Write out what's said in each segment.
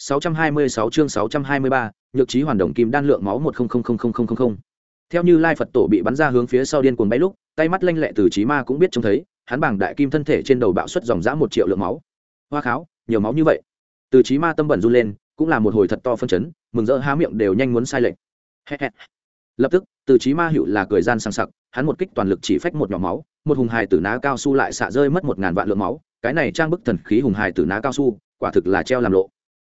626 chương 623, nhược trí hoàn đồng kim đan lượng máu 10000000. Theo như Lai Phật tổ bị bắn ra hướng phía sau điên cuồng bay lúc, tay mắt lanh lẹ từ trí ma cũng biết trông thấy, hắn bảng đại kim thân thể trên đầu bạo xuất dòng dã một triệu lượng máu. Hoa kháo, nhiều máu như vậy. Từ trí ma tâm bẩn run lên, cũng là một hồi thật to phân chấn, mừng rỡ há miệng đều nhanh muốn sai lệnh. Lập tức, từ trí ma hữu là cười gian sang sặc, hắn một kích toàn lực chỉ phách một nhỏ máu, một hùng hài tử ná cao su lại xạ rơi mất một ngàn vạn lượng máu, cái này trang bức thần khí hùng hài tử ná cao su, quả thực là treo làm lộ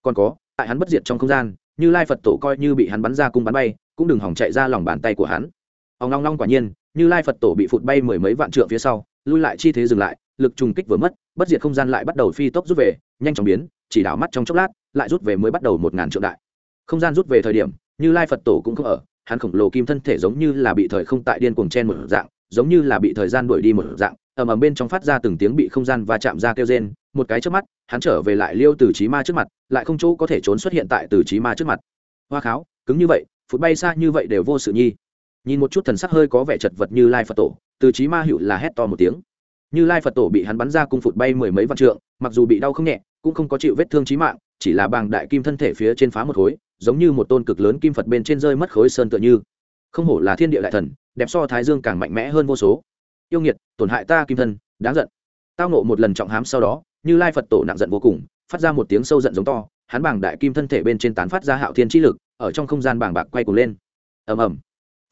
còn có, tại hắn bất diệt trong không gian, như lai phật tổ coi như bị hắn bắn ra cung bắn bay, cũng đừng hỏng chạy ra lòng bàn tay của hắn. Ông long long quả nhiên, như lai phật tổ bị phụt bay mười mấy vạn trượng phía sau, lui lại chi thế dừng lại, lực trùng kích vừa mất, bất diệt không gian lại bắt đầu phi tốc rút về, nhanh chóng biến, chỉ đảo mắt trong chốc lát, lại rút về mới bắt đầu một ngàn trượng đại. Không gian rút về thời điểm, như lai phật tổ cũng không ở, hắn khổng lồ kim thân thể giống như là bị thời không tại điên cuồng chen một dạng, giống như là bị thời gian đuổi đi một dạng, ầm ầm bên trong phát ra từng tiếng bị không gian va chạm ra kêu rên một cái trước mắt, hắn trở về lại liêu từ trí ma trước mặt, lại không chỗ có thể trốn xuất hiện tại từ trí ma trước mặt. Hoa kháo, cứng như vậy, phút bay xa như vậy đều vô sự nhi. Nhìn một chút thần sắc hơi có vẻ chật vật như lai phật tổ, từ trí ma hữu là hét to một tiếng. Như lai phật tổ bị hắn bắn ra cung phụt bay mười mấy vạn trượng, mặc dù bị đau không nhẹ, cũng không có chịu vết thương trí mạng, chỉ là bàng đại kim thân thể phía trên phá một khối, giống như một tôn cực lớn kim phật bên trên rơi mất khối sơn tựa như. Không hổ là thiên địa đại thần, đẹp so thái dương càng mạnh mẽ hơn vô số. Yêu nghiệt, tổn hại ta kim thân, đáng giận. Tao nộ một lần trọng hám sau đó như lai phật tổ nặng giận vô cùng, phát ra một tiếng sâu giận giống to, hắn bảng đại kim thân thể bên trên tán phát ra hạo thiên chi lực, ở trong không gian bảng bạc quay cuồng lên. Ầm ầm.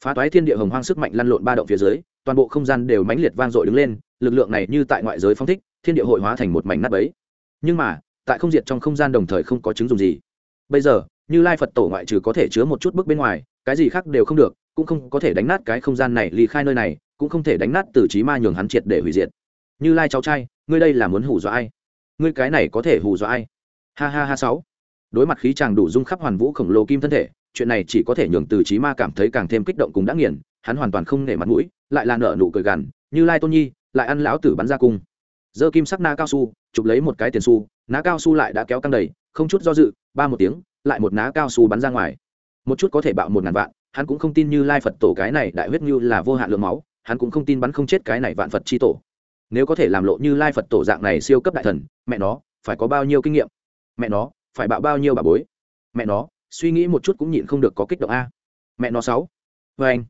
Phá toái thiên địa hồng hoang sức mạnh lăn lộn ba động phía dưới, toàn bộ không gian đều mãnh liệt vang dội đứng lên, lực lượng này như tại ngoại giới phong thích, thiên địa hội hóa thành một mảnh nát bấy. Nhưng mà, tại không diệt trong không gian đồng thời không có chứng dùng gì. Bây giờ, như lai phật tổ ngoại trừ có thể chứa một chút bước bên ngoài, cái gì khác đều không được, cũng không có thể đánh nát cái không gian này ly khai nơi này, cũng không thể đánh nát từ trí ma nhường hắn triệt để hủy diệt. Như lai cháu trai, ngươi đây là muốn hù dọa ai? Ngươi cái này có thể hù dọa ai? Ha ha ha sáu. Đối mặt khí chàng đủ dung khắp hoàn vũ khổng lồ kim thân thể, chuyện này chỉ có thể nhường từ trí ma cảm thấy càng thêm kích động cùng đã nghiền, hắn hoàn toàn không nể mặt mũi, lại là nợ nụ cười gằn, như lai tôn nhi, lại ăn lão tử bắn ra cung. Giơ kim sắc Na cao su, chụp lấy một cái tiền su ná cao su lại đã kéo căng đầy, không chút do dự, ba một tiếng, lại một ná cao su bắn ra ngoài. Một chút có thể bạo một ngàn vạn, hắn cũng không tin như lai phật tổ cái này đại huyết như là vô hạn lượng máu, hắn cũng không tin bắn không chết cái này vạn phật chi tổ nếu có thể làm lộ như lai phật tổ dạng này siêu cấp đại thần, mẹ nó, phải có bao nhiêu kinh nghiệm? Mẹ nó, phải bạo bao nhiêu bà bối? Mẹ nó, suy nghĩ một chút cũng nhịn không được có kích động a. Mẹ nó sáu. Vê anh.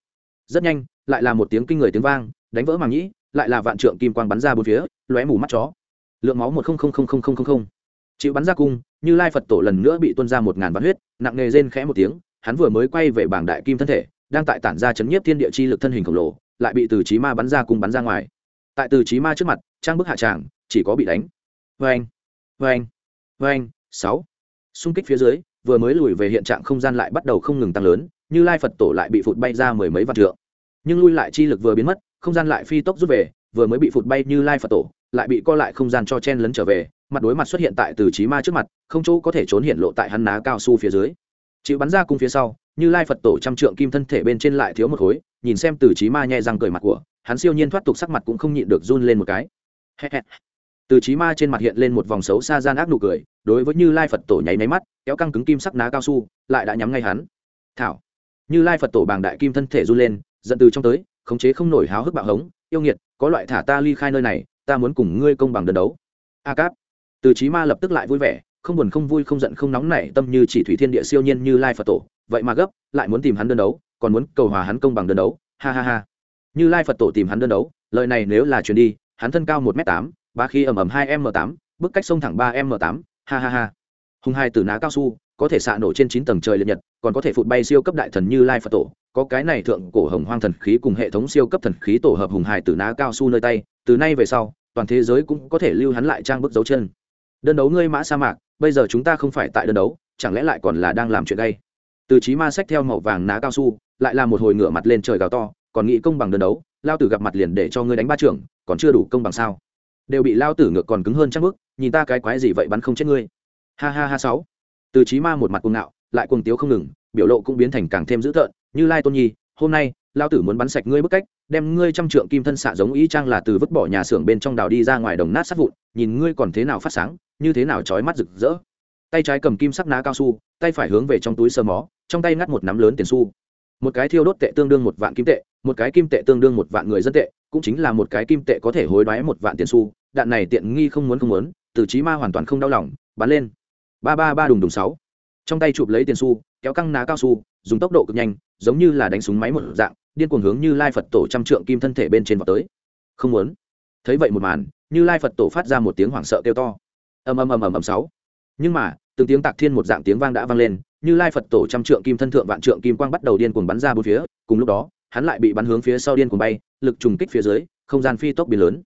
Rất nhanh, lại là một tiếng kinh người tiếng vang, đánh vỡ màng nhĩ, lại là vạn trượng kim quang bắn ra bốn phía, lóe mù mắt chó. Lượng máu một chịu bắn ra cung, như lai phật tổ lần nữa bị tuân ra một ngàn bắn huyết, nặng nề rên khẽ một tiếng, hắn vừa mới quay về bảng đại kim thân thể, đang tại tản ra chấn nhiếp thiên địa chi lực thân hình khổng lồ, lại bị từ trí ma bắn ra cung bắn ra ngoài tại từ trí ma trước mặt, trang bức hạ tràng, chỉ có bị đánh. Vê anh vê anh vê anh sáu. Xung kích phía dưới, vừa mới lùi về hiện trạng không gian lại bắt đầu không ngừng tăng lớn, như lai phật tổ lại bị phụt bay ra mười mấy vạn trượng. Nhưng lui lại chi lực vừa biến mất, không gian lại phi tốc rút về, vừa mới bị phụt bay như lai phật tổ, lại bị co lại không gian cho chen lấn trở về, mặt đối mặt xuất hiện tại từ trí ma trước mặt, không chỗ có thể trốn hiện lộ tại hắn ná cao su phía dưới. Chịu bắn ra cung phía sau, như lai phật tổ trăm trượng kim thân thể bên trên lại thiếu một khối, nhìn xem từ trí ma nhẹ răng cười mặt của hắn siêu nhiên thoát tục sắc mặt cũng không nhịn được run lên một cái. Từ trí ma trên mặt hiện lên một vòng xấu xa gian ác nụ cười, đối với như lai phật tổ nháy máy mắt, kéo căng cứng kim sắc ná cao su, lại đã nhắm ngay hắn. Thảo. Như lai phật tổ bàng đại kim thân thể run lên, giận từ trong tới, khống chế không nổi háo hức bạo hống, yêu nghiệt, có loại thả ta ly khai nơi này, ta muốn cùng ngươi công bằng đơn đấu. A cáp. Từ trí ma lập tức lại vui vẻ, không buồn không vui không giận không nóng nảy, tâm như chỉ thủy thiên địa siêu nhiên như lai phật tổ, vậy mà gấp, lại muốn tìm hắn đơn đấu, còn muốn cầu hòa hắn công bằng đơn đấu. Ha ha ha như lai phật tổ tìm hắn đơn đấu, lời này nếu là chuyền đi, hắn thân cao một m tám ba khi ầm ầm hai m tám bức cách sông thẳng ba m tám, ha ha ha. Hùng hai từ ná cao su, có thể xạ nổ trên chín tầng trời liệt nhật, còn có thể phụt bay siêu cấp đại thần như lai phật tổ, có cái này thượng cổ hồng hoang thần khí cùng hệ thống siêu cấp thần khí tổ hợp hùng hải từ ná cao su nơi tay, từ nay về sau, toàn thế giới cũng có thể lưu hắn lại trang bức dấu chân. Đơn đấu ngươi mã sa mạc, bây giờ chúng ta không phải tại đơn đấu, chẳng lẽ lại còn là đang làm chuyện gay? Từ trí ma sách theo màu vàng ná cao su, lại là một hồi ngửa mặt lên trời gào to còn nghĩ công bằng đơn đấu lao tử gặp mặt liền để cho ngươi đánh ba trưởng còn chưa đủ công bằng sao? Đều bị lao tử ngược còn cứng hơn chắc bước, nhìn ta cái quái gì vậy bắn không chết ngươi? Ha ha ha sáu. Từ trí ma một mặt cuồng ngạo lại cuồng tiếu không ngừng biểu lộ cũng biến thành càng thêm dữ tợn như lai tôn nhi hôm nay lao tử muốn bắn sạch ngươi bức cách đem ngươi trăm trượng kim thân xạ giống ý trang là từ vứt bỏ nhà xưởng bên trong đào đi ra ngoài đồng nát sát vụn nhìn ngươi còn thế nào phát sáng như thế nào trói mắt rực rỡ. Tay trái cầm kim sắc ná cao su tay phải hướng về trong túi sơ mó trong tay ngắt một nắm lớn tiền su một cái thiêu đốt tệ tương đương một vạn kim tệ một cái kim tệ tương đương một vạn người dân tệ cũng chính là một cái kim tệ có thể hối đoái một vạn tiền xu. đạn này tiện nghi không muốn không muốn từ trí ma hoàn toàn không đau lòng bắn lên. Ba ba ba đùng đùng sáu. Trong tay chụp lấy tiền xu, kéo căng ná cao su dùng tốc độ cực nhanh giống như là đánh súng máy một dạng điên cuồng hướng như lai phật tổ trăm trượng kim thân thể bên trên vào tới. Không muốn. Thấy vậy một màn như lai phật tổ phát ra một tiếng hoảng sợ kêu to. Ầm ầm ầm ầm ầm sáu. Nhưng mà từng tiếng tạc thiên một dạng tiếng vang đã vang lên như lai phật tổ trăm trượng kim thân thượng vạn trượng kim quang bắt đầu điên cuồng bắn ra bốn phía cùng lúc đó hắn lại bị bắn hướng phía sau điên cuồng bay, lực trùng kích phía dưới, không gian phi tốc biến lớn.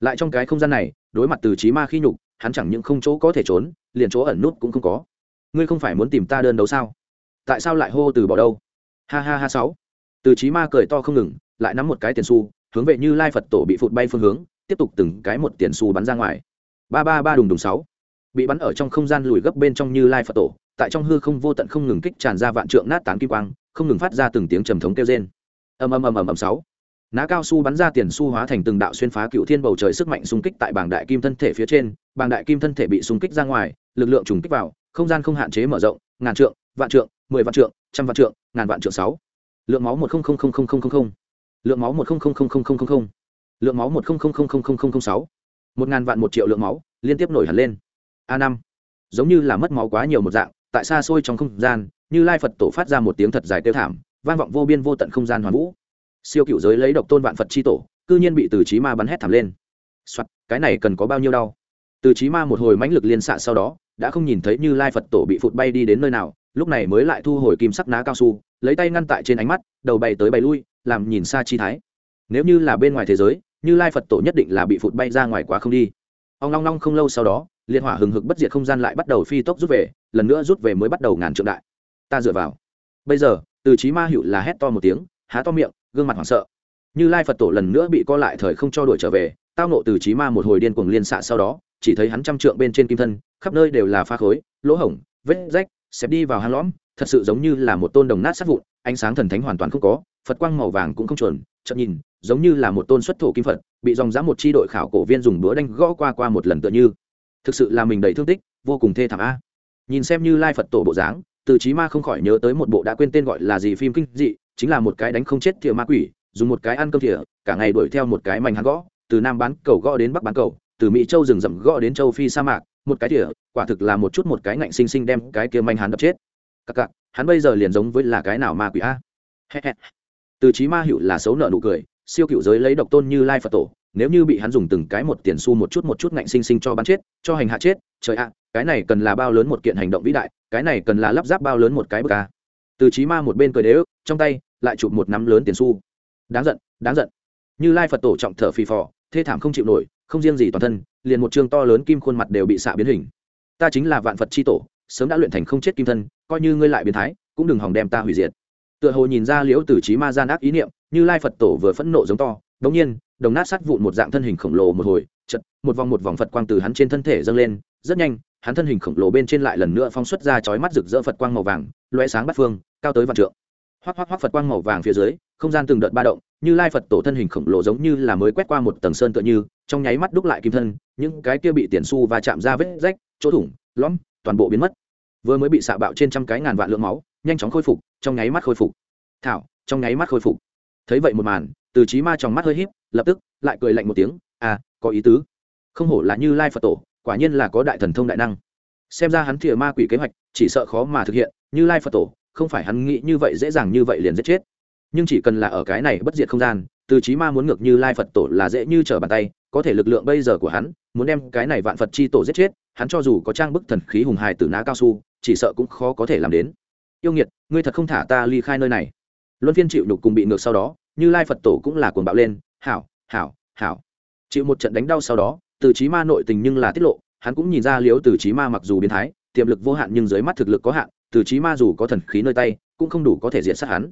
Lại trong cái không gian này, đối mặt từ trí ma khi nhục, hắn chẳng những không chỗ có thể trốn, liền chỗ ẩn nút cũng không có. Ngươi không phải muốn tìm ta đơn đấu sao? Tại sao lại hô từ bỏ đâu? Ha ha ha sáu. Từ trí ma cười to không ngừng, lại nắm một cái tiền xu, hướng về như lai phật tổ bị phụt bay phương hướng, tiếp tục từng cái một tiền xu bắn ra ngoài. Ba ba ba đùng đùng sáu. Bị bắn ở trong không gian lùi gấp bên trong như lai phật tổ, tại trong hư không vô tận không ngừng kích tràn ra vạn trượng nát tán kim quang, không ngừng phát ra từng tiếng trầm thống kêu rên ầm ầm ầm ầm ầm sáu ná cao su bắn ra tiền su hóa thành từng đạo xuyên phá cựu thiên bầu trời sức mạnh xung kích tại bảng đại kim thân thể phía trên bảng đại kim thân thể bị xung kích ra ngoài lực lượng trùng kích vào không gian không hạn chế mở rộng ngàn trượng vạn trượng mười vạn trượng trăm vạn trượng ngàn vạn trượng sáu lượng máu một lượng máu một lượng máu một sáu một ngàn vạn một triệu lượng máu liên tiếp nổi hẳn lên a năm giống như là mất máu quá nhiều một dạng tại xa xôi trong không gian như lai phật tổ phát ra một tiếng thật dài tiêu thảm vang vọng vô biên vô tận không gian hoàn vũ. Siêu cựu giới lấy độc tôn vạn phật c h i tổ cư nhiên bị từ trí ma bắn hét thảm lên. Soạt, cái này cần có bao nhiêu đau? Từ trí ma một hồi mãnh lực liên xạ sau đó đã không nhìn thấy như lai phật tổ bị phụt bay đi đến nơi nào lúc này mới lại thu hồi kim sắc ná cao su lấy tay ngăn tại trên ánh mắt đầu bay tới bay lui làm nhìn xa chi thái. Nếu như là bên ngoài thế giới như lai phật tổ nhất định là bị phụt bay ra ngoài quá không đi. Ông long long không lâu sau đó liên hỏa hừng hực bất diệt không gian lại bắt đầu phi tốc rút về lần nữa rút về mới bắt đầu ngàn trượng đại. Ta dựa vào. Bây giờ từ trí ma hữu là hét to một tiếng, há to miệng, gương mặt hoảng sợ. Như lai phật tổ lần nữa bị co lại thời không cho đuổi trở về, tao nộ từ trí ma một hồi điên cuồng liên xạ sau đó, chỉ thấy hắn trăm trượng bên trên kim thân, khắp nơi đều là pha khối, lỗ hổng, vết rách, xẹp đi vào hang lõm, thật sự giống như là một tôn đồng nát sát vụn, ánh sáng thần thánh hoàn toàn không có, phật quang màu vàng cũng không chuẩn chậm nhìn, giống như là một tôn xuất thổ kim phật, bị dòng dã một chi đội khảo cổ viên dùng búa đanh gõ qua qua một lần tựa như. Thực sự là mình đầy thương tích, vô cùng thê thảm a. Nhìn xem như lai phật tổ bộ dáng từ trí ma không khỏi nhớ tới một bộ đã quên tên gọi là gì phim kinh dị, chính là một cái đánh không chết thìa ma quỷ, dùng một cái ăn cơm thìa, cả ngày đuổi theo một cái mảnh hắn gõ, từ nam bán cầu gõ đến bắc bán cầu, từ mỹ châu rừng rậm gõ đến châu phi sa mạc, một cái thìa, quả thực là một chút một cái ngạnh xinh xinh đem cái kia manh hắn đập chết. Cặc cặc, hắn bây giờ liền giống với là cái nào ma quỷ a? Từ trí ma hiệu là xấu nợ nụ cười, siêu cựu giới lấy độc tôn như lai phật tổ, nếu như bị hắn dùng từng cái một tiền xu một chút một chút ngạnh xinh xinh cho bắn chết, cho hành hạ chết, trời ạ cái này cần là bao lớn một kiện hành động vĩ đại, cái này cần là lắp ráp bao lớn một cái bờ ca từ trí ma một bên cười đế ức trong tay lại chụp một nắm lớn tiền xu. Đáng giận đáng giận. Như lai phật tổ trọng thở phì phò, thê thảm không chịu nổi, không riêng gì toàn thân, liền một chương to lớn kim khuôn mặt đều bị xạ biến hình. Ta chính là vạn phật chi tổ, sớm đã luyện thành không chết kim thân, coi như ngươi lại biến thái, cũng đừng hòng đem ta hủy diệt. Tựa hồ nhìn ra liễu từ trí ma gian ác ý niệm, như lai phật tổ vừa phẫn nộ giống to đ ỗ n g nhiên, đồng nát sát vụn một dạng thân hình khổng lồ một hồi chật một vòng một vòng phật quang từ hắn trên thân thể dâng lên, rất nhanh hắn thân hình khổng lồ bên trên lại lần nữa phong xuất ra chói mắt rực rỡ phật quang màu vàng loe sáng bắt phương, cao tới vạn trượng. Hoắc hoắc hoắc phật quang màu vàng phía dưới, không gian từng đợt ba động, như lai phật tổ thân hình khổng lồ giống như là mới quét qua một tầng sơn tựa như, trong nháy mắt đúc lại kim thân, những cái kia bị tiền su và chạm ra vết rách, chỗ thủng, lõm, toàn bộ biến mất. Vừa mới bị xạ bạo trên trăm cái ngàn vạn lượng máu, nhanh chóng khôi phục, trong nháy mắt khôi phục. Thảo, trong nháy mắt khôi phục. Thấy vậy một màn, từ trí ma trong mắt hơi híp, lập tức lại cười lạnh một tiếng à có ý tứ. Không hổ là như lai phật tổ quả nhiên là có đại thần thông đại năng. Xem ra hắn thìa ma quỷ kế hoạch, chỉ sợ khó mà thực hiện, như lai phật tổ, không phải hắn nghĩ như vậy dễ dàng như vậy liền giết chết. Nhưng chỉ cần là ở cái này bất diệt không gian, từ trí ma muốn ngược như lai phật tổ là dễ như trở bàn tay, có thể lực lượng bây giờ của hắn, muốn đem cái này vạn phật chi tổ giết chết, hắn cho dù có trang bức thần khí hùng hài từ ná cao su, chỉ sợ cũng khó có thể làm đến. Yêu nghiệt, ngươi thật không thả ta ly khai nơi này. Luân phiên chịu nhục cùng bị ngược sau đó, như lai phật tổ cũng là cuồng bạo lên, hảo hảo hảo. Chịu một trận đánh đau sau đó từ trí ma nội tình nhưng là tiết lộ, hắn cũng nhìn ra liếu từ trí ma mặc dù biến thái, tiềm lực vô hạn nhưng dưới mắt thực lực có hạn, từ trí ma dù có thần khí nơi tay, cũng không đủ có thể diện sát hắn.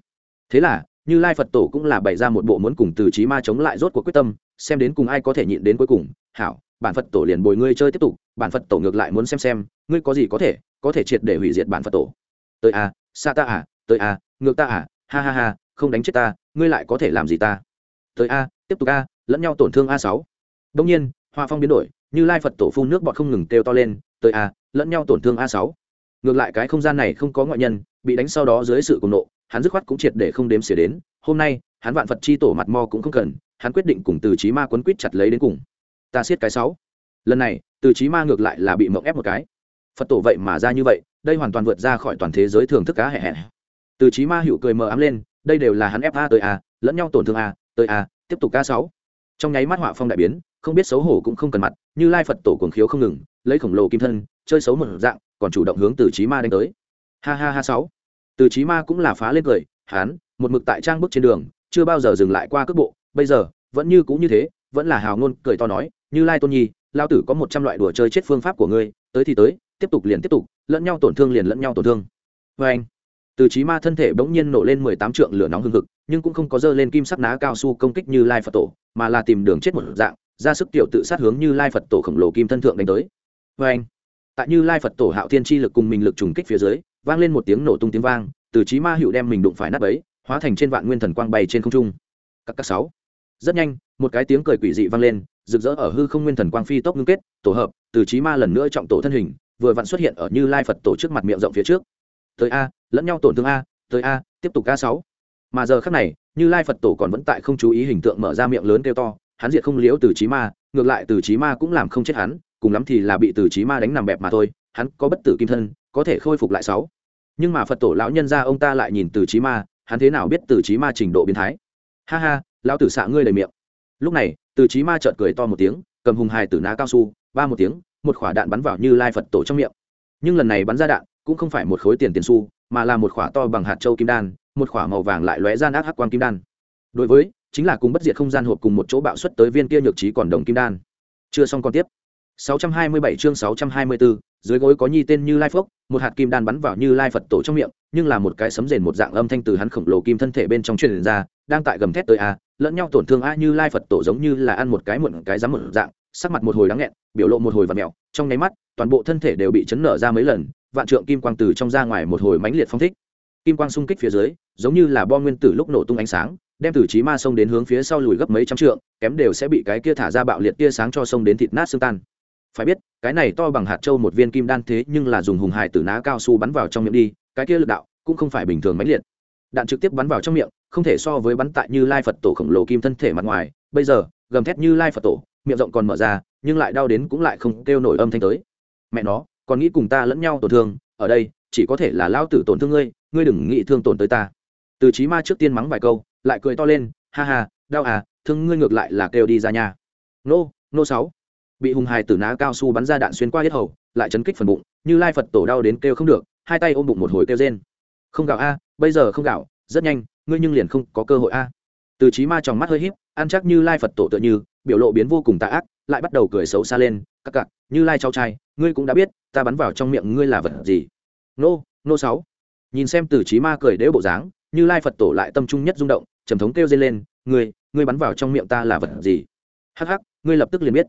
Thế là, như lai phật tổ cũng là bày ra một bộ muốn cùng từ trí ma chống lại rốt cuộc quyết tâm, xem đến cùng ai có thể nhịn đến cuối cùng. Hảo, bản phật tổ liền bồi ngươi chơi tiếp tục, bản phật tổ ngược lại muốn xem xem, ngươi có gì có thể có thể triệt để hủy diệt bản phật tổ. Tới à xa ta à tới à ngược ta à ha ha ha, không đánh chết ta, ngươi lại có thể làm gì ta? Tới a, tiếp tục a, lẫn nhau tổn thương a sáu. Đông nhiên hoa phong biến đổi, như lai phật tổ phun nước bọt không ngừng kêu to lên, tới a, lẫn nhau tổn thương a sáu. Ngược lại cái không gian này không có ngoại nhân, bị đánh sau đó dưới sự cùng nộ, hắn dứt khoát cũng triệt để không đếm xỉa đến, hôm nay, hắn vạn phật chi tổ mặt mo cũng không cần, hắn quyết định cùng từ trí ma quấn quýt chặt lấy đến cùng. Ta siết cái sáu. Lần này, từ trí ma ngược lại là bị mộng ép một cái. Phật tổ vậy mà ra như vậy, đây hoàn toàn vượt ra khỏi toàn thế giới thường thức cá hẹ hẹ. Từ trí ma hữu cười mờ ám lên, đây đều là hắn ép a tới a, lẫn nhau tổn thương a, tới a, tiếp tục ca sáu. Trong nháy mắt họa phong đại biến không biết xấu hổ cũng không cần mặt, như lai phật tổ cuồng khiếu không ngừng, lấy khổng lồ kim thân, chơi xấu một dạng, còn chủ động hướng từ trí ma đánh tới. Ha ha ha sáu. Từ trí ma cũng là phá lên cười, hán, một mực tại trang bước trên đường, chưa bao giờ dừng lại qua cước bộ, bây giờ, vẫn như cũng như thế, vẫn là hào ngôn, cười to nói, như lai tôn nhi, lao tử có một trăm loại đùa chơi chết phương pháp của ngươi, tới thì tới, tiếp tục liền tiếp tục, lẫn nhau tổn thương liền lẫn nhau tổn thương. Vê anh, từ trí ma thân thể bỗng nhiên nổ lên mười tám trượng lửa nóng hừng hực, nhưng cũng không có dơ lên kim sắc ná cao su công kích như lai phật tổ, mà là tìm đường chết một dạng ra sức tiểu tự sát hướng như lai phật tổ khổng lồ kim thân thượng đánh tới. Vê anh, tại như lai phật tổ hạo thiên chi lực cùng mình lực trùng kích phía dưới, vang lên một tiếng nổ tung tiếng vang, từ trí ma hữu đem mình đụng phải nắp ấy hóa thành trên vạn nguyên thần quang bay trên không trung. Các các sáu. Rất nhanh, một cái tiếng cười quỷ dị vang lên, rực rỡ ở hư không nguyên thần quang phi tốc ngưng kết, tổ hợp, từ trí ma lần nữa trọng tổ thân hình, vừa vặn xuất hiện ở như lai phật tổ trước mặt miệng rộng phía trước. Tới a, lẫn nhau tổn thương a, tới a, tiếp tục a sáu. Mà giờ khắc này, như lai phật tổ còn vẫn tại không chú ý hình tượng mở ra miệng lớn kêu to hắn diệt không liễu từ trí ma, ngược lại từ trí ma cũng làm không chết hắn, cùng lắm thì là bị từ trí ma đánh nằm bẹp mà thôi, hắn có bất tử kim thân, có thể khôi phục lại sáu. Nhưng mà phật tổ lão nhân ra ông ta lại nhìn từ trí ma, hắn thế nào biết từ trí ma trình độ biến thái? Ha ha, lão tử xạ ngươi đầy miệng. Lúc này, từ trí ma trợn cười to một tiếng, cầm hùng hài tử ná cao su, ba một tiếng, một quả đạn bắn vào như lai phật tổ trong miệng. Nhưng lần này bắn ra đạn, cũng không phải một khối tiền tiền su mà là một quả to bằng hạt châu kim đan, một quả màu vàng lại lóe gian ác hắc quang kim đan. Đối với chính là cùng bất diệt không gian hộp cùng một chỗ bạo xuất tới viên kia nhược trí còn đồng kim đan. Chưa xong còn tiếp. 627 chương 624, dưới gối có nhi tên như lai phốc một hạt kim đan bắn vào như lai phật tổ trong miệng nhưng là một cái sấm rền một dạng âm thanh từ hắn khổng lồ kim thân thể bên trong truyền ra đang tại gầm thét tới a lẫn nhau tổn thương a như lai phật tổ giống như là ăn một cái muộn cái dám một dạng sắc mặt một hồi đáng nghẹn biểu lộ một hồi và mẹo trong nháy mắt toàn bộ thân thể đều bị chấn nở ra mấy lần vạn trượng kim quang từ trong ra ngoài một hồi mãnh liệt phong thích. Kim quang xung kích phía dưới giống như là bom nguyên tử lúc nổ tung ánh sáng đem từ trí ma sông đến hướng phía sau lùi gấp mấy trăm trượng, kém đều sẽ bị cái kia thả ra bạo liệt tia sáng cho sông đến thịt nát xương tan. Phải biết, cái này to bằng hạt châu một viên kim đan thế nhưng là dùng hùng hài tử ná cao su bắn vào trong miệng đi, cái kia lực đạo cũng không phải bình thường mãnh liệt. Đạn trực tiếp bắn vào trong miệng, không thể so với bắn tại như lai phật tổ khổng lồ kim thân thể mặt ngoài. Bây giờ, gầm thét như lai phật tổ, miệng rộng còn mở ra, nhưng lại đau đến cũng lại không kêu nổi âm thanh tới. Mẹ nó, còn nghĩ cùng ta lẫn nhau tổn thương, ở đây, chỉ có thể là lao tử tổn thương ngươi ngươi đừng nghĩ thương tổn tới ta. Từ trí ma trước tiên mắng vài câu lại cười to lên, ha ha, đau à thương ngươi ngược lại là kêu đi ra nhà nô nô sáu. Bị hùng hài tử ná cao su bắn ra đạn xuyên qua hết hầu, lại chấn kích phần bụng, như lai phật tổ đau đến kêu không được, hai tay ôm bụng một hồi kêu rên. Không gạo a, bây giờ không gạo, rất nhanh, ngươi nhưng liền không có cơ hội a. Từ trí ma tròng mắt hơi híp, ăn chắc như lai phật tổ tựa như, biểu lộ biến vô cùng tà ác, lại bắt đầu cười xấu xa lên, các cặc, như lai cháu trai, ngươi cũng đã biết, ta bắn vào trong miệng ngươi là vật gì. Nô nô sáu. Nhìn xem từ trí ma cười đếu bộ dáng như lai phật tổ lại tâm trung nhất rung động, trầm thống kêu dây lên, ngươi ngươi bắn vào trong miệng ta là vật gì? Hắc hắc, ngươi lập tức liền biết.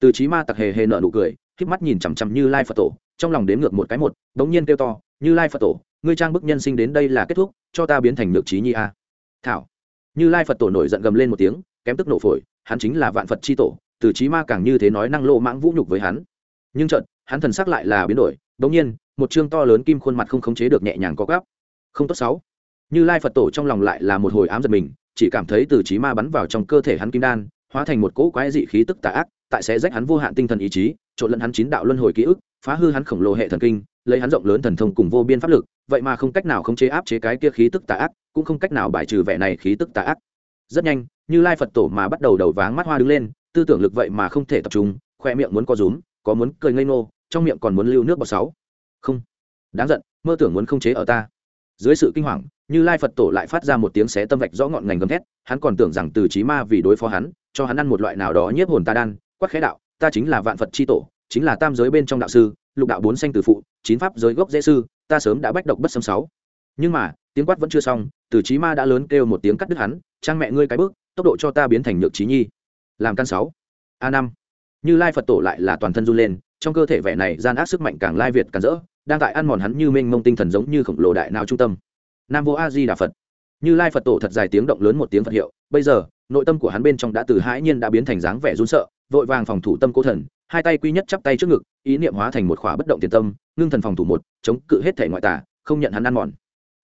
Từ trí ma tặc hề hề nợ nụ cười k mắt nhìn chằm chằm như lai phật tổ, trong lòng đếm ngược một cái một bỗng nhiên kêu to, như lai phật tổ, ngươi trang bức nhân sinh đến đây là kết thúc, cho ta biến thành nhược trí nhi a. Thảo. Như lai phật tổ nổi giận gầm lên một tiếng, kém tức nổ phổi, hắn chính là vạn phật c h i tổ, từ trí ma càng như thế nói năng lộ mãng vũ nhục với hắn. Nhưng trận hắn thần sắc lại là biến đổi đ ỗ n g nhiên, một chương to lớn kim khuôn mặt không khống chế được nhẹ nhàng có gắp không tốt sáu như lai phật tổ trong lòng lại là một hồi ám giật mình, chỉ cảm thấy từ trí ma bắn vào trong cơ thể hắn kim đan, hóa thành một cỗ quái dị khí tức tà ác, tại sẽ rách hắn vô hạn tinh thần ý chí, trộn lẫn hắn chín đạo luân hồi ký ức, phá hư hắn khổng lồ hệ thần kinh, lấy hắn rộng lớn thần thông cùng vô biên pháp lực, vậy mà không cách nào khống chế áp chế cái kia khí tức tà ác, cũng không cách nào bài trừ vẻ này khí tức tà ác. Rất nhanh, như lai phật tổ mà bắt đầu đầu váng mắt hoa đứng lên, tư tưởng lực vậy mà không thể tập trung, khoe miệng muốn co rúm, có muốn cười ngây ngô, trong miệng còn muốn lưu nước bọt sáu. Không. Đáng giận, mơ tưởng muốn không chế ở ta dưới sự kinh hoàng, như lai phật tổ lại phát ra một tiếng xé tâm vạch rõ ngọn ngành gầm thét, hắn còn tưởng rằng từ trí ma vì đối phó hắn, cho hắn ăn một loại nào đó nhiếp hồn ta đan, quắc khẽ đạo, ta chính là vạn phật c h i tổ, chính là tam giới bên trong đạo sư, lục đạo bốn xanh từ phụ, chín pháp giới gốc dễ sư, ta sớm đã bách độc bất xâm sáu. Nhưng mà, tiếng quát vẫn chưa xong, từ trí ma đã lớn kêu một tiếng cắt đứt hắn, trang mẹ ngươi cái bước, tốc độ cho ta biến thành nhược trí nhi. Làm căn sáu. A năm. Như lai phật tổ lại là toàn thân run lên, trong cơ thể vẻ này gian ác sức mạnh càng lai việt càng rỡ đang tại ăn mòn hắn như mênh mông tinh thần giống như khổng lồ đại nào trung tâm. Nam vô a di đà phật. Như lai phật tổ thật dài tiếng động lớn một tiếng phật hiệu, bây giờ, nội tâm của hắn bên trong đã từ hãi nhiên đã biến thành dáng vẻ run sợ, vội vàng phòng thủ tâm cố thần, hai tay quy nhất chắp tay trước ngực, ý niệm hóa thành một khỏa bất động tiền tâm, ngưng thần phòng thủ một, chống cự hết thể ngoại tả không nhận hắn ăn mòn.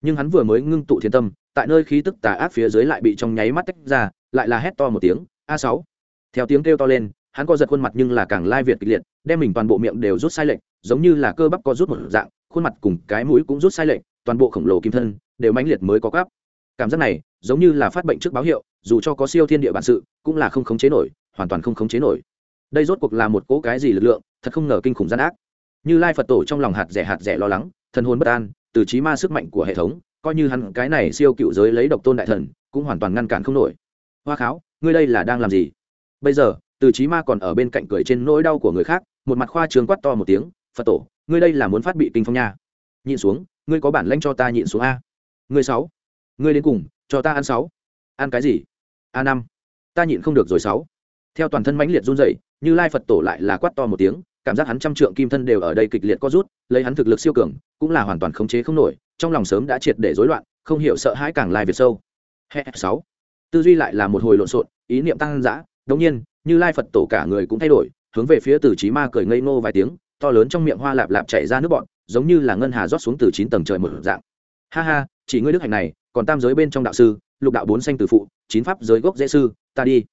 Nhưng hắn vừa mới ngưng tụ thiên tâm, tại nơi khí tức tà ác phía dưới lại bị trong nháy mắt tách ra, lại là hét to một tiếng, a sáu! Theo tiếng kêu to lên hắn co giật khuôn mặt nhưng là càng lai việt kịch liệt, đem mình toàn bộ miệng đều rút sai lệch, giống như là cơ bắp co rút một dạng, khuôn mặt cùng cái mũi cũng rút sai lệch, toàn bộ khổng lồ kim thân đều mãnh liệt mới có cắp cảm giác này, giống như là phát bệnh trước báo hiệu, dù cho có siêu thiên địa bản sự, cũng là không khống chế nổi, hoàn toàn không khống chế nổi. Đây rốt cuộc là một cỗ cái gì lực lượng, thật không ngờ kinh khủng gian ác. Như lai phật tổ trong lòng hạt rẻ hạt rẻ lo lắng, thần hồn bất an, từ trí ma sức mạnh của hệ thống, coi như hắn cái này siêu cựu giới lấy độc tôn đại thần, cũng hoàn toàn ngăn cản không nổi. Hoa kháo, ngươi đây là đang làm gì? Bây giờ từ trí ma còn ở bên cạnh cười trên nỗi đau của người khác, một mặt khoa trường quát to một tiếng, phật tổ, ngươi đây là muốn phát bị kinh phong nha. Nhịn xuống, ngươi có bản lanh cho ta nhịn xuống a. Ngươi sáu, ngươi đến cùng, cho ta ăn sáu. Ăn cái gì? A năm. Ta nhịn không được rồi sáu. Theo toàn thân mãnh liệt run rẩy, như lai phật tổ lại là quát to một tiếng, cảm giác hắn trăm trượng kim thân đều ở đây kịch liệt co rút, lấy hắn thực lực siêu cường, cũng là hoàn toàn khống chế không nổi, trong lòng sớm đã triệt để rối loạn, không hiểu sợ hãi càng lai việt sâu. Sáu. Tư duy lại là một hồi lộn xộn, ý niệm tăng dã, đống nhiên như lai phật tổ cả người cũng thay đổi, hướng về phía từ trí ma cười ngây ngô vài tiếng, to lớn trong miệng hoa lạp lạp chảy ra nước bọn giống như là ngân hà rót xuống từ chín tầng trời một dạng. Ha ha, chỉ ngươi đức hạnh này, còn tam giới bên trong đạo sư, lục đạo bốn xanh từ phụ, chín pháp giới gốc dễ sư, ta đi.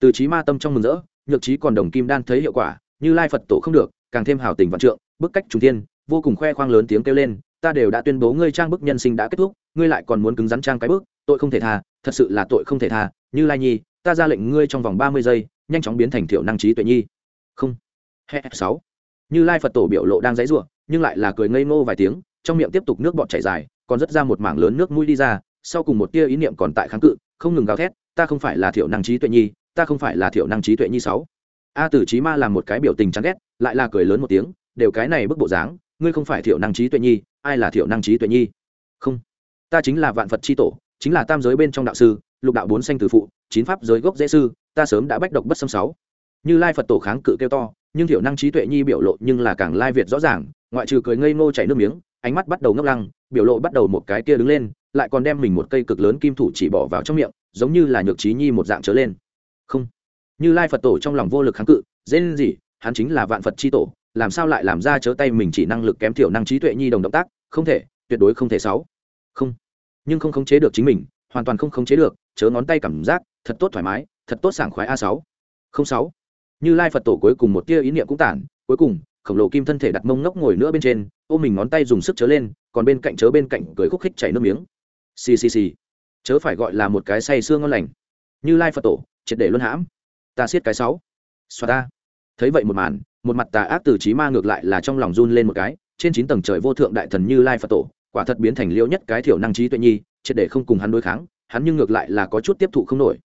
Từ trí ma tâm trong mừng rỡ, nhược trí còn đồng kim đan thấy hiệu quả, như lai phật tổ không được, càng thêm hào tình vạn trượng, bức cách trung thiên, vô cùng khoe khoang lớn tiếng kêu lên, ta đều đã tuyên bố ngươi trang bức nhân sinh đã kết thúc, ngươi lại còn muốn cứng rắn trang cái bức, tội không thể tha, thật sự là tội không thể tha, như lai nhi, ta ra lệnh ngươi trong vòng ba mươi giây nhanh chóng biến thành thiểu năng trí tuệ nhi. Không. He sáu. Như lai phật tổ biểu lộ đang dãy ruộng nhưng lại là cười ngây ngô vài tiếng, trong miệng tiếp tục nước bọt chảy dài, còn rất ra một mảng lớn nước mũi đi ra, sau cùng một tia ý niệm còn tại kháng cự, không ngừng gào thét, ta không phải là thiểu năng trí tuệ nhi, ta không phải là thiểu năng trí tuệ nhi sáu. A tử trí ma làm một cái biểu tình chán ghét, lại là cười lớn một tiếng, đều cái này bức bộ dáng, ngươi không phải thiểu năng trí tuệ nhi, ai là thiểu năng trí tuệ nhi? Không. Ta chính là vạn phật c h i tổ chính là tam giới bên trong đạo sư, lục đạo bốn xanh từ phụ, chín pháp giới gốc dễ sư, ta sớm đã bách độc bất xâm sáu. Như lai phật tổ kháng cự kêu to, nhưng thiểu năng trí tuệ nhi biểu lộ nhưng là càng lai việt rõ ràng, ngoại trừ cười ngây ngô chảy nước miếng, ánh mắt bắt đầu ngốc lăng, biểu lộ bắt đầu một cái kia đứng lên, lại còn đem mình một cây cực lớn kim thủ chỉ bỏ vào trong miệng, giống như là nhược trí nhi một dạng trở lên. Không. Như lai phật tổ trong lòng vô lực kháng cự, dễ lên gì, hắn chính là vạn phật c tổ, làm sao lại làm ra chớ tay mình chỉ năng lực kém thiểu năng trí tuệ nhi đồng động tác, không thể, tuyệt đối không thể sáu. Không nhưng không khống chế được chính mình, hoàn toàn không khống chế được, chớ ngón tay cảm giác, thật tốt thoải mái, thật tốt sảng khoái a sáu. Không sáu. Như lai phật tổ cuối cùng một tia ý niệm cũng tản, cuối cùng, khổng lồ kim thân thể đặt mông ngốc ngồi nữa bên trên, ôm mình ngón tay dùng sức chớ lên, còn bên cạnh chớ bên cạnh cười khúc khích chảy nước miếng. Xì xì xì. Chớ phải gọi là một cái say xương ngon lành. Như lai phật tổ, triệt để luân hãm. Ta siết cái sáu. Xoa ta. Thấy vậy một màn, một mặt tà ác từ trí ma ngược lại là trong lòng run lên một cái, trên chín tầng trời vô thượng đại thần như lai phật tổ quả thật biến thành liêu nhất cái thiểu năng trí tuệ nhi, triệt để không cùng hắn đối kháng, hắn nhưng ngược lại là có chút tiếp thụ không nổi.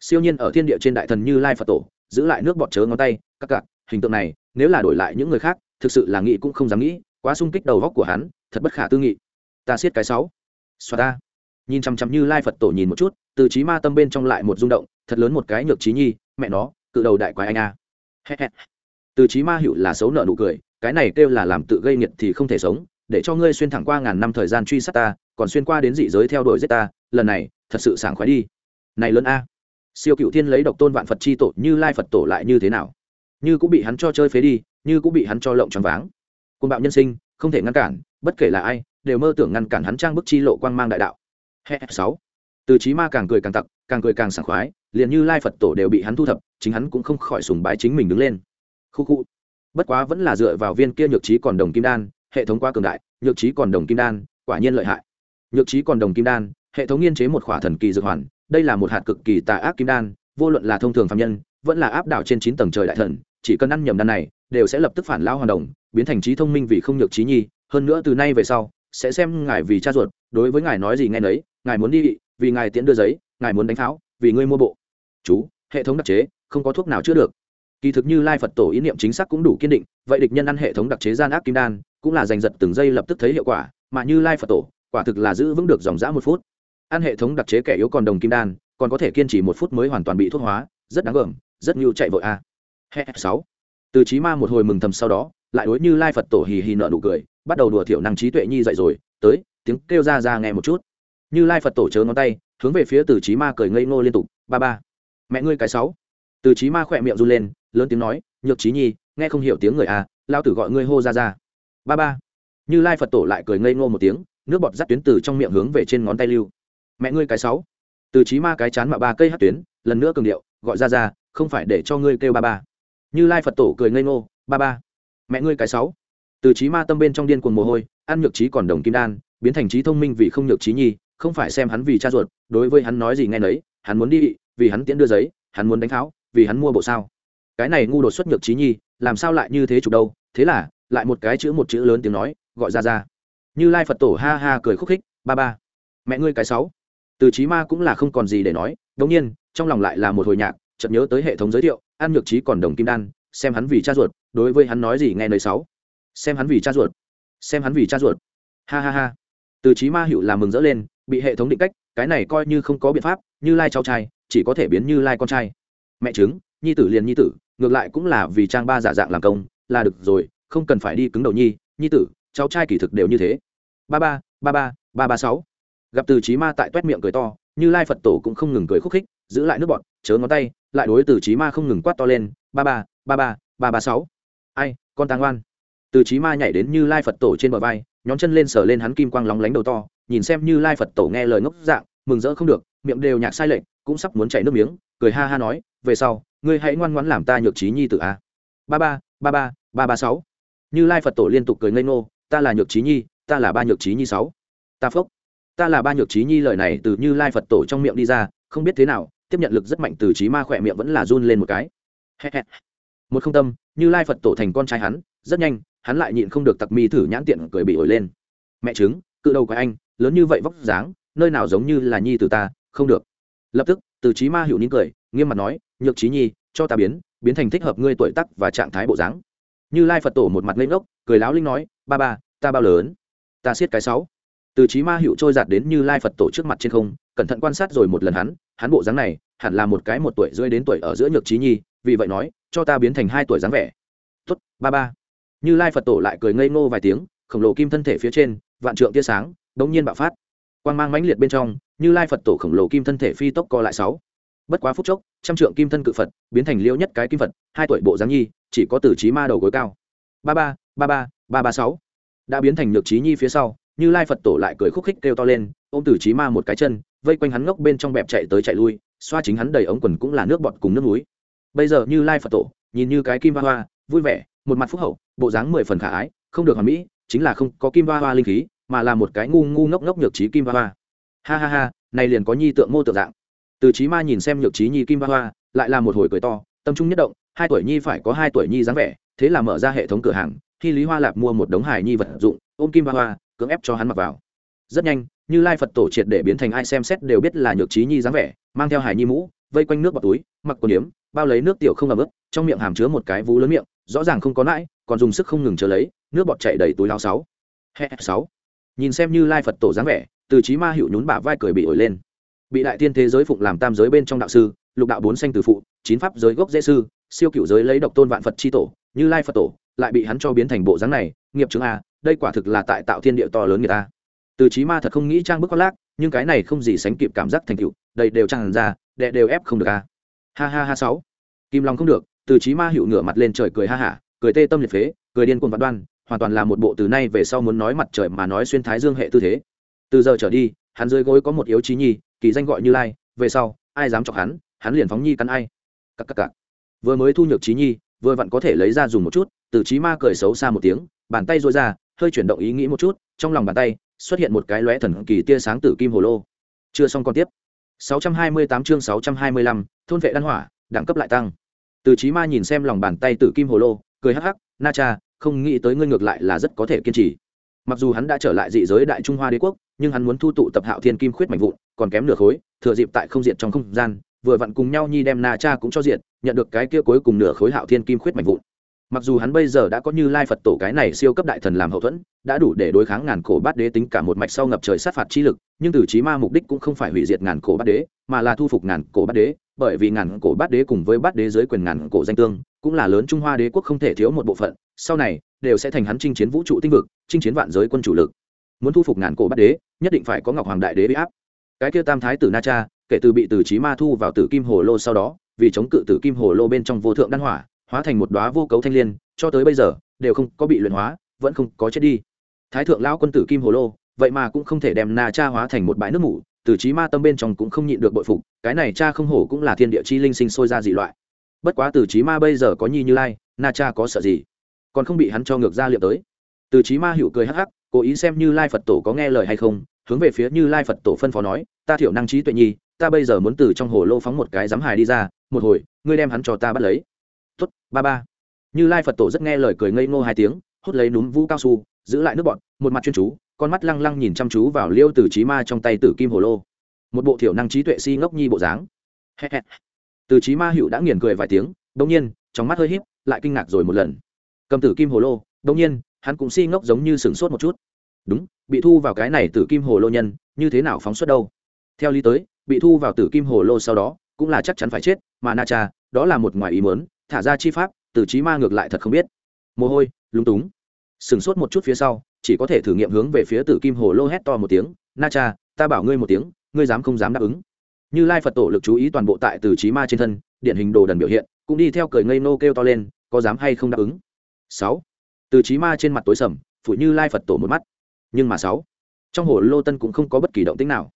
Siêu nhiên ở thiên địa trên đại thần như lai phật tổ, giữ lại nước bọt chớ ngón tay, các cặp hình tượng này, nếu là đổi lại những người khác, thực sự là nghĩ cũng không dám nghĩ, quá sung kích đầu góc của hắn, thật bất khả tư nghị. Ta siết cái sáu. Xoa ta. Nhìn chằm chằm như lai phật tổ nhìn một chút, từ trí ma tâm bên trong lại một rung động, thật lớn một cái nhược trí nhi, mẹ nó, cự đầu đại quái anh a. Từ trí ma hữu là xấu nợ nụ cười, cái này kêu là làm tự gây nghiệt thì không thể sống để cho ngươi xuyên thẳng qua ngàn năm thời gian truy sát ta, còn xuyên qua đến dị giới theo đuổi giết ta, lần này, thật sự sảng khoái đi. Này lớn a. Siêu cựu thiên lấy độc tôn vạn phật chi tổ như lai phật tổ lại như thế nào? Như cũng bị hắn cho chơi phế đi, như cũng bị hắn cho lộng tròn váng. Côn bạo nhân sinh, không thể ngăn cản, bất kể là ai, đều mơ tưởng ngăn cản hắn trang bức chi lộ quang mang đại đạo. He sáu. Từ trí ma càng cười càng tặc, càng cười càng sảng khoái, liền như lai phật tổ đều bị hắn thu thập, chính hắn cũng không khỏi sùng bái chính mình đứng lên. Khu khu. Bất quá vẫn là dựa vào viên kia nhược trí còn đồng kim đan hệ thống quá cường đại, nhược trí còn đồng kim đan, quả nhiên lợi hại. Nhược trí còn đồng kim đan, hệ thống nghiên chế một khỏa thần kỳ dược hoàn, đây là một hạt cực kỳ tà ác kim đan, vô luận là thông thường phạm nhân, vẫn là áp đảo trên chín tầng trời đại thần, chỉ cần ăn nhầm đan này, đều sẽ lập tức phản lao hoàn đồng, biến thành trí thông minh vì không nhược trí nhi, hơn nữa từ nay về sau, sẽ xem ngài vì cha ruột, đối với ngài nói gì nghe nấy, ngài muốn đi, vì ngài tiễn đưa giấy, ngài muốn đánh pháo, vì ngươi mua bộ. Chú, hệ thống đặc chế, không có thuốc nào chữa được. Kỳ thực như lai phật tổ ý niệm chính xác cũng đủ kiên định, vậy địch nhân ăn hệ thống đặc chế gian ác kim đan cũng là giành giật từng giây lập tức thấy hiệu quả, mà như lai phật tổ, quả thực là giữ vững được dòng dã một phút. Ăn hệ thống đặc chế kẻ yếu còn đồng kim đan, còn có thể kiên trì một phút mới hoàn toàn bị thuốc hóa, rất đáng gờm, rất nhiều chạy vội a. À. sáu. Từ trí ma một hồi mừng thầm sau đó, lại đối như lai phật tổ hì hì nợ nụ cười, bắt đầu đùa thiểu năng trí tuệ nhi dậy rồi, tới, tiếng kêu ra ra nghe một chút. Như lai phật tổ chớ ngón tay, hướng về phía từ trí ma cười ngây ngô liên tục, ba ba. Mẹ ngươi cái sáu. Từ trí ma khỏe miệng run lên, lớn tiếng nói, nhược trí nhi, nghe không hiểu tiếng người à lao tử gọi ngươi hô ra ra ba ba. Như lai phật tổ lại cười ngây ngô một tiếng, nước bọt dắt tuyến từ trong miệng hướng về trên ngón tay lưu. Mẹ ngươi cái sáu. Từ trí ma cái chán mà ba cây hát tuyến, lần nữa cường điệu, gọi ra ra, không phải để cho ngươi kêu ba ba. Như lai phật tổ cười ngây ngô, ba ba. Mẹ ngươi cái sáu. Từ trí ma tâm bên trong điên cuồng mồ hôi, ăn nhược trí còn đồng kim đan, biến thành trí thông minh vì không nhược trí nhi, không phải xem hắn vì cha ruột, đối với hắn nói gì nghe nấy, hắn muốn đi, vì hắn tiễn đưa giấy, hắn muốn đánh tháo, vì hắn mua bộ sao. Cái này ngu đột xuất nhược trí nhi, làm sao lại như thế chụp đâu, thế là lại một cái chữ một chữ lớn tiếng nói, gọi ra ra. Như lai phật tổ ha ha cười khúc khích, ba ba. Mẹ ngươi cái sáu. Từ trí ma cũng là không còn gì để nói, đống nhiên, trong lòng lại là một hồi nhạc, chợt nhớ tới hệ thống giới thiệu, an nhược trí còn đồng kim đan, xem hắn vì cha ruột, đối với hắn nói gì nghe nơi sáu. Xem hắn vì cha ruột. Xem hắn vì cha ruột. Ha ha ha. Từ trí ma hiệu làm mừng rỡ lên, bị hệ thống định cách, cái này coi như không có biện pháp, như lai cháu trai, chỉ có thể biến như lai con trai. Mẹ chứng nhi tử liền nhi tử, ngược lại cũng là vì trang ba giả dạng làm công, là được rồi không cần phải đi cứng đầu nhi nhi tử, cháu trai kỳ thực đều như thế. Ba ba ba ba ba ba sáu. Gặp từ trí ma tại toét miệng cười to, như lai phật tổ cũng không ngừng cười khúc khích, giữ lại nước bọn chớ ngón tay, lại đối từ trí ma không ngừng quát to lên, ba ba ba ba ba ba sáu. Ai, con tàng oan. Từ trí ma nhảy đến như lai phật tổ trên bờ vai nhóm chân lên sờ lên hắn kim quang lóng lánh đầu to, nhìn xem như lai phật tổ nghe lời ngốc dạng, mừng rỡ không được, miệng đều nhạc sai lệch, cũng sắp muốn chảy nước miếng, cười ha ha nói, về sau, ngươi hãy ngoan ngoãn làm ta nhược trí nhi tử a. Ba ba ba ba ba ba sáu như lai phật tổ liên tục cười ngây ngô, ta là nhược trí nhi, ta là ba nhược trí nhi sáu. Ta phốc. Ta là ba nhược trí nhi lời này từ như lai phật tổ trong miệng đi ra, không biết thế nào, tiếp nhận lực rất mạnh từ trí ma khỏe miệng vẫn là run lên một cái. Một không tâm, như lai phật tổ thành con trai hắn, rất nhanh, hắn lại nhịn không được tặc mi thử nhãn tiện cười bị ổi lên. Mẹ chứng cự đầu của anh, lớn như vậy vóc dáng, nơi nào giống như là nhi từ ta, không được. Lập tức, từ trí ma hiệu nín cười, nghiêm mặt nói, nhược trí nhi, cho ta biến biến thành thích hợp ngươi tuổi tắc và trạng thái bộ dáng như lai phật tổ một mặt lên ngốc, cười láo linh nói, ba ba, ta bao lớn? Ta siết cái sáu. Từ trí ma hữu trôi giạt đến như lai phật tổ trước mặt trên không, cẩn thận quan sát rồi một lần hắn hắn bộ dáng này, hẳn là một cái một tuổi rưỡi đến tuổi ở giữa nhược trí nhi, vì vậy nói, cho ta biến thành hai tuổi dáng vẻ. Tốt, ba ba. Như lai phật tổ lại cười ngây ngô vài tiếng, khổng lồ kim thân thể phía trên, vạn trượng tia sáng, đống nhiên bạo phát. Quang mang mãnh liệt bên trong, như lai phật tổ khổng lồ kim thân thể phi tốc co lại sáu bất quá phút chốc, trăm trượng kim thân cự phật, biến thành liêu nhất cái kim phật, hai tuổi bộ dáng nhi, chỉ có tử trí ma đầu gối cao. Ba ba ba ba ba ba sáu. Đã biến thành nhược trí nhi phía sau, như lai phật tổ lại cười khúc khích kêu to lên, ôm tử trí ma một cái chân, vây quanh hắn ngốc bên trong bẹp chạy tới chạy lui, xoa chính hắn đầy ống quần cũng là nước bọt cùng nước núi. Bây giờ như lai phật tổ, nhìn như cái kim hoa hoa, vui vẻ, một mặt phúc hậu, bộ dáng mười phần khả ái, không được hoàn mỹ, chính là không có kim hoa hoa linh khí, mà là một cái ngu ngu ngốc ngốc nhược trí kim hoa hoa. Ha ha ha, này liền có nhi tượng mô tượng dạng từ trí ma nhìn xem nhược trí nhi kim ba hoa, lại là một hồi cười to, tâm trung nhất động, hai tuổi nhi phải có hai tuổi nhi dáng vẻ, thế là mở ra hệ thống cửa hàng, khi lý hoa lạp mua một đống hài nhi vật dụng, ôm kim ba hoa, cưỡng ép cho hắn mặc vào. Rất nhanh, như lai phật tổ triệt để biến thành ai xem xét đều biết là nhược trí nhi dáng vẻ, mang theo hài nhi mũ, vây quanh nước bọc túi, mặc quần yếm, bao lấy nước tiểu không ẩm ướt, trong miệng hàm chứa một cái vú lớn miệng, rõ ràng không có nãi, còn dùng sức không ngừng chờ lấy, nước bọt chạy đầy túi lao sáu. Hẹ, sáu. Nhìn xem như lai phật tổ dáng vẻ, từ trí ma hiệu nhún bả vai cười bị ổi lên bị đại thiên thế giới phụng làm tam giới bên trong đạo sư, lục đạo bốn xanh từ phụ, chín pháp giới gốc dễ sư, siêu cựu giới lấy độc tôn vạn phật c tổ, như lai phật tổ, lại bị hắn cho biến thành bộ dáng này, nghiệp chứng a, đây quả thực là tại tạo thiên địa to lớn người ta. Từ trí ma thật không nghĩ trang bức khoác lác, nhưng cái này không gì sánh kịp cảm giác thành cựu đầy đều tràn ra, đệ đều ép không được a. Ha ha ha sáu. Kim long không được, từ trí ma hiệu ngửa mặt lên trời cười ha hả, cười tê tâm liệt phế, cười điên cuồng vạn đoan, hoàn toàn là một bộ từ nay về sau muốn nói mặt trời mà nói xuyên thái dương hệ tư thế. Từ giờ trở đi, hắn dưới gối có một yếu trí nhi kỳ danh gọi như lai về sau ai dám chọc hắn hắn liền phóng nhi cắn ai. Cắc cắc cắc vừa mới thu nhược trí nhi vừa vặn có thể lấy ra dùng một chút từ trí ma cười xấu xa một tiếng bàn tay dội ra hơi chuyển động ý nghĩ một chút trong lòng bàn tay xuất hiện một cái lóe thần kỳ tia sáng tử kim hồ lô. Chưa xong còn tiếp. 628 chương 625, thôn vệ đan hỏa đẳng cấp lại tăng. Từ trí ma nhìn xem lòng bàn tay tử kim hồ lô cười hắc hắc na cha không nghĩ tới ngươi ngược lại là rất có thể kiên trì. Mặc dù hắn đã trở lại dị giới đại trung hoa đế quốc nhưng hắn muốn thu tụ tập hạo thiên kim khuyết mạnh vụn còn kém nửa khối, thừa dịp tại không diện trong không gian, vừa vặn cùng nhau nhi đem na cha cũng cho diện nhận được cái kia cuối cùng nửa khối hạo thiên kim khuyết mạnh vụn. Mặc dù hắn bây giờ đã có như lai phật tổ cái này siêu cấp đại thần làm hậu thuẫn, đã đủ để đối kháng ngàn cổ bát đế tính cả một mạch sau ngập trời sát phạt chi lực, nhưng từ trí ma mục đích cũng không phải hủy diệt ngàn cổ bát đế, mà là thu phục ngàn cổ bát đế, bởi vì ngàn cổ bát đế cùng với bát đế dưới quyền ngàn cổ danh tương, cũng là lớn trung hoa đế quốc không thể thiếu một bộ phận, sau này, đều sẽ thành hắn chinh chiến vũ trụ tinh vực, chinh chiến vạn giới quân chủ lực. Muốn thu phục ngàn cổ bát đế, nhất định phải có ngọc hoàng đại đế bị áp cái kia tam thái tử na cha, kể từ bị tử trí ma thu vào tử kim hồ lô sau đó, vì chống cự tử kim hồ lô bên trong vô thượng đan hỏa, hóa thành một đóa vô cấu thanh liên, cho tới bây giờ, đều không có bị luyện hóa, vẫn không có chết đi. Thái thượng lão quân tử kim hồ lô, vậy mà cũng không thể đem na cha hóa thành một bãi nước mủ, tử trí ma tâm bên trong cũng không nhịn được bội phục, cái này cha không hổ cũng là thiên địa chi linh sinh sôi ra dị loại. Bất quá tử trí ma bây giờ có nhi như lai, na cha có sợ gì? Còn không bị hắn cho ngược ra liệu tới. Tử trí ma hữu cười hắc hắc, cố ý xem như lai phật tổ có nghe lời hay không hướng về phía như lai phật tổ phân phó nói, ta thiểu năng trí tuệ nhi, ta bây giờ muốn từ trong hồ lô phóng một cái giám hài đi ra, một hồi, ngươi đem hắn cho ta bắt lấy. Tuất ba ba. Như lai phật tổ rất nghe lời cười ngây ngô hai tiếng, hút lấy núm vũ cao su, giữ lại nước bọn, một mặt chuyên chú, con mắt lăng lăng nhìn chăm chú vào liêu tử trí ma trong tay tử kim hồ lô. Một bộ thiểu năng trí tuệ si ngốc nhi bộ dáng. Từ trí ma hữu đã nghiền cười vài tiếng đông nhiên, trong mắt hơi híp, lại kinh ngạc rồi một lần. Cầm tử kim hồ lô đông nhiên, hắn cũng si ngốc giống như sửng sốt một chút đúng, bị thu vào cái này tử kim hồ lô nhân, như thế nào phóng xuất đâu? Theo lý tới, bị thu vào tử kim hồ lô sau đó, cũng là chắc chắn phải chết, mà na cha, đó là một ngoài ý mớn thả ra chi pháp tử trí ma ngược lại thật không biết. Mồ hôi, lúng túng. Sửng sốt một chút phía sau, chỉ có thể thử nghiệm hướng về phía tử kim hồ lô hét to một tiếng, na cha, ta bảo ngươi một tiếng, ngươi dám không dám đáp ứng. Như lai phật tổ lực chú ý toàn bộ tại từ trí ma trên thân, điển hình đồ đần biểu hiện, cũng đi theo cười ngây nô kêu to lên, có dám hay không đáp ứng? Sáu. Từ trí ma trên mặt tối sầm phụ như lai phật tổ một mắt nhưng mà sáu. Trong hồ lô tân cũng không có bất kỳ động tĩnh nào.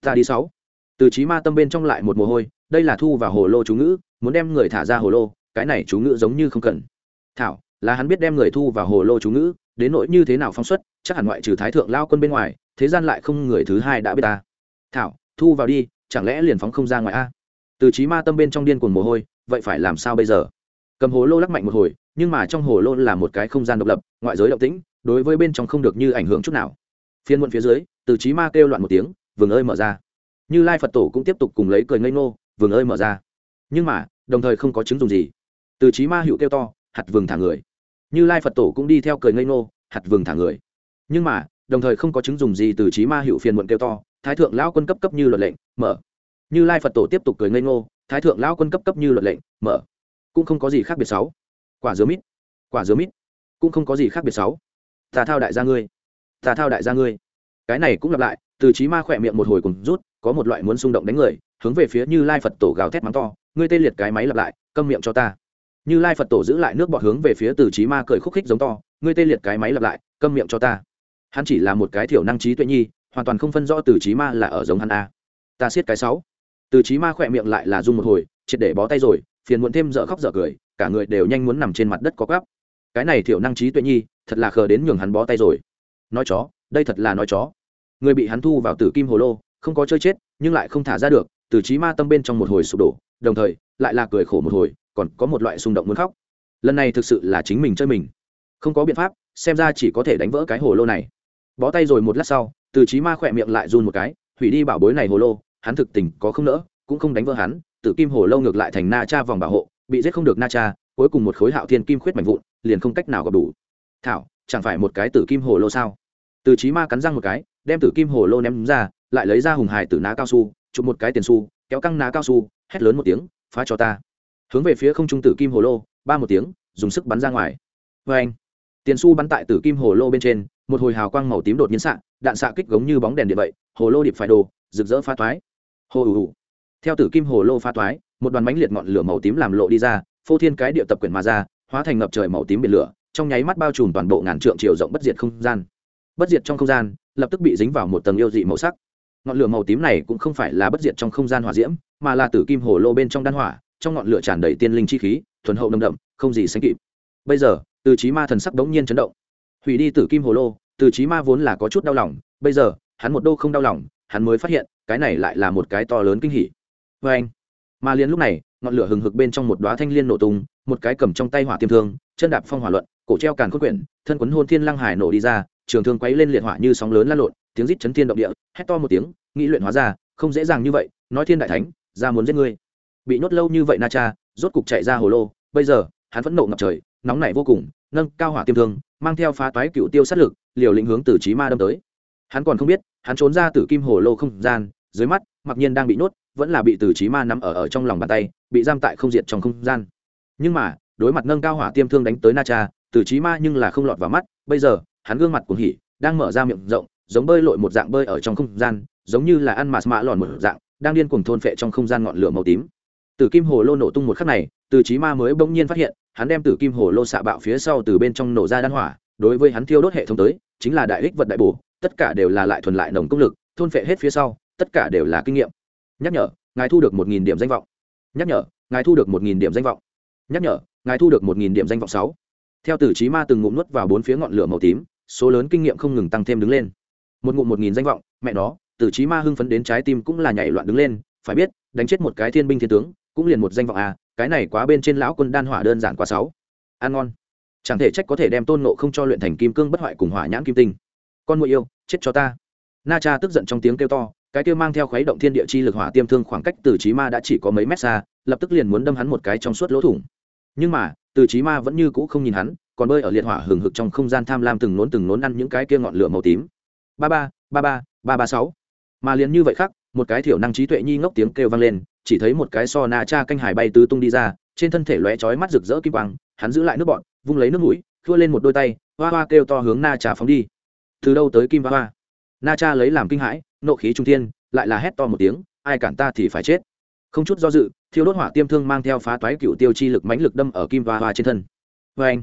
Ta đi sáu. Từ trí ma tâm bên trong lại một mồ hôi, đây là thu vào hồ lô chú ngữ, muốn đem người thả ra hồ lô, cái này chú ngữ giống như không cần. Thảo, là hắn biết đem người thu vào hồ lô chú ngữ, đến nỗi như thế nào phóng xuất, chắc hẳn ngoại trừ thái thượng lao quân bên ngoài, thế gian lại không người thứ hai đã biết ta. Thảo, thu vào đi, chẳng lẽ liền phóng không ra ngoài a? Từ trí ma tâm bên trong điên cuồng mồ hôi, vậy phải làm sao bây giờ? Cầm hồ lô lắc mạnh một hồi, nhưng mà trong hồ lô là một cái không gian độc lập, ngoại giới động tĩnh đối với bên trong không được như ảnh hưởng chút nào. Phiên muộn phía dưới, từ trí ma kêu loạn một tiếng vừng ơi mở ra. Như lai phật tổ cũng tiếp tục cùng lấy cười ngây ngô vừng ơi mở ra. Nhưng mà, đồng thời không có chứng dùng gì. Từ trí ma hữu kêu to, hạt vừng thả người. Như lai phật tổ cũng đi theo cười ngây ngô, hạt vừng thả người. Nhưng mà, đồng thời không có chứng dùng gì từ trí ma hữu phiền muộn kêu to, thái thượng lão quân cấp cấp như luật lệnh, mở. Như lai phật tổ tiếp tục cười ngây ngô, thái thượng lão quân cấp cấp như luật lệnh, mở. Cũng không có gì khác biệt sáu quả dứa mít, quả dứa mít, cũng không có gì khác biệt sáu ta thao đại gia ngươi. Ta thao đại gia ngươi. Cái này cũng lặp lại, từ trí ma khỏe miệng một hồi cùng rút, có một loại muốn xung động đánh người, hướng về phía như lai phật tổ gào thét mắng to, ngươi tê liệt cái máy lặp lại, câm miệng cho ta. Như lai phật tổ giữ lại nước bọt hướng về phía từ trí ma cười khúc khích giống to, ngươi tê liệt cái máy lặp lại, câm miệng cho ta. Hắn chỉ là một cái thiểu năng trí tuệ nhi, hoàn toàn không phân rõ từ trí ma là ở giống hắn a. Ta siết cái sáu. Từ trí ma khỏe miệng lại là rung một hồi, triệt để bó tay rồi, phiền muộn thêm dở khóc dở cười, cả người đều nhanh muốn nằm trên mặt đất có gắp. Cái này thiểu năng trí tuệ nhi thật là khờ đến nhường hắn bó tay rồi. Nói chó, đây thật là nói chó. Người bị hắn thu vào tử kim hồ lô, không có chơi chết, nhưng lại không thả ra được, từ trí ma tâm bên trong một hồi sụp đổ, đồng thời, lại là cười khổ một hồi, còn có một loại xung động muốn khóc. Lần này thực sự là chính mình chơi mình. Không có biện pháp, xem ra chỉ có thể đánh vỡ cái hồ lô này. Bó tay rồi một lát sau, từ trí ma khỏe miệng lại run một cái, hủy đi bảo bối này hồ lô, hắn thực tình có không nỡ, cũng không đánh vỡ hắn, tử kim hồ lô ngược lại thành na cha vòng bảo hộ, bị giết không được na cha, cuối cùng một khối hạo thiên kim khuyết mạnh vụn, liền không cách nào gặp đủ thảo, chẳng phải một cái tử kim hồ lô sao? Từ trí ma cắn răng một cái, đem tử kim hồ lô ném ra, lại lấy ra hùng hải tử ná cao su, chụp một cái tiền su kéo căng ná cao su, hét lớn một tiếng, phá cho ta. Hướng về phía không trung tử kim hồ lô, ba một tiếng, dùng sức bắn ra ngoài. Vê anh tiền su bắn tại tử kim hồ lô bên trên, một hồi hào quang màu tím đột nhiên xạ, đạn xạ kích giống như bóng đèn điện vậy, hồ lô điệp phải đồ rực rỡ phá toái. Hồ ủ ủ theo tử kim hồ lô phá toái, một đoàn bánh liệt ngọn lửa màu tím làm lộ đi ra, phô thiên cái địa tập quyển mà ra, hóa thành ngập trời màu tím biển lửa trong nháy mắt bao trùm toàn bộ ngàn trượng chiều rộng bất diệt không gian. Bất diệt trong không gian, lập tức bị dính vào một tầng yêu dị màu sắc. Ngọn lửa màu tím này cũng không phải là bất diệt trong không gian hỏa diễm, mà là tử kim hồ lô bên trong đan hỏa, trong ngọn lửa tràn đầy tiên linh chi khí, thuần hậu nồng đậm, không gì sánh kịp. Bây giờ, từ trí ma thần sắc đống nhiên chấn động. Hủy đi tử kim hồ lô, từ trí ma vốn là có chút đau lòng, bây giờ, hắn một đô không đau lòng, hắn mới phát hiện, cái này lại là một cái to lớn kinh hỉ. Vê anh, mà liền lúc này, ngọn lửa hừng hực bên trong một đóa thanh liên nổ tung, một cái cầm trong tay hỏa tiêm thương, chân đạp phong hỏa luận cổ treo càn khôn quyển, thân quấn hôn thiên lăng hải nổ đi ra, trường thương quấy lên liệt hỏa như sóng lớn lan lộn, tiếng rít chấn thiên động địa, hét to một tiếng, nghĩ luyện hóa ra, không dễ dàng như vậy, nói thiên đại thánh, ra muốn giết ngươi. Bị nhốt lâu như vậy na cha, rốt cục chạy ra hồ lô, bây giờ, hắn vẫn nộ ngập trời, nóng nảy vô cùng, nâng cao hỏa tiêm thương, mang theo phá toái cựu tiêu sát lực, liều lĩnh hướng từ trí ma đâm tới. Hắn còn không biết, hắn trốn ra từ kim hồ lô không gian, dưới mắt, mặc nhiên đang bị nhốt, vẫn là bị từ trí ma nắm ở ở trong lòng bàn tay, bị giam tại không diện trong không gian. Nhưng mà, đối mặt nâng cao hỏa tiêm thương đánh tới na cha từ trí ma nhưng là không lọt vào mắt, bây giờ, hắn gương mặt cuồng hỉ, đang mở ra miệng rộng, giống bơi lội một dạng bơi ở trong không gian, giống như là ăn mạt mạ lòn một dạng, đang điên cuồng thôn phệ trong không gian ngọn lửa màu tím. Từ kim hồ lô nổ tung một khắc này, từ trí ma mới bỗng nhiên phát hiện, hắn đem từ kim hồ lô xạ bạo phía sau từ bên trong nổ ra đan hỏa, đối với hắn thiêu đốt hệ thống tới, chính là đại ích vật đại bổ, tất cả đều là lại thuần lại nồng công lực, thôn phệ hết phía sau, tất cả đều là kinh nghiệm. Nhắc nhở, ngài thu được một nghìn điểm danh vọng. Nhắc nhở, ngài thu được một nghìn điểm danh vọng. Nhắc nhở, ngài thu được một nghìn điểm danh vọng sáu theo tử trí ma từng ngụm nuốt vào bốn phía ngọn lửa màu tím, số lớn kinh nghiệm không ngừng tăng thêm đứng lên. Một ngụm một nghìn danh vọng, mẹ nó, tử trí ma hưng phấn đến trái tim cũng là nhảy loạn đứng lên, phải biết, đánh chết một cái thiên binh thiên tướng, cũng liền một danh vọng à cái này quá bên trên lão quân đan hỏa đơn giản quá sáu ăn ngon. Chẳng thể trách có thể đem tôn nộ không cho luyện thành kim cương bất hoại cùng hỏa nhãn kim tinh. Con ngụy yêu, chết cho ta. Na cha tức giận trong tiếng kêu to, cái kêu mang theo khuấy động thiên địa chi lực hỏa tiêm thương khoảng cách từ trí ma đã chỉ có mấy mét xa, lập tức liền muốn đâm hắn một cái trong suốt lỗ thủng nhưng mà, từ trí ma vẫn như cũ không nhìn hắn, còn bơi ở liệt hỏa hừng hực trong không gian tham lam từng nốn từng nốn ăn những cái kia ngọn lửa màu tím. Ba ba ba ba ba ba sáu. Mà liền như vậy khác một cái thiểu năng trí tuệ nhi ngốc tiếng kêu vang lên, chỉ thấy một cái so na cha canh hải bay tứ tung đi ra, trên thân thể lóe chói mắt rực rỡ kim quang, hắn giữ lại nước bọn, vung lấy nước mũi thua lên một đôi tay, hoa hoa kêu to hướng na cha phóng đi. Từ đâu tới kim hoa hoa? Na cha lấy làm kinh hãi, nộ khí trung thiên, lại là hét to một tiếng, ai cản ta thì phải chết không chút do dự, thiêu đốt hỏa tiêm thương mang theo phá toái cựu tiêu chi lực mãnh lực đâm ở kim và hoa trên thân. Vê anh,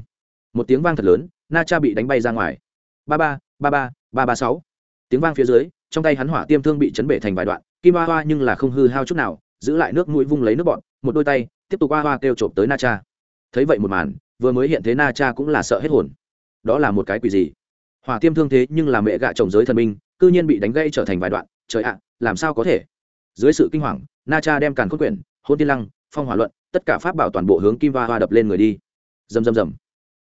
một tiếng vang thật lớn, na cha bị đánh bay ra ngoài. Ba ba ba ba ba ba sáu. Tiếng vang phía dưới, trong tay hắn hỏa tiêm thương bị chấn bể thành vài đoạn, kim hoa hoa nhưng là không hư hao chút nào, giữ lại nước mũi vung lấy nước bọn một đôi tay, tiếp tục hoa hoa kêu trộm tới na cha. Thấy vậy một màn, vừa mới hiện thế na cha cũng là sợ hết hồn. Đó là một cái quỷ gì? Hỏa tiêm thương thế nhưng là mẹ gạ chồng giới thần minh, cư nhiên bị đánh gây trở thành vài đoạn, trời ạ, làm sao có thể? Dưới sự kinh hoàng na cha đem càn khôn quyển, hôn tiên lăng, phong hỏa luận, tất cả pháp bảo toàn bộ hướng kim Ba hoa đập lên người đi. Rầm rầm rầm.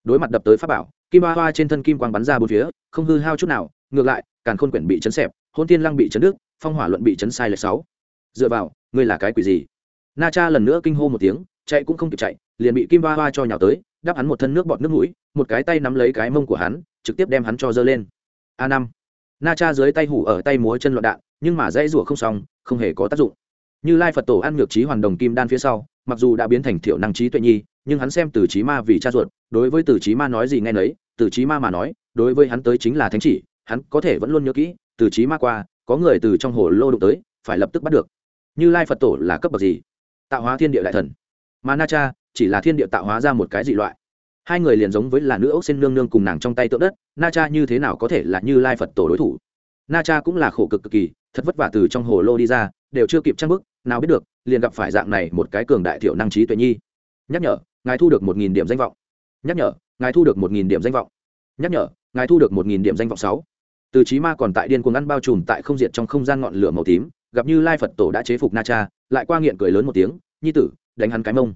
Đối mặt đập tới pháp bảo, kim Ba hoa trên thân kim quang bắn ra bốn phía, không hư hao chút nào, ngược lại, càn khôn quyển bị chấn xẹp, hôn tiên lăng bị chấn đức phong hỏa luận bị chấn sai lệch sáu. Dựa vào, ngươi là cái quỷ gì? Na cha lần nữa kinh hô một tiếng, chạy cũng không kịp chạy, liền bị kim Ba hoa cho nhào tới, đắp hắn một thân nước bọt nước mũi, một cái tay nắm lấy cái mông của hắn, trực tiếp đem hắn cho dơ lên. A năm. Na cha dưới tay hủ ở tay múa chân loạn đạn, nhưng mà dãy rủa không xong, không hề có tác dụng như lai phật tổ ăn ngược trí hoàn đồng kim đan phía sau, mặc dù đã biến thành thiểu năng trí tuệ nhi, nhưng hắn xem từ trí ma vì cha ruột, đối với từ trí ma nói gì nghe nấy, từ trí ma mà nói, đối với hắn tới chính là thánh chỉ, hắn có thể vẫn luôn nhớ kỹ, từ trí ma qua, có người từ trong hồ lô đụng tới, phải lập tức bắt được. Như lai phật tổ là cấp bậc gì? Tạo hóa thiên địa đại thần. Mà na cha, chỉ là thiên địa tạo hóa ra một cái dị loại. Hai người liền giống với là nữ ốc xin nương nương cùng nàng trong tay tượng đất, na cha như thế nào có thể là như lai phật tổ đối thủ? Na cha cũng là khổ cực cực kỳ thật vất vả từ trong hồ lô đi ra, đều chưa kịp trang bức nào biết được, liền gặp phải dạng này một cái cường đại thiểu năng trí tuệ nhi. Nhắc nhở, ngài thu được một nghìn điểm danh vọng. Nhắc nhở, ngài thu được một nghìn điểm danh vọng. Nhắc nhở, ngài thu được một nghìn điểm danh vọng sáu. Từ trí ma còn tại điên cuồng ăn bao trùm tại không diệt trong không gian ngọn lửa màu tím, gặp như lai phật tổ đã chế phục na cha, lại qua nghiện cười lớn một tiếng, nhi tử, đánh hắn cái mông.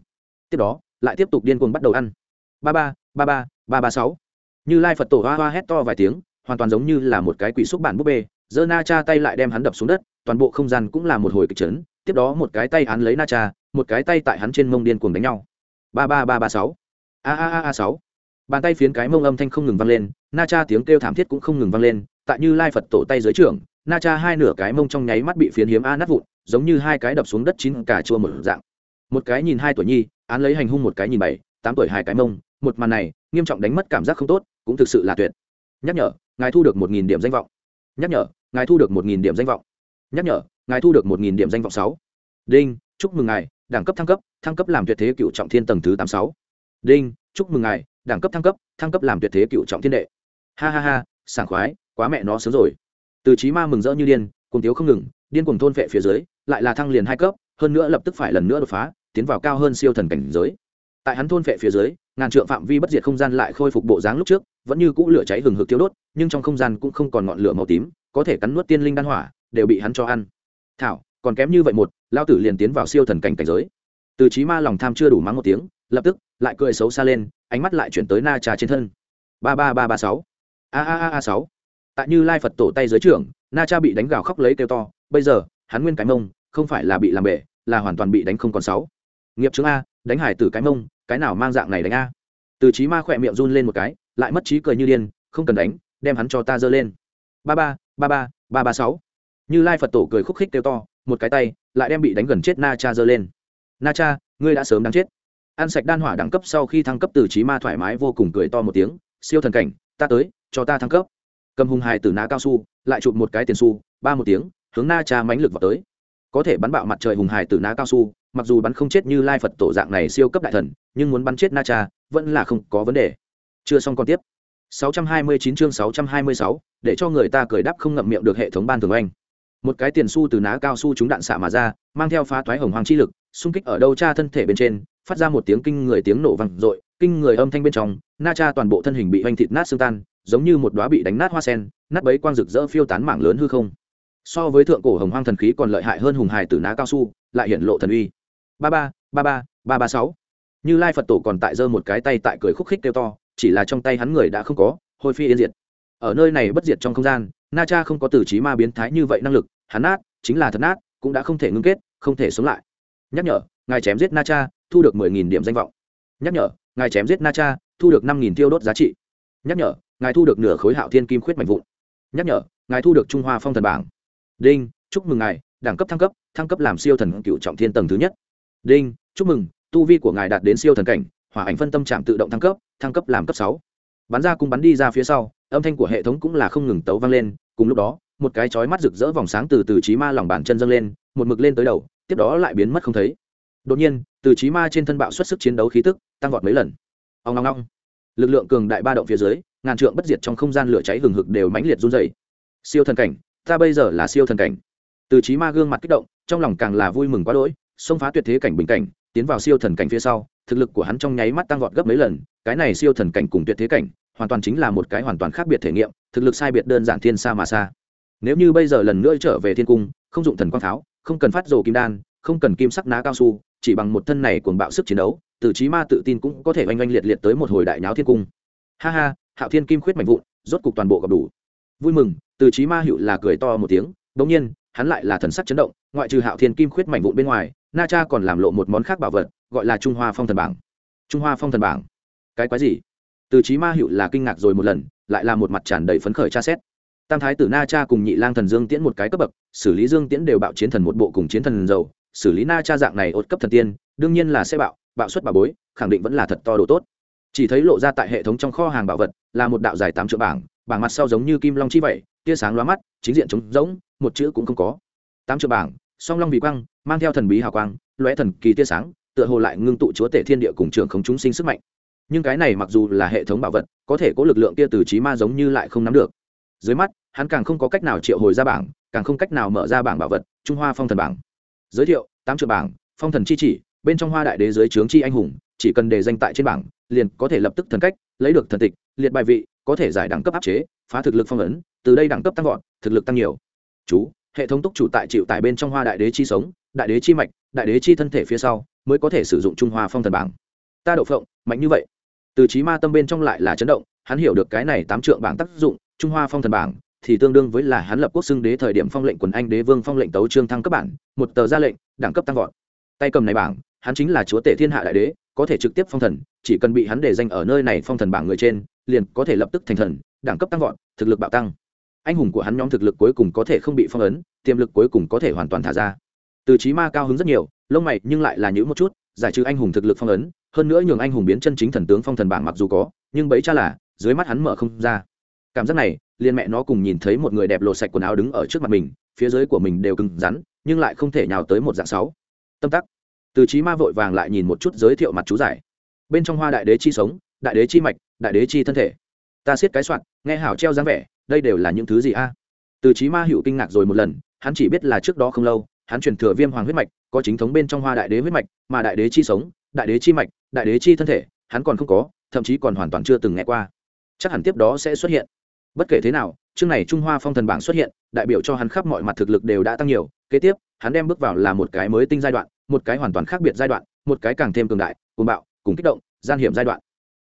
Tiếp đó, lại tiếp tục điên cuồng bắt đầu ăn. Ba ba ba ba ba ba sáu. Như lai phật tổ hoa hoa hét to vài tiếng hoàn toàn giống như là một cái quỷ xúc bản búp bê, giơ na cha tay lại đem hắn đập xuống đất, toàn bộ không gian cũng là một hồi kịch trấn. tiếp đó một cái tay hắn lấy na cha, một cái tay tại hắn trên mông điên cuồng đánh nhau. Ba ba ba ba sáu. A a a a sáu. Bàn tay phiến cái mông âm thanh không ngừng vang lên, na cha tiếng kêu thảm thiết cũng không ngừng vang lên, tại như lai phật tổ tay dưới trưởng, na cha hai nửa cái mông trong nháy mắt bị phiến hiếm a nát vụn, giống như hai cái đập xuống đất chín cả chua một dạng. Một cái nhìn hai tuổi nhi, án lấy hành hung một cái nhìn bảy, tám tuổi hai cái mông, một màn này, nghiêm trọng đánh mất cảm giác không tốt, cũng thực sự là tuyệt. Nhắc nhở ngài thu được một nghìn điểm danh vọng. Nhắc nhở, ngài thu được một nghìn điểm danh vọng. Nhắc nhở, ngài thu được một nghìn điểm danh vọng sáu. Đinh, chúc mừng ngài, đẳng cấp thăng cấp thăng cấp làm tuyệt thế cựu trọng thiên tầng thứ tám sáu. Đinh, chúc mừng ngài, đẳng cấp thăng cấp thăng cấp làm tuyệt thế cựu trọng thiên đệ. Ha ha ha, sảng khoái, quá mẹ nó sớm rồi. Từ trí ma mừng rỡ như điên cùng tiếu không ngừng, điên cùng thôn vệ phía dưới, lại là thăng liền hai cấp, hơn nữa lập tức phải lần nữa đột phá, tiến vào cao hơn siêu thần cảnh giới. Tại hắn thôn vệ phía dưới ngàn trượng phạm vi bất diệt không gian lại khôi phục bộ dáng lúc trước, vẫn như cũ lửa cháy hừng hực thiếu đốt, nhưng trong không gian cũng không còn ngọn lửa màu tím, có thể cắn nuốt tiên linh đan hỏa, đều bị hắn cho ăn. Thảo, còn kém như vậy một lao tử liền tiến vào siêu thần cảnh cảnh giới. Từ trí ma lòng tham chưa đủ mắng một tiếng, lập tức, lại cười xấu xa lên, ánh mắt lại chuyển tới na trà trên thân. Ba ba ba ba sáu. A a a a sáu. Tại như lai phật tổ tay dưới trưởng, na cha bị đánh gào khóc lấy kêu to, bây giờ, hắn nguyên cái mông, không phải là bị làm bể, là hoàn toàn bị đánh không còn sáu. Nghiệp chứng a đánh hải tử cái mông, cái nào mang dạng này đánh a? Từ trí ma khỏe miệng run lên một cái, lại mất trí cười như điên, không cần đánh, đem hắn cho ta dơ lên. Ba ba ba ba ba ba sáu. Như lai phật tổ cười khúc khích kêu to, một cái tay, lại đem bị đánh gần chết na cha dơ lên. Na cha, ngươi đã sớm đáng chết. Ăn sạch đan hỏa đẳng cấp sau khi thăng cấp từ trí ma thoải mái vô cùng cười to một tiếng, siêu thần cảnh, ta tới, cho ta thăng cấp. Cầm hung hài từ ná cao su, lại chụp một cái tiền su, ba một tiếng, hướng na cha mánh lực vào tới. Có thể bắn bạo mặt trời hùng hài từ ná cao su mặc dù bắn không chết như lai phật tổ dạng này siêu cấp đại thần nhưng muốn bắn chết na cha vẫn là không có vấn đề. Chưa xong còn tiếp. 629 chương 626, để cho người ta cười đắp không ngậm miệng được hệ thống ban thường anh một cái tiền su từ ná cao su trúng đạn xạ mà ra mang theo phá toái hồng hoàng chi lực xung kích ở đâu cha thân thể bên trên phát ra một tiếng kinh người tiếng nổ vang dội kinh người âm thanh bên trong na cha toàn bộ thân hình bị hoành thịt nát xương tan giống như một đóa bị đánh nát hoa sen nát bấy quang rực rỡ phiêu tán mảng lớn hư không. So với thượng cổ hồng hoang thần khí còn lợi hại hơn hùng hài từ ná cao su lại hiện lộ thần uy ba ba ba ba ba ba sáu. Như lai phật tổ còn tại giơ một cái tay tại cười khúc khích kêu to, chỉ là trong tay hắn người đã không có, hôi phi yên diệt. Ở nơi này bất diệt trong không gian, na cha không có từ trí ma biến thái như vậy năng lực, hắn nát, chính là thật nát, cũng đã không thể ngưng kết, không thể sống lại. Nhắc nhở, ngài chém giết na cha, thu được mười nghìn điểm danh vọng. Nhắc nhở, ngài chém giết na cha, thu được năm nghìn tiêu đốt giá trị. Nhắc nhở, ngài thu được nửa khối hạo thiên kim khuyết mạnh vụn. Nhắc nhở, ngài thu được trung hoa phong thần bảng. Đinh, chúc mừng ngài, đẳng cấp thăng cấp thăng cấp làm siêu thần cựu trọng thiên tầng thứ nhất đinh, chúc mừng, tu vi của ngài đạt đến siêu thần cảnh, hỏa ảnh phân tâm trạm tự động thăng cấp thăng cấp làm cấp sáu. Bắn ra cùng bắn đi ra phía sau, âm thanh của hệ thống cũng là không ngừng tấu vang lên, cùng lúc đó, một cái chói mắt rực rỡ vòng sáng từ từ trí ma lòng bàn chân dâng lên, một mực lên tới đầu, tiếp đó lại biến mất không thấy. Đột nhiên, từ trí ma trên thân bạo xuất sức chiến đấu khí tức, tăng vọt mấy lần. Ông long long lực lượng cường đại ba động phía dưới, ngàn trượng bất diệt trong không gian lửa cháy hừng hực đều mãnh liệt run dày siêu thần cảnh, ta bây giờ là siêu thần cảnh. Từ trí ma gương mặt kích động, trong lòng càng là vui mừng quá đỗi xông phá tuyệt thế cảnh bình cảnh, tiến vào siêu thần cảnh phía sau, thực lực của hắn trong nháy mắt tăng vọt gấp mấy lần, cái này siêu thần cảnh cùng tuyệt thế cảnh, hoàn toàn chính là một cái hoàn toàn khác biệt thể nghiệm, thực lực sai biệt đơn giản thiên xa mà xa. Nếu như bây giờ lần nữa trở về thiên cung, không dụng thần quang tháo, không cần phát rồ kim đan, không cần kim sắc ná cao su, chỉ bằng một thân này cuồng bạo sức chiến đấu, từ trí ma tự tin cũng có thể oanh oanh liệt liệt tới một hồi đại nháo thiên cung. Ha ha, hạo thiên kim khuyết mạnh vụn, rốt cục toàn bộ gặp đủ. Vui mừng, từ trí ma hiệu là cười to một tiếng bỗng nhiên, hắn lại là thần sắc chấn động, ngoại trừ hạo thiên kim khuyết mạnh vụn bên ngoài na cha còn làm lộ một món khác bảo vật, gọi là trung hoa phong thần bảng. Trung hoa phong thần bảng? Cái quái gì? Từ trí ma hiệu là kinh ngạc rồi một lần, lại là một mặt tràn đầy phấn khởi tra xét. Tam thái tử na cha cùng nhị lang thần dương tiễn một cái cấp bậc, xử lý dương tiễn đều bạo chiến thần một bộ cùng chiến thần dầu xử lý na cha dạng này ột cấp thần tiên, đương nhiên là sẽ bạo bạo xuất bà bối, khẳng định vẫn là thật to đồ tốt. Chỉ thấy lộ ra tại hệ thống trong kho hàng bảo vật, là một đạo dài tám triệu bảng bảng mặt sau giống như kim long chi vậy, tia sáng loa mắt, chính diện trống rỗng, một chữ cũng không có. Tám triệu bảng song long vì quang, mang theo thần bí hào quang, lóe thần kỳ tia sáng, tựa hồ lại ngưng tụ chúa tể thiên địa cùng trường không chúng sinh sức mạnh. Nhưng cái này mặc dù là hệ thống bảo vật, có thể có lực lượng kia từ trí ma giống như lại không nắm được. Dưới mắt, hắn càng không có cách nào triệu hồi ra bảng, càng không cách nào mở ra bảng bảo vật, trung hoa phong thần bảng. Giới thiệu, tám triệu bảng, phong thần chi chỉ, bên trong hoa đại đế giới trướng chi anh hùng, chỉ cần đề danh tại trên bảng, liền có thể lập tức thần cách, lấy được thần tịch, liệt bài vị, có thể giải đẳng cấp áp chế, phá thực lực phong ấn, từ đây đẳng cấp tăng vọt, thực lực tăng nhiều. Chú hệ thống túc chủ tại chịu tại bên trong hoa đại đế chi sống, đại đế chi mạch, đại đế chi thân thể phía sau mới có thể sử dụng trung hoa phong thần bảng. Ta đậu phộng, mạnh như vậy. Từ trí ma tâm bên trong lại là chấn động, hắn hiểu được cái này tám trượng bảng tác dụng, trung hoa phong thần bảng thì tương đương với là hắn lập quốc xưng đế thời điểm phong lệnh quần anh đế vương phong lệnh tấu trương thăng cấp bản, một tờ ra lệnh, đẳng cấp tăng vọt. Tay cầm này bảng, hắn chính là chúa tể thiên hạ đại đế, có thể trực tiếp phong thần, chỉ cần bị hắn để danh ở nơi này phong thần bảng người trên, liền có thể lập tức thành thần, đẳng cấp tăng vọt, thực lực bạo tăng anh hùng của hắn nhóm thực lực cuối cùng có thể không bị phong ấn, tiềm lực cuối cùng có thể hoàn toàn thả ra. Từ trí ma cao hứng rất nhiều, lông mày nhưng lại là nhữ một chút, giải trừ anh hùng thực lực phong ấn, hơn nữa nhường anh hùng biến chân chính thần tướng phong thần bảng mặc dù có, nhưng bấy cha là, dưới mắt hắn mở không ra. Cảm giác này, liền mẹ nó cùng nhìn thấy một người đẹp lộ sạch quần áo đứng ở trước mặt mình, phía dưới của mình đều cứng rắn, nhưng lại không thể nhào tới một dạng sáu. Tâm tắc. Từ trí ma vội vàng lại nhìn một chút giới thiệu mặt chú giải. Bên trong hoa đại đế chi sống, đại đế chi mạch, đại đế chi thân thể. Ta siết cái soạn, nghe hảo treo dáng vẻ đây đều là những thứ gì a? Từ trí ma hữu kinh ngạc rồi một lần, hắn chỉ biết là trước đó không lâu, hắn truyền thừa viêm hoàng huyết mạch, có chính thống bên trong hoa đại đế huyết mạch, mà đại đế chi sống, đại đế chi mạch, đại đế chi thân thể, hắn còn không có, thậm chí còn hoàn toàn chưa từng nghe qua. Chắc hẳn tiếp đó sẽ xuất hiện. Bất kể thế nào, chương này trung hoa phong thần bảng xuất hiện, đại biểu cho hắn khắp mọi mặt thực lực đều đã tăng nhiều. Kế tiếp, hắn đem bước vào là một cái mới tinh giai đoạn, một cái hoàn toàn khác biệt giai đoạn, một cái càng thêm cường đại, cuồng bạo, cùng kích động, gian hiểm giai đoạn.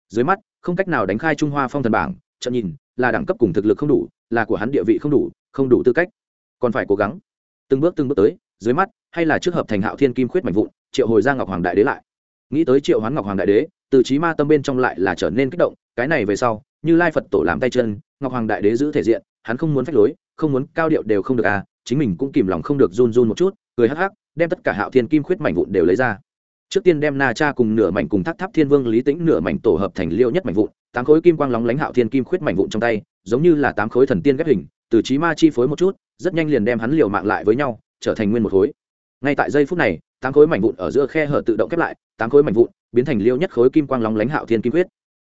Dưới mắt, không cách nào đánh khai trung hoa phong thần bảng trận nhìn là đẳng cấp cùng thực lực không đủ, là của hắn địa vị không đủ không đủ tư cách. Còn phải cố gắng. Từng bước từng bước tới, dưới mắt, hay là trước hợp thành hạo thiên kim khuyết mạnh vụn, triệu hồi ra ngọc hoàng đại đế lại. Nghĩ tới triệu hoán ngọc hoàng đại đế, từ trí ma tâm bên trong lại là trở nên kích động, cái này về sau, như lai phật tổ làm tay chân, ngọc hoàng đại đế giữ thể diện, hắn không muốn phách lối, không muốn cao điệu đều không được à chính mình cũng kìm lòng không được run run một chút, cười hắc hắc, đem tất cả hạo thiên kim khuyết mảnh vụn đều lấy ra trước tiên đem na cha cùng nửa mảnh cùng tháp tháp thiên vương, lý tĩnh nửa mảnh tổ hợp thành liêu nhất mảnh vụn, tám khối kim quang lóng lánh hạo thiên kim khuyết mảnh vụn trong tay, giống như là tám khối thần tiên ghép hình, từ trí ma chi phối một chút, rất nhanh liền đem hắn liều mạng lại với nhau, trở thành nguyên một khối. Ngay tại giây phút này, tám khối mảnh vụn ở giữa khe hở tự động khép lại, tám khối mảnh vụn biến thành liêu nhất khối kim quang lóng lánh hạo thiên kim khuyết.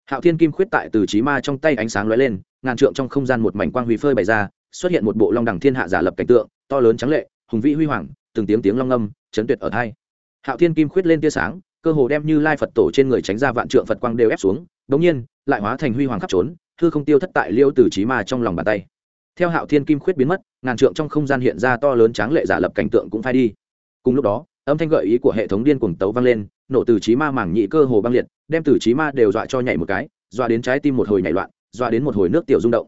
Hạo thiên kim khuyết tại từ trí ma trong tay ánh sáng lóe lên, ngàn trượng trong không gian một mảnh quang huy phơi bày ra, xuất hiện một bộ long đẳng thiên hạ giả lập cảnh tượng, to lớn trắng lệ, hùng vĩ huy hoàng, từng tiếng tiếng long âm, chấn tuyệt ở thai hạo thiên kim khuyết lên tia sáng, cơ hồ đem như lai phật tổ trên người tránh ra vạn trượng phật quang đều ép xuống đống nhiên, lại hóa thành huy hoàng khắp trốn, hư không tiêu thất tại liêu từ trí ma trong lòng bàn tay. Theo hạo thiên kim khuyết biến mất, ngàn trượng trong không gian hiện ra to lớn tráng lệ giả lập cảnh tượng cũng phai đi. Cùng lúc đó, âm thanh gợi ý của hệ thống điên cuồng tấu vang lên, nổ từ trí ma mảng nhị cơ hồ băng liệt, đem từ trí ma đều dọa cho nhảy một cái, dọa đến trái tim một hồi nhảy loạn, dọa đến một hồi nước tiểu rung động.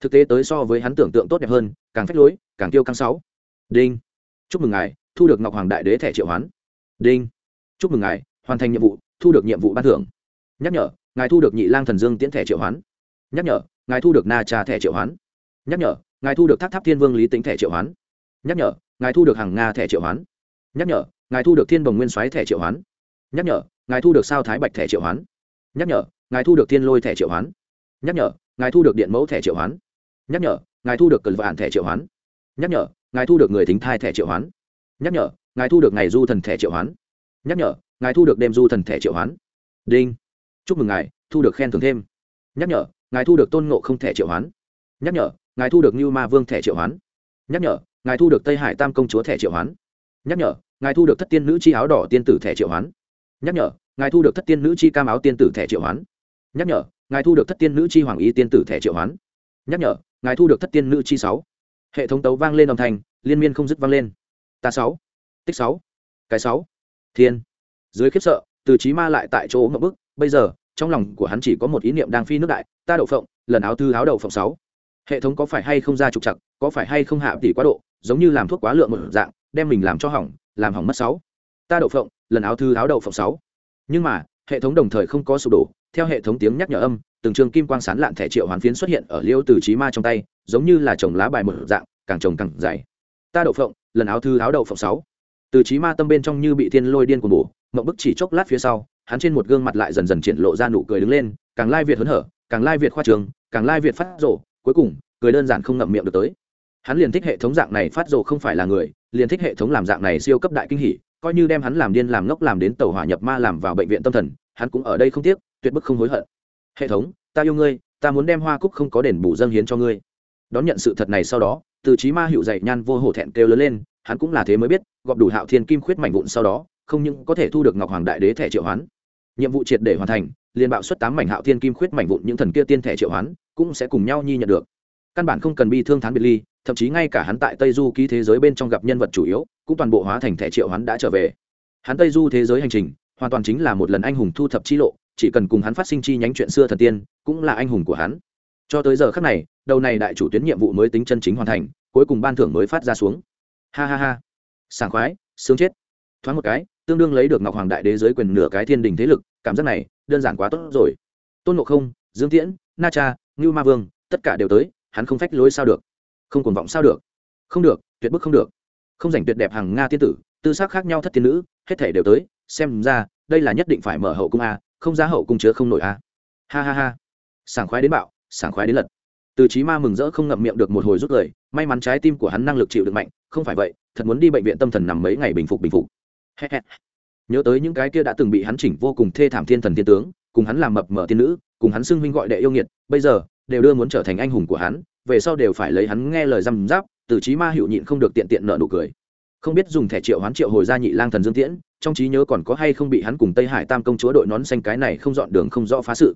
Thực tế tới so với hắn tưởng tượng tốt đẹp hơn, càng phách lối, càng tiêu căng sáu. Đinh. Chúc mừng ngài, thu được ngọc hoàng đại đế thẻ triệu hoán đinh chúc mừng ngài hoàn thành nhiệm vụ thu được nhiệm vụ ban thưởng nhắc nhở ngài thu được nhị lang thần dương tiễn thẻ triệu hoán nhắc nhở ngài thu được na trà thẻ triệu hoán nhắc nhở ngài thu được tháp tháp thiên vương lý tính thẻ triệu hoán nhắc nhở ngài thu được hàng nga thẻ triệu hoán nhắc nhở ngài thu được thiên bồng nguyên soái thẻ triệu hoán nhắc nhở ngài thu được sao thái bạch thẻ triệu hoán nhắc nhở ngài thu được thiên lôi thẻ triệu hoán nhắc nhở ngài thu được điện mẫu thẻ triệu hoán nhắc nhở ngài thu được cần vạn thẻ triệu hoán nhắc nhở ngài thu được người thính thai thẻ triệu hoán nhắc nhở ngài thu được ngày du thần thẻ triệu hoán nhắc nhở ngài thu được đêm du thần thẻ triệu hoán đinh chúc mừng ngài thu được khen thưởng thêm nhắc nhở ngài thu được tôn ngộ không thẻ triệu hoán nhắc nhở ngài thu được như ma vương thẻ triệu hoán nhắc nhở ngài thu được tây hải tam công chúa thẻ triệu hoán nhắc nhở ngài thu được thất tiên nữ chi áo đỏ tiên tử thẻ triệu hoán nhắc nhở ngài thu được thất tiên nữ chi cam áo tiên tử thẻ triệu hoán nhắc nhở ngài thu được thất tiên nữ chi hoàng y tiên tử thẻ triệu hoán nhắc nhở ngài thu được thất tiên nữ chi sáu hệ thống tấu vang lên âm thanh liên miên không dứt vang lên ta sáu tích sáu, cái sáu. Thiên. Dưới khiếp sợ, từ trí ma lại tại chỗ ngậm bức. Bây giờ, trong lòng của hắn chỉ có một ý niệm đang phi nước đại, ta đậu phộng, lần áo thư áo đậu phộng sáu. Hệ thống có phải hay không ra trục chặt có phải hay không hạ tỷ quá độ, giống như làm thuốc quá lượng một dạng, đem mình làm cho hỏng, làm hỏng mất sáu. Ta đậu phộng, lần áo thư áo đậu phộng sáu. Nhưng mà, hệ thống đồng thời không có sụp đổ, theo hệ thống tiếng nhắc nhở âm, từng trường kim quang sán lạn thẻ triệu hoàn phiến xuất hiện ở liêu từ trí ma trong tay, giống như là trồng lá bài một dạng, càng trồng càng dày. Ta đậu phộng, lần áo thư áo đậu phộng sáu từ trí ma tâm bên trong như bị thiên lôi điên của bổ, mộng bức chỉ chốc lát phía sau, hắn trên một gương mặt lại dần dần triển lộ ra nụ cười đứng lên, càng lai việt hớn hở, càng lai việt khoa trường, càng lai việt phát rộ, cuối cùng, cười đơn giản không ngậm miệng được tới. Hắn liền thích hệ thống dạng này phát rộ không phải là người, liền thích hệ thống làm dạng này siêu cấp đại kinh hỉ, coi như đem hắn làm điên làm ngốc làm đến tàu hỏa nhập ma làm vào bệnh viện tâm thần, hắn cũng ở đây không tiếc, tuyệt bức không hối hận. Hệ thống, ta yêu ngươi, ta muốn đem hoa cúc không có đền bù dâng hiến cho ngươi. Đón nhận sự thật này sau đó, từ trí ma hiệu dạy nhan vô hổ thẹn kêu lớn lên hắn cũng là thế mới biết, gọp đủ hạo thiên kim khuyết mảnh vụn sau đó, không những có thể thu được ngọc hoàng đại đế thẻ triệu hoán, nhiệm vụ triệt để hoàn thành, liền bạo xuất tám mảnh hạo thiên kim khuyết mảnh vụn những thần kia tiên thẻ triệu hoán, cũng sẽ cùng nhau nhi nhận được. Căn bản không cần bi thương thán biệt ly, thậm chí ngay cả hắn tại tây du ký thế giới bên trong gặp nhân vật chủ yếu, cũng toàn bộ hóa thành thẻ triệu hắn đã trở về. Hắn tây du thế giới hành trình, hoàn toàn chính là một lần anh hùng thu thập chi lộ, chỉ cần cùng hắn phát sinh chi nhánh chuyện xưa thần tiên, cũng là anh hùng của hắn. Cho tới giờ khác này, đầu này đại chủ tuyến nhiệm vụ mới tính chân chính hoàn thành, cuối cùng ban thưởng mới phát ra xuống ha ha ha. Sảng khoái, sướng chết. Thoáng một cái, tương đương lấy được ngọc hoàng đại đế giới quyền nửa cái thiên đình thế lực, cảm giác này, đơn giản quá tốt rồi. Tôn ngộ không, dương tiễn, na cha, ngưu ma vương, tất cả đều tới, hắn không phách lối sao được. Không cuồng vọng sao được. Không được, tuyệt bức không được. Không giành tuyệt đẹp hàng nga tiên tử, tư sắc khác nhau thất tiên nữ, hết thể đều tới, xem ra, đây là nhất định phải mở hậu cung a, không ra hậu cung chứa không nổi a. Ha ha ha. Sảng khoái đến bạo, sảng khoái đến lật. Từ trí ma mừng rỡ không ngậm miệng được một hồi rút lời, may mắn trái tim của hắn năng lực chịu được mạnh không phải vậy, thật muốn đi bệnh viện tâm thần nằm mấy ngày bình phục bình phục. Nhớ tới những cái kia đã từng bị hắn chỉnh vô cùng thê thảm thiên thần thiên tướng, cùng hắn làm mập mở tiên nữ, cùng hắn xưng huynh gọi đệ yêu nghiệt, bây giờ, đều đưa muốn trở thành anh hùng của hắn, về sau đều phải lấy hắn nghe lời răm giáp từ trí ma hiệu nhịn không được tiện tiện nợ nụ cười. Không biết dùng thẻ triệu hoán triệu hồi ra nhị lang thần dương tiễn, trong trí nhớ còn có hay không bị hắn cùng tây hải tam công chúa đội nón xanh cái này không dọn đường không rõ phá sự.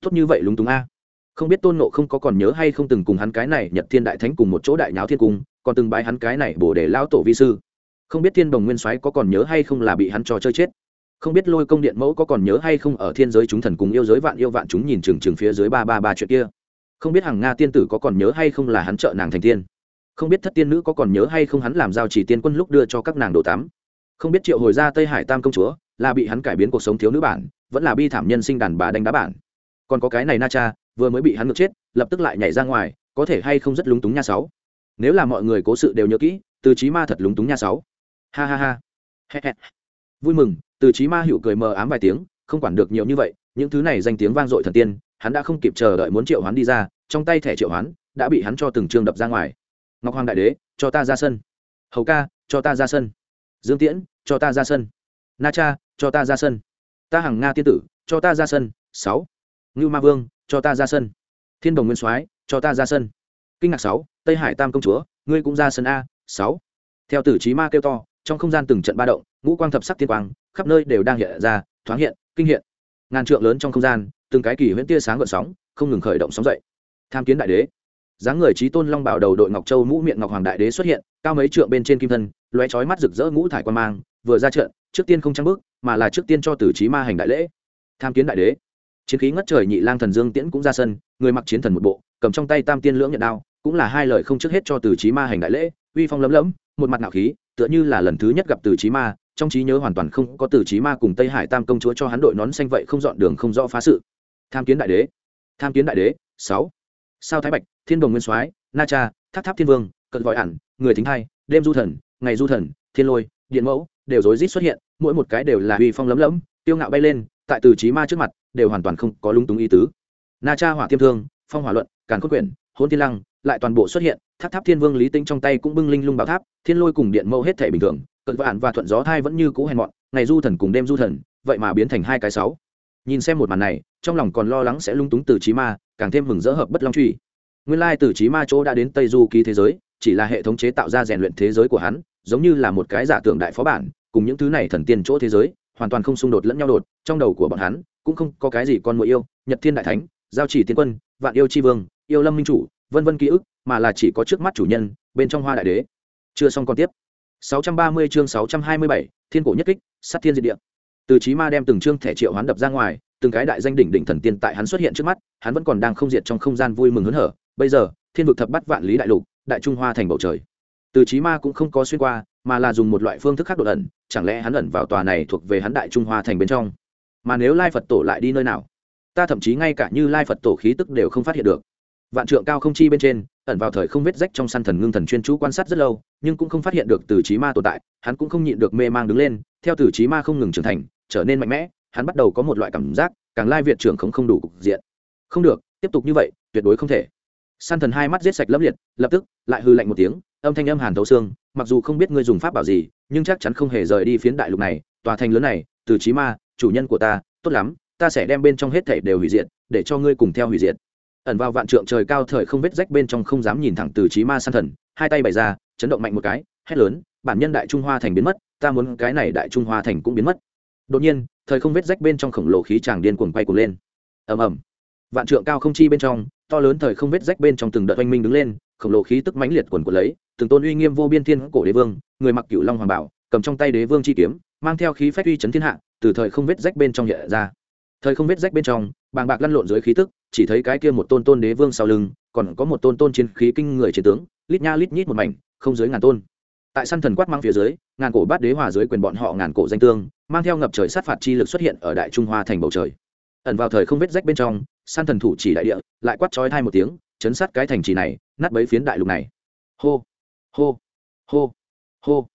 Tốt như vậy lúng túng a. Không biết tôn nộ không có còn nhớ hay không từng cùng hắn cái này nhật thiên đại thánh cùng một chỗ đại nháo thiên cung còn từng bái hắn cái này bổ để lao tổ vi sư. Không biết thiên đồng nguyên soái có còn nhớ hay không là bị hắn trò chơi chết? Không biết lôi công điện mẫu có còn nhớ hay không ở thiên giới chúng thần cùng yêu giới vạn yêu vạn chúng nhìn chừng chừng phía dưới ba ba ba chuyện kia? Không biết hàng nga tiên tử có còn nhớ hay không là hắn trợ nàng thành tiên? Không biết thất tiên nữ có còn nhớ hay không hắn làm giao chỉ tiên quân lúc đưa cho các nàng đồ tắm? Không biết triệu hồi ra tây hải tam công chúa là bị hắn cải biến cuộc sống thiếu nữ bản, vẫn là bi thảm nhân sinh đàn bà đánh đá bản. Còn có cái này na cha, vừa mới bị hắn ngược chết, lập tức lại nhảy ra ngoài, có thể hay không rất lúng túng nha sáu? Nếu là mọi người cố sự đều nhớ kỹ, từ trí ma thật lúng túng nha sáu. Ha ha ha. Vui mừng, từ trí ma hiểu cười mờ ám vài tiếng, không quản được nhiều như vậy, những thứ này danh tiếng vang dội thần tiên, hắn đã không kịp chờ đợi muốn triệu hoán đi ra, trong tay thẻ triệu hoán đã bị hắn cho từng trường đập ra ngoài. Ngọc hoàng đại đế, cho ta ra sân. Hầu ca, cho ta ra sân. Dương tiễn, cho ta ra sân. Na cha, cho ta ra sân. Ta hằng nga tiên tử, cho ta ra sân. Sáu. Ngưu ma vương, cho ta ra sân. Thiên đồng nguyên soái, cho ta ra sân. Kinh ngạc sáu tây hải tam công chúa, ngươi cũng ra sân a, sáu. Theo tử trí ma kêu to, trong không gian từng trận ba động, ngũ quang thập sắc tiên quang, khắp nơi đều đang hiện ra, thoáng hiện, kinh hiện. Ngàn trượng lớn trong không gian, từng cái kỳ huyễn tia sáng gợn sóng, không ngừng khởi động sóng dậy. Tham kiến đại đế. Dáng người trí tôn long bảo đầu đội ngọc châu mũ miệng ngọc hoàng đại đế xuất hiện, cao mấy trượng bên trên kim thân, lóe chói mắt rực rỡ ngũ thải quan mang, vừa ra trận, trước tiên không trăng bước, mà là trước tiên cho tử trí ma hành đại lễ. Tham kiến đại đế. Chiến khí ngất trời nhị lang thần dương tiễn cũng ra sân, người mặc chiến thần một bộ, cầm trong tay tam tiên lưỡng nhận đao cũng là hai lời không trước hết cho tử trí ma hành đại lễ, uy phong lấm lấm một mặt nạo khí, tựa như là lần thứ nhất gặp tử trí ma, trong trí nhớ hoàn toàn không có tử trí ma cùng tây hải tam công chúa cho hắn đội nón xanh vậy không dọn đường không rõ phá sự. Tham kiến đại đế. Tham kiến đại đế. Sáu. Sao thái bạch, thiên đồng nguyên soái, na cha, tháp tháp thiên vương, cận vội ản, người thính hai, đêm du thần, ngày du thần, thiên lôi, điện mẫu, đều rối rít xuất hiện, mỗi một cái đều là uy phong lấm lấm tiêu ngạo bay lên, tại từ trí ma trước mặt, đều hoàn toàn không có lung túng ý tứ. Na cha hỏa tiêm thương, phong hỏa luận, càn cốt quyển hôn thiên lăng, lại toàn bộ xuất hiện, tháp tháp thiên vương lý tinh trong tay cũng bưng linh lung bảo tháp, thiên lôi cùng điện mẫu hết thể bình thường, cận vạn và thuận gió thai vẫn như cũ hèn mọn, ngày du thần cùng đêm du thần, vậy mà biến thành hai cái sáu. Nhìn xem một màn này, trong lòng còn lo lắng sẽ lung túng từ trí ma, càng thêm mừng rỡ hợp bất long truy. Nguyên lai từ trí ma chỗ đã đến tây du ký thế giới, chỉ là hệ thống chế tạo ra rèn luyện thế giới của hắn, giống như là một cái giả tưởng đại phó bản, cùng những thứ này thần tiên chỗ thế giới, hoàn toàn không xung đột lẫn nhau đột, trong đầu của bọn hắn, cũng không có cái gì con mũi yêu, nhật thiên đại thánh, giao chỉ tiên quân, vạn yêu Chi vương yêu lâm minh chủ vân vân ký ức mà là chỉ có trước mắt chủ nhân bên trong hoa đại đế. Chưa xong còn tiếp. 630 chương 627, thiên cổ nhất kích sát thiên diệt địa. Từ chí ma đem từng chương thẻ triệu hoán đập ra ngoài từng cái đại danh đỉnh đỉnh thần tiên tại hắn xuất hiện trước mắt hắn vẫn còn đang không diệt trong không gian vui mừng hớn hở. Bây giờ thiên vực thập bắt vạn lý đại lục đại trung hoa thành bầu trời. Từ chí ma cũng không có xuyên qua mà là dùng một loại phương thức khác đột ẩn chẳng lẽ hắn ẩn vào tòa này thuộc về hắn đại trung hoa thành bên trong? Mà nếu lai phật tổ lại đi nơi nào? Ta thậm chí ngay cả như lai phật tổ khí tức đều không phát hiện được vạn trượng cao không chi bên trên, ẩn vào thời không vết rách trong săn thần ngưng thần chuyên chú quan sát rất lâu, nhưng cũng không phát hiện được từ trí ma tồn tại, hắn cũng không nhịn được mê mang đứng lên, theo từ trí ma không ngừng trưởng thành, trở nên mạnh mẽ, hắn bắt đầu có một loại cảm giác, càng lai việt trưởng không không đủ cục diện. Không được, tiếp tục như vậy, tuyệt đối không thể. Săn thần hai mắt giết sạch lấp liệt, lập tức, lại hư lạnh một tiếng, âm thanh âm hàn thấu xương, mặc dù không biết ngươi dùng pháp bảo gì, nhưng chắc chắn không hề rời đi phiến đại lục này, tòa thành lớn này, từ trí ma, chủ nhân của ta, tốt lắm, ta sẽ đem bên trong hết thảy đều hủy diệt, để cho ngươi cùng theo hủy diệt ẩn vào vạn trượng trời cao thời không vết rách bên trong không dám nhìn thẳng từ trí ma san thần, hai tay bày ra, chấn động mạnh một cái, hét lớn, bản nhân đại trung hoa thành biến mất, ta muốn cái này đại trung hoa thành cũng biến mất. Đột nhiên, thời không vết rách bên trong khổng lồ khí tràng điên cuồng quay cuồng lên. Ầm ầm. Vạn trượng cao không chi bên trong, to lớn thời không vết rách bên trong từng đợt oanh minh đứng lên, khổng lồ khí tức mãnh liệt quần của lấy, từng tôn uy nghiêm vô biên thiên cổ đế vương, người mặc cửu long hoàng bảo, cầm trong tay đế vương chi kiếm, mang theo khí phách uy chấn thiên hạ, từ thời không vết rách bên trong hiện ra. Thời không vết rách bên trong bàng bạc lăn lộn dưới khí tức, chỉ thấy cái kia một tôn tôn đế vương sau lưng, còn có một tôn tôn chiến khí kinh người chiến tướng, lít nha lít nhít một mảnh, không dưới ngàn tôn. Tại săn thần quát mang phía dưới, ngàn cổ bát đế hòa dưới quyền bọn họ ngàn cổ danh tương, mang theo ngập trời sát phạt chi lực xuất hiện ở đại trung hoa thành bầu trời. Ẩn vào thời không vết rách bên trong, săn thần thủ chỉ đại địa, lại quát trói thai một tiếng, chấn sát cái thành trì này, nát bấy phiến đại lục này. Hô hô hô hô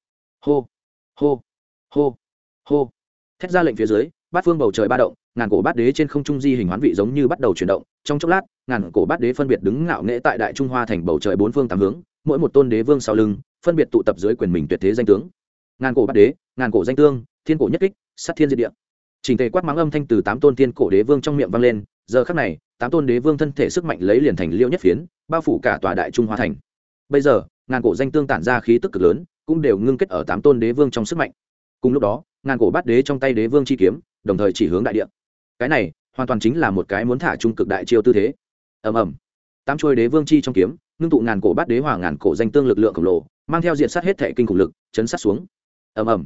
hô hô hô hô. Thét ra lệnh phía dưới, bát phương bầu trời ba động ngàn cổ bát đế trên không trung di hình hoán vị giống như bắt đầu chuyển động. Trong chốc lát, ngàn cổ bát đế phân biệt đứng ngạo nghễ tại đại trung hoa thành bầu trời bốn phương tám hướng, mỗi một tôn đế vương sau lưng, phân biệt tụ tập dưới quyền mình tuyệt thế danh tướng. Ngàn cổ bát đế, ngàn cổ danh tương thiên cổ nhất kích, sát thiên diệt địa. Trình tề quát mắng âm thanh từ tám tôn thiên cổ đế vương trong miệng vang lên, giờ khắc này, tám tôn đế vương thân thể sức mạnh lấy liền thành liêu nhất phiến, bao phủ cả tòa đại trung hoa thành. Bây giờ, ngàn cổ danh tương tản ra khí tức cực lớn, cũng đều ngưng kết ở tám tôn đế vương trong sức mạnh. Cùng lúc đó, ngàn cổ bát đế trong tay đế vương chi kiếm, đồng thời chỉ hướng đại địa cái này, hoàn toàn chính là một cái muốn thả trung cực đại chiêu tư thế. Ầm ầm. Tám chuôi đế vương chi trong kiếm, ngưng tụ ngàn cổ bát đế hỏa ngàn cổ danh tương lực lượng khổng lồ, mang theo diện sát hết thể kinh khủng lực, chấn sát xuống. Ầm ầm.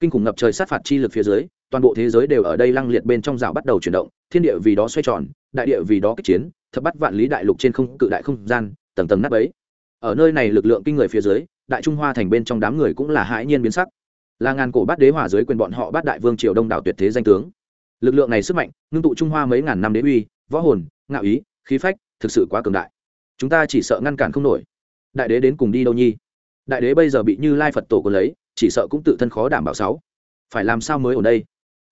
Kinh khủng ngập trời sát phạt chi lực phía dưới, toàn bộ thế giới đều ở đây lăng liệt bên trong rào bắt đầu chuyển động, thiên địa vì đó xoay tròn, đại địa vì đó kích chiến, thập bắt vạn lý đại lục trên không, cự đại không gian, tầng tầng nắp ấy ở nơi này lực lượng kinh người phía dưới, đại trung hoa thành bên trong đám người cũng là hãi nhiên biến sắc. Là ngàn cổ bát đế hỏa dưới quyền bọn họ bát đại vương triều đông đảo tuyệt thế danh tướng lực lượng này sức mạnh, ngưng tụ trung hoa mấy ngàn năm đế uy, võ hồn, ngạo ý, khí phách, thực sự quá cường đại. Chúng ta chỉ sợ ngăn cản không nổi. Đại đế đến cùng đi đâu nhi? Đại đế bây giờ bị như lai phật tổ còn lấy, chỉ sợ cũng tự thân khó đảm bảo sáu. Phải làm sao mới ở đây?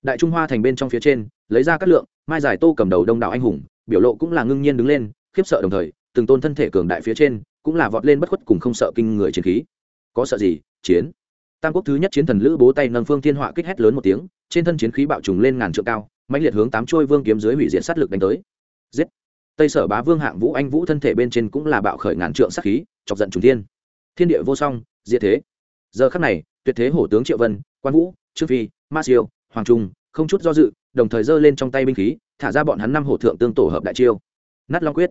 Đại trung hoa thành bên trong phía trên, lấy ra các lượng, mai giải tô cầm đầu đông đảo anh hùng, biểu lộ cũng là ngưng nhiên đứng lên, khiếp sợ đồng thời, từng tôn thân thể cường đại phía trên, cũng là vọt lên bất khuất cùng không sợ kinh người chiến khí. Có sợ gì? Chiến tam quốc thứ nhất chiến thần lữ bố tay nâng phương thiên họa kích hét lớn một tiếng, trên thân chiến khí bạo trùng lên ngàn trượng cao, mãnh liệt hướng tám trôi vương kiếm dưới hủy diệt sát lực đánh tới. Giết! Tây sở bá vương hạng vũ anh vũ thân thể bên trên cũng là bạo khởi ngàn trượng sát khí, chọc giận trùng thiên. Thiên địa vô song, diệt thế. Giờ khắc này, tuyệt thế hổ tướng triệu vân, quan vũ, trương phi, ma siêu, hoàng trung, không chút do dự, đồng thời giơ lên trong tay binh khí, thả ra bọn hắn năm hổ thượng tương tổ hợp đại chiêu. Nát long quyết.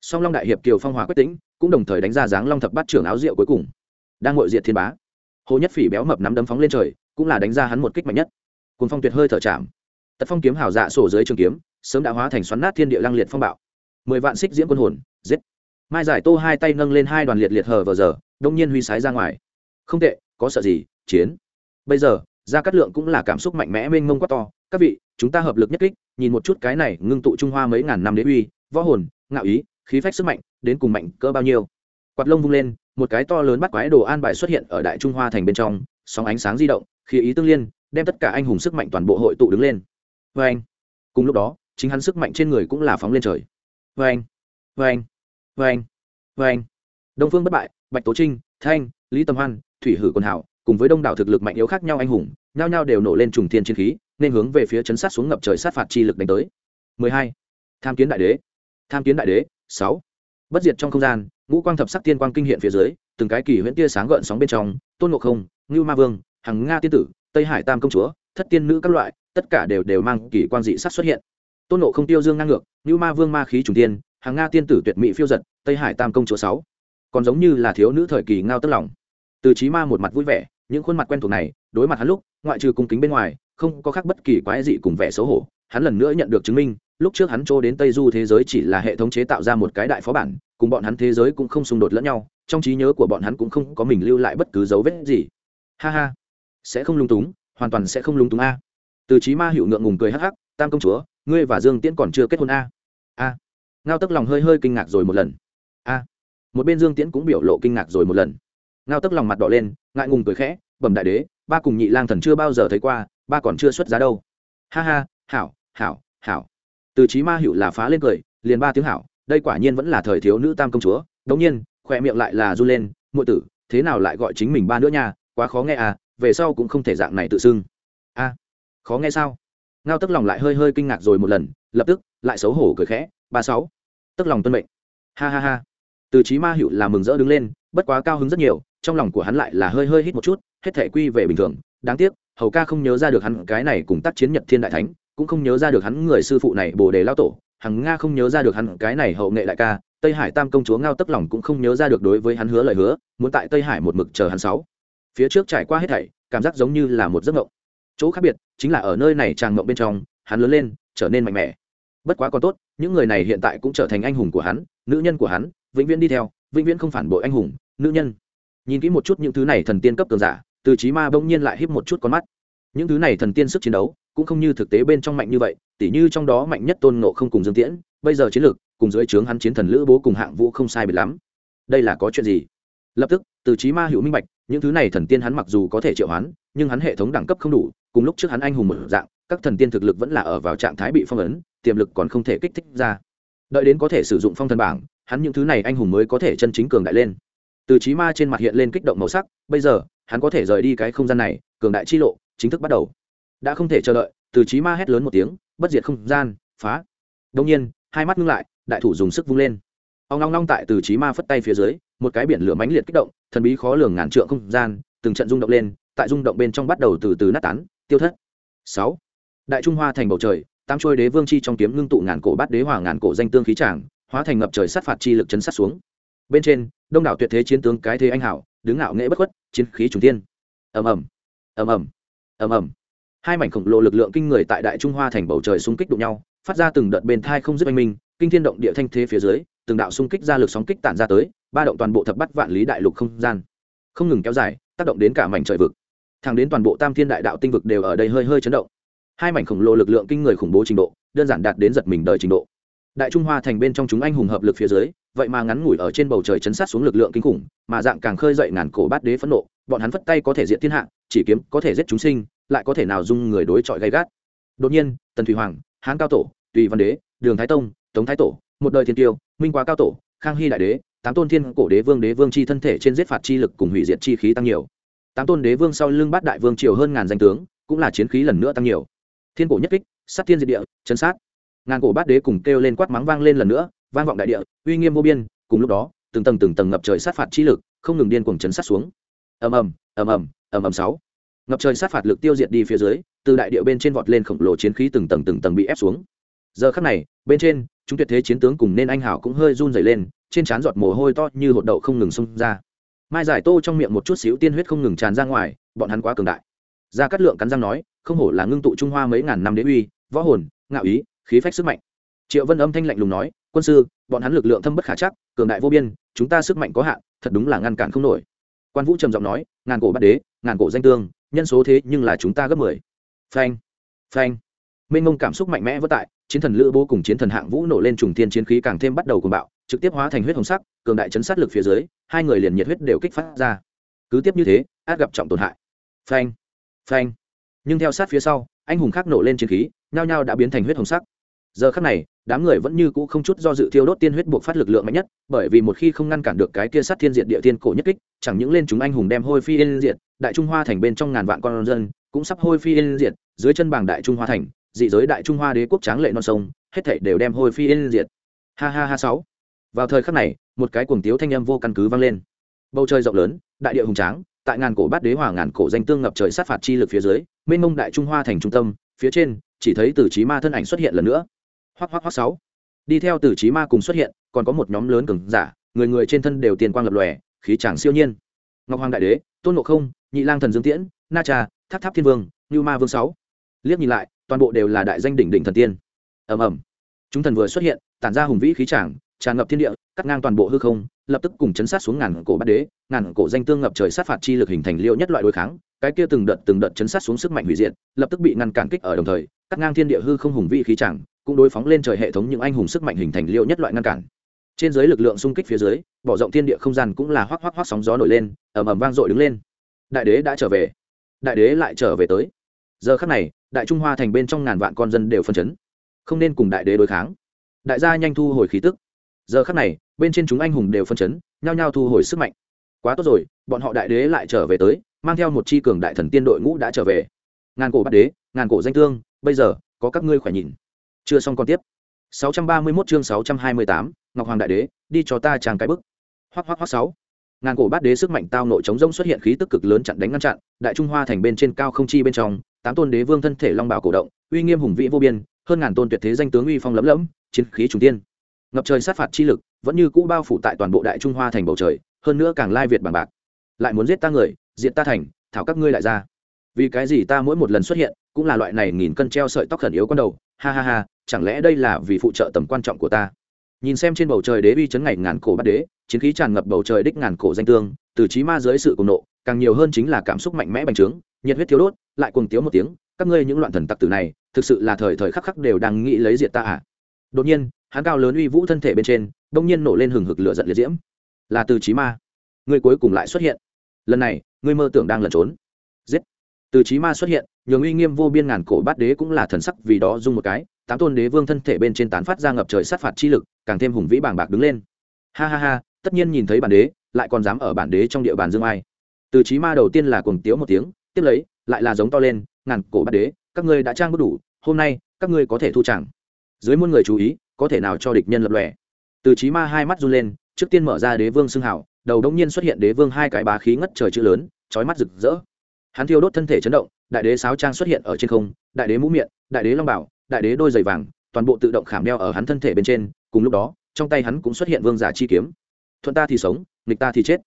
Song long đại hiệp kiều phong hòa quyết tĩnh cũng đồng thời đánh ra dáng long thập bát trưởng áo rượu cuối cùng. Đang ngội diệt thiên bá hồ nhất phỉ béo mập nắm đấm phóng lên trời, cũng là đánh ra hắn một kích mạnh nhất. Cồn phong tuyệt hơi thở chạm. Tật phong kiếm hào dạ sổ dưới trường kiếm, sớm đã hóa thành xoắn nát thiên địa lăng liệt phong bạo. Mười vạn xích diễm quân hồn, giết. Mai giải tô hai tay nâng lên hai đoàn liệt liệt hờ vờ giờ, đông nhiên huy sái ra ngoài. Không tệ, có sợ gì, chiến. Bây giờ, gia cát lượng cũng là cảm xúc mạnh mẽ mênh mông quá to. Các vị, chúng ta hợp lực nhất kích, nhìn một chút cái này ngưng tụ trung hoa mấy ngàn năm đế uy, võ hồn, ngạo ý, khí phách sức mạnh, đến cùng mạnh cỡ bao nhiêu. Quạt lông vung lên một cái to lớn bắt quái đồ an bài xuất hiện ở đại trung hoa thành bên trong, sóng ánh sáng di động, khi ý tương liên, đem tất cả anh hùng sức mạnh toàn bộ hội tụ đứng lên. Vê anh. Cùng lúc đó, chính hắn sức mạnh trên người cũng là phóng lên trời. Vê anh. Vê anh. Vê anh. Vê anh. Đông phương bất bại, bạch tố trinh, thanh, lý tâm hoan, thủy hử quần hảo, cùng với đông đảo thực lực mạnh yếu khác nhau anh hùng, nhao nhao đều nổ lên trùng thiên chiến khí, nên hướng về phía chấn sát xuống ngập trời sát phạt chi lực đánh tới. 12. tham kiến đại đế. Tham kiến đại đế. 6. bất diệt trong không gian ngũ quang thập sắc tiên quang kinh hiện phía dưới, từng cái kỳ huyễn tia sáng gợn sóng bên trong, tôn ngộ không, ngưu ma vương, hằng nga tiên tử, tây hải tam công chúa, thất tiên nữ các loại, tất cả đều đều mang kỳ quan dị sắc xuất hiện. Tôn ngộ không tiêu dương ngang ngược, ngưu ma vương ma khí trùng tiên, hằng nga tiên tử tuyệt mỹ phiêu giật, tây hải tam công chúa sáu. Còn giống như là thiếu nữ thời kỳ ngao tức lòng. Từ trí ma một mặt vui vẻ, những khuôn mặt quen thuộc này, đối mặt hắn lúc, ngoại trừ cung kính bên ngoài, không có khác bất kỳ quái dị cùng vẻ xấu hổ. Hắn lần nữa nhận được chứng minh, lúc trước hắn trô đến tây du thế giới chỉ là hệ thống chế tạo ra một cái đại phó bản cùng bọn hắn thế giới cũng không xung đột lẫn nhau, trong trí nhớ của bọn hắn cũng không có mình lưu lại bất cứ dấu vết gì. Ha ha, sẽ không lung túng, hoàn toàn sẽ không lung túng a. Từ trí ma hiệu ngượng ngùng cười hắc hắc, tam công chúa, ngươi và dương tiễn còn chưa kết hôn a? A. Ngao tức lòng hơi hơi kinh ngạc rồi một lần. A. Một bên dương tiễn cũng biểu lộ kinh ngạc rồi một lần. Ngao tức lòng mặt đỏ lên, ngại ngùng cười khẽ, bẩm đại đế, ba cùng nhị lang thần chưa bao giờ thấy qua, ba còn chưa xuất giá đâu. Ha ha, hảo hảo hảo. Từ trí ma hiệu là phá lên cười, liền ba tiếng hảo đây quả nhiên vẫn là thời thiếu nữ tam công chúa, đống nhiên khoe miệng lại là du lên, muội tử, thế nào lại gọi chính mình ba nữa nha, quá khó nghe à về sau cũng không thể dạng này tự xưng. A, khó nghe sao? Ngao tức lòng lại hơi hơi kinh ngạc rồi một lần, lập tức lại xấu hổ cười khẽ, ba sáu, tức lòng tuân mệnh. Ha ha ha. Từ trí ma hữu là mừng rỡ đứng lên, bất quá cao hứng rất nhiều, trong lòng của hắn lại là hơi hơi hít một chút, hết thể quy về bình thường. Đáng tiếc, hầu ca không nhớ ra được hắn cái này cùng tác chiến nhật thiên đại thánh, cũng không nhớ ra được hắn người sư phụ này bồ đề lao tổ hằng nga không nhớ ra được hắn, cái này hậu nghệ đại ca, tây hải tam công chúa ngao tức lòng cũng không nhớ ra được đối với hắn hứa lời hứa, muốn tại tây hải một mực chờ hắn sáu. Phía trước trải qua hết thảy, cảm giác giống như là một giấc mộng. Chỗ khác biệt, chính là ở nơi này tràng mộng bên trong, hắn lớn lên, trở nên mạnh mẽ. Bất quá còn tốt, những người này hiện tại cũng trở thành anh hùng của hắn, nữ nhân của hắn, vĩnh viễn đi theo, vĩnh viễn không phản bội anh hùng, nữ nhân. Nhìn kỹ một chút những thứ này thần tiên cấp cường giả, từ trí ma bỗng nhiên lại híp một chút con mắt. Những thứ này thần tiên sức chiến đấu cũng không như thực tế bên trong mạnh như vậy, tỉ như trong đó mạnh nhất tôn ngộ không cùng dương tiễn, bây giờ chiến lược, cùng dưới trướng hắn chiến thần lữ bố cùng hạng vũ không sai biệt lắm. Đây là có chuyện gì? Lập tức, từ trí ma hữu minh bạch, những thứ này thần tiên hắn mặc dù có thể triệu hoán, nhưng hắn hệ thống đẳng cấp không đủ, cùng lúc trước hắn anh hùng một dạng, các thần tiên thực lực vẫn là ở vào trạng thái bị phong ấn, tiềm lực còn không thể kích thích ra. Đợi đến có thể sử dụng phong thần bảng, hắn những thứ này anh hùng mới có thể chân chính cường đại lên. Từ trí ma trên mặt hiện lên kích động màu sắc, bây giờ, hắn có thể rời đi cái không gian này, cường đại chi lộ, chính thức bắt đầu đã không thể chờ đợi, từ trí ma hét lớn một tiếng, bất diệt không gian, phá. Đông nhiên, hai mắt ngưng lại, đại thủ dùng sức vung lên. Ông long long tại từ trí ma phất tay phía dưới, một cái biển lửa mãnh liệt kích động, thần bí khó lường ngàn trượng không gian, từng trận rung động lên, tại rung động bên trong bắt đầu từ từ nát tán, tiêu thất. Sáu. Đại trung hoa thành bầu trời tam trôi đế vương chi trong kiếm ngưng tụ ngàn cổ bát đế hòa ngàn cổ danh tương khí tràng, hóa thành ngập trời sát phạt chi lực chấn sát xuống. Bên trên, đông đảo tuyệt thế chiến tướng cái thế anh hảo, đứng ngạo nghệ bất khuất, chiến khí trùng tiên ầm ầm. Ầm ầm. Ầm ầm hai mảnh khổng lồ lực lượng kinh người tại đại trung hoa thành bầu trời xung kích đụng nhau, phát ra từng đợt bên thai không dứt oanh minh, kinh thiên động địa thanh thế phía dưới, từng đạo xung kích ra lực sóng kích tản ra tới, ba động toàn bộ thập bắt vạn lý đại lục không gian. Không ngừng kéo dài, tác động đến cả mảnh trời vực. Thẳng đến toàn bộ tam thiên đại đạo tinh vực đều ở đây hơi hơi chấn động. Hai mảnh khổng lồ lực lượng kinh người khủng bố trình độ, đơn giản đạt đến giật mình đời trình độ. Đại trung hoa thành bên trong chúng anh hùng hợp lực phía dưới, vậy mà ngắn ngủi ở trên bầu trời chấn sát xuống lực lượng kinh khủng, mà dạng càng khơi dậy ngàn cổ bát đế phẫn nộ, bọn hắn phất tay có thể diện thiên hạ, chỉ kiếm có thể giết chúng sinh lại có thể nào dung người đối chọi gay gắt. Đột nhiên, tần thủy hoàng, hán cao tổ, tùy văn đế, đường thái tông, tống thái tổ, một đời thiên tiêu, minh quá cao tổ, khang hy đại đế, tám tôn thiên cổ đế vương đế vương chi thân thể trên giết phạt chi lực cùng hủy diệt chi khí tăng nhiều. Tám tôn đế vương sau lưng bát đại vương triều hơn ngàn danh tướng, cũng là chiến khí lần nữa tăng nhiều. Thiên cổ nhất kích, sát thiên diệt địa, chấn sát. Ngàn cổ bát đế cùng kêu lên quát mắng vang lên lần nữa, vang vọng đại địa, uy nghiêm vô biên, cùng lúc đó, từng tầng từng tầng ngập trời sát phạt chi lực, không ngừng điên cuồng chấn sát xuống. Ầm ầm ầm ầm ầm ầm sáu ngập trời sát phạt lực tiêu diệt đi phía dưới, từ đại địa bên trên vọt lên khổng lồ chiến khí từng tầng từng tầng bị ép xuống. Giờ khắc này, bên trên, chúng tuyệt thế chiến tướng cùng nên anh hảo cũng hơi run dày lên, trên trán giọt mồ hôi to như hột đậu không ngừng xông ra. Mai giải tô trong miệng một chút xíu tiên huyết không ngừng tràn ra ngoài, bọn hắn quá cường đại. Ra cắt lượng cắn răng nói, không hổ là ngưng tụ trung hoa mấy ngàn năm đế uy, võ hồn, ngạo ý, khí phách sức mạnh. Triệu vân âm thanh lạnh lùng nói, quân sư, bọn hắn lực lượng thâm bất khả chắc, cường đại vô biên, chúng ta sức mạnh có hạn, thật đúng là ngăn cản không nổi. Quan vũ trầm giọng nói, ngàn cổ bát đế, ngàn cổ danh tương nhân số thế nhưng là chúng ta gấp mười. Phanh phanh. Mênh mông cảm xúc mạnh mẽ vất tại, chiến thần lữ bố cùng chiến thần hạng vũ nổ lên trùng thiên chiến khí càng thêm bắt đầu cùng bạo, trực tiếp hóa thành huyết hồng sắc, cường đại chấn sát lực phía dưới, hai người liền nhiệt huyết đều kích phát ra. Cứ tiếp như thế, át gặp trọng tổn hại. Phanh phanh. Nhưng theo sát phía sau, anh hùng khác nổ lên chiến khí, nhao nhao đã biến thành huyết hồng sắc giờ khắc này, đám người vẫn như cũ không chút do dự thiêu đốt tiên huyết buộc phát lực lượng mạnh nhất, bởi vì một khi không ngăn cản được cái kia sát thiên diện địa tiên cổ nhất kích, chẳng những lên chúng anh hùng đem hôi phi yên diệt, đại trung hoa thành bên trong ngàn vạn con dân, cũng sắp hôi phi yên diệt, dưới chân bảng đại trung hoa thành, dị giới đại trung hoa đế quốc tráng lệ non sông, hết thảy đều đem hôi phi yên diệt. Ha ha ha sáu. Vào thời khắc này, một cái cuồng tiếu thanh âm vô căn cứ vang lên. Bầu trời rộng lớn, đại địa hùng tráng, tại ngàn cổ bát đế hòa ngàn cổ danh tương ngập trời sát phạt chi lực phía dưới, mênh mông đại trung hoa thành trung tâm, phía trên, chỉ thấy từ trí ma thân ảnh xuất hiện lần nữa hoắc hoắc hoắc sáu. Đi theo tử trí ma cùng xuất hiện, còn có một nhóm lớn cường giả, người người trên thân đều tiền quang lập lòe, khí chàng siêu nhiên. Ngọc hoàng đại đế, tôn ngộ không, nhị lang thần dương tiễn, na cha, tháp tháp thiên vương như ma vương sáu. Liếc nhìn lại, toàn bộ đều là đại danh đỉnh đỉnh thần tiên. Ầm ầm. Chúng thần vừa xuất hiện, tản ra hùng vĩ khí chàng, tràn ngập thiên địa, cắt ngang toàn bộ hư không, lập tức cùng chấn sát xuống ngàn cổ bát đế, ngàn cổ danh tương ngập trời sát phạt chi lực hình thành liệu nhất loại đối kháng, cái kia từng đợt từng đợt chấn sát xuống sức mạnh hủy diệt, lập tức bị ngăn cản kích ở đồng thời, cắt ngang thiên địa hư không hùng vĩ khí chàng cũng đối phóng lên trời hệ thống những anh hùng sức mạnh hình thành liệu nhất loại ngăn cản. Trên dưới lực lượng xung kích phía dưới, bỏ rộng thiên địa không gian cũng là hoác hoác hoác sóng gió nổi lên, ầm ầm vang dội đứng lên. Đại đế đã trở về. Đại đế lại trở về tới. Giờ khắc này, đại trung hoa thành bên trong ngàn vạn con dân đều phân chấn. Không nên cùng đại đế đối kháng. Đại gia nhanh thu hồi khí tức. Giờ khắc này, bên trên chúng anh hùng đều phân chấn, nhao nhao thu hồi sức mạnh. Quá tốt rồi, bọn họ đại đế lại trở về tới, mang theo một chi cường đại thần tiên đội ngũ đã trở về. Ngàn cổ bát đế, ngàn cổ danh tương, bây giờ, có các ngươi khỏe nhìn chưa xong còn tiếp 631 chương 628, Ngọc Hoàng Đại Đế, đi cho ta chàng cái bức. Hoắc hoắc hoắc sáu Ngàn cổ bát đế sức mạnh tao nội chống rông xuất hiện khí tức cực lớn chặn đánh ngăn chặn, đại trung hoa thành bên trên cao không chi bên trong, tám tôn đế vương thân thể long bào cổ động, uy nghiêm hùng vĩ vô biên, hơn ngàn tôn tuyệt thế danh tướng uy phong lẫm lẫm, chiến khí trùng tiên. Ngập trời sát phạt chi lực, vẫn như cũ bao phủ tại toàn bộ đại trung hoa thành bầu trời, hơn nữa càng lai việt bằng bạc. Lại muốn giết ta người, diệt ta thành, thảo các ngươi lại ra. Vì cái gì ta mỗi một lần xuất hiện, cũng là loại này nghìn cân treo sợi tóc khẩn yếu con đầu, ha ha ha, chẳng lẽ đây là vì phụ trợ tầm quan trọng của ta? Nhìn xem trên bầu trời đế uy chấn ngày ngàn cổ bắt đế, chiến khí tràn ngập bầu trời đích ngàn cổ danh tương, từ trí ma dưới sự cùng nộ, càng nhiều hơn chính là cảm xúc mạnh mẽ bành trướng, nhiệt huyết thiếu đốt, lại cùng tiếu một tiếng, các ngươi những loạn thần tặc tử này, thực sự là thời thời khắc khắc đều đang nghĩ lấy diệt ta à? Đột nhiên, hắn cao lớn uy vũ thân thể bên trên, bỗng nhiên nổ lên hừng hực lửa giận liệt diễm. Là từ trí ma. Ngươi cuối cùng lại xuất hiện. Lần này, ngươi mơ tưởng đang lẩn trốn. Giết. Từ trí ma xuất hiện, nhường uy nghiêm vô biên ngàn cổ bát đế cũng là thần sắc vì đó dung một cái tám tôn đế vương thân thể bên trên tán phát ra ngập trời sát phạt chi lực, càng thêm hùng vĩ bàng bạc đứng lên. Ha ha ha, tất nhiên nhìn thấy bản đế, lại còn dám ở bản đế trong địa bàn dương ai. Từ trí ma đầu tiên là cuồng tiếu một tiếng, tiếp lấy, lại là giống to lên, ngàn cổ bát đế, các ngươi đã trang bất đủ, hôm nay, các ngươi có thể thu chẳng. Dưới muôn người chú ý, có thể nào cho địch nhân lập lòe. Từ trí ma hai mắt run lên, trước tiên mở ra đế vương xưng hảo đầu đông nhiên xuất hiện đế vương hai cái bá khí ngất trời chữ lớn trói mắt rực rỡ. Hắn thiêu đốt thân thể chấn động, đại đế sáo trang xuất hiện ở trên không, đại đế mũ miệng, đại đế long bảo đại đế đôi giày vàng, toàn bộ tự động khảm đeo ở hắn thân thể bên trên, cùng lúc đó, trong tay hắn cũng xuất hiện vương giả chi kiếm. Thuận ta thì sống, nghịch ta thì chết.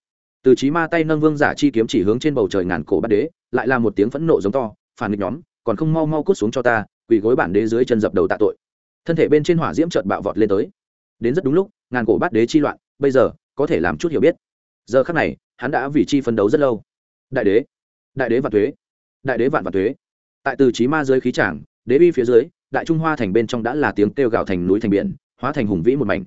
Từ trí ma tay nâng vương giả chi kiếm chỉ hướng trên bầu trời ngàn cổ bát đế, lại là một tiếng phẫn nộ giống to, phản nghịch nhóm, còn không mau mau cút xuống cho ta, quỳ gối bản đế dưới chân dập đầu tạ tội. Thân thể bên trên hỏa diễm trợt bạo vọt lên tới. Đến rất đúng lúc, ngàn cổ bát đế chi loạn, bây giờ, có thể làm chút hiểu biết. Giờ khắc này, hắn đã vì chi phấn đấu rất lâu. Đại đế đại đế vạn thuế, đại đế vạn vạn thuế. Tại từ trí ma dưới khí trảng đế uy phía dưới đại trung hoa thành bên trong đã là tiếng kêu gào thành núi thành biển, hóa thành hùng vĩ một mảnh.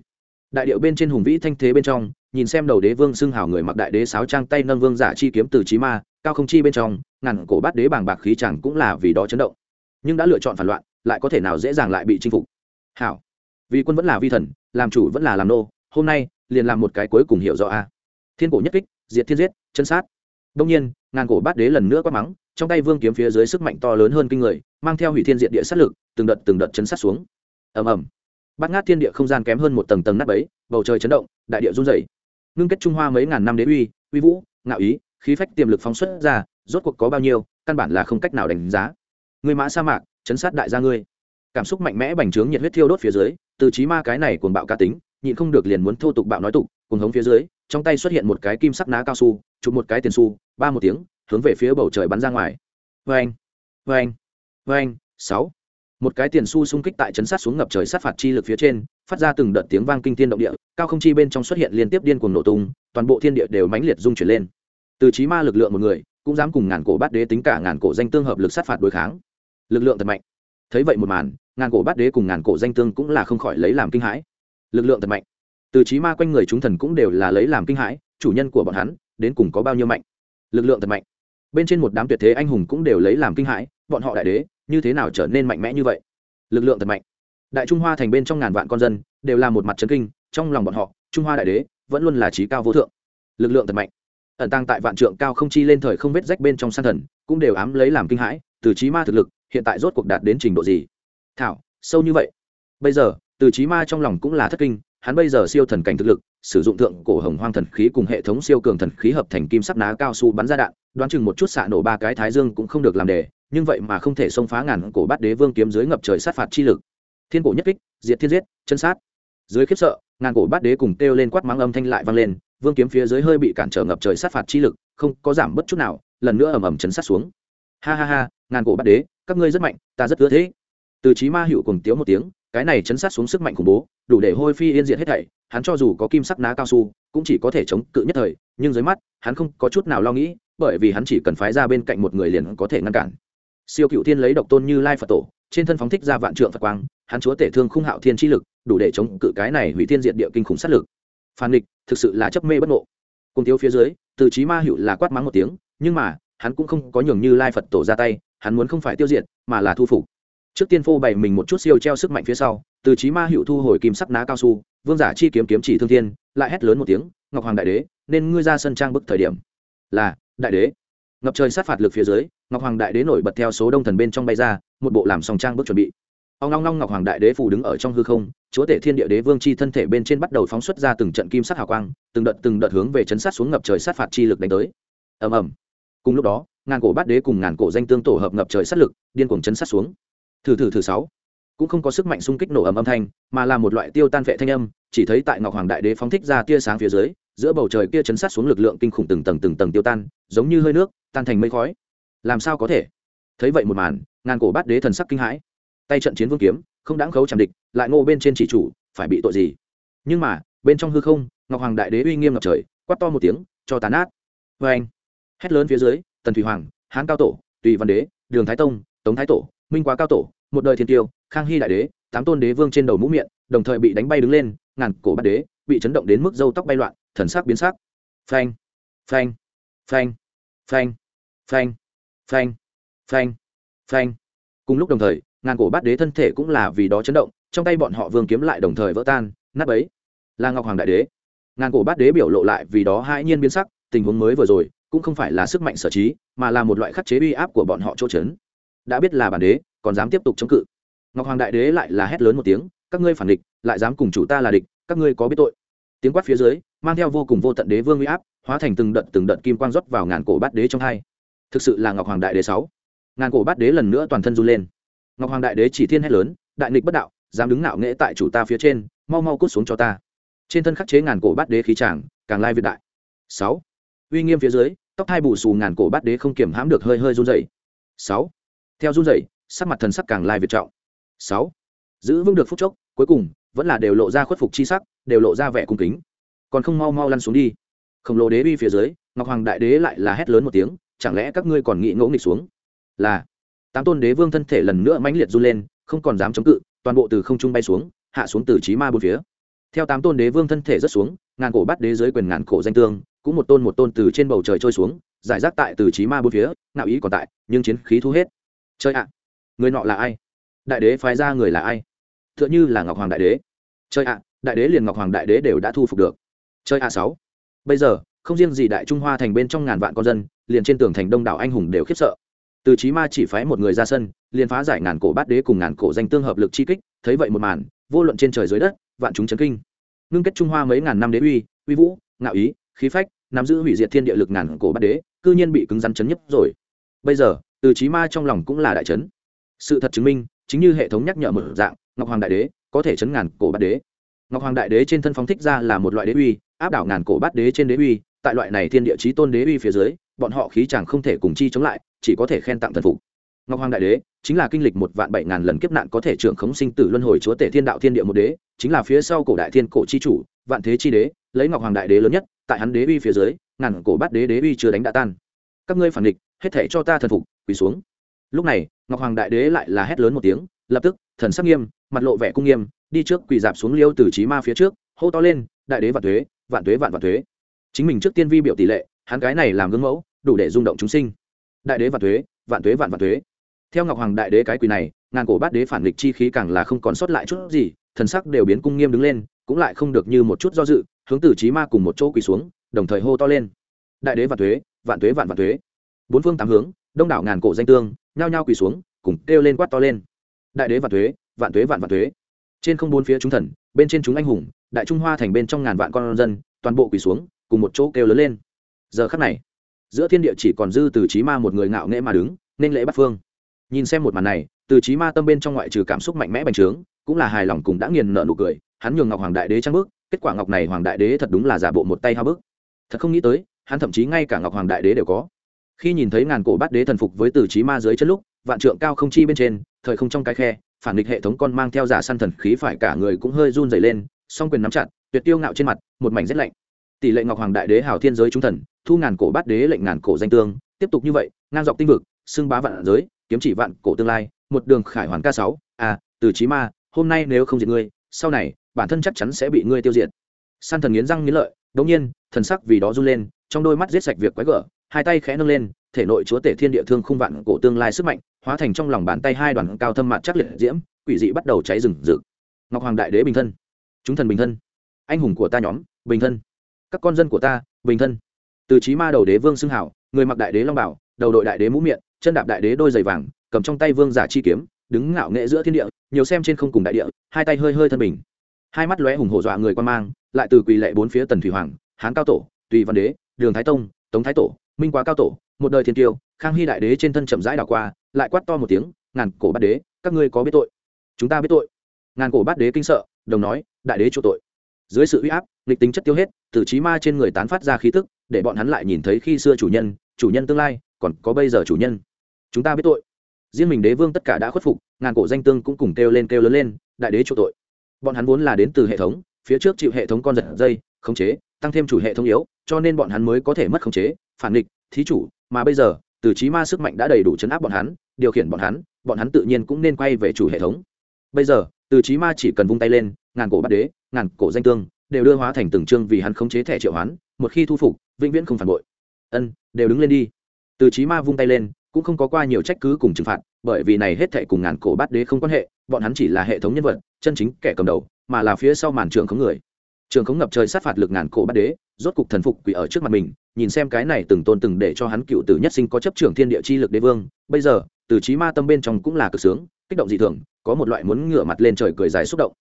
Đại điệu bên trên hùng vĩ thanh thế bên trong, nhìn xem đầu đế vương xưng hào người mặc đại đế sáo trang tay nâng vương giả chi kiếm từ trí ma, cao không chi bên trong, ngàn cổ bát đế bàng bạc khí chẳng cũng là vì đó chấn động. Nhưng đã lựa chọn phản loạn, lại có thể nào dễ dàng lại bị chinh phục? Hảo. Vì quân vẫn là vi thần, làm chủ vẫn là làm nô, hôm nay, liền làm một cái cuối cùng hiểu rõ a. Thiên cổ nhất kích, diệt thiên giết, chân sát. Đông nhiên, ngàn cổ bát đế lần nữa quát mắng trong tay vương kiếm phía dưới sức mạnh to lớn hơn kinh người, mang theo hủy thiên diện địa sát lực, từng đợt từng đợt chấn sát xuống. Ầm ầm. Bát ngát thiên địa không gian kém hơn một tầng tầng nát bấy, bầu trời chấn động, đại địa run rẩy. Ngưng kết trung hoa mấy ngàn năm đế uy uy vũ, ngạo ý, khí phách tiềm lực phóng xuất ra, rốt cuộc có bao nhiêu, căn bản là không cách nào đánh giá. Người mã sa mạc, chấn sát đại gia ngươi. Cảm xúc mạnh mẽ bành trướng nhiệt huyết thiêu đốt phía dưới, từ trí ma cái này cuồng bạo cá tính, nhịn không được liền muốn thô tục bạo nói tục cùng hống phía dưới, trong tay xuất hiện một cái kim sắc ná cao su, chụp một cái tiền su ba một tiếng hướng về phía bầu trời bắn ra ngoài. Vê anh vê sáu. Một cái tiền su xung kích tại chấn sát xuống ngập trời sát phạt chi lực phía trên, phát ra từng đợt tiếng vang kinh thiên động địa, cao không chi bên trong xuất hiện liên tiếp điên cuồng nổ tung, toàn bộ thiên địa đều mãnh liệt rung chuyển lên. Từ trí ma lực lượng một người, cũng dám cùng ngàn cổ bát đế tính cả ngàn cổ danh tương hợp lực sát phạt đối kháng. Lực lượng thật mạnh. Thấy vậy một màn, ngàn cổ bát đế cùng ngàn cổ danh tương cũng là không khỏi lấy làm kinh hãi. Lực lượng thật mạnh. Từ trí ma quanh người chúng thần cũng đều là lấy làm kinh hãi, chủ nhân của bọn hắn, đến cùng có bao nhiêu mạnh? Lực lượng thật mạnh bên trên một đám tuyệt thế anh hùng cũng đều lấy làm kinh hãi, bọn họ đại đế, như thế nào trở nên mạnh mẽ như vậy? Lực lượng thật mạnh. Đại trung hoa thành bên trong ngàn vạn con dân, đều là một mặt trấn kinh, trong lòng bọn họ, trung hoa đại đế, vẫn luôn là trí cao vô thượng. Lực lượng thật mạnh. Ẩn tăng tại vạn trượng cao không chi lên thời không vết rách bên trong san thần, cũng đều ám lấy làm kinh hãi, từ trí ma thực lực, hiện tại rốt cuộc đạt đến trình độ gì? Thảo, sâu như vậy. Bây giờ, từ trí ma trong lòng cũng là thất kinh, hắn bây giờ siêu thần cảnh thực lực, sử dụng thượng cổ hồng hoang thần khí cùng hệ thống siêu cường thần khí hợp thành kim sắc ná cao su bắn ra đạn đoán chừng một chút xạ nổ ba cái thái dương cũng không được làm đề, nhưng vậy mà không thể xông phá ngàn cổ bát đế vương kiếm dưới ngập trời sát phạt chi lực. Thiên cổ nhất kích, diệt thiên giết, chân sát. Dưới khiếp sợ, ngàn cổ bát đế cùng kêu lên quát mắng âm thanh lại vang lên, vương kiếm phía dưới hơi bị cản trở ngập trời sát phạt chi lực, không có giảm bất chút nào, lần nữa ầm ầm chấn sát xuống. Ha ha ha, ngàn cổ bát đế, các ngươi rất mạnh, ta rất ưa thế. Từ trí ma hiệu cùng tiếu một tiếng, cái này chấn sát xuống sức mạnh khủng bố, đủ để hôi phi yên diệt hết thảy, hắn cho dù có kim sắc ná cao su, cũng chỉ có thể chống cự nhất thời, nhưng dưới mắt, hắn không có chút nào lo nghĩ bởi vì hắn chỉ cần phái ra bên cạnh một người liền có thể ngăn cản. Siêu cựu thiên lấy độc tôn như lai phật tổ, trên thân phóng thích ra vạn trượng phật quang, hắn chúa tể thương khung hạo thiên chi lực, đủ để chống cự cái này hủy thiên diện địa kinh khủng sát lực. Phản địch thực sự là chấp mê bất ngộ. Cùng thiếu phía dưới, từ trí ma hữu là quát mắng một tiếng, nhưng mà, hắn cũng không có nhường như lai phật tổ ra tay, hắn muốn không phải tiêu diệt, mà là thu phục. Trước tiên phô bày mình một chút siêu treo sức mạnh phía sau, từ trí ma hữu thu hồi kim sắc ná cao su, vương giả chi kiếm kiếm chỉ thương thiên, lại hét lớn một tiếng, ngọc hoàng đại đế, nên ngươi ra sân trang bức thời điểm. Là đại đế. Ngập trời sát phạt lực phía dưới, ngọc hoàng đại đế nổi bật theo số đông thần bên trong bay ra, một bộ làm song trang bước chuẩn bị. Ông long long ngọc hoàng đại đế phủ đứng ở trong hư không, chúa tể thiên địa đế vương chi thân thể bên trên bắt đầu phóng xuất ra từng trận kim sắc hào quang, từng đợt từng đợt hướng về chấn sát xuống ngập trời sát phạt chi lực đánh tới. Ầm ầm. Cùng lúc đó, ngàn cổ bát đế cùng ngàn cổ danh tương tổ hợp ngập trời sát lực, điên cuồng chấn sát xuống. Thử thử thử sáu. Cũng không có sức mạnh xung kích nổ ầm âm thanh, mà là một loại tiêu tan vệ thanh âm, chỉ thấy tại ngọc hoàng đại đế phóng thích ra tia sáng phía dưới giữa bầu trời kia chấn sát xuống lực lượng kinh khủng từng tầng từng tầng tiêu tan, giống như hơi nước, tan thành mây khói. Làm sao có thể? Thấy vậy một màn, ngàn cổ bát đế thần sắc kinh hãi. Tay trận chiến vương kiếm, không đáng khấu chạm địch, lại ngô bên trên chỉ chủ, phải bị tội gì? Nhưng mà, bên trong hư không, ngọc hoàng đại đế uy nghiêm ngập trời, quát to một tiếng, cho tàn át vê anh hét lớn phía dưới, tần thủy hoàng, hán cao tổ, tùy văn đế, đường thái tông, tống thái tổ, minh quá cao tổ, một đời thiên tiêu, khang hy đại đế, tám tôn đế vương trên đầu mũ miệng, đồng thời bị đánh bay đứng lên, ngàn cổ bát đế bị chấn động đến mức râu tóc bay loạn, thần sắc biến sắc. Phanh phanh phanh phanh phanh phanh phanh phanh. Cùng lúc đồng thời, ngàn cổ bát đế thân thể cũng là vì đó chấn động, trong tay bọn họ vương kiếm lại đồng thời vỡ tan, nát ấy là ngọc hoàng đại đế. Ngàn cổ bát đế biểu lộ lại vì đó hãi nhiên biến sắc, tình huống mới vừa rồi, cũng không phải là sức mạnh sở trí, mà là một loại khắc chế uy áp của bọn họ chỗ chấn. Đã biết là bản đế, còn dám tiếp tục chống cự. Ngọc hoàng đại đế lại là hét lớn một tiếng, các ngươi phản địch, lại dám cùng chủ ta là địch các ngươi có biết tội. Tiếng quát phía dưới, mang theo vô cùng vô tận đế vương uy áp, hóa thành từng đợt từng đợt kim quang rót vào ngàn cổ bát đế trong hai. Thực sự là ngọc hoàng đại đế sáu. Ngàn cổ bát đế lần nữa toàn thân run lên. Ngọc hoàng đại đế chỉ thiên hét lớn, đại nghịch bất đạo, dám đứng ngạo nghễ tại chủ ta phía trên, mau mau cút xuống cho ta. Trên thân khắc chế ngàn cổ bát đế khí tràng, càng lai việt đại. Sáu. Uy nghiêm phía dưới, tóc hai bù xù ngàn cổ bát đế không kiểm hãm được hơi hơi run rẩy. Sáu. Theo run rẩy, sắc mặt thần sắc càng lai việt trọng. Sáu. Giữ vững được phút chốc, cuối cùng vẫn là đều lộ ra khuất phục chi sắc, đều lộ ra vẻ cung kính. Còn không mau mau lăn xuống đi. Khổng lồ đế uy phía dưới, ngọc hoàng đại đế lại là hét lớn một tiếng, chẳng lẽ các ngươi còn nghĩ ngỗ nghịch xuống? Là, tám tôn đế vương thân thể lần nữa mãnh liệt run lên, không còn dám chống cự, toàn bộ từ không trung bay xuống, hạ xuống từ trí ma bốn phía. Theo tám tôn đế vương thân thể rất xuống, ngàn cổ bắt đế dưới quyền ngàn cổ danh tương, cũng một tôn một tôn từ trên bầu trời trôi xuống, giải rác tại từ trí ma bốn phía nạo ý còn tại, nhưng chiến khí thu hết. Chơi ạ, người nọ là ai? Đại đế phái ra người là ai? Tựa như là ngọc hoàng đại đế. Chơi ạ, đại đế liền ngọc hoàng đại đế đều đã thu phục được. Chơi a sáu, bây giờ, không riêng gì đại trung hoa thành bên trong ngàn vạn con dân, liền trên tường thành đông đảo anh hùng đều khiếp sợ. Từ chí ma chỉ phái một người ra sân, liền phá giải ngàn cổ bát đế cùng ngàn cổ danh tương hợp lực chi kích, thấy vậy một màn, vô luận trên trời dưới đất, vạn chúng chấn kinh. Ngưng kết trung hoa mấy ngàn năm đế uy uy vũ, ngạo ý, khí phách, nắm giữ hủy diệt thiên địa lực ngàn cổ bát đế, cư nhiên bị cứng rắn chấn nhấp rồi. Bây giờ, từ chí ma trong lòng cũng là đại chấn. Sự thật chứng minh, chính như hệ thống nhắc nhở một dạng ngọc hoàng đại đế, có thể chấn ngàn cổ bát đế. Ngọc hoàng đại đế trên thân phóng thích ra là một loại đế uy, áp đảo ngàn cổ bát đế trên đế uy, tại loại này thiên địa chí tôn đế uy phía dưới, bọn họ khí chẳng không thể cùng chi chống lại, chỉ có thể khen tặng thần phục. Ngọc hoàng đại đế chính là kinh lịch một vạn bảy ngàn lần kiếp nạn có thể trưởng khống sinh tử luân hồi chúa tể thiên đạo thiên địa một đế, chính là phía sau cổ đại thiên cổ chi chủ, vạn thế chi đế, lấy ngọc hoàng đại đế lớn nhất, tại hắn đế uy phía dưới, ngàn cổ bát đế đế uy chưa đánh đã tan. Các ngươi phản địch hết thể cho ta thần phục, quỳ xuống. Lúc này, ngọc hoàng đại đế lại là hét lớn một tiếng, lập tức, thần sắc nghiêm mặt lộ vẻ cung nghiêm, đi trước quỳ dạp xuống liêu từ trí ma phía trước, hô to lên, đại đế vạn thuế vạn thuế vạn vạn thuế chính mình trước tiên vi biểu tỷ lệ, hắn cái này làm gương mẫu, đủ để rung động chúng sinh. Đại đế vạn thuế vạn thuế vạn vạn thuế theo ngọc hoàng đại đế cái quỳ này, ngàn cổ bát đế phản nghịch chi khí càng là không còn sót lại chút gì, thần sắc đều biến cung nghiêm đứng lên, cũng lại không được như một chút do dự, hướng từ trí ma cùng một chỗ quỳ xuống, đồng thời hô to lên. Đại đế vạn thuế vạn thuế vạn vạn thuế bốn phương tám hướng, đông đảo ngàn cổ danh tương, nhao nhao quỳ xuống, cùng kêu lên quát to lên. Đại đế vạn thuế vạn thuế vạn vạn thuế trên không bốn phía chúng thần, bên trên chúng anh hùng, đại trung hoa thành bên trong ngàn vạn con dân, toàn bộ quỳ xuống, cùng một chỗ kêu lớn lên. Giờ khắc này, giữa thiên địa chỉ còn dư từ trí ma một người ngạo nghễ mà đứng, nên lễ bắt phương. Nhìn xem một màn này, từ trí ma tâm bên trong ngoại trừ cảm xúc mạnh mẽ bành trướng, cũng là hài lòng cùng đã nghiền nợ nụ cười, hắn nhường ngọc hoàng đại đế trang bước, kết quả ngọc này hoàng đại đế thật đúng là giả bộ một tay hao bước. Thật không nghĩ tới, hắn thậm chí ngay cả ngọc hoàng đại đế đều có. Khi nhìn thấy ngàn cổ bát đế thần phục với từ trí ma dưới chân lúc, vạn trượng cao không chi bên trên, thời không trong cái khe phản nghịch hệ thống con mang theo giả săn thần khí phải cả người cũng hơi run dày lên, song quyền nắm chặt, tuyệt tiêu ngạo trên mặt, một mảnh rét lạnh. Tỷ lệ ngọc hoàng đại đế hào thiên giới trung thần, thu ngàn cổ bát đế lệnh ngàn cổ danh tương, tiếp tục như vậy, ngang dọc tinh vực, xưng bá vạn giới, kiếm chỉ vạn cổ tương lai, một đường khải hoàn ca sáu à từ trí ma, hôm nay nếu không diệt ngươi, sau này, bản thân chắc chắn sẽ bị ngươi tiêu diệt. San thần nghiến răng nghiến lợi, đống nhiên, thần sắc vì đó run lên, trong đôi mắt giết sạch việc quái gở, hai tay khẽ nâng lên thể nội chúa tể thiên địa thương khung vạn cổ tương lai sức mạnh, hóa thành trong lòng bàn tay hai đoàn cao thâm mặt chắc liệt diễm, quỷ dị bắt đầu cháy rừng rực. Ngọc hoàng đại đế bình thân. Chúng thần bình thân. Anh hùng của ta nhóm, bình thân. Các con dân của ta, bình thân. Từ trí ma đầu đế vương xưng hảo, người mặc đại đế long bảo, đầu đội đại đế mũ miệng, chân đạp đại đế đôi giày vàng, cầm trong tay vương giả chi kiếm, đứng ngạo nghệ giữa thiên địa, nhiều xem trên không cùng đại địa, hai tay hơi hơi thân bình. Hai mắt lóe hùng hổ dọa người quan mang, lại từ quỳ lệ bốn phía tần thủy hoàng, hán cao tổ, tùy văn đế, đường thái tông, tống thái tổ minh quá cao tổ, một đời thiên tiêu khang hy đại đế trên thân chậm rãi đảo qua, lại quát to một tiếng, ngàn cổ bát đế, các ngươi có biết tội? Chúng ta biết tội. Ngàn cổ bát đế kinh sợ, đồng nói, đại đế chỗ tội. Dưới sự uy áp, nghịch tính chất tiêu hết, từ trí ma trên người tán phát ra khí tức, để bọn hắn lại nhìn thấy khi xưa chủ nhân chủ nhân tương lai, còn có bây giờ chủ nhân. Chúng ta biết tội. Riêng mình đế vương tất cả đã khuất phục, ngàn cổ danh tương cũng cùng kêu lên kêu lớn lên, đại đế chỗ tội. Bọn hắn vốn là đến từ hệ thống, phía trước chịu hệ thống con giật dây, khống chế tăng thêm chủ hệ thống yếu, cho nên bọn hắn mới có thể mất khống chế, phản địch thí chủ. Mà bây giờ, từ trí ma sức mạnh đã đầy đủ chấn áp bọn hắn, điều khiển bọn hắn bọn hắn tự nhiên cũng nên quay về chủ hệ thống. Bây giờ, từ trí ma chỉ cần vung tay lên, ngàn cổ bát đế, ngàn cổ danh tương, đều đưa hóa thành từng chương vì hắn khống chế thẻ triệu hoán, một khi thu phục, vĩnh viễn không phản bội. Ân, đều đứng lên đi. Từ trí ma vung tay lên, cũng không có qua nhiều trách cứ cùng trừng phạt, bởi vì này hết thệ cùng ngàn cổ bát đế không quan hệ, bọn hắn chỉ là hệ thống nhân vật, chân chính kẻ cầm đầu, mà là phía sau màn trường không người trường khống ngập trời sát phạt lực ngàn cổ bát đế rốt cục thần phục quỷ ở trước mặt mình nhìn xem cái này từng tôn từng để cho hắn cựu tử nhất sinh có chấp trưởng thiên địa chi lực đế vương. Bây giờ từ trí ma tâm bên trong cũng là cực sướng kích động dị thường có một loại muốn ngửa mặt lên trời cười dài xúc động.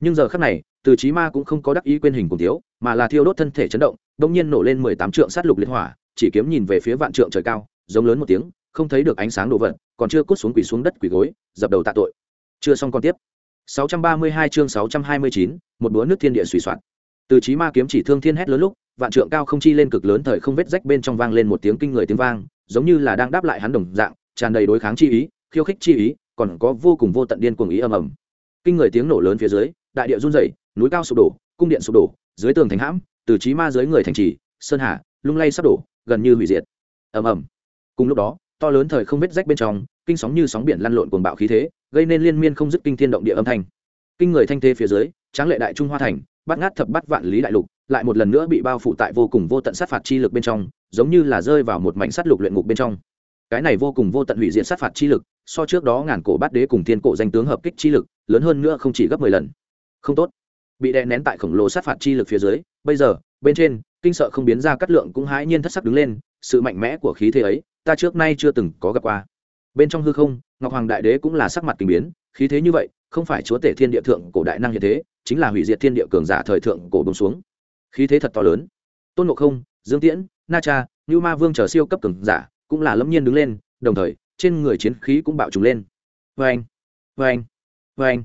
Nhưng giờ khắc này từ trí ma cũng không có đắc ý quên hình cùng thiếu mà là thiêu đốt thân thể chấn động đông nhiên nổ lên mười tám trượng sát lục liệt hỏa chỉ kiếm nhìn về phía vạn trượng trời cao giống lớn một tiếng không thấy được ánh sáng đồ vật còn chưa cút xuống quỳ xuống đất quỳ gối dập đầu tạ tội. Chưa xong còn tiếp. 632 chương 629, một búa nước thiên địa suy soạn từ trí ma kiếm chỉ thương thiên hét lớn lúc, vạn trượng cao không chi lên cực lớn thời không vết rách bên trong vang lên một tiếng kinh người tiếng vang, giống như là đang đáp lại hắn đồng dạng, tràn đầy đối kháng chi ý, khiêu khích chi ý, còn có vô cùng vô tận điên cuồng ý ầm ầm. Kinh người tiếng nổ lớn phía dưới, đại địa run rẩy, núi cao sụp đổ, cung điện sụp đổ, dưới tường thành hãm, từ trí ma dưới người thành trì, sơn hà, lung lay sắp đổ, gần như hủy diệt. Ầm ầm. Cùng lúc đó, to lớn thời không vết rách bên trong, kinh sóng như sóng biển lăn lộn cuồng bạo khí thế, gây nên liên miên không dứt kinh thiên động địa âm thanh. Kinh người thanh thế phía dưới, tráng lệ đại trung hoa thành bắt ngát thập bắt vạn lý đại lục, lại một lần nữa bị bao phủ tại vô cùng vô tận sát phạt chi lực bên trong, giống như là rơi vào một mảnh sát lục luyện ngục bên trong. Cái này vô cùng vô tận hủy diện sát phạt chi lực, so trước đó ngàn cổ bát đế cùng thiên cổ danh tướng hợp kích chi lực, lớn hơn nữa không chỉ gấp mười lần. Không tốt. Bị đè nén tại khổng lồ sát phạt chi lực phía dưới, bây giờ, bên trên, kinh sợ không biến ra cắt lượng cũng hãi nhiên thất sắc đứng lên, sự mạnh mẽ của khí thế ấy, ta trước nay chưa từng có gặp qua. Bên trong hư không, ngọc hoàng đại đế cũng là sắc mặt tình biến, khí thế như vậy không phải chúa tể thiên địa thượng cổ đại năng hiện thế, chính là hủy diệt thiên địa cường giả thời thượng cổ bông xuống. Khí thế thật to lớn. Tôn ngộ không, dương tiễn, na cha như ma vương chờ siêu cấp cường giả, cũng là lâm nhiên đứng lên, đồng thời, trên người chiến khí cũng bạo trùng lên. Vâng vâng vâng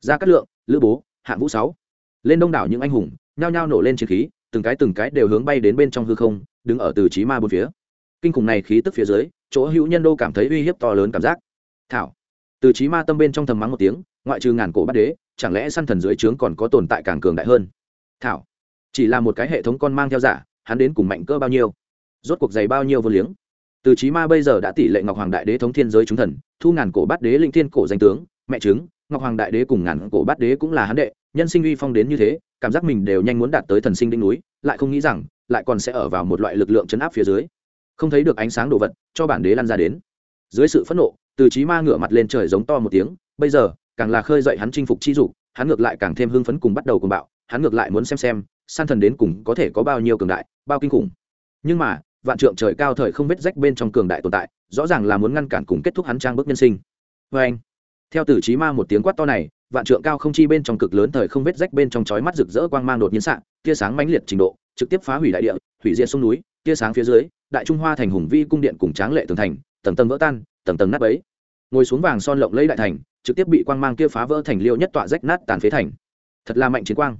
ra cát lượng, lữ bố, hạng vũ sáu. Lên đông đảo những anh hùng, nhao nhao nổ lên chiến khí, từng cái từng cái đều hướng bay đến bên trong hư không, đứng ở từ trí ma bốn phía. Kinh khủng này khí tức phía dưới, chỗ hữu nhân đô cảm thấy uy hiếp to lớn cảm giác. Thảo. Từ trí ma tâm bên trong thầm mắng một tiếng ngoại trừ ngàn cổ bát đế, chẳng lẽ săn thần dưới trướng còn có tồn tại càng cường đại hơn? Thảo, chỉ là một cái hệ thống con mang theo giả, hắn đến cùng mạnh cỡ bao nhiêu? Rốt cuộc dày bao nhiêu vô liếng? Từ trí ma bây giờ đã tỷ lệ ngọc hoàng đại đế thống thiên giới chúng thần, thu ngàn cổ bát đế linh thiên cổ danh tướng, mẹ chứng ngọc hoàng đại đế cùng ngàn cổ bát đế cũng là hắn đệ, nhân sinh uy phong đến như thế, cảm giác mình đều nhanh muốn đạt tới thần sinh đỉnh núi, lại không nghĩ rằng, lại còn sẽ ở vào một loại lực lượng chấn áp phía dưới. Không thấy được ánh sáng đồ vật, cho bản đế lăn ra đến. Dưới sự phẫn nộ, từ trí ma ngửa mặt lên trời giống to một tiếng, bây giờ càng là khơi dậy hắn chinh phục chi dục, hắn ngược lại càng thêm hưng phấn cùng bắt đầu cùng bạo, hắn ngược lại muốn xem xem, san thần đến cùng có thể có bao nhiêu cường đại, bao kinh khủng. Nhưng mà, vạn trượng trời cao thời không vết rách bên trong cường đại tồn tại, rõ ràng là muốn ngăn cản cùng kết thúc hắn trang bước nhân sinh. Vê anh, theo tử trí ma một tiếng quát to này, vạn trượng cao không chi bên trong cực lớn thời không vết rách bên trong chói mắt rực rỡ quang mang đột nhiên sạng tia sáng mãnh liệt trình độ, trực tiếp phá hủy đại địa, hủy diệt sông núi, tia sáng phía dưới, đại trung hoa thành hùng vi cung điện cùng tráng lệ tường thành, tầng tầng vỡ tan, tầng tầng nát bấy. Ngồi xuống vàng son lộng lấy đại thành trực tiếp bị quang mang kia phá vỡ thành liêu nhất tọa rách nát tàn phế thành. Thật là mạnh chiến quang.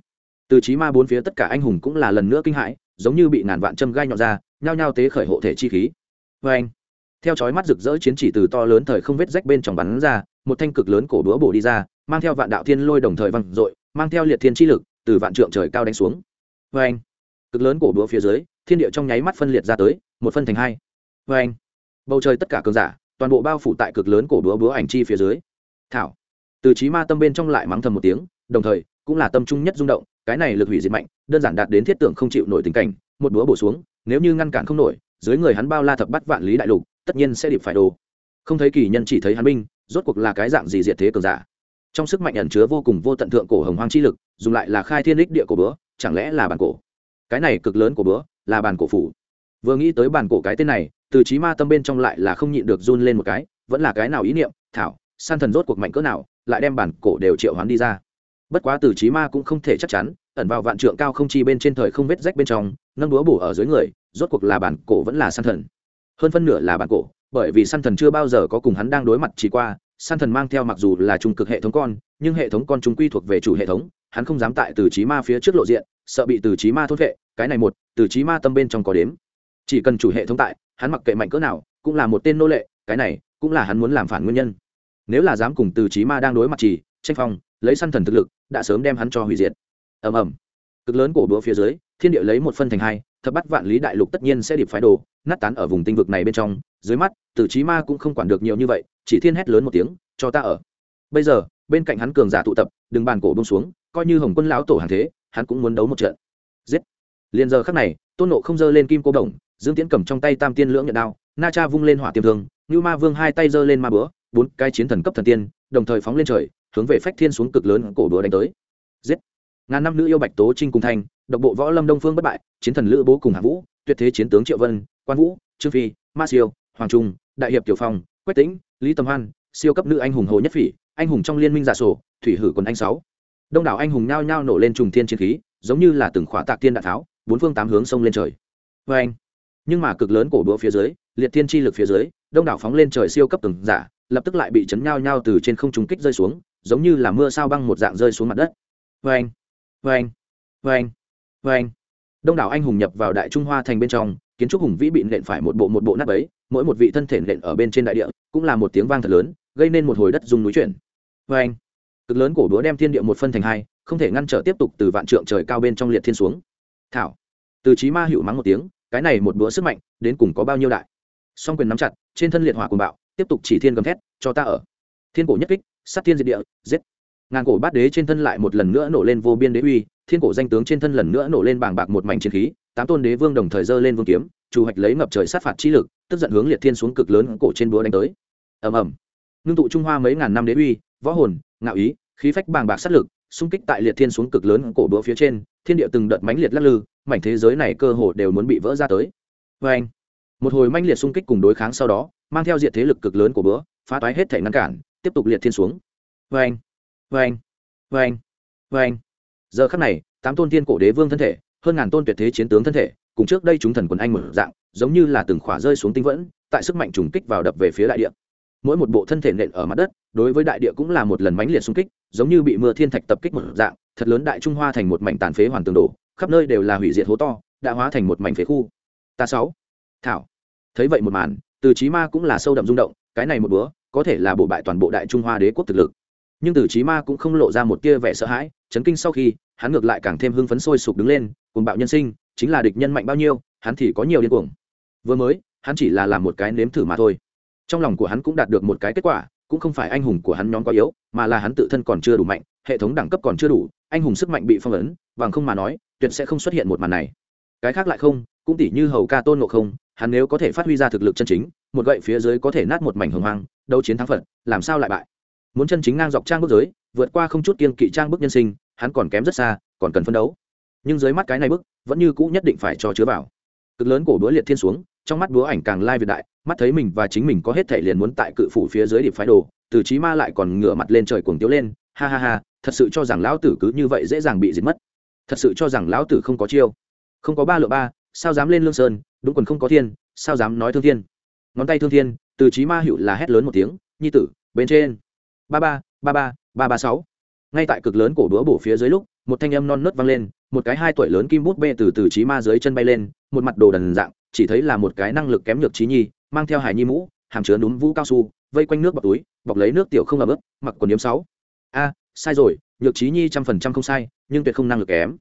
Từ trí ma bốn phía tất cả anh hùng cũng là lần nữa kinh hãi, giống như bị ngàn vạn châm gai nhọn ra, nhao nhao tế khởi hộ thể chi khí. Vê anh, theo chói mắt rực rỡ chiến chỉ từ to lớn thời không vết rách bên trong bắn ra, một thanh cực lớn cổ đũa bổ đi ra, mang theo vạn đạo thiên lôi đồng thời văng dội, mang theo liệt thiên chi lực, từ vạn trượng trời cao đánh xuống. Vê anh, cực lớn cổ đũa phía dưới, thiên địa trong nháy mắt phân liệt ra tới, một phân thành hai. Vê anh, bầu trời tất cả cường giả, toàn bộ bao phủ tại cực lớn cổ đũa búa ảnh chi phía dưới thảo. Từ trí ma tâm bên trong lại mắng thầm một tiếng, đồng thời, cũng là tâm trung nhất rung động, cái này lực hủy diệt mạnh, đơn giản đạt đến thiết tưởng không chịu nổi tình cảnh, một búa bổ xuống, nếu như ngăn cản không nổi, dưới người hắn bao la thập bắt vạn lý đại lục, tất nhiên sẽ điệp phải đồ. Không thấy kỳ nhân chỉ thấy hắn binh, rốt cuộc là cái dạng gì diệt thế cường giả. Trong sức mạnh ẩn chứa vô cùng vô tận thượng cổ hồng hoang chi lực, dùng lại là khai thiên đích địa cổ bữa chẳng lẽ là bản cổ? Cái này cực lớn của bữa là bản cổ phủ. Vừa nghĩ tới bản cổ cái tên này, từ trí ma tâm bên trong lại là không nhịn được run lên một cái, vẫn là cái nào ý niệm, thảo san thần rốt cuộc mạnh cỡ nào, lại đem bản cổ đều triệu hoán đi ra. Bất quá từ trí ma cũng không thể chắc chắn, ẩn vào vạn trượng cao không chi bên trên thời không vết rách bên trong, nâng đũa bổ ở dưới người, rốt cuộc là bản cổ vẫn là san thần. Hơn phân nửa là bản cổ, bởi vì san thần chưa bao giờ có cùng hắn đang đối mặt chỉ qua, san thần mang theo mặc dù là trung cực hệ thống con, nhưng hệ thống con chúng quy thuộc về chủ hệ thống, hắn không dám tại từ trí ma phía trước lộ diện, sợ bị từ trí ma thốt vệ, cái này một, từ trí ma tâm bên trong có đếm. Chỉ cần chủ hệ thống tại, hắn mặc kệ mạnh cỡ nào, cũng là một tên nô lệ, cái này cũng là hắn muốn làm phản nguyên nhân nếu là dám cùng từ trí ma đang đối mặt chỉ, tranh phong, lấy săn thần thực lực, đã sớm đem hắn cho hủy diệt. Ầm ầm. Cực lớn cổ búa phía dưới, thiên địa lấy một phân thành hai, thập bắt vạn lý đại lục tất nhiên sẽ điệp phái đồ, nát tán ở vùng tinh vực này bên trong. Dưới mắt, từ trí ma cũng không quản được nhiều như vậy, chỉ thiên hét lớn một tiếng, cho ta ở. Bây giờ, bên cạnh hắn cường giả tụ tập, đừng bàn cổ bông xuống, coi như hồng quân lão tổ hàng thế, hắn cũng muốn đấu một trận. Giết. Liền giờ khắc này, tôn nộ không giơ lên kim cô đồng, dương tiễn cầm trong tay tam tiên lưỡng nhận đao, na cha vung lên hỏa tiềm thương như ma vương hai tay giơ lên ma bữa bốn cái chiến thần cấp thần tiên, đồng thời phóng lên trời, hướng về phách thiên xuống cực lớn cổ đùa đánh tới. Giết! Ngàn năm nữ yêu bạch tố trinh cùng thanh độc bộ võ lâm đông phương bất bại, chiến thần lữ bố cùng hạ vũ, tuyệt thế chiến tướng triệu vân, quan vũ, trương phi, ma siêu, hoàng trung, đại hiệp tiểu phong, quách tĩnh, lý tâm hoan, siêu cấp nữ anh hùng hồ nhất phỉ, anh hùng trong liên minh giả sổ, thủy hử quần anh sáu. Đông đảo anh hùng nhao nhao nổ lên trùng thiên chiến khí, giống như là từng khóa tạc tiên đạn tháo, bốn phương tám hướng sông lên trời. Vê anh nhưng mà cực lớn cổ đũa phía dưới, liệt thiên chi lực phía dưới, đông đảo phóng lên trời siêu cấp từng giả lập tức lại bị chấn nhao nhao từ trên không trung kích rơi xuống, giống như là mưa sao băng một dạng rơi xuống mặt đất. Vê anh vê anh vê anh vê anh đông đảo anh hùng nhập vào đại trung hoa thành bên trong, kiến trúc hùng vĩ bị nện phải một bộ một bộ nát ấy mỗi một vị thân thể nện ở bên trên đại địa, cũng là một tiếng vang thật lớn, gây nên một hồi đất rung núi chuyển. Vê anh cực lớn cổ búa đem thiên địa một phân thành hai, không thể ngăn trở tiếp tục từ vạn trượng trời cao bên trong liệt thiên xuống. Thảo. Từ trí ma hữu mắng một tiếng, cái này một bữa sức mạnh, đến cùng có bao nhiêu đại? Song quyền nắm chặt, trên thân liệt hỏa cùng bạo tiếp tục chỉ thiên gầm thét, cho ta ở. Thiên cổ nhất kích, sát thiên diệt địa, giết. Ngàn cổ bát đế trên thân lại một lần nữa nổ lên vô biên đế uy, thiên cổ danh tướng trên thân lần nữa nổ lên bàng bạc một mảnh chiến khí, tám tôn đế vương đồng thời dơ lên vương kiếm, chủ hoạch lấy ngập trời sát phạt chi lực, tức giận hướng liệt thiên xuống cực lớn cổ trên búa đánh tới. Ầm ầm. Ngưng tụ trung hoa mấy ngàn năm đế uy, võ hồn, ngạo ý, khí phách bàng bạc sát lực, xung kích tại liệt thiên xuống cực lớn cổ búa phía trên, thiên địa từng đợt mãnh liệt lắc lư, mảnh thế giới này cơ hồ đều muốn bị vỡ ra tới. Vê anh một hồi mãnh liệt xung kích cùng đối kháng sau đó mang theo diện thế lực cực lớn của bữa, phá toái hết thể ngăn cản, tiếp tục liệt thiên xuống. Vê anh vê anh vê anh vê anh giờ khắc này, tám tôn tiên cổ đế vương thân thể, hơn ngàn tôn tuyệt thế chiến tướng thân thể, cùng trước đây chúng thần quần anh mở dạng, giống như là từng khỏa rơi xuống tinh vẫn, tại sức mạnh trùng kích vào đập về phía đại địa. Mỗi một bộ thân thể nện ở mặt đất, đối với đại địa cũng là một lần mãnh liệt xung kích, giống như bị mưa thiên thạch tập kích một dạng, thật lớn đại trung hoa thành một mảnh tàn phế hoàn tường đổ, khắp nơi đều là hủy diệt hố to, đã hóa thành một mảnh phế khu. Ta sáu, thảo, thấy vậy một màn từ chí ma cũng là sâu đậm rung động, cái này một bữa, có thể là bộ bại toàn bộ đại trung hoa đế quốc thực lực. Nhưng từ chí ma cũng không lộ ra một tia vẻ sợ hãi, chấn kinh sau khi, hắn ngược lại càng thêm hưng phấn sôi sục đứng lên cùng bạo nhân sinh, chính là địch nhân mạnh bao nhiêu, hắn thì có nhiều điên cuồng. Vừa mới, hắn chỉ là làm một cái nếm thử mà thôi. Trong lòng của hắn cũng đạt được một cái kết quả, cũng không phải anh hùng của hắn nhóm quá yếu, mà là hắn tự thân còn chưa đủ mạnh, hệ thống đẳng cấp còn chưa đủ, anh hùng sức mạnh bị phong ấn, bằng không mà nói, tuyệt sẽ không xuất hiện một màn này. Cái khác lại không, cũng tỷ như hầu ca tôn ngộ không hắn nếu có thể phát huy ra thực lực chân chính, một gậy phía dưới có thể nát một mảnh hồng hoang, đấu chiến thắng phật, làm sao lại bại? Muốn chân chính ngang dọc trang bước giới, vượt qua không chút kiên kỵ trang bước nhân sinh, hắn còn kém rất xa, còn cần phân đấu. Nhưng dưới mắt cái này bức, vẫn như cũ nhất định phải cho chứa vào. Cực lớn cổ đũa liệt thiên xuống, trong mắt búa ảnh càng lai việt đại, mắt thấy mình và chính mình có hết thể liền muốn tại cự phủ phía dưới điệp phái đồ, từ trí ma lại còn ngửa mặt lên trời cuồng tiếu lên, ha ha ha, thật sự cho rằng lão tử cứ như vậy dễ dàng bị diệt mất. Thật sự cho rằng lão tử không có chiêu. Không có ba lựa ba sao dám lên lương sơn, đúng quần không có thiên, sao dám nói thương thiên. Ngón tay thương thiên, từ trí ma hữu là hét lớn một tiếng, nhi tử, bên trên. Ba ba ba ba ba ba sáu. Ngay tại cực lớn cổ đũa bổ phía dưới lúc, một thanh âm non nớt vang lên, một cái hai tuổi lớn kim bút bê từ từ trí ma dưới chân bay lên, một mặt đồ đần dạng, chỉ thấy là một cái năng lực kém nhược trí nhi, mang theo hải nhi mũ, hàm chứa núm vũ cao su, vây quanh nước bọc túi, bọc lấy nước tiểu không ẩm ướt mặc quần yếm sáu. A, sai rồi, nhược trí nhi trăm phần trăm không sai, nhưng tuyệt không năng lực kém.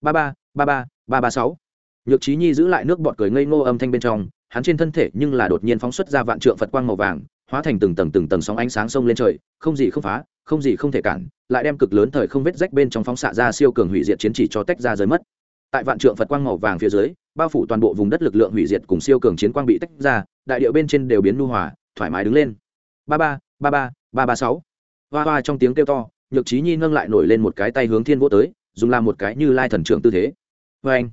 Ba ba ba ba ba ba sáu nhược trí nhi giữ lại nước bọt cười ngây ngô âm thanh bên trong, hắn trên thân thể nhưng là đột nhiên phóng xuất ra vạn trượng phật quang màu vàng, hóa thành từng tầng từng tầng sóng ánh sáng sông lên trời, không gì không phá, không gì không thể cản, lại đem cực lớn thời không vết rách bên trong phóng xạ ra siêu cường hủy diệt chiến chỉ cho tách ra rơi mất. Tại vạn trượng phật quang màu vàng phía dưới, bao phủ toàn bộ vùng đất lực lượng hủy diệt cùng siêu cường chiến quang bị tách ra, đại điệu bên trên đều biến nu hòa, thoải mái đứng lên. Ba ba ba ba ba ba sáu. Hoa hoa trong tiếng kêu to, nhược trí nhi nâng lại nổi lên một cái tay hướng thiên vô tới, dùng làm một cái như lai thần trưởng tư thế. Vê anh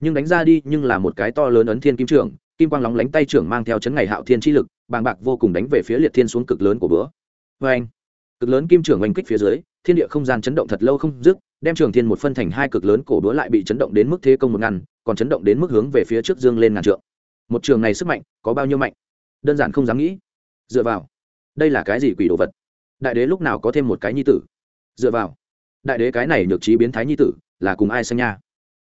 nhưng đánh ra đi nhưng là một cái to lớn ấn thiên kim trưởng, kim quang lóng lánh tay trưởng mang theo chấn ngày hạo thiên chi lực, bàng bạc vô cùng đánh về phía liệt thiên xuống cực lớn của bữa. Vê anh, cực lớn kim trưởng oanh kích phía dưới, thiên địa không gian chấn động thật lâu không dứt, đem trường thiên một phân thành hai cực lớn cổ búa lại bị chấn động đến mức thế công một ngàn, còn chấn động đến mức hướng về phía trước dương lên ngàn trượng. Một trường này sức mạnh, có bao nhiêu mạnh? Đơn giản không dám nghĩ. Dựa vào, đây là cái gì quỷ đồ vật? Đại đế lúc nào có thêm một cái nhi tử? Dựa vào, đại đế cái này nhược trí biến thái nhi tử là cùng ai sinh nha?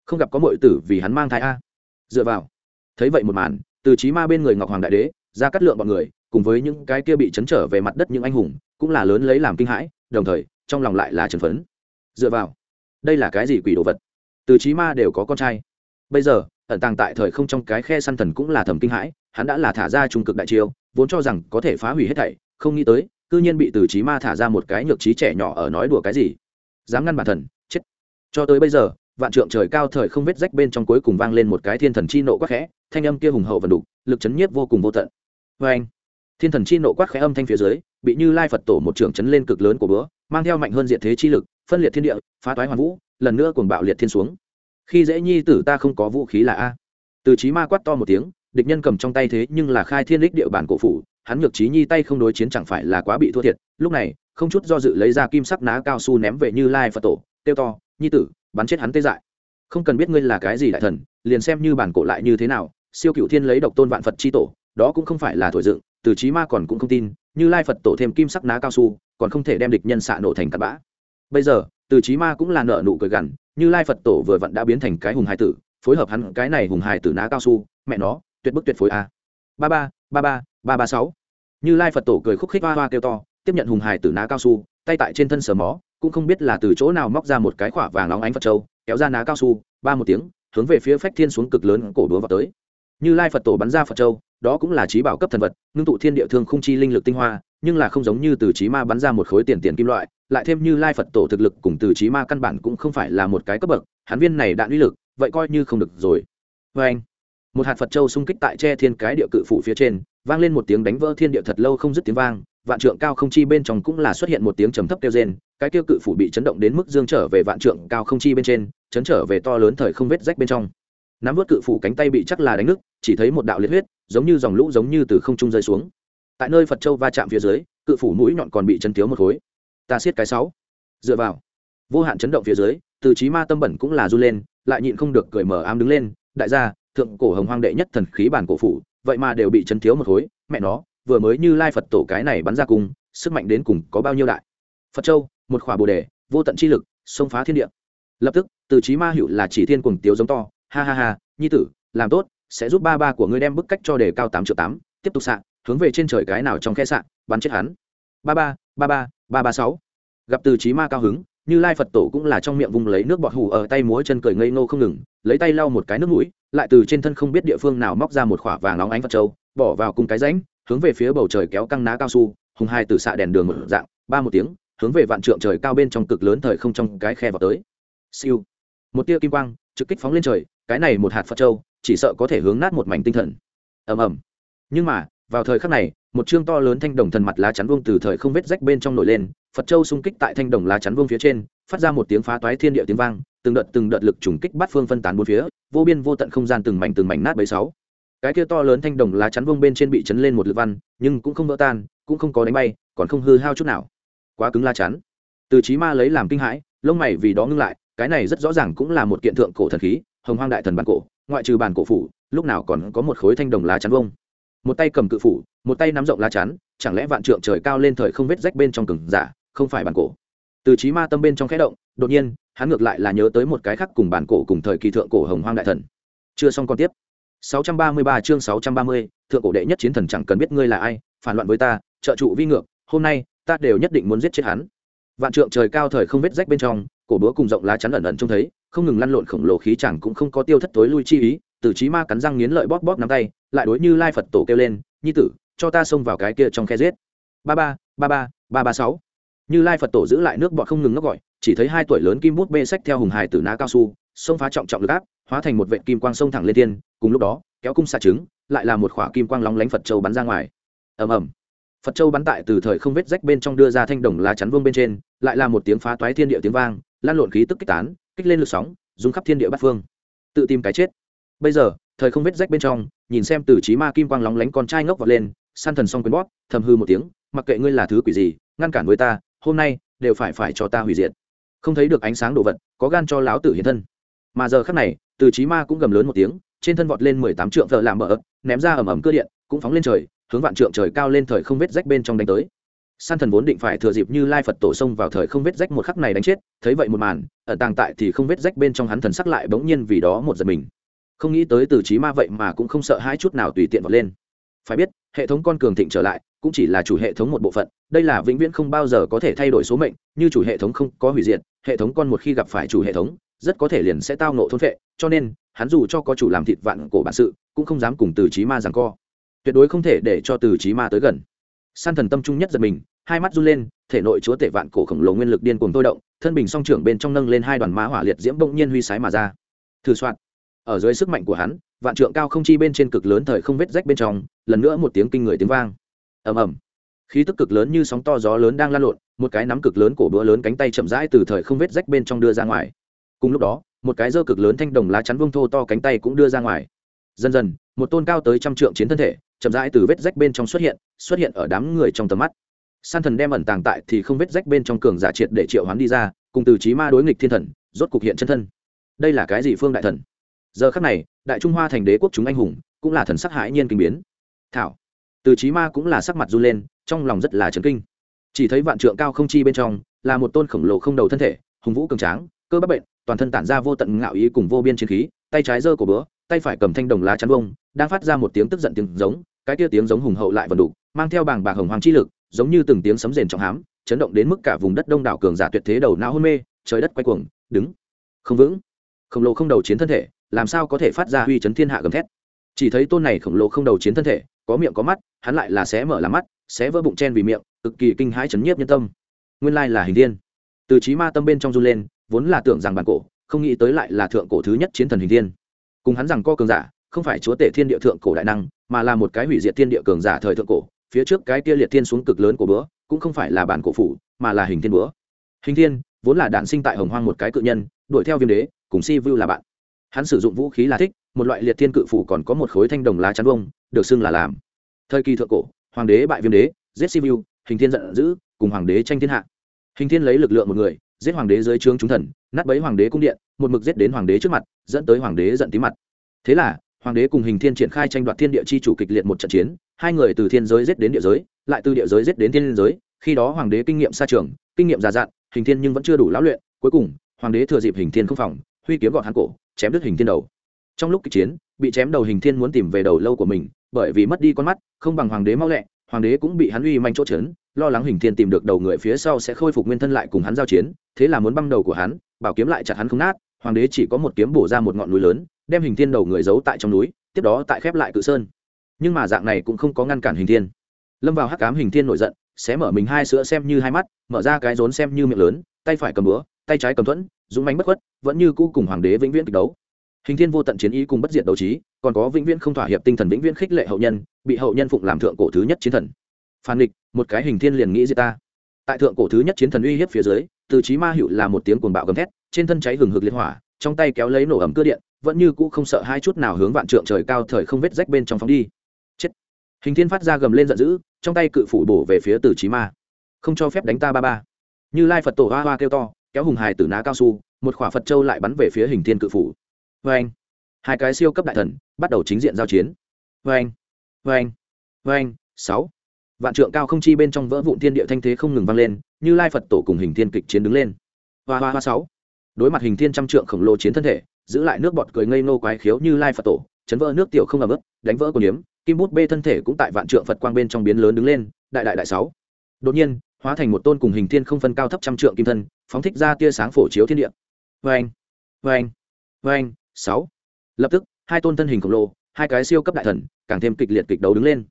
Không gặp có mọi tử vì hắn mang thai a. Dựa vào. Thấy vậy một màn, từ trí ma bên người ngọc hoàng đại đế, ra cắt lượng bọn người, cùng với những cái kia bị chấn trở về mặt đất những anh hùng, cũng là lớn lấy làm kinh hãi, đồng thời, trong lòng lại là trần phấn. Dựa vào. Đây là cái gì quỷ đồ vật? Từ trí ma đều có con trai. Bây giờ, ẩn tàng tại thời không trong cái khe săn thần cũng là thầm kinh hãi, hắn đã là thả ra trung cực đại chiêu, vốn cho rằng có thể phá hủy hết thảy, không nghĩ tới, cư nhiên bị từ trí ma thả ra một cái nhược trí trẻ nhỏ ở nói đùa cái gì. Dám ngăn bản thần, chết. Cho tới bây giờ vạn trượng trời cao thời không vết rách bên trong cuối cùng vang lên một cái thiên thần chi nộ quắc khẽ, thanh âm kia hùng hậu và đục, lực chấn nhiếp vô cùng vô tận. Vê anh, thiên thần chi nộ quắc khẽ âm thanh phía dưới, bị như lai phật tổ một trường chấn lên cực lớn của bữa, mang theo mạnh hơn diện thế chi lực, phân liệt thiên địa, phá toái hoàn vũ, lần nữa cuồng bạo liệt thiên xuống. Khi dễ nhi tử ta không có vũ khí là a. Từ trí ma quát to một tiếng, địch nhân cầm trong tay thế nhưng là khai thiên lích địa bản cổ phủ, hắn nhược trí nhi tay không đối chiến chẳng phải là quá bị thua thiệt. Lúc này, không chút do dự lấy ra kim sắc ná cao su ném về như lai phật tổ tiêu to, nhi tử bắn chết hắn tê dại. Không cần biết ngươi là cái gì đại thần, liền xem như bản cổ lại như thế nào, siêu cựu thiên lấy độc tôn vạn phật c h i tổ, đó cũng không phải là thổi dựng, từ trí ma còn cũng không tin, như lai phật tổ thêm kim sắc ná cao su, còn không thể đem địch nhân xạ nổ thành tạt bã. Bây giờ, từ trí ma cũng là nợ nụ cười gằn, như lai phật tổ vừa vặn đã biến thành cái hùng hải tử, phối hợp hắn cái này hùng hải tử ná cao su, mẹ nó, tuyệt bức tuyệt phối a. Ba ba ba ba ba ba sáu. Như lai phật tổ cười khúc khích hoa hoa kêu to, tiếp nhận hùng hải tử ná cao su, tay tại trên thân sờ mó cũng không biết là từ chỗ nào móc ra một cái khỏa vàng óng ánh phật châu, kéo ra ná cao su ba một tiếng hướng về phía phách thiên xuống cực lớn cổ đúa vào tới. Như lai phật tổ bắn ra phật châu đó cũng là trí bảo cấp thần vật ngưng tụ thiên địa thương không chi linh lực tinh hoa nhưng là không giống như từ trí ma bắn ra một khối tiền tiền kim loại lại thêm như lai phật tổ thực lực cùng từ trí ma căn bản cũng không phải là một cái cấp bậc hắn viên này đạn uy lực vậy coi như không được rồi. Vê anh một hạt phật châu xung kích tại tre thiên cái địa cự phủ phía trên vang lên một tiếng đánh vỡ thiên địa thật lâu không dứt tiếng vang vạn trượng cao không chi bên trong cũng là xuất hiện một tiếng trầm thấp kêu rên, cái tiêu cự phủ bị chấn động đến mức dương trở về vạn trượng cao không chi bên trên, chấn trở về to lớn thời không vết rách bên trong. Nắm vút cự phủ cánh tay bị chắc là đánh nứt, chỉ thấy một đạo liệt huyết, giống như dòng lũ giống như từ không trung rơi xuống. Tại nơi phật châu va chạm phía dưới, cự phủ mũi nhọn còn bị chấn thiếu một khối. Ta siết cái sáu. Dựa vào. Vô hạn chấn động phía dưới, từ trí ma tâm bẩn cũng là run lên, lại nhịn không được cười mở ám đứng lên, đại gia, thượng cổ hồng hoang đệ nhất thần khí bản cổ phủ, vậy mà đều bị chấn thiếu một khối, mẹ nó vừa mới như lai phật tổ cái này bắn ra cùng, sức mạnh đến cùng có bao nhiêu đại. Phật châu, một khỏa bồ đề, vô tận chi lực, xông phá thiên địa. Lập tức, từ trí ma hữu là chỉ thiên cùng tiếu giống to, ha ha ha, nhi tử, làm tốt, sẽ giúp ba ba của ngươi đem bức cách cho đề cao tám triệu tám, tiếp tục xạ, hướng về trên trời cái nào trong khe xạ, bắn chết hắn. Ba ba ba ba ba ba sáu. Gặp từ trí ma cao hứng, như lai phật tổ cũng là trong miệng vùng lấy nước bọt hù ở tay múa chân cười ngây ngô không ngừng, lấy tay lau một cái nước mũi, lại từ trên thân không biết địa phương nào móc ra một khỏa vàng nóng ánh phật châu bỏ vào cùng cái rãnh, hướng về phía bầu trời kéo căng ná cao su, hùng hai từ xạ đèn đường một dạng, ba một tiếng, hướng về vạn trượng trời cao bên trong cực lớn thời không trong cái khe vào tới. Siêu. Một tia kim quang, trực kích phóng lên trời, cái này một hạt phật trâu chỉ sợ có thể hướng nát một mảnh tinh thần. Ầm ầm. Nhưng mà, vào thời khắc này, một chương to lớn thanh đồng thần mặt lá chắn vuông từ thời không vết rách bên trong nổi lên, phật châu xung kích tại thanh đồng lá chắn vuông phía trên, phát ra một tiếng phá toái thiên địa tiếng vang, từng đợt từng đợt lực trùng kích bắt phương phân tán bốn phía, vô biên vô tận không gian từng mảnh từng mảnh nát bấy sáu cái kia to lớn thanh đồng lá chắn vông bên trên bị chấn lên một lượt văn, nhưng cũng không vỡ tan, cũng không có đánh bay, còn không hư hao chút nào. Quá cứng lá chắn. Từ trí ma lấy làm kinh hãi, lông mày vì đó ngưng lại, cái này rất rõ ràng cũng là một kiện thượng cổ thần khí, hồng hoang đại thần bản cổ, ngoại trừ bản cổ phủ, lúc nào còn có một khối thanh đồng lá chắn vông một tay cầm cự phủ, một tay nắm rộng lá chắn, chẳng lẽ vạn trượng trời cao lên thời không vết rách bên trong cừng giả, không phải bản cổ? Từ trí ma tâm bên trong khẽ động, đột nhiên, hắn ngược lại là nhớ tới một cái khác cùng bản cổ cùng thời kỳ thượng cổ hồng hoang đại thần. Chưa xong còn tiếp. 633 chương 630, thượng cổ đệ nhất chiến thần chẳng cần biết ngươi là ai phản loạn với ta trợ trụ vi ngược hôm nay ta đều nhất định muốn giết chết hắn. Vạn trượng trời cao thời không vết rách bên trong cổ búa cùng rộng lá chắn ẩn ẩn trông thấy không ngừng lăn lộn khổng lồ khí chẳng cũng không có tiêu thất tối lui chi ý Tử trí ma cắn răng nghiến lợi bóp bóp nắm tay lại đối như lai phật tổ kêu lên nhi tử cho ta xông vào cái kia trong khe giết. Ba ba ba ba ba ba sáu. Như lai phật tổ giữ lại nước bọt không ngừng nó gọi chỉ thấy hai tuổi lớn kim bút bê sách theo hùng hài tử ná cao su xông phá trọng trọng lực áp, hóa thành một vệ kim quang sông thẳng lên tiên cùng lúc đó, kéo cung xạ trứng, lại là một khỏa kim quang lóng lánh phật châu bắn ra ngoài. Ầm ầm. Phật châu bắn tại từ thời không vết rách bên trong đưa ra thanh đồng lá chắn vương bên trên, lại là một tiếng phá toái thiên địa tiếng vang, lan lộn khí tức kích tán, kích lên lực sóng dùng khắp thiên địa bát phương. Tự tìm cái chết. Bây giờ, thời không vết rách bên trong, nhìn xem từ trí ma kim quang lóng lánh con trai ngốc vọt lên, san thần song quyền bóp, thầm hư một tiếng, mặc kệ ngươi là thứ quỷ gì, ngăn cản với ta, hôm nay đều phải phải cho ta hủy diệt. Không thấy được ánh sáng đồ vật, có gan cho láo tử hiện thân mà giờ khắc này, từ trí ma cũng gầm lớn một tiếng, trên thân vọt lên mười tám trượng vợ làm mở ném ra ầm ầm cơ điện, cũng phóng lên trời, hướng vạn trượng trời cao lên thời không vết rách bên trong đánh tới. San thần vốn định phải thừa dịp như lai phật tổ xông vào thời không vết rách một khắc này đánh chết, thấy vậy một màn, ở tàng tại thì không vết rách bên trong hắn thần sắc lại bỗng nhiên vì đó một giật mình. Không nghĩ tới từ trí ma vậy mà cũng không sợ hãi chút nào tùy tiện vọt lên. Phải biết, hệ thống con cường thịnh trở lại, cũng chỉ là chủ hệ thống một bộ phận, đây là vĩnh viễn không bao giờ có thể thay đổi số mệnh, như chủ hệ thống không có hủy diệt, hệ thống con một khi gặp phải chủ hệ thống rất có thể liền sẽ tao nộ thôn phệ, cho nên, hắn dù cho có chủ làm thịt vạn cổ bản sự, cũng không dám cùng từ trí ma rằng co. Tuyệt đối không thể để cho từ trí ma tới gần. San thần tâm trung nhất giật mình, hai mắt run lên, thể nội chúa tể vạn cổ khổng lồ nguyên lực điên cuồng tôi động, thân bình song trưởng bên trong nâng lên hai đoàn má hỏa liệt diễm bỗng nhiên huy sái mà ra. Thử soạn. Ở dưới sức mạnh của hắn, vạn trượng cao không chi bên trên cực lớn thời không vết rách bên trong, lần nữa một tiếng kinh người tiếng vang. Ầm ầm. Khí tức cực lớn như sóng to gió lớn đang lan lộn, một cái nắm cực lớn cổ búa lớn cánh tay chậm rãi từ thời không vết rách bên trong đưa ra ngoài cùng lúc đó, một cái dơ cực lớn thanh đồng lá chắn vương thô to cánh tay cũng đưa ra ngoài. Dần dần, một tôn cao tới trăm trượng chiến thân thể, chậm rãi từ vết rách bên trong xuất hiện xuất hiện ở đám người trong tầm mắt. San thần đem ẩn tàng tại thì không vết rách bên trong cường giả triệt để triệu hoán đi ra, cùng từ trí ma đối nghịch thiên thần, rốt cục hiện chân thân. Đây là cái gì phương đại thần? Giờ khắc này, đại trung hoa thành đế quốc chúng anh hùng, cũng là thần sắc hãi nhiên kinh biến. Thảo. Từ trí ma cũng là sắc mặt run lên, trong lòng rất là chấn kinh. Chỉ thấy vạn trượng cao không chi bên trong, là một tôn khổng lồ không đầu thân thể, hùng vũ cường tráng, cơ bắp bệnh toàn thân tản ra vô tận ngạo ý cùng vô biên chiến khí, tay trái giơ của bữa, tay phải cầm thanh đồng lá chắn bông đang phát ra một tiếng tức giận tiếng giống, cái kia tiếng giống hùng hậu lại vần đủ, mang theo bảng bạc hồng hoàng chi lực, giống như từng tiếng sấm rền trọng hám, chấn động đến mức cả vùng đất đông đảo cường giả tuyệt thế đầu não hôn mê, trời đất quay cuồng, đứng, không vững. Khổng lồ không đầu chiến thân thể, làm sao có thể phát ra uy chấn thiên hạ gầm thét? Chỉ thấy tôn này khổng lồ không đầu chiến thân thể, có miệng có mắt, hắn lại là xé mở làm mắt, xé vỡ bụng chen vì miệng, cực kỳ kinh hãi chấn nhiếp nhân tâm. Nguyên lai là hình thiên. Từ trí ma tâm bên trong run lên vốn là tưởng rằng bản cổ, không nghĩ tới lại là thượng cổ thứ nhất chiến thần hình thiên. Cùng hắn rằng co cường giả, không phải chúa tể thiên địa thượng cổ đại năng, mà là một cái hủy diệt thiên địa cường giả thời thượng cổ, phía trước cái kia liệt thiên xuống cực lớn của bữa, cũng không phải là bản cổ phủ, mà là hình thiên bữa. Hình thiên, vốn là đạn sinh tại hồng hoang một cái cự nhân, đuổi theo viêm đế, cùng si vu là bạn. Hắn sử dụng vũ khí là thích, một loại liệt thiên cự phủ còn có một khối thanh đồng lá chắn bông được xưng là làm. Thời kỳ thượng cổ, hoàng đế bại viêm đế, giết si vu, hình thiên giận dữ, cùng hoàng đế tranh thiên hạ. Hình thiên lấy lực lượng một người giết hoàng đế dưới trướng chúng thần, nát bấy hoàng đế cung điện, một mực giết đến hoàng đế trước mặt, dẫn tới hoàng đế giận tí mặt. Thế là, hoàng đế cùng hình thiên triển khai tranh đoạt thiên địa chi chủ kịch liệt một trận chiến, hai người từ thiên giới giết đến địa giới, lại từ địa giới giết đến thiên giới, khi đó hoàng đế kinh nghiệm xa trường, kinh nghiệm già dặn, hình thiên nhưng vẫn chưa đủ lão luyện, cuối cùng, hoàng đế thừa dịp hình thiên không phòng, huy kiếm gọn hắn cổ, chém đứt hình thiên đầu. Trong lúc kịch chiến, bị chém đầu hình thiên muốn tìm về đầu lâu của mình, bởi vì mất đi con mắt, không bằng hoàng đế mau lẹ hoàng đế cũng bị hắn uy manh chỗ trấn, lo lắng hình thiên tìm được đầu người phía sau sẽ khôi phục nguyên thân lại cùng hắn giao chiến, thế là muốn băng đầu của hắn, bảo kiếm lại chặt hắn không nát, hoàng đế chỉ có một kiếm bổ ra một ngọn núi lớn, đem hình thiên đầu người giấu tại trong núi, tiếp đó tại khép lại cự sơn. Nhưng mà dạng này cũng không có ngăn cản hình thiên. Lâm vào hắc cám hình thiên nổi giận xé mở mình hai sữa xem như hai mắt, mở ra cái rốn xem như miệng lớn, tay phải cầm búa, tay trái cầm thuẫn, dũng mánh bất khuất, vẫn như cũ cùng hoàng đế vĩnh viễn kịch đấu hình thiên vô tận chiến ý cùng bất diệt đấu trí, còn có vĩnh viễn không thỏa hiệp tinh thần vĩnh viễn khích lệ hậu nhân, bị hậu nhân phụng làm thượng cổ thứ nhất chiến thần. Phản địch một cái hình thiên liền nghĩ gì ta? Tại thượng cổ thứ nhất chiến thần uy hiếp phía dưới, từ trí ma hữu là một tiếng cuồng bạo gầm thét, trên thân cháy hừng hực liệt hỏa, trong tay kéo lấy nổ ẩm cơ điện, vẫn như cũ không sợ hai chút nào hướng vạn trượng trời cao thời không vết rách bên trong phóng đi. Chết. Hình thiên phát ra gầm lên giận dữ, trong tay cự phủ bổ về phía từ trí ma. Không cho phép đánh ta ba ba. Như lai phật tổ hoa hoa kêu to, kéo hùng hài từ ná cao su, một khỏa phật châu lại bắn về phía hình thiên cự phủ vê anh. Hai cái siêu cấp đại thần bắt đầu chính diện giao chiến. Vê anh. Vê anh. Vê anh. Sáu. Vạn trượng cao không chi bên trong vỡ vụn thiên địa thanh thế không ngừng vang lên, như lai phật tổ cùng hình thiên kịch chiến đứng lên. Hoa hoa hoa sáu. Đối mặt hình thiên trăm trượng khổng lồ chiến thân thể, giữ lại nước bọt cười ngây nô quái khiếu như lai phật tổ, chấn vỡ nước tiểu không ẩm ướt, đánh vỡ của điếm, kim bút bê thân thể cũng tại vạn trượng phật quang bên trong biến lớn đứng lên, đại đại đại sáu. Đột nhiên, hóa thành một tôn cùng hình thiên không phân cao thấp trăm trượng kim thân, phóng thích ra tia sáng phổ chiếu thiên địa. Vê anh. Vê anh. Vê anh sáu. Lập tức, hai tôn thân hình khổng lồ, hai cái siêu cấp đại thần, càng thêm kịch liệt kịch đấu đứng lên.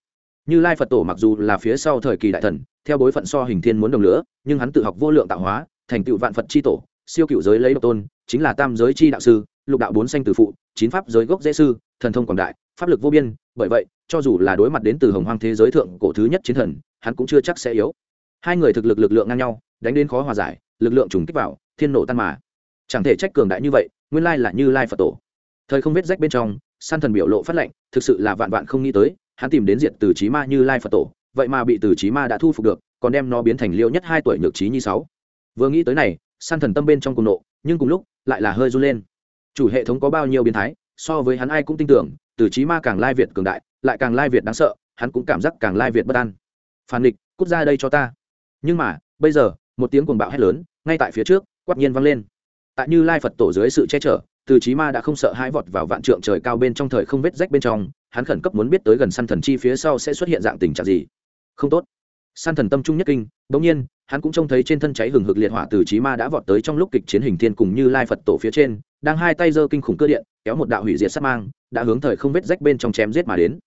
Như lai phật tổ mặc dù là phía sau thời kỳ đại thần, theo bối phận so hình thiên muốn đồng lửa, nhưng hắn tự học vô lượng tạo hóa, thành tựu vạn phật c h i tổ, siêu cựu giới lấy độc tôn, chính là tam giới c h i đạo sư, lục đạo bốn sanh từ phụ, chín pháp giới gốc dễ sư, thần thông quảng đại, pháp lực vô biên, bởi vậy, cho dù là đối mặt đến từ hồng hoang thế giới thượng cổ thứ nhất chiến thần, hắn cũng chưa chắc sẽ yếu. Hai người thực lực lực lượng ngang nhau, đánh đến khó hòa giải, lực lượng trùng kích vào, thiên nổ tan mà chẳng thể trách cường đại như vậy, nguyên lai là như lai phật tổ. Thời không vết rách bên trong, san thần biểu lộ phát lệnh, thực sự là vạn vạn không nghĩ tới, hắn tìm đến diệt từ trí ma như lai phật tổ, vậy mà bị từ trí ma đã thu phục được, còn đem nó biến thành liêu nhất hai tuổi nhược trí như sáu. Vừa nghĩ tới này, san thần tâm bên trong cùng nộ, nhưng cùng lúc, lại là hơi run lên. Chủ hệ thống có bao nhiêu biến thái, so với hắn ai cũng tin tưởng, từ trí ma càng lai việt cường đại, lại càng lai việt đáng sợ, hắn cũng cảm giác càng lai việt bất an. Phản địch cút ra đây cho ta. Nhưng mà, bây giờ, một tiếng cuồng bạo hét lớn, ngay tại phía trước, quát nhiên vang lên tại như lai phật tổ dưới sự che chở, từ trí ma đã không sợ hãi vọt vào vạn trượng trời cao bên trong thời không vết rách bên trong, hắn khẩn cấp muốn biết tới gần săn thần chi phía sau sẽ xuất hiện dạng tình trạng gì. Không tốt. Săn thần tâm trung nhất kinh bỗng nhiên, hắn cũng trông thấy trên thân cháy hừng hực liệt hỏa từ trí ma đã vọt tới trong lúc kịch chiến hình thiên cùng như lai phật tổ phía trên, đang hai tay giơ kinh khủng cơ điện, kéo một đạo hủy diệt sát mang, đã hướng thời không vết rách bên trong chém giết mà đến.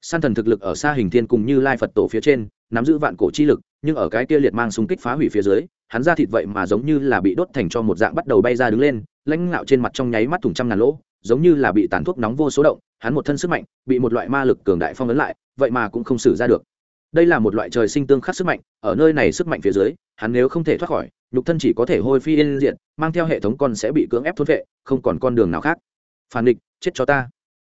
San thần thực lực ở xa hình thiên cùng như lai phật tổ phía trên, nắm giữ vạn cổ chi lực, nhưng ở cái kia liệt mang xung kích phá hủy phía dưới hắn ra thịt vậy mà giống như là bị đốt thành cho một dạng bắt đầu bay ra đứng lên, lãnh ngạo trên mặt trong nháy mắt thủng trăm ngàn lỗ, giống như là bị tàn thuốc nóng vô số động, hắn một thân sức mạnh, bị một loại ma lực cường đại phong ấn lại, vậy mà cũng không xử ra được. Đây là một loại trời sinh tương khắc sức mạnh, ở nơi này sức mạnh phía dưới, hắn nếu không thể thoát khỏi, nhục thân chỉ có thể hôi phi yên diện mang theo hệ thống con sẽ bị cưỡng ép thốt vệ không còn con đường nào khác. Phản địch, chết cho ta.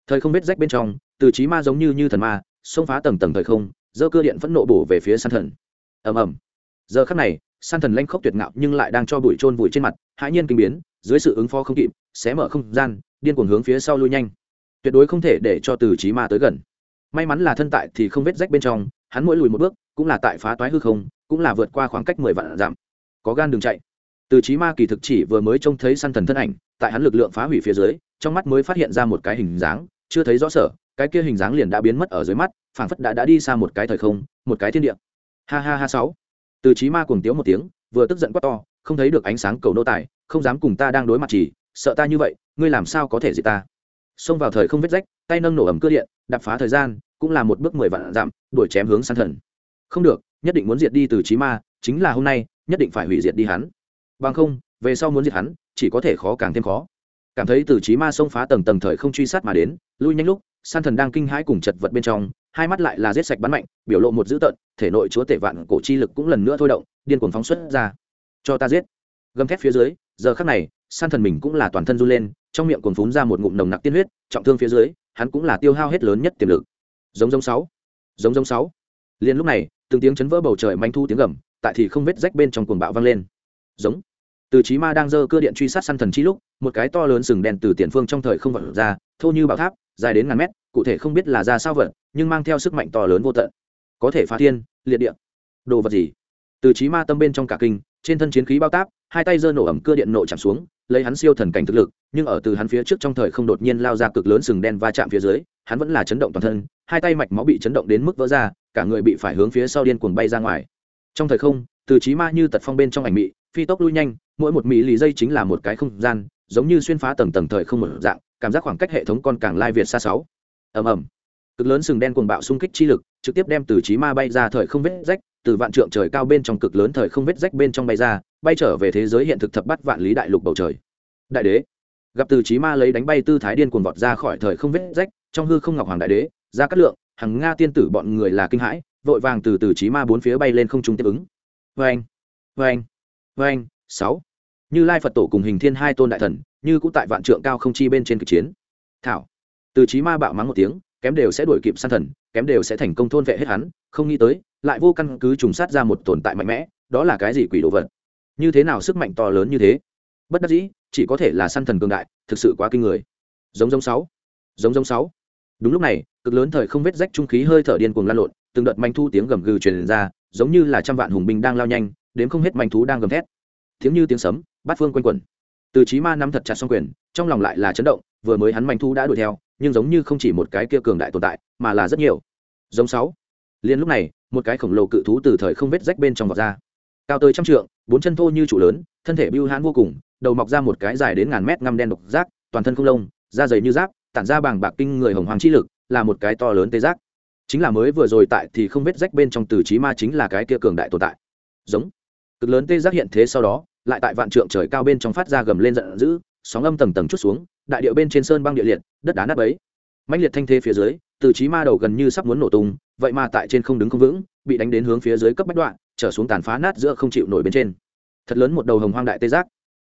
Thời không biết rách bên trong, từ trí ma giống như như thần ma, xông phá tầng tầng thời không, dơ cơ điện phẫn nộ bổ về phía san thần. Ầm ầm. Giờ khắc này san thần lanh khốc tuyệt ngạo nhưng lại đang cho bụi trôn vùi trên mặt, hãi nhiên kinh biến, dưới sự ứng phó không kịp, xé mở không gian, điên cuồng hướng phía sau lui nhanh. Tuyệt đối không thể để cho từ trí ma tới gần. May mắn là thân tại thì không vết rách bên trong, hắn mỗi lùi một bước, cũng là tại phá toái hư không, cũng là vượt qua khoảng cách mười vạn giảm. có gan đường chạy. Từ trí ma kỳ thực chỉ vừa mới trông thấy săn thần thân ảnh, tại hắn lực lượng phá hủy phía dưới, trong mắt mới phát hiện ra một cái hình dáng, chưa thấy rõ sở, cái kia hình dáng liền đã biến mất ở dưới mắt, phảng phất đã đã đi xa một cái thời không, một cái thiên địa. Ha ha ha sáu từ trí ma cuồng tiếu một tiếng, vừa tức giận quát to, không thấy được ánh sáng cầu nô tài, không dám cùng ta đang đối mặt chỉ, sợ ta như vậy, ngươi làm sao có thể diệt ta? Xông vào thời không vết rách, tay nâng nổ ẩm cơ điện đập phá thời gian, cũng là một bước mười vạn dặm, đuổi chém hướng san thần. Không được, nhất định muốn diệt đi từ trí ma, chính là hôm nay, nhất định phải hủy diệt đi hắn. Bằng không, về sau muốn diệt hắn, chỉ có thể khó càng thêm khó. Cảm thấy từ trí ma xông phá tầng tầng thời không truy sát mà đến, lui nhanh lúc san thần đang kinh hãi cùng chật vật bên trong hai mắt lại là giết sạch bắn mạnh, biểu lộ một dữ tợn, thể nội chúa tể vạn cổ chi lực cũng lần nữa thôi động, điên cuồng phóng xuất ra. Cho ta giết. Gầm thép phía dưới, giờ khắc này, san thần mình cũng là toàn thân run lên, trong miệng còn phún ra một ngụm nồng nặc tiên huyết, trọng thương phía dưới, hắn cũng là tiêu hao hết lớn nhất tiềm lực. Giống giống sáu. Giống giống sáu. Liền lúc này, từng tiếng chấn vỡ bầu trời manh thu tiếng gầm, tại thì không vết rách bên trong cuồng bạo vang lên. Giống. Từ chí ma đang dơ cơ điện truy sát săn thần chi lúc, một cái to lớn sừng đen từ tiền phương trong thời không vật ra, thô như bảo tháp, dài đến ngàn mét cụ thể không biết là ra sao vật, nhưng mang theo sức mạnh to lớn vô tận. Có thể phá thiên, liệt địa. Đồ vật gì? Từ trí ma tâm bên trong cả kinh, trên thân chiến khí bao táp, hai tay giơ nổ ẩm cưa điện nộ chạm xuống, lấy hắn siêu thần cảnh thực lực, nhưng ở từ hắn phía trước trong thời không đột nhiên lao ra cực lớn sừng đen va chạm phía dưới, hắn vẫn là chấn động toàn thân, hai tay mạch máu bị chấn động đến mức vỡ ra, cả người bị phải hướng phía sau điên cuồng bay ra ngoài. Trong thời không, từ trí ma như tật phong bên trong ảnh mị, phi tốc lui nhanh, mỗi một mỹ lì dây chính là một cái không gian, giống như xuyên phá tầng tầng thời không một dạng, cảm giác khoảng cách hệ thống con càng lai việt xa sáu ầm ầm. Cực lớn sừng đen cuồng bạo xung kích chi lực, trực tiếp đem từ trí ma bay ra thời không vết rách, từ vạn trượng trời cao bên trong cực lớn thời không vết rách bên trong bay ra, bay trở về thế giới hiện thực thập bắt vạn lý đại lục bầu trời. Đại đế. Gặp từ trí ma lấy đánh bay tư thái điên cuồng vọt ra khỏi thời không vết rách, trong hư không ngọc hoàng đại đế ra cát lượng, hằng nga tiên tử bọn người là kinh hãi, vội vàng từ từ trí ma bốn phía bay lên không trung tiếp ứng. Vang vang vang sáu. Như lai phật tổ cùng hình thiên hai tôn đại thần, như cũng tại vạn trượng cao không chi bên trên cực chiến. Thảo từ trí ma bạo mắng một tiếng, kém đều sẽ đuổi kịp san thần, kém đều sẽ thành công thôn vệ hết hắn, không nghĩ tới, lại vô căn cứ trùng sát ra một tồn tại mạnh mẽ, đó là cái gì quỷ đồ vật? Như thế nào sức mạnh to lớn như thế? Bất đắc dĩ, chỉ có thể là săn thần cường đại, thực sự quá kinh người. Giống giống sáu, giống giống sáu. Đúng lúc này, cực lớn thời không vết rách trung khí hơi thở điên cuồng lan lộn, từng đợt manh thu tiếng gầm gừ truyền ra, giống như là trăm vạn hùng binh đang lao nhanh đến không hết manh thú đang gầm thét. Tiếng như tiếng sấm, bát phương quanh quẩn. Từ trí ma nắm thật chặt song quyền, trong lòng lại là chấn động vừa mới hắn manh thu đã đuổi theo, nhưng giống như không chỉ một cái kia cường đại tồn tại, mà là rất nhiều. Giống sáu. Liền lúc này, một cái khổng lồ cự thú từ thời không vết rách bên trong vọt ra. Cao tới trăm trượng, bốn chân thô như trụ lớn, thân thể bưu hãn vô cùng, đầu mọc ra một cái dài đến ngàn mét ngăm đen độc giác, toàn thân không lông, da dày như giáp, tản ra bàng bạc kinh người hồng hoàng chi lực, là một cái to lớn tê giác. Chính là mới vừa rồi tại thì không vết rách bên trong từ trí ma chính là cái kia cường đại tồn tại. Giống. Cực lớn tê giác hiện thế sau đó, lại tại vạn trượng trời cao bên trong phát ra gầm lên giận dữ, sóng âm tầng tầng chút xuống đại điệu bên trên sơn băng địa liệt, đất đá nát ấy mạnh liệt thanh thế phía dưới, từ trí ma đầu gần như sắp muốn nổ tung, vậy mà tại trên không đứng không vững, bị đánh đến hướng phía dưới cấp bách đoạn, trở xuống tàn phá nát giữa không chịu nổi bên trên. Thật lớn một đầu hồng hoang đại tê giác.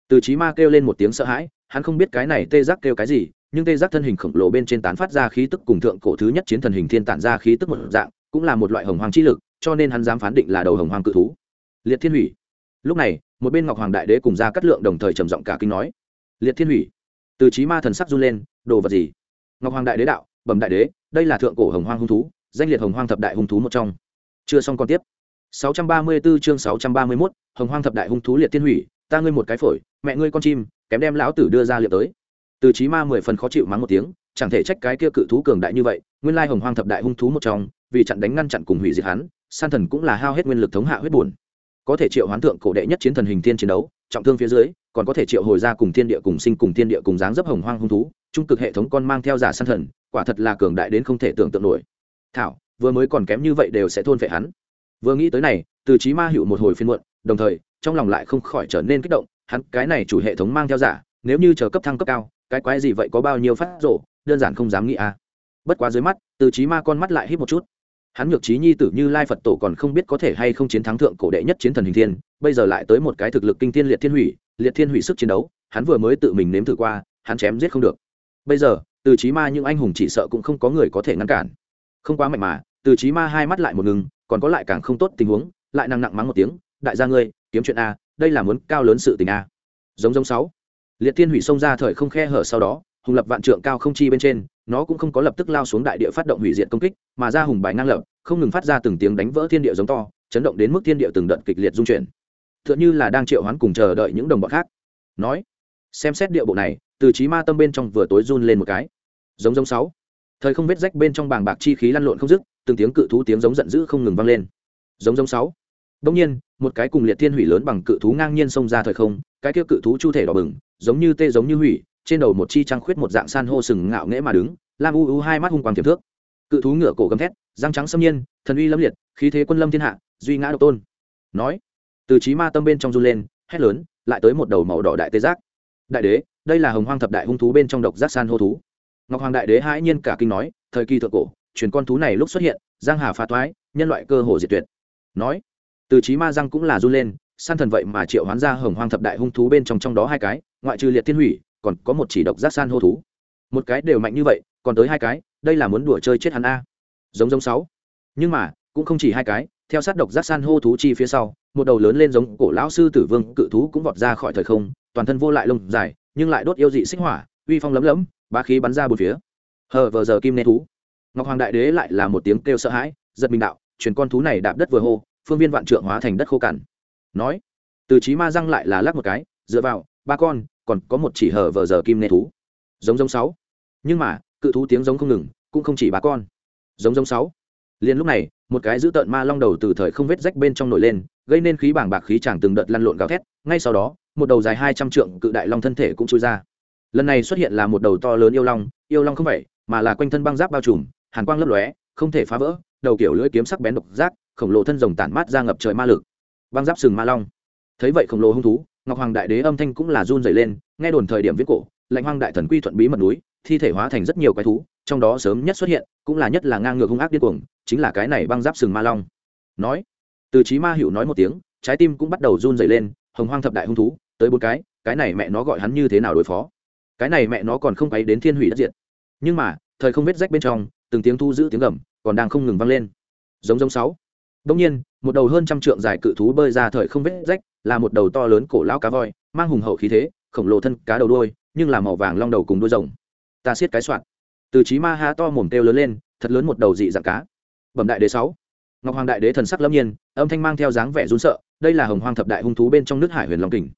Từ trí ma kêu lên một tiếng sợ hãi, hắn không biết cái này tê giác kêu cái gì, nhưng tê giác thân hình khổng lồ bên trên tán phát ra khí tức cùng thượng cổ thứ nhất chiến thần hình thiên tản ra khí tức một dạng, cũng là một loại hồng hoàng chi lực, cho nên hắn dám phán định là đầu hồng hoàng cự thú. Liệt thiên hủy. Lúc này, một bên ngọc hoàng đại đế cùng ra cắt lượng đồng thời trầm giọng cả kinh nói. Liệt thiên hủy từ trí ma thần sắc run lên đồ vật gì? Ngọc hoàng đại đế đạo bẩm đại đế đây là thượng cổ hồng hoang hung thú danh liệt hồng hoang thập đại hung thú một trong. Chưa xong còn tiếp. 634 chương 631, hồng hoang thập đại hung thú liệt thiên hủy ta ngươi một cái phổi mẹ ngươi con chim kém đem lão tử đưa ra liệt tới. Từ chí ma mười phần khó chịu mắng một tiếng chẳng thể trách cái kia cự thú cường đại như vậy nguyên lai hồng hoang thập đại hung thú một trong vì chặn đánh ngăn chặn cùng hủy diệt hắn san thần cũng là hao hết nguyên lực thống hạ huyết buồn. Có thể triệu hoán thượng cổ đệ nhất chiến thần hình thiên chiến đấu trọng thương phía dưới còn có thể triệu hồi ra cùng thiên địa cùng sinh cùng thiên địa cùng dáng dấp hồng hoang hung thú, trung cực hệ thống con mang theo giả săn thần, quả thật là cường đại đến không thể tưởng tượng nổi. Thảo, vừa mới còn kém như vậy đều sẽ thôn vệ hắn. Vừa nghĩ tới này, từ chí ma hữu một hồi phiên muộn, đồng thời, trong lòng lại không khỏi trở nên kích động, hắn cái này chủ hệ thống mang theo giả, nếu như chờ cấp thăng cấp cao, cái quái gì vậy có bao nhiêu phát rổ đơn giản không dám nghĩ à. Bất quá dưới mắt, từ chí ma con mắt lại hít một chút. Hắn nhược trí nhi tử như lai phật tổ còn không biết có thể hay không chiến thắng thượng cổ đệ nhất chiến thần hình thiên, bây giờ lại tới một cái thực lực kinh thiên liệt thiên hủy liệt thiên hủy sức chiến đấu, hắn vừa mới tự mình nếm thử qua, hắn chém giết không được. Bây giờ, từ chí ma những anh hùng chỉ sợ cũng không có người có thể ngăn cản. Không quá mạnh mà, từ chí ma hai mắt lại một ngừng, còn có lại càng không tốt tình huống, lại nặng nặng mắng một tiếng, đại gia ngươi, kiếm chuyện a, đây là muốn cao lớn sự tình a. Giống giống sáu. Liệt thiên hủy xông ra thời không khe hở sau đó, hùng lập vạn trượng cao không chi bên trên, nó cũng không có lập tức lao xuống đại địa phát động hủy diệt công kích, mà ra hùng bài ngang lập, không ngừng phát ra từng tiếng đánh vỡ thiên địa giống to, chấn động đến mức thiên địa từng đợt kịch liệt dung chuyển t h ư ợ n là đang triệu hoán cùng chờ đợi những đồng bọn khác. Nói, xem xét địa bộ này, từ trí ma tâm bên trong vừa tối run lên một cái. Giống giống sáu. Thời không vết rách bên trong bàng bạc chi khí lăn lộn không dứt, từng tiếng cự thú tiếng giống giận dữ không ngừng vang lên. Giống giống sáu. Đông nhiên, một cái cùng liệt thiên hủy lớn bằng cự thú ngang nhiên xông ra thời không, cái kia cự thú chu thể đỏ bừng, giống như tê giống như hủy, trên đầu một chi trăng khuyết một dạng san hô sừng ngạo nghễ mà đứng, lam u u hai mắt hung quang tiềm thước. Cự thú ngựa cổ gầm thét, răng trắng xâm nhiên, thần uy lâm liệt, khí thế quân lâm thiên hạ, duy ngã độc tôn. Nói từ trí ma tâm bên trong run lên, hét lớn, lại tới một đầu màu đỏ đại tê giác. Đại đế, đây là hồng hoang thập đại hung thú bên trong độc giác san hô thú. Ngọc hoàng đại đế hãi nhiên cả kinh nói, thời kỳ thượng cổ, truyền con thú này lúc xuất hiện, giang hà phá thoái, nhân loại cơ hồ diệt tuyệt. Nói, từ trí ma răng cũng là run lên, san thần vậy mà triệu hoán ra hồng hoang thập đại hung thú bên trong trong đó hai cái, ngoại trừ liệt thiên hủy, còn có một chỉ độc giác san hô thú. Một cái đều mạnh như vậy, còn tới hai cái, đây là muốn đùa chơi chết hắn a. Giống giống sáu. Nhưng mà, cũng không chỉ hai cái, theo sát độc giác san hô thú chi phía sau một đầu lớn lên giống cổ lão sư tử vương cự thú cũng vọt ra khỏi thời không, toàn thân vô lại lông dài, nhưng lại đốt yêu dị xích hỏa, uy phong lấm lấm, bá khí bắn ra bốn phía. Hờ vờ giờ kim nê thú. Ngọc hoàng đại đế lại là một tiếng kêu sợ hãi, giật mình đạo chuyển con thú này đạp đất vừa hô, phương viên vạn trượng hóa thành đất khô cằn. Nói, từ trí ma răng lại là lắc một cái, dựa vào, ba con, còn có một chỉ hở vờ giờ kim nê thú. Giống giống sáu. Nhưng mà, cự thú tiếng giống không ngừng, cũng không chỉ ba con. Giống giống sáu. Liền lúc này, một cái dữ tợn ma long đầu từ thời không vết rách bên trong nổi lên gây nên khí bảng bạc khí chàng từng đợt lăn lộn gào thét, ngay sau đó, một đầu dài hai trăm trượng cự đại long thân thể cũng chui ra. Lần này xuất hiện là một đầu to lớn yêu long yêu long không phải, mà là quanh thân băng giáp bao trùm, hàn quang lấp lóe, không thể phá vỡ, đầu kiểu lưỡi kiếm sắc bén độc giác, khổng lồ thân rồng tản mát ra ngập trời ma lực. Băng giáp sừng ma long. Thấy vậy khổng lồ hung thú, ngọc hoàng đại đế âm thanh cũng là run dày lên, nghe đồn thời điểm viết cổ, lạnh hoang đại thần quy thuận bí mật núi, thi thể hóa thành rất nhiều quái thú, trong đó sớm nhất xuất hiện, cũng là nhất là ngang ngược hung ác điên cuồng, chính là cái này băng giáp sừng ma long. Nói từ trí ma hữu nói một tiếng, trái tim cũng bắt đầu run dày lên, hồng hoang thập đại hung thú, tới bốn cái cái này mẹ nó gọi hắn như thế nào đối phó? Cái này mẹ nó còn không quấy đến thiên hủy đất diệt. Nhưng mà, thời không vết rách bên trong, từng tiếng thu giữ tiếng gầm, còn đang không ngừng vang lên. Giống giống sáu. Đông nhiên, một đầu hơn trăm trượng dài cự thú bơi ra thời không vết rách, là một đầu to lớn cổ lão cá voi, mang hùng hậu khí thế, khổng lồ thân cá đầu đuôi, nhưng là màu vàng long đầu cùng đuôi rồng. Ta siết cái soạn. Từ trí ma ha to mồm têu lớn lên, thật lớn một đầu dị dạng cá. Bẩm đại đế sáu ngọc hoàng đại đế thần sắc lâm nhiên, âm thanh mang theo dáng vẻ run sợ, đây là hồng hoang thập đại hung thú bên trong nước hải huyền long kình.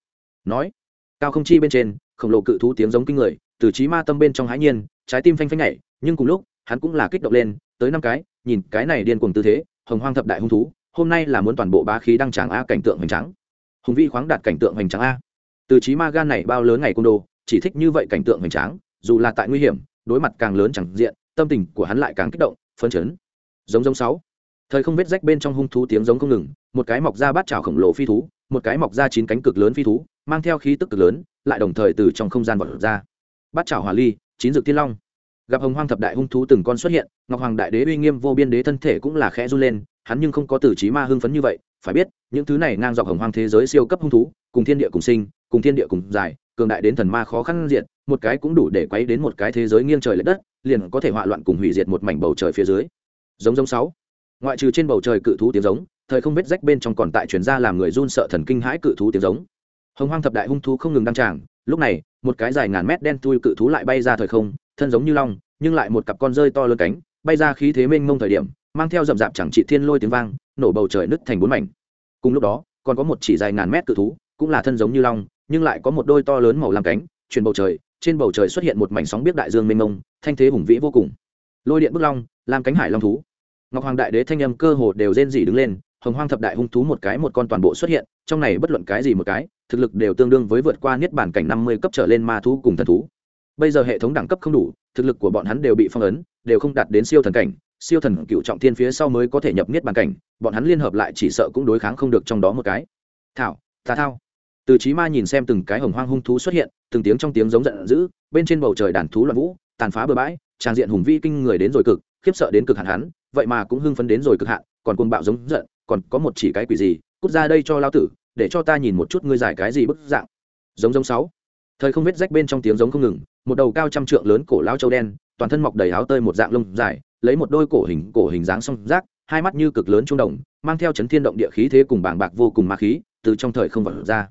Nói, cao không chi bên trên, khổng lồ cự thú tiếng giống kinh người, từ trí ma tâm bên trong hãi nhiên, trái tim phanh phanh nhảy, nhưng cùng lúc, hắn cũng là kích động lên, tới năm cái, nhìn cái này điên cuồng tư thế, hồng hoang thập đại hung thú, hôm nay là muốn toàn bộ bá khí đăng tràng a cảnh tượng hoành tráng. Hùng vi khoáng đạt cảnh tượng hoành tráng a. Từ trí ma gan này bao lớn ngày côn đồ, chỉ thích như vậy cảnh tượng hoành tráng, dù là tại nguy hiểm, đối mặt càng lớn chẳng diện, tâm tình của hắn lại càng kích động, phấn chấn. Giống giống sáu thời không vết rách bên trong hung thú tiếng giống không ngừng, một cái mọc ra bát trào khổng lồ phi thú, một cái mọc ra chín cánh cực lớn phi thú, mang theo khí tức cực lớn, lại đồng thời từ trong không gian vọt ra. Bát trào hỏa ly, chín dược thiên long. Gặp hồng hoang thập đại hung thú từng con xuất hiện, ngọc hoàng đại đế uy nghiêm vô biên đế thân thể cũng là khẽ run lên, hắn nhưng không có từ trí ma hưng phấn như vậy, phải biết, những thứ này ngang dọc hồng hoang thế giới siêu cấp hung thú, cùng thiên địa cùng sinh, cùng thiên địa cùng dài, cường đại đến thần ma khó khăn diện một cái cũng đủ để quấy đến một cái thế giới nghiêng trời l ệ đất, liền có thể họa loạn cùng hủy diệt một mảnh bầu trời phía dưới. Giống giống sáu ngoại trừ trên bầu trời cự thú tiếng giống, thời không vết rách bên trong còn tại chuyển ra làm người run sợ thần kinh hãi cự thú tiếng giống. Hồng hoang thập đại hung thú không ngừng đăng tràng, lúc này, một cái dài ngàn mét đen thui cự thú lại bay ra thời không, thân giống như long, nhưng lại một cặp con rơi to lớn cánh, bay ra khí thế mênh mông thời điểm, mang theo rậm rạp chẳng trị thiên lôi tiếng vang, nổ bầu trời nứt thành bốn mảnh. Cùng lúc đó, còn có một chỉ dài ngàn mét cự thú, cũng là thân giống như long, nhưng lại có một đôi to lớn màu làm cánh chuyển bầu trời, trên bầu trời xuất hiện một mảnh sóng biết đại dương mênh mông, thanh thế hùng vĩ vô cùng. Lôi điện bức long làm cánh hải long thú ngọc hoàng đại đế thanh âm cơ hồ đều rên rỉ đứng lên, hồng hoang thập đại hung thú một cái một con toàn bộ xuất hiện, trong này bất luận cái gì một cái, thực lực đều tương đương với vượt qua niết bản cảnh năm mươi cấp trở lên ma thú cùng thần thú. Bây giờ hệ thống đẳng cấp không đủ, thực lực của bọn hắn đều bị phong ấn, đều không đạt đến siêu thần cảnh, siêu thần cựu trọng thiên phía sau mới có thể nhập niết bàn cảnh, bọn hắn liên hợp lại chỉ sợ cũng đối kháng không được trong đó một cái. Thảo tà thao. Từ trí ma nhìn xem từng cái hồng hoang hung thú xuất hiện, từng tiếng trong tiếng giống giận dữ, bên trên bầu trời đàn thú loạn vũ, tàn phá bừa bãi, trang diện hùng vi kinh người đến rồi cực, khiếp sợ đến cực hạn hắn vậy mà cũng hưng phấn đến rồi cực hạn, còn cuồng bạo giống giận, còn có một chỉ cái quỷ gì, cút ra đây cho lao tử, để cho ta nhìn một chút ngươi giải cái gì bức dạng. Giống giống sáu. Thời không vết rách bên trong tiếng giống không ngừng, một đầu cao trăm trượng lớn cổ lao châu đen, toàn thân mọc đầy áo tơi một dạng lông dài, lấy một đôi cổ hình cổ hình dáng song rác hai mắt như cực lớn trung đồng, mang theo chấn thiên động địa khí thế cùng bảng bạc vô cùng ma khí, từ trong thời không vật ra.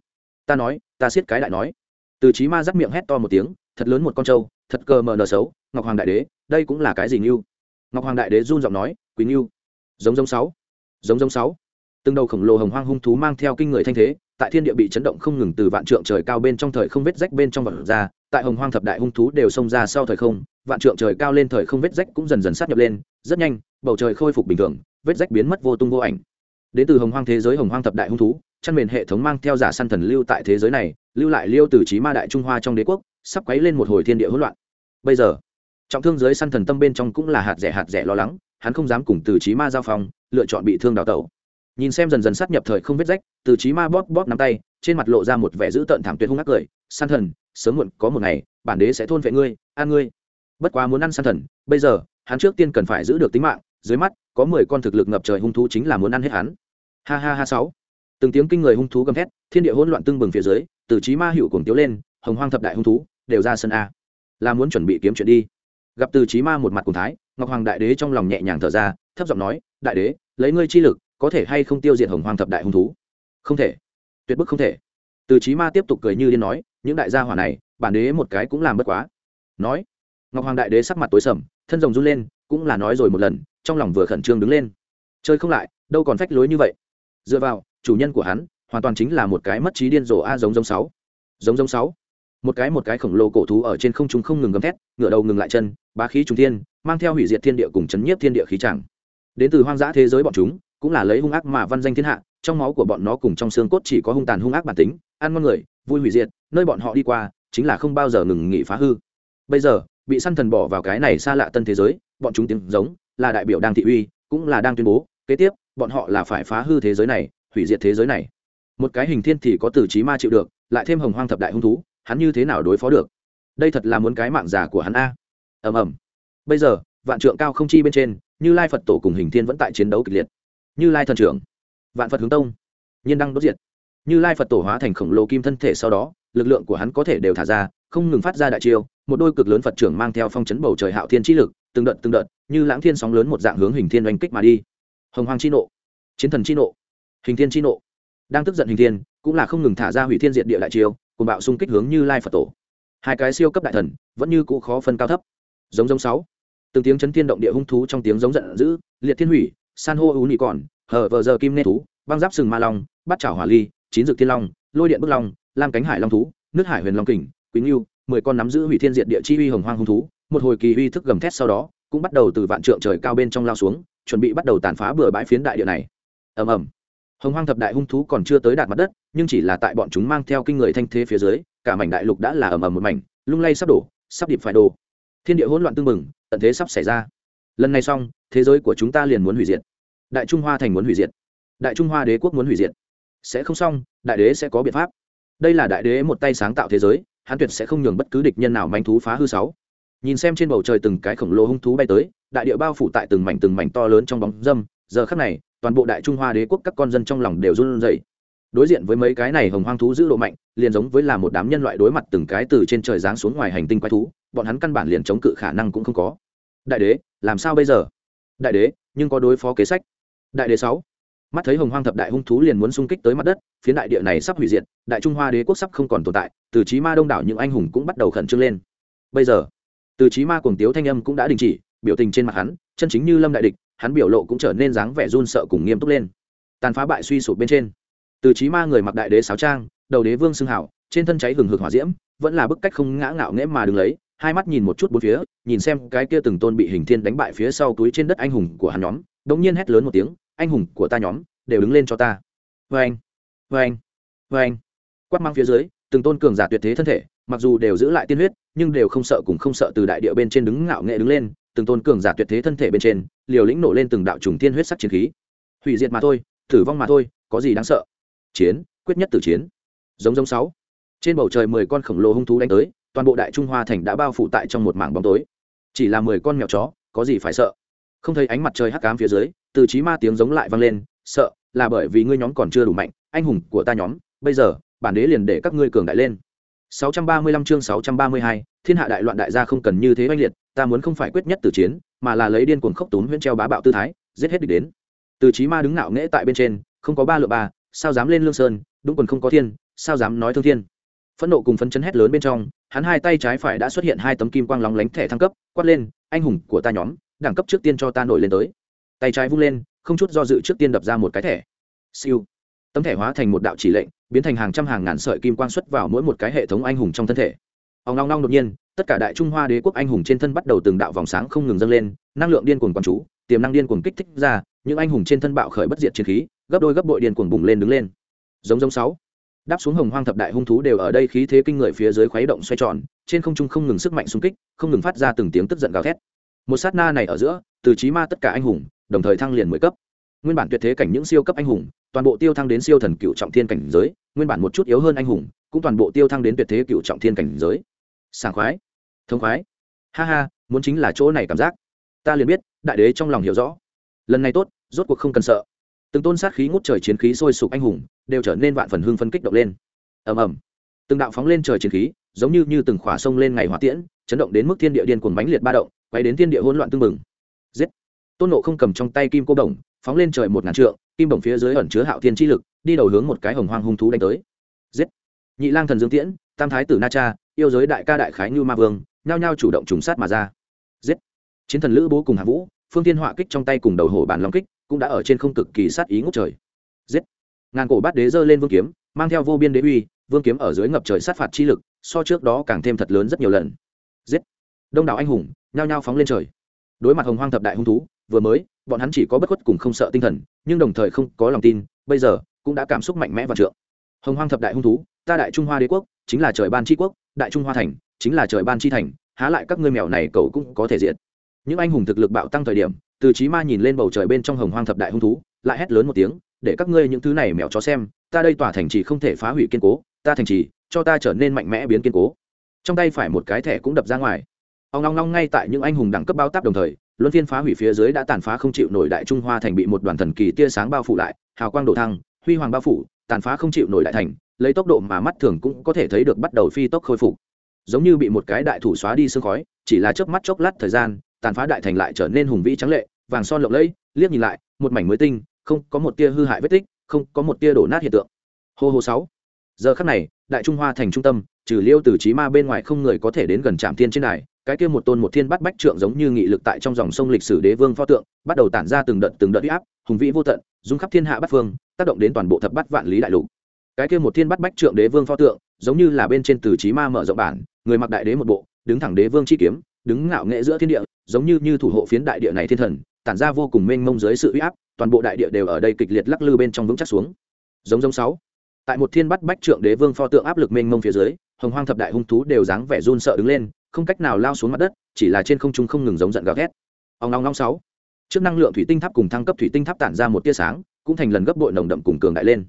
Ta nói, ta siết cái đại nói. Từ trí ma dắt miệng hét to một tiếng, thật lớn một con trâu, thật cờ mờ nờ xấu, ngọc hoàng đại đế, đây cũng là cái gì như ngọc hoàng đại đế run giọng nói quý ngưu giống giống sáu, giống giống sáu. Từng đầu khổng lồ hồng hoang hung thú mang theo kinh người thanh thế, tại thiên địa bị chấn động không ngừng từ vạn trượng trời cao bên trong thời không vết rách bên trong vật ra, tại hồng hoang thập đại hung thú đều xông ra sau thời không, vạn trượng trời cao lên thời không vết rách cũng dần dần sát nhập lên, rất nhanh, bầu trời khôi phục bình thường, vết rách biến mất vô tung vô ảnh. Đến từ hồng hoang thế giới hồng hoang thập đại hung thú, chăn mền hệ thống mang theo giả săn thần lưu tại thế giới này, lưu lại liêu từ trí ma đại trung hoa trong đế quốc, sắp quấy lên một hồi thiên địa hỗn loạn. Bây giờ trọng thương dưới săn thần tâm bên trong cũng là hạt rẻ hạt rẻ lo lắng, hắn không dám cùng từ trí ma giao phòng lựa chọn bị thương đào tẩu. Nhìn xem dần dần sát nhập thời không vết rách, từ trí ma bóp bóp nắm tay, trên mặt lộ ra một vẻ dữ tợn thảm tuyệt hung ác cười, săn thần, sớm muộn có một ngày, bản đế sẽ thôn vệ ngươi, an ngươi. Bất quá muốn ăn săn thần, bây giờ, hắn trước tiên cần phải giữ được tính mạng, dưới mắt, có mười con thực lực ngập trời hung thú chính là muốn ăn hết hắn. Ha ha ha sáu. Từng tiếng kinh người hung thú gầm thét, thiên địa hỗn loạn tưng bừng phía dưới, từ trí ma hữu cuồng tiếu lên, hồng hoang thập đại hung thú đều ra sân a. Là muốn chuẩn bị kiếm chuyện đi gặp từ trí ma một mặt cùng thái, ngọc hoàng đại đế trong lòng nhẹ nhàng thở ra, thấp giọng nói, đại đế, lấy ngươi chi lực, có thể hay không tiêu diệt hồng hoàng thập đại hung thú? Không thể, tuyệt bức không thể. Từ trí ma tiếp tục cười như điên nói, những đại gia hỏa này, bản đế một cái cũng làm bất quá. Nói, ngọc hoàng đại đế sắc mặt tối sầm, thân rồng run lên, cũng là nói rồi một lần, trong lòng vừa khẩn trương đứng lên. Chơi không lại, đâu còn phách lối như vậy. Dựa vào, chủ nhân của hắn, hoàn toàn chính là một cái mất trí điên rồ a giống giống sáu. Giống giống sáu một cái một cái khổng lồ cổ thú ở trên không trung không ngừng gầm thét, ngửa đầu ngừng lại chân, bá khí trung thiên, mang theo hủy diệt thiên địa cùng chấn nhiếp thiên địa khí chẳng. Đến từ hoang dã thế giới bọn chúng, cũng là lấy hung ác mà văn danh thiên hạ, trong máu của bọn nó cùng trong xương cốt chỉ có hung tàn hung ác bản tính, ăn ngon người, vui hủy diệt, nơi bọn họ đi qua, chính là không bao giờ ngừng nghỉ phá hư. Bây giờ, bị săn thần bỏ vào cái này xa lạ tân thế giới, bọn chúng tiếng giống, là đại biểu đang thị uy, cũng là đang tuyên bố, kế tiếp, bọn họ là phải phá hư thế giới này, hủy diệt thế giới này. Một cái hình thiên thì có từ trí ma chịu được, lại thêm hồng hoang thập đại hung thú hắn như thế nào đối phó được? Đây thật là muốn cái mạng giả của hắn a. Ầm ầm. Bây giờ, vạn trượng cao không chi bên trên, như lai phật tổ cùng hình thiên vẫn tại chiến đấu kịch liệt. Như lai thần trưởng, vạn phật hướng tông, nhiên đăng đốt diệt. Như lai phật tổ hóa thành khổng lồ kim thân thể sau đó, lực lượng của hắn có thể đều thả ra, không ngừng phát ra đại chiêu, một đôi cực lớn phật trưởng mang theo phong chấn bầu trời hạo thiên trí lực, từng đợt từng đợt, như lãng thiên sóng lớn một dạng hướng hình thiên oanh kích mà đi. Hồng hoàng chi nộ, chiến thần chi nộ, hình thiên chi nộ. Đang tức giận hình thiên, cũng là không ngừng thả ra hủy thiên diệt địa đại chiêu cùng bạo xung kích hướng như lai phật tổ. Hai cái siêu cấp đại thần vẫn như cũ khó phân cao thấp. Giống giống sáu. Từng tiếng chấn thiên động địa hung thú trong tiếng giống giận dữ, liệt thiên hủy, san hô ú nị còn hở vờ giờ kim nê thú, băng giáp sừng ma long, bắt chảo hỏa ly, chín dược thiên long, lôi điện bức long, lam cánh hải long thú, nước hải huyền long kình quý ngưu mười con nắm giữ hủy thiên diệt địa chi uy hồng hoang hung thú. Một hồi kỳ uy thức gầm thét sau đó, cũng bắt đầu từ vạn trượng trời cao bên trong lao xuống, chuẩn bị bắt đầu tàn phá bừa bãi phiến đại địa này. Ầm ầm hồng hoang thập đại hung thú còn chưa tới đạt mặt đất, nhưng chỉ là tại bọn chúng mang theo kinh người thanh thế phía dưới, cả mảnh đại lục đã là ầm ầm một mảnh, lung lay sắp đổ, sắp điệp phải đổ. Thiên địa hỗn loạn tương mừng tận thế sắp xảy ra. Lần này xong, thế giới của chúng ta liền muốn hủy diệt. Đại trung hoa thành muốn hủy diệt. Đại trung hoa đế quốc muốn hủy diệt. Sẽ không xong, đại đế sẽ có biện pháp. Đây là đại đế một tay sáng tạo thế giới, hắn tuyệt sẽ không nhường bất cứ địch nhân nào manh thú phá hư sáu. Nhìn xem trên bầu trời từng cái khổng lồ hung thú bay tới, đại địa bao phủ tại từng mảnh từng mảnh to lớn trong bóng dâm, giờ khắc này toàn bộ đại trung hoa đế quốc các con dân trong lòng đều run rẩy. Đối diện với mấy cái này hồng hoang thú giữ độ mạnh, liền giống với là một đám nhân loại đối mặt từng cái từ trên trời giáng xuống ngoài hành tinh quái thú, bọn hắn căn bản liền chống cự khả năng cũng không có. Đại đế, làm sao bây giờ? Đại đế, nhưng có đối phó kế sách. Đại đế sáu. Mắt thấy hồng hoang thập đại hung thú liền muốn xung kích tới mặt đất phía đại địa này sắp hủy diệt, đại trung hoa đế quốc sắp không còn tồn tại, từ trí ma đông đảo những anh hùng cũng bắt đầu khẩn trương lên. Bây giờ, từ trí ma cuồng tiếu thanh âm cũng đã đình chỉ, biểu tình trên mặt hắn, chân chính như lâm đại địch hắn biểu lộ cũng trở nên dáng vẻ run sợ cùng nghiêm túc lên. Tàn phá bại suy sụp bên trên. Từ trí ma người mặc đại đế sáo trang, đầu đế vương xưng hảo, trên thân cháy hừng hực hỏa diễm, vẫn là bức cách không ngã ngạo nghễ mà đứng lấy, hai mắt nhìn một chút bốn phía, nhìn xem cái kia từng tôn bị hình thiên đánh bại phía sau túi trên đất anh hùng của hắn nhóm đống nhiên hét lớn một tiếng, anh hùng của ta nhóm, đều đứng lên cho ta. Vê anh vê anh vê anh quát mang phía dưới, từng tôn cường giả tuyệt thế thân thể, mặc dù đều giữ lại tiên huyết, nhưng đều không sợ cùng không sợ từ đại địa bên trên đứng ngạo nghệ đứng lên từng tôn cường giả tuyệt thế thân thể bên trên liều lĩnh nổ lên từng đạo trùng thiên huyết sắc chiến khí. Hủy diệt mà thôi thử vong mà thôi có gì đáng sợ? Chiến quyết nhất tử chiến. Giống giống sáu. Trên bầu trời mười con khổng lồ hung thú đánh tới toàn bộ đại trung hoa thành đã bao phủ tại trong một mảng bóng tối. Chỉ là mười con mèo chó có gì phải sợ? Không thấy ánh mặt trời hắc cám phía dưới từ trí ma tiếng giống lại vang lên sợ là bởi vì ngươi nhóm còn chưa đủ mạnh anh hùng của ta nhóm bây giờ bản đế liền để các ngươi cường đại lên. 635 chương 632, thiên hạ đại loạn đại gia không cần như thế oanh liệt ta muốn không phải quyết nhất tử chiến, mà là lấy điên cuồng khốc tún huyễn treo bá bạo tư thái, giết hết địch đến. Từ trí ma đứng ngạo nghễ tại bên trên, không có ba lựa ba, sao dám lên lương sơn, đúng quần không có thiên, sao dám nói thương thiên. Phẫn nộ cùng phấn chấn hét lớn bên trong, hắn hai tay trái phải đã xuất hiện hai tấm kim quang lóng lánh thẻ thăng cấp, quát lên, anh hùng của ta nhóm, đẳng cấp trước tiên cho ta nổi lên tới. Tay trái vung lên, không chút do dự trước tiên đập ra một cái thẻ. Siêu. Tấm thẻ hóa thành một đạo chỉ lệnh, biến thành hàng trăm hàng ngàn sợi kim quang xuất vào mỗi một cái hệ thống anh hùng trong thân thể. Ông long long đột nhiên tất cả đại trung hoa đế quốc anh hùng trên thân bắt đầu từng đạo vòng sáng không ngừng dâng lên, năng lượng điên cuồng quán chú, tiềm năng điên cuồng kích thích ra, những anh hùng trên thân bạo khởi bất diệt chiến khí, gấp đôi gấp bội điên cuồng bùng lên đứng lên. Giống giống sáu. Đáp xuống hồng hoang thập đại hung thú đều ở đây khí thế kinh người phía dưới khuấy động xoay tròn, trên không trung không ngừng sức mạnh xung kích, không ngừng phát ra từng tiếng tức giận gào thét. Một sát na này ở giữa, từ trí ma tất cả anh hùng, đồng thời thăng liền mười cấp. Nguyên bản tuyệt thế cảnh những siêu cấp anh hùng, toàn bộ tiêu thăng đến siêu thần cựu trọng thiên cảnh giới, nguyên bản một chút yếu hơn anh hùng, cũng toàn bộ tiêu thăng đến tuyệt thế cựu trọng thiên cảnh giới. Sảng khoái thông khoái. Ha ha, muốn chính là chỗ này cảm giác. Ta liền biết, đại đế trong lòng hiểu rõ. Lần này tốt, rốt cuộc không cần sợ. Từng tôn sát khí ngút trời chiến khí sôi sục anh hùng, đều trở nên vạn phần hưng phân kích động lên. Ầm ầm. Từng đạo phóng lên trời chiến khí, giống như như từng khỏa sông lên ngày hỏa tiễn, chấn động đến mức thiên địa điên cuồng bánh liệt ba động, quay đến thiên địa hỗn loạn tương mừng giết. Tôn nộ không cầm trong tay kim cô đồng, phóng lên trời một ngàn trượng, kim đồng phía dưới ẩn chứa hạo thiên chi lực, đi đầu hướng một cái hồng hoang hung thú đánh tới. Giết. Nhị lang thần dương tiễn, tam thái tử na cha, yêu giới đại ca đại khái như ma vương nhao nhao chủ động trùng sát mà ra. Giết! Chiến thần lữ bố cùng hạ vũ, phương tiên họa kích trong tay cùng đầu hổ bản long kích, cũng đã ở trên không cực kỳ sát ý ngút trời. Giết! Ngàn cổ bát đế giơ lên vương kiếm, mang theo vô biên đế uy, vương kiếm ở dưới ngập trời sát phạt chi lực, so trước đó càng thêm thật lớn rất nhiều lần. Giết! Đông đảo anh hùng, nhao nhao phóng lên trời. Đối mặt hồng hoang thập đại hung thú, vừa mới, bọn hắn chỉ có bất khuất cùng không sợ tinh thần, nhưng đồng thời không có lòng tin, bây giờ, cũng đã cảm xúc mạnh mẽ và trượng hồng hoang thập đại hung thú, ta đại trung hoa đế quốc, chính là trời ban tri quốc, đại trung hoa thành, chính là trời ban tri thành, há lại các ngươi mèo này cậu cũng có thể diện những anh hùng thực lực bạo tăng thời điểm, từ trí ma nhìn lên bầu trời bên trong hồng hoang thập đại hung thú, lại hét lớn một tiếng, để các ngươi những thứ này mèo chó xem, ta đây tỏa thành trì không thể phá hủy kiên cố, ta thành trì, cho ta trở nên mạnh mẽ biến kiên cố. Trong tay phải một cái thẻ cũng đập ra ngoài. Ông long long ngay tại những anh hùng đẳng cấp bao táp đồng thời, luân phiên phá hủy phía dưới đã tàn phá không chịu nổi đại trung hoa thành bị một đoàn thần kỳ tia sáng bao phủ lại, hào quang đổ thăng, huy hoàng bao phủ tàn phá không chịu nổi đại thành, lấy tốc độ mà mắt thường cũng có thể thấy được bắt đầu phi tốc khôi phục. Giống như bị một cái đại thủ xóa đi sương khói, chỉ là chớp mắt chốc lát thời gian, tàn phá đại thành lại trở nên hùng vĩ trắng lệ, vàng son lộng lẫy, liếc nhìn lại, một mảnh mới tinh, không có một tia hư hại vết tích, không có một tia đổ nát hiện tượng. Hô hô sáu. Giờ khắc này, đại trung hoa thành trung tâm, trừ liêu từ trí ma bên ngoài không người có thể đến gần trạm thiên trên này cái kia một tôn một thiên bắt bách trượng giống như nghị lực tại trong dòng sông lịch sử đế vương pho tượng, bắt đầu tản ra từng đợt từng đợt uy áp, hùng vĩ vô tận, dung khắp thiên hạ bát phương tác động đến toàn bộ thập bát vạn lý đại lục. Cái kia một thiên bắt bách trượng đế vương pho tượng, giống như là bên trên từ trí ma mở rộng bản, người mặc đại đế một bộ, đứng thẳng đế vương chi kiếm, đứng ngạo nghệ giữa thiên địa, giống như như thủ hộ phiến đại địa này thiên thần, tản ra vô cùng mênh mông dưới sự uy áp, toàn bộ đại địa đều ở đây kịch liệt lắc lư bên trong vững chắc xuống. Giống giống sáu. Tại một thiên bắt bách trượng đế vương pho tượng áp lực mênh mông phía dưới, hồng hoang thập đại hung thú đều dáng vẻ run sợ đứng lên, không cách nào lao xuống mặt đất, chỉ là trên không trung không ngừng giống giận gào thét. Ông long long sáu. Trước năng lượng thủy tinh tháp cùng thăng cấp thủy tinh tháp tản ra một tia sáng cũng thành lần gấp bội nồng đậm cùng cường đại lên.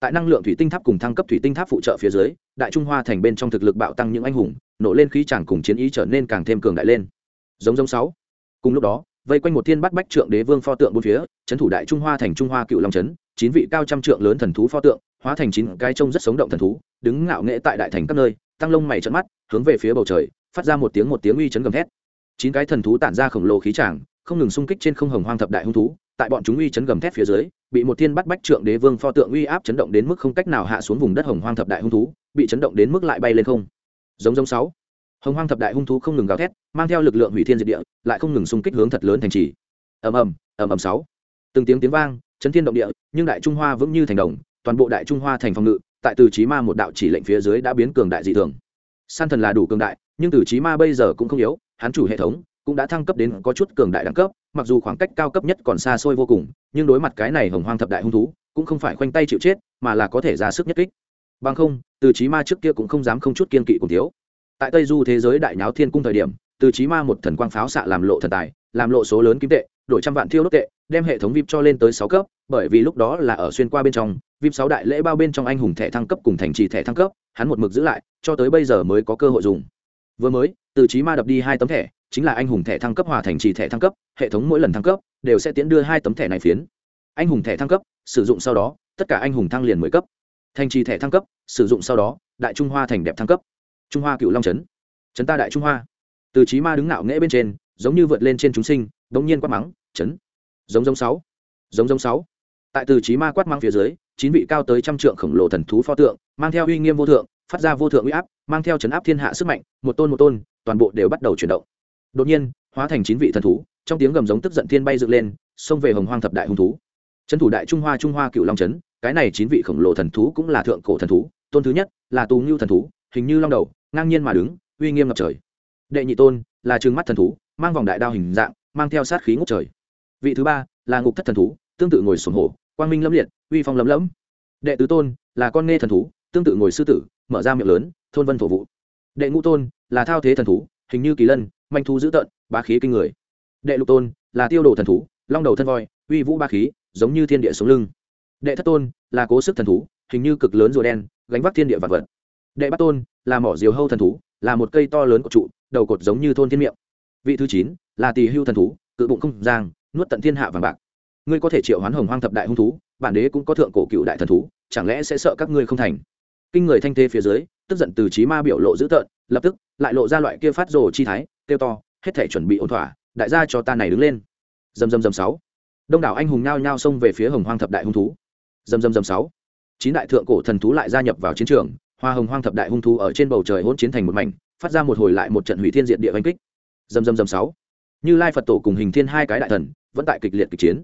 Tại năng lượng thủy tinh tháp cùng thăng cấp thủy tinh tháp phụ trợ phía dưới, đại trung hoa thành bên trong thực lực bạo tăng những anh hùng, nổ lên khí chàng cùng chiến ý trở nên càng thêm cường đại lên. Giống giống sáu. Cùng lúc đó, vây quanh một thiên bắt bách trượng đế vương pho tượng bốn phía trấn thủ đại trung hoa thành trung hoa cựu long trấn chín vị cao trăm trượng lớn thần thú pho tượng, hóa thành chín cái trông rất sống động thần thú, đứng ngạo nghệ tại đại thành các nơi, tăng lông mày trận mắt, hướng về phía bầu trời, phát ra một tiếng một tiếng uy chấn gầm thét. Chín cái thần thú tản ra khổng lồ khí tràng không ngừng xung kích trên không hồng hoang thập đại hung thú tại bọn chúng uy chấn gầm thét phía dưới, bị một thiên bắt bách trượng đế vương pho tượng uy áp chấn động đến mức không cách nào hạ xuống vùng đất hồng hoang thập đại hung thú, bị chấn động đến mức lại bay lên không. Giống giống sáu. Hồng hoang thập đại hung thú không ngừng gào thét, mang theo lực lượng hủy thiên diệt địa, lại không ngừng xung kích hướng thật lớn thành trì. Ầm ầm ầm ầm sáu. Từng tiếng tiếng vang, chấn thiên động địa, nhưng đại trung hoa vững như thành đồng, toàn bộ đại trung hoa thành phòng ngự, tại từ chí ma một đạo chỉ lệnh phía dưới đã biến cường đại dị thường. San thần là đủ cường đại, nhưng từ chí ma bây giờ cũng không yếu, hắn chủ hệ thống cũng đã thăng cấp đến có chút cường đại đẳng cấp, mặc dù khoảng cách cao cấp nhất còn xa xôi vô cùng, nhưng đối mặt cái này hồng hoang thập đại hung thú, cũng không phải khoanh tay chịu chết, mà là có thể ra sức nhất kích. Bằng không, từ trí ma trước kia cũng không dám không chút kiên kỵ cùng thiếu. Tại tây du thế giới đại nháo thiên cung thời điểm, từ trí ma một thần quang pháo xạ làm lộ thần tài, làm lộ số lớn kim tệ, đổi trăm vạn thiêu đốt tệ, đem hệ thống vip cho lên tới sáu cấp, bởi vì lúc đó là ở xuyên qua bên trong, vip sáu đại lễ bao bên trong anh hùng thẻ thăng cấp cùng thành trì thẻ thăng cấp, hắn một mực giữ lại, cho tới bây giờ mới có cơ hội dùng. Vừa mới, từ trí ma đập đi hai tấm thẻ chính là anh hùng thẻ thăng cấp hòa thành trì thẻ thăng cấp, hệ thống mỗi lần thăng cấp đều sẽ tiến đưa hai tấm thẻ này phiến. Anh hùng thẻ thăng cấp, sử dụng sau đó, tất cả anh hùng thăng liền mười cấp. Thành trì thẻ thăng cấp, sử dụng sau đó, đại trung hoa thành đẹp thăng cấp. Trung hoa cựu long trấn. Trấn ta đại trung hoa. Từ trí ma đứng nạo nghễ bên trên, giống như vượt lên trên chúng sinh đống nhiên quát mắng, trấn. Giống giống sáu. Giống giống sáu. Tại từ trí ma quát mắng phía dưới, chín vị cao tới trăm trượng khổng lồ thần thú pho tượng, mang theo uy nghiêm vô thượng, phát ra vô thượng uy áp, mang theo chấn áp thiên hạ sức mạnh, một tôn một tôn, toàn bộ đều bắt đầu chuyển động đột nhiên, hóa thành chín vị thần thú, trong tiếng gầm giống tức giận thiên bay dựng lên, xông về hồng hoang thập đại hung thú. Trấn thủ đại trung hoa trung hoa cựu long trấn cái này chín vị khổng lồ thần thú cũng là thượng cổ thần thú, tôn thứ nhất là tù ngưu thần thú, hình như long đầu, ngang nhiên mà đứng, uy nghiêm ngập trời. Đệ nhị tôn là trừng mắt thần thú, mang vòng đại đao hình dạng, mang theo sát khí ngốc trời. Vị thứ ba là ngục thất thần thú, tương tự ngồi sổm hổ, quang minh lâm liệt, uy phong lấm lẫm. Đệ tứ tôn là con nghe thần thú, tương tự ngồi sư tử, mở ra miệng lớn, thôn vân thổ vụ. Đệ ngũ tôn là thao thế thần thú, hình như kỳ lân manh thú dữ tợn ba khí kinh người. Đệ lục tôn, là tiêu đồ thần thú, long đầu thân voi, uy vũ ba khí, giống như thiên địa sống lưng. Đệ thất tôn, là cố sức thần thú, hình như cực lớn rùa đen, gánh vác thiên địa vật vật. Đệ bát tôn, là mỏ diều hâu thần thú, là một cây to lớn của trụ, đầu cột giống như thôn thiên miệng. Vị thứ chín, là tỳ hưu thần thú, cự bụng không giang, nuốt tận thiên hạ vàng bạc. Ngươi có thể triệu hoán hồng hoang thập đại hung thú, bản đế cũng có thượng cổ cựu đại thần thú, chẳng lẽ sẽ sợ các ngươi không thành? Kinh người thanh thế phía dưới, tức giận từ trí ma biểu lộ dữ tợn, lập tức, lại lộ ra loại kia phát rồ chi thái kêu to, hết thể chuẩn bị ổn thỏa, đại gia cho ta này đứng lên. Dầm dầm dầm sáu. Đông đảo anh hùng nhao nhao xông về phía hồng hoang thập đại hung thú. Dầm dầm dầm sáu. Chín đại thượng cổ thần thú lại gia nhập vào chiến trường, hoa hồng hoang thập đại hung thú ở trên bầu trời hỗn chiến thành một mảnh, phát ra một hồi lại một trận hủy thiên diện địa oanh kích. Dầm dầm dầm sáu. Như lai phật tổ cùng hình thiên hai cái đại thần, vẫn tại kịch liệt kịch chiến.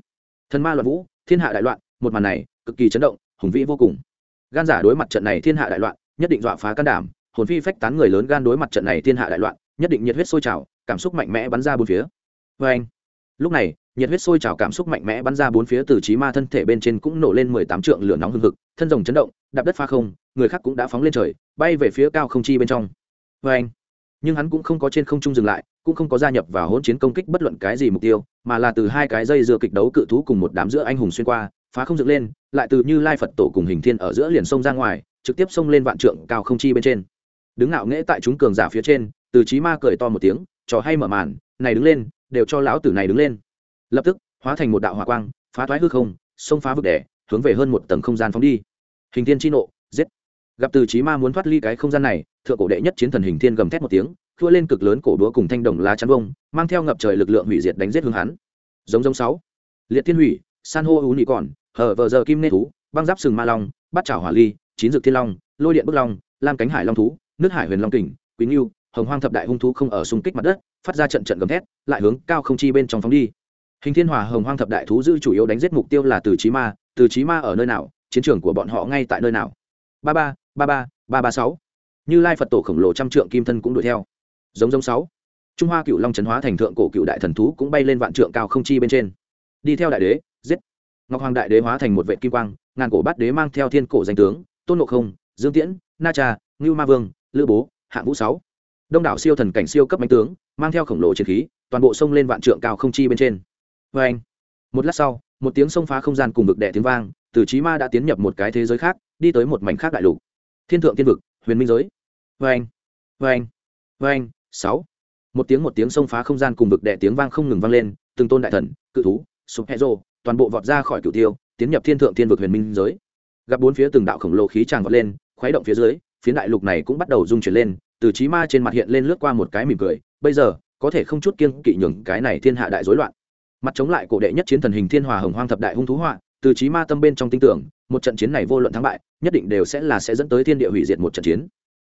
Thần ma loạn vũ, thiên hạ đại loạn, một màn này, cực kỳ chấn động, hùng vĩ vô cùng. Gan giả đối mặt trận này thiên hạ đại loạn, nhất định dọa phá can đảm, hồn phi phách tán người lớn gan đối mặt trận này thiên hạ đại loạn nhất định nhiệt huyết sôi trào, cảm xúc mạnh mẽ bắn ra bốn phía. Vê anh, lúc này, nhiệt huyết sôi trào cảm xúc mạnh mẽ bắn ra bốn phía từ trí ma thân thể bên trên cũng nổ lên mười tám trượng lửa nóng hừng hực, thân rồng chấn động, đạp đất pha không, người khác cũng đã phóng lên trời, bay về phía cao không chi bên trong. Vê anh, nhưng hắn cũng không có trên không trung dừng lại, cũng không có gia nhập vào hỗn chiến công kích bất luận cái gì mục tiêu, mà là từ hai cái dây dưa kịch đấu cự thú cùng một đám giữa anh hùng xuyên qua, phá không dựng lên, lại từ như lai phật tổ cùng hình thiên ở giữa liền sông ra ngoài, trực tiếp xông lên vạn trượng cao không chi bên trên. Đứng ngạo nghễ tại chúng cường giả phía trên từ trí ma cười to một tiếng, trò hay mở màn, này đứng lên, đều cho lão tử này đứng lên. Lập tức, hóa thành một đạo hỏa quang, phá thoái hư không, xông phá vực đẻ hướng về hơn một tầng không gian phóng đi. Hình thiên chi nộ, giết. Gặp từ trí ma muốn thoát ly cái không gian này, thượng cổ đệ nhất chiến thần hình thiên gầm thét một tiếng, thua lên cực lớn cổ đúa cùng thanh đồng lá chắn bông mang theo ngập trời lực lượng hủy diệt đánh giết hướng hắn. Giống giống sáu. Liệt thiên hủy, san hô ú nị còn, hở vờ giờ kim nê thú, băng giáp sừng ma long, bát chảo hỏa ly, chín dược thiên long, lôi điện bức long, lam cánh hải long thú, nước hải huyền long kình quý nghiêu hồng hoang thập đại hung thú không ở xung kích mặt đất, phát ra trận trận gầm thét, lại hướng cao không chi bên trong phóng đi. Hình thiên hòa hồng hoang thập đại thú giữ chủ yếu đánh giết mục tiêu là từ trí ma, từ trí ma ở nơi nào, chiến trường của bọn họ ngay tại nơi nào? Ba ba ba ba ba ba sáu. Như lai phật tổ khổng lồ trăm trượng kim thân cũng đuổi theo. Giống giống sáu. Trung hoa cựu long trấn hóa thành thượng cổ cựu đại thần thú cũng bay lên vạn trượng cao không chi bên trên. Đi theo đại đế, giết. Ngọc hoàng đại đế hóa thành một vệ kim quang, ngàn cổ bát đế mang theo thiên cổ danh tướng, tôn ngộ không, dương tiễn, na cha, ngưu ma vương, lữ bố hạng vũ sáu đông đảo siêu thần cảnh siêu cấp mạnh tướng, mang theo khổng lồ chiến khí, toàn bộ sông lên vạn trượng cao không chi bên trên. Vê anh, một lát sau, một tiếng sông phá không gian cùng vực đệ tiếng vang, từ trí ma đã tiến nhập một cái thế giới khác, đi tới một mảnh khác đại lục. Thiên thượng thiên vực, huyền minh giới. Vê anh vê anh vê anh, sáu. Một tiếng một tiếng sông phá không gian cùng vực đệ tiếng vang không ngừng vang lên, từng tôn đại thần, cự thú, sụp hẹ rô toàn bộ vọt ra khỏi cửu tiêu, tiến nhập thiên thượng thiên vực huyền minh giới. Gặp bốn phía từng đạo khổng lồ khí tràn vọt lên, khuấy động phía dưới phía đại lục này cũng bắt đầu rung chuyển lên từ trí ma trên mặt hiện lên lướt qua một cái mỉm cười, bây giờ, có thể không chút kiên kỵ nhường cái này thiên hạ đại rối loạn. Mặt chống lại cổ đệ nhất chiến thần hình thiên hòa hồng hoang thập đại hung thú họa, từ trí ma tâm bên trong tin tưởng, một trận chiến này vô luận thắng bại, nhất định đều sẽ là sẽ dẫn tới thiên địa hủy diệt một trận chiến.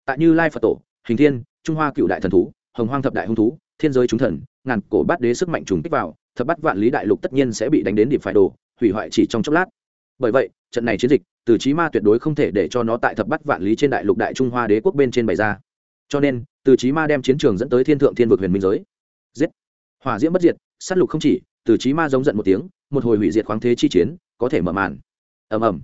Tại như lai phật tổ, hình thiên, trung hoa cựu đại thần thú, hồng hoang thập đại hung thú, thiên giới chúng thần, ngàn cổ bát đế sức mạnh trùng kích vào, thập bắt vạn lý đại lục tất nhiên sẽ bị đánh đến điểm phải đồ, hủy hoại chỉ trong chốc lát. Bởi vậy, trận này chiến dịch, từ trí ma tuyệt đối không thể để cho nó tại thập bắt vạn lý trên đại lục đại trung hoa đế quốc bên trên bày ra cho nên từ trí ma đem chiến trường dẫn tới thiên thượng thiên vực huyền minh giới. Giết! Hỏa diễm bất diệt sát lục không chỉ từ trí ma giống giận một tiếng một hồi hủy diệt khoáng thế chi chiến có thể mở màn. Ầm ầm.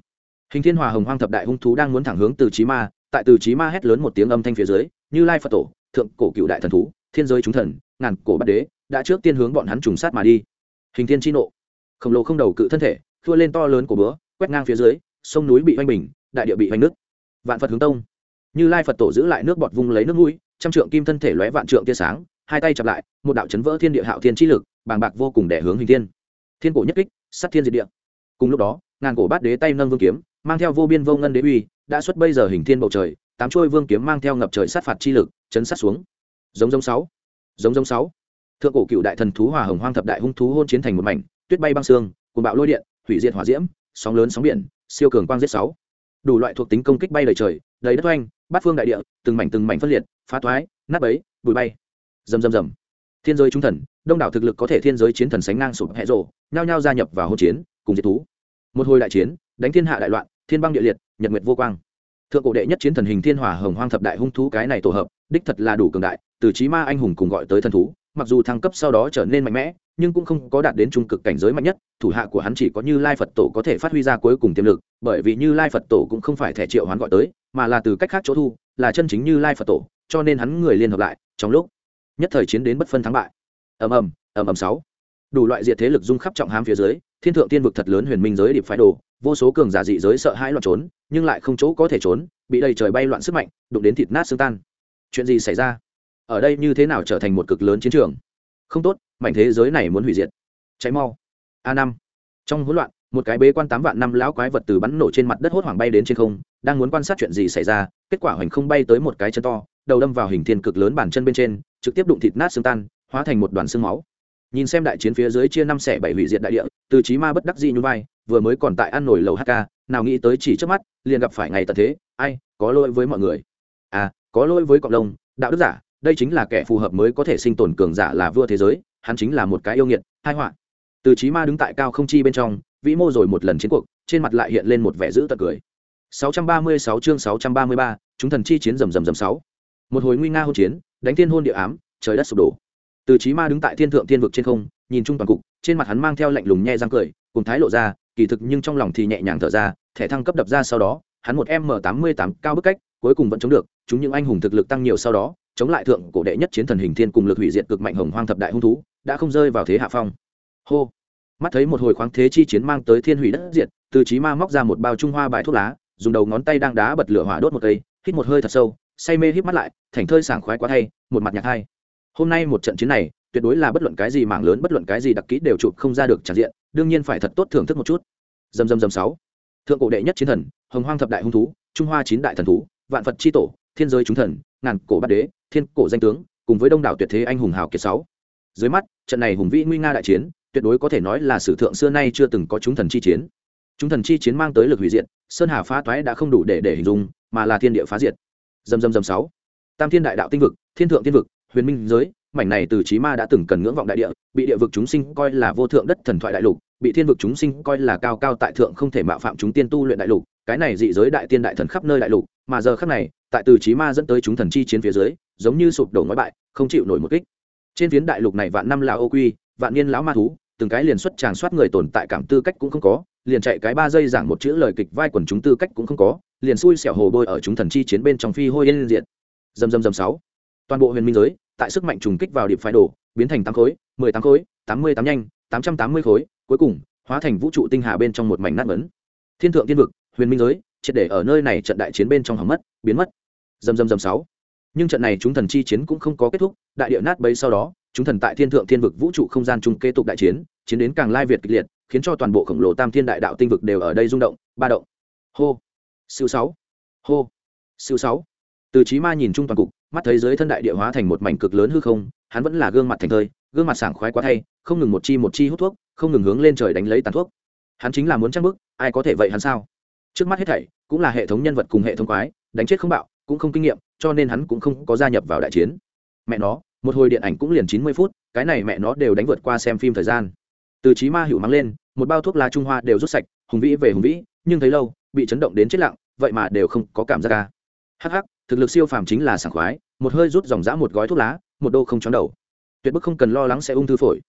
Hình thiên hòa hồng hoang thập đại hung thú đang muốn thẳng hướng từ trí ma tại từ trí ma hét lớn một tiếng âm thanh phía dưới như lai phật tổ thượng cổ cựu đại thần thú thiên giới chúng thần ngàn cổ bát đế đã trước tiên hướng bọn hắn trùng sát mà đi. Hình thiên chi nộ. Khổng lồ không đầu cự thân thể thua lên to lớn của búa, quét ngang phía dưới sông núi bị hoành bình đại địa bị hoành nước vạn phật hướng tông như lai phật tổ giữ lại nước bọt vung lấy nước mũi, trăm trượng kim thân thể lóe vạn trượng tia sáng, hai tay chặp lại, một đạo chấn vỡ thiên địa hạo thiên chi lực, bàng bạc vô cùng đẻ hướng hình thiên. Thiên cổ nhất kích sắt thiên diệt địa. Cùng lúc đó, ngàn cổ bát đế tay nâng vương kiếm, mang theo vô biên vô ngân đế uy, đã xuất bây giờ hình thiên bầu trời, tám trôi vương kiếm mang theo ngập trời sát phạt chi lực, chấn sát xuống. Giống giống sáu, giống giống sáu. Thượng cổ cựu đại thần thú hòa hồng hoang thập đại hung thú hôn chiến thành một mảnh, tuyết bay băng xương cuồng bạo lôi điện, hủy diệt hỏa diễm, sóng lớn sóng biển, siêu cường quang giết sáu. Đủ loại thuộc tính công kích bay lời trời, đầy đất oanh bát phương đại địa, từng mảnh từng mảnh phân liệt, phá thoái, nát bấy, bụi bay. Rầm rầm rầm. Thiên giới trung thần, đông đảo thực lực có thể thiên giới chiến thần sánh ngang sụp hẹ rộ nhao nhao gia nhập vào hôn chiến, cùng diệt thú. Một hồi đại chiến, đánh thiên hạ đại loạn, thiên băng địa liệt, nhật nguyệt vô quang. Thượng cổ đệ nhất chiến thần hình thiên hòa hồng hoang thập đại hung thú cái này tổ hợp, đích thật là đủ cường đại, từ trí ma anh hùng cùng gọi tới thần thú, mặc dù thăng cấp sau đó trở nên mạnh mẽ, nhưng cũng không có đạt đến trung cực cảnh giới mạnh nhất, thủ hạ của hắn chỉ có như lai phật tổ có thể phát huy ra cuối cùng tiềm lực, bởi vì như lai phật tổ cũng không phải thẻ triệu hoán gọi tới mà là từ cách khác chỗ thu, là chân chính như lai phật tổ, cho nên hắn người liên hợp lại, trong lúc nhất thời chiến đến bất phân thắng bại. Ầm ầm ầm ầm sáu. Đủ loại diệt thế lực dung khắp trọng hám phía dưới, thiên thượng tiên vực thật lớn huyền minh giới điệp phái đồ, vô số cường giả dị giới sợ hãi loạn trốn, nhưng lại không chỗ có thể trốn, bị đầy trời bay loạn sức mạnh, đụng đến thịt nát xương tan. Chuyện gì xảy ra? Ở đây như thế nào trở thành một cực lớn chiến trường? Không tốt, mảnh thế giới này muốn hủy diệt. Cháy mau. A năm. Trong hỗn loạn một cái bế quan tám vạn năm lão quái vật từ bắn nổ trên mặt đất hốt hoảng bay đến trên không, đang muốn quan sát chuyện gì xảy ra, kết quả hoành không bay tới một cái chân to, đầu đâm vào hình thiên cực lớn bàn chân bên trên, trực tiếp đụng thịt nát xương tan, hóa thành một đoàn xương máu. Nhìn xem đại chiến phía dưới chia năm xẻ bảy hủy diệt đại địa, từ trí ma bất đắc dĩ như vai, vừa mới còn tại ăn nổi lầu hk nào nghĩ tới chỉ trước mắt, liền gặp phải ngày tận thế, ai, có lỗi với mọi người. À có lỗi với cộng đồng, đạo đức giả, đây chính là kẻ phù hợp mới có thể sinh tồn cường giả là vua thế giới, hắn chính là một cái yêu nghiệt hai họa. Từ chí ma đứng tại cao không chi bên trong vĩ mô rồi một lần chiến cuộc trên mặt lại hiện lên một vẻ dữ tật cười. 636 chương 633, chúng thần chi chiến rầm rầm rầm sáu. Một hồi nguy nga hôn chiến đánh thiên hôn địa ám trời đất sụp đổ. Từ chí ma đứng tại thiên thượng thiên vực trên không nhìn chung toàn cục trên mặt hắn mang theo lạnh lùng nhe răng cười cùng thái lộ ra kỳ thực nhưng trong lòng thì nhẹ nhàng thở ra thẻ thăng cấp đập ra sau đó hắn một m tám mươi tám cao bức cách cuối cùng vẫn chống được chúng những anh hùng thực lực tăng nhiều sau đó chống lại thượng cổ đệ nhất chiến thần hình thiên cùng lực hủy diệt cực mạnh hồng hoang thập đại hung thú đã không rơi vào thế hạ phong. Hô! Mắt thấy một hồi khoáng thế chi chiến mang tới thiên hủy đất diệt, từ trí ma móc ra một bao trung hoa bài thuốc lá, dùng đầu ngón tay đang đá bật lửa hỏa đốt một cây, hít một hơi thật sâu, say mê hít mắt lại, thành thơi sảng khoái quá thay, một mặt nhạc hai. Hôm nay một trận chiến này, tuyệt đối là bất luận cái gì mảng lớn, bất luận cái gì đặc kỹ đều chụp không ra được tràn diện, đương nhiên phải thật tốt thưởng thức một chút. Dầm dầm dầm sáu. Thượng cổ đệ nhất chiến thần, hồng hoang thập đại hung thú, trung hoa chín đại thần thú, vạn phật chi tổ, thiên giới chúng thần, ngàn cổ bát đế, thiên cổ danh tướng, cùng với đông đảo tuyệt thế anh hùng hào kiệt sáu. Dưới mắt, trận này hùng vĩ nguy nga đại chiến tuyệt đối có thể nói là sử thượng xưa nay chưa từng có chúng thần chi chiến. Chúng thần chi chiến mang tới lực hủy diệt, sơn hà phá toái đã không đủ để để hình dung, mà là thiên địa phá diệt. Dầm dầm dầm sáu. Tam thiên đại đạo tinh vực, thiên thượng thiên vực, huyền minh giới, mảnh này từ trí ma đã từng cần ngưỡng vọng đại địa, bị địa vực chúng sinh coi là vô thượng đất thần thoại đại lục, bị thiên vực chúng sinh coi là cao cao tại thượng không thể mạo phạm chúng tiên tu luyện đại lục, cái này dị giới đại tiên đại thần khắp nơi đại lục, mà giờ khắc này, tại từ trí ma dẫn tới chúng thần chi chiến phía dưới, giống như sụp đổ ngói bại, không chịu nổi một kích. Trên phiến đại lục này vạn năm lão ô quy, vạn niên lão ma thú từng cái liền xuất tràng soát người tồn tại cảm tư cách cũng không có, liền chạy cái ba giây giảng một chữ lời kịch vai quần chúng tư cách cũng không có, liền xui xẻo hồ bôi ở chúng thần chi chiến bên trong phi hôi yên diện dầm dầm dầm sáu. Toàn bộ huyền minh giới, tại sức mạnh trùng kích vào điểm phái đổ biến thành tám khối, mười tám khối, tám mươi tám nhanh, tám trăm tám mươi khối, cuối cùng, hóa thành vũ trụ tinh hà bên trong một mảnh nát vấn thiên thượng thiên vực, huyền minh giới, triệt để ở nơi này trận đại chiến bên trong hầm mất, biến mất. Dầm dầm dầm sáu nhưng trận này chúng thần chi chiến cũng không có kết thúc, đại địa nát bấy sau đó, chúng thần tại thiên thượng thiên vực vũ trụ không gian chung kế tục đại chiến chiến đến càng lai việt kịch liệt, khiến cho toàn bộ khổng lồ tam thiên đại đạo tinh vực đều ở đây rung động, ba động. Hô. Siêu sáu. Hô. Siêu sáu. Từ trí ma nhìn chung toàn cục, mắt thấy dưới thân đại địa hóa thành một mảnh cực lớn hư không, hắn vẫn là gương mặt thành thơi, gương mặt sảng khoái quá thay, không ngừng một chi một chi hút thuốc, không ngừng hướng lên trời đánh lấy tàn thuốc. Hắn chính là muốn trang bức ai có thể vậy hắn sao? Trước mắt hết thảy, cũng là hệ thống nhân vật cùng hệ thống quái, đánh chết không bạo, cũng không kinh nghiệm cho nên hắn cũng không có gia nhập vào đại chiến. Mẹ nó, một hồi điện ảnh cũng liền chín mươi phút, cái này mẹ nó đều đánh vượt qua xem phim thời gian. Từ trí ma hữu mắng lên, một bao thuốc lá trung hoa đều rút sạch, hùng vĩ về hùng vĩ, nhưng thấy lâu, bị chấn động đến chết lặng, vậy mà đều không có cảm giác ca. Hắc hắc, thực lực siêu phàm chính là sảng khoái, một hơi rút dòng dã một gói thuốc lá, một đô không chóng đầu. Tuyệt bức không cần lo lắng sẽ ung thư phổi.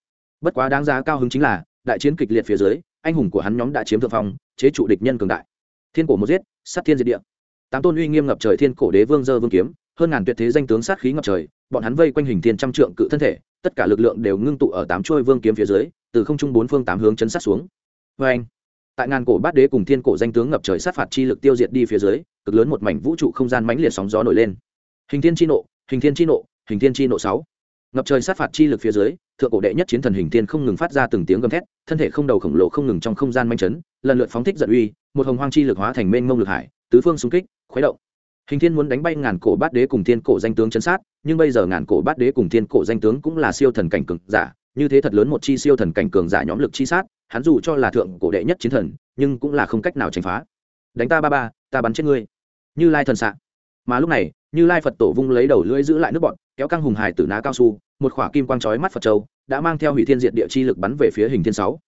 Bất quá đáng giá cao hứng chính là, đại chiến kịch liệt phía dưới, anh hùng của hắn nhóm đã chiếm thượng phong, chế trụ địch nhân cường đại. Thiên cổ một giết, sát thiên diệt địa tám tôn uy nghiêm ngập trời thiên cổ đế vương dơ vương kiếm, hơn ngàn tuyệt thế danh tướng sát khí ngập trời, bọn hắn vây quanh hình thiên trăm trượng cự thân thể, tất cả lực lượng đều ngưng tụ ở tám chuôi vương kiếm phía dưới, từ không trung bốn phương tám hướng chấn sát xuống. Vê anh, tại ngàn cổ bát đế cùng thiên cổ danh tướng ngập trời sát phạt chi lực tiêu diệt đi phía dưới, cực lớn một mảnh vũ trụ không gian mãnh liệt sóng gió nổi lên. Hình thiên chi nộ, hình thiên chi nộ, hình thiên chi nộ sáu. Ngập trời sát phạt chi lực phía dưới, thượng cổ đệ nhất chiến thần hình thiên không ngừng phát ra từng tiếng gầm thét, thân thể không đầu khổng lồ không ngừng trong không gian manh chấn, lần lượt phóng thích giận uy, một hồng hoang chi lực hóa thành mênh mông lực hải, tứ phương xung kích khuấy động. Hình thiên muốn đánh bay ngàn cổ bát đế cùng thiên cổ danh tướng chấn sát, nhưng bây giờ ngàn cổ bát đế cùng thiên cổ danh tướng cũng là siêu thần cảnh cường giả, như thế thật lớn một chi siêu thần cảnh cường giả nhóm lực chi sát, hắn dù cho là thượng cổ đệ nhất chiến thần, nhưng cũng là không cách nào tránh phá. Đánh ta ba ba, ta bắn chết ngươi. Như lai thần xạ. Mà lúc này, như lai phật tổ vung lấy đầu lưỡi giữ lại nước bọn, kéo căng hùng hải tử ná cao su, một khỏa kim quang chói mắt phật châu, đã mang theo hủy thiên diện địa chi lực bắn về phía hình thiên sáu.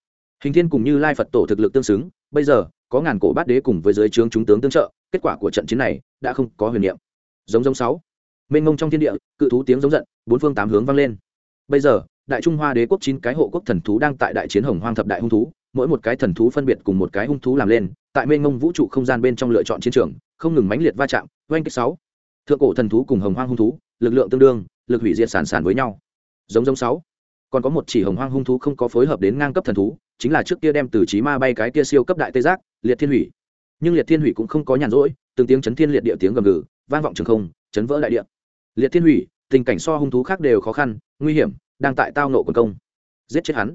Hình thiên cùng như lai phật tổ thực lực tương xứng bây giờ, có ngàn cổ bát đế cùng với dưới trướng chúng tướng tương trợ, kết quả của trận chiến này đã không có huyền niệm. Giống giống sáu. Mênh mông trong thiên địa, cự thú tiếng giống giận, bốn phương tám hướng vang lên. Bây giờ, đại trung hoa đế quốc chín cái hộ quốc thần thú đang tại đại chiến hồng hoang thập đại hung thú, mỗi một cái thần thú phân biệt cùng một cái hung thú làm lên, tại mênh mông vũ trụ không gian bên trong lựa chọn chiến trường, không ngừng mãnh liệt va chạm, oanh kích sáu. Thượng cổ thần thú cùng hồng hoang hung thú, lực lượng tương đương, lực hủy diệt sản sản với nhau. Giống giống sáu. Còn có một chỉ hồng hoang hung thú không có phối hợp đến ngang cấp thần thú chính là trước kia đem từ trí ma bay cái kia siêu cấp đại tê giác, liệt thiên hủy. Nhưng liệt thiên hủy cũng không có nhàn rỗi, từng tiếng chấn thiên liệt địa tiếng gầm gừ, vang vọng trường không, chấn vỡ đại địa. Liệt thiên hủy, tình cảnh so hung thú khác đều khó khăn, nguy hiểm, đang tại tao nộ quần công. Giết chết hắn.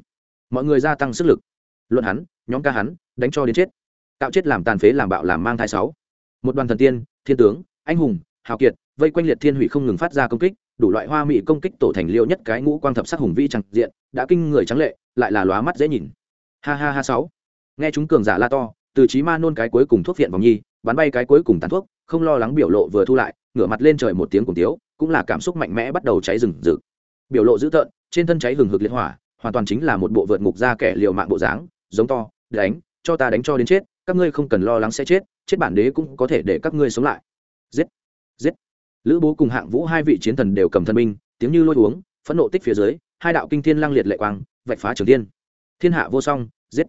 Mọi người gia tăng sức lực. Luận hắn, nhóm ca hắn, đánh cho đến chết. Tạo chết làm tàn phế làm bạo làm mang thai sáu. Một đoàn thần tiên, thiên tướng, anh hùng, hào kiệt, vây quanh liệt thiên hủy không ngừng phát ra công kích, đủ loại hoa mỹ công kích tổ thành liêu nhất cái ngũ quang thập sắc hùng vĩ chẳng diện, đã kinh người trắng lệ, lại là lóa mắt dễ nhìn ha ha ha sáu. Nghe chúng cường giả la to, từ trí ma nôn cái cuối cùng thuốc viện vòng nhi, bắn bay cái cuối cùng tàn thuốc, không lo lắng biểu lộ vừa thu lại, ngửa mặt lên trời một tiếng cùng tiếu, cũng là cảm xúc mạnh mẽ bắt đầu cháy rừng rực. Biểu lộ dữ tợn, trên thân cháy hừng hực liệt hỏa, hoàn toàn chính là một bộ vượt ngục ra kẻ liều mạng bộ dáng, giống to, đánh, cho ta đánh cho đến chết, các ngươi không cần lo lắng sẽ chết chết bản đế cũng có thể để các ngươi sống lại. Giết giết. Lữ bố cùng hạng vũ hai vị chiến thần đều cầm thân binh, tiếng như lôi uống, phẫn nộ tích phía dưới, hai đạo kinh thiên lang liệt lệ quang, vạch phá trường thiên thiên hạ vô song giết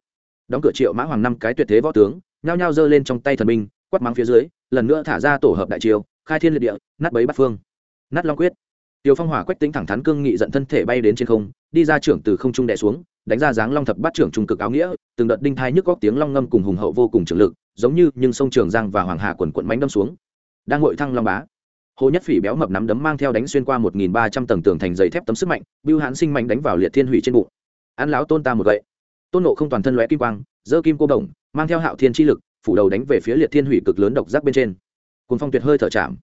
đóng cửa triệu mã hoàng năm cái tuyệt thế võ tướng nhao nhao giơ lên trong tay thần binh quát mắng phía dưới lần nữa thả ra tổ hợp đại triều khai thiên liệt địa nát bấy bắt phương nát long quyết Tiêu Phong Hỏa quách tính thẳng thắn cương nghị giận thân thể bay đến trên không, đi ra trưởng từ không trung đè xuống, đánh ra dáng long thập bát trưởng trung cực áo nghĩa, từng đợt đinh thai nhức góc tiếng long ngâm cùng hùng hậu vô cùng trường lực, giống như nhưng sông Trường Giang và Hoàng Hà quần quần mãnh đâm xuống. Đang ngồi thăng long bá. Hồ Nhất Phỉ béo mập nắm đấm mang theo đánh xuyên qua 1300 tầng tường thành dày thép tấm sức mạnh, Bưu Hán sinh mạnh đánh vào liệt thiên hủy trên bụng. An lão tôn ta một gậy. Tôn nộ không toàn thân lóe kim quang, dơ kim cô đồng, mang theo hạo thiên chi lực, phủ đầu đánh về phía liệt thiên hủy cực lớn độc giác bên trên. Cuồng phong tuyệt hơi thở chạm,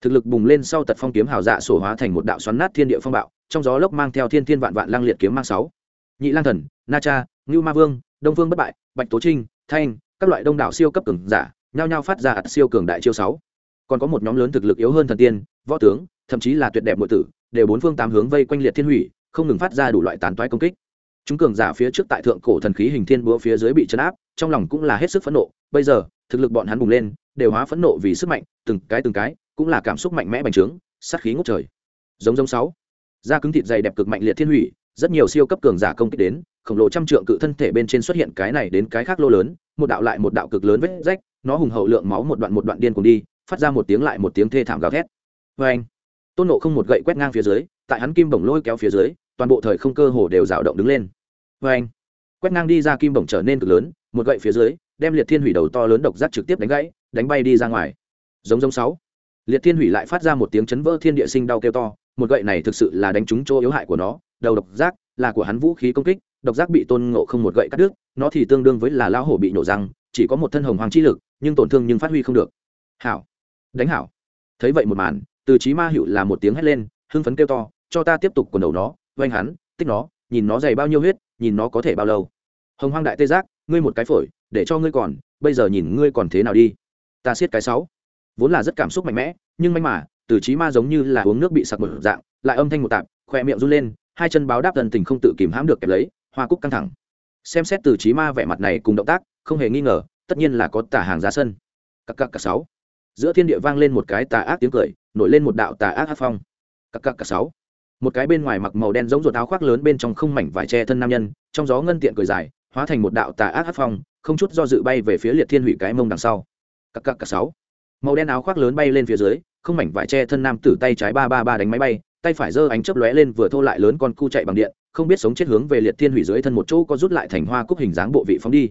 thực lực bùng lên sau tật phong kiếm hào dạ sổ hóa thành một đạo xoắn nát thiên địa phong bạo trong gió lốc mang theo thiên thiên vạn vạn lang liệt kiếm mang sáu nhị lang thần na cha ngưu ma vương đông vương bất bại bạch tố trinh thanh các loại đông đảo siêu cấp cường giả nhao nhao phát ra ạt siêu cường đại chiêu sáu còn có một nhóm lớn thực lực yếu hơn thần tiên võ tướng thậm chí là tuyệt đẹp nội tử đều bốn phương tám hướng vây quanh liệt thiên hủy không ngừng phát ra đủ loại tàn toái công kích chúng cường giả phía trước tại thượng cổ thần khí hình thiên búa phía dưới bị chấn áp, trong lòng cũng là hết sức phẫn nộ. Bây giờ, thực lực bọn hắn bùng lên, đều hóa phẫn nộ vì sức mạnh, từng cái từng cái, cũng là cảm xúc mạnh mẽ bành trướng, sát khí ngút trời. Giống giống sáu. Da cứng thịt dày đẹp cực mạnh liệt thiên hủy, rất nhiều siêu cấp cường giả công kích đến, khổng lồ trăm trượng cự thân thể bên trên xuất hiện cái này đến cái khác lô lớn, một đạo lại một đạo cực lớn vết rách, nó hùng hậu lượng máu một đoạn một đoạn điên cùng đi, phát ra một tiếng lại một tiếng thê thảm gào thét. Vê anh, tôn nộ không một gậy quét ngang phía dưới, tại hắn kim bổng lôi kéo phía dưới, toàn bộ thời không cơ hồ đều rào động đứng lên vê anh, quét ngang đi ra kim bổng trở nên cực lớn, một gậy phía dưới, đem liệt thiên hủy đầu to lớn độc giác trực tiếp đánh gãy, đánh bay đi ra ngoài. Giống giống sáu. Liệt thiên hủy lại phát ra một tiếng chấn vỡ thiên địa sinh đau kêu to, một gậy này thực sự là đánh trúng chỗ yếu hại của nó, đầu độc giác là của hắn vũ khí công kích, độc giác bị tôn ngộ không một gậy cắt đứt, nó thì tương đương với là lão hổ bị nổ răng, chỉ có một thân hồng hoàng chi lực, nhưng tổn thương nhưng phát huy không được. Hảo. Đánh hảo. Thấy vậy một màn, từ trí ma hữu là một tiếng hét lên, hưng phấn kêu to, cho ta tiếp tục quần đầu nó, oanh hắn, tích nó, nhìn nó dày bao nhiêu huyết nhìn nó có thể bao lâu. Hồng hoang đại tê giác, ngươi một cái phổi, để cho ngươi còn, bây giờ nhìn ngươi còn thế nào đi. Ta siết cái sáu. Vốn là rất cảm xúc mạnh mẽ, nhưng may mà, từ trí ma giống như là uống nước bị sặc một dạng, lại âm thanh một tạp khoe miệng run lên, hai chân báo đáp tần tình không tự kìm hãm được kẹp lấy, hoa cúc căng thẳng. Xem xét từ trí ma vẻ mặt này cùng động tác, không hề nghi ngờ, tất nhiên là có tả hàng ra sân. Cặp cặp cặc sáu. Giữa thiên địa vang lên một cái tà ác tiếng cười, nổi lên một đạo tà ác hát phong. Cặp cặp cặc sáu một cái bên ngoài mặc màu đen giống ruột áo khoác lớn bên trong không mảnh vải che thân nam nhân, trong gió ngân tiện cười dài, hóa thành một đạo tà ác hát phong, không chút do dự bay về phía liệt thiên hủy cái mông đằng sau. Cặp cặp cặp sáu. Màu đen áo khoác lớn bay lên phía dưới, không mảnh vải che thân nam tử tay trái ba ba ba đánh máy bay, tay phải giơ ánh chớp lóe lên vừa thô lại lớn con cu chạy bằng điện, không biết sống chết hướng về liệt thiên hủy dưới thân một chỗ có rút lại thành hoa cúc hình dáng bộ vị phóng đi.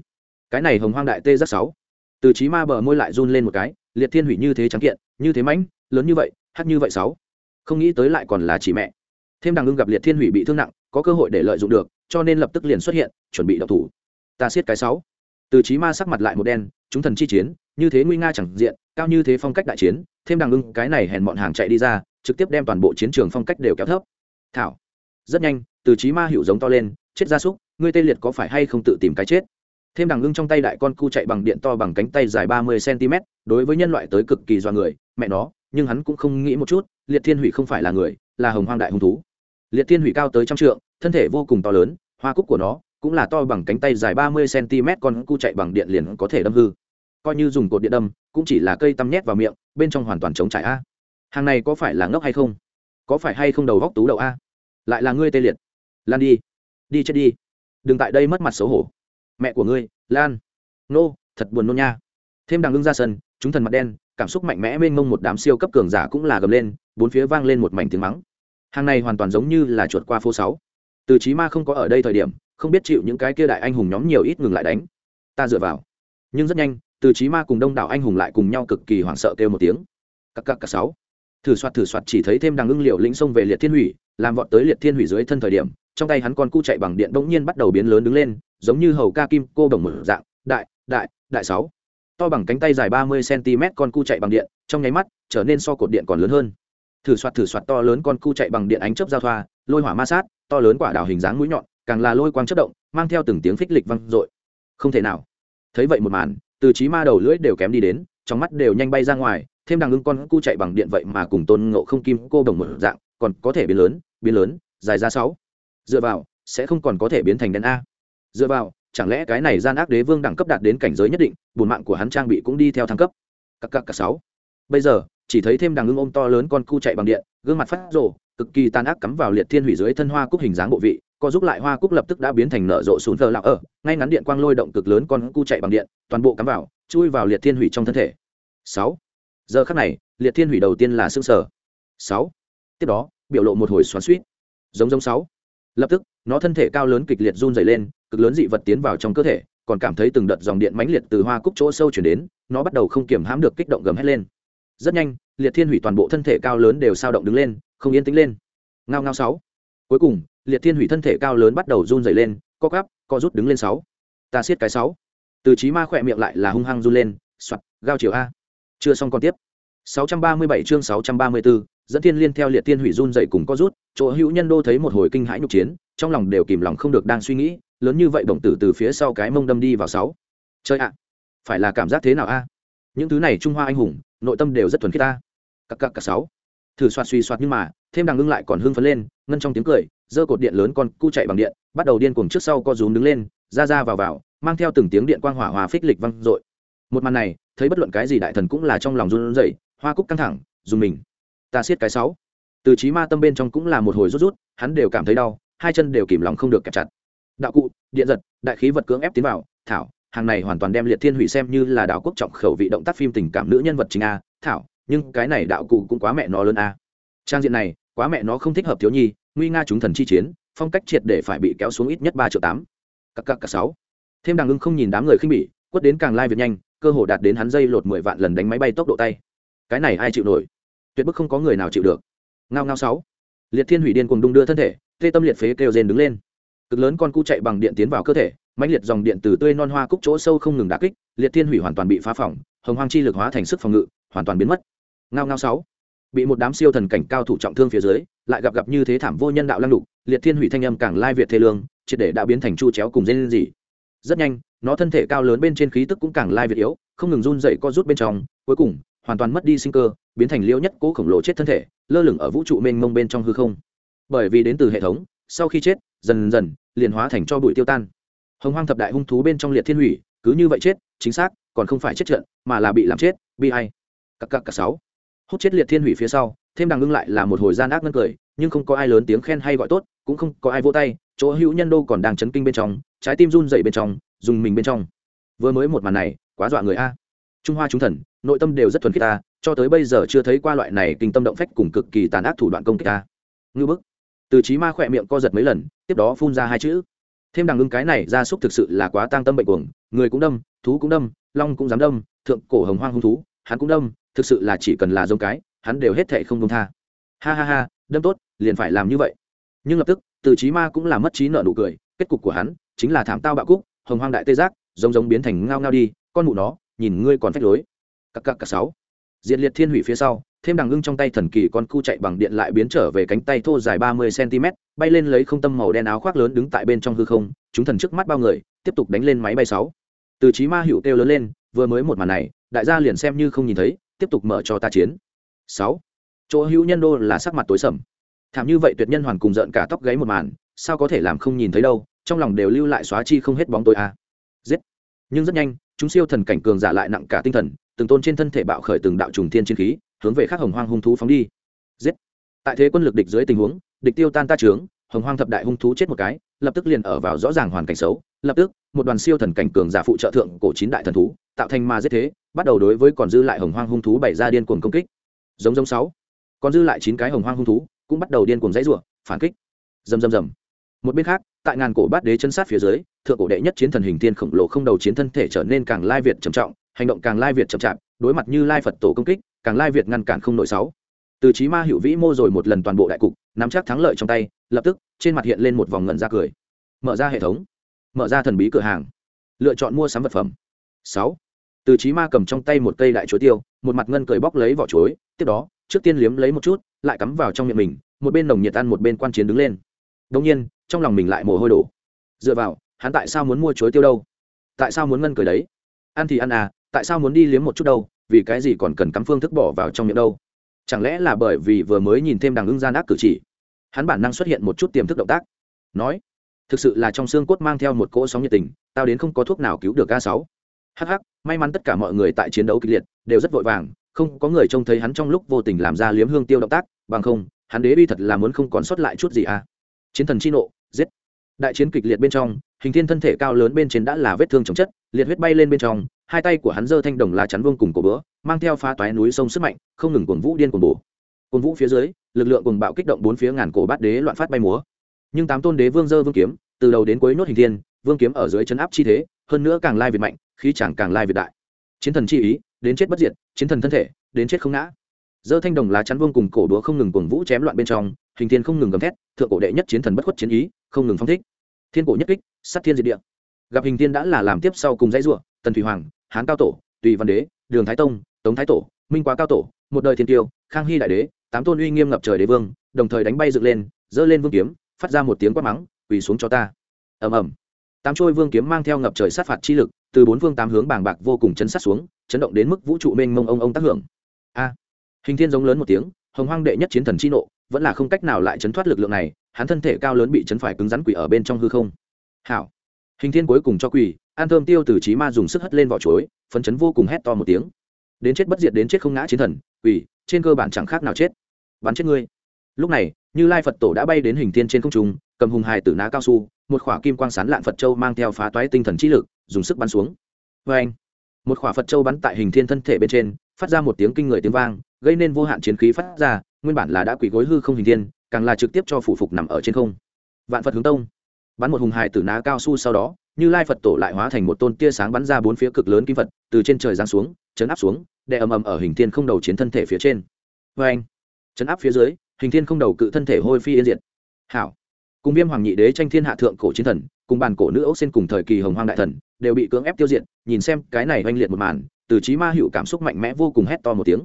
Cái này hồng hoang đại tê rất sáu. Từ trí ma bờ môi lại run lên một cái, liệt thiên hủy như thế trắng kiện, như thế mãnh, lớn như vậy hát như vậy sáu. Không nghĩ tới lại còn là chỉ mẹ thêm đằng ưng gặp liệt thiên hủy bị thương nặng, có cơ hội để lợi dụng được, cho nên lập tức liền xuất hiện, chuẩn bị đậu thủ. Ta siết cái sáu. Từ trí ma sắc mặt lại một đen, chúng thần chi chiến, như thế nguy nga chẳng diện, cao như thế phong cách đại chiến, thêm đằng ưng, cái này hèn bọn hàng chạy đi ra, trực tiếp đem toàn bộ chiến trường phong cách đều kéo thấp. Thảo. Rất nhanh, từ trí ma hiệu giống to lên, chết gia súc, ngươi tê liệt có phải hay không tự tìm cái chết? Thêm đằng ưng trong tay đại con cu chạy bằng điện to bằng cánh tay dài ba mươi cm, đối với nhân loại tới cực kỳ do người, mẹ nó, nhưng hắn cũng không nghĩ một chút, liệt thiên hủy không phải là người, là hồng hoang đại hung thú liệt thiên hủy cao tới trăm trượng, thân thể vô cùng to lớn, hoa cúc của nó cũng là to bằng cánh tay dài ba mươi cm con cu chạy bằng điện liền có thể đâm hư. Coi như dùng cột điện đâm, cũng chỉ là cây tăm nhét vào miệng, bên trong hoàn toàn chống trải a. Hàng này có phải là ngốc hay không? Có phải hay không đầu góc tú đậu a? Lại là ngươi tê liệt. Lan đi. Đi chết đi. Đừng tại đây mất mặt xấu hổ. Mẹ của ngươi, lan. Nô, thật buồn nôn nha. Thêm đằng lưng ra sân, chúng thần mặt đen, cảm xúc mạnh mẽ mênh mông một đám siêu cấp cường giả cũng là gầm lên, bốn phía vang lên một mảnh tiếng mắng hàng này hoàn toàn giống như là chuột qua phố sáu. Từ chí ma không có ở đây thời điểm, không biết chịu những cái kia đại anh hùng nhóm nhiều ít ngừng lại đánh. Ta dựa vào. Nhưng rất nhanh, từ chí ma cùng đông đảo anh hùng lại cùng nhau cực kỳ hoảng sợ kêu một tiếng. Cặc cặc cặc sáu. Thử soạt thử soạt chỉ thấy thêm đằng ưng liệu lĩnh xông về liệt thiên hủy, làm vọt tới liệt thiên hủy dưới thân thời điểm, trong tay hắn con cu chạy bằng điện bỗng nhiên bắt đầu biến lớn đứng lên, giống như hầu ca kim cô đồng mở dạng. Đại đại đại sáu. To bằng cánh tay dài ba mươi cm con cu chạy bằng điện, trong nháy mắt, trở nên so cột điện còn lớn hơn thử soạt thử soạt to lớn con cu chạy bằng điện ánh chớp giao thoa, lôi hỏa ma sát, to lớn quả đào hình dáng mũi nhọn, càng là lôi quang chất động, mang theo từng tiếng phích lịch văng dội. Không thể nào. Thấy vậy một màn, từ trí ma đầu lưỡi đều kém đi đến, trong mắt đều nhanh bay ra ngoài, thêm đằng ưng con cu chạy bằng điện vậy mà cùng tôn ngộ không kim cô đồng một dạng, còn có thể biến lớn biến lớn, dài ra sáu. Dựa vào, sẽ không còn có thể biến thành đen a. Dựa vào, chẳng lẽ cái này gian ác đế vương đẳng cấp đạt đến cảnh giới nhất định bùn mạng của hắn trang bị cũng đi theo thăng cấp. Cặp cặp cả sáu. Bây giờ chỉ thấy thêm đằng ưng ôm to lớn con cu chạy bằng điện, gương mặt phát rổ cực kỳ tàn ác cắm vào liệt thiên hủy dưới thân hoa cúc hình dáng bộ vị, co giúp lại hoa cúc lập tức đã biến thành nở rộ sùn thờ lạc ở, ngay ngắn điện quang lôi động cực lớn con cu chạy bằng điện, toàn bộ cắm vào, chui vào liệt thiên hủy trong thân thể. Sáu. Giờ khắc này, liệt thiên hủy đầu tiên là xương sở. Sáu. Tiếp đó, biểu lộ một hồi xoắn suýt giống giống sáu. Lập tức, nó thân thể cao lớn kịch liệt run dày lên, cực lớn dị vật tiến vào trong cơ thể, còn cảm thấy từng đợt dòng điện mãnh liệt từ hoa cúc chỗ sâu chuyển đến, nó bắt đầu không kiểm hãm được kích động gầm hét lên rất nhanh liệt thiên hủy toàn bộ thân thể cao lớn đều sao động đứng lên không yên tĩnh lên. Ngao ngao sáu. Cuối cùng liệt thiên hủy thân thể cao lớn bắt đầu run dày lên co cắp co rút đứng lên sáu. Ta siết cái sáu. Từ trí ma khỏe miệng lại là hung hăng run lên soạt gao chiều a. Chưa xong còn tiếp. 637 chương 634, dẫn thiên liên theo liệt thiên hủy run dậy cùng có rút chỗ hữu nhân đô thấy một hồi kinh hãi nhục chiến trong lòng đều kìm lòng không được đang suy nghĩ lớn như vậy bổng tử từ phía sau cái mông đâm đi vào sáu. Chơi ạ. Phải là cảm giác thế nào a? Những thứ này trung hoa anh hùng nội tâm đều rất thuần khiết ta. Cặp cặp cả sáu. Thử soạt suy soạt nhưng mà, thêm đằng ngưng lại còn hưng phấn lên, ngân trong tiếng cười, giơ cột điện lớn con cu chạy bằng điện, bắt đầu điên cuồng trước sau co rúm đứng lên, ra ra vào vào, mang theo từng tiếng điện quang hỏa hòa phích lịch văng dội. Một màn này, thấy bất luận cái gì đại thần cũng là trong lòng run rẩy, hoa cúc căng thẳng, dùng mình. Ta siết cái sáu. Từ trí ma tâm bên trong cũng là một hồi rút rút, hắn đều cảm thấy đau, hai chân đều kìm lòng không được kẹp chặt. Đạo cụ, điện giật, đại khí vật cưỡng ép tiến vào, thảo hàng này hoàn toàn đem liệt thiên hủy xem như là đạo quốc trọng khẩu vị động tác phim tình cảm nữ nhân vật chính a. Thảo, nhưng cái này đạo cụ cũng quá mẹ nó lớn a. Trang diện này, quá mẹ nó không thích hợp thiếu nhi, nguy nga chúng thần chi chiến, phong cách triệt để phải bị kéo xuống ít nhất ba triệu tám. Cặp cặp cặp sáu. Thêm đằng ưng không nhìn đám người khinh bỉ, quất đến càng lai việc nhanh, cơ hồ đạt đến hắn dây lột mười vạn lần đánh máy bay tốc độ tay. Cái này ai chịu nổi? Tuyệt bức không có người nào chịu được. Ngao ngao sáu. Liệt thiên hủy điên cùng đung đưa thân thể, tê tâm liệt phế kêu rên đứng lên. Cực lớn con cu chạy bằng điện tiến vào cơ thể mãnh liệt dòng điện từ tươi non hoa cúc chỗ sâu không ngừng đả kích, liệt thiên hủy hoàn toàn bị phá phỏng, hồng hoang chi lực hóa thành sức phòng ngự, hoàn toàn biến mất. Ngao ngao sáu. Bị một đám siêu thần cảnh cao thủ trọng thương phía dưới, lại gặp gặp như thế thảm vô nhân đạo lăng đục liệt thiên hủy thanh âm càng lai việt thê lương, triệt để đã biến thành chu chéo cùng dây lên gì rất nhanh, nó thân thể cao lớn bên trên khí tức cũng càng lai việt yếu, không ngừng run dậy co rút bên trong, cuối cùng, hoàn toàn mất đi sinh cơ, biến thành liễu nhất cố khổng lồ chết thân thể, lơ lửng ở vũ trụ mênh mông bên trong hư không. Bởi vì đến từ hệ thống, sau khi chết, dần dần, liền hóa thành cho bụi tiêu tan hồng hoang thập đại hung thú bên trong liệt thiên hủy, cứ như vậy chết, chính xác, còn không phải chết trận, mà là bị làm chết bi hay cặp cặp cặp sáu. Hút chết liệt thiên hủy phía sau, thêm đằng ngưng lại là một hồi gian ác ngân cười, nhưng không có ai lớn tiếng khen hay gọi tốt, cũng không có ai vỗ tay, chỗ hữu nhân đô còn đang chấn kinh bên trong, trái tim run dậy bên trong, dùng mình bên trong. Vừa mới một màn này, quá dọa người a. Trung hoa chúng thần, nội tâm đều rất thuần khiết ta, cho tới bây giờ chưa thấy qua loại này kinh tâm động phách cùng cực kỳ tàn ác thủ đoạn công kích ta. Ngư bức. Từ trí ma khỏe miệng co giật mấy lần, tiếp đó phun ra hai chữ thêm đằng ưng cái này, gia súc thực sự là quá tang tâm bệnh cuồng. Người cũng đâm, thú cũng đâm, long cũng dám đâm, thượng cổ hồng hoang hung thú, hắn cũng đâm, thực sự là chỉ cần là giống cái, hắn đều hết thệ không công tha. Ha ha ha, đâm tốt, liền phải làm như vậy. Nhưng lập tức, từ trí ma cũng là mất trí nợ nụ cười, kết cục của hắn chính là thảm tao bạo cúc hồng hoang đại tê giác, giống giống biến thành ngao ngao đi, con mụ nó, nhìn ngươi còn phách lối. Cặc cặc cặc sáu. Diện liệt thiên hủy phía sau thêm đằng ngưng trong tay thần kỳ con cu chạy bằng điện lại biến trở về cánh tay thô dài ba mươi cm bay lên lấy không tâm màu đen áo khoác lớn đứng tại bên trong hư không, chúng thần trước mắt bao người, tiếp tục đánh lên máy bay sáu. Từ trí ma hữu kêu lớn lên, vừa mới một màn này, đại gia liền xem như không nhìn thấy, tiếp tục mở cho ta chiến. Sáu. Chỗ hữu nhân đô là sắc mặt tối sầm. Thảm như vậy tuyệt nhân hoàn cùng giận cả tóc gáy một màn, sao có thể làm không nhìn thấy đâu, trong lòng đều lưu lại xóa chi không hết bóng tối a. À. giết. Nhưng rất nhanh, chúng siêu thần cảnh cường giả lại nặng cả tinh thần, từng tôn trên thân thể bạo khởi từng đạo trùng thiên chiến khí hướng về khắc hồng hoang hung thú phóng đi. Giết. Tại thế quân lực địch dưới tình huống, địch tiêu tan ta trướng, hồng hoang thập đại hung thú chết một cái, lập tức liền ở vào rõ ràng hoàn cảnh xấu. Lập tức, một đoàn siêu thần cảnh cường giả phụ trợ thượng cổ chín đại thần thú, tạo thành ma giết thế, bắt đầu đối với còn dư lại hồng hoang hung thú bày ra điên cuồng công kích. Giống giống sáu. Còn dư lại chín cái hồng hoang hung thú, cũng bắt đầu điên cuồng dãy rủa, phản kích. Rầm rầm rầm. Một bên khác, tại ngàn cổ bát đế chân sát phía dưới, thượng cổ đệ nhất chiến thần hình tiên khổng lồ không đầu chiến thân thể trở nên càng lai việt trầm trọng, hành động càng lai việt chậm chạp, đối mặt như lai phật tổ công kích càng lai việt ngăn cản không nội sáu. Từ trí ma hữu vĩ mô rồi một lần toàn bộ đại cục, nắm chắc thắng lợi trong tay, lập tức, trên mặt hiện lên một vòng ngẩn ra cười. Mở ra hệ thống. Mở ra thần bí cửa hàng. Lựa chọn mua sắm vật phẩm. Sáu. Từ trí ma cầm trong tay một cây đại chuối tiêu, một mặt ngân cười bóc lấy vỏ chuối, tiếp đó, trước tiên liếm lấy một chút, lại cắm vào trong miệng mình, một bên nồng nhiệt ăn một bên quan chiến đứng lên. Đông nhiên, trong lòng mình lại mồ hôi đổ. Dựa vào, hắn tại sao muốn mua chuối tiêu đâu? Tại sao muốn ngân cười đấy? Ăn thì ăn à tại sao muốn đi liếm một chút đâu? Vì cái gì còn cần cắm phương thức bỏ vào trong miệng đâu? Chẳng lẽ là bởi vì vừa mới nhìn thêm đằng ưng gian ác cử chỉ? Hắn bản năng xuất hiện một chút tiềm thức động tác. Nói, thực sự là trong xương cốt mang theo một cỗ sóng nhiệt tình, tao đến không có thuốc nào cứu được a sáu. Hh may mắn tất cả mọi người tại chiến đấu kịch liệt, đều rất vội vàng, không có người trông thấy hắn trong lúc vô tình làm ra liếm hương tiêu động tác, bằng không, hắn đế bi thật là muốn không còn sót lại chút gì à? Chiến thần chi nộ, giết. Đại chiến kịch liệt bên trong, hình thiên thân thể cao lớn bên trên đã là vết thương chồng chất liệt huyết bay lên bên trong, hai tay của hắn giơ thanh đồng lá chắn vương cùng cổ bữa, mang theo phá toái núi sông sức mạnh, không ngừng cuồng vũ điên cuồng bổ. Cuồng vũ phía dưới, lực lượng cuồng bạo kích động bốn phía ngàn cổ bát đế loạn phát bay múa. Nhưng tám tôn đế vương giơ vương kiếm, từ đầu đến cuối nốt hình thiên, vương kiếm ở dưới chấn áp chi thế, hơn nữa càng lai việt mạnh, khí chẳng càng lai việt đại. Chiến thần chi ý, đến chết bất diệt, chiến thần thân thể, đến chết không ngã. Giơ thanh đồng lá chắn vương cùng cổ đũa không ngừng cuồng vũ chém loạn bên trong, hình thiên không ngừng gầm thét, thượng cổ đệ nhất chiến thần bất khuất chiến ý, không ngừng phong thích. Thiên cổ nhất kích, sát thiên diệt địa gặp hình thiên đã là làm tiếp sau cùng dãy ruộng tần thủy hoàng, hán cao tổ, tùy văn đế, đường thái tông, tống thái tổ, minh quá cao tổ, một đời thiên tiêu, khang hy đại đế, tám tôn uy nghiêm ngập trời đế vương, đồng thời đánh bay dựng lên, giơ lên vương kiếm, phát ra một tiếng quát mắng, quỳ xuống cho ta. Ầm ầm. Tám trôi vương kiếm mang theo ngập trời sát phạt chi lực, từ bốn phương tám hướng bàng bạc vô cùng chấn sát xuống, chấn động đến mức vũ trụ mênh mông ông ông tác hưởng. A. Hình thiên giống lớn một tiếng, hồng hoang đệ nhất chiến thần chi nộ, vẫn là không cách nào lại chấn thoát lực lượng này, hắn thân thể cao lớn bị chấn phải cứng rắn quỷ ở bên trong hư không. Hảo hình thiên cuối cùng cho quỳ, an thơm tiêu từ trí ma dùng sức hất lên vỏ chuối phấn chấn vô cùng hét to một tiếng. Đến chết bất diệt đến chết không ngã chiến thần quỳ trên cơ bản chẳng khác nào chết. Bắn chết ngươi. Lúc này như lai phật tổ đã bay đến hình thiên trên không trung cầm hùng hài tử ná cao su một khỏa kim quang sán lạn phật châu mang theo phá toái tinh thần trí lực dùng sức bắn xuống. Vê anh một khỏa phật châu bắn tại hình thiên thân thể bên trên phát ra một tiếng kinh người tiếng vang gây nên vô hạn chiến khí phát ra nguyên bản là đã quỳ gối hư không hình thiên càng là trực tiếp cho phủ phục nằm ở trên không. Vạn phật hướng tông bắn một hùng hải tử ná cao su sau đó, như lai phật tổ lại hóa thành một tôn tia sáng bắn ra bốn phía cực lớn kim phật, từ trên trời giáng xuống, chấn áp xuống đè ầm ầm ở hình thiên không đầu chiến thân thể phía trên. Vê anh, chấn áp phía dưới, hình thiên không đầu cự thân thể hôi phi yên diệt. Hảo. Cùng viêm hoàng nhị đế tranh thiên hạ thượng cổ chiến thần, cùng bàn cổ nữ ốc xen cùng thời kỳ hồng hoang đại thần, đều bị cưỡng ép tiêu diệt, nhìn xem cái này oanh liệt một màn, từ trí ma hữu cảm xúc mạnh mẽ vô cùng hét to một tiếng.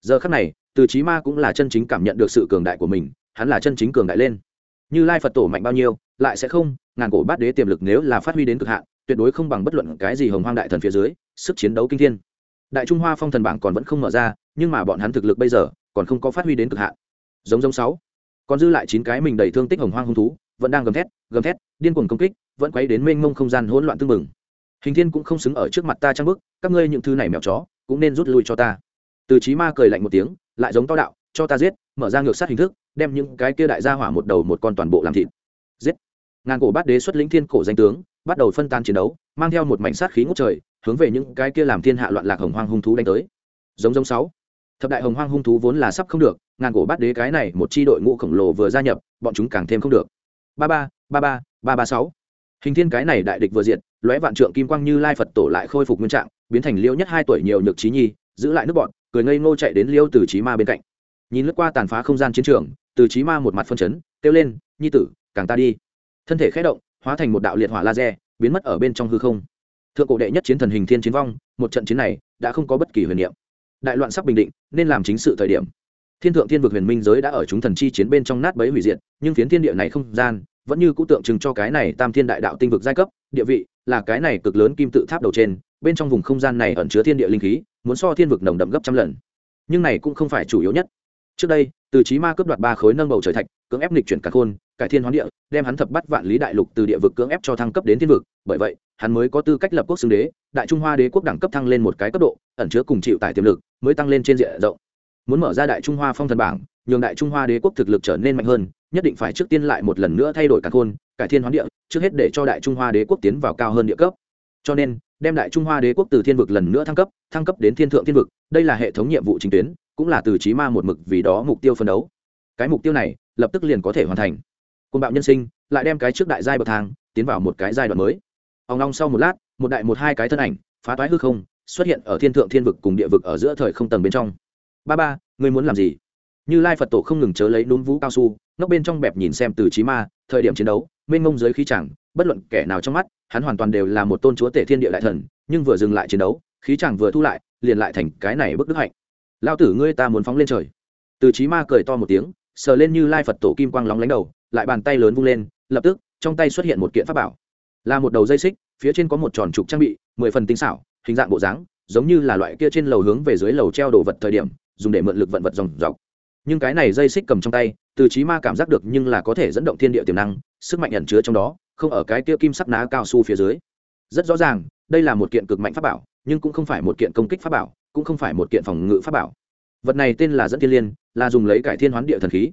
Giờ khắc này, từ trí ma cũng là chân chính cảm nhận được sự cường đại của mình, hắn là chân chính cường đại lên như lai phật tổ mạnh bao nhiêu, lại sẽ không, ngàn cổ bát đế tiềm lực nếu là phát huy đến cực hạn, tuyệt đối không bằng bất luận cái gì hồng hoang đại thần phía dưới, sức chiến đấu kinh thiên. Đại trung hoa phong thần bảng còn vẫn không mở ra, nhưng mà bọn hắn thực lực bây giờ, còn không có phát huy đến cực hạn. Giống giống sáu. Còn dư lại chín cái mình đầy thương tích hồng hoang hung thú, vẫn đang gầm thét gầm thét, điên cuồng công kích, vẫn quấy đến mênh mông không gian hỗn loạn tương mừng hình thiên cũng không xứng ở trước mặt ta trang bức các ngươi những thứ này mèo chó, cũng nên rút lui cho ta. Từ trí ma cười lạnh một tiếng, lại giống to đạo cho ta giết mở ra ngược sát hình thức đem những cái kia đại gia hỏa một đầu một con toàn bộ làm thịt. Giết. Ngàn cổ bát đế xuất lĩnh thiên cổ danh tướng bắt đầu phân tan chiến đấu mang theo một mảnh sát khí ngút trời hướng về những cái kia làm thiên hạ loạn lạc hồng hoang hung thú đánh tới. Giống giống sáu. Thập đại hồng hoang hung thú vốn là sắp không được ngàn cổ bát đế cái này một chi đội ngũ khổng lồ vừa gia nhập bọn chúng càng thêm không được. Ba ba ba ba ba ba sáu. Hình thiên cái này đại địch vừa diệt, lóe vạn trượng kim quang như lai phật tổ lại khôi phục nguyên trạng biến thành liêu nhất hai tuổi nhiều nhược trí nhi giữ lại nước bọn cười ngây ngô chạy đến liêu từ trí ma bên cạnh nhìn lướt qua tàn phá không gian chiến trường, từ trí ma một mặt phân chấn, kêu lên, nhi tử, càng ta đi. Thân thể khẽ động, hóa thành một đạo liệt hỏa laser, biến mất ở bên trong hư không. Thượng cổ đệ nhất chiến thần hình thiên chiến vong, một trận chiến này đã không có bất kỳ huyền niệm. Đại loạn sắp bình định, nên làm chính sự thời điểm. Thiên thượng thiên vực huyền minh giới đã ở chúng thần chi chiến bên trong nát bấy hủy diệt, nhưng phiến thiên địa này không gian, vẫn như cũ tượng trưng cho cái này tam thiên đại đạo tinh vực giai cấp, địa vị là cái này cực lớn kim tự tháp đầu trên, bên trong vùng không gian này ẩn chứa thiên địa linh khí, muốn so thiên vực nồng đậm gấp trăm lần. Nhưng này cũng không phải chủ yếu nhất trước đây, từ trí ma cướp đoạt ba khối nâng bầu trời thạch, cưỡng ép lịch chuyển cả khôn cải thiên hoán địa, đem hắn thập bắt vạn lý đại lục từ địa vực cưỡng ép cho thăng cấp đến thiên vực. Bởi vậy, hắn mới có tư cách lập quốc xưng đế, đại trung hoa đế quốc đẳng cấp thăng lên một cái cấp độ, ẩn chứa cùng chịu tải tiềm lực, mới tăng lên trên diện rộng. Muốn mở ra đại trung hoa phong thần bảng, nhường đại trung hoa đế quốc thực lực trở nên mạnh hơn, nhất định phải trước tiên lại một lần nữa thay đổi cả khôn cải thiên hoán địa, trước hết để cho đại trung hoa đế quốc tiến vào cao hơn địa cấp. Cho nên, đem đại trung hoa đế quốc từ thiên vực lần nữa thăng cấp thăng cấp đến thiên thượng thiên vực, đây là hệ thống nhiệm vụ chính tuyến cũng là từ trí ma một mực vì đó mục tiêu phân đấu. Cái mục tiêu này lập tức liền có thể hoàn thành. Côn bạo nhân sinh, lại đem cái trước đại giai bậc thang tiến vào một cái giai đoạn mới. Ông long sau một lát, một đại một hai cái thân ảnh, phá toái hư không, xuất hiện ở thiên thượng thiên vực cùng địa vực ở giữa thời không tầng bên trong. Ba ba, ngươi muốn làm gì? Như lai phật tổ không ngừng chớ lấy núm vũ cao su nóc bên trong bẹp nhìn xem từ trí ma, thời điểm chiến đấu, mênh mông dưới khí chẳng, bất luận kẻ nào trong mắt, hắn hoàn toàn đều là một tôn chúa tể thiên địa đại thần, nhưng vừa dừng lại chiến đấu, khí chẳng vừa thu lại, liền lại thành cái này bức đức hạnh lao tử ngươi ta muốn phóng lên trời. Từ trí ma cười to một tiếng, sờ lên như lai phật tổ kim quang lóng lánh đầu, lại bàn tay lớn vung lên, lập tức, trong tay xuất hiện một kiện pháp bảo. Là một đầu dây xích, phía trên có một tròn trục trang bị, mười phần tinh xảo, hình dạng bộ dáng, giống như là loại kia trên lầu hướng về dưới lầu treo đồ vật thời điểm, dùng để mượn lực vận vật dòng dọc. Nhưng cái này dây xích cầm trong tay, từ trí ma cảm giác được nhưng là có thể dẫn động thiên địa tiềm năng, sức mạnh ẩn chứa trong đó, không ở cái kia kim sắc ná cao su phía dưới. Rất rõ ràng, đây là một kiện cực mạnh pháp bảo, nhưng cũng không phải một kiện công kích pháp bảo cũng không phải một kiện phòng ngự pháp bảo. Vật này tên là dẫn thiên liên, là dùng lấy cải thiên hoán địa thần khí.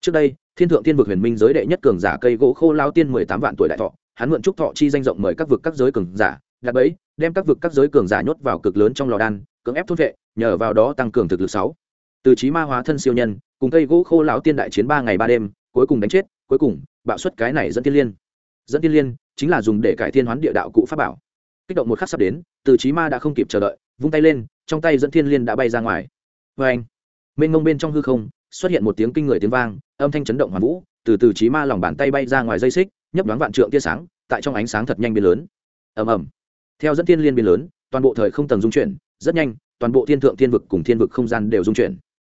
Trước đây, thiên thượng thiên vực huyền minh giới đệ nhất cường giả cây gỗ khô lao tiên mười tám vạn tuổi đại thọ, hắn mượn trúc thọ chi danh rộng mời các vực các giới cường giả, đặt bẫy, đem các vực các giới cường giả nhốt vào cực lớn trong lò đan, cưỡng ép thốt vệ, nhờ vào đó tăng cường thực lực sáu. Từ trí ma hóa thân siêu nhân, cùng cây gỗ khô lão tiên đại chiến ba ngày ba đêm, cuối cùng đánh chết, cuối cùng, bạo xuất cái này dẫn tiên liên. Dẫn tiên liên chính là dùng để cải thiên hoán địa đạo cụ pháp bảo. Kích động một khắc sắp đến, từ trí ma đã không kịp chờ đợi, vung tay lên trong tay dẫn thiên liên đã bay ra ngoài. Vê anh, mênh mông bên trong hư không, xuất hiện một tiếng kinh người tiếng vang, âm thanh chấn động hoàn vũ, từ từ trí ma lòng bàn tay bay ra ngoài dây xích, nhấp đoán vạn trượng tia sáng, tại trong ánh sáng thật nhanh biến lớn. Ầm ầm. Theo dẫn thiên liên biến lớn, toàn bộ thời không tầng dung chuyển, rất nhanh, toàn bộ thiên thượng thiên vực cùng thiên vực không gian đều dung chuyển.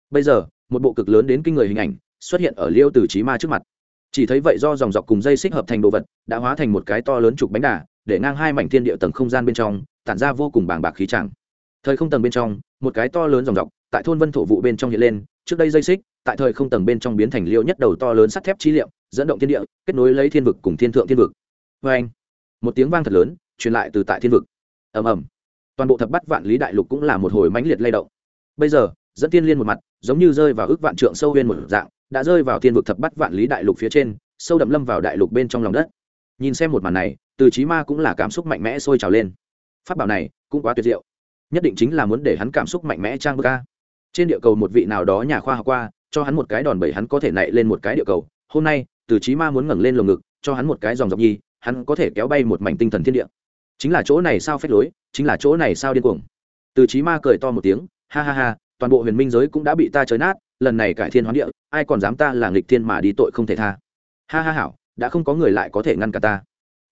Bây giờ, một bộ cực lớn đến kinh người hình ảnh xuất hiện ở liêu từ trí ma trước mặt. Chỉ thấy vậy do dòng dọc cùng dây xích hợp thành đồ vật, đã hóa thành một cái to lớn trục bánh đà, để ngang hai mảnh thiên địa tầng không gian bên trong, tản ra vô cùng bàng bạc khí chẳng thời không tầng bên trong, một cái to lớn dòng dọc tại thôn vân thổ vụ bên trong hiện lên, trước đây dây xích, tại thời không tầng bên trong biến thành liêu nhất đầu to lớn sắt thép chi liệu, dẫn động thiên địa, kết nối lấy thiên vực cùng thiên thượng thiên vực. Vê anh, một tiếng vang thật lớn, truyền lại từ tại thiên vực. Ầm ầm. Toàn bộ thập bắt vạn lý đại lục cũng là một hồi mãnh liệt lay động. Bây giờ, dẫn tiên liên một mặt, giống như rơi vào ước vạn trượng sâu bên một dạng, đã rơi vào thiên vực thập bắt vạn lý đại lục phía trên, sâu đậm lâm vào đại lục bên trong lòng đất. Nhìn xem một màn này, từ trí ma cũng là cảm xúc mạnh mẽ sôi trào lên. Phát bảo này cũng quá tuyệt diệu nhất định chính là muốn để hắn cảm xúc mạnh mẽ trang bức ca trên địa cầu một vị nào đó nhà khoa học qua cho hắn một cái đòn bẩy hắn có thể nảy lên một cái địa cầu. Hôm nay từ trí ma muốn ngẩng lên lồng ngực cho hắn một cái dòng dọc nhi hắn có thể kéo bay một mảnh tinh thần thiên địa. Chính là chỗ này sao phép lối chính là chỗ này sao điên cuồng. Từ trí ma cười to một tiếng ha ha ha toàn bộ huyền minh giới cũng đã bị ta chới nát lần này cải thiên hoán địa ai còn dám ta là nghịch thiên mà đi tội không thể tha. Ha ha hảo đã không có người lại có thể ngăn cả ta.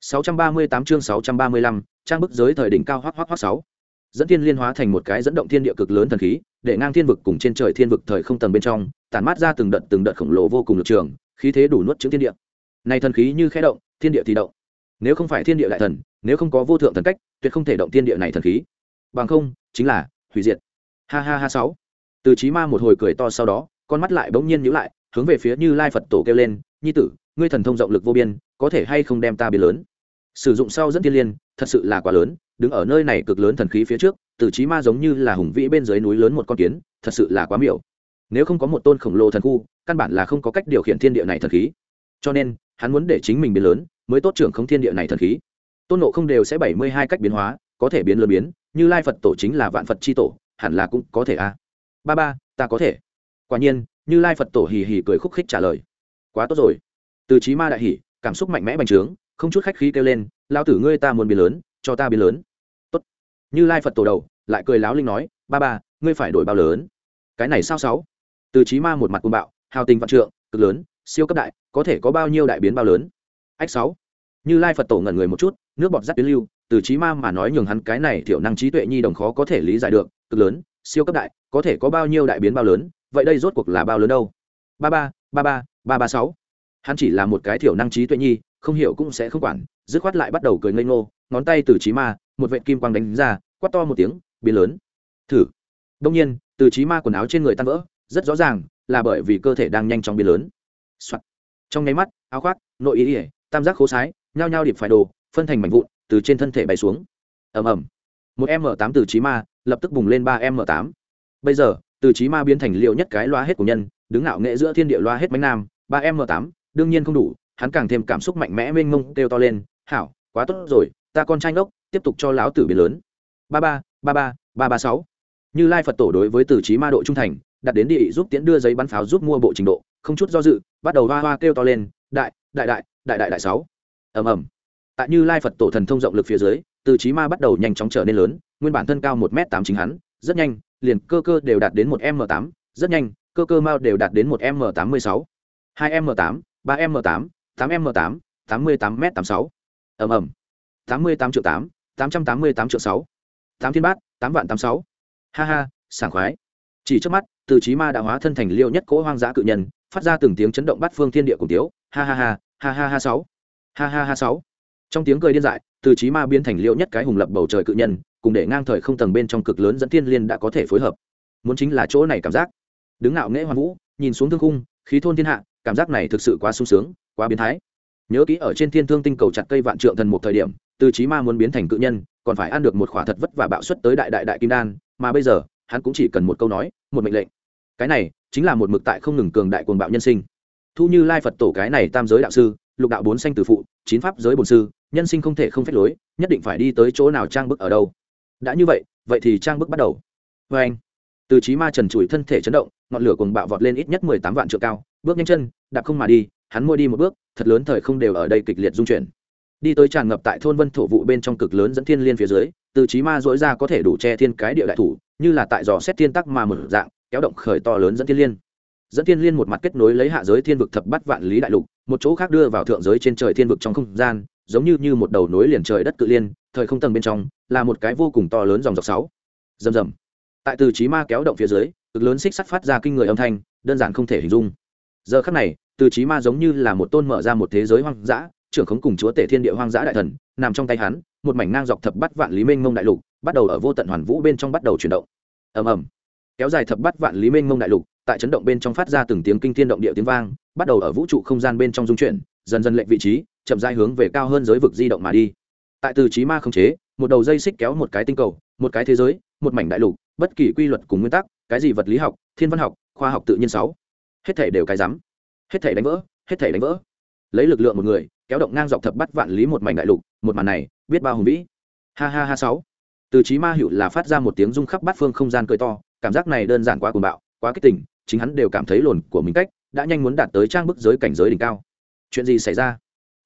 638 chương 635, trang bức giới thời đỉnh cao hoắc hoắc hoắc 6. Dẫn thiên liên hóa thành một cái dẫn động thiên địa cực lớn thần khí, để ngang thiên vực cùng trên trời thiên vực thời không tầng bên trong, tản mát ra từng đợt từng đợt khổng lồ vô cùng lực trường, khí thế đủ nuốt chứng thiên địa. Này thần khí như khẽ động, thiên địa thì động. Nếu không phải thiên địa đại thần, nếu không có vô thượng thần cách, tuyệt không thể động thiên địa này thần khí. Bằng không, chính là hủy diệt. Ha ha ha sáu. Từ trí Ma một hồi cười to sau đó, con mắt lại bỗng nhiên nhíu lại, hướng về phía Như Lai Phật Tổ kêu lên, "Nhi tử, ngươi thần thông rộng lực vô biên, có thể hay không đem ta biến lớn?" sử dụng sau dẫn thiên liên thật sự là quá lớn, đứng ở nơi này cực lớn thần khí phía trước, từ trí ma giống như là hùng vĩ bên dưới núi lớn một con kiến, thật sự là quá miểu. Nếu không có một tôn khổng lồ thần khu, căn bản là không có cách điều khiển thiên địa này thần khí. Cho nên, hắn muốn để chính mình biến lớn, mới tốt trưởng không thiên địa này thần khí. Tôn nộ không đều sẽ bảy mươi hai cách biến hóa, có thể biến lớn biến, như lai phật tổ chính là vạn phật c h i tổ, hẳn là cũng có thể a. Ba ba, ta có thể. Quả nhiên, như lai phật tổ hì hì cười khúc khích trả lời. Quá tốt rồi. Từ trí ma đại hỉ, cảm xúc mạnh mẽ bành trướng không chút khách khí kêu lên lao tử ngươi ta muốn biến lớn, cho ta biến lớn. Tốt. Như lai phật tổ đầu, lại cười láo linh nói, ba ba, ngươi phải đổi bao lớn? Cái này sao sáu? Từ trí ma một mặt côn bạo, hào tình vạn trượng, cực lớn, siêu cấp đại, có thể có bao nhiêu đại biến bao lớn? Ách sáu. Như lai phật tổ ngẩn người một chút, nước bọt rắt tuyến lưu, từ trí ma mà nói nhường hắn cái này thiểu năng trí tuệ nhi đồng khó có thể lý giải được, cực lớn, siêu cấp đại, có thể có bao nhiêu đại biến bao lớn, vậy đây rốt cuộc là bao lớn đâu? Ba ba ba ba ba ba sáu hắn chỉ là một cái thiểu năng trí tuệ nhi, không hiểu cũng sẽ không quản, dứt khoát lại bắt đầu cười ngây ngô, ngón tay từ trí ma, một vệ kim quang đánh ra, quát to một tiếng, biến lớn. Thử. Đông nhiên, từ trí ma quần áo trên người tan vỡ, rất rõ ràng là bởi vì cơ thể đang nhanh chóng biến lớn、Soạn. trong nháy mắt, áo khoác, nội ý ỉa tam giác khố sái, nhao nhao điệp phải đồ, phân thành mảnh vụn, từ trên thân thể bay xuống. Ầm ầm. Một m tám từ trí ma, lập tức bùng lên ba m tám. Bây giờ, từ trí ma biến thành liệu nhất cái loa hết của nhân, đứng ngạo nghệ giữa thiên địa loa hết bánh nam, ba m tám đương nhiên không đủ, hắn càng thêm cảm xúc mạnh mẽ mênh mông kêu to lên, hảo, quá tốt rồi, ta con trai ngốc, tiếp tục cho lão tử biến lớn. Ba ba ba ba ba ba sáu. Như lai phật tổ đối với tử trí ma độ trung thành, đặt đến địa giúp tiễn đưa giấy bắn pháo giúp mua bộ trình độ, không chút do dự, bắt đầu hoa hoa kêu to lên, đại đại đại đại đại đại sáu. Ầm ầm. Tại như lai phật tổ thần thông rộng lực phía dưới, từ trí ma bắt đầu nhanh chóng trở nên lớn, nguyên bản thân cao một m tám chính hắn, rất nhanh, liền cơ cơ đều đạt đến một m tám, rất nhanh, cơ cơ mao đều đạt đến một m tám mươi sáu. Hai m tám ba m tám tám m tám tám mươi tám m tám sáu. Ầm ầm. tám mươi tám triệu tám tám trăm tám mươi tám triệu sáu. Tám thiên bát, tám vạn tám sáu. Ha ha, sảng khoái. Chỉ trước mắt, từ trí ma đã hóa thân thành liêu nhất cỗ hoang dã cự nhân, phát ra từng tiếng chấn động bắt phương thiên địa cùng tiếu. Ha ha ha ha ha ha sáu. Ha ha ha sáu. Trong tiếng cười điên dại, từ trí ma biến thành liêu nhất cái hùng lập bầu trời cự nhân, cùng để ngang thời không tầng bên trong cực lớn dẫn thiên liên đã có thể phối hợp. Muốn chính là chỗ này cảm giác. Đứng ngạo nghễ hoàn vũ, nhìn xuống thương khung, khí thôn thiên hạ cảm giác này thực sự quá sung sướng, quá biến thái. Nhớ kỹ ở trên thiên thương tinh cầu chặt cây vạn trượng thần một thời điểm, từ chí ma muốn biến thành cự nhân, còn phải ăn được một khỏa thật vất và bạo suất tới đại đại đại kim đan, mà bây giờ, hắn cũng chỉ cần một câu nói, một mệnh lệnh. Cái này, chính là một mực tại không ngừng cường đại cuồng bạo nhân sinh. Thu như lai phật tổ cái này tam giới đạo sư, lục đạo bốn sanh từ phụ, chín pháp giới bổn sư, nhân sinh không thể không phép lối, nhất định phải đi tới chỗ nào trang bức ở đâu? Đã như vậy vậy thì trang bức bắt đầu. Vê anh từ trí ma trần trụi thân thể chấn động ngọn lửa cuồng bạo vọt lên ít nhất mười tám vạn trượng cao, bước nhanh chân, đạp không mà đi, hắn môi đi một bước, thật lớn thời không đều ở đây kịch liệt dung chuyển. Đi tới tràn ngập tại thôn vân thổ vụ bên trong cực lớn dẫn thiên liên phía dưới, từ trí ma dỗi ra có thể đủ che thiên cái địa đại thủ, như là tại dò xét thiên tắc mà mở dạng, kéo động khởi to lớn dẫn thiên liên. Dẫn thiên liên một mặt kết nối lấy hạ giới thiên vực thập bắt vạn lý đại lục, một chỗ khác đưa vào thượng giới trên trời thiên vực trong không gian, giống như như một đầu nối liền trời đất cự liên, thời không tầng bên trong, là một cái vô cùng to lớn dòng dọc sáu. Rầm rầm. Tại từ trí ma kéo động phía dưới cực lớn xích sắt phát ra kinh người âm thanh, đơn giản không thể hình dung. Giờ khắc này, từ trí ma giống như là một tôn mở ra một thế giới hoang dã, trưởng khống cùng chúa tể thiên địa hoang dã đại thần, nằm trong tay hắn, một mảnh ngang dọc thập bắt vạn lý mênh mông đại lục, bắt đầu ở vô tận hoàn vũ bên trong bắt đầu chuyển động. Ầm ầm. Kéo dài thập bắt vạn lý mênh mông đại lục, tại chấn động bên trong phát ra từng tiếng kinh thiên động địa tiếng vang, bắt đầu ở vũ trụ không gian bên trong dung chuyển, dần dần lệch vị trí, chậm rãi hướng về cao hơn giới vực di động mà đi. Tại từ trí ma không chế, một đầu dây xích kéo một cái tinh cầu, một cái thế giới, một mảnh đại lục bất kỳ quy luật cùng nguyên tắc, cái gì vật lý học, thiên văn học, khoa học tự nhiên sáu, hết thể đều cái rắm, hết thể đánh vỡ, hết thể đánh vỡ. Lấy lực lượng một người, kéo động ngang dọc thập bắt vạn lý một mảnh đại lục, một màn này, biết bao hùng vĩ. Ha ha ha sáu. Từ trí ma hữu là phát ra một tiếng rung khắp bát phương không gian cười to, cảm giác này đơn giản quá cuồng bạo, quá kích tỉnh chính hắn đều cảm thấy lồn của mình cách, đã nhanh muốn đạt tới trang bức giới cảnh giới đỉnh cao. Chuyện gì xảy ra?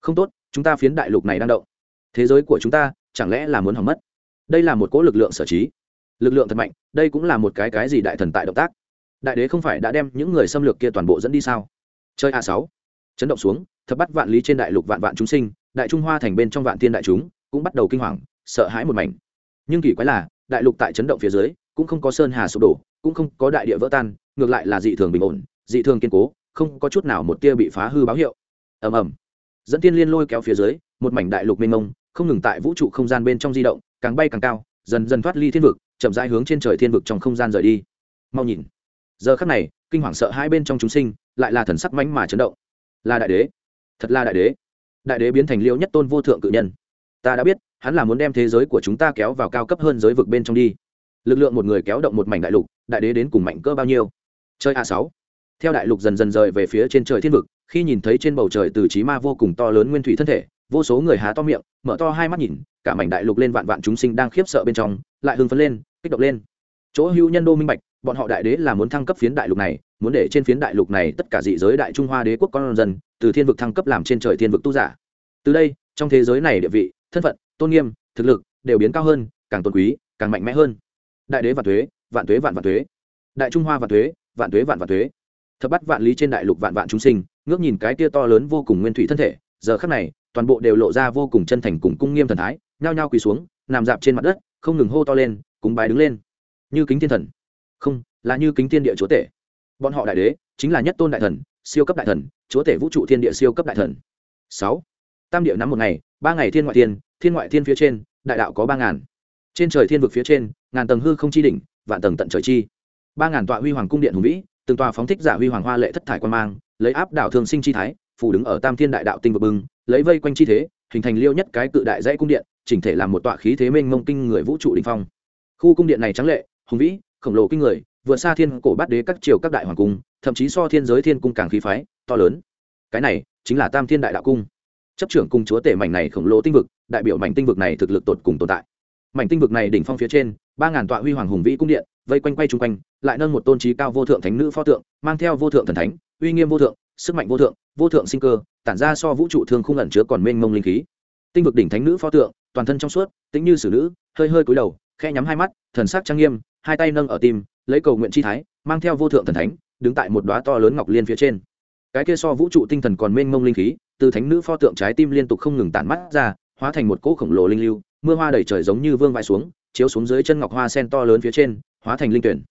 Không tốt, chúng ta phiến đại lục này đang động. Thế giới của chúng ta, chẳng lẽ là muốn hỏng mất? Đây là một cỗ lực lượng sở trí lực lượng thật mạnh, đây cũng là một cái cái gì đại thần tại động tác. Đại đế không phải đã đem những người xâm lược kia toàn bộ dẫn đi sao? Chơi a sáu. Chấn động xuống, thập bắt vạn lý trên đại lục vạn vạn chúng sinh, đại trung hoa thành bên trong vạn thiên đại chúng, cũng bắt đầu kinh hoàng, sợ hãi một mảnh. Nhưng kỳ quái là, đại lục tại chấn động phía dưới, cũng không có sơn hà sụp đổ, cũng không có đại địa vỡ tan, ngược lại là dị thường bình ổn, dị thường kiên cố, không có chút nào một tia bị phá hư báo hiệu. Ầm ầm. Dẫn tiên liên lôi kéo phía dưới, một mảnh đại lục mênh mông, không ngừng tại vũ trụ không gian bên trong di động, càng bay càng cao, dần dần thoát ly thiên vực chậm rãi hướng trên trời thiên vực trong không gian rời đi. Mau nhìn. Giờ khắc này, kinh hoàng sợ hai bên trong chúng sinh lại là thần sắc mãnh mà chấn động. Là đại đế. Thật là đại đế. Đại đế biến thành liêu nhất tôn vô thượng cự nhân. Ta đã biết, hắn là muốn đem thế giới của chúng ta kéo vào cao cấp hơn giới vực bên trong đi. Lực lượng một người kéo động một mảnh đại lục, đại đế đến cùng mạnh cỡ bao nhiêu? Chơi a sáu. Theo đại lục dần dần rời về phía trên trời thiên vực, khi nhìn thấy trên bầu trời từ trí ma vô cùng to lớn nguyên thủy thân thể, vô số người há to miệng, mở to hai mắt nhìn cả mảnh đại lục lên vạn vạn chúng sinh đang khiếp sợ bên trong, lại hưng phấn lên, kích động lên. Chỗ hữu nhân đô minh bạch, bọn họ đại đế là muốn thăng cấp phiến đại lục này, muốn để trên phiến đại lục này tất cả dị giới đại trung hoa đế quốc con dân, từ thiên vực thăng cấp làm trên trời thiên vực tu giả. Từ đây, trong thế giới này địa vị, thân phận, tôn nghiêm, thực lực đều biến cao hơn, càng tôn quý, càng mạnh mẽ hơn. Đại đế vạn thuế vạn thuế vạn vạn thuế. Đại trung hoa vạn thuế vạn thuế vạn vạn thuế. Thập bắt vạn lý trên đại lục vạn vạn chúng sinh, ngước nhìn cái tia to lớn vô cùng nguyên thủy thân thể, giờ khắc này, toàn bộ đều lộ ra vô cùng chân thành cùng cung nghiêm thần thái nhao nhao quỳ xuống, nằm dạp trên mặt đất, không ngừng hô to lên, cúng bái đứng lên. Như kính thiên thần. Không, là như kính thiên địa chúa tể. Bọn họ đại đế, chính là nhất tôn đại thần, siêu cấp đại thần, chúa tể vũ trụ thiên địa siêu cấp đại thần. Sáu. Tam địa nắm một ngày, ba ngày thiên ngoại thiên thiên ngoại thiên phía trên, đại đạo có ba ngàn. Trên trời thiên vực phía trên, ngàn tầng hư không chi đỉnh, vạn tầng tận trời chi. Ba ngàn tọa huy hoàng cung điện hùng vĩ, từng tòa phóng thích giả huy hoàng hoa lệ thất thải quan mang, lấy áp đảo thường sinh chi thái, phủ đứng ở tam thiên đại đạo tinh vực bưng lấy vây quanh chi thế, hình thành liêu nhất cái cự đại dãy cung điện chỉnh thể làm một tọa khí thế mênh mông kinh người vũ trụ đỉnh phong. Khu cung điện này trắng lệ, hùng vĩ, khổng lồ kinh người vượt xa thiên cổ bát đế các triều các đại hoàng cung, thậm chí so thiên giới thiên cung càng khí phái, to lớn. Cái này chính là tam thiên đại đạo cung. Chấp trưởng cung chúa tể mảnh này khổng lồ tinh vực, đại biểu mảnh tinh vực này thực lực tột cùng tồn tại. Mảnh tinh vực này đỉnh phong phía trên, ba ngàn tọa huy hoàng hùng vĩ cung điện, vây quanh quay chung quanh, lại nâng một tôn trí cao vô thượng thánh nữ pho tượng, mang theo vô thượng thần thánh, uy nghiêm vô thượng, sức mạnh vô thượng vô thượng sinh cơ, tản ra so vũ trụ thương không ẩn chứa còn mênh mông linh khí. Tinh vực đỉnh thánh nữ pho tượng toàn thân trong suốt tính như xử nữ, hơi hơi cúi đầu khe nhắm hai mắt, thần sắc trang nghiêm, hai tay nâng ở tim, lấy cầu nguyện chi thái, mang theo vô thượng thần thánh, đứng tại một đóa to lớn ngọc liên phía trên. Cái kia so vũ trụ tinh thần còn mênh mông linh khí, từ thánh nữ pho tượng trái tim liên tục không ngừng tản mắt ra, hóa thành một cỗ khổng lồ linh lưu, mưa hoa đầy trời giống như vương vãi xuống, chiếu xuống dưới chân ngọc hoa sen to lớn phía trên, hóa thành linh tuyển.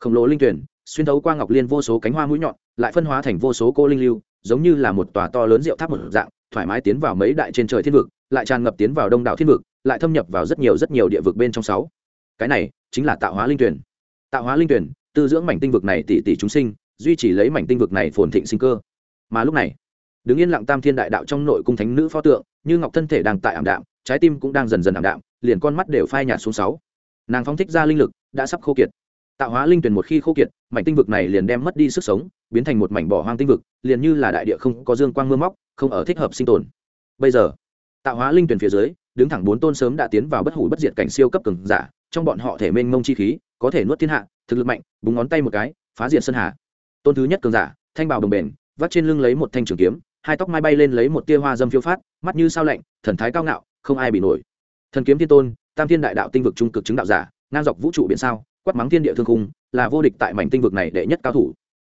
Khổng lồ linh tuyển, xuyên thấu qua ngọc liên vô số cánh hoa mũi nhọn, lại phân hóa thành vô số cô linh lưu, giống như là một tòa to lớn rượu tháp một dạng, thoải mái tiến vào mấy đại trên trời thiên vực lại tràn ngập tiến vào đông đảo thiên vực, lại thâm nhập vào rất nhiều rất nhiều địa vực bên trong sáu. Cái này chính là tạo hóa linh tuyển. Tạo hóa linh tuyển, tư dưỡng mảnh tinh vực này tỷ tỷ chúng sinh, duy trì lấy mảnh tinh vực này phồn thịnh sinh cơ. Mà lúc này, đứng yên lặng tam thiên đại đạo trong nội cung thánh nữ pho tượng, như ngọc thân thể đang tại ảm đạm, trái tim cũng đang dần dần ảm đạm, liền con mắt đều phai nhạt xuống sáu. Nàng phóng thích ra linh lực, đã sắp khô kiệt. Tạo hóa linh tuyển một khi khô kiệt, mảnh tinh vực này liền đem mất đi sức sống, biến thành một mảnh bỏ hoang tinh vực, liền như là đại địa không có dương quang mưa móc, không ở thích hợp sinh tồn. Bây giờ tạo hóa linh tuyển phía dưới, đứng thẳng bốn tôn sớm đã tiến vào bất hủ bất diệt cảnh siêu cấp cường giả, trong bọn họ thể mênh mông chi khí, có thể nuốt thiên hạ, thực lực mạnh, búng ngón tay một cái, phá diệt sơn hà. Tôn thứ nhất cường giả, thanh bảo đồng bền vắt trên lưng lấy một thanh trường kiếm, hai tóc mai bay lên lấy một tia hoa dâm phiêu phát, mắt như sao lạnh, thần thái cao ngạo, không ai bị nổi. Thần kiếm thiên tôn, tam thiên đại đạo tinh vực trung cực chứng đạo giả, ngang dọc vũ trụ biển sao, quát mắng thiên địa thương khung, là vô địch tại mảnh tinh vực này đệ nhất cao thủ.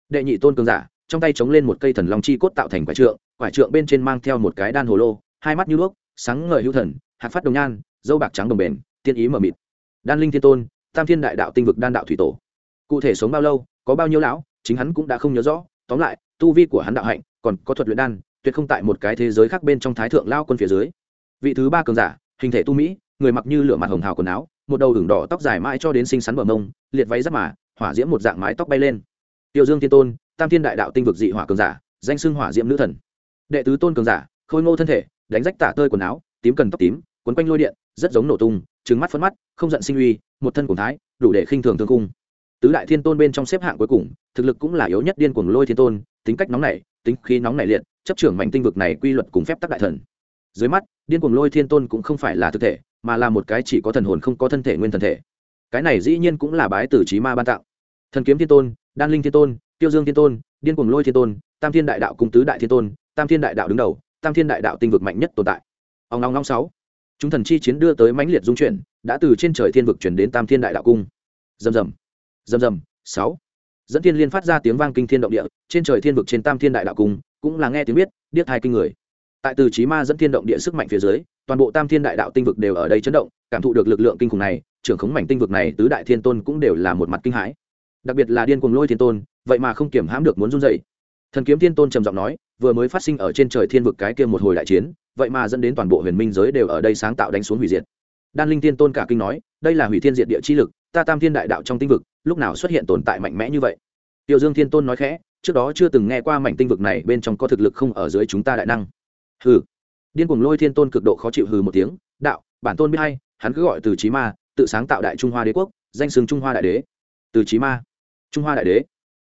Đệ nhị tôn cường giả, trong tay chống lên một cây thần long chi cốt tạo thành quả trượng quả trượng bên trên mang theo một cái đan hồ lô, hai mắt như đuốc sáng ngời hữu thần, hạt phát đồng nhan, dâu bạc trắng đồng bền, tiên ý mờ mịt. Đan linh thiên tôn, tam thiên đại đạo tinh vực đan đạo thủy tổ. Cụ thể sống bao lâu, có bao nhiêu lão, chính hắn cũng đã không nhớ rõ. Tóm lại, tu vi của hắn đạo hạnh, còn có thuật luyện đan, tuyệt không tại một cái thế giới khác bên trong thái thượng lao quân phía dưới. Vị thứ ba cường giả, hình thể tu mỹ, người mặc như lửa mặt hồng hào quần áo, một đầu đường đỏ tóc dài mãi cho đến xinh xắn bờ mông, liệt váy giáp mà, hỏa diễm một dạng mái tóc bay lên. Tiêu dương thiên tôn, tam thiên đại đạo tinh vực dị hỏa cường giả, danh xưng hỏa diễm nữ thần. Đệ tứ tôn cường giả, khôi ngô thân thể đánh rách tả tơi quần áo, tím cần tóc tím, quấn quanh lôi điện, rất giống nổ tung trứng mắt phấn mắt, không giận sinh uy, một thân cùng thái, đủ để khinh thường thương cung. Tứ đại thiên tôn bên trong xếp hạng cuối cùng, thực lực cũng là yếu nhất điên cuồng lôi thiên tôn, tính cách nóng nảy, tính khí nóng nảy liệt, chấp trưởng mạnh tinh vực này quy luật cùng phép tắc đại thần. Dưới mắt, điên cuồng lôi thiên tôn cũng không phải là thực thể, mà là một cái chỉ có thần hồn không có thân thể nguyên thần thể. Cái này dĩ nhiên cũng là bái tử trí ma ban tạo. Thần kiếm thiên tôn, đan linh thiên tôn, tiêu dương thiên tôn, điên cuồng lôi thiên tôn, tam thiên đại đạo cùng tứ đại thiên tôn, tam thiên đại đạo đứng đầu tam thiên đại đạo tinh vực mạnh nhất tồn tại. Ông long long sáu. Chúng thần chi chiến đưa tới mãnh liệt dung chuyển, đã từ trên trời thiên vực chuyển đến tam thiên đại đạo cung. Rầm rầm. Rầm rầm. Sáu. Dẫn thiên liên phát ra tiếng vang kinh thiên động địa, trên trời thiên vực trên tam thiên đại đạo cung, cũng là nghe tiếng biết, điếc hai kinh người. Tại từ trí ma dẫn thiên động địa sức mạnh phía dưới, toàn bộ tam thiên đại đạo tinh vực đều ở đây chấn động, cảm thụ được lực lượng kinh khủng này, trưởng khống mảnh tinh vực này, tứ đại thiên tôn cũng đều là một mặt kinh hãi. Đặc biệt là điên cuồng lôi thiên tôn, vậy mà không kiểm hãm được muốn run dậy thần kiếm thiên tôn trầm giọng nói vừa mới phát sinh ở trên trời thiên vực cái kia một hồi đại chiến, vậy mà dẫn đến toàn bộ huyền minh giới đều ở đây sáng tạo đánh xuống hủy diệt. Đan linh thiên tôn cả kinh nói, đây là hủy thiên diệt địa chi lực, ta tam thiên đại đạo trong tinh vực, lúc nào xuất hiện tồn tại mạnh mẽ như vậy? Tiểu dương thiên tôn nói khẽ, trước đó chưa từng nghe qua mảnh tinh vực này bên trong có thực lực không ở dưới chúng ta đại năng. Hừ. Điên cuồng lôi thiên tôn cực độ khó chịu hừ một tiếng, đạo, bản tôn biết hay, hắn cứ gọi từ trí ma, tự sáng tạo đại trung hoa đế quốc, danh sừng trung hoa đại đế. Từ trí ma. Trung hoa đại đế.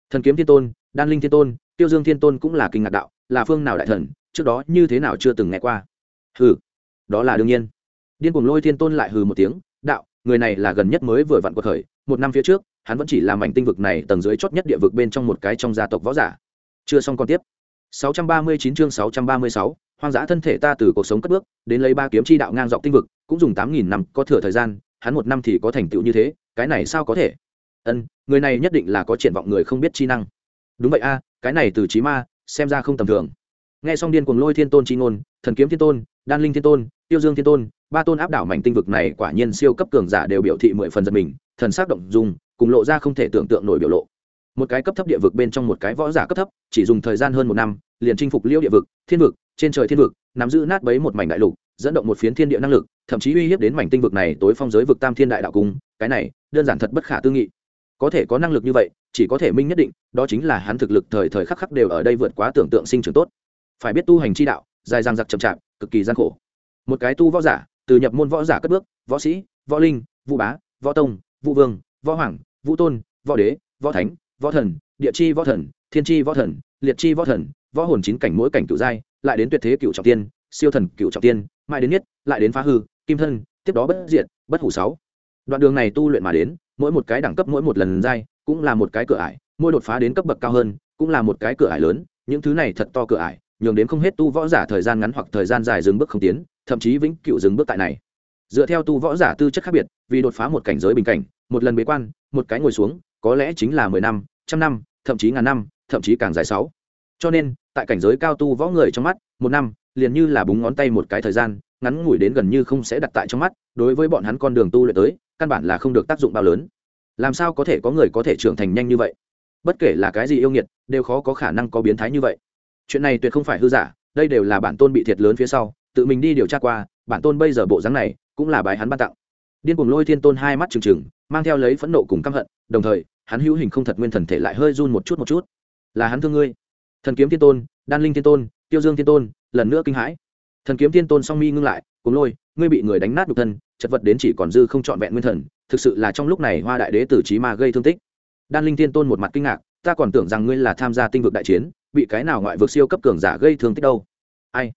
Thần kiếm thiên tôn đan linh thiên tôn tiêu dương thiên tôn cũng là kinh ngạc đạo là phương nào đại thần trước đó như thế nào chưa từng nghe qua? Hừ đó là đương nhiên. Điên cuồng lôi thiên tôn lại hừ một tiếng đạo người này là gần nhất mới vừa vặn cuộc khởi một năm phía trước hắn vẫn chỉ là mảnh tinh vực này tầng dưới chót nhất địa vực bên trong một cái trong gia tộc võ giả. Chưa xong còn tiếp. 639 chương 636, hoang dã thân thể ta từ cuộc sống cất bước đến lấy ba kiếm chi đạo ngang dọc tinh vực cũng dùng tám nghìn năm có thừa thời gian hắn một năm thì có thành tựu như thế cái này sao có thể? Ân người này nhất định là có triển vọng người không biết chi năng đúng vậy a, cái này từ trí ma, xem ra không tầm thường. Nghe xong điên cuồng lôi thiên tôn chi ngôn, thần kiếm thiên tôn, đan linh thiên tôn, tiêu dương thiên tôn, ba tôn áp đảo mảnh tinh vực này quả nhiên siêu cấp cường giả đều biểu thị mười phần giật mình, thần sắc động dùng cùng lộ ra không thể tưởng tượng nổi biểu lộ. Một cái cấp thấp địa vực bên trong một cái võ giả cấp thấp, chỉ dùng thời gian hơn một năm, liền chinh phục liêu địa vực, thiên vực, trên trời thiên vực, nắm giữ nát bấy một mảnh đại lục, dẫn động một phiến thiên địa năng lực, thậm chí uy hiếp đến mảnh tinh vực này tối phong giới vực tam thiên đại đạo cung, cái này, đơn giản thật bất khả tư nghị. Có thể có năng lực như vậy chỉ có thể minh nhất định, đó chính là hắn thực lực thời thời khắc khắc đều ở đây vượt quá tưởng tượng sinh trưởng tốt. Phải biết tu hành chi đạo, dài dang giặc chậm chạp, cực kỳ gian khổ. Một cái tu võ giả, từ nhập môn võ giả cất bước, võ sĩ, võ linh, vũ bá, võ tông, vũ vương, võ hoàng, vũ tôn, võ đế, võ thánh, võ thần, địa chi võ thần, thiên chi võ thần, liệt chi võ thần, võ hồn chín cảnh mỗi cảnh cựu giai, lại đến tuyệt thế cựu trọng tiên, siêu thần cựu trọng tiên, mãi đến nhất, lại đến phá hư, kim thân, tiếp đó bất diệt, bất hủ sáu. Đoạn đường này tu luyện mà đến, mỗi một cái đẳng cấp mỗi một lần giai cũng là một cái cửa ải, mỗi đột phá đến cấp bậc cao hơn, cũng là một cái cửa ải lớn, những thứ này thật to cửa ải, nhường đến không hết tu võ giả thời gian ngắn hoặc thời gian dài dừng bước không tiến, thậm chí vĩnh cựu dừng bước tại này. Dựa theo tu võ giả tư chất khác biệt, vì đột phá một cảnh giới bình cảnh, một lần bế quan, một cái ngồi xuống, có lẽ chính là mười năm, trăm năm, thậm chí ngàn năm, thậm chí càng dài sáu. Cho nên, tại cảnh giới cao tu võ người trong mắt, một năm, liền như là búng ngón tay một cái thời gian, ngắn ngủi đến gần như không sẽ đặt tại trong mắt, đối với bọn hắn con đường tu luyện tới, căn bản là không được tác dụng bao lớn làm sao có thể có người có thể trưởng thành nhanh như vậy? Bất kể là cái gì yêu nghiệt, đều khó có khả năng có biến thái như vậy. Chuyện này tuyệt không phải hư giả, đây đều là bản tôn bị thiệt lớn phía sau, tự mình đi điều tra qua, bản tôn bây giờ bộ dáng này, cũng là bài hắn ban tặng. Điên cuồng lôi thiên tôn hai mắt trừng trừng, mang theo lấy phẫn nộ cùng căm hận, đồng thời, hắn hữu hình không thật nguyên thần thể lại hơi run một chút một chút. Là hắn thương ngươi. Thần kiếm thiên tôn, đan linh thiên tôn, tiêu dương thiên tôn, lần nữa kinh hãi. Thần kiếm thiên tôn song mi ngưng lại cùng lôi ngươi bị người đánh nát nhục thân, chật vật đến chỉ còn dư không trọn vẹn nguyên thần, thực sự là trong lúc này hoa đại đế tử trí ma gây thương tích. Đan linh thiên tôn một mặt kinh ngạc, ta còn tưởng rằng ngươi là tham gia tinh vực đại chiến, bị cái nào ngoại vực siêu cấp cường giả gây thương tích đâu. Ai?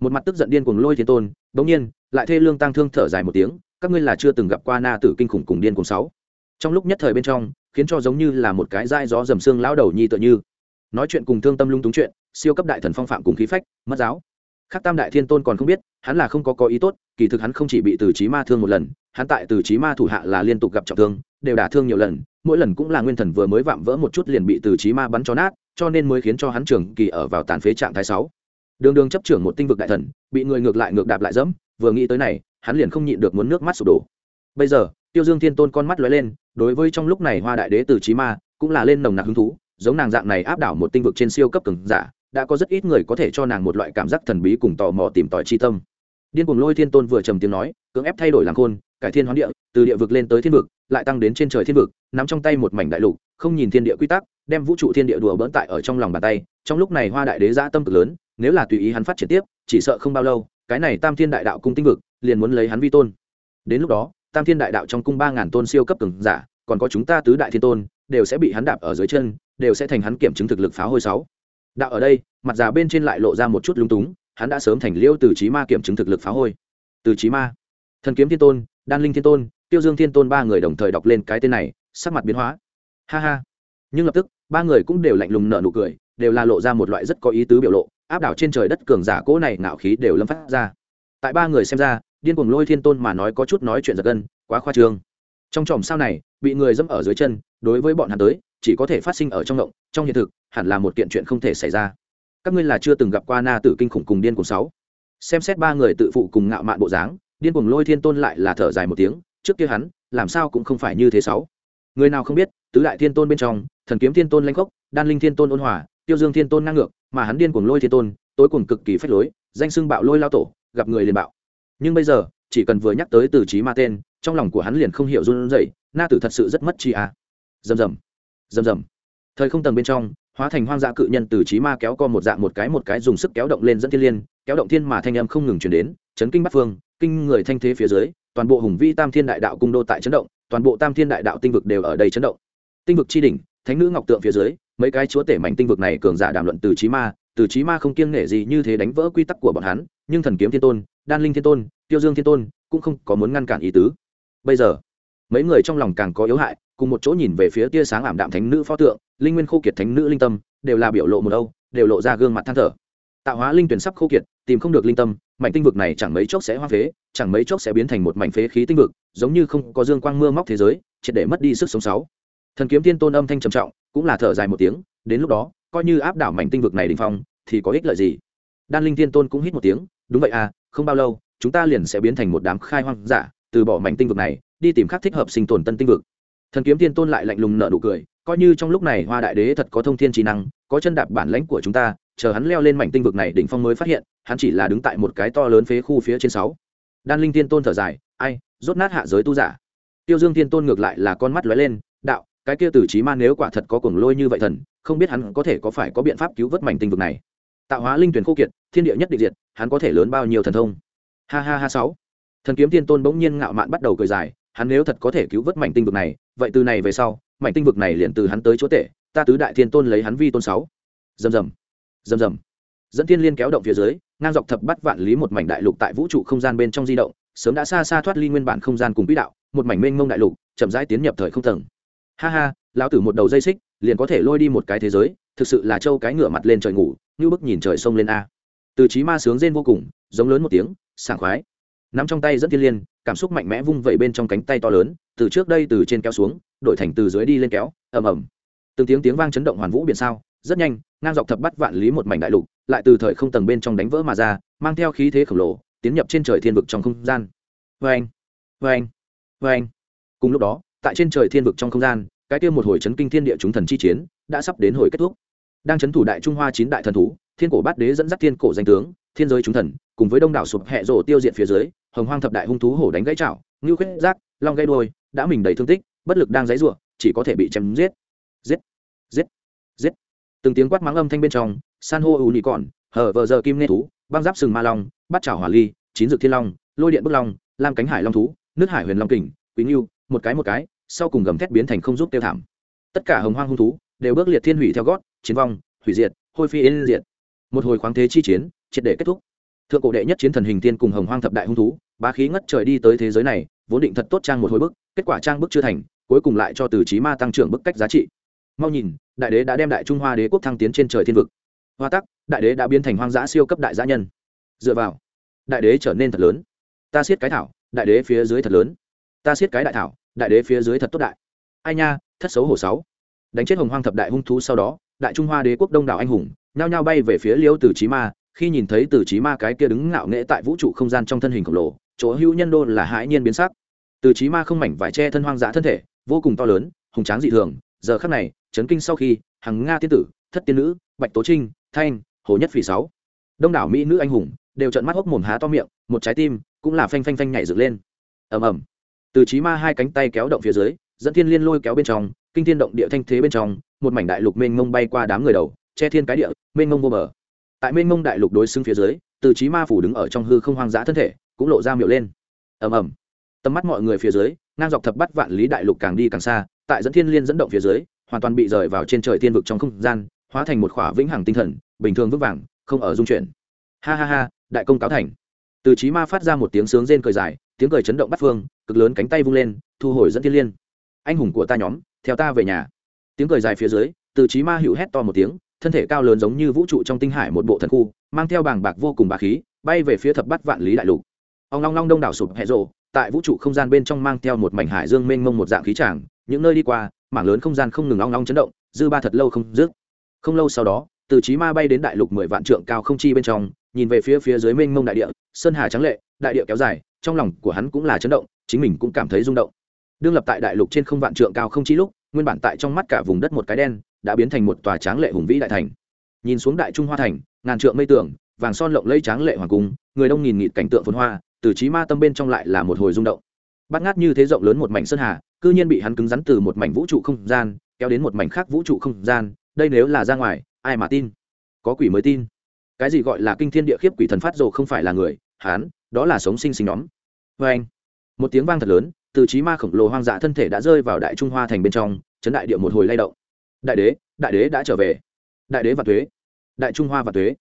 Một mặt tức giận điên cuồng lôi thiên tôn bỗng nhiên, lại thê lương tăng thương thở dài một tiếng, các ngươi là chưa từng gặp qua na tử kinh khủng cùng điên cuồng sáu. Trong lúc nhất thời bên trong, khiến cho giống như là một cái dai gió dầm xương lão đầu nhi tựa như. Nói chuyện cùng thương tâm lung túng chuyện, siêu cấp đại thần phong phạm cùng khí phách, mất giáo khác tam đại thiên tôn còn không biết, hắn là không có có ý tốt, kỳ thực hắn không chỉ bị từ trí ma thương một lần, hắn tại từ trí ma thủ hạ là liên tục gặp trọng thương, đều đả thương nhiều lần, mỗi lần cũng là nguyên thần vừa mới vạm vỡ một chút liền bị từ trí ma bắn cho nát, cho nên mới khiến cho hắn trường kỳ ở vào tàn phế trạng thái sáu. Đường đường chấp trưởng một tinh vực đại thần, bị người ngược lại ngược đạp lại dẫm, vừa nghĩ tới này, hắn liền không nhịn được muốn nước mắt sụp đổ. Bây giờ, tiêu dương thiên tôn con mắt lóe lên, đối với trong lúc này hoa đại đế từ trí ma cũng là lên nồng nặc hứng thú, giống nàng dạng này áp đảo một tinh vực trên siêu cấp cường giả đã có rất ít người có thể cho nàng một loại cảm giác thần bí cùng tò mò tìm tòi chi tâm. Điên cuồng lôi thiên tôn vừa trầm tiếng nói, cưỡng ép thay đổi làng khôn, cải thiên hoán địa, từ địa vực lên tới thiên vực, lại tăng đến trên trời thiên vực, nắm trong tay một mảnh đại lục, không nhìn thiên địa quy tắc, đem vũ trụ thiên địa đùa bỡn tại ở trong lòng bàn tay. Trong lúc này hoa đại đế giã tâm cực lớn, nếu là tùy ý hắn phát triển tiếp, chỉ sợ không bao lâu, cái này tam thiên đại đạo cung tinh vực liền muốn lấy hắn vi tôn. Đến lúc đó, tam thiên đại đạo trong cung ba ngàn tôn siêu cấp cường giả, còn có chúng ta tứ đại thiên tôn, đều sẽ bị hắn đạp ở dưới chân, đều sẽ thành hắn kiểm chứng thực lực phá hôi sáu đạo ở đây, mặt già bên trên lại lộ ra một chút lung túng, hắn đã sớm thành liêu từ trí ma kiểm chứng thực lực phá hôi. Từ trí ma, thần kiếm thiên tôn, đan linh thiên tôn, tiêu dương thiên tôn ba người đồng thời đọc lên cái tên này, sắc mặt biến hóa. Ha ha. Nhưng lập tức, ba người cũng đều lạnh lùng nở nụ cười, đều là lộ ra một loại rất có ý tứ biểu lộ, áp đảo trên trời đất cường giả cỗ này ngạo khí đều lâm phát ra. Tại ba người xem ra, điên cuồng lôi thiên tôn mà nói có chút nói chuyện giật gân, quá khoa trương. Trong tròm sao này, bị người dẫm ở dưới chân, đối với bọn hắn tới chỉ có thể phát sinh ở trong động trong hiện thực, hẳn là một kiện chuyện không thể xảy ra. Các ngươi là chưa từng gặp qua na tử kinh khủng cùng điên cuồng sáu. Xem xét ba người tự phụ cùng ngạo mạn bộ dáng, điên cuồng lôi thiên tôn lại là thở dài một tiếng, trước kia hắn, làm sao cũng không phải như thế sáu. Người nào không biết, tứ đại thiên tôn bên trong, thần kiếm thiên tôn lanh khốc đan linh thiên tôn ôn hòa, tiêu dương thiên tôn ngang ngược, mà hắn điên cuồng lôi thiên tôn, tối cùng cực kỳ phách lối, danh xưng bạo lôi lao tổ, gặp người liền bạo. Nhưng bây giờ, chỉ cần vừa nhắc tới từ trí ma tên, trong lòng của hắn liền không hiểu run rẩy, na tử thật sự rất mất chi à rầm rầm rầm rầm. Thời không tầng bên trong, hóa thành hoang dã cự nhân từ trí ma kéo co một dạng một cái một cái dùng sức kéo động lên dẫn thiên liên, kéo động thiên mà thanh âm không ngừng chuyển đến, chấn kinh bắc phương, kinh người thanh thế phía dưới, toàn bộ hùng vi tam thiên đại đạo cung đô tại chấn động, toàn bộ tam thiên đại đạo tinh vực đều ở đây chấn động. Tinh vực tri đỉnh, thánh nữ ngọc tượng phía dưới, mấy cái chúa tể mảnh tinh vực này cường giả đàm luận từ trí ma, từ trí ma không kiêng nể gì như thế đánh vỡ quy tắc của bọn hắn, nhưng thần kiếm thiên tôn, đan linh thiên tôn, tiêu dương thiên tôn, cũng không có muốn ngăn cản ý tứ. Bây giờ, mấy người trong lòng càng có yếu hại cùng một chỗ nhìn về phía tia sáng ảm đạm thánh nữ pho tượng, linh nguyên khô kiệt thánh nữ linh tâm, đều là biểu lộ một âu, đều lộ ra gương mặt than thở. Tạo hóa linh tuyển sắp khô kiệt, tìm không được linh tâm, mảnh tinh vực này chẳng mấy chốc sẽ hoa phế, chẳng mấy chốc sẽ biến thành một mảnh phế khí tinh vực, giống như không có dương quang mưa móc thế giới, triệt để mất đi sức sống sáu. Thần kiếm tiên tôn âm thanh trầm trọng, cũng là thở dài một tiếng, đến lúc đó, coi như áp đảo mảnh tinh vực này đình phong, thì có ích lợi gì? Đan linh tiên tôn cũng hít một tiếng, đúng vậy à không bao lâu, chúng ta liền sẽ biến thành một đám khai hoang giả, từ bỏ mảnh tinh vực này, đi tìm khác thích hợp sinh tồn tân tinh vực thần kiếm tiên tôn lại lạnh lùng nở nụ cười, coi như trong lúc này hoa đại đế thật có thông thiên trí năng, có chân đạp bản lãnh của chúng ta, chờ hắn leo lên mảnh tinh vực này đỉnh phong mới phát hiện, hắn chỉ là đứng tại một cái to lớn phế khu phía trên sáu. Đan linh tiên tôn thở dài, ai, rốt nát hạ giới tu giả. Tiêu dương tiên tôn ngược lại là con mắt lóe lên, đạo, cái kia tử trí ma nếu quả thật có cuồng lôi như vậy thần, không biết hắn có thể có phải có biện pháp cứu vớt mảnh tinh vực này. Tạo hóa linh tuyển khô kiệt, thiên địa nhất định diệt, hắn có thể lớn bao nhiêu thần thông? Ha ha ha sáu. Thần kiếm tiên tôn bỗng nhiên ngạo mạn bắt đầu cười dài hắn nếu thật có thể cứu vớt mảnh tinh vực này vậy từ này về sau mảnh tinh vực này liền từ hắn tới chỗ tệ ta tứ đại thiên tôn lấy hắn vi tôn sáu. Dầm dầm, dầm dầm. dẫn thiên liên kéo động phía dưới ngang dọc thập bắt vạn lý một mảnh đại lục tại vũ trụ không gian bên trong di động sớm đã xa xa thoát ly nguyên bản không gian cùng quỹ đạo một mảnh mênh mông đại lục chậm rãi tiến nhập thời không tầng. Ha ha lão tử một đầu dây xích liền có thể lôi đi một cái thế giới thực sự là châu cái ngựa mặt lên trời ngủ như bức nhìn trời sông lên a. Từ trí ma sướng rên vô cùng giống lớn một tiếng sảng khoái nắm trong tay dẫn thiên liên, cảm xúc mạnh mẽ vung vẩy bên trong cánh tay to lớn, từ trước đây từ trên kéo xuống, đổi thành từ dưới đi lên kéo, ầm ầm. Từng tiếng tiếng vang chấn động hoàn vũ biển sao, rất nhanh, ngang dọc thập bắt vạn lý một mảnh đại lục, lại từ thời không tầng bên trong đánh vỡ mà ra, mang theo khí thế khổng lồ, tiến nhập trên trời thiên vực trong không gian. Vê anh vê anh vê anh cùng lúc đó, tại trên trời thiên vực trong không gian, cái kia một hồi chấn kinh thiên địa chúng thần chi chiến, đã sắp đến hồi kết thúc. Đang chấn thủ đại trung hoa chín đại thần thú, thiên cổ bát đế dẫn dắt thiên cổ danh tướng thiên giới chúng thần, cùng với đông đảo sụp hẹ rổ tiêu diệt phía dưới, hồng hoang thập đại hung thú hổ đánh gãy chảo, ngưu khuyết giác long gãy đôi đã mình đầy thương tích, bất lực đang dãy ruộng chỉ có thể bị chém giết. Giết giết giết. Từng tiếng quát mắng âm thanh bên trong, san hô ù nị còn hở vờ giờ kim nê thú, băng giáp sừng ma long, bắt chảo hỏa ly, chín dược thiên long, lôi điện bức long, lam cánh hải long thú, nước hải huyền long kình, quý nhu một cái một cái, sau cùng gầm thét biến thành không giúp tiêu thảm. Tất cả hồng hoang hung thú đều bước liệt thiên hủy theo gót, chiến vong, hủy diệt, hôi phi yên diệt. Một hồi khoáng thế chi chiến triệt để kết thúc. Thượng cổ đệ nhất chiến thần hình tiên cùng hồng hoang thập đại hung thú, bá khí ngất trời đi tới thế giới này, vốn định thật tốt trang một hồi bức, kết quả trang bức chưa thành, cuối cùng lại cho từ trí ma tăng trưởng bức cách giá trị. Mau nhìn, đại đế đã đem đại trung hoa đế quốc thăng tiến trên trời thiên vực. Hoa tắc, đại đế đã biến thành hoang dã siêu cấp đại dã nhân. Dựa vào, đại đế trở nên thật lớn. Ta siết cái thảo, đại đế phía dưới thật lớn. Ta siết cái đại thảo, đại đế phía dưới thật tốt đại. Ai nha, thất xấu hổ sáu. Đánh chết hồng hoang thập đại hung thú sau đó, đại trung hoa đế quốc đông đảo anh hùng, nhao nhao bay về phía liêu từ trí ma khi nhìn thấy từ trí ma cái kia đứng ngạo nghễ tại vũ trụ không gian trong thân hình khổng lồ, chỗ hữu nhân đô là hãi nhiên biến sắc. Từ trí ma không mảnh vải che thân hoang dã thân thể, vô cùng to lớn, hùng tráng dị thường, giờ khắc này, chấn kinh sau khi, hằng nga tiên tử, thất tiên nữ, bạch tố trinh, thanh, hồ nhất phỉ sáu, đông đảo mỹ nữ anh hùng, đều trợn mắt hốc mồm há to miệng, một trái tim cũng là phanh phanh phanh nhảy dựng lên. Ầm ầm. Từ trí ma hai cánh tay kéo động phía dưới, dẫn thiên liên lôi kéo bên trong, kinh thiên động địa thanh thế bên trong, một mảnh đại lục mênh mông bay qua đám người đầu, che thiên cái địa, mênh mông vô bờ tại mênh mông đại lục đối xứng phía dưới, từ trí ma phủ đứng ở trong hư không hoang dã thân thể, cũng lộ ra miệng lên. Ầm ầm. Tầm mắt mọi người phía dưới, ngang dọc thập bắt vạn lý đại lục càng đi càng xa, tại dẫn thiên liên dẫn động phía dưới, hoàn toàn bị rời vào trên trời thiên vực trong không gian, hóa thành một khỏa vĩnh hằng tinh thần, bình thường vững vàng, không ở dung chuyển. Ha ha ha, đại công cáo thành. Từ trí ma phát ra một tiếng sướng rên cười dài, tiếng cười chấn động bắt phương, cực lớn cánh tay vung lên, thu hồi dẫn thiên liên. Anh hùng của ta nhóm, theo ta về nhà. Tiếng cười dài phía dưới, từ trí ma hữu hét to một tiếng thân thể cao lớn giống như vũ trụ trong tinh hải một bộ thần khu, mang theo bàng bạc vô cùng bá khí, bay về phía thập bắt vạn lý đại lục. Ông long long đông đảo sụp hẹ rộ, tại vũ trụ không gian bên trong mang theo một mảnh hải dương mênh mông một dạng khí tràng, những nơi đi qua, mảng lớn không gian không ngừng long long chấn động, dư ba thật lâu không dứt. Không lâu sau đó, từ trí ma bay đến đại lục mười vạn trượng cao không chi bên trong, nhìn về phía phía dưới mênh mông đại địa, sơn hà trắng lệ, đại địa kéo dài, trong lòng của hắn cũng là chấn động, chính mình cũng cảm thấy rung động. Đương lập tại đại lục trên không vạn trượng cao không chi lúc nguyên bản tại trong mắt cả vùng đất một cái đen, đã biến thành một tòa tráng lệ hùng vĩ đại thành. Nhìn xuống đại trung hoa thành, ngàn trượng mây tường, vàng son lộng lẫy tráng lệ hoàng cung, người đông nghìn nghịt cảnh tượng phồn hoa, từ trí ma tâm bên trong lại là một hồi rung động. Bắt ngát như thế rộng lớn một mảnh sơn hà, cư nhiên bị hắn cứng rắn từ một mảnh vũ trụ không gian, kéo đến một mảnh khác vũ trụ không gian, đây nếu là ra ngoài, ai mà tin? Có quỷ mới tin. Cái gì gọi là kinh thiên địa khiếp quỷ thần phát rồ không phải là người hán đó là sống sinh sinh nhóm. Vê anh một tiếng vang thật lớn từ trí ma khổng lồ hoang dã thân thể đã rơi vào đại trung hoa thành bên trong, chấn đại địa một hồi lay động. Đại đế đại đế đã trở về. Đại đế và thuế đại trung hoa và thuế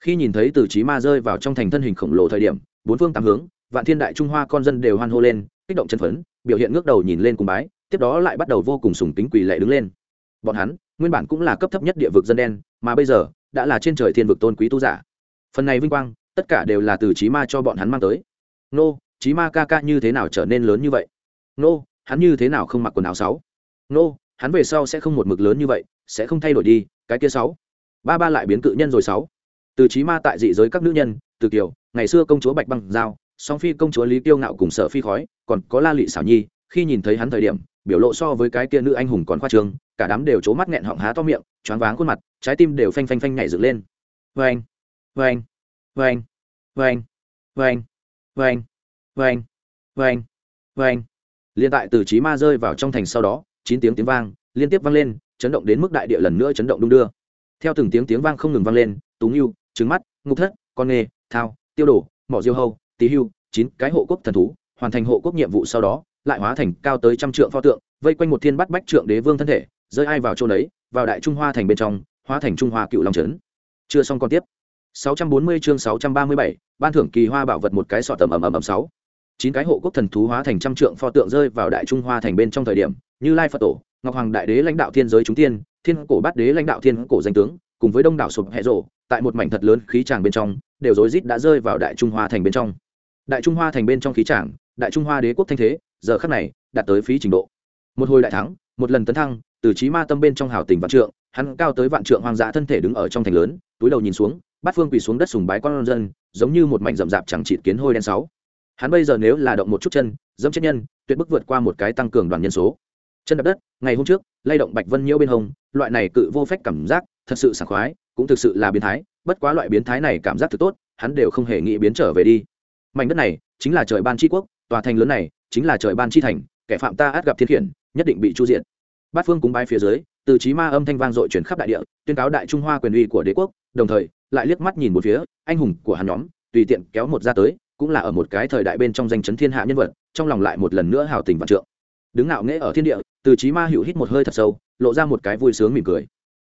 khi nhìn thấy từ trí ma rơi vào trong thành thân hình khổng lồ thời điểm, bốn phương tám hướng, vạn thiên đại trung hoa con dân đều hoan hô lên, kích động chân phấn, biểu hiện ngước đầu nhìn lên cùng bái, tiếp đó lại bắt đầu vô cùng sùng tính quỳ lệ đứng lên. Bọn hắn, nguyên bản cũng là cấp thấp nhất địa vực dân đen, mà bây giờ đã là trên trời thiên vực tôn quý tu giả. Phần này vinh quang, tất cả đều là từ trí ma cho bọn hắn mang tới. Nô trí ma ca ca như thế nào trở nên lớn như vậy? Nô, hắn như thế nào không mặc quần áo sáu? Nô, hắn về sau sẽ không một mực lớn như vậy, sẽ không thay đổi đi, cái kia sáu. Ba ba lại biến cự nhân rồi sáu. Từ trí ma tại dị giới các nữ nhân, từ kiều, ngày xưa công chúa bạch băng giao, song phi công chúa lý tiêu ngạo cùng sở phi khói, còn có la lị xảo nhi, khi nhìn thấy hắn thời điểm, biểu lộ so với cái kia nữ anh hùng còn khoa trương, cả đám đều trố mắt nghẹn họng há to miệng, choáng váng khuôn mặt, trái tim đều phanh phanh phanh nhảy dựng lên. Vê anh vê anh vê anh vê anh vê anh vê anh vê anh vê anh vê anh liên tại từ trí ma rơi vào trong thành sau đó chín tiếng tiếng vang liên tiếp vang lên chấn động đến mức đại địa lần nữa chấn động đung đưa. Theo từng tiếng tiếng vang không ngừng vang lên tú nghiêu trứng mắt ngục thất con nghề thao tiêu đổ mỏ diêu hâu tí hưu chín cái hộ quốc thần thú hoàn thành hộ quốc nhiệm vụ sau đó lại hóa thành cao tới trăm trượng pho tượng vây quanh một thiên bắt bách trượng đế vương thân thể rơi ai vào chỗ đấy vào đại trung hoa thành bên trong hóa thành trung hoa cựu long trấn. Chưa xong còn tiếp. 640 chương 637, ban thưởng kỳ hoa bảo vật một cái sọ tầm ầm ầm ầm sáu chín cái hộ quốc thần thú hóa thành trăm trượng pho tượng rơi vào đại trung hoa thành bên trong thời điểm, như lai phật tổ, ngọc hoàng đại đế lãnh đạo thiên giới chúng tiên, thiên cổ bát đế lãnh đạo thiên cổ danh tướng, cùng với đông đảo sụp hệ rộ, tại một mảnh thật lớn khí tràng bên trong, đều rối rít đã rơi vào đại trung hoa thành bên trong. Đại trung hoa thành bên trong khí tràng, đại trung hoa đế quốc thanh thế, giờ khắc này, đạt tới phí trình độ. Một hồi đại thắng, một lần tấn thăng, từ trí ma tâm bên trong hào tình vạn trượng, hắn cao tới vạn trượng hoang dã thân thể đứng ở trong thành lớn, túi đầu nhìn xuống, bát phương quỳ xuống đất sùng bái con dân, giống như một mảnh rậm rạp chẳng chịt kiến hôi đen sáu hắn bây giờ nếu là động một chút chân, dẫm chết nhân, tuyệt bức vượt qua một cái tăng cường đoàn nhân số. Chân đập đất, ngày hôm trước, lay động bạch vân nhiễu bên hông, loại này cự vô phách cảm giác, thật sự sảng khoái, cũng thực sự là biến thái, bất quá loại biến thái này cảm giác thực tốt, hắn đều không hề nghĩ biến trở về đi. Mảnh đất này, chính là trời ban tri quốc, tòa thành lớn này, chính là trời ban tri thành, kẻ phạm ta át gặp thiên khiển, nhất định bị chu diện bát phương cúng bái phía dưới, từ trí ma âm thanh vang dội chuyển khắp đại địa, tuyên cáo đại trung hoa quyền uy của đế quốc, đồng thời, lại liếc mắt nhìn một phía, anh hùng của hắn nhóm, tùy tiện kéo một ra tới cũng là ở một cái thời đại bên trong danh chấn thiên hạ nhân vật, trong lòng lại một lần nữa hào tình vạn trượng. Đứng ngạo nghễ ở thiên địa, từ trí ma hữu hít một hơi thật sâu, lộ ra một cái vui sướng mỉm cười.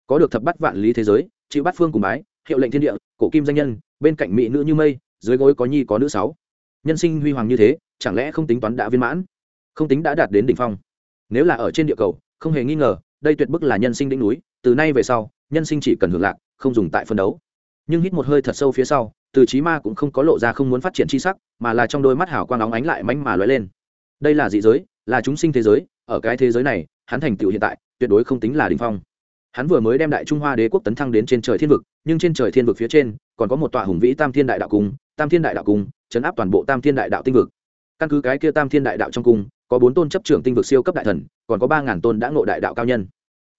Có được thập bắt vạn lý thế giới chịu bắt phương cùng bái, hiệu lệnh thiên địa, cổ kim danh nhân, bên cạnh mỹ nữ như mây, dưới gối có nhi có nữ sáu. Nhân sinh huy hoàng như thế, chẳng lẽ không tính toán đã viên mãn? Không tính đã đạt đến đỉnh phong. Nếu là ở trên địa cầu, không hề nghi ngờ, đây tuyệt bức là nhân sinh đỉnh núi, từ nay về sau, nhân sinh chỉ cần hưởng lạc, không dùng tại phân đấu nhưng hít một hơi thật sâu phía sau, từ trí ma cũng không có lộ ra không muốn phát triển c h i sắc, mà là trong đôi mắt hảo quang óng ánh lại mánh mà lóe lên. Đây là dị giới, là chúng sinh thế giới, ở cái thế giới này, hắn thành tựu hiện tại, tuyệt đối không tính là đình phong. Hắn vừa mới đem đại trung hoa đế quốc tấn thăng đến trên trời thiên vực, nhưng trên trời thiên vực phía trên, còn có một tòa hùng vĩ tam thiên đại đạo cung, tam thiên đại đạo cung, chấn áp toàn bộ tam thiên đại đạo tinh vực. Căn cứ cái kia tam thiên đại đạo trong cung, có bốn tôn chấp trưởng tinh vực siêu cấp đại thần, còn có ba ngàn tôn đã ngộ đại đạo cao nhân.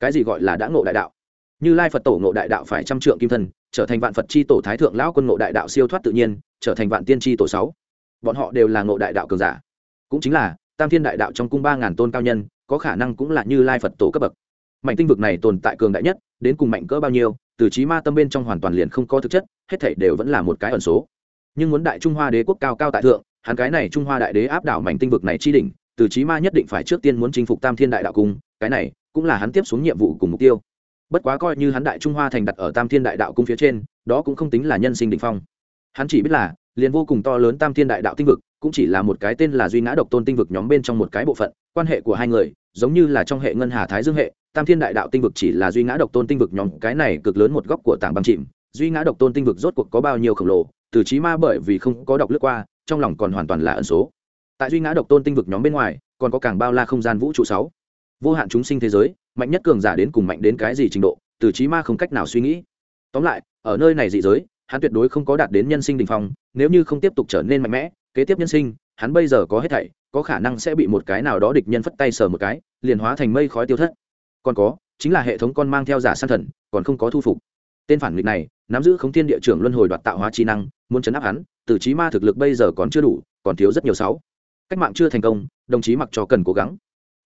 Cái gì gọi là đã ngộ đại đạo? Như lai phật tổ ngộ đại đạo phải trăm trượng kim thân trở thành vạn phật c h i tổ thái thượng lão quân ngộ đại đạo siêu thoát tự nhiên, trở thành vạn tiên tri tổ sáu. Bọn họ đều là ngộ đại đạo cường giả. Cũng chính là, tam thiên đại đạo trong cung ba ngàn tôn cao nhân, có khả năng cũng là như lai phật tổ cấp bậc. Mạnh tinh vực này tồn tại cường đại nhất, đến cùng mạnh cỡ bao nhiêu, từ trí ma tâm bên trong hoàn toàn liền không có thực chất, hết thảy đều vẫn là một cái ẩn số. Nhưng muốn đại trung hoa đế quốc cao cao tại thượng, hắn cái này trung hoa đại đế áp đảo mạnh tinh vực này chi đỉnh, từ trí ma nhất định phải trước tiên muốn chinh phục tam thiên đại đạo cung, cái này cũng là hắn tiếp xuống nhiệm vụ cùng mục tiêu bất quá coi như hắn đại trung hoa thành đặt ở tam thiên đại đạo cung phía trên, đó cũng không tính là nhân sinh định phong. Hắn chỉ biết là, liền vô cùng to lớn tam thiên đại đạo tinh vực, cũng chỉ là một cái tên là duy ngã độc tôn tinh vực nhóm bên trong một cái bộ phận, quan hệ của hai người, giống như là trong hệ ngân hà thái dương hệ, tam thiên đại đạo tinh vực chỉ là duy ngã độc tôn tinh vực nhóm, cái này cực lớn một góc của tảng băng chìm. Duy ngã độc tôn tinh vực rốt cuộc có bao nhiêu khổng lồ, từ trí ma bởi vì không có đọc lướt qua, trong lòng còn hoàn toàn là ẩn số. Tại duy ngã độc tôn tinh vực nhóm bên ngoài, còn có càng bao la không gian vũ trụ sáu. Vô hạn chúng sinh thế giới mạnh nhất cường giả đến cùng mạnh đến cái gì trình độ, từ trí ma không cách nào suy nghĩ. Tóm lại, ở nơi này dị giới, hắn tuyệt đối không có đạt đến nhân sinh đình phong, nếu như không tiếp tục trở nên mạnh mẽ, kế tiếp nhân sinh, hắn bây giờ có hết thảy, có khả năng sẽ bị một cái nào đó địch nhân phất tay sờ một cái, liền hóa thành mây khói tiêu thất. Còn có, chính là hệ thống con mang theo giả san thần, còn không có thu phục. Tên phản nghịch này, nắm giữ không thiên địa trưởng luân hồi đoạt tạo hóa trí năng, muốn chấn áp hắn, từ trí ma thực lực bây giờ còn chưa đủ, còn thiếu rất nhiều sáu. Cách mạng chưa thành công, đồng chí mặc cho cần cố gắng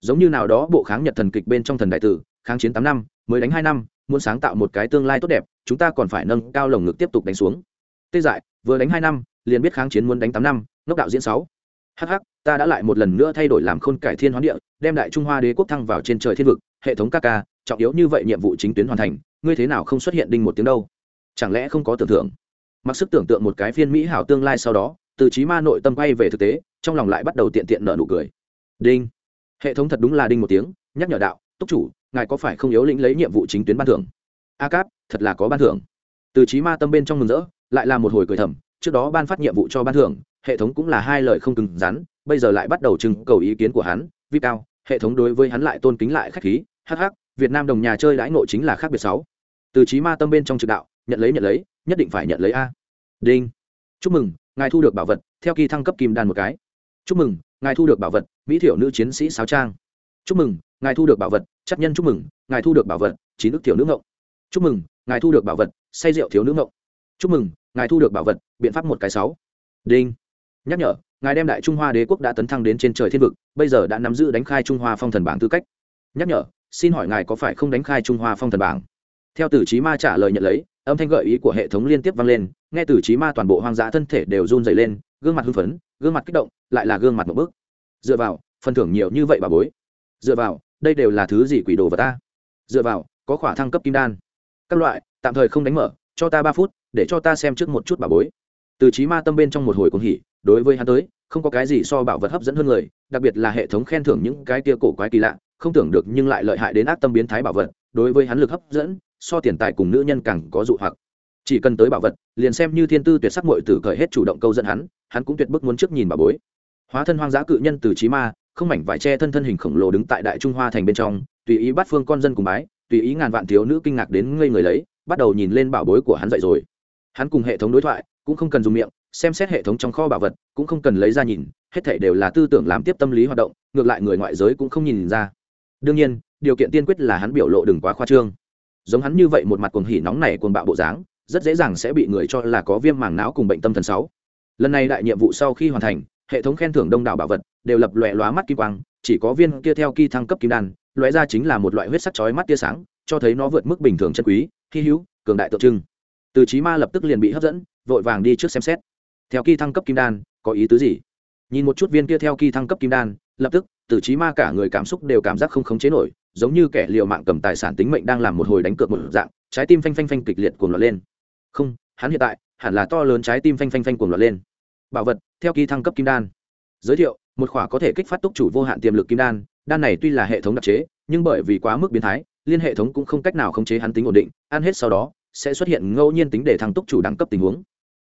giống như nào đó bộ kháng nhật thần kịch bên trong thần đại tử, kháng chiến tám năm, mới đánh hai năm, muốn sáng tạo một cái tương lai tốt đẹp, chúng ta còn phải nâng cao lồng ngực tiếp tục đánh xuống. Tê dại, vừa đánh hai năm, liền biết kháng chiến muốn đánh tám năm, ngốc đạo diễn sáu. Hh ta đã lại một lần nữa thay đổi làm khôn cải thiên hoán địa, đem đại trung hoa đế quốc thăng vào trên trời thiên vực, hệ thống ca ca, trọng yếu như vậy nhiệm vụ chính tuyến hoàn thành, ngươi thế nào không xuất hiện đinh một tiếng đâu? Chẳng lẽ không có tưởng tượng? Mặc sức tưởng tượng một cái phiên mỹ hảo tương lai sau đó, từ trí ma nội tâm quay về thực tế, trong lòng lại bắt đầu tiện tiện nợ nụ cười. Đinh hệ thống thật đúng là đinh một tiếng, nhắc nhở đạo, túc chủ, ngài có phải không yếu lĩnh lấy nhiệm vụ chính tuyến ban thưởng? A cáp, thật là có ban thưởng. Từ trí ma tâm bên trong mừng rỡ, lại là một hồi cười thầm, trước đó ban phát nhiệm vụ cho ban thưởng, hệ thống cũng là hai lời không cứng rắn, bây giờ lại bắt đầu trưng cầu ý kiến của hắn, vi cao, hệ thống đối với hắn lại tôn kính lại khách khí hh việt nam đồng nhà chơi đãi ngộ chính là khác biệt sáu. Từ trí ma tâm bên trong trực đạo, nhận lấy nhận lấy, nhất định phải nhận lấy a. Đinh. Chúc mừng, ngài thu được bảo vật, theo kỳ thăng cấp kim đan một cái. Chúc mừng ngài thu được bảo vật, mỹ thiểu nữ chiến sĩ sáo trang. Chúc mừng, ngài thu được bảo vật, chắc nhân chúc mừng, ngài thu được bảo vật, chín nước thiểu nữ ngộng. Chúc mừng, ngài thu được bảo vật, say rượu thiếu nữ ngộng. Chúc mừng, ngài thu được bảo vật, biện pháp một cái sáu. Đinh. Nhắc nhở, ngài đem đại trung hoa đế quốc đã tấn thăng đến trên trời thiên vực, bây giờ đã nắm giữ đánh khai trung hoa phong thần bảng tư cách. Nhắc nhở, xin hỏi ngài có phải không đánh khai trung hoa phong thần bảng? Theo tử trí ma trả lời nhận lấy, âm thanh gợi ý của hệ thống liên tiếp vang lên, nghe tử trí ma toàn bộ hoang dã thân thể đều run dày lên, gương mặt hưng phấn gương mặt kích động, lại là gương mặt một bước. Dựa vào, phần thưởng nhiều như vậy bà bối. Dựa vào, đây đều là thứ gì quỷ đồ vật ta? Dựa vào, có khỏa thăng cấp kim đan. Các loại, tạm thời không đánh mở, cho ta ba phút, để cho ta xem trước một chút bà bối. Từ trí ma tâm bên trong một hồi cuồng hỉ, đối với hắn tới, không có cái gì so bảo vật hấp dẫn hơn người, đặc biệt là hệ thống khen thưởng những cái tia cổ quái kỳ lạ, không tưởng được nhưng lại lợi hại đến ác tâm biến thái bảo vật, đối với hắn lực hấp dẫn, so tiền tài cùng nữ nhân càng có dụ hoặc. Chỉ cần tới bảo vật, liền xem như thiên tư tuyệt sắc mội tử cởi hết chủ động câu dẫn hắn hắn cũng tuyệt bức muốn trước nhìn bà bối. Hóa thân hoang dã cự nhân từ trí ma, không mảnh vải che thân thân hình khổng lồ đứng tại đại trung hoa thành bên trong, tùy ý bắt phương con dân cùng bái, tùy ý ngàn vạn thiếu nữ kinh ngạc đến ngây người lấy, bắt đầu nhìn lên bảo bối của hắn dậy rồi. Hắn cùng hệ thống đối thoại, cũng không cần dùng miệng, xem xét hệ thống trong kho bảo vật, cũng không cần lấy ra nhìn, hết thể đều là tư tưởng làm tiếp tâm lý hoạt động, ngược lại người ngoại giới cũng không nhìn ra. Đương nhiên, điều kiện tiên quyết là hắn biểu lộ đừng quá khoa trương. Giống hắn như vậy một mặt cuồng hỉ nóng này cuồng bạo bộ dáng, rất dễ dàng sẽ bị người cho là có viêm màng não cùng bệnh tâm thần sáu lần này đại nhiệm vụ sau khi hoàn thành, hệ thống khen thưởng đông đảo bảo vật đều lập lòe lóa mắt kim quang, chỉ có viên kia theo kỳ thăng cấp kim đan, lóe ra chính là một loại huyết sắc chói mắt tia sáng, cho thấy nó vượt mức bình thường chân quý, hy hữu, cường đại tượng trưng. Từ trí ma lập tức liền bị hấp dẫn, vội vàng đi trước xem xét. Theo kỳ thăng cấp kim đan, có ý tứ gì? Nhìn một chút viên kia theo kỳ thăng cấp kim đan, lập tức, từ trí ma cả người cảm xúc đều cảm giác không khống chế nổi, giống như kẻ liều mạng cầm tài sản tính mệnh đang làm một hồi đánh cược một dạng, trái tim phanh phanh phanh kịch liệt cuồng loạn lên. Không, hắn hiện tại hẳn là to lớn trái tim phanh phanh phanh cuồng loạn lên. Bảo vật, theo kỳ thăng cấp kim đan. Giới thiệu, một khỏa có thể kích phát túc chủ vô hạn tiềm lực kim đan. Đan này tuy là hệ thống đặc chế, nhưng bởi vì quá mức biến thái, liên hệ thống cũng không cách nào khống chế hắn tính ổn định. Ăn hết sau đó, sẽ xuất hiện ngẫu nhiên tính để thăng túc chủ đẳng cấp tình huống.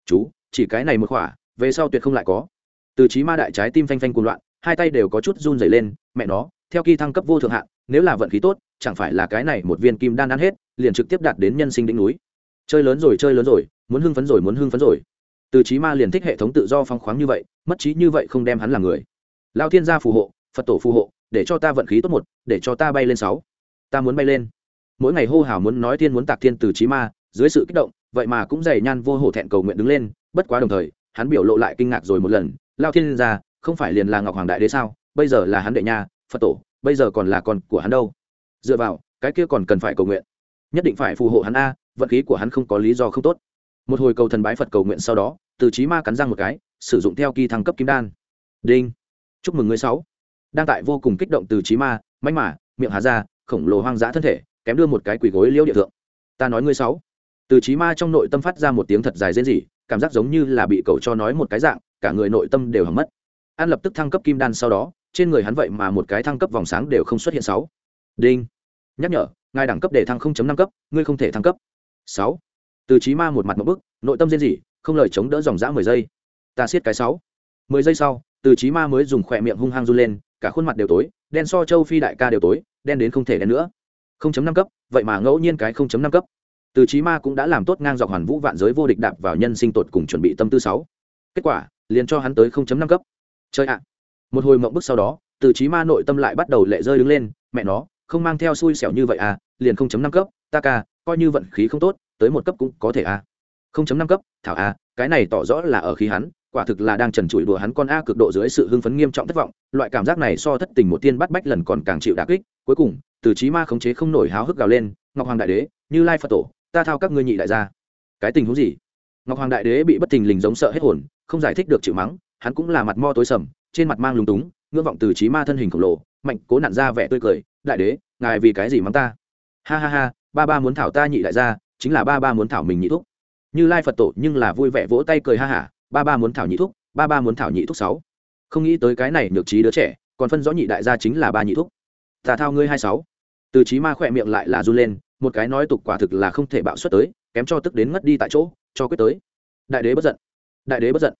Chú, chỉ cái này một khỏa, về sau tuyệt không lại có. Từ trí ma đại trái tim phanh phanh cuồng loạn, hai tay đều có chút run rẩy lên. Mẹ nó, theo kỳ thăng cấp vô thượng hạn, nếu là vận khí tốt, chẳng phải là cái này một viên kim đan ăn hết, liền trực tiếp đạt đến nhân sinh đỉnh núi. Chơi lớn rồi, chơi lớn rồi muốn hưng phấn rồi, muốn hưng phấn rồi. Từ trí ma liền thích hệ thống tự do phong khoáng như vậy, mất trí như vậy không đem hắn làm người. Lao thiên gia phù hộ, phật tổ phù hộ, để cho ta vận khí tốt một, để cho ta bay lên sáu. Ta muốn bay lên. Mỗi ngày hô hào muốn nói thiên muốn tạc thiên từ trí ma, dưới sự kích động, vậy mà cũng dày nhan vô hổ thẹn cầu nguyện đứng lên, bất quá đồng thời, hắn biểu lộ lại kinh ngạc rồi một lần. Lao thiên gia, không phải liền là ngọc hoàng đại đế sao? Bây giờ là hắn đệ nha, phật tổ, bây giờ còn là con của hắn đâu. Dựa vào, cái kia còn cần phải cầu nguyện. Nhất định phải phù hộ hắn a, vận khí của hắn không có lý do không tốt một hồi cầu thần bái phật cầu nguyện sau đó, từ trí ma cắn răng một cái, sử dụng theo kỳ thăng cấp kim đan. Đinh. Chúc mừng người sáu. Đang tại vô cùng kích động từ trí ma mạnh mả miệng hà ra, khổng lồ hoang dã thân thể, kém đưa một cái quỳ gối liễu địa thượng. Ta nói ngươi sáu. Từ trí ma trong nội tâm phát ra một tiếng thật dài dễ gì cảm giác giống như là bị cậu cho nói một cái dạng, cả người nội tâm đều hầm mất. An lập tức thăng cấp kim đan sau đó, trên người hắn vậy mà một cái thăng cấp vòng sáng đều không xuất hiện sáu. Đinh. Nhắc nhở, ngài đẳng cấp để thăng 0.5 cấp, ngươi không thể thăng cấp. Sáu từ trí ma một mặt một bức, nội tâm diễn gì không lời chống đỡ dòng dã mười giây. Ta siết cái sáu. Mười giây sau, từ trí ma mới dùng khỏe miệng hung hăng run lên, cả khuôn mặt đều tối, đen so châu phi đại ca đều tối, đen đến không thể đen nữa. 0.5 cấp, vậy mà ngẫu nhiên cái 0.5 cấp. Từ trí ma cũng đã làm tốt ngang dọc hoàn vũ vạn giới vô địch đạp vào nhân sinh tột cùng chuẩn bị tâm tư sáu. Kết quả, liền cho hắn tới 0.5 cấp. Chơi ạ. Một hồi mộng bức sau đó, từ trí ma nội tâm lại bắt đầu lệ rơi đứng lên, mẹ nó, không mang theo xui xẻo như vậy à liền 0.5 cấp, ta ca, coi như vận khí không tốt tới một cấp cũng có thể a. Không chấm năm cấp, thảo a, cái này tỏ rõ là ở khí hắn, quả thực là đang trần trụi đùa hắn con a cực độ dưới sự hưng phấn nghiêm trọng thất vọng, loại cảm giác này so thất tình một tiên bắt bách lần còn càng chịu đà kích, cuối cùng, từ trí ma khống chế không nổi háo hức gào lên, ngọc hoàng đại đế, như lai phật tổ, ta thao các ngươi nhị đại gia. Cái tình huống gì? Ngọc hoàng đại đế bị bất tình lình giống sợ hết hồn, không giải thích được chịu mắng, hắn cũng là mặt mo tối sầm, trên mặt mang lúng túng, ngưỡng vọng từ trí ma thân hình khổng lồ, mạnh cố nặn ra vẻ tươi cười, đại đế, ngài vì cái gì mắng ta? Ha ha ha, ba ba muốn thảo ta nhị đại gia chính là ba ba muốn thảo mình nhị thúc. Như lai phật tổ nhưng là vui vẻ vỗ tay cười ha hả, ba ba muốn thảo nhị thúc, ba ba muốn thảo nhị thúc sáu. Không nghĩ tới cái này nhược trí đứa trẻ, còn phân rõ nhị đại gia chính là ba nhị thúc. Tà thao ngươi hai sáu. Từ trí ma khỏe miệng lại là run lên, một cái nói tục quả thực là không thể bạo xuất tới, kém cho tức đến ngất đi tại chỗ, cho quyết tới. Đại đế bất giận. Đại đế bất giận.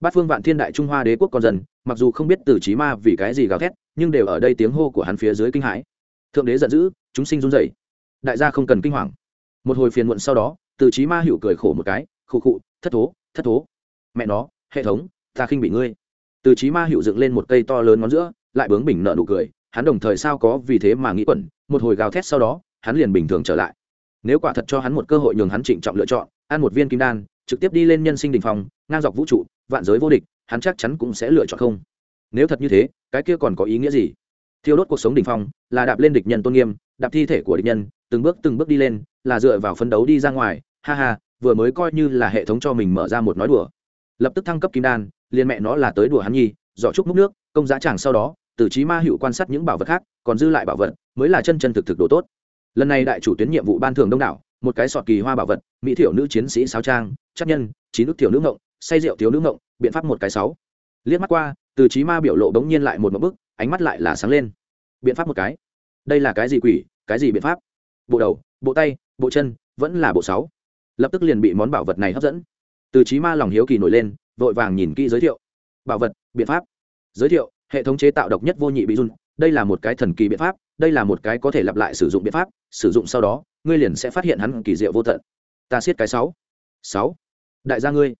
Bát phương vạn thiên đại trung hoa đế quốc con dân mặc dù không biết từ trí ma vì cái gì gào thét, nhưng đều ở đây tiếng hô của hắn phía dưới kinh hãi. Thượng đế giận dữ, chúng sinh run rẩy. Đại gia không cần kinh hoàng một hồi phiền muộn sau đó, từ trí ma hữu cười khổ một cái, khụ khụ, thất thố thất thố. Mẹ nó, hệ thống, ta khinh bị ngươi. Từ trí ma hữu dựng lên một cây to lớn ngón giữa, lại bướng bình nợ nụ cười, hắn đồng thời sao có vì thế mà nghĩ quẩn, một hồi gào thét sau đó, hắn liền bình thường trở lại. Nếu quả thật cho hắn một cơ hội nhường hắn trịnh trọng lựa chọn, ăn một viên kim đan, trực tiếp đi lên nhân sinh đình phòng ngang dọc vũ trụ, vạn giới vô địch, hắn chắc chắn cũng sẽ lựa chọn không. Nếu thật như thế, cái kia còn có ý nghĩa gì? Thiêu đốt cuộc sống đình phong là đạp lên địch nhân tôn nghiêm, đạp thi thể của địch nhân từng bước từng bước đi lên, là dựa vào phấn đấu đi ra ngoài. Ha ha, vừa mới coi như là hệ thống cho mình mở ra một nói đùa. Lập tức thăng cấp kim đan, liền mẹ nó là tới đùa hắn nhi, dọ chúc múc nước, công giá chẳng sau đó, từ trí ma hữu quan sát những bảo vật khác, còn dư lại bảo vật, mới là chân chân thực thực đồ tốt. Lần này đại chủ tuyến nhiệm vụ ban thường đông đảo, một cái sọt kỳ hoa bảo vật, mỹ thiểu nữ chiến sĩ sáo trang, chắc nhân, chín nước thiểu nữ ngộng, say rượu thiếu nữ ngộng, biện pháp một cái sáu. Liếc mắt qua, từ trí ma biểu lộ bỗng nhiên lại một một bức, ánh mắt lại là sáng lên. Biện pháp một cái. Đây là cái gì quỷ, cái gì biện pháp? Bộ đầu, bộ tay, bộ chân, vẫn là bộ sáu. Lập tức liền bị món bảo vật này hấp dẫn. Từ trí ma lòng hiếu kỳ nổi lên, vội vàng nhìn kỹ giới thiệu. Bảo vật, biện pháp. Giới thiệu, hệ thống chế tạo độc nhất vô nhị bị run. Đây là một cái thần kỳ biện pháp, đây là một cái có thể lặp lại sử dụng biện pháp. Sử dụng sau đó, ngươi liền sẽ phát hiện hắn kỳ diệu vô tận. Ta siết cái sáu. Sáu. Đại gia ngươi.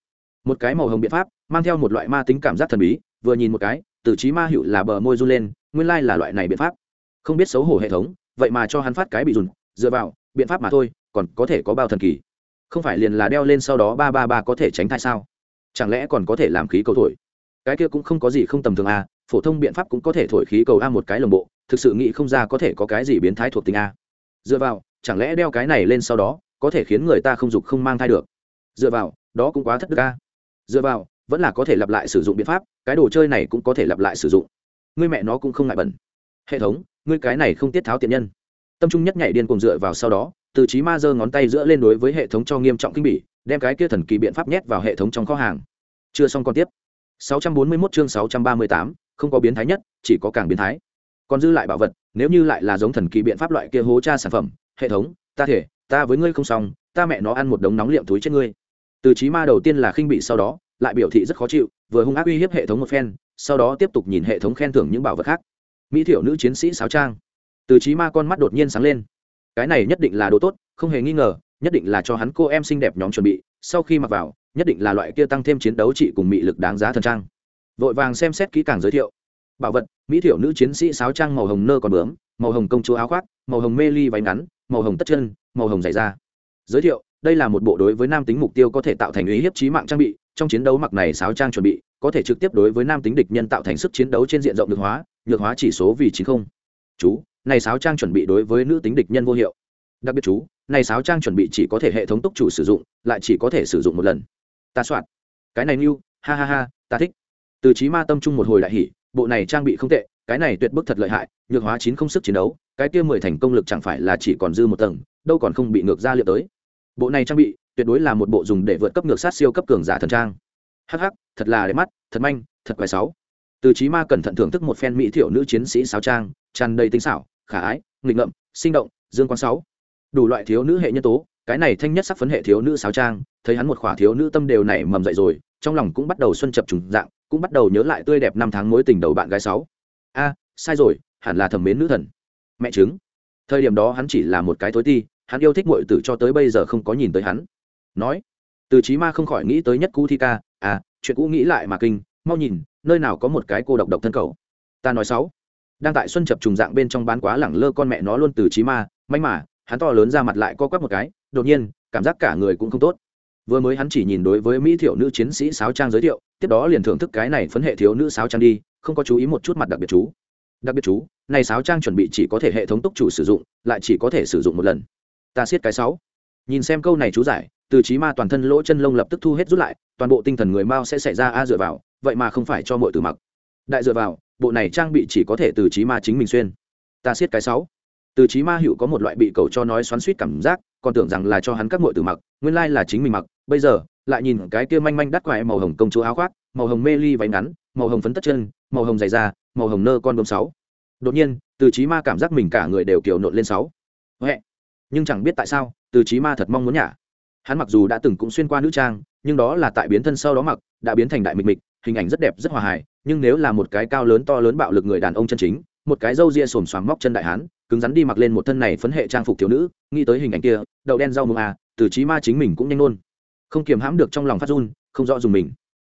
Một cái màu hồng biện pháp, mang theo một loại ma tính cảm giác thần bí, vừa nhìn một cái, từ trí ma hiệu là bờ môi run lên, nguyên lai là loại này biện pháp. Không biết xấu hổ hệ thống, vậy mà cho hắn phát cái bị run dựa vào, biện pháp mà thôi, còn có thể có bao thần kỳ. Không phải liền là đeo lên sau đó ba ba ba có thể tránh thai sao? Chẳng lẽ còn có thể làm khí cầu thổi? Cái kia cũng không có gì không tầm thường a, phổ thông biện pháp cũng có thể thổi khí cầu a một cái lồng bộ, thực sự nghĩ không ra có thể có cái gì biến thái thuộc tính a. Dựa vào, chẳng lẽ đeo cái này lên sau đó, có thể khiến người ta không dục không mang thai được? Dựa vào, đó cũng quá thất đức a. Dựa vào, vẫn là có thể lặp lại sử dụng biện pháp, cái đồ chơi này cũng có thể lặp lại sử dụng. Người mẹ nó cũng không ngại bẩn. Hệ thống, ngươi cái này không tiết tháo tiện nhân tâm trung nhất nhảy điên cùng dựa vào sau đó từ trí ma giơ ngón tay giữa lên đối với hệ thống cho nghiêm trọng kinh bỉ đem cái kia thần kỳ biện pháp nhét vào hệ thống trong kho hàng. Chưa xong còn tiếp. 641 chương 638, không có biến thái nhất chỉ có càng biến thái. Còn dư lại bảo vật nếu như lại là giống thần kỳ biện pháp loại kia hố tra sản phẩm hệ thống ta thể ta với ngươi không xong ta mẹ nó ăn một đống nóng liệm túi trên ngươi. Từ trí ma đầu tiên là khinh bị sau đó lại biểu thị rất khó chịu vừa hung ác uy hiếp hệ thống một phen sau đó tiếp tục nhìn hệ thống khen thưởng những bảo vật khác. Mỹ thiểu nữ chiến sĩ sáo trang từ trí ma con mắt đột nhiên sáng lên. Cái này nhất định là đồ tốt, không hề nghi ngờ, nhất định là cho hắn cô em xinh đẹp nhóm chuẩn bị, sau khi mặc vào, nhất định là loại kia tăng thêm chiến đấu trị cùng mị lực đáng giá thần trang. Vội vàng xem xét kỹ càng giới thiệu. Bảo vật, mỹ thiểu nữ chiến sĩ sáo trang màu hồng nơ còn bướm, màu hồng công chúa áo khoác, màu hồng mê ly váy ngắn, màu hồng tất chân, màu hồng dày da. Giới thiệu, đây là một bộ đối với nam tính mục tiêu có thể tạo thành uy hiếp trí mạng trang bị, trong chiến đấu mặc này sáo trang chuẩn bị, có thể trực tiếp đối với nam tính địch nhân tạo thành sức chiến đấu trên diện rộng được hóa, nhược hóa chỉ số vì chín không. Chú này sáo trang chuẩn bị đối với nữ tính địch nhân vô hiệu. Đặc biệt chú này sáo trang chuẩn bị chỉ có thể hệ thống túc chủ sử dụng lại chỉ có thể sử dụng một lần. Ta soạn. Cái này new ha ha ha ta thích. Từ trí ma tâm trung một hồi đại hỉ bộ này trang bị không tệ cái này tuyệt bức thật lợi hại nhược hóa chín không sức chiến đấu cái kia mười thành công lực chẳng phải là chỉ còn dư một tầng đâu còn không bị ngược ra liệu tới. Bộ này trang bị tuyệt đối là một bộ dùng để vượt cấp ngược sát siêu cấp cường giả thần trang. Hắc hắc, thật là đẹp mắt thật manh thật quái sáu từ trí ma cẩn thận thưởng thức một phen mỹ thiểu nữ chiến sĩ sáo trang tràn đầy tinh xảo khả ái, nghịch ngợm, sinh động, dương quang sáu. Đủ loại thiếu nữ hệ nhân tố, cái này thanh nhất sắc phấn hệ thiếu nữ sáo trang, thấy hắn một khỏa thiếu nữ tâm đều nảy mầm dậy rồi, trong lòng cũng bắt đầu xuân chập trùng dạng, cũng bắt đầu nhớ lại tươi đẹp năm tháng mối tình đầu bạn gái sáu. A, sai rồi, hẳn là thẩm mến nữ thần. Mẹ chứng. Thời điểm đó hắn chỉ là một cái tối ti, hắn yêu thích mọi tử cho tới bây giờ không có nhìn tới hắn. Nói, từ trí ma không khỏi nghĩ tới nhất cũ thi ca à chuyện cũ nghĩ lại mà kinh, mau nhìn, nơi nào có một cái cô độc độc thân cầu. Ta nói sáu đang tại xuân chập trùng dạng bên trong bán quá lẳng lơ con mẹ nó luôn từ trí ma, may mà, hắn to lớn ra mặt lại co quắp một cái, đột nhiên, cảm giác cả người cũng không tốt. Vừa mới hắn chỉ nhìn đối với mỹ thiểu nữ chiến sĩ sáo trang giới thiệu, tiếp đó liền thưởng thức cái này phấn hệ thiếu nữ sáo trang đi, không có chú ý một chút mặt đặc biệt chú. Đặc biệt chú, này sáo trang chuẩn bị chỉ có thể hệ thống túc chủ sử dụng, lại chỉ có thể sử dụng một lần. Ta siết cái sáu. Nhìn xem câu này chú giải, từ trí ma toàn thân lỗ chân lông lập tức thu hết rút lại, toàn bộ tinh thần người mao sẽ xảy ra a dựa vào, vậy mà không phải cho mọi từ mặc. Đại dựa vào bộ này trang bị chỉ có thể từ trí ma chính mình xuyên. Ta siết cái sáu. Từ trí ma hữu có một loại bị cầu cho nói xoắn suýt cảm giác, còn tưởng rằng là cho hắn các mội từ mặc, nguyên lai là chính mình mặc, bây giờ, lại nhìn cái kia manh manh đắt quại màu hồng công chúa áo khoác, màu hồng mê ly váy ngắn, màu hồng phấn tất chân, màu hồng dày da, màu hồng nơ con bông sáu. Đột nhiên, từ trí ma cảm giác mình cả người đều kiểu nộn lên sáu. Huệ. Nhưng chẳng biết tại sao, từ trí ma thật mong muốn nhả. Hắn mặc dù đã từng cũng xuyên qua nữ trang, nhưng đó là tại biến thân sau đó mặc, đã biến thành đại mịch mịch, hình ảnh rất đẹp, rất hòa hài nhưng nếu là một cái cao lớn to lớn bạo lực người đàn ông chân chính, một cái râu ria xồm xoàm móc chân đại hán, cứng rắn đi mặc lên một thân này phấn hệ trang phục thiếu nữ, nghĩ tới hình ảnh kia, đậu đen rau mùng à từ trí ma chính mình cũng nhanh nôn không kiềm hãm được trong lòng phát run, không rõ dùng mình.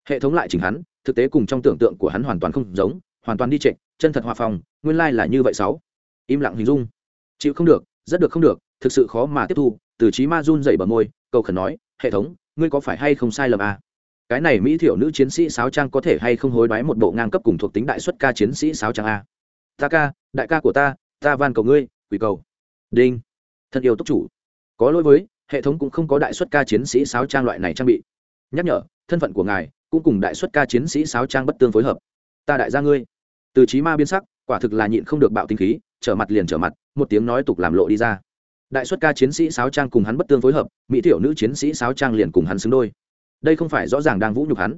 Hệ thống lại chỉnh hắn, thực tế cùng trong tưởng tượng của hắn hoàn toàn không giống, hoàn toàn đi trệ, chân thật hòa phòng, nguyên lai là như vậy sáu. Im lặng hình dung. Chịu không được, rất được không được, thực sự khó mà tiếp thu, từ trí ma run dậy bờ môi, cầu khẩn nói, hệ thống, ngươi có phải hay không sai lầm à? Cái này mỹ thiểu nữ chiến sĩ sáo trang có thể hay không hối đoái một bộ ngang cấp cùng thuộc tính đại xuất ca chiến sĩ sáo trang a? Ta ca, đại ca của ta ta van cầu ngươi, quỷ cầu. Đinh. Thân yêu túc chủ. Có lỗi với, hệ thống cũng không có đại xuất ca chiến sĩ sáo trang loại này trang bị. Nhắc nhở, thân phận của ngài cũng cùng đại xuất ca chiến sĩ sáo trang bất tương phối hợp. Ta đại gia ngươi. Từ trí ma biến sắc, quả thực là nhịn không được bạo tinh khí, trở mặt liền trở mặt, một tiếng nói tục làm lộ đi ra. Đại xuất ca chiến sĩ sáo trang cùng hắn bất tương phối hợp, mỹ thiểu nữ chiến sĩ sáo trang liền cùng hắn xứng đôi đây không phải rõ ràng đang vũ nhục hắn.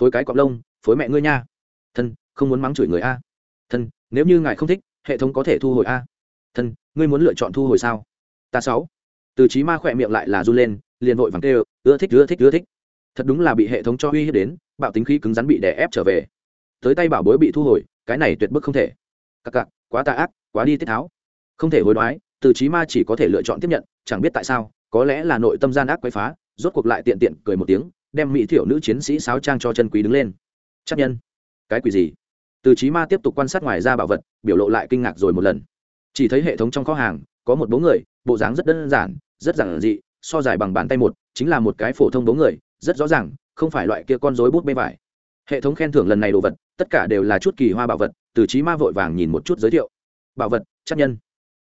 Phối cái cọp lông, phối mẹ ngươi nha. Thân, không muốn mắng chửi người a. Thân, nếu như ngài không thích, hệ thống có thể thu hồi a. Thân, ngươi muốn lựa chọn thu hồi sao? Ta sáu. Từ trí ma khỏe miệng lại là run lên, liền vội vàng kêu, ưa thích ưa thích ưa thích. Thật đúng là bị hệ thống cho uy hiếp đến, bạo tính khí cứng rắn bị đè ép trở về. Tới tay bảo bối bị thu hồi, cái này tuyệt bức không thể. Cặc cặc quá tà ác, quá đi tiết tháo. Không thể hối đoái, từ trí ma chỉ có thể lựa chọn tiếp nhận, chẳng biết tại sao, có lẽ là nội tâm gian ác quấy phá rốt cuộc lại tiện tiện cười một tiếng, đem mỹ thiểu nữ chiến sĩ sáo trang cho chân quý đứng lên. Chắc nhân, cái quỷ gì? Từ trí ma tiếp tục quan sát ngoài ra bảo vật, biểu lộ lại kinh ngạc rồi một lần. Chỉ thấy hệ thống trong kho hàng, có một bố người, bộ dáng rất đơn giản, rất giản dị, so dài bằng bàn tay một, chính là một cái phổ thông bố người, rất rõ ràng, không phải loại kia con rối bút bê vải. Hệ thống khen thưởng lần này đồ vật, tất cả đều là chút kỳ hoa bảo vật, từ trí ma vội vàng nhìn một chút giới thiệu. Bảo vật, chắc nhân.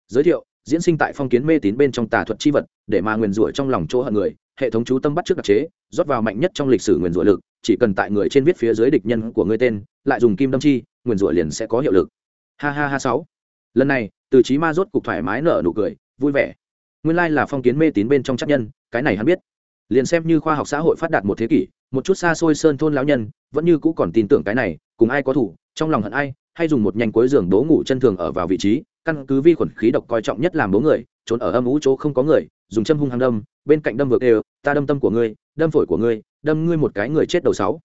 Giới thiệu, diễn sinh tại phong kiến mê tín bên trong tà thuật chi vật, để mà nguyền rủa trong lòng chỗ hận người hệ thống chú tâm bắt trước đặc chế, rót vào mạnh nhất trong lịch sử nguyền rủa lực, chỉ cần tại người trên viết phía dưới địch nhân của ngươi tên, lại dùng kim đâm chi, nguyền rủa liền sẽ có hiệu lực. Ha ha ha sáu. Lần này, từ chí ma rốt cục thoải mái nở nụ cười, vui vẻ. Nguyên lai là phong kiến mê tín bên trong chắc nhân, cái này hắn biết. Liền xem như khoa học xã hội phát đạt một thế kỷ, một chút xa xôi sơn thôn lão nhân, vẫn như cũ còn tin tưởng cái này, cùng ai có thủ, trong lòng hận ai, hay dùng một nhanh cuối giường đố ngủ chân thường ở vào vị trí, căn cứ vi khuẩn khí độc coi trọng nhất làm bố người, trốn ở âm ú chỗ không có người dùng châm hung hăng đâm, bên cạnh đâm vượt đều ta đâm tâm của ngươi, đâm phổi của ngươi, đâm ngươi một cái người chết đầu sáu.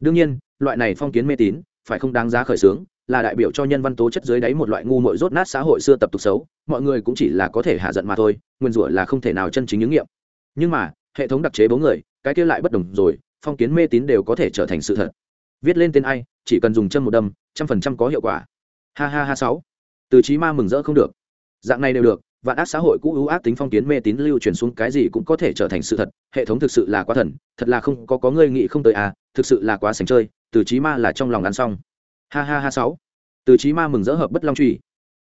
Đương nhiên, loại này phong kiến mê tín, phải không đáng giá khởi xướng là đại biểu cho nhân văn tố chất dưới đáy một loại ngu muội rốt nát xã hội xưa tập tục xấu, mọi người cũng chỉ là có thể hạ giận mà thôi, nguyên rủa là không thể nào chân chính ứng nghiệm. Nhưng mà, hệ thống đặc chế bố người, cái kia lại bất đồng rồi, phong kiến mê tín đều có thể trở thành sự thật. Viết lên tên ai, chỉ cần dùng chân một đâm, trăm phần trăm có hiệu quả. Ha ha ha sáu. Từ trí ma mừng rỡ không được. Dạng này đều được vạn ác xã hội cũ ưu ác tính phong kiến mê tín lưu truyền xuống cái gì cũng có thể trở thành sự thật, hệ thống thực sự là quá thần, thật là không có có người nghĩ không tới à thực sự là quá sành chơi, từ trí ma là trong lòng ăn xong. Ha ha ha sáu. Từ trí ma mừng rỡ hợp bất long truy.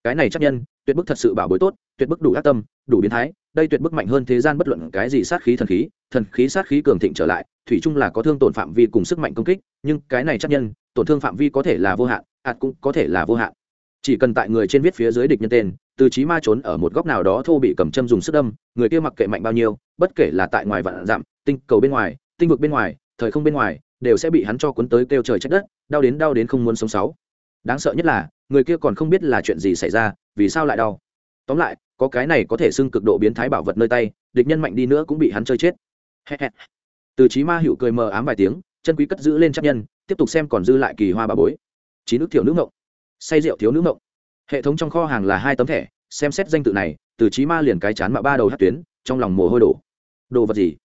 Cái này chắc nhân, tuyệt bức thật sự bảo bối tốt, tuyệt bức đủ ác tâm, đủ biến thái, đây tuyệt bức mạnh hơn thế gian bất luận cái gì sát khí thần khí thần khí sát khí cường thịnh trở lại, thủy chung là có thương tổn phạm vi cùng sức mạnh công kích, nhưng cái này chắc nhân, tổn thương phạm vi có thể là vô hạn, ạt cũng có thể là vô hạn. Chỉ cần tại người trên viết phía dưới địch nhân tên từ trí ma trốn ở một góc nào đó thô bị cầm châm dùng sức đâm, người kia mặc kệ mạnh bao nhiêu, bất kể là tại ngoài vạn dặm, tinh cầu bên ngoài, tinh vực bên ngoài, thời không bên ngoài, đều sẽ bị hắn cho cuốn tới kêu trời trách đất, đau đến đau đến không muốn sống sáu. Đáng sợ nhất là, người kia còn không biết là chuyện gì xảy ra, vì sao lại đau. Tóm lại, có cái này có thể xưng cực độ biến thái bảo vật nơi tay, địch nhân mạnh đi nữa cũng bị hắn chơi chết. Từ trí ma hữu cười mờ ám vài tiếng, chân quý cất giữ lên chấp nhân, tiếp tục xem còn dư lại kỳ hoa bà bối. Chín nước thiểu nữ ngộng. Say rượu thiếu nữ ngộng hệ thống trong kho hàng là hai tấm thẻ, xem xét danh tự này, từ trí ma liền cái chán mà ba đầu hát tuyến, trong lòng mồ hôi đổ. Đồ vật gì?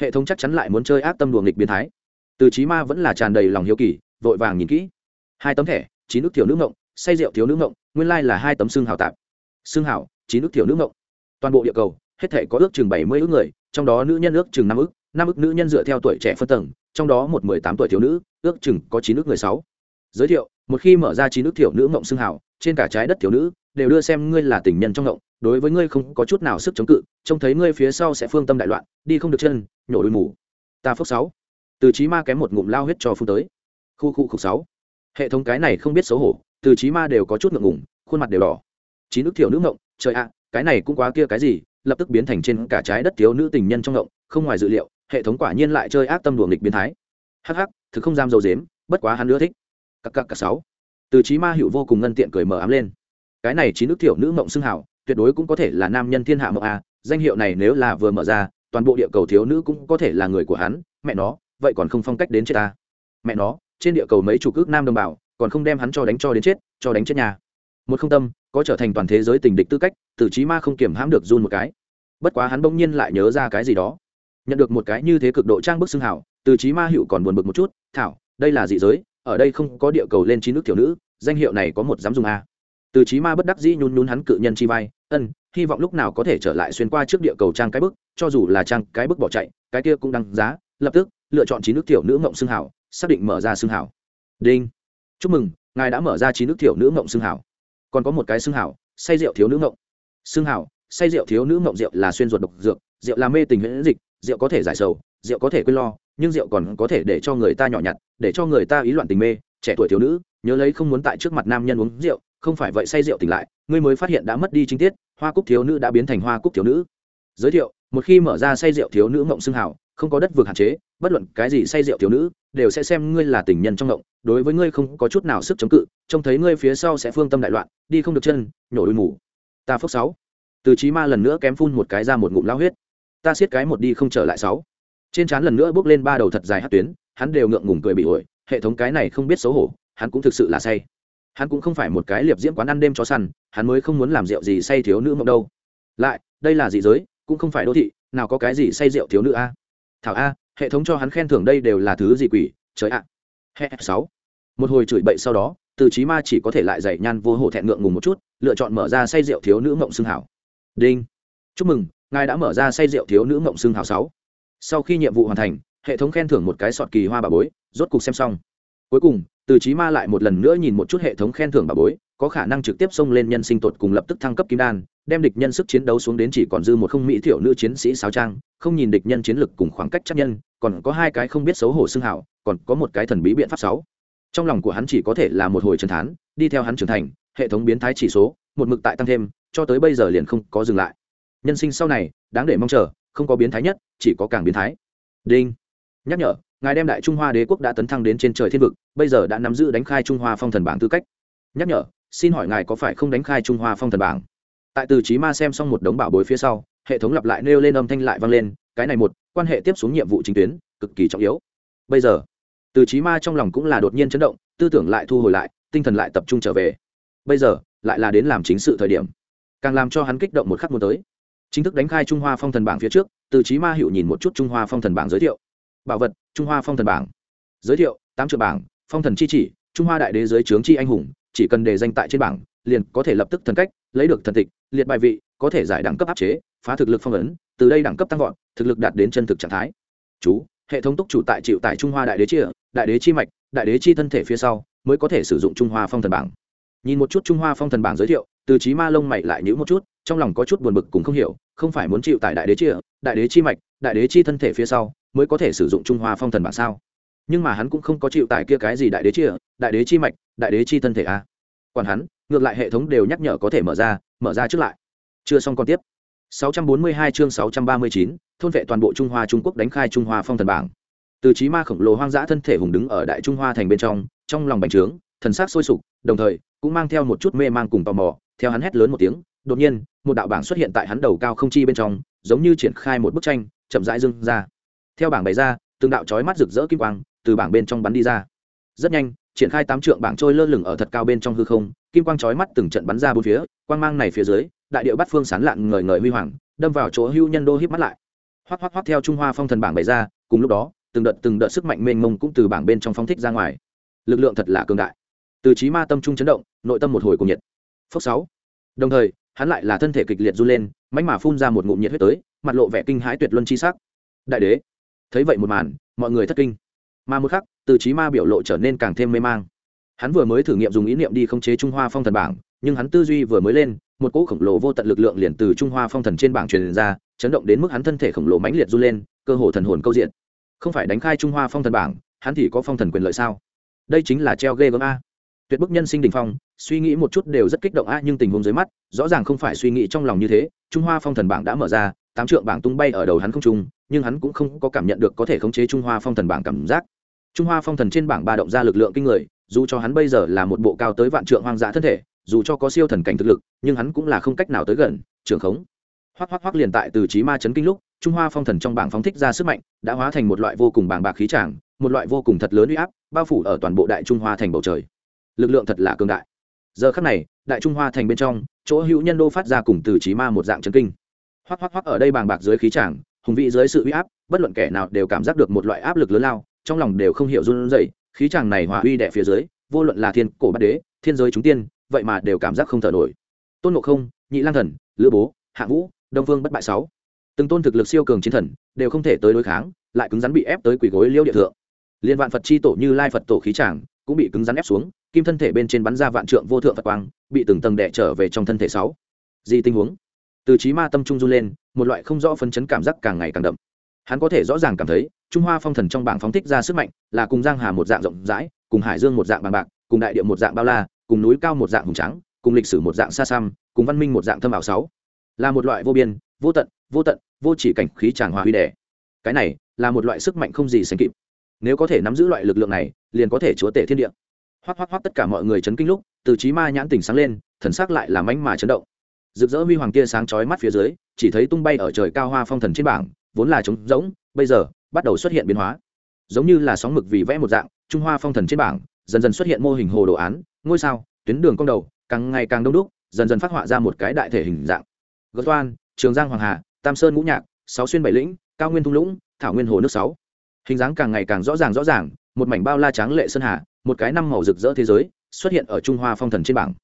Hệ thống chắc chắn lại muốn chơi ác tâm đùa nghịch biến thái. Từ trí ma vẫn là tràn đầy lòng hiếu kỳ, vội vàng nhìn kỹ. Hai tấm thẻ, chín nước thiểu nữ ngộng, say rượu thiếu nữ ngộng, nguyên lai là hai tấm xương hào tạp. Xương hào, chín nước thiểu nữ ngộng. Toàn bộ địa cầu, hết thể có ước chừng bảy mươi ước người, trong đó nữ nhân ước chừng năm ước năm ước nữ nhân dựa theo tuổi trẻ phân tầng, trong đó một mười tám tuổi thiếu nữ, ước chừng có chín ước người sáu. Giới thiệu, một khi mở ra chín ước thiểu nữ ngộng xương hào trên cả trái đất thiếu nữ, đều đưa xem ngươi là tình nhân trong ngộng, đối với ngươi không có chút nào sức chống cự, trông thấy ngươi phía sau sẽ phương tâm đại loạn, đi không được chân, nhổ đôi mù. Ta phước sáu. Từ trí ma kém một ngụm lao huyết cho phun tới. Khu khu khục sáu. Hệ thống cái này không biết xấu hổ, từ trí ma đều có chút ngượng ngùng, khuôn mặt đều đỏ. Chín nước thiểu nữ ngộng, trời ạ, cái này cũng quá kia cái gì, lập tức biến thành trên cả trái đất thiếu nữ tình nhân trong ngộng, không ngoài dự liệu, hệ thống quả nhiên lại chơi ác tâm đùa nghịch biến thái. Hắc hắc, thực không dám dầu dếm, bất quá hắn nữa thích. Cặc cặc cả sáu từ trí ma hữu vô cùng ngân tiện cười mở ám lên. Cái này chín nước thiểu nữ mộng xưng hảo, tuyệt đối cũng có thể là nam nhân thiên hạ mộng a, danh hiệu này nếu là vừa mở ra, toàn bộ địa cầu thiếu nữ cũng có thể là người của hắn, mẹ nó, vậy còn không phong cách đến chết ta. Mẹ nó, trên địa cầu mấy chủ cước nam đồng bào, còn không đem hắn cho đánh cho đến chết, cho đánh chết nhà. Một không tâm, có trở thành toàn thế giới tình địch tư cách, từ trí ma không kiểm hãm được run một cái. Bất quá hắn bỗng nhiên lại nhớ ra cái gì đó. Nhận được một cái như thế cực độ trang bức xưng hảo, từ trí ma hiệu còn buồn bực một chút, thảo, đây là dị giới ở đây không có địa cầu lên chín nước tiểu nữ, danh hiệu này có một dám dùng a từ trí ma bất đắc dĩ nhún nhún hắn cự nhân chi vai, ân, hy vọng lúc nào có thể trở lại xuyên qua trước địa cầu trang cái bức, cho dù là trang cái bức bỏ chạy, cái kia cũng đăng giá, lập tức, lựa chọn chín nước tiểu nữ mộng xưng hảo, xác định mở ra xưng hảo. Đinh. Chúc mừng, ngài đã mở ra chín nước tiểu nữ mộng xưng hảo. Còn có một cái xưng hảo, say rượu thiếu nữ mộng xưng hảo, say rượu thiếu nữ mộng rượu là xuyên ruột độc dược, rượu là mê tình huyễn dịch, rượu có thể giải sầu, rượu có thể quên lo nhưng rượu còn có thể để cho người ta nhỏ nhặt, để cho người ta ý loạn tình mê, trẻ tuổi thiếu nữ, nhớ lấy không muốn tại trước mặt nam nhân uống rượu, không phải vậy say rượu tỉnh lại, ngươi mới phát hiện đã mất đi chính tiết, hoa cúc thiếu nữ đã biến thành hoa cúc thiếu nữ. Giới thiệu, một khi mở ra say rượu thiếu nữ mộng xưng hảo không có đất vượt hạn chế, bất luận cái gì say rượu thiếu nữ, đều sẽ xem ngươi là tình nhân trong mộng, đối với ngươi không có chút nào sức chống cự, trông thấy ngươi phía sau sẽ phương tâm đại loạn, đi không được chân, nhổ đuôi mù. Ta phước sáu. Từ trí ma lần nữa kém phun một cái ra một ngụm lao huyết. Ta siết cái một đi không trở lại sáu trên trán lần nữa bước lên ba đầu thật dài hát tuyến, hắn đều ngượng ngùng cười bị ổi, hệ thống cái này không biết xấu hổ, hắn cũng thực sự là say. Hắn cũng không phải một cái liệp diễm quán ăn đêm cho săn, hắn mới không muốn làm rượu gì say thiếu nữ mộng đâu. Lại, đây là dị giới, cũng không phải đô thị, nào có cái gì say rượu thiếu nữ a. Thảo a, hệ thống cho hắn khen thưởng đây đều là thứ gì quỷ, trời ạ. Hệ sáu. Một hồi chửi bậy sau đó, từ trí ma chỉ có thể lại dạy nhan vô hổ thẹn ngượng ngùng một chút, lựa chọn mở ra say rượu thiếu nữ mộng xương hảo. Đinh. Chúc mừng, ngài đã mở ra say rượu thiếu nữ mộng xương hảo sáu sau khi nhiệm vụ hoàn thành, hệ thống khen thưởng một cái sọt kỳ hoa bà bối, rốt cục xem xong. Cuối cùng, từ trí ma lại một lần nữa nhìn một chút hệ thống khen thưởng bà bối, có khả năng trực tiếp xông lên nhân sinh tột cùng lập tức thăng cấp kim đan, đem địch nhân sức chiến đấu xuống đến chỉ còn dư một không mỹ thiểu nữ chiến sĩ sáo trang, không nhìn địch nhân chiến lực cùng khoảng cách chắc nhân, còn có hai cái không biết xấu hổ xưng hảo còn có một cái thần bí biện pháp sáu. Trong lòng của hắn chỉ có thể là một hồi trần thán, đi theo hắn trưởng thành, hệ thống biến thái chỉ số, một mực tại tăng thêm, cho tới bây giờ liền không có dừng lại. Nhân sinh sau này, đáng để mong chờ không có biến thái nhất, chỉ có càng biến thái. Đinh. Nhắc nhở, ngài đem đại trung hoa đế quốc đã tấn thăng đến trên trời thiên vực, bây giờ đã nắm giữ đánh khai trung hoa phong thần bảng tư cách. Nhắc nhở, xin hỏi ngài có phải không đánh khai trung hoa phong thần bảng? Tại từ trí ma xem xong một đống bảo bối phía sau, hệ thống lặp lại nêu lên âm thanh lại vang lên, cái này một, quan hệ tiếp xuống nhiệm vụ chính tuyến, cực kỳ trọng yếu. Bây giờ, từ trí ma trong lòng cũng là đột nhiên chấn động, tư tưởng lại thu hồi lại, tinh thần lại tập trung trở về. Bây giờ, lại là đến làm chính sự thời điểm. Càng làm cho hắn kích động một khắc muốn tới chính thức đánh khai trung hoa phong thần bảng phía trước, từ trí ma hiệu nhìn một chút trung hoa phong thần bảng giới thiệu. Bảo vật, trung hoa phong thần bảng. Giới thiệu, tám triệu bảng, phong thần chi chỉ, trung hoa đại đế giới trướng chi anh hùng, chỉ cần đề danh tại trên bảng, liền có thể lập tức thần cách, lấy được thần tịch, liệt bài vị, có thể giải đẳng cấp áp chế, phá thực lực phong ấn, từ đây đẳng cấp tăng vọt, thực lực đạt đến chân thực trạng thái. Chú, hệ thống túc chủ tại chịu tại trung hoa đại đế chia, đại đế chi mạch, đại đế chi thân thể phía sau, mới có thể sử dụng trung hoa phong thần bảng. Nhìn một chút trung hoa phong thần bảng giới thiệu, từ trí ma lông mày lại nhữ một chút trong lòng có chút buồn bực cũng không hiểu không phải muốn chịu tại đại đế chia đại đế chi mạch đại đế chi thân thể phía sau mới có thể sử dụng trung hoa phong thần bảng sao? Nhưng mà hắn cũng không có chịu tại kia cái gì đại đế chia đại đế chi mạch đại đế chi thân thể a à. còn hắn ngược lại hệ thống đều nhắc nhở có thể mở ra mở ra trước lại. Chưa xong còn tiếp. 642 chương 639, thôn vệ toàn bộ trung hoa trung quốc đánh khai trung hoa phong thần bảng. Từ trí ma khổng lồ hoang dã thân thể hùng đứng ở đại trung hoa thành bên trong trong lòng bành trướng thần sắc sôi sục đồng thời cũng mang theo một chút mê mang cùng tò mò theo hắn hét lớn một tiếng đột nhiên một đạo bảng xuất hiện tại hắn đầu cao không chi bên trong, giống như triển khai một bức tranh, chậm rãi dưng ra. Theo bảng bày ra, từng đạo chói mắt rực rỡ kim quang từ bảng bên trong bắn đi ra. Rất nhanh, triển khai tám trượng bảng trôi lơ lửng ở thật cao bên trong hư không, kim quang chói mắt từng trận bắn ra bốn phía, quang mang này phía dưới, đại điệu bắt phương sán lạn ngời ngời huy hoàng, đâm vào chỗ hưu nhân đô híp mắt lại. Hoắc hoắc hoắc theo trung hoa phong thần bảng bày ra, cùng lúc đó, từng đợt từng đợt sức mạnh mênh mông cũng từ bảng bên trong phóng thích ra ngoài. Lực lượng thật là cường đại. Từ trí ma tâm trung chấn động, nội tâm một hồi cùng nhiệt. Phước sáu. Đồng thời hắn lại là thân thể kịch liệt run lên mánh mà phun ra một ngụm nhiệt huyết tới, mặt lộ vẻ kinh hãi tuyệt luân chi sắc. Đại đế, thấy vậy một màn, mọi người thất kinh. Mà một khắc, từ trí ma biểu lộ trở nên càng thêm mê mang. Hắn vừa mới thử nghiệm dùng ý niệm đi khống chế trung hoa phong thần bảng, nhưng hắn tư duy vừa mới lên, một cỗ khổng lồ vô tận lực lượng liền từ trung hoa phong thần trên bảng truyền ra, chấn động đến mức hắn thân thể khổng lồ mãnh liệt run lên, cơ hồ thần hồn câu diện. Không phải đánh khai trung hoa phong thần bảng, hắn thì có phong thần quyền lợi sao? Đây chính là treo ghê gớm a tuyệt bức nhân sinh đình phong, suy nghĩ một chút đều rất kích động a nhưng tình huống dưới mắt, rõ ràng không phải suy nghĩ trong lòng như thế. Trung hoa phong thần bảng đã mở ra, tám trượng bảng tung bay ở đầu hắn không trung, nhưng hắn cũng không có cảm nhận được có thể khống chế trung hoa phong thần bảng cảm giác. Trung hoa phong thần trên bảng ba động ra lực lượng kinh người, dù cho hắn bây giờ là một bộ cao tới vạn trượng hoang dã thân thể, dù cho có siêu thần cảnh thực lực, nhưng hắn cũng là không cách nào tới gần trường khống. Hoắc hoắc hoắc liền tại từ trí ma chấn kinh lúc, trung hoa phong thần trong bảng phóng thích ra sức mạnh, đã hóa thành một loại vô cùng bàng bạc khí tràng, một loại vô cùng thật lớn uy áp, bao phủ ở toàn bộ đại trung hoa thành bầu trời lực lượng thật là cường đại. Giờ khắc này, đại trung hoa thành bên trong, chỗ hữu nhân đô phát ra cùng từ trí ma một dạng chấn kinh. Hoắc hoắc hoắc, ở đây bàng bạc dưới khí tràng, hùng vị dưới sự uy áp, bất luận kẻ nào đều cảm giác được một loại áp lực lớn lao, trong lòng đều không hiểu run rẩy, khí tràng này hòa uy đẻ phía dưới, vô luận là thiên cổ bát đế, thiên giới chúng tiên, vậy mà đều cảm giác không thở nổi. Tôn ngộ không, nhị lang thần, lữ bố, hạ vũ, đông vương bất bại sáu. Từng tôn thực lực siêu cường chiến thần, đều không thể tới đối kháng, lại cứng rắn bị ép tới quỷ gối liêu địa thượng. Liên vạn phật chi tổ như lai phật tổ khí tràng, cũng bị cứng rắn ép xuống kim thân thể bên trên bắn ra vạn trượng vô thượng phật quang, bị từng tầng đẻ trở về trong thân thể sáu. Gì tình huống. Từ trí ma tâm trung run lên, một loại không rõ phấn chấn cảm giác càng ngày càng đậm. Hắn có thể rõ ràng cảm thấy, trung hoa phong thần trong bảng phóng thích ra sức mạnh, là cùng giang hà một dạng rộng rãi, cùng hải dương một dạng bằng bạc, cùng đại địa một dạng bao la, cùng núi cao một dạng hùng trắng cùng lịch sử một dạng xa xăm, cùng văn minh một dạng thâm ảo sáu. Là một loại vô biên, vô tận vô tận, vô chỉ cảnh khí tràng hòa huy đẻ cái này, là một loại sức mạnh không gì sánh kịp. Nếu có thể nắm giữ loại lực lượng này, liền có thể chúa tể thiên địa hoắc hoắc hoắc tất cả mọi người chấn kinh lúc, từ trí ma nhãn tỉnh sáng lên, thần sắc lại làm ánh mà chấn động. Rực rỡ huy hoàng kia sáng chói mắt phía dưới, chỉ thấy tung bay ở trời cao hoa phong thần trên bảng, vốn là trống rỗng, bây giờ, bắt đầu xuất hiện biến hóa. Giống như là sóng mực vì vẽ một dạng, trung hoa phong thần trên bảng, dần dần xuất hiện mô hình hồ đồ án, ngôi sao, tuyến đường cong đầu, càng ngày càng đông đúc, dần dần phát họa ra một cái đại thể hình dạng. Gơ toan trường giang hoàng hà, tam sơn ngũ nhạc, sáu xuyên bảy lĩnh, cao nguyên thung lũng, thảo nguyên hồ nước sáu. Hình dáng càng ngày càng rõ ràng rõ ràng, một mảnh bao la tráng lệ sơn hà một cái năm màu rực rỡ thế giới xuất hiện ở trung hoa phong thần trên bảng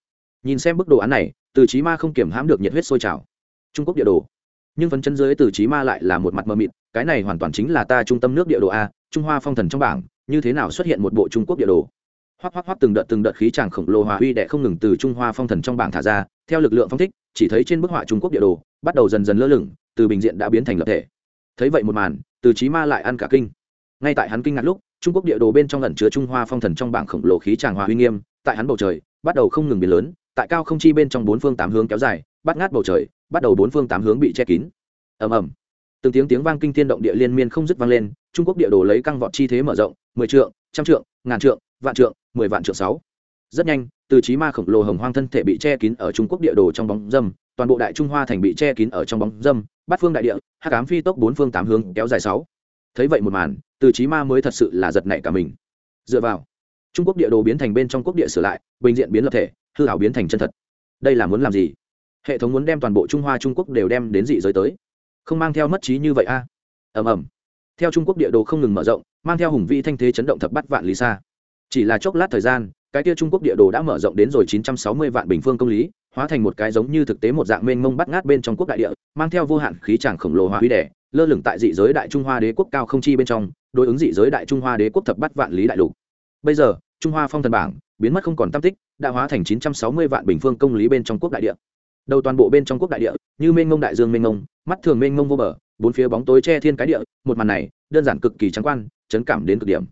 nhìn xem bức đồ án này từ trí ma không kiểm hãm được nhiệt huyết sôi trào trung quốc địa đồ nhưng phấn chân dưới từ trí ma lại là một mặt mờ mịt cái này hoàn toàn chính là ta trung tâm nước địa đồ a trung hoa phong thần trong bảng như thế nào xuất hiện một bộ trung quốc địa đồ hoắc hoắc hoắc từng đợt từng đợt khí tràng khổng lồ hòa huy đệ không ngừng từ trung hoa phong thần trong bảng thả ra theo lực lượng phong thích chỉ thấy trên bức họa trung quốc địa đồ bắt đầu dần dần lơ lửng từ bình diện đã biến thành lập thể thấy vậy một màn từ trí ma lại ăn cả kinh ngay tại hắn kinh ngạc lúc trung quốc địa đồ bên trong lần chứa trung hoa phong thần trong bảng khổng lồ khí tràng hòa huy nghiêm, tại hắn bầu trời, bắt đầu không ngừng biến lớn, tại cao không chi bên trong bốn phương tám hướng kéo dài, bắt ngát bầu trời, bắt đầu bốn phương tám hướng bị che kín. Ầm ầm. Từng tiếng tiếng vang kinh thiên động địa liên miên không dứt vang lên, trung quốc địa đồ lấy căng vọt chi thế mở rộng, mười trượng, trăm trượng, ngàn trượng, vạn trượng, mười vạn trượng sáu. Rất nhanh, từ trí ma khổng lồ hồng hoang thân thể bị che kín ở trung quốc địa đồ trong bóng dâm, toàn bộ đại trung hoa thành bị che kín ở trong bóng dâm, bát phương đại địa hát cám phi tốc bốn phương tám hướng kéo dài sáu thấy vậy một màn, từ trí ma mới thật sự là giật nảy cả mình. Dựa vào, trung quốc địa đồ biến thành bên trong quốc địa sửa lại, bình diện biến lập thể, hư hảo biến thành chân thật. Đây là muốn làm gì? Hệ thống muốn đem toàn bộ trung hoa trung quốc đều đem đến dị giới tới. Không mang theo mất trí như vậy a. À? ầm ầm. Theo trung quốc địa đồ không ngừng mở rộng, mang theo hùng vĩ thanh thế chấn động thập bắt vạn lý xa. Chỉ là chốc lát thời gian, cái kia trung quốc địa đồ đã mở rộng đến rồi chín trăm sáu mươi vạn bình phương công lý, hóa thành một cái giống như thực tế một dạng mênh mông bắt ngát bên trong quốc đại địa, mang theo vô hạn khí tràng khổng lồ hòa huy đẻ lơ lửng tại dị giới đại trung hoa đế quốc cao không chi bên trong, đối ứng dị giới đại trung hoa đế quốc thập bắt vạn lý đại lục. Bây giờ, trung hoa phong thần bảng biến mất không còn tam tích, đã hóa thành chín trăm sáu mươi vạn bình phương công lý bên trong quốc đại địa. Đầu toàn bộ bên trong quốc đại địa, như mênh mông đại dương mênh mông, mắt thường mênh mông vô bờ, bốn phía bóng tối che thiên cái địa, một màn này, đơn giản cực kỳ trắng quan, chấn cảm đến cực điểm.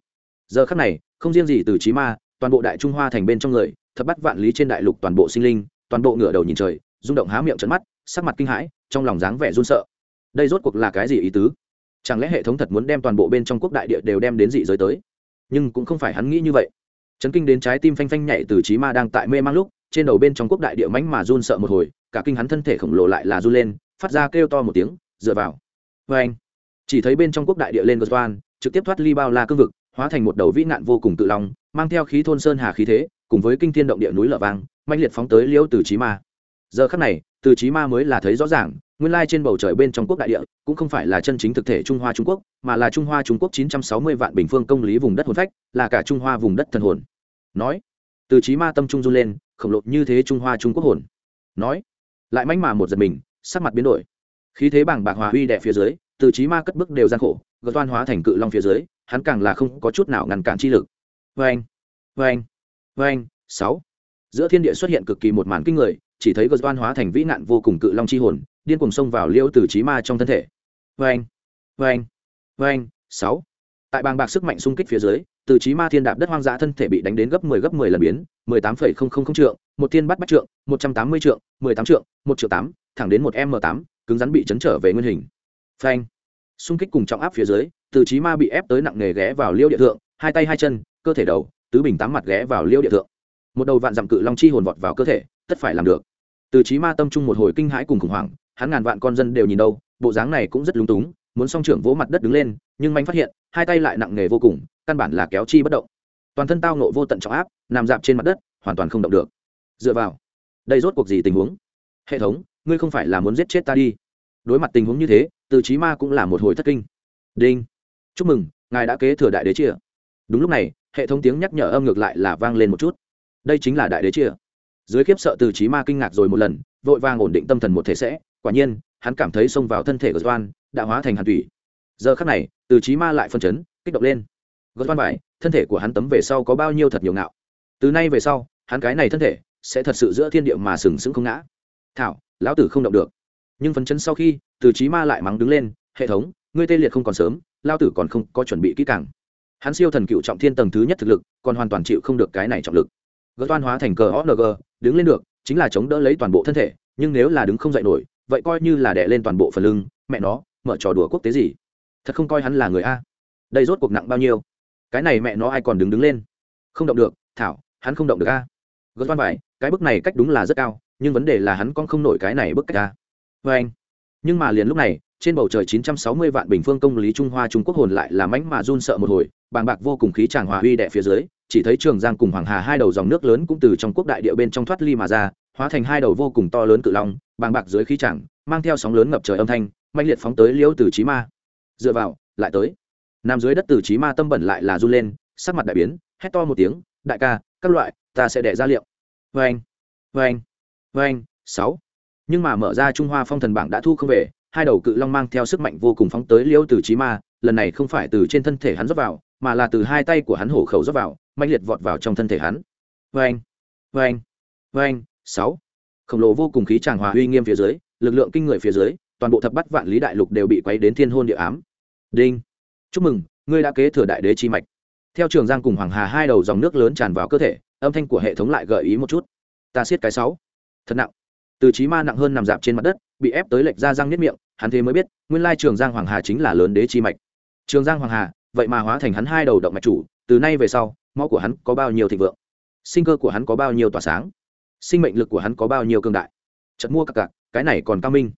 Giờ khắc này, không riêng gì từ trí ma, toàn bộ đại trung hoa thành bên trong người, thập bắt vạn lý trên đại lục toàn bộ sinh linh, toàn bộ ngửa đầu nhìn trời, rung động há miệng trận mắt, sắc mặt kinh hãi, trong lòng dáng vẻ run sợ đây rốt cuộc là cái gì ý tứ? Chẳng lẽ hệ thống thật muốn đem toàn bộ bên trong quốc đại địa đều đem đến dị giới tới? Nhưng cũng không phải hắn nghĩ như vậy. Chấn kinh đến trái tim phanh phanh nhảy từ trí ma đang tại mê mang lúc, trên đầu bên trong quốc đại địa mánh mà run sợ một hồi, cả kinh hắn thân thể khổng lồ lại là run lên, phát ra kêu to một tiếng, dựa vào. Vê anh, chỉ thấy bên trong quốc đại địa lên gờ toan trực tiếp thoát ly bao la cương vực, hóa thành một đầu vĩ nạn vô cùng tự lòng mang theo khí thôn sơn hà khí thế, cùng với kinh thiên động địa núi lở vang mạnh liệt phóng tới liêu từ trí ma. Giờ khắc này, từ trí ma mới là thấy rõ ràng nguyên lai trên bầu trời bên trong quốc đại địa, cũng không phải là chân chính thực thể trung hoa trung quốc, mà là trung hoa trung quốc chín trăm sáu mươi vạn bình phương công lý vùng đất hồn phách, là cả trung hoa vùng đất thần hồn. Nói, từ trí ma tâm trung run lên, khổng lồ như thế trung hoa trung quốc hồn. Nói, lại mánh mà một giật mình, sắc mặt biến đổi. Khí thế bảng bạc hòa huy đẻ phía dưới, từ trí ma cất bước đều gian khổ, gợt toan hóa thành cự long phía dưới, hắn càng là không có chút nào ngăn cản chi lực. Vê anh vê anh vê anh sáu. Giữa thiên địa xuất hiện cực kỳ một màn kinh người, chỉ thấy gợt toan hóa thành vĩ nạn vô cùng cự long chi hồn điên cuồng xông vào liêu tử trí ma trong thân thể. Vê anh vê anh vê anh sáu. Tại bàng bạc sức mạnh xung kích phía dưới từ trí ma thiên đạp đất hoang dã thân thể bị đánh đến gấp 10 gấp 10 lần biến 18,000 trượng một thiên bắt bắt trượng 180 trượng 18 trượng một triệu tám thẳng đến một m 8 cứng rắn bị chấn trở về nguyên hình. Phanh. Xung kích cùng trọng áp phía dưới từ trí ma bị ép tới nặng nề ghé vào liêu địa thượng hai tay hai chân cơ thể đầu tứ bình tám mặt ghé vào liêu địa thượng. Một đầu vạn dặm cự long chi hồn vọt vào cơ thể tất phải làm được. Từ trí ma tâm trung một hồi kinh hãi cùng khủng hoảng hắn ngàn vạn con dân đều nhìn đâu, bộ dáng này cũng rất lúng túng, muốn song trưởng vỗ mặt đất đứng lên, nhưng manh phát hiện, hai tay lại nặng nề vô cùng, căn bản là kéo chi bất động. Toàn thân tao nộ vô tận trọng áp, nằm dạp trên mặt đất, hoàn toàn không động được. Dựa vào, đây rốt cuộc gì tình huống? Hệ thống, ngươi không phải là muốn giết chết ta đi. Đối mặt tình huống như thế, từ chí ma cũng là một hồi thất kinh. Đinh. Chúc mừng, ngài đã kế thừa đại đế chia đúng lúc này, hệ thống tiếng nhắc nhở âm ngược lại là vang lên một chút. Đây chính là đại đế chia dưới khiếp sợ từ chí ma kinh ngạc rồi một lần, vội vàng ổn định tâm thần một thể sẽ quả nhiên hắn cảm thấy xông vào thân thể của doan đã hóa thành hàn thủy. Giờ khắc này từ trí ma lại phân chấn kích động lên. Gớt văn vải thân thể của hắn tấm về sau có bao nhiêu thật nhiều ngạo. Từ nay về sau hắn cái này thân thể sẽ thật sự giữa thiên địa mà sừng sững không ngã. Thảo lão tử không động được. Nhưng phấn chấn sau khi từ trí ma lại mắng đứng lên hệ thống ngươi tê liệt không còn sớm lao tử còn không có chuẩn bị kỹ càng. Hắn siêu thần cựu trọng thiên tầng thứ nhất thực lực còn hoàn toàn chịu không được cái này trọng lực. Gớt toan hóa thành cờ ONG, đứng lên được chính là chống đỡ lấy toàn bộ thân thể nhưng nếu là đứng không dậy nổi vậy coi như là đè lên toàn bộ phần lưng mẹ nó mở trò đùa quốc tế gì? Thật không coi hắn là người a. Đây rốt cuộc nặng bao nhiêu? Cái này mẹ nó ai còn đứng đứng lên? Không động được thảo hắn không động được a. Gớt văn vải cái bức này cách đúng là rất cao nhưng vấn đề là hắn con không nổi cái này bức cách a. Vê anh. Nhưng mà liền lúc này trên bầu trời 960 vạn bình phương công lý Trung Hoa Trung Quốc hồn lại là mãnh mà run sợ một hồi, bàng bạc vô cùng khí tràng hòa huy đè phía dưới, chỉ thấy Trường Giang cùng Hoàng Hà hai đầu dòng nước lớn cũng từ trong quốc đại địa bên trong thoát ly mà ra, hóa thành hai đầu vô cùng to lớn cự long, bàng bạc dưới khí chẳng, mang theo sóng lớn ngập trời âm thanh, mãnh liệt phóng tới Liễu Tử Chí Ma. Dựa vào, lại tới. Nằm dưới đất Tử Chí Ma tâm bẩn lại là run lên, sắc mặt đại biến, hét to một tiếng, "Đại ca, các loại, ta sẽ đẻ ra liệu." Oeng, oeng, oeng, sáu. Nhưng mà mở ra Trung Hoa Phong Thần bảng đã thu không về, hai đầu cự long mang theo sức mạnh vô cùng phóng tới liễu từ trí ma lần này không phải từ trên thân thể hắn rót vào mà là từ hai tay của hắn hổ khẩu rót vào mạnh liệt vọt vào trong thân thể hắn vê anh vê anh vê anh sáu. Khổng lồ vô cùng khí tràng hòa uy nghiêm phía dưới, lực lượng kinh người phía dưới, toàn bộ thập bắt vạn lý đại lục đều bị quấy đến thiên hôn địa ám. Đinh. Chúc mừng, ngươi đã kế thừa đại đế chi mạch. Theo trường giang cùng hoàng hà hai đầu dòng nước lớn tràn vào cơ thể, âm thanh của hệ thống lại gợi ý một chút. Ta siết cái sáu. Thật nặng. Từ trí ma nặng hơn nằm dạp trên mặt đất, bị ép tới lệch ra răng nhất miệng, hắn thế mới biết, nguyên lai trường giang hoàng hà chính là lớn đế chi mạch. Trường giang hoàng hà, vậy mà hóa thành hắn hai đầu động mạch chủ, từ nay về sau, máu của hắn có bao nhiêu thịnh vượng? Sinh cơ của hắn có bao nhiêu tỏa sáng? Sinh mệnh lực của hắn có bao nhiêu cương đại. Chật mua cặp cặp, cái này còn cao minh.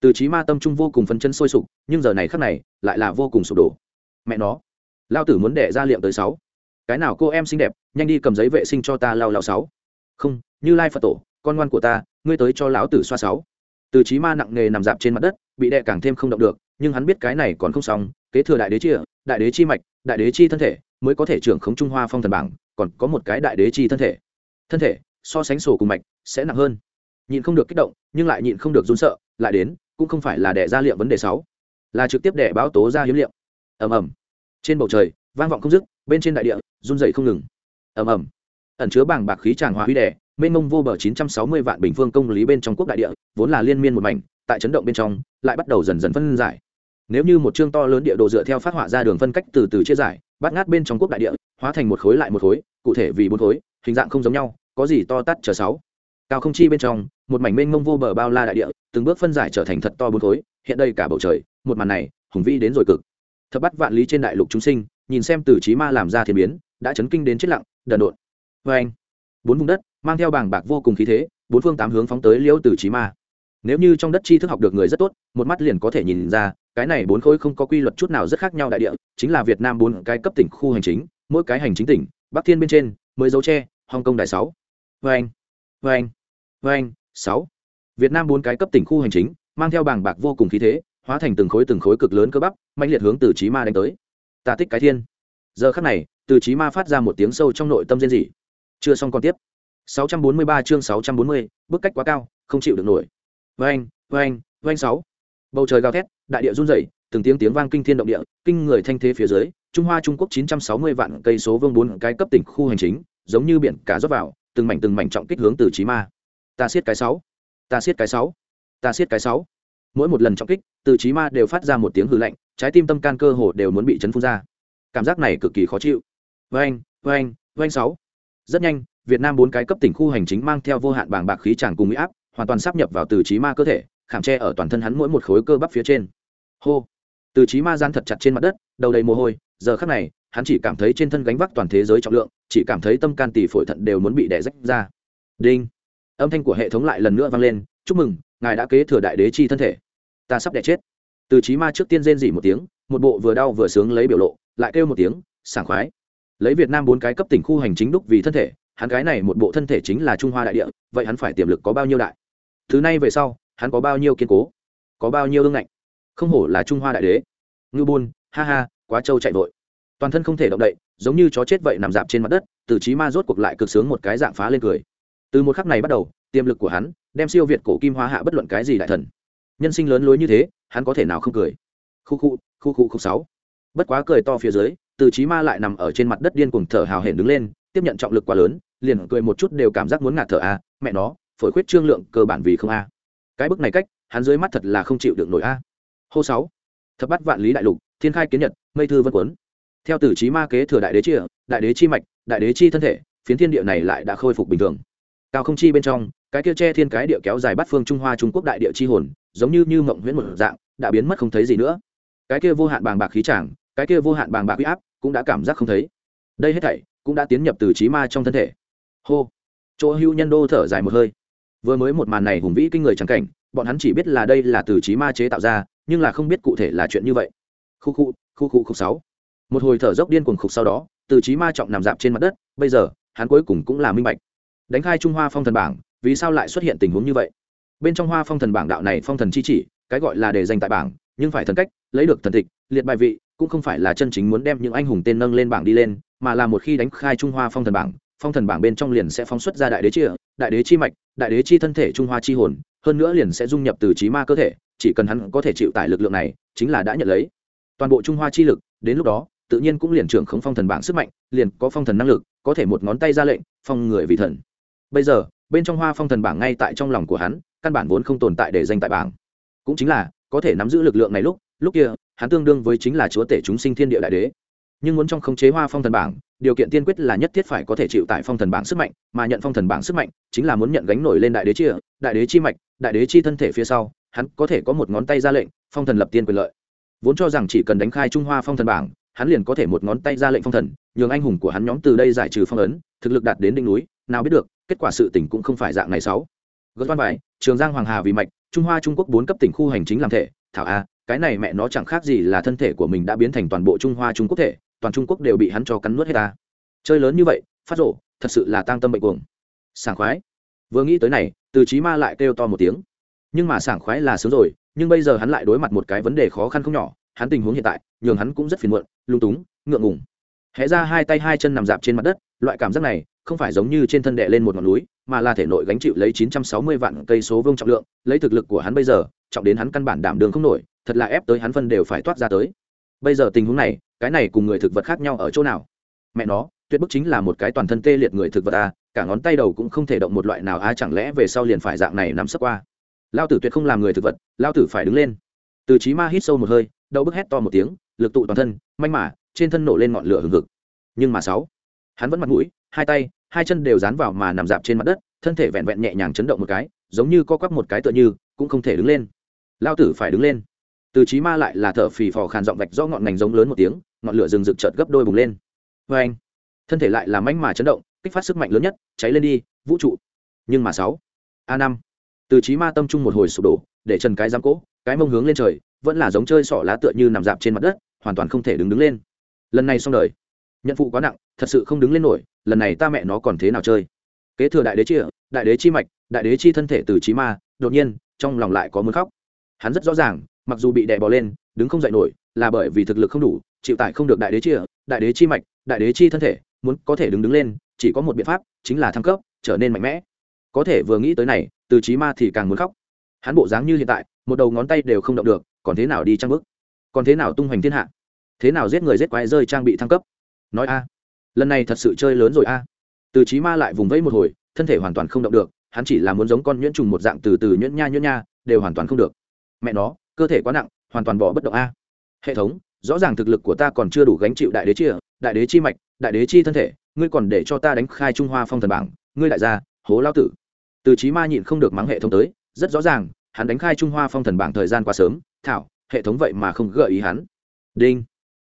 Từ trí ma tâm trung vô cùng phấn chân sôi sục, nhưng giờ này khắc này, lại là vô cùng sụp đổ. Mẹ nó, lao tử muốn đẻ ra liệm tới sáu. Cái nào cô em xinh đẹp, nhanh đi cầm giấy vệ sinh cho ta lao lao sáu. Không, như lai phật tổ, con ngoan của ta, ngươi tới cho lão tử xoa sáu. Từ trí ma nặng nề nằm dạp trên mặt đất, bị đè càng thêm không động được, nhưng hắn biết cái này còn không xong, kế thừa đại đế chi đại đế chi mạch, đại đế chi thân thể, mới có thể trưởng khống trung hoa phong thần bảng, còn có một cái đại đế chi thân thể. Thân thể so sánh sổ cùng mạch, sẽ nặng hơn. Nhịn không được kích động, nhưng lại nhịn không được run sợ, lại đến, cũng không phải là đẻ ra liệm vấn đề sáu, là trực tiếp đẻ báo tố ra hiếm liệm. Ầm ầm. Trên bầu trời, vang vọng không dứt, bên trên đại địa, run dậy không ngừng. Ầm ầm. Ẩn chứa bảng bạc khí tràng hóa huy đẻ, mênh mông vô bờ 960 vạn bình phương công lý bên trong quốc đại địa, vốn là liên miên một mảnh, tại chấn động bên trong, lại bắt đầu dần dần phân giải. Nếu như một chương to lớn địa đồ dựa theo phát họa ra đường phân cách từ từ chia giải, bắt ngát bên trong quốc đại địa, hóa thành một khối lại một khối, cụ thể vì bốn khối, hình dạng không giống nhau có gì to tắt chờ sáu. Cao không chi bên trong, một mảnh mênh mông vô bờ bao la đại địa, từng bước phân giải trở thành thật to bốn khối, hiện đây cả bầu trời, một màn này, hùng vĩ đến rồi cực. Thập bắt vạn lý trên đại lục chúng sinh, nhìn xem từ trí ma làm ra thiên biến, đã chấn kinh đến chết lặng, đần độn. Vê anh, bốn vùng đất, mang theo bảng bạc vô cùng khí thế, bốn phương tám hướng phóng tới liễu từ trí ma. Nếu như trong đất tri thức học được người rất tốt, một mắt liền có thể nhìn ra, cái này bốn khối không có quy luật chút nào rất khác nhau đại địa, chính là việt nam bốn cái cấp tỉnh khu hành chính, mỗi cái hành chính tỉnh, bắc thiên bên trên, mới dấu tre hong kông đại sáu vê anh vê sáu. Việt nam bốn cái cấp tỉnh khu hành chính mang theo bảng bạc vô cùng khí thế hóa thành từng khối từng khối cực lớn cơ bắp mạnh liệt hướng từ trí ma đánh tới. Ta tích cái thiên. Giờ khắc này từ trí ma phát ra một tiếng sâu trong nội tâm diên dị chưa xong còn tiếp. 643 chương 640, bức cách quá cao không chịu được nổi. Vang vang vang sáu. Bầu trời gào thét đại địa run rẩy từng tiếng tiếng vang kinh thiên động địa kinh người thanh thế phía dưới trung hoa trung quốc 960 vạn cây số vương bốn cái cấp tỉnh khu hành chính giống như biển cả rót vào từng mảnh từng mảnh trọng kích hướng từ trí ma. Ta siết cái sáu. Ta siết cái sáu. Ta siết cái sáu. Mỗi một lần trọng kích, từ trí ma đều phát ra một tiếng hư lạnh, trái tim tâm can cơ hồ đều muốn bị chấn phun ra. Cảm giác này cực kỳ khó chịu. Vang vang vang sáu. Rất nhanh, việt nam bốn cái cấp tỉnh khu hành chính mang theo vô hạn bảng bạc khí tràng cùng mỹ áp, hoàn toàn sắp nhập vào từ trí ma cơ thể, khảm tre ở toàn thân hắn mỗi một khối cơ bắp phía trên. Hô. Từ trí ma gian thật chặt trên mặt đất, đầu đầy mồ hôi, giờ khắc này hắn chỉ cảm thấy trên thân gánh vác toàn thế giới trọng lượng chỉ cảm thấy tâm can tỷ phổi thận đều muốn bị đè rách ra. Đinh. Âm thanh của hệ thống lại lần nữa vang lên chúc mừng ngài đã kế thừa đại đế chi thân thể. Ta sắp đẻ chết. Từ trí ma trước tiên rên dỉ một tiếng một bộ vừa đau vừa sướng lấy biểu lộ lại kêu một tiếng sảng khoái. Lấy việt nam bốn cái cấp tỉnh khu hành chính đúc vì thân thể hắn gái này một bộ thân thể chính là trung hoa đại địa vậy hắn phải tiềm lực có bao nhiêu đại? Thứ này về sau hắn có bao nhiêu kiên cố? Có bao nhiêu ương ngạnh? Không hổ là trung hoa đại đế. Ngư Bôn, ha ha quá trâu chạy vội toàn thân không thể động đậy giống như chó chết vậy nằm dạp trên mặt đất từ trí ma rốt cuộc lại cực sướng một cái dạng phá lên cười. Từ một khắc này bắt đầu tiềm lực của hắn đem siêu việt cổ kim hóa hạ bất luận cái gì đại thần. Nhân sinh lớn lối như thế hắn có thể nào không cười? Khu khu khu khu khu sáu. Bất quá cười to phía dưới từ trí ma lại nằm ở trên mặt đất điên cuồng thở hào hển đứng lên tiếp nhận trọng lực quá lớn liền cười một chút đều cảm giác muốn ngạt thở a à, mẹ nó phổi khuyết trương lượng cơ bản vì không a. À. Cái bức này cách hắn dưới mắt thật là không chịu được nổi a. Hô sáu. Thập bắt vạn lý đại lục thiên khai kiến nhật mây thư vân quấn theo tử trí ma kế thừa đại đế chi đại đế chi mạch, đại đế chi thân thể, phiến thiên địa này lại đã khôi phục bình thường. Cao không chi bên trong, cái kia che thiên cái địa kéo dài bắt phương trung hoa trung quốc đại địa chi hồn, giống như như mộng huyễn một dạng, đã biến mất không thấy gì nữa. Cái kia vô hạn bàng bạc khí tràng, cái kia vô hạn bàng bạc huy áp, cũng đã cảm giác không thấy. Đây hết thảy, cũng đã tiến nhập từ trí ma trong thân thể. Hô! Chỗ hưu nhân đô thở dài một hơi. Vừa mới một màn này hùng vĩ kinh người trắng cảnh, bọn hắn chỉ biết là đây là từ trí ma chế tạo ra, nhưng là không biết cụ thể là chuyện như vậy. Khu khu khu khu khu sáu một hồi thở dốc điên cuồng khục sau đó, từ trí ma trọng nằm dạp trên mặt đất, bây giờ, hắn cuối cùng cũng là minh bạch. Đánh khai trung hoa phong thần bảng, vì sao lại xuất hiện tình huống như vậy? Bên trong hoa phong thần bảng đạo này phong thần chi chỉ, cái gọi là để dành tại bảng, nhưng phải thần cách, lấy được thần tịch, liệt bài vị, cũng không phải là chân chính muốn đem những anh hùng tên nâng lên bảng đi lên, mà là một khi đánh khai trung hoa phong thần bảng, phong thần bảng bên trong liền sẽ phóng xuất ra đại đế chi đại đế chi mạch, đại đế chi thân thể trung hoa chi hồn, hơn nữa liền sẽ dung nhập từ trí ma cơ thể, chỉ cần hắn có thể chịu tải lực lượng này, chính là đã nhận lấy. Toàn bộ trung hoa chi lực, đến lúc đó tự nhiên cũng liền trưởng khống phong thần bảng sức mạnh, liền có phong thần năng lực, có thể một ngón tay ra lệnh, phong người vì thần. Bây giờ, bên trong hoa phong thần bảng ngay tại trong lòng của hắn, căn bản vốn không tồn tại để danh tại bảng. Cũng chính là, có thể nắm giữ lực lượng này lúc lúc kia, hắn tương đương với chính là chúa tể chúng sinh thiên địa đại đế. Nhưng muốn trong khống chế hoa phong thần bảng, điều kiện tiên quyết là nhất thiết phải có thể chịu tại phong thần bảng sức mạnh, mà nhận phong thần bảng sức mạnh, chính là muốn nhận gánh nổi lên đại đế chia, đại đế chi mạch, đại đế chi thân thể phía sau, hắn có thể có một ngón tay ra lệnh, phong thần lập tiên quyền lợi. Vốn cho rằng chỉ cần đánh khai trung hoa phong thần bảng hắn liền có thể một ngón tay ra lệnh phong thần, nhường anh hùng của hắn nhóm từ đây giải trừ phong ấn, thực lực đạt đến đỉnh núi, nào biết được, kết quả sự tỉnh cũng không phải dạng này sáu. Gớt văn bài, trường giang hoàng hà vì mạch, trung hoa trung quốc bốn cấp tỉnh khu hành chính làm thể, thảo a, cái này mẹ nó chẳng khác gì là thân thể của mình đã biến thành toàn bộ trung hoa trung quốc thể, toàn trung quốc đều bị hắn cho cắn nuốt hết ta. Chơi lớn như vậy, phát rộ, thật sự là tang tâm bệnh cuồng. Sảng khoái. Vừa nghĩ tới này, từ chí ma lại kêu to một tiếng. Nhưng mà sảng khoái là sướng rồi, nhưng bây giờ hắn lại đối mặt một cái vấn đề khó khăn không nhỏ hắn tình huống hiện tại, nhường hắn cũng rất phiền muộn, lung túng, ngượng ngùng. Hé ra hai tay hai chân nằm dạp trên mặt đất, loại cảm giác này không phải giống như trên thân đệ lên một ngọn núi, mà là thể nội gánh chịu lấy 960 vạn cây số vương trọng lượng, lấy thực lực của hắn bây giờ, trọng đến hắn căn bản đảm đường không nổi, thật là ép tới hắn phân đều phải toát ra tới. Bây giờ tình huống này, cái này cùng người thực vật khác nhau ở chỗ nào? Mẹ nó, tuyệt bức chính là một cái toàn thân tê liệt người thực vật à cả ngón tay đầu cũng không thể động một loại nào a, chẳng lẽ về sau liền phải dạng này nắm sấp qua? Lao tử tuyệt không làm người thực vật, lao tử phải đứng lên. Từ trí ma hít sâu một hơi đau bức hét to một tiếng, lực tụ toàn thân, manh mả trên thân nổ lên ngọn lửa hừng hực. Nhưng mà sáu, hắn vẫn mặt mũi, hai tay, hai chân đều dán vào mà nằm dạp trên mặt đất, thân thể vẹn vẹn nhẹ nhàng chấn động một cái, giống như co quắp một cái tựa như, cũng không thể đứng lên. Lao tử phải đứng lên. Từ trí ma lại là thở phì phò khàn giọng vạch do ngọn ngành giống lớn một tiếng, ngọn lửa rừng rực chợt gấp đôi bùng lên. Vê anh thân thể lại là manh mà chấn động, kích phát sức mạnh lớn nhất, cháy lên đi, vũ trụ. Nhưng mà sáu, a năm, từ trí ma tâm trung một hồi sụp đổ, để trần cái giám cỗ cái mông hướng lên trời vẫn là giống chơi sỏ lá tựa như nằm dạp trên mặt đất, hoàn toàn không thể đứng đứng lên. Lần này xong đời. Nhận phụ quá nặng, thật sự không đứng lên nổi, lần này ta mẹ nó còn thế nào chơi? Kế thừa đại đế chi đại đế chi mạch, đại đế chi thân thể từ trí ma, đột nhiên, trong lòng lại có muốn khóc. Hắn rất rõ ràng, mặc dù bị đè bò lên, đứng không dậy nổi, là bởi vì thực lực không đủ, chịu tải không được đại đế chi đại đế chi mạch, đại đế chi thân thể, muốn có thể đứng đứng lên, chỉ có một biện pháp, chính là thăng cấp, trở nên mạnh mẽ. Có thể vừa nghĩ tới này, từ trí ma thì càng muốn khóc. Hắn bộ dáng như hiện tại, một đầu ngón tay đều không động được còn thế nào đi trang bước còn thế nào tung hoành thiên hạ? Thế nào giết người giết quái rơi trang bị thăng cấp? Nói a, lần này thật sự chơi lớn rồi a. Từ trí ma lại vùng vẫy một hồi, thân thể hoàn toàn không động được, hắn chỉ là muốn giống con nhuyễn trùng một dạng từ từ nhuyễn nha nhuyễn nha, đều hoàn toàn không được. Mẹ nó, cơ thể quá nặng, hoàn toàn bỏ bất động a. Hệ thống, rõ ràng thực lực của ta còn chưa đủ gánh chịu đại đế chi đại đế chi mạch, đại đế chi thân thể, ngươi còn để cho ta đánh khai trung hoa phong thần bảng, ngươi đại gia hố lao tử. Từ trí ma nhịn không được mắng hệ thống tới, rất rõ ràng, hắn đánh khai trung hoa phong thần bảng thời gian quá sớm thảo, hệ thống vậy mà không gợi ý hắn. Đinh.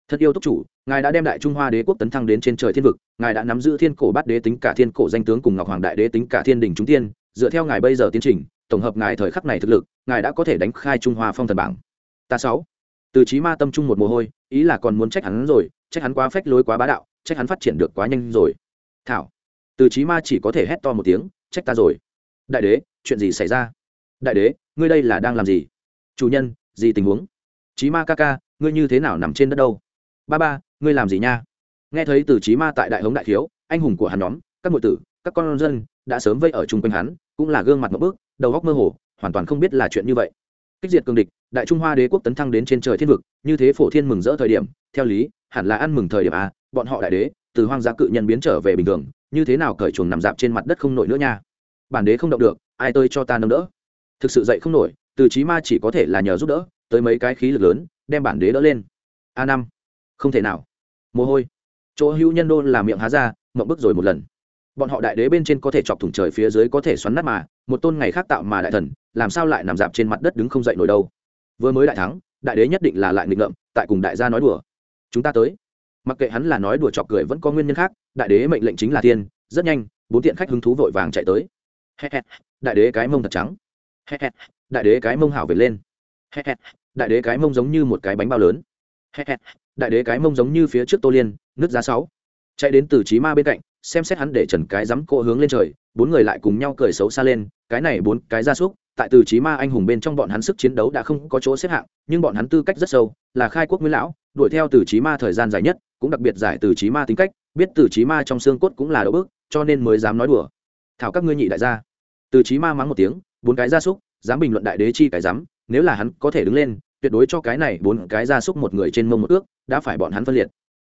Thật yêu túc chủ, ngài đã đem đại trung hoa đế quốc tấn thăng đến trên trời thiên vực, ngài đã nắm giữ thiên cổ bát đế tính cả thiên cổ danh tướng cùng ngọc hoàng đại đế tính cả thiên đình trung tiên, dựa theo ngài bây giờ tiến trình, tổng hợp ngài thời khắc này thực lực, ngài đã có thể đánh khai trung hoa phong thần bảng. Ta sáu. Từ trí ma tâm trung một mồ hôi, ý là còn muốn trách hắn rồi, trách hắn quá phách lối quá bá đạo, trách hắn phát triển được quá nhanh rồi. Thảo. Từ trí ma chỉ có thể hét to một tiếng, trách ta rồi. Đại đế, chuyện gì xảy ra? Đại đế, ngươi đây là đang làm gì? Chủ nhân gì tình huống? Chí ma ca ca, ngươi như thế nào nằm trên đất đâu? Ba ba, ngươi làm gì nha? Nghe thấy từ Chí ma tại đại hống đại thiếu, anh hùng của hắn nhóm, các ngụy tử, các con dân đã sớm vây ở chung quanh hắn, cũng là gương mặt một bước, đầu góc mơ hồ, hoàn toàn không biết là chuyện như vậy. Kích diệt cương địch, đại trung hoa đế quốc tấn thăng đến trên trời thiên vực, như thế phổ thiên mừng rỡ thời điểm, theo lý, hẳn là ăn mừng thời điểm à? bọn họ đại đế, từ hoang gia cự nhân biến trở về bình thường, như thế nào cởi chuồng nằm dạp trên mặt đất không nổi nữa nha? Bản đế không động được, ai tôi cho ta nâng đỡ? Thực sự dậy không nổi từ trí ma chỉ có thể là nhờ giúp đỡ, tới mấy cái khí lực lớn, đem bản đế đỡ lên. A năm. Không thể nào. Mồ hôi. Chỗ hữu nhân đô là miệng há ra, mộng bức rồi một lần. Bọn họ đại đế bên trên có thể chọc thủng trời phía dưới có thể xoắn nát mà, một tôn ngày khác tạo mà đại thần, làm sao lại nằm dạp trên mặt đất đứng không dậy nổi đâu. Vừa mới đại thắng, đại đế nhất định là lại nghịch ngợm, tại cùng đại gia nói đùa. Chúng ta tới. Mặc kệ hắn là nói đùa chọc cười vẫn có nguyên nhân khác, đại đế mệnh lệnh chính là tiên, rất nhanh, bốn tiện khách hứng thú vội vàng chạy tới. Đại đế cái mông thật trắng đại đế cái mông hảo về lên. Đại đế cái mông giống như một cái bánh bao lớn. Đại đế cái mông giống như phía trước tô liên nước giá sáu. Chạy đến từ trí ma bên cạnh, xem xét hắn để trần cái dám cộ hướng lên trời, bốn người lại cùng nhau cười xấu xa lên, cái này bốn cái gia súc, tại từ trí ma anh hùng bên trong bọn hắn sức chiến đấu đã không có chỗ xếp hạng, nhưng bọn hắn tư cách rất sâu, là khai quốc nguyên lão, đuổi theo từ trí ma thời gian dài nhất, cũng đặc biệt giải từ trí ma tính cách, biết từ trí ma trong xương cốt cũng là đỡ bước cho nên mới dám nói đùa. Thảo các ngươi nhị đại gia. Từ trí ma mắng một tiếng, bốn cái gia súc dám bình luận đại đế chi cái dám, nếu là hắn có thể đứng lên, tuyệt đối cho cái này bốn cái ra súc một người trên mông một ước, đã phải bọn hắn phân liệt.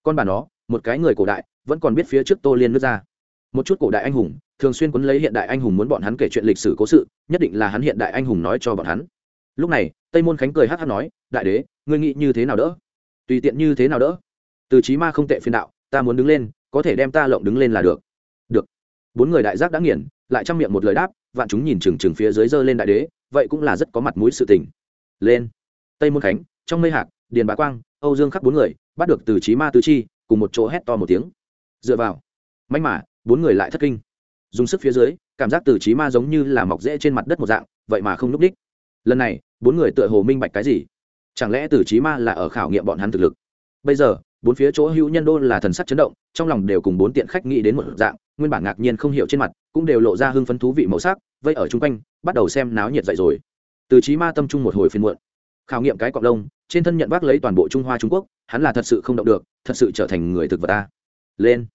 Con bà nó, một cái người cổ đại, vẫn còn biết phía trước tô liên nước ra. Một chút cổ đại anh hùng, thường xuyên quấn lấy hiện đại anh hùng muốn bọn hắn kể chuyện lịch sử cố sự, nhất định là hắn hiện đại anh hùng nói cho bọn hắn. Lúc này, tây môn khánh cười hát hát nói, đại đế, ngươi nghĩ như thế nào đỡ? Tùy tiện như thế nào đỡ? Từ trí ma không tệ phiên đạo, ta muốn đứng lên, có thể đem ta lộng đứng lên là được. Được. Bốn người đại giác đã nghiền, lại trong miệng một lời đáp, vạn chúng nhìn chừng chừng phía dưới dơ lên đại đế vậy cũng là rất có mặt mũi sự tình. Lên. Tây môn khánh, trong mây hạc, điền bá quang, âu dương khắc bốn người, bắt được từ trí ma tứ chi, cùng một chỗ hét to một tiếng. Dựa vào. May mà, bốn người lại thất kinh. Dùng sức phía dưới, cảm giác từ trí ma giống như là mọc rễ trên mặt đất một dạng, vậy mà không lúc đích. Lần này, bốn người tựa hồ minh bạch cái gì? Chẳng lẽ từ trí ma là ở khảo nghiệm bọn hắn thực lực? Bây giờ bốn phía chỗ hữu nhân đô là thần sắc chấn động, trong lòng đều cùng bốn tiện khách nghĩ đến một dạng, nguyên bản ngạc nhiên không hiểu trên mặt, cũng đều lộ ra hưng phấn thú vị màu sắc, vây ở chung quanh, bắt đầu xem náo nhiệt dậy rồi. Từ trí ma tâm trung một hồi phiên muộn. Khảo nghiệm cái cọc lông, trên thân nhận vác lấy toàn bộ trung hoa trung quốc, hắn là thật sự không động được, thật sự trở thành người thực vật ta. Lên.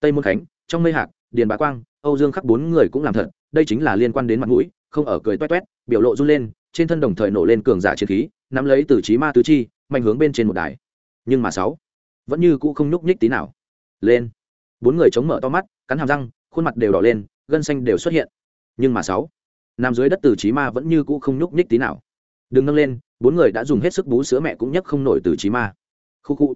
Tây môn khánh, trong mây hạc, điền bá quang, âu dương khắc bốn người cũng làm thật, đây chính là liên quan đến mặt mũi, không ở cười toét toét, biểu lộ run lên, trên thân đồng thời nổ lên cường giả chiến khí, nắm lấy từ trí ma tứ chi, mạnh hướng bên trên một đài. Nhưng mà sáu vẫn như cũ không nhúc nhích tí nào. Lên. Bốn người chống mở to mắt, cắn hàm răng, khuôn mặt đều đỏ lên, gân xanh đều xuất hiện. Nhưng mà sáu nằm dưới đất từ trí ma vẫn như cũ không nhúc nhích tí nào. Đừng nâng lên, bốn người đã dùng hết sức bú sữa mẹ cũng nhấc không nổi từ trí ma. Khu khu.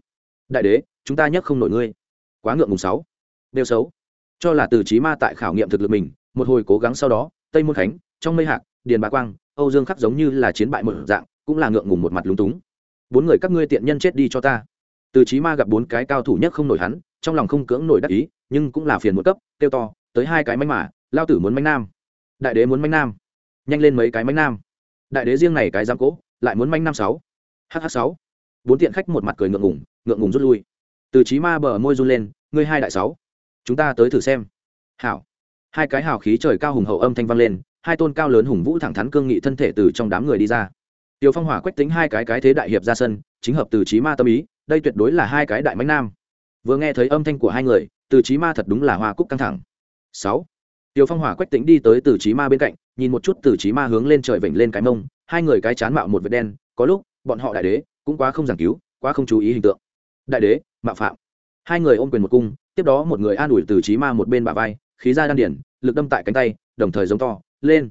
Đại đế, chúng ta nhấc không nổi ngươi. Quá ngượng mùng sáu. Đều xấu. Cho là từ trí ma tại khảo nghiệm thực lực mình, một hồi cố gắng sau đó, tây môn khánh, trong mây hạc, điền bá quang, âu dương khắc giống như là chiến bại một dạng, cũng là ngượng ngùng một mặt lúng túng. Bốn người các ngươi tiện nhân chết đi cho ta từ chí ma gặp bốn cái cao thủ nhất không nổi hắn, trong lòng không cưỡng nổi đắc ý, nhưng cũng là phiền một cấp tiêu to, tới hai cái mánh mã lao tử muốn mánh nam. Đại đế muốn mánh nam. Nhanh lên mấy cái mánh nam. Đại đế riêng này cái giam cỗ, lại muốn mánh nam sáu. Hh sáu. Bốn tiện khách một mặt cười ngượng ngùng ngượng ngùng rút lui. Từ trí ma bờ môi run lên, ngươi hai đại sáu. Chúng ta tới thử xem. Hảo. Hai cái hào khí trời cao hùng hậu âm thanh vang lên, hai tôn cao lớn hùng vũ thẳng thắn cương nghị thân thể từ trong đám người đi ra. Tiêu phong hỏa quách tính hai cái cái thế đại hiệp ra sân, chính hợp từ trí ma tâm ý đây tuyệt đối là hai cái đại mánh nam. Vừa nghe thấy âm thanh của hai người, từ trí ma thật đúng là hoa cúc căng thẳng. Sáu tiêu phong hỏa quách tính đi tới từ trí ma bên cạnh, nhìn một chút từ trí ma hướng lên trời vểnh lên cái mông, hai người cái chán mạo một vệt đen, có lúc, bọn họ đại đế, cũng quá không giảng cứu, quá không chú ý hình tượng. Đại đế, mạo phạm. Hai người ôm quyền một cung, tiếp đó một người an ủi từ trí ma một bên bả vai, khí ra đan điển, lực đâm tại cánh tay, đồng thời giống to, lên.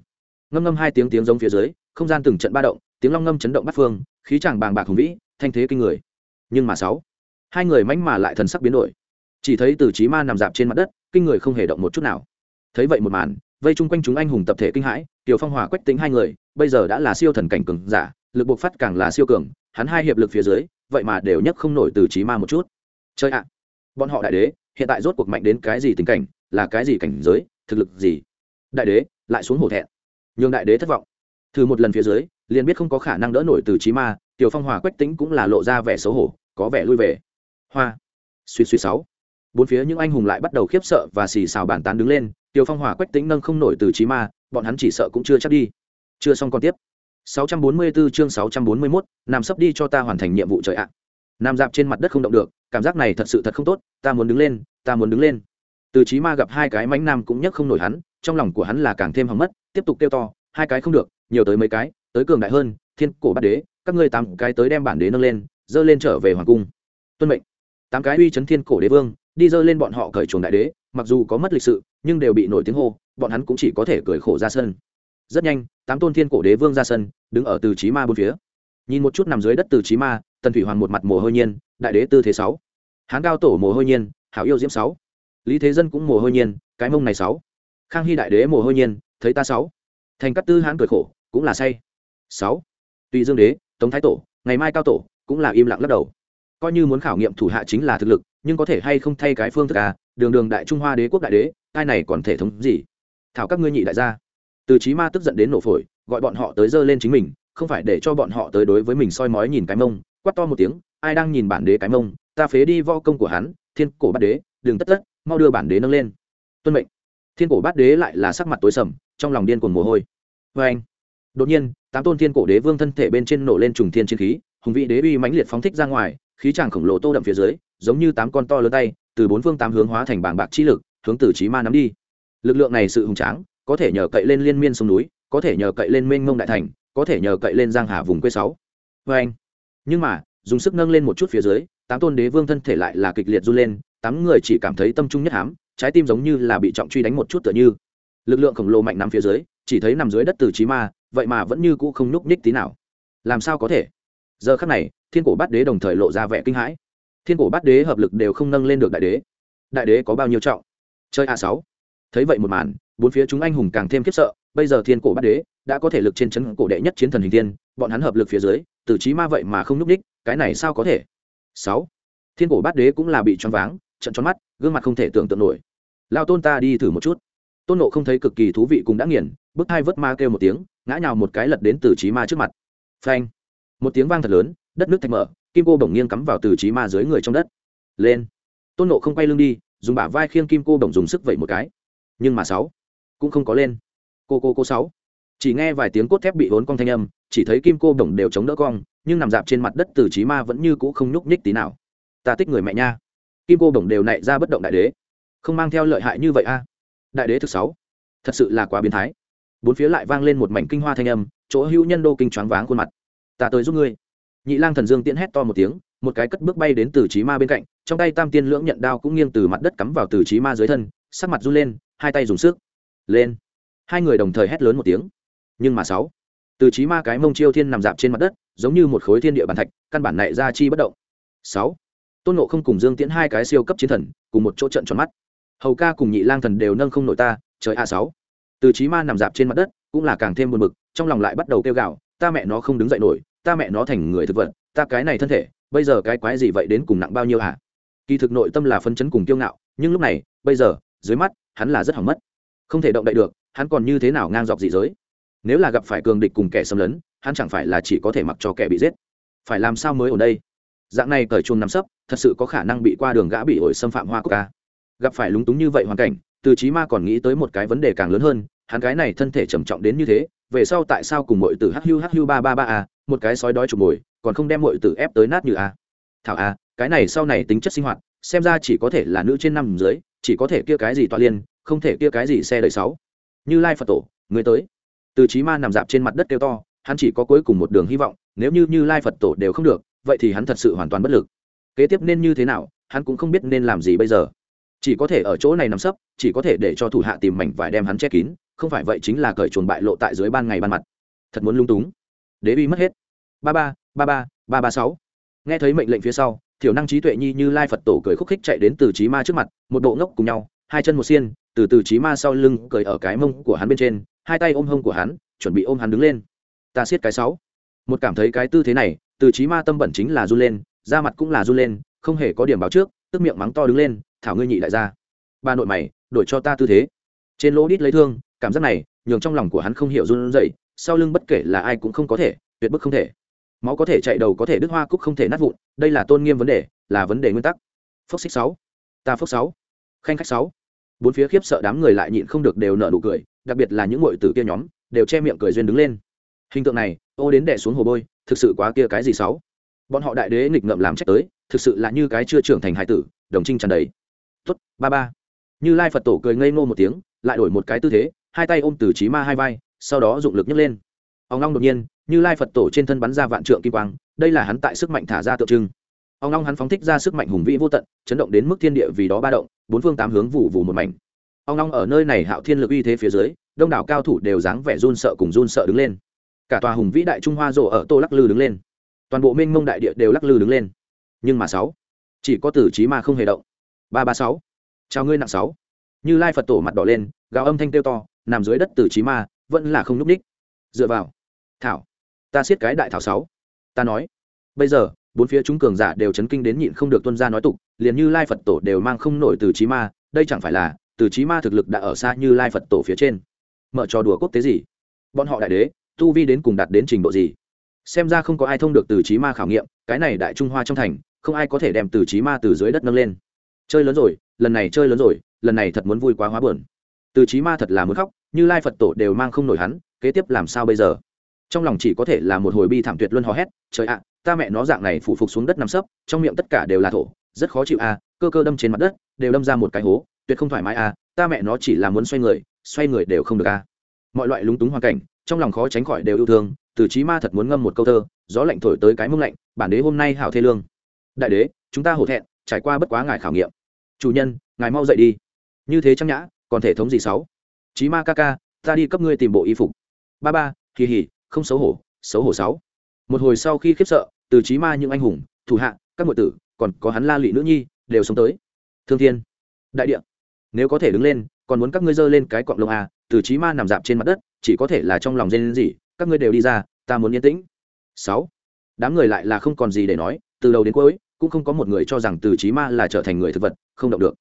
Ngâm ngâm hai tiếng tiếng giống phía dưới, không gian từng trận ba động, tiếng long ngâm chấn động bắt phương, khí chàng bàng bạc hùng vĩ, thanh thế kinh người nhưng mà sáu. Hai người mánh mà lại thần sắc biến đổi. Chỉ thấy từ trí ma nằm dạp trên mặt đất, kinh người không hề động một chút nào. Thấy vậy một màn, vây chung quanh chúng anh hùng tập thể kinh hãi, tiểu phong hòa quách tính hai người, bây giờ đã là siêu thần cảnh cường giả, lực buộc phát càng là siêu cường, hắn hai hiệp lực phía dưới, vậy mà đều nhất không nổi từ trí ma một chút. Chơi ạ. Bọn họ đại đế, hiện tại rốt cuộc mạnh đến cái gì tình cảnh, là cái gì cảnh giới, thực lực gì? Đại đế, lại xuống hổ thẹn. Nhường đại đế thất vọng. Thử một lần phía dưới, liền biết không có khả năng đỡ nổi từ trí ma tiểu phong hòa quách tính cũng là lộ ra vẻ xấu hổ có vẻ lui về. Hoa. Suy suy sáu. Bốn phía những anh hùng lại bắt đầu khiếp sợ và xì xào bàn tán đứng lên tiểu phong hòa quách tính nâng không nổi từ trí ma bọn hắn chỉ sợ cũng chưa chắc đi. Chưa xong còn tiếp. 644 chương 641, nằm sấp đi cho ta hoàn thành nhiệm vụ trời ạ. Nằm dạp trên mặt đất không động được cảm giác này thật sự thật không tốt ta muốn đứng lên ta muốn đứng lên. Từ trí ma gặp hai cái mánh nam cũng nhấc không nổi hắn trong lòng của hắn là càng thêm hỏng mất tiếp tục kêu to hai cái không được nhiều tới mấy cái tới cường đại hơn thiên cổ bát đế các ngươi tám cái tới đem bản đế nâng lên, dơ lên trở về hoàng cung. Tuân mệnh. Tám cái uy chấn thiên cổ đế vương, đi dơ lên bọn họ cởi chuồng đại đế, mặc dù có mất lịch sự, nhưng đều bị nổi tiếng hô, bọn hắn cũng chỉ có thể cười khổ ra sân. Rất nhanh, tám tôn thiên cổ đế vương ra sân, đứng ở từ trí ma bốn phía. Nhìn một chút nằm dưới đất từ trí ma, tần thủy hoàn một mặt mồ hôi nhiên, đại đế tư thế sáu. Hán cao tổ mồ hôi nhiên, hảo yêu diễm sáu. Lý thế dân cũng mồ hôi nhiên, cái mông này sáu. Khang hy đại đế mồ hôi nhiên, thấy ta sáu. Thành cát tư hán cười khổ, cũng là say. Sáu. Tùy dương đế tống thái tổ, ngày mai cao tổ, cũng là im lặng lắc đầu. Coi như muốn khảo nghiệm thủ hạ chính là thực lực, nhưng có thể hay không thay cái phương thức à? Đường đường đại trung hoa đế quốc đại đế ai này còn thể thống gì? Thảo các ngươi nhị đại gia. Từ trí ma tức giận đến nổ phổi, gọi bọn họ tới dơ lên chính mình, không phải để cho bọn họ tới đối với mình soi mói nhìn cái mông, quát to một tiếng, ai đang nhìn bản đế cái mông, ta phế đi vo công của hắn, thiên cổ bát đế đường tất tất, mau đưa bản đế nâng lên. Tuân mệnh. Thiên cổ bát đế lại là sắc mặt tối sầm, trong lòng điên cuồng mồ hôi. Vê anh đột nhiên tám tôn thiên cổ đế vương thân thể bên trên nổ lên trùng thiên chiến khí, hùng vị đế uy mãnh liệt phóng thích ra ngoài, khí tràng khổng lồ tô đậm phía dưới, giống như tám con to lớn tay, từ bốn phương tám hướng hóa thành bảng bạc chi lực, hướng từ trí ma nắm đi. Lực lượng này sự hùng tráng, có thể nhờ cậy lên liên miên sông núi, có thể nhờ cậy lên mênh mông đại thành, có thể nhờ cậy lên giang hà vùng quê sáu. Vê anh, nhưng mà, dùng sức nâng lên một chút phía dưới, tám tôn đế vương thân thể lại là kịch liệt run lên, tám người chỉ cảm thấy tâm trung nhất hám, trái tim giống như là bị trọng truy đánh một chút tựa như. Lực lượng khổng lồ mạnh nắm phía dưới, chỉ thấy nằm dưới đất từ trí ma vậy mà vẫn như cũ không nhúc nhích tí nào. Làm sao có thể? Giờ khắc này, thiên cổ bát đế đồng thời lộ ra vẻ kinh hãi. Thiên cổ bát đế hợp lực đều không nâng lên được đại đế. Đại đế có bao nhiêu trọng? Chơi a sáu. Thấy vậy một màn, bốn phía chúng anh hùng càng thêm khiếp sợ, bây giờ thiên cổ bát đế đã có thể lực trên chấn cổ đệ nhất chiến thần hình tiên bọn hắn hợp lực phía dưới, tử trí ma vậy mà không nhúc ních cái này sao có thể? Sáu. Thiên cổ bát đế cũng là bị choáng váng trận tròn mắt, gương mặt không thể tưởng tượng nổi. Lao tôn ta đi thử một chút tôn nộ không thấy cực kỳ thú vị cùng đã nghiền, bức hai vớt ma kêu một tiếng, ngã nhào một cái lật đến từ trí ma trước mặt. Phanh! Một tiếng vang thật lớn, đất nước thạch mở, kim cô bổng nghiêng cắm vào từ trí ma dưới người trong đất. Lên! Tôn nộ không quay lưng đi, dùng bả vai khiêng kim cô bổng dùng sức vậy một cái. Nhưng mà sáu cũng không có lên. Cô cô cô sáu chỉ nghe vài tiếng cốt thép bị hốn cong thanh âm, chỉ thấy kim cô bổng đều chống đỡ cong, nhưng nằm dạp trên mặt đất từ trí ma vẫn như cũ không nhúc nhích tí nào. Ta thích người mẹ nha. Kim cô bổng đều nạy ra bất động đại đế. Không mang theo lợi hại như vậy a đại đế thực sáu. Thật sự là quá biến thái. Bốn phía lại vang lên một mảnh kinh hoa thanh âm, chỗ hữu nhân đô kinh choáng váng khuôn mặt. Ta tới giúp ngươi. Nhị lang thần dương tiễn hét to một tiếng, một cái cất bước bay đến từ trí ma bên cạnh, trong tay tam tiên lưỡng nhận đao cũng nghiêng từ mặt đất cắm vào từ trí ma dưới thân, sắc mặt run lên, hai tay dùng sức. Lên. Hai người đồng thời hét lớn một tiếng. Nhưng mà sáu. Từ trí ma cái mông chiêu thiên nằm dạp trên mặt đất, giống như một khối thiên địa bàn thạch, căn bản này ra chi bất động. Sáu. Tôn nộ không cùng dương tiễn hai cái siêu cấp chiến thần, cùng một chỗ trận tròn mắt hầu ca cùng nhị lang thần đều nâng không nổi ta trời a sáu. Từ trí ma nằm dạp trên mặt đất cũng là càng thêm buồn bực trong lòng lại bắt đầu kêu gào, ta mẹ nó không đứng dậy nổi ta mẹ nó thành người thực vật ta cái này thân thể bây giờ cái quái gì vậy đến cùng nặng bao nhiêu hả? Kỳ thực nội tâm là phân chấn cùng kiêu ngạo nhưng lúc này bây giờ dưới mắt hắn là rất hỏng mất. Không thể động đậy được hắn còn như thế nào ngang dọc dị giới? Nếu là gặp phải cường địch cùng kẻ xâm lấn hắn chẳng phải là chỉ có thể mặc cho kẻ bị giết. Phải làm sao mới ở đây? Dạng này cởi chuông nằm sấp thật sự có khả năng bị qua đường gã bị ổi xâm phạm hoa quốc ca gặp phải lúng túng như vậy hoàn cảnh, từ chí ma còn nghĩ tới một cái vấn đề càng lớn hơn, hắn cái này thân thể trầm trọng đến như thế, về sau tại sao cùng mọi tử hưu hưu ba ba ba a, một cái sói đói chụp mồi, còn không đem mọi tử ép tới nát như a? Thảo a, cái này sau này tính chất sinh hoạt, xem ra chỉ có thể là nữ trên năm dưới, chỉ có thể kia cái gì toa liên, không thể kia cái gì xe đời sáu. Như lai phật tổ, người tới. Từ chí ma nằm dạp trên mặt đất kêu to, hắn chỉ có cuối cùng một đường hy vọng, nếu như như lai phật tổ đều không được, vậy thì hắn thật sự hoàn toàn bất lực. Kế tiếp nên như thế nào, hắn cũng không biết nên làm gì bây giờ chỉ có thể ở chỗ này nằm sấp, chỉ có thể để cho thủ hạ tìm mảnh vải đem hắn che kín, không phải vậy chính là cởi chuồn bại lộ tại dưới ban ngày ban mặt. Thật muốn lung túng. Đế uy mất hết. Ba ba ba ba ba ba sáu. Nghe thấy mệnh lệnh phía sau, thiểu năng trí tuệ nhi như lai phật tổ cười khúc khích chạy đến từ trí ma trước mặt, một bộ ngốc cùng nhau, hai chân một xiên, từ từ trí ma sau lưng cười ở cái mông của hắn bên trên, hai tay ôm hông của hắn, chuẩn bị ôm hắn đứng lên. Ta siết cái sáu. Một cảm thấy cái tư thế này, từ trí ma tâm bẩn chính là run lên, da mặt cũng là run lên, không hề có điểm báo trước tức miệng mắng to đứng lên, thảo ngươi nhị đại gia bà nội mày, đổi cho ta tư thế. Trên lỗ đít lấy thương, cảm giác này, nhường trong lòng của hắn không hiểu run rẩy, sau lưng bất kể là ai cũng không có thể, tuyệt bức không thể. Máu có thể chạy đầu có thể đứt hoa cúc không thể nát vụn, đây là tôn nghiêm vấn đề, là vấn đề nguyên tắc. Phốc xích sáu, ta phốc sáu, khanh khách sáu. Bốn phía khiếp sợ đám người lại nhịn không được đều nở nụ cười, đặc biệt là những ngội tử kia nhóm, đều che miệng cười duyên đứng lên. Hình tượng này, ô đến đẻ xuống hồ bôi, thực sự quá kia cái gì sáu? Bọn họ đại đế nghịch ngợm làm trách tới thực sự là như cái chưa trưởng thành hải tử, đồng trinh tràn đầy. Tuất ba ba. Như lai phật tổ cười ngây ngô một tiếng, lại đổi một cái tư thế, hai tay ôm từ trí ma hai vai, sau đó dụng lực nhấc lên. Ông long đột nhiên, như lai phật tổ trên thân bắn ra vạn trượng kim quang, đây là hắn tại sức mạnh thả ra tượng trưng. Ông long hắn phóng thích ra sức mạnh hùng vĩ vô tận, chấn động đến mức thiên địa vì đó ba động, bốn phương tám hướng vụ vù một mảnh. Ông long ở nơi này hạo thiên lực uy thế phía dưới, đông đảo cao thủ đều dáng vẻ run sợ cùng run sợ đứng lên. Cả tòa hùng vĩ đại trung hoa rộ ở tô lắc lư đứng lên. Toàn bộ minh mông đại địa đều lắc lư đứng lên nhưng mà sáu. Chỉ có tử trí mà không hề động. Ba ba sáu. Chào ngươi nặng sáu. Như lai phật tổ mặt đỏ lên, gào âm thanh kêu to, nằm dưới đất tử trí ma, vẫn là không nhúc ních dựa vào. Thảo. Ta siết cái đại thảo sáu. Ta nói. Bây giờ, bốn phía chúng cường giả đều chấn kinh đến nhịn không được tuân ra nói tục, liền như lai phật tổ đều mang không nổi từ trí ma, đây chẳng phải là, từ trí ma thực lực đã ở xa như lai phật tổ phía trên. Mở trò đùa quốc tế gì? Bọn họ đại đế, tu vi đến cùng đạt đến trình độ gì? Xem ra không có ai thông được từ trí ma khảo nghiệm, cái này đại trung hoa trong thành không ai có thể đem từ trí ma từ dưới đất nâng lên. Chơi lớn rồi, lần này chơi lớn rồi, lần này thật muốn vui quá hóa buồn. Từ trí ma thật là muốn khóc, như lai phật tổ đều mang không nổi hắn, kế tiếp làm sao bây giờ? Trong lòng chỉ có thể là một hồi bi thảm tuyệt luân hò hét, trời ạ, ta mẹ nó dạng này phủ phục xuống đất nằm sấp, trong miệng tất cả đều là thổ, rất khó chịu a cơ cơ đâm trên mặt đất, đều đâm ra một cái hố, tuyệt không thoải mái a ta mẹ nó chỉ là muốn xoay người xoay người đều không được a mọi loại lúng túng hoàn cảnh, trong lòng khó tránh khỏi đều yêu thương, từ trí ma thật muốn ngâm một câu thơ, gió lạnh thổi tới cái mông lạnh, bản đế hôm nay hảo thê lương đại đế, chúng ta hổ thẹn, trải qua bất quá ngài khảo nghiệm. Chủ nhân, ngài mau dậy đi. Như thế trang nhã, còn thể thống gì sáu? Chí ma ca ca, ta đi cấp ngươi tìm bộ y phục. Ba ba kỳ hỉ không xấu hổ xấu hổ sáu. Một hồi sau khi khiếp sợ, từ chí ma những anh hùng, thủ hạ, các ngụy tử, còn có hắn la lị nữ nhi, đều sống tới. Thương thiên, đại địa, nếu có thể đứng lên, còn muốn các ngươi dơ lên cái cọng lông à từ chí ma nằm dạp trên mặt đất, chỉ có thể là trong lòng dên gì các ngươi đều đi ra, ta muốn yên tĩnh. Sáu. Đám người lại là không còn gì để nói, từ đầu đến cuối cũng không có một người cho rằng từ chí ma là trở thành người thực vật, không động được.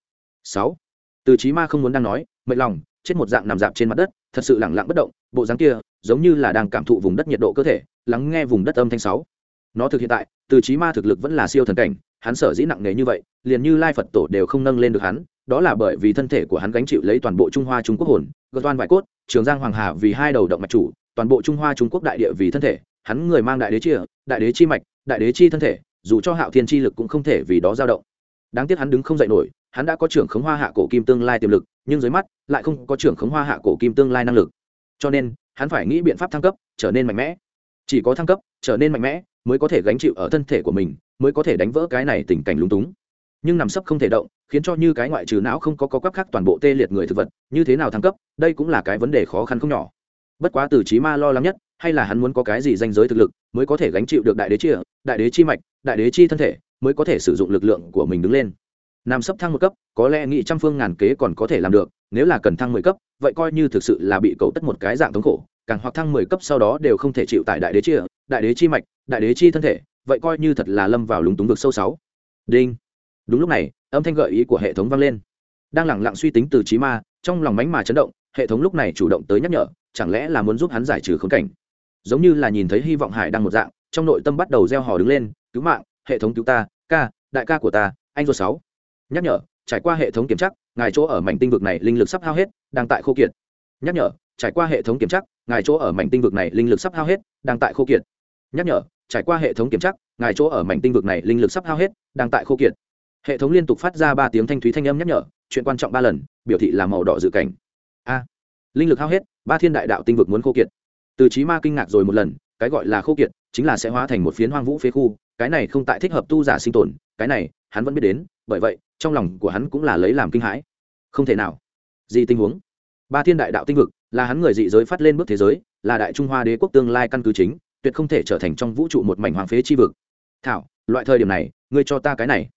Sáu, từ chí ma không muốn đang nói, mệt lòng, chết một dạng nằm dạp trên mặt đất, thật sự lặng lặng bất động, bộ dáng kia giống như là đang cảm thụ vùng đất nhiệt độ cơ thể, lắng nghe vùng đất âm thanh sáu. Nó thực hiện tại, từ chí ma thực lực vẫn là siêu thần cảnh, hắn sở dĩ nặng nề như vậy, liền như lai phật tổ đều không nâng lên được hắn, đó là bởi vì thân thể của hắn gánh chịu lấy toàn bộ trung hoa trung quốc hồn gợt toan vải cốt, trường giang hoàng hà vì hai đầu động mạch chủ, toàn bộ trung hoa trung quốc đại địa vì thân thể, hắn người mang đại đế chia, đại đế chi mạch, đại đế chi thân thể dù cho hạo thiên chi lực cũng không thể vì đó dao động. Đáng tiếc hắn đứng không dậy nổi, hắn đã có trưởng khống hoa hạ cổ kim tương lai tiềm lực, nhưng dưới mắt lại không có trưởng khống hoa hạ cổ kim tương lai năng lực. Cho nên, hắn phải nghĩ biện pháp thăng cấp, trở nên mạnh mẽ. Chỉ có thăng cấp, trở nên mạnh mẽ, mới có thể gánh chịu ở thân thể của mình, mới có thể đánh vỡ cái này tình cảnh lúng túng. Nhưng nằm sấp không thể động, khiến cho như cái ngoại trừ não không có có quắc khác toàn bộ tê liệt người thực vật, như thế nào thăng cấp, đây cũng là cái vấn đề khó khăn không nhỏ. Bất quá từ trí ma lo lắng nhất hay là hắn muốn có cái gì danh giới thực lực mới có thể gánh chịu được đại đế chia đại đế chi mạch, đại đế chi thân thể mới có thể sử dụng lực lượng của mình đứng lên. Nam sấp thăng một cấp, có lẽ nghị trăm phương ngàn kế còn có thể làm được, nếu là cần thăng mười cấp, vậy coi như thực sự là bị cậu tất một cái dạng thống khổ, càng hoặc thăng mười cấp sau đó đều không thể chịu tại đại đế chia đại đế chi mạch, đại đế chi thân thể, vậy coi như thật là lâm vào lúng túng vực sâu sáu. Đinh. Đúng lúc này, âm thanh gợi ý của hệ thống vang lên. Đang lẳng lặng suy tính từ trí ma, trong lòng mánh mà chấn động, hệ thống lúc này chủ động tới nhắc nhở, chẳng lẽ là muốn giúp hắn giải trừ khốn cảnh? Giống như là nhìn thấy hy vọng hải đang một dạng, trong nội tâm bắt đầu gieo hò đứng lên, cứu mạng, hệ thống cứu ta, ca, đại ca của ta, anh ruột sáu. Nhắc nhở, trải qua hệ thống kiểm tra, ngài chỗ ở mảnh tinh vực này linh lực sắp hao hết, đang tại khô kiệt. Nhắc nhở, trải qua hệ thống kiểm tra, ngài chỗ ở mảnh tinh vực này linh lực sắp hao hết, đang tại khô kiệt. Nhắc nhở, trải qua hệ thống kiểm tra, ngài chỗ ở mảnh tinh vực này linh lực sắp hao hết, đang tại khô kiệt. Hệ thống liên tục phát ra ba tiếng thanh thúy thanh âm nhắc nhở, chuyện quan trọng ba lần, biểu thị là màu đỏ dự cảnh. A, linh lực hao hết, ba thiên đại đạo tinh vực muốn khô kiệt từ trí ma kinh ngạc rồi một lần, cái gọi là khô kiệt, chính là sẽ hóa thành một phiến hoang vũ phế khu, cái này không tại thích hợp tu giả sinh tồn, cái này, hắn vẫn biết đến, bởi vậy, trong lòng của hắn cũng là lấy làm kinh hãi. Không thể nào. Gì tình huống? Ba thiên đại đạo tinh vực, là hắn người dị giới phát lên bước thế giới, là đại trung hoa đế quốc tương lai căn cứ chính, tuyệt không thể trở thành trong vũ trụ một mảnh hoàng phế chi vực. Thảo, loại thời điểm này, ngươi cho ta cái này.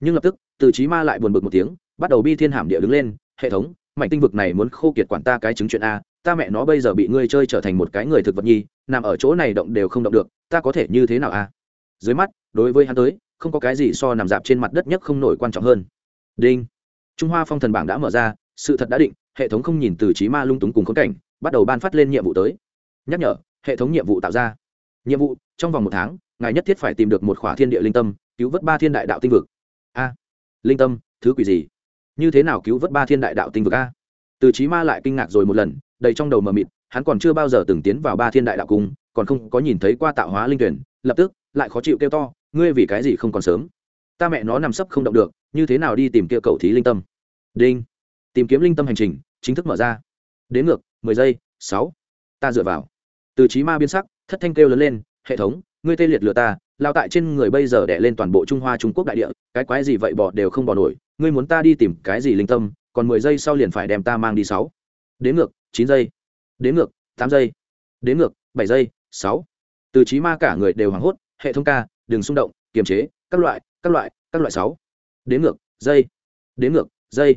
Nhưng lập tức, từ trí ma lại buồn bực một tiếng, bắt đầu bi thiên hàm địa đứng lên, hệ thống, mảnh tinh vực này muốn khô kiệt quản ta cái chứng chuyện a ta mẹ nó bây giờ bị ngươi chơi trở thành một cái người thực vật nhi, nằm ở chỗ này động đều không động được, ta có thể như thế nào a dưới mắt, đối với hắn tới, không có cái gì so nằm dạp trên mặt đất nhất không nổi quan trọng hơn. Đinh. Trung hoa phong thần bảng đã mở ra, sự thật đã định, hệ thống không nhìn từ trí ma lung túng cùng khốn cảnh, bắt đầu ban phát lên nhiệm vụ tới. Nhắc nhở, hệ thống nhiệm vụ tạo ra. Nhiệm vụ, trong vòng một tháng, ngài nhất thiết phải tìm được một khỏa thiên địa linh tâm, cứu vớt ba thiên đại đạo tinh vực. A. Linh tâm, thứ quỷ gì? Như thế nào cứu vớt ba thiên đại đạo tinh vực a? Từ trí ma lại kinh ngạc rồi một lần đầy trong đầu mờ mịt, hắn còn chưa bao giờ từng tiến vào ba thiên đại đạo cung, còn không có nhìn thấy qua tạo hóa linh tuyển, lập tức, lại khó chịu kêu to, ngươi vì cái gì không còn sớm? Ta mẹ nó nằm sấp không động được, như thế nào đi tìm kia cầu thí linh tâm? Đinh. Tìm kiếm linh tâm hành trình, chính thức mở ra. Đến ngược, mười giây, sáu. Ta dựa vào. Từ trí ma biến sắc, thất thanh kêu lớn lên, hệ thống, ngươi tê liệt lừa ta, lao tại trên người bây giờ đẻ lên toàn bộ trung hoa, trung quốc đại địa, cái quái gì vậy bỏ đều không bỏ nổi, ngươi muốn ta đi tìm cái gì linh tâm, còn mười giây sau liền phải đem ta mang đi sáu. Đến ngược chín giây, đến ngược, tám giây, đến ngược, bảy giây, sáu. Từ trí ma cả người đều hoảng hốt, hệ thống ca, đừng xung động, kiềm chế, các loại các loại các loại sáu. Đến ngược, giây, đến ngược, giây,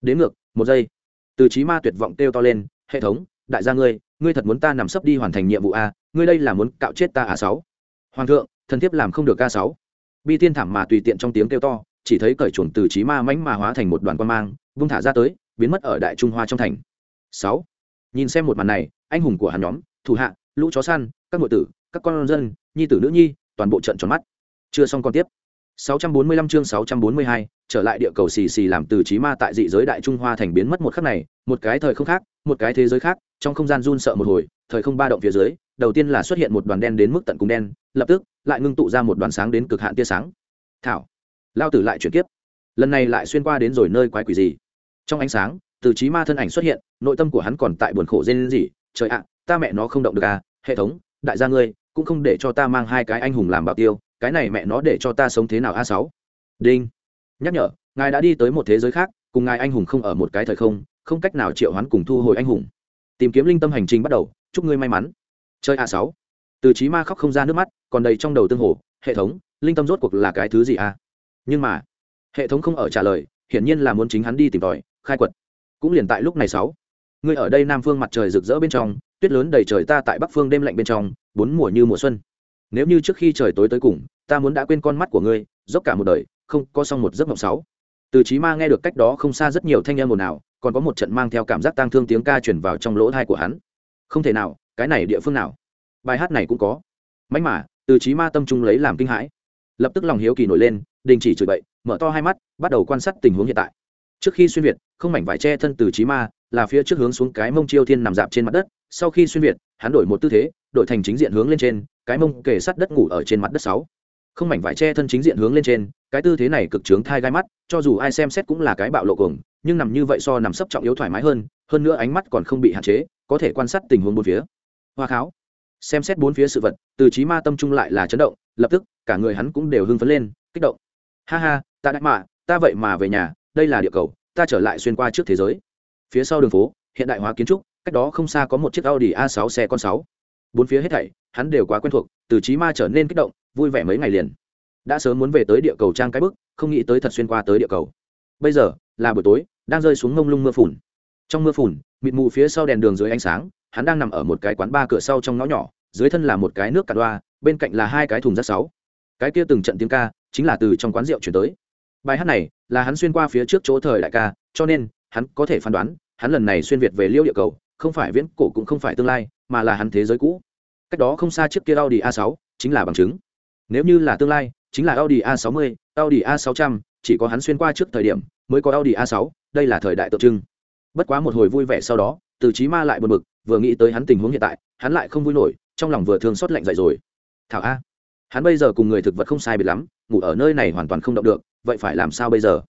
đến ngược, một giây. Từ trí ma tuyệt vọng kêu to lên, hệ thống, đại gia ngươi ngươi thật muốn ta nằm sấp đi hoàn thành nhiệm vụ a, ngươi đây là muốn cạo chết ta à sáu. Hoàng thượng, thần thiếp làm không được ca sáu. Bi tiên thảm mà tùy tiện trong tiếng kêu to, chỉ thấy cởi chuồn từ trí ma mãnh mà hóa thành một đoàn quan mang, vung thả ra tới, biến mất ở đại trung hoa trong thành sáu. Nhìn xem một màn này anh hùng của hắn nhóm thủ hạ lũ chó săn các nội tử các con dân nhi tử nữ nhi toàn bộ trận tròn mắt. Chưa xong còn tiếp. 645 chương 642, trở lại địa cầu xì xì làm từ trí ma tại dị giới đại trung hoa thành biến mất một khắc này một cái thời không khác một cái thế giới khác trong không gian run sợ một hồi thời không ba động phía dưới đầu tiên là xuất hiện một đoàn đen đến mức tận cùng đen lập tức lại ngưng tụ ra một đoàn sáng đến cực hạn tia sáng. Thảo. Lao tử lại chuyển kiếp. Lần này lại xuyên qua đến rồi nơi quái quỷ gì? Trong ánh sáng từ trí ma thân ảnh xuất hiện, nội tâm của hắn còn tại buồn khổ dên gì trời ạ, ta mẹ nó không động được à hệ thống, đại gia ngươi, cũng không để cho ta mang hai cái anh hùng làm bảo tiêu, cái này mẹ nó để cho ta sống thế nào a sáu? Đinh. Nhắc nhở, ngài đã đi tới một thế giới khác, cùng ngài anh hùng không ở một cái thời không không cách nào triệu hoán cùng thu hồi anh hùng. Tìm kiếm linh tâm hành trình bắt đầu, chúc ngươi may mắn. Chơi a sáu. Từ trí ma khóc không ra nước mắt, còn đầy trong đầu tương hồ, hệ thống, linh tâm rốt cuộc là cái thứ gì a? Nhưng mà, hệ thống không ở trả lời, hiển nhiên là muốn chính hắn đi tìm tòi, khai quật cũng liền tại lúc này sáu. Ngươi ở đây nam phương mặt trời rực rỡ bên trong, tuyết lớn đầy trời ta tại bắc phương đêm lạnh bên trong, bốn mùa như mùa xuân. Nếu như trước khi trời tối tới cùng, ta muốn đã quên con mắt của ngươi, dốc cả một đời, không, có xong một giấc mộng sáu. Từ trí ma nghe được cách đó không xa rất nhiều thanh âm ồn ào, còn có một trận mang theo cảm giác tang thương tiếng ca chuyển vào trong lỗ thai của hắn. Không thể nào, cái này địa phương nào? Bài hát này cũng có. Mánh mà, từ trí ma tâm trung lấy làm kinh hãi. Lập tức lòng hiếu kỳ nổi lên, đình chỉ chửi bậy, mở to hai mắt, bắt đầu quan sát tình huống hiện tại trước khi xuyên việt, không mảnh vải che thân từ trí ma, là phía trước hướng xuống cái mông chiêu thiên nằm dạp trên mặt đất. Sau khi xuyên việt, hắn đổi một tư thế, đổi thành chính diện hướng lên trên, cái mông kề sát đất ngủ ở trên mặt đất sáu. Không mảnh vải che thân chính diện hướng lên trên, cái tư thế này cực trướng thai gai mắt, cho dù ai xem xét cũng là cái bạo lộ cuồng, nhưng nằm như vậy so nằm sấp trọng yếu thoải mái hơn hơn nữa ánh mắt còn không bị hạn chế, có thể quan sát tình huống bốn phía. Hoa kháo. Xem xét bốn phía sự vật, từ trí ma tâm trung lại là chấn động, lập tức, cả người hắn cũng đều hưng phấn lên, kích động. Ha ha, ta đã mạ, ta vậy mà về nhà đây là địa cầu, ta trở lại xuyên qua trước thế giới. Phía sau đường phố, hiện đại hóa kiến trúc, cách đó không xa có một chiếc audi a 6 xe con 6. bốn phía hết thảy, hắn đều quá quen thuộc, từ trí ma trở nên kích động, vui vẻ mấy ngày liền. Đã sớm muốn về tới địa cầu trang cái bức, không nghĩ tới thật xuyên qua tới địa cầu. Bây giờ, là buổi tối, đang rơi xuống mông lung mưa phùn. Trong mưa phùn, mịt mù phía sau đèn đường dưới ánh sáng, hắn đang nằm ở một cái quán ba cửa sau trong ngõ nhỏ, dưới thân là một cái nước cà đoa, bên cạnh là hai cái thùng rác sáu. Cái kia từng trận tiếng ca, chính là từ trong quán rượu chuyển tới bài hát này là hắn xuyên qua phía trước chỗ thời đại ca, cho nên hắn có thể phán đoán, hắn lần này xuyên việt về liêu địa cầu, không phải viễn cổ cũng không phải tương lai, mà là hắn thế giới cũ. Cách đó không xa chiếc kia audi a 6 chính là bằng chứng. Nếu như là tương lai, chính là audi a 60 audi a 600 chỉ có hắn xuyên qua trước thời điểm mới có audi a 6 đây là thời đại tượng trưng. Bất quá một hồi vui vẻ sau đó, từ chí ma lại buồn bực, vừa nghĩ tới hắn tình huống hiện tại, hắn lại không vui nổi, trong lòng vừa thương xót lạnh dậy rồi. Thảo a, hắn bây giờ cùng người thực vật không sai biệt lắm, ngủ ở nơi này hoàn toàn không động được vậy phải làm sao bây giờ?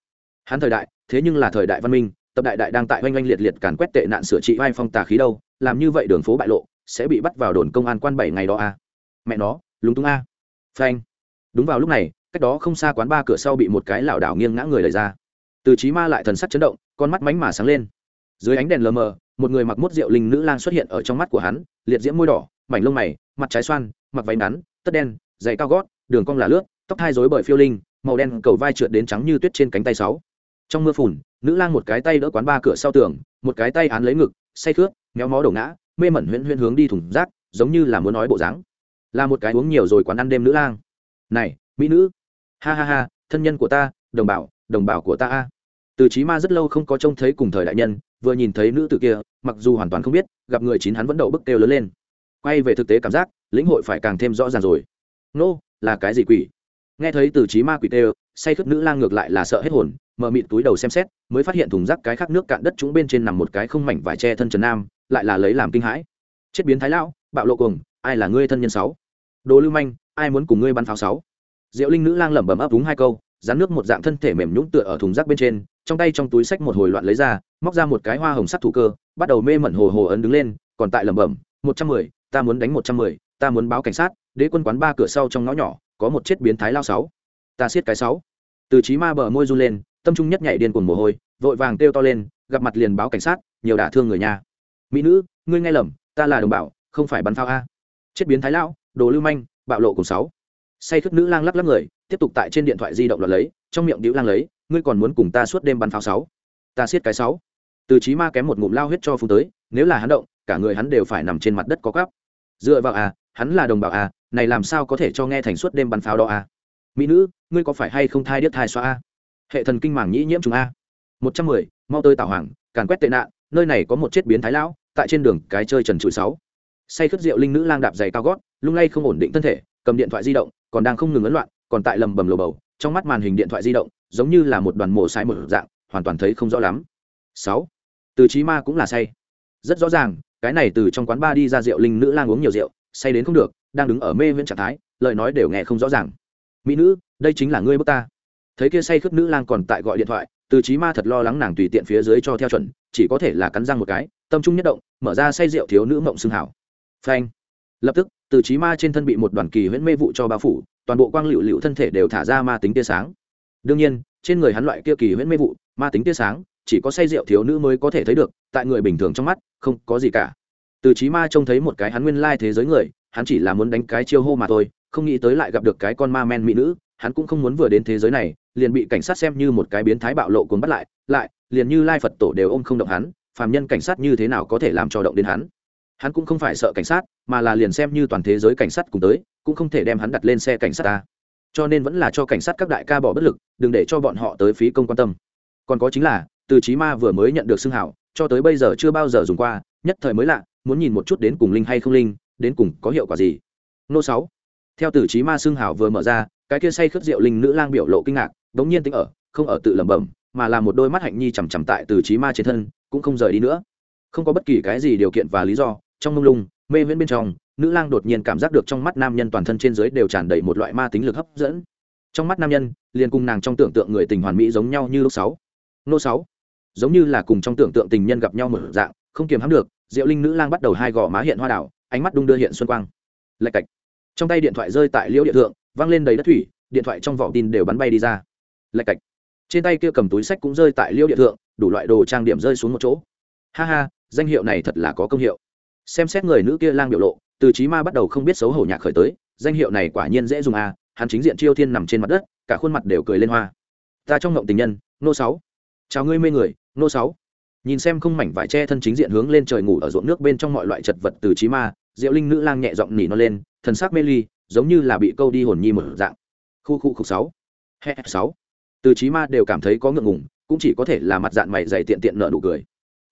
Hắn thời đại, thế nhưng là thời đại văn minh, tập đại đại đang tại oanh oanh liệt liệt càn quét tệ nạn sửa trị vai phong tà khí đâu, làm như vậy đường phố bại lộ, sẽ bị bắt vào đồn công an quan bảy ngày đó a mẹ nó, lúng túng a. Phanh. Đúng vào lúc này, cách đó không xa quán ba cửa sau bị một cái lảo đảo nghiêng ngã người lời ra. Từ trí ma lại thần sắc chấn động, con mắt mánh mà sáng lên. Dưới ánh đèn lờ mờ, một người mặc mốt rượu linh nữ lang xuất hiện ở trong mắt của hắn, liệt diễm môi đỏ, mảnh lông mày, mặt trái xoan, mặc váy ngắn, tất đen, giày cao gót, đường cong là lướt, tóc hai rối bởi phiêu linh màu đen cầu vai trượt đến trắng như tuyết trên cánh tay sáu. Trong mưa phùn nữ lang một cái tay đỡ quán ba cửa sau tường một cái tay án lấy ngực say khướt méo mó đổ ngã mê mẩn huyễn huyễn hướng đi thùng rác giống như là muốn nói bộ dáng. Là một cái uống nhiều rồi quán ăn đêm nữ lang. Này mỹ nữ. Ha ha ha thân nhân của ta đồng bào đồng bào của ta a. Từ trí ma rất lâu không có trông thấy cùng thời đại nhân vừa nhìn thấy nữ tử kia mặc dù hoàn toàn không biết gặp người chín hắn vẫn đậu bức kêu lớn lên. Quay về thực tế cảm giác lĩnh hội phải càng thêm rõ ràng rồi. Nô、no, là cái gì quỷ? Nghe thấy từ trí ma quỷ tê, say khướt nữ lang ngược lại là sợ hết hồn, mở mịt túi đầu xem xét, mới phát hiện thùng rác cái khác nước cạn đất chúng bên trên nằm một cái không mảnh vải tre thân trần nam, lại là lấy làm kinh hãi. Chết biến thái lão, bạo lộ cùng ai là ngươi thân nhân sáu? Đồ lưu manh, ai muốn cùng ngươi bắn pháo sáu? Diệu linh nữ lang lẩm bẩm ấp đúng hai câu rán nước một dạng thân thể mềm nhũng tựa ở thùng rác bên trên, trong tay trong túi sách một hồi loạn lấy ra, móc ra một cái hoa hồng sắt thủ cơ, bắt đầu mê mẩn hồ hồ ấn đứng lên, còn tại lẩm bẩm, một trăm mười, ta muốn đánh một trăm mười, ta muốn báo cảnh sát, đế quân quán ba cửa sau trong ngõ nhỏ có một chết biến thái lao sáu. Ta siết cái sáu. Từ trí ma bờ môi run lên, tâm trung nhất nhảy điên cuồng mồ hôi, vội vàng kêu to lên, gặp mặt liền báo cảnh sát, nhiều đả thương người nhà. Mỹ nữ, ngươi nghe lầm, ta là đồng bào, không phải bắn pháo a. Chết biến thái lão, đồ lưu manh, bạo lộ cùng sáu. Say khất nữ lang lắc lắc người, tiếp tục tại trên điện thoại di động loạt lấy, trong miệng đĩu lang lấy, ngươi còn muốn cùng ta suốt đêm bắn pháo sáu? Ta siết cái sáu. Từ trí ma kém một ngụm lao huyết cho phun tới, nếu là hắn động, cả người hắn đều phải nằm trên mặt đất có cắp dựa vào à hắn là đồng bào à này làm sao có thể cho nghe thành suốt đêm bắn pháo đó à mỹ nữ, ngươi có phải hay không thai điếc thai xoa a? Hệ thần kinh màng nhĩ nhiễm trùng a. Một trăm mười, mau tới tảo hoàng, càn quét tệ nạn, nơi này có một chết biến thái lão, tại trên đường cái chơi trần trụi sáu. Say khất rượu linh nữ lang đạp giày cao gót, lung lay không ổn định thân thể, cầm điện thoại di động, còn đang không ngừng ấn loạn, còn tại lầm bầm lồ bầu, trong mắt màn hình điện thoại di động, giống như là một đoàn mổ sai một dạng, hoàn toàn thấy không rõ lắm. Sáu. Từ trí ma cũng là say. Rất rõ ràng, cái này từ trong quán ba đi ra rượu linh nữ lang uống nhiều rượu say đến không được, đang đứng ở mê viễn trạng thái, lời nói đều nghe không rõ ràng. Mỹ nữ, đây chính là ngươi bước ta. Thấy kia say khướp nữ lang còn tại gọi điện thoại, từ trí ma thật lo lắng nàng tùy tiện phía dưới cho theo chuẩn, chỉ có thể là cắn răng một cái, tâm trung nhất động, mở ra say rượu thiếu nữ mộng xương hảo. Phanh. Lập tức, từ trí ma trên thân bị một đoàn kỳ huyễn mê vụ cho bao phủ, toàn bộ quang liệu liệu thân thể đều thả ra ma tính tia sáng. Đương nhiên, trên người hắn loại kia kỳ huyễn mê vụ, ma tính tia sáng, chỉ có say rượu thiếu nữ mới có thể thấy được, tại người bình thường trong mắt, không có gì cả từ trí ma trông thấy một cái hắn nguyên lai thế giới người, hắn chỉ là muốn đánh cái chiêu hô mà thôi, không nghĩ tới lại gặp được cái con ma men mỹ nữ, hắn cũng không muốn vừa đến thế giới này, liền bị cảnh sát xem như một cái biến thái bạo lộ cuốn bắt lại lại, liền như lai phật tổ đều ôm không động hắn, phàm nhân cảnh sát như thế nào có thể làm cho động đến hắn? Hắn cũng không phải sợ cảnh sát, mà là liền xem như toàn thế giới cảnh sát cùng tới, cũng không thể đem hắn đặt lên xe cảnh sát ta. Cho nên vẫn là cho cảnh sát các đại ca bỏ bất lực, đừng để cho bọn họ tới phí công quan tâm. Còn có chính là, từ trí ma vừa mới nhận được xưng hảo cho tới bây giờ chưa bao giờ dùng qua, nhất thời mới lạ muốn nhìn một chút đến cùng linh hay không linh, đến cùng có hiệu quả gì. Nô sáu. Theo tử trí ma xương hảo vừa mở ra, cái kia say khướt rượu linh nữ lang biểu lộ kinh ngạc, đống nhiên tính ở, không ở tự lẩm bẩm, mà là một đôi mắt hạnh nhi chằm chằm tại tử trí ma trên thân, cũng không rời đi nữa. Không có bất kỳ cái gì điều kiện và lý do, trong mông lung, mê viễn bên trong, nữ lang đột nhiên cảm giác được trong mắt nam nhân toàn thân trên dưới đều tràn đầy một loại ma tính lực hấp dẫn. Trong mắt nam nhân, liền cùng nàng trong tưởng tượng người tình hoàn mỹ giống nhau như lúc sáu. Nô sáu. Giống như là cùng trong tưởng tượng tình nhân gặp nhau một dạng, không kiềm hãm được diệu linh nữ lang bắt đầu hai gò má hiện hoa đảo, ánh mắt đung đưa hiện xuân quang. Lạch cạch. Trong tay điện thoại rơi tại liễu địa thượng văng lên đầy đất thủy, điện thoại trong vỏ tin đều bắn bay đi ra. Lạch cạch. Trên tay kia cầm túi sách cũng rơi tại liễu địa thượng, đủ loại đồ trang điểm rơi xuống một chỗ. Ha ha, danh hiệu này thật là có công hiệu. Xem xét người nữ kia lang biểu lộ, từ trí ma bắt đầu không biết xấu hổ nhạc khởi tới, danh hiệu này quả nhiên dễ dùng à hắn chính diện chiêu thiên nằm trên mặt đất, cả khuôn mặt đều cười lên hoa. Ta trong ngộng tình nhân, nô sáu. Chào ngươi mê người, nô sáu nhìn xem không mảnh vải che thân chính diện hướng lên trời ngủ ở ruộng nước bên trong mọi loại chật vật từ trí ma, diệu linh nữ lang nhẹ giọng nỉ nó lên, thần sắc mê ly, giống như là bị câu đi hồn nhi mở dạng. Khu khu khục sáu. He sáu. Từ trí ma đều cảm thấy có ngượng ngùng, cũng chỉ có thể là mặt dạng mày dày tiện tiện nợ nụ cười.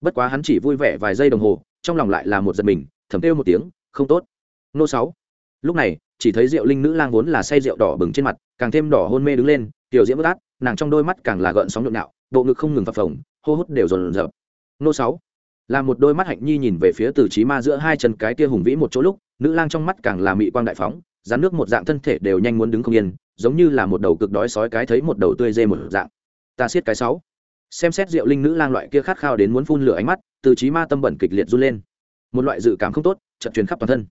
Bất quá hắn chỉ vui vẻ vài giây đồng hồ, trong lòng lại là một giật mình, thầm kêu một tiếng, không tốt. Nô sáu. Lúc này, chỉ thấy rượu linh nữ lang vốn là say rượu đỏ bừng trên mặt, càng thêm đỏ hôn mê đứng lên, tiểu diễm bất át, nàng trong đôi mắt càng là gợn sóng nhộn nhạo, bộ ngực không ngừng phập phồng hô hút đều dồn dập nô sáu. Là một đôi mắt hạnh nhi nhìn về phía từ trí ma giữa hai chân cái tia hùng vĩ một chỗ lúc, nữ lang trong mắt càng là mị quang đại phóng rán nước một dạng thân thể đều nhanh muốn đứng không yên, giống như là một đầu cực đói sói cái thấy một đầu tươi dê một dạng. Ta siết cái sáu. Xem xét diệu linh nữ lang loại kia khát khao đến muốn phun lửa ánh mắt, từ trí ma tâm bẩn kịch liệt run lên. Một loại dự cảm không tốt, chợt truyền khắp toàn thân.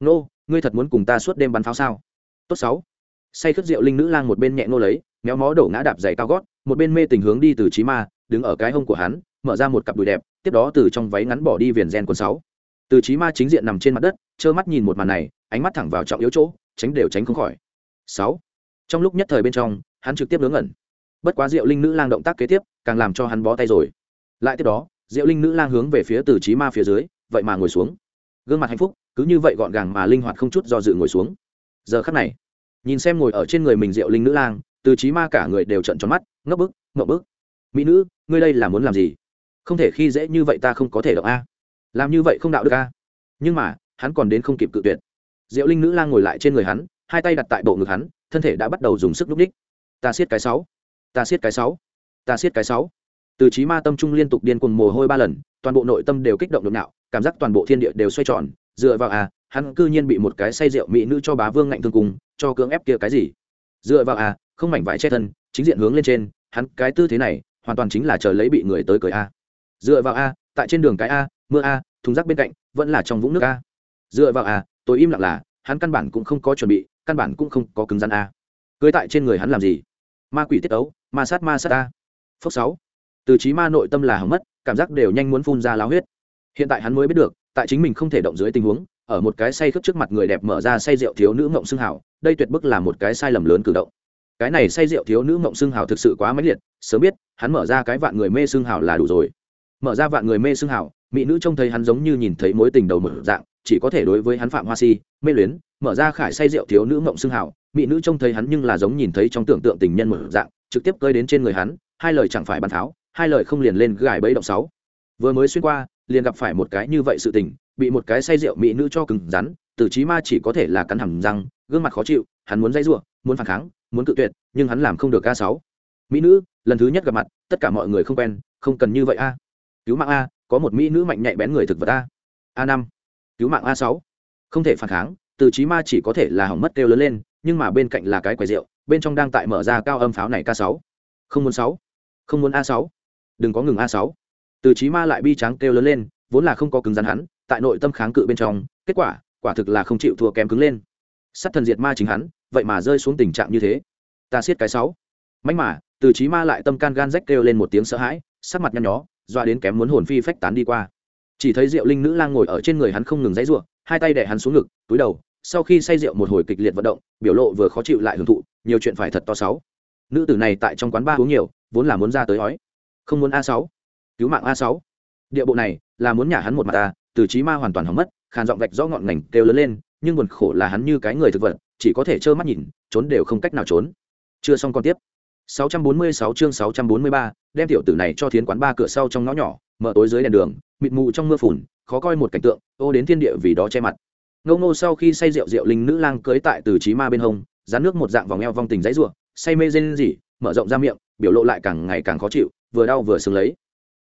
Nô, ngươi thật muốn cùng ta suốt đêm bắn pháo sao? Tốt sáu. Say khất rượu linh nữ lang một bên nhẹ nô lấy, méo mó đổ ngã đạp giày cao gót, một bên mê tình hướng đi từ trí ma đứng ở cái hông của hắn, mở ra một cặp đùi đẹp, tiếp đó từ trong váy ngắn bỏ đi viền gen quần sáu. Từ trí ma chính diện nằm trên mặt đất, trơ mắt nhìn một màn này, ánh mắt thẳng vào trọng yếu chỗ, tránh đều tránh không khỏi. Sáu. Trong lúc nhất thời bên trong, hắn trực tiếp ngớ ngẩn. Bất quá diệu linh nữ lang động tác kế tiếp, càng làm cho hắn bó tay rồi. Lại tiếp đó, diệu linh nữ lang hướng về phía từ trí ma phía dưới, vậy mà ngồi xuống. Gương mặt hạnh phúc, cứ như vậy gọn gàng mà linh hoạt không chút do dự ngồi xuống. Giờ khắc này, nhìn xem ngồi ở trên người mình diệu linh nữ lang, từ trí ma cả người đều trận tròn mắt, ngấp bức, ngậm bức mỹ nữ, ngươi đây là muốn làm gì? Không thể khi dễ như vậy ta không có thể động a. Làm như vậy không đạo được a. Nhưng mà, hắn còn đến không kịp cự tuyệt. Diệu linh nữ lang ngồi lại trên người hắn, hai tay đặt tại bộ ngực hắn, thân thể đã bắt đầu dùng sức núp đích ta siết cái sáu. Ta siết cái sáu. Ta siết cái sáu. Từ trí ma tâm trung liên tục điên cuồng mồ hôi ba lần, toàn bộ nội tâm đều kích động nhộn nhạo, cảm giác toàn bộ thiên địa đều xoay tròn, dựa vào à hắn cư nhiên bị một cái say rượu mỹ nữ cho bá vương ngạnh thương cùng, cho cưỡng ép kia cái gì? Dựa vào à không mảnh vải che thân, chính diện hướng lên trên, hắn cái tư thế này hoàn toàn chính là chờ lấy bị người tới cười a. Dựa vào a, tại trên đường cái a, mưa a, thùng rác bên cạnh, vẫn là trong vũng nước a. Dựa vào a, tôi im lặng là, hắn căn bản cũng không có chuẩn bị, căn bản cũng không có cứng rắn a. Cưới tại trên người hắn làm gì? Ma quỷ tiết ấu, ma sát ma sát a. Phước sáu. Từ trí ma nội tâm là hỏng mất, cảm giác đều nhanh muốn phun ra láo huyết. Hiện tại hắn mới biết được, tại chính mình không thể động dưới tình huống, ở một cái say khướp trước mặt người đẹp mở ra say rượu thiếu nữ mộng xưng hảo, đây tuyệt bức là một cái sai lầm lớn cử động cái này say rượu thiếu nữ mộng xương hào thực sự quá mãnh liệt sớm biết hắn mở ra cái vạn người mê xương hào là đủ rồi. Mở ra vạn người mê xương hào, mỹ nữ trông thấy hắn giống như nhìn thấy mối tình đầu mở dạng chỉ có thể đối với hắn phạm hoa si mê luyến mở ra khải say rượu thiếu nữ mộng xương hào, mỹ nữ trông thấy hắn nhưng là giống nhìn thấy trong tưởng tượng tình nhân mở dạng trực tiếp cơi đến trên người hắn hai lời chẳng phải bàn tháo hai lời không liền lên gài bẫy động sáu. Vừa mới xuyên qua liền gặp phải một cái như vậy sự tình bị một cái say rượu mỹ nữ cho cứng rắn từ trí ma chỉ có thể là cắn hầm răng gương mặt khó chịu hắn muốn dây rủa muốn phản kháng muốn cự tuyệt, nhưng hắn làm không được ca sáu. Mỹ nữ, lần thứ nhất gặp mặt, tất cả mọi người không quen, không cần như vậy a. Cứu mạng a, có một mỹ nữ mạnh nhạy bén người thực vật a. A năm. Cứu mạng a sáu. Không thể phản kháng, từ trí ma chỉ có thể là hỏng mất kêu lớn lên, nhưng mà bên cạnh là cái quầy rượu, bên trong đang tại mở ra cao âm pháo này k sáu. Không muốn sáu. Không muốn a sáu. Đừng có ngừng a sáu. Từ trí ma lại bi trắng kêu lớn lên, vốn là không có cứng rắn hắn, tại nội tâm kháng cự bên trong, kết quả quả thực là không chịu thua kém cứng lên. Sát thần diệt ma chính hắn vậy mà rơi xuống tình trạng như thế. Ta siết cái sáu. Mạnh mà, từ trí ma lại tâm can gan rách kêu lên một tiếng sợ hãi, sắc mặt nhăn nhó doa đến kém muốn hồn phi phách tán đi qua. Chỉ thấy diệu linh nữ lang ngồi ở trên người hắn không ngừng dãy ruộng, hai tay đẻ hắn xuống ngực, túi đầu, sau khi say rượu một hồi kịch liệt vận động, biểu lộ vừa khó chịu lại hưởng thụ, nhiều chuyện phải thật to sáu. Nữ tử này tại trong quán ba uống nhiều, vốn là muốn ra tới ói, không muốn a sáu. Cứu mạng a sáu. Địa bộ này là muốn nhả hắn một mặt ta từ trí ma hoàn toàn hỏng mất, khàn giọng vạch rõ ngọn ngành kêu lớn lên, nhưng buồn khổ là hắn như cái người thực vật chỉ có thể trơ mắt nhìn trốn đều không cách nào trốn. Chưa xong còn tiếp. 646 chương 643, đem tiểu tử này cho thiến quán ba cửa sau trong ngõ nhỏ mở tối dưới đèn đường mịt mù trong mưa phùn khó coi một cảnh tượng ô đến thiên địa vì đó che mặt. Ngâu Ngô sau khi say rượu rượu linh nữ lang cưới tại từ trí ma bên hông dán nước một dạng vòng eo vong tình dãy rủa, say mê rên rỉ mở rộng ra miệng biểu lộ lại càng ngày càng khó chịu vừa đau vừa sướng lấy.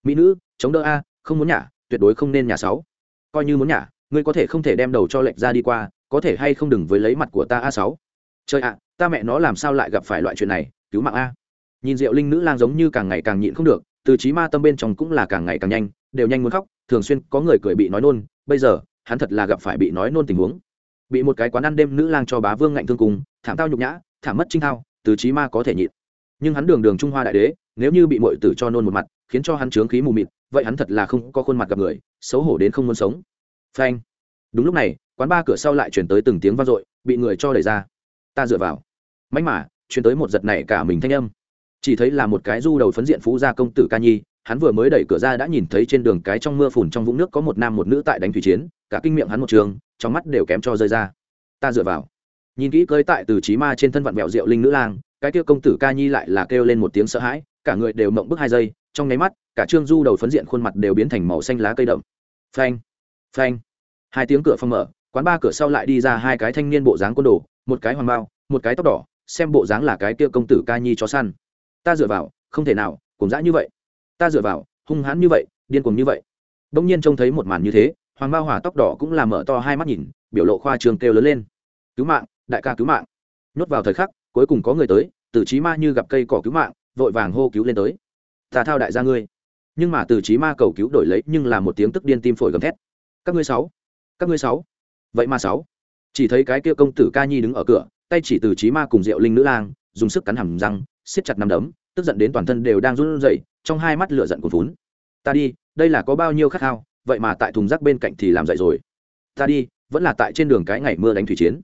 Mỹ nữ chống đỡ a không muốn nhả tuyệt đối không nên nhả sáu. Coi như muốn nhả ngươi có thể không thể đem đầu cho lệch ra đi qua có thể hay không đừng với lấy mặt của ta a sáu? Trời ạ, ta mẹ nó làm sao lại gặp phải loại chuyện này, cứu mạng a. Nhìn diệu linh nữ lang giống như càng ngày càng nhịn không được, từ trí ma tâm bên trong cũng là càng ngày càng nhanh, đều nhanh muốn khóc, thường xuyên có người cười bị nói nôn, bây giờ, hắn thật là gặp phải bị nói nôn tình huống. Bị một cái quán ăn đêm nữ lang cho bá vương ngạnh thương cùng, thảm tao nhục nhã, thảm mất trinh thao, từ trí ma có thể nhịn. Nhưng hắn đường đường trung hoa đại đế, nếu như bị mọi tử cho nôn một mặt, khiến cho hắn trướng khí mù mịt, vậy hắn thật là không có khuôn mặt gặp người, xấu hổ đến không muốn sống. Phanh. Đúng lúc này quán ba cửa sau lại chuyển tới từng tiếng vang dội, bị người cho đẩy ra. Ta dựa vào. Mánh mà chuyển tới một giật này cả mình thanh âm. Chỉ thấy là một cái du đầu phấn diện phú gia công tử ca nhi, hắn vừa mới đẩy cửa ra đã nhìn thấy trên đường cái trong mưa phùn trong vũng nước có một nam một nữ tại đánh thủy chiến, cả kinh miệng hắn một trường, trong mắt đều kém cho rơi ra. Ta dựa vào. Nhìn kỹ cơi tại từ trí ma trên thân vặn vẹo rượu linh nữ lang, cái kia công tử ca nhi lại là kêu lên một tiếng sợ hãi, cả người đều mộng bức hai giây, trong nháy mắt, cả trương du đầu phấn diện khuôn mặt đều biến thành màu xanh lá cây đậm. Phanh phanh. Hai tiếng cửa phong mở quán ba cửa sau lại đi ra hai cái thanh niên bộ dáng quân đồ, một cái hoàng bao, một cái tóc đỏ, xem bộ dáng là cái kia công tử ca nhi chó săn. Ta dựa vào, không thể nào cùng dã như vậy. Ta dựa vào, hung hãn như vậy, điên cuồng như vậy. Đông nhiên trông thấy một màn như thế, hoàng bao hỏa tóc đỏ cũng làm mở to hai mắt nhìn, biểu lộ khoa trường kêu lớn lên. Cứu mạng, đại ca cứu mạng. Nhốt vào thời khắc, cuối cùng có người tới, từ trí ma như gặp cây cỏ cứu mạng, vội vàng hô cứu lên tới. Ta thao đại gia ngươi. Nhưng mà từ trí ma cầu cứu đổi lấy nhưng là một tiếng tức điên tim phổi gầm thét. Các ngươi sáu, các ngươi sáu vậy mà sáu. Chỉ thấy cái kia công tử ca nhi đứng ở cửa, tay chỉ từ trí ma cùng diệu linh nữ lang, dùng sức cắn hầm răng, siết chặt nằm đấm, tức giận đến toàn thân đều đang run rẩy, trong hai mắt lửa giận cuồn vốn ta đi, đây là có bao nhiêu khát khao, vậy mà tại thùng rác bên cạnh thì làm dậy rồi. Ta đi, vẫn là tại trên đường cái ngày mưa đánh thủy chiến.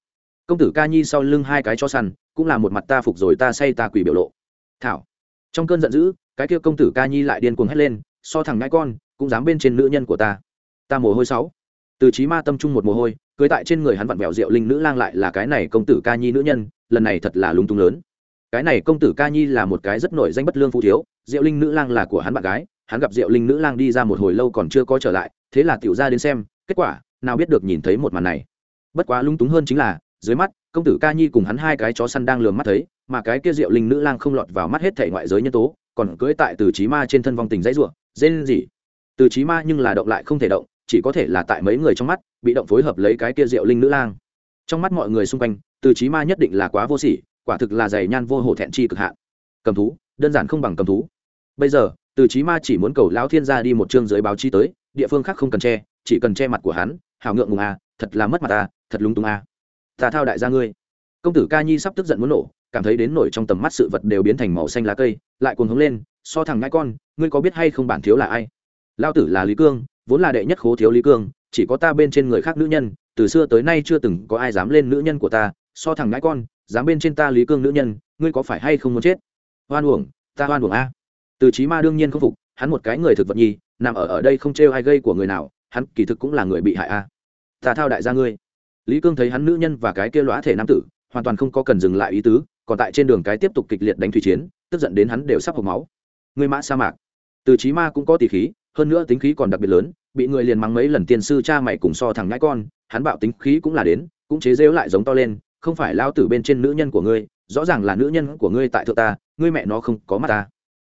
Công tử ca nhi sau lưng hai cái cho săn, cũng là một mặt ta phục rồi ta say ta quỷ biểu lộ. Thảo. Trong cơn giận dữ, cái kia công tử ca nhi lại điên cuồng hét lên, so thằng ngãi con, cũng dám bên trên nữ nhân của ta. Ta mồ hôi sáu từ trí ma tâm trung một mồ hôi, cưới tại trên người hắn vặn vẹo rượu linh nữ lang lại là cái này công tử ca nhi nữ nhân, lần này thật là lúng túng lớn. Cái này công tử ca nhi là một cái rất nổi danh bất lương phụ thiếu diệu linh nữ lang là của hắn bạn gái, hắn gặp diệu linh nữ lang đi ra một hồi lâu còn chưa có trở lại, thế là tiểu ra đến xem, kết quả, nào biết được nhìn thấy một màn này. Bất quá lung túng hơn chính là, dưới mắt, công tử ca nhi cùng hắn hai cái chó săn đang lường mắt thấy, mà cái kia diệu linh nữ lang không lọt vào mắt hết thể ngoại giới nhân tố, còn cưỡi tại từ trí ma trên thân vong tình dãy ruộng dên gì từ trí ma nhưng là động lại không thể động chỉ có thể là tại mấy người trong mắt, bị động phối hợp lấy cái kia diệu linh nữ lang. Trong mắt mọi người xung quanh, từ trí ma nhất định là quá vô sỉ, quả thực là dày nhan vô hổ thẹn chi cực hạn. Cầm thú, đơn giản không bằng cầm thú. Bây giờ, từ trí ma chỉ muốn cầu lão thiên gia đi một chương giới báo chí tới, địa phương khác không cần che, chỉ cần che mặt của hắn hào ngượng ngùng à thật là mất mặt à thật lúng túng à. Ta thao đại gia ngươi. Công tử ca nhi sắp tức giận muốn nổ, cảm thấy đến nổi trong tầm mắt sự vật đều biến thành màu xanh lá cây, lại cuồng hướng lên, so thằng ngãi con, ngươi có biết hay không bản thiếu là ai? Lao tử là lý cương vốn là đệ nhất khố thiếu lý cương, chỉ có ta bên trên người khác nữ nhân, từ xưa tới nay chưa từng có ai dám lên nữ nhân của ta, so thằng ngãi con, dám bên trên ta lý cương nữ nhân, ngươi có phải hay không muốn chết? Hoan uổng, ta hoan uổng a. Từ trí ma đương nhiên không phục, hắn một cái người thực vật nhi, nằm ở ở đây không trêu ai gây của người nào, hắn kỳ thực cũng là người bị hại a. Ta thao đại gia ngươi. Lý cương thấy hắn nữ nhân và cái kia lõa thể nam tử, hoàn toàn không có cần dừng lại ý tứ, còn tại trên đường cái tiếp tục kịch liệt đánh thủy chiến, tức giận đến hắn đều sắp hộc máu. Ngươi mã sa mạc. Từ trí ma cũng có tỷ khí hơn nữa tính khí còn đặc biệt lớn, bị người liền mắng mấy lần tiên sư cha mày cùng so thằng ngãi con, hắn bạo tính khí cũng là đến, cũng chế rêu lại giống to lên, không phải lao tử bên trên nữ nhân của ngươi, rõ ràng là nữ nhân của ngươi tại thượng ta, ngươi mẹ nó không có mắt ta.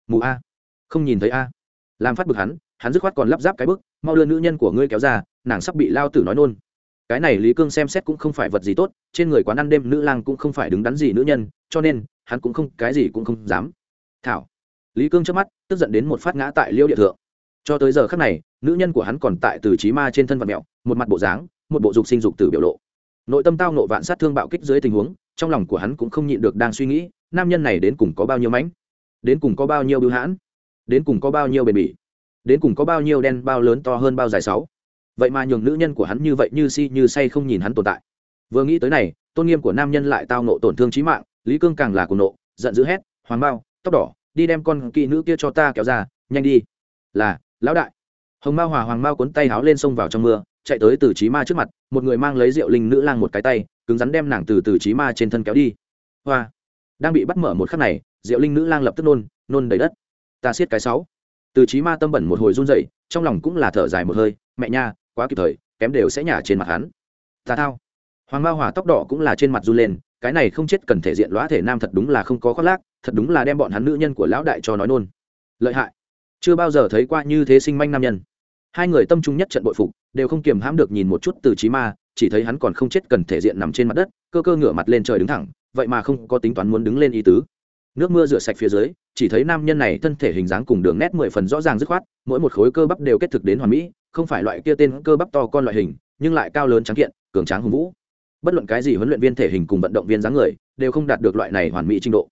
Mù a. Không nhìn thấy a. Làm phát bực hắn hắn dứt khoát còn lắp ráp cái bức, mau đưa nữ nhân của ngươi kéo ra, nàng sắp bị lao tử nói nôn. Cái này lý cương xem xét cũng không phải vật gì tốt, trên người quán ăn đêm nữ lang cũng không phải đứng đắn gì nữ nhân, cho nên, hắn cũng không, cái gì cũng không dám. Thảo. Lý cương trước mắt, tức giận đến một phát ngã tại liêu địa thượng cho tới giờ khắc này, nữ nhân của hắn còn tại từ trí ma trên thân vật mẹo, một mặt bộ dáng, một bộ dục sinh dục tử biểu lộ. Nội tâm tao nộ vạn sát thương bạo kích dưới tình huống, trong lòng của hắn cũng không nhịn được đang suy nghĩ, nam nhân này đến cùng có bao nhiêu mãnh? Đến cùng có bao nhiêu bưu hãn? Đến cùng có bao nhiêu bền bỉ? Đến cùng có bao nhiêu đen, bao lớn, to hơn, bao dài sáu? Vậy mà nhường nữ nhân của hắn như vậy, như si, như say không nhìn hắn tồn tại. Vừa nghĩ tới này, tôn nghiêm của nam nhân lại tao nộ tổn thương trí mạng, lý cương càng là cùng nộ, giận dữ hét, hoàng bao tóc đỏ, đi đem con kỵ nữ kia cho ta kéo ra, nhanh đi. Là lão đại. Hồng mao hòa hoàng mao cuốn tay háo lên sông vào trong mưa, chạy tới từ trí ma trước mặt, một người mang lấy rượu linh nữ lang một cái tay, cứng rắn đem nàng từ từ trí ma trên thân kéo đi. Hoa. Đang bị bắt mở một khắc này, rượu linh nữ lang lập tức nôn nôn đầy đất. Ta siết cái sáu. Từ trí ma tâm bẩn một hồi run rẩy, trong lòng cũng là thở dài một hơi, mẹ nha, quá kịp thời, kém đều sẽ nhả trên mặt hắn. Ta thao. Hoàng mao hòa tóc đỏ cũng là trên mặt run lên, cái này không chết cần thể diện lõa thể nam thật đúng là không có khoác lác, thật đúng là đem bọn hắn nữ nhân của lão đại cho nói nôn. Lợi hại chưa bao giờ thấy qua như thế sinh manh nam nhân. Hai người tâm trung nhất trận bội phục, đều không kiềm hãm được nhìn một chút từ trí ma, chỉ thấy hắn còn không chết cần thể diện nằm trên mặt đất, cơ cơ ngửa mặt lên trời đứng thẳng, vậy mà không có tính toán muốn đứng lên ý tứ. Nước mưa rửa sạch phía dưới, chỉ thấy nam nhân này thân thể hình dáng cùng đường nét mười phần rõ ràng dứt khoát, mỗi một khối cơ bắp đều kết thực đến hoàn mỹ, không phải loại kia tên cơ bắp to con loại hình, nhưng lại cao lớn trắng kiện, cường tráng hùng vũ. Bất luận cái gì huấn luyện viên thể hình cùng vận động viên dáng người, đều không đạt được loại này hoàn mỹ trình độ.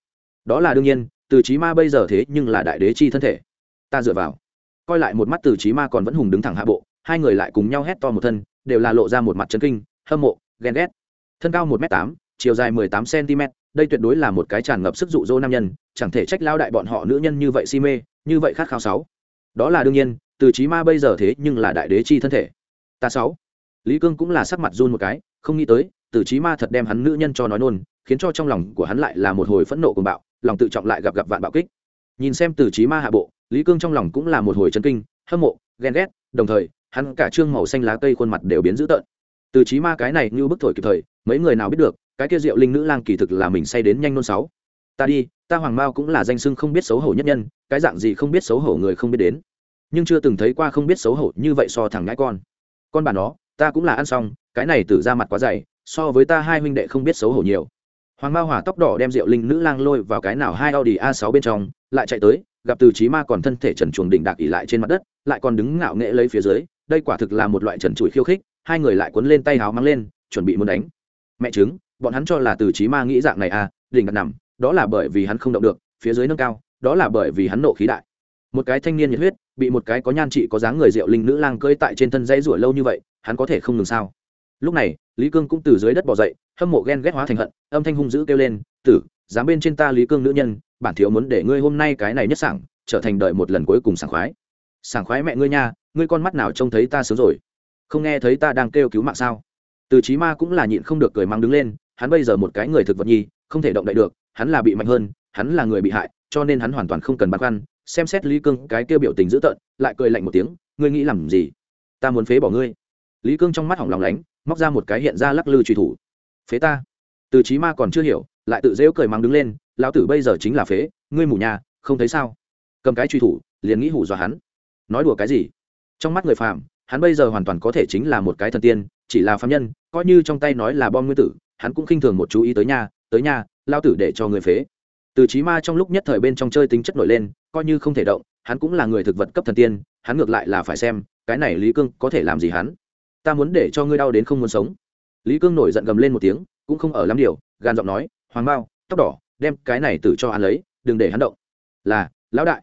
Đó là đương nhiên, từ trí ma bây giờ thế nhưng là đại đế chi thân thể ta dựa vào. Coi lại một mắt từ trí ma còn vẫn hùng đứng thẳng hạ bộ, hai người lại cùng nhau hét to một thân, đều là lộ ra một mặt chân kinh, hâm mộ, ghen ghét. Thân cao một m tám, chiều dài mười tám cm đây tuyệt đối là một cái tràn ngập sức dụ dỗ nam nhân, chẳng thể trách lao đại bọn họ nữ nhân như vậy si mê, như vậy khát khao sáu. Đó là đương nhiên, từ trí ma bây giờ thế nhưng là đại đế chi thân thể. Ta sáu. Lý cương cũng là sắc mặt run một cái, không nghĩ tới, từ trí ma thật đem hắn nữ nhân cho nói nôn, khiến cho trong lòng của hắn lại là một hồi phẫn nộ cùng bạo, lòng tự trọng lại gặp gặp vạn bạo kích. Nhìn xem từ trí ma hạ bộ lý cương trong lòng cũng là một hồi chân kinh, hâm mộ, ghen ghét, đồng thời, hắn cả trương màu xanh lá cây khuôn mặt đều biến dữ tợn. Từ trí ma cái này như bức thổi kịp thời, mấy người nào biết được, cái kia rượu linh nữ lang kỳ thực là mình say đến nhanh nôn sáu. Ta đi, ta hoàng mao cũng là danh sưng không biết xấu hổ nhất nhân, cái dạng gì không biết xấu hổ người không biết đến. Nhưng chưa từng thấy qua không biết xấu hổ như vậy so thằng ngãi con. Con bà nó, ta cũng là ăn xong, cái này tử ra mặt quá dày, so với ta hai huynh đệ không biết xấu hổ nhiều. Hoàng mao hỏa tóc đỏ đem rượu linh nữ lang lôi vào cái nào hai audi a 6 bên trong, lại chạy tới gặp từ trí ma còn thân thể trần chuồng đỉnh đạc ỉ lại trên mặt đất, lại còn đứng ngạo nghễ lấy phía dưới, đây quả thực là một loại trần trụi khiêu khích, hai người lại cuốn lên tay háo mang lên, chuẩn bị muốn đánh. Mẹ chứng bọn hắn cho là từ trí ma nghĩ dạng này à đỉnh đặt nằm, đó là bởi vì hắn không động được, phía dưới nâng cao, đó là bởi vì hắn nộ khí đại. Một cái thanh niên nhiệt huyết, bị một cái có nhan trị có dáng người rượu linh nữ lang cơi tại trên thân dây rủa lâu như vậy, hắn có thể không ngừng sao? Lúc này, lý cương cũng từ dưới đất bỏ dậy, hâm mộ ghen ghét hóa thành hận, âm thanh hung dữ kêu lên, tử, dám bên trên ta lý cương nữ nhân bản thiếu muốn để ngươi hôm nay cái này nhất sảng, trở thành đợi một lần cuối cùng sảng khoái. Sảng khoái mẹ ngươi nha, ngươi con mắt nào trông thấy ta sớm rồi? Không nghe thấy ta đang kêu cứu mạng sao? Từ trí ma cũng là nhịn không được cười mang đứng lên, hắn bây giờ một cái người thực vật nhi, không thể động đậy được, hắn là bị mạnh hơn, hắn là người bị hại, cho nên hắn hoàn toàn không cần băn khoăn, xem xét lý cương cái kêu biểu tình dữ tợn, lại cười lạnh một tiếng, ngươi nghĩ làm gì? Ta muốn phế bỏ ngươi. Lý cương trong mắt hỏng lòng lánh, móc ra một cái hiện ra lắc lư truy thủ. Phế ta? Từ trí ma còn chưa hiểu, lại tự dễu cười mắng đứng lên, lão tử bây giờ chính là phế, ngươi mù nhà, không thấy sao? Cầm cái truy thủ, liền nghĩ hủ dọa hắn. Nói đùa cái gì? Trong mắt người phàm, hắn bây giờ hoàn toàn có thể chính là một cái thần tiên, chỉ là phạm nhân, coi như trong tay nói là bom nguyên tử, hắn cũng khinh thường một chú ý tới nhà tới nhà lao tử để cho người phế. Từ trí ma trong lúc nhất thời bên trong chơi tính chất nổi lên, coi như không thể động, hắn cũng là người thực vật cấp thần tiên, hắn ngược lại là phải xem, cái này lý cương có thể làm gì hắn? Ta muốn để cho ngươi đau đến không muốn sống. Lý cương nổi giận gầm lên một tiếng cũng không ở lắm điều gan giọng nói hoàng bao tóc đỏ đem cái này tử cho hắn lấy đừng để hắn động. Là lão đại.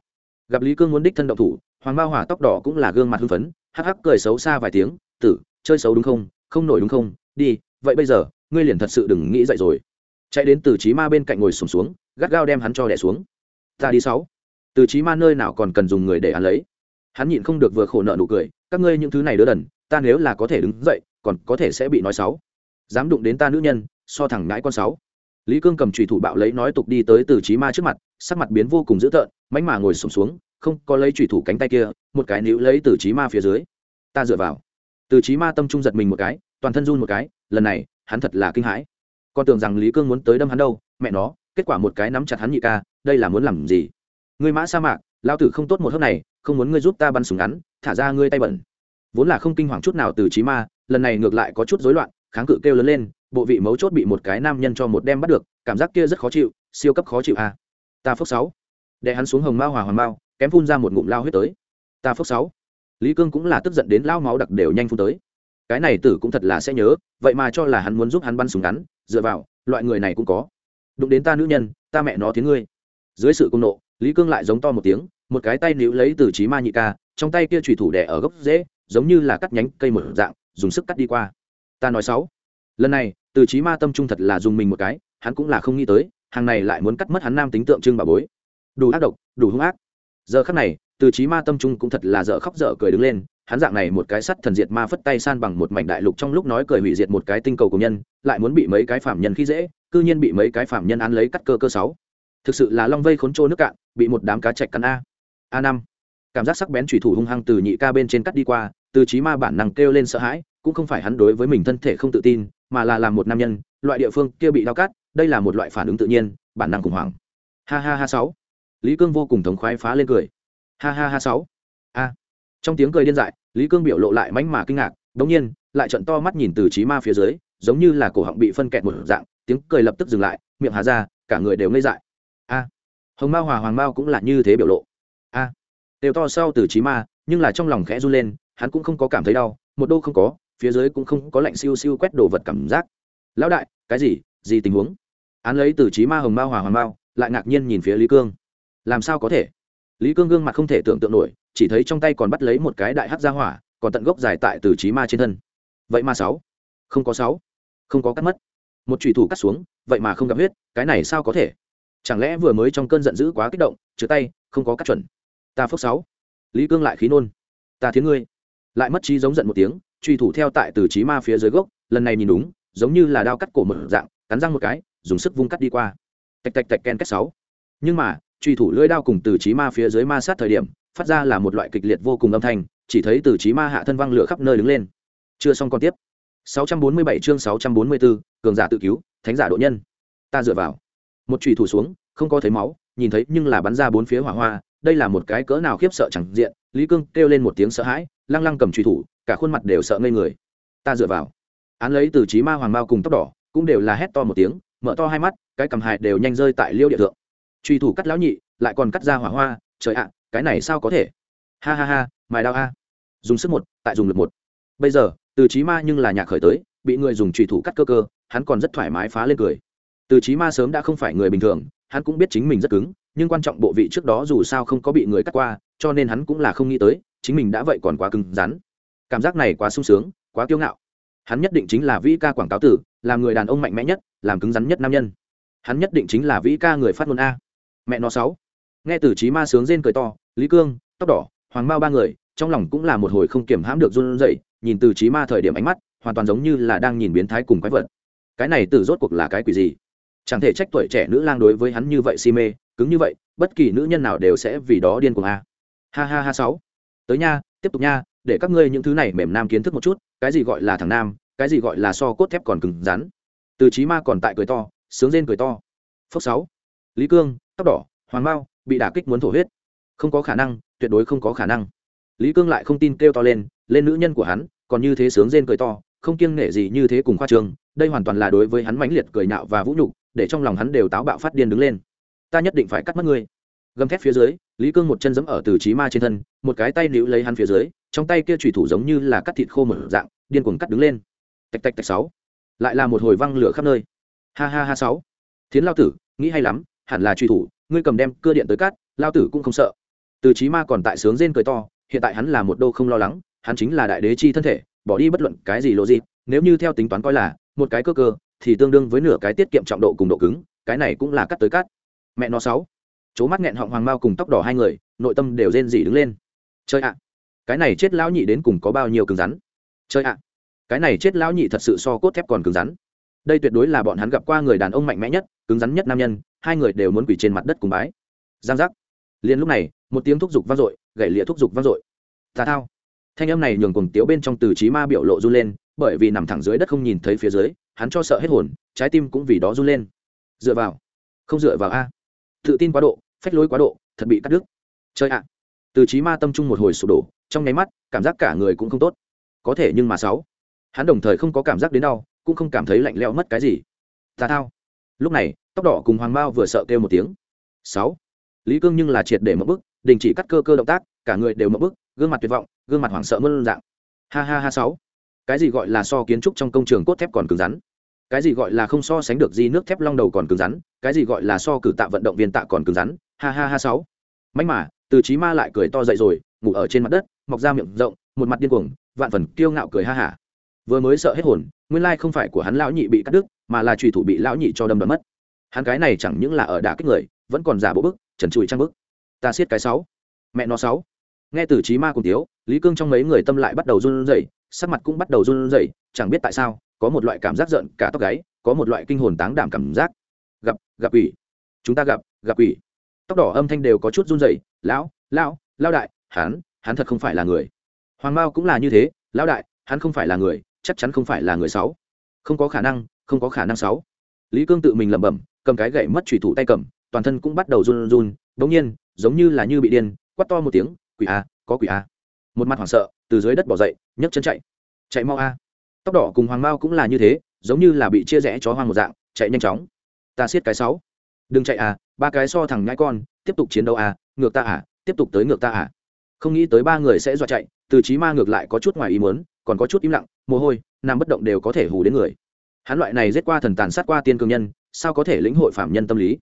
Gặp lý cương muốn đích thân động thủ hoàng bao hỏa tóc đỏ cũng là gương mặt hưng phấn hắc hắc cười xấu xa vài tiếng tử chơi xấu đúng không? Không nổi đúng không? Đi vậy bây giờ ngươi liền thật sự đừng nghĩ dậy rồi. Chạy đến từ trí ma bên cạnh ngồi sùng xuống, xuống gắt gao đem hắn cho đẻ xuống. Ta đi sáu. Từ trí ma nơi nào còn cần dùng người để hắn lấy. Hắn nhịn không được vừa khổ nợ nụ cười các ngươi những thứ này đỡ đần ta nếu là có thể đứng dậy còn có thể sẽ bị nói xấu dám đụng đến ta nữ nhân so thẳng ngãi con sáu. Lý cương cầm trùy thủ bạo lấy nói tục đi tới từ trí ma trước mặt sắc mặt biến vô cùng dữ tợn mánh mà ngồi sụp xuống, xuống không có lấy trùy thủ cánh tay kia một cái níu lấy từ trí ma phía dưới. Ta dựa vào. Từ trí ma tâm trung giật mình một cái toàn thân run một cái lần này hắn thật là kinh hãi. Con tưởng rằng lý cương muốn tới đâm hắn đâu mẹ nó kết quả một cái nắm chặt hắn nhị ca đây là muốn làm gì? Ngươi mã sa mạc lao tử không tốt một hớp này không muốn ngươi giúp ta bắn súng ngắn thả ra ngươi tay bẩn. Vốn là không kinh hoàng chút nào từ trí ma lần này ngược lại có chút rối loạn kháng cự kêu lớn lên, bộ vị mấu chốt bị một cái nam nhân cho một đem bắt được, cảm giác kia rất khó chịu, siêu cấp khó chịu à. ta phước sáu. Để hắn xuống hồng mao hòa hoàng mao, kém phun ra một ngụm lao huyết tới. Ta phước sáu. Lý cương cũng là tức giận đến lao máu đặc đều nhanh phun tới. Cái này tử cũng thật là sẽ nhớ, vậy mà cho là hắn muốn giúp hắn bắn súng ngắn, dựa vào, loại người này cũng có. Đụng đến ta nữ nhân, ta mẹ nó tiếng ngươi. Dưới sự công nộ, lý cương lại giống to một tiếng, một cái tay níu lấy từ trí ma nhị ca, trong tay kia trùy thủ đẻ ở gốc dễ giống như là cắt nhánh cây một dạng, dùng sức cắt đi qua ta nói sáu. Lần này, từ trí ma tâm trung thật là dùng mình một cái, hắn cũng là không nghĩ tới, hàng này lại muốn cắt mất hắn nam tính tượng trưng bà bối. Đủ ác độc, đủ hung ác. Giờ khắc này, từ trí ma tâm trung cũng thật là dở khóc dở cười đứng lên, hắn dạng này một cái sắt thần diệt ma phất tay san bằng một mảnh đại lục trong lúc nói cười hủy diệt một cái tinh cầu của nhân, lại muốn bị mấy cái phạm nhân khi dễ, cư nhiên bị mấy cái phạm nhân án lấy cắt cơ cơ sáu. Thực sự là long vây khốn trô nước cạn, bị một đám cá chạch cắn a. A năm. Cảm giác sắc bén thủy thủ hung hăng từ nhị ca bên trên cắt đi qua, từ trí ma bản năng kêu lên sợ hãi cũng không phải hắn đối với mình thân thể không tự tin, mà là làm một nam nhân, loại địa phương kia bị đau cắt, đây là một loại phản ứng tự nhiên, bản năng khủng hoảng. Ha ha ha sáu. Lý cương vô cùng thống khoái phá lên cười. Ha ha ha sáu. A. Trong tiếng cười điên dại, lý cương biểu lộ lại mánh mà kinh ngạc, đống nhiên, lại trận to mắt nhìn từ trí ma phía dưới, giống như là cổ họng bị phân kẹt một dạng, tiếng cười lập tức dừng lại, miệng hà ra, cả người đều ngây dại. A. Hồng mao hòa hoàng mao cũng là như thế biểu lộ. A. Đều to sau từ trí ma, nhưng là trong lòng khẽ run lên, hắn cũng không có cảm thấy đau, một đô không có phía dưới cũng không có lạnh siêu siêu quét đồ vật cảm giác. Lão đại, cái gì? Gì tình huống? Án lấy từ trí ma hồng mao hòa hoàng mao, lại ngạc nhiên nhìn phía lý cương. Làm sao có thể? Lý cương gương mặt không thể tưởng tượng nổi, chỉ thấy trong tay còn bắt lấy một cái đại hắc gia hỏa, còn tận gốc dài tại từ trí ma trên thân. Vậy mà sáu. Không có sáu. Không có cắt mất. Một trùy thủ cắt xuống, vậy mà không gặp huyết, cái này sao có thể? Chẳng lẽ vừa mới trong cơn giận dữ quá kích động chứa tay, không có cắt chuẩn? Ta phước sáu. Lý cương lại khí nôn. Ta thiến ngươi. Lại mất trí giống giận một tiếng truy thủ theo tại từ trí ma phía dưới gốc lần này nhìn đúng giống như là đao cắt cổ mở dạng cắn răng một cái dùng sức vung cắt đi qua. Tạch tạch tạch ken kết sáu. Nhưng mà truy thủ lưỡi đao cùng từ trí ma phía dưới ma sát thời điểm phát ra là một loại kịch liệt vô cùng âm thanh chỉ thấy từ trí ma hạ thân văng lửa khắp nơi đứng lên. Chưa xong còn tiếp. 647 chương 644, cường giả tự cứu thánh giả độ nhân. Ta dựa vào. Một truy thủ xuống không có thấy máu nhìn thấy nhưng là bắn ra bốn phía hỏa hoa đây là một cái cỡ nào khiếp sợ chẳng diện lý cương kêu lên một tiếng sợ hãi lăng lăng cầm truy thủ cả khuôn mặt đều sợ ngây người. Ta dựa vào. Án lấy từ trí ma hoàng mao cùng tóc đỏ, cũng đều là hét to một tiếng, mở to hai mắt, cái cầm hại đều nhanh rơi tại liêu địa thượng. Truy thủ cắt lão nhị, lại còn cắt ra hỏa hoa, trời ạ, cái này sao có thể? Ha ha ha, mài đao a. Dùng sức một, tại dùng lực một. Bây giờ, từ trí ma nhưng là nhạc khởi tới, bị người dùng truy thủ cắt cơ cơ, hắn còn rất thoải mái phá lên cười. Từ trí ma sớm đã không phải người bình thường, hắn cũng biết chính mình rất cứng, nhưng quan trọng bộ vị trước đó dù sao không có bị người cắt qua, cho nên hắn cũng là không nghĩ tới, chính mình đã vậy còn quá cứng rắn cảm giác này quá sung sướng, quá kiêu ngạo. Hắn nhất định chính là vĩ ca quảng cáo tử làm người đàn ông mạnh mẽ nhất, làm cứng rắn nhất nam nhân. Hắn nhất định chính là vĩ ca người phát ngôn a. Mẹ nó sáu. Nghe từ trí ma sướng rên cười to, lý cương, tóc đỏ, hoàng mao ba người, trong lòng cũng là một hồi không kiểm hãm được run rẩy, nhìn từ trí ma thời điểm ánh mắt, hoàn toàn giống như là đang nhìn biến thái cùng quái vật. Cái này từ rốt cuộc là cái quỷ gì? Chẳng thể trách tuổi trẻ nữ lang đối với hắn như vậy si mê, cứng như vậy, bất kỳ nữ nhân nào đều sẽ vì đó điên cuồng a. Ha ha ha sáu. Tới nha, tiếp tục nha để các ngươi những thứ này mềm nam kiến thức một chút, cái gì gọi là thằng nam, cái gì gọi là so cốt thép còn cứng rắn. Từ trí ma còn tại cười to, sướng rên cười to. Phước sáu. Lý cương, tóc đỏ, hoàng mao bị đả kích muốn thổ huyết. Không có khả năng, tuyệt đối không có khả năng. Lý cương lại không tin kêu to lên lên nữ nhân của hắn, còn như thế sướng rên cười to, không kiêng nể gì như thế cùng khoa trường, đây hoàn toàn là đối với hắn mãnh liệt cười nhạo và vũ nhục, để trong lòng hắn đều táo bạo phát điên đứng lên. Ta nhất định phải cắt mất ngươi. Gầm thép phía dưới, lý cương một chân giẫm ở từ trí ma trên thân, một cái tay níu lấy hắn phía dưới trong tay kia thủy thủ giống như là cắt thịt khô mở dạng, điên cuồng cắt đứng lên. Tạch tạch tạch sáu. Lại là một hồi văng lửa khắp nơi. Ha ha ha sáu. Thiến lao tử, nghĩ hay lắm, hẳn là truy thủ, ngươi cầm đem cưa điện tới cắt, lao tử cũng không sợ. Từ chí ma còn tại sướng rên cười to, hiện tại hắn là một đô không lo lắng, hắn chính là đại đế chi thân thể, bỏ đi bất luận cái gì lộ gì nếu như theo tính toán coi là, một cái cơ cơ, thì tương đương với nửa cái tiết kiệm trọng độ cùng độ cứng, cái này cũng là cắt tới cắt. Mẹ nó sáu. Chố mắt nghẹn họng hoàng mao cùng tóc đỏ hai người, nội tâm đều rên rỉ đứng lên. Chơi ạ cái này chết lão nhị đến cùng có bao nhiêu cứng rắn? Chơi ạ, cái này chết lão nhị thật sự so cốt thép còn cứng rắn. Đây tuyệt đối là bọn hắn gặp qua người đàn ông mạnh mẽ nhất, cứng rắn nhất nam nhân, hai người đều muốn quỳ trên mặt đất cùng bái. Giang giác. Liền lúc này, một tiếng thúc giục vang dội, gậy lịa thúc giục vang dội. Tà thao. Thanh âm này nhường cùng tiếu bên trong từ trí ma biểu lộ run lên, bởi vì nằm thẳng dưới đất không nhìn thấy phía dưới, hắn cho sợ hết hồn, trái tim cũng vì đó run lên. Dựa vào. Không dựa vào a. Tự tin quá độ, phách lối quá độ, thật bị cắt đứt. Chơi ạ. Từ trí ma tâm trung một hồi sụp đổ trong nháy mắt, cảm giác cả người cũng không tốt. Có thể nhưng mà sáu. Hắn đồng thời không có cảm giác đến đau, cũng không cảm thấy lạnh lẽo mất cái gì. Tà thao. Lúc này, tóc đỏ cùng hoàng bao vừa sợ kêu một tiếng. Sáu. Lý cương nhưng là triệt để mất bức, đình chỉ cắt cơ cơ động tác, cả người đều mất bức, gương mặt tuyệt vọng, gương mặt hoảng sợ mơn dạng. Ha ha ha sáu. Cái gì gọi là so kiến trúc trong công trường cốt thép còn cứng rắn? Cái gì gọi là không so sánh được gì nước thép long đầu còn cứng rắn? Cái gì gọi là so cử tạ vận động viên tạ còn cứng rắn? Ha ha ha sáu. Mạnh mà, từ trí ma lại cười to dậy rồi, ngủ ở trên mặt đất mọc ra miệng rộng, một mặt điên cuồng, vạn phần kiêu ngạo cười ha hả. Vừa mới sợ hết hồn, nguyên lai không phải của hắn lão nhị bị cắt đứt, mà là trùy thủ bị lão nhị cho đâm đoán mất. Hắn cái này chẳng những là ở đả kích người, vẫn còn giả bộ bức, trần trụi trang bức. Ta siết cái sáu. Mẹ nó sáu. Nghe từ trí ma cùng tiếu, lý cương trong mấy người tâm lại bắt đầu run rẩy, sắc mặt cũng bắt đầu run rẩy, chẳng biết tại sao, có một loại cảm giác giận cả tóc gáy, có một loại kinh hồn táng đảm cảm giác. Gặp gặp ủy chúng ta gặp gặp ủy tóc đỏ âm thanh đều có chút run rẩy, lão lão lão đại, hắn hắn thật không phải là người. Hoàng mao cũng là như thế, lão đại, hắn không phải là người, chắc chắn không phải là người sáu. Không có khả năng, không có khả năng sáu. Lý cương tự mình lẩm bẩm, cầm cái gậy mất thủy thủ tay cầm, toàn thân cũng bắt đầu run run, đống nhiên, giống như là như bị điên, quát to một tiếng, quỷ a, có quỷ a. Một mặt hoảng sợ, từ dưới đất bỏ dậy, nhấc chân chạy. Chạy mau a. Tóc đỏ cùng hoàng mao cũng là như thế, giống như là bị chia rẽ chó hoang một dạng, chạy nhanh chóng. Ta siết cái sáu. Đừng chạy à ba cái so thằng nhãi con, tiếp tục chiến đấu à ngược ta à tiếp tục tới ngược ta à không nghĩ tới ba người sẽ dọa chạy, từ trí ma ngược lại có chút ngoài ý muốn, còn có chút im lặng, mồ hôi nằm bất động đều có thể hù đến người. Hắn loại này giết qua thần tàn sát qua tiên cường nhân, sao có thể lĩnh hội phạm nhân tâm lý?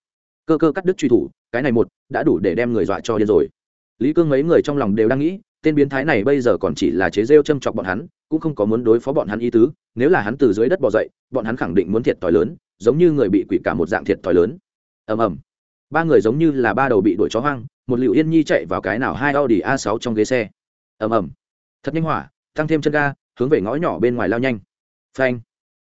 Cơ cơ cắt đứt truy thủ, cái này một, đã đủ để đem người dọa cho điên rồi. Lý cương mấy người trong lòng đều đang nghĩ, tên biến thái này bây giờ còn chỉ là chế rêu châm chọc bọn hắn, cũng không có muốn đối phó bọn hắn ý tứ, nếu là hắn từ dưới đất bò dậy, bọn hắn khẳng định muốn thiệt thòi lớn, giống như người bị quỷ cả một dạng thiệt thòi lớn. Ầm ầm. Ba người giống như là ba đầu bị đuổi chó hoang một liệu yên nhi chạy vào cái nào hai audi a 6 trong ghế xe. Ầm ầm. Thật nhanh hỏa, tăng thêm chân ga, hướng về ngõ nhỏ bên ngoài lao nhanh. Phanh.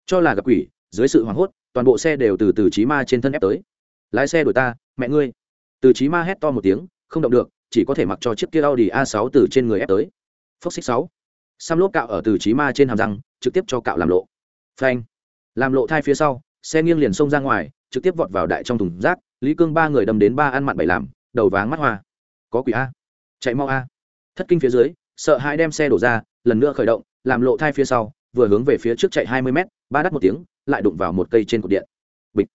Cho là gặp quỷ, dưới sự hoảng hốt, toàn bộ xe đều từ từ trí ma trên thân ép tới. Lái xe đuổi ta, mẹ ngươi. Từ trí ma hét to một tiếng, không động được, chỉ có thể mặc cho chiếc kia audi a 6 từ trên người ép tới. Phốc xích sáu. Sam lốp cạo ở từ trí ma trên hàm răng, trực tiếp cho cạo làm lộ. Phanh. Làm lộ thai phía sau, xe nghiêng liền xông ra ngoài, trực tiếp vọt vào đại trong thùng rác, lý cương ba người đâm đến ba ăn mặn bảy làm đầu váng mắt hoa. Có quỷ a. Chạy mau a. Thất kinh phía dưới, sợ hãi đem xe đổ ra, lần nữa khởi động, làm lộ thai phía sau, vừa hướng về phía trước chạy hai mươi mét, ba đắt một tiếng, lại đụng vào một cây trên cột điện. Bịch.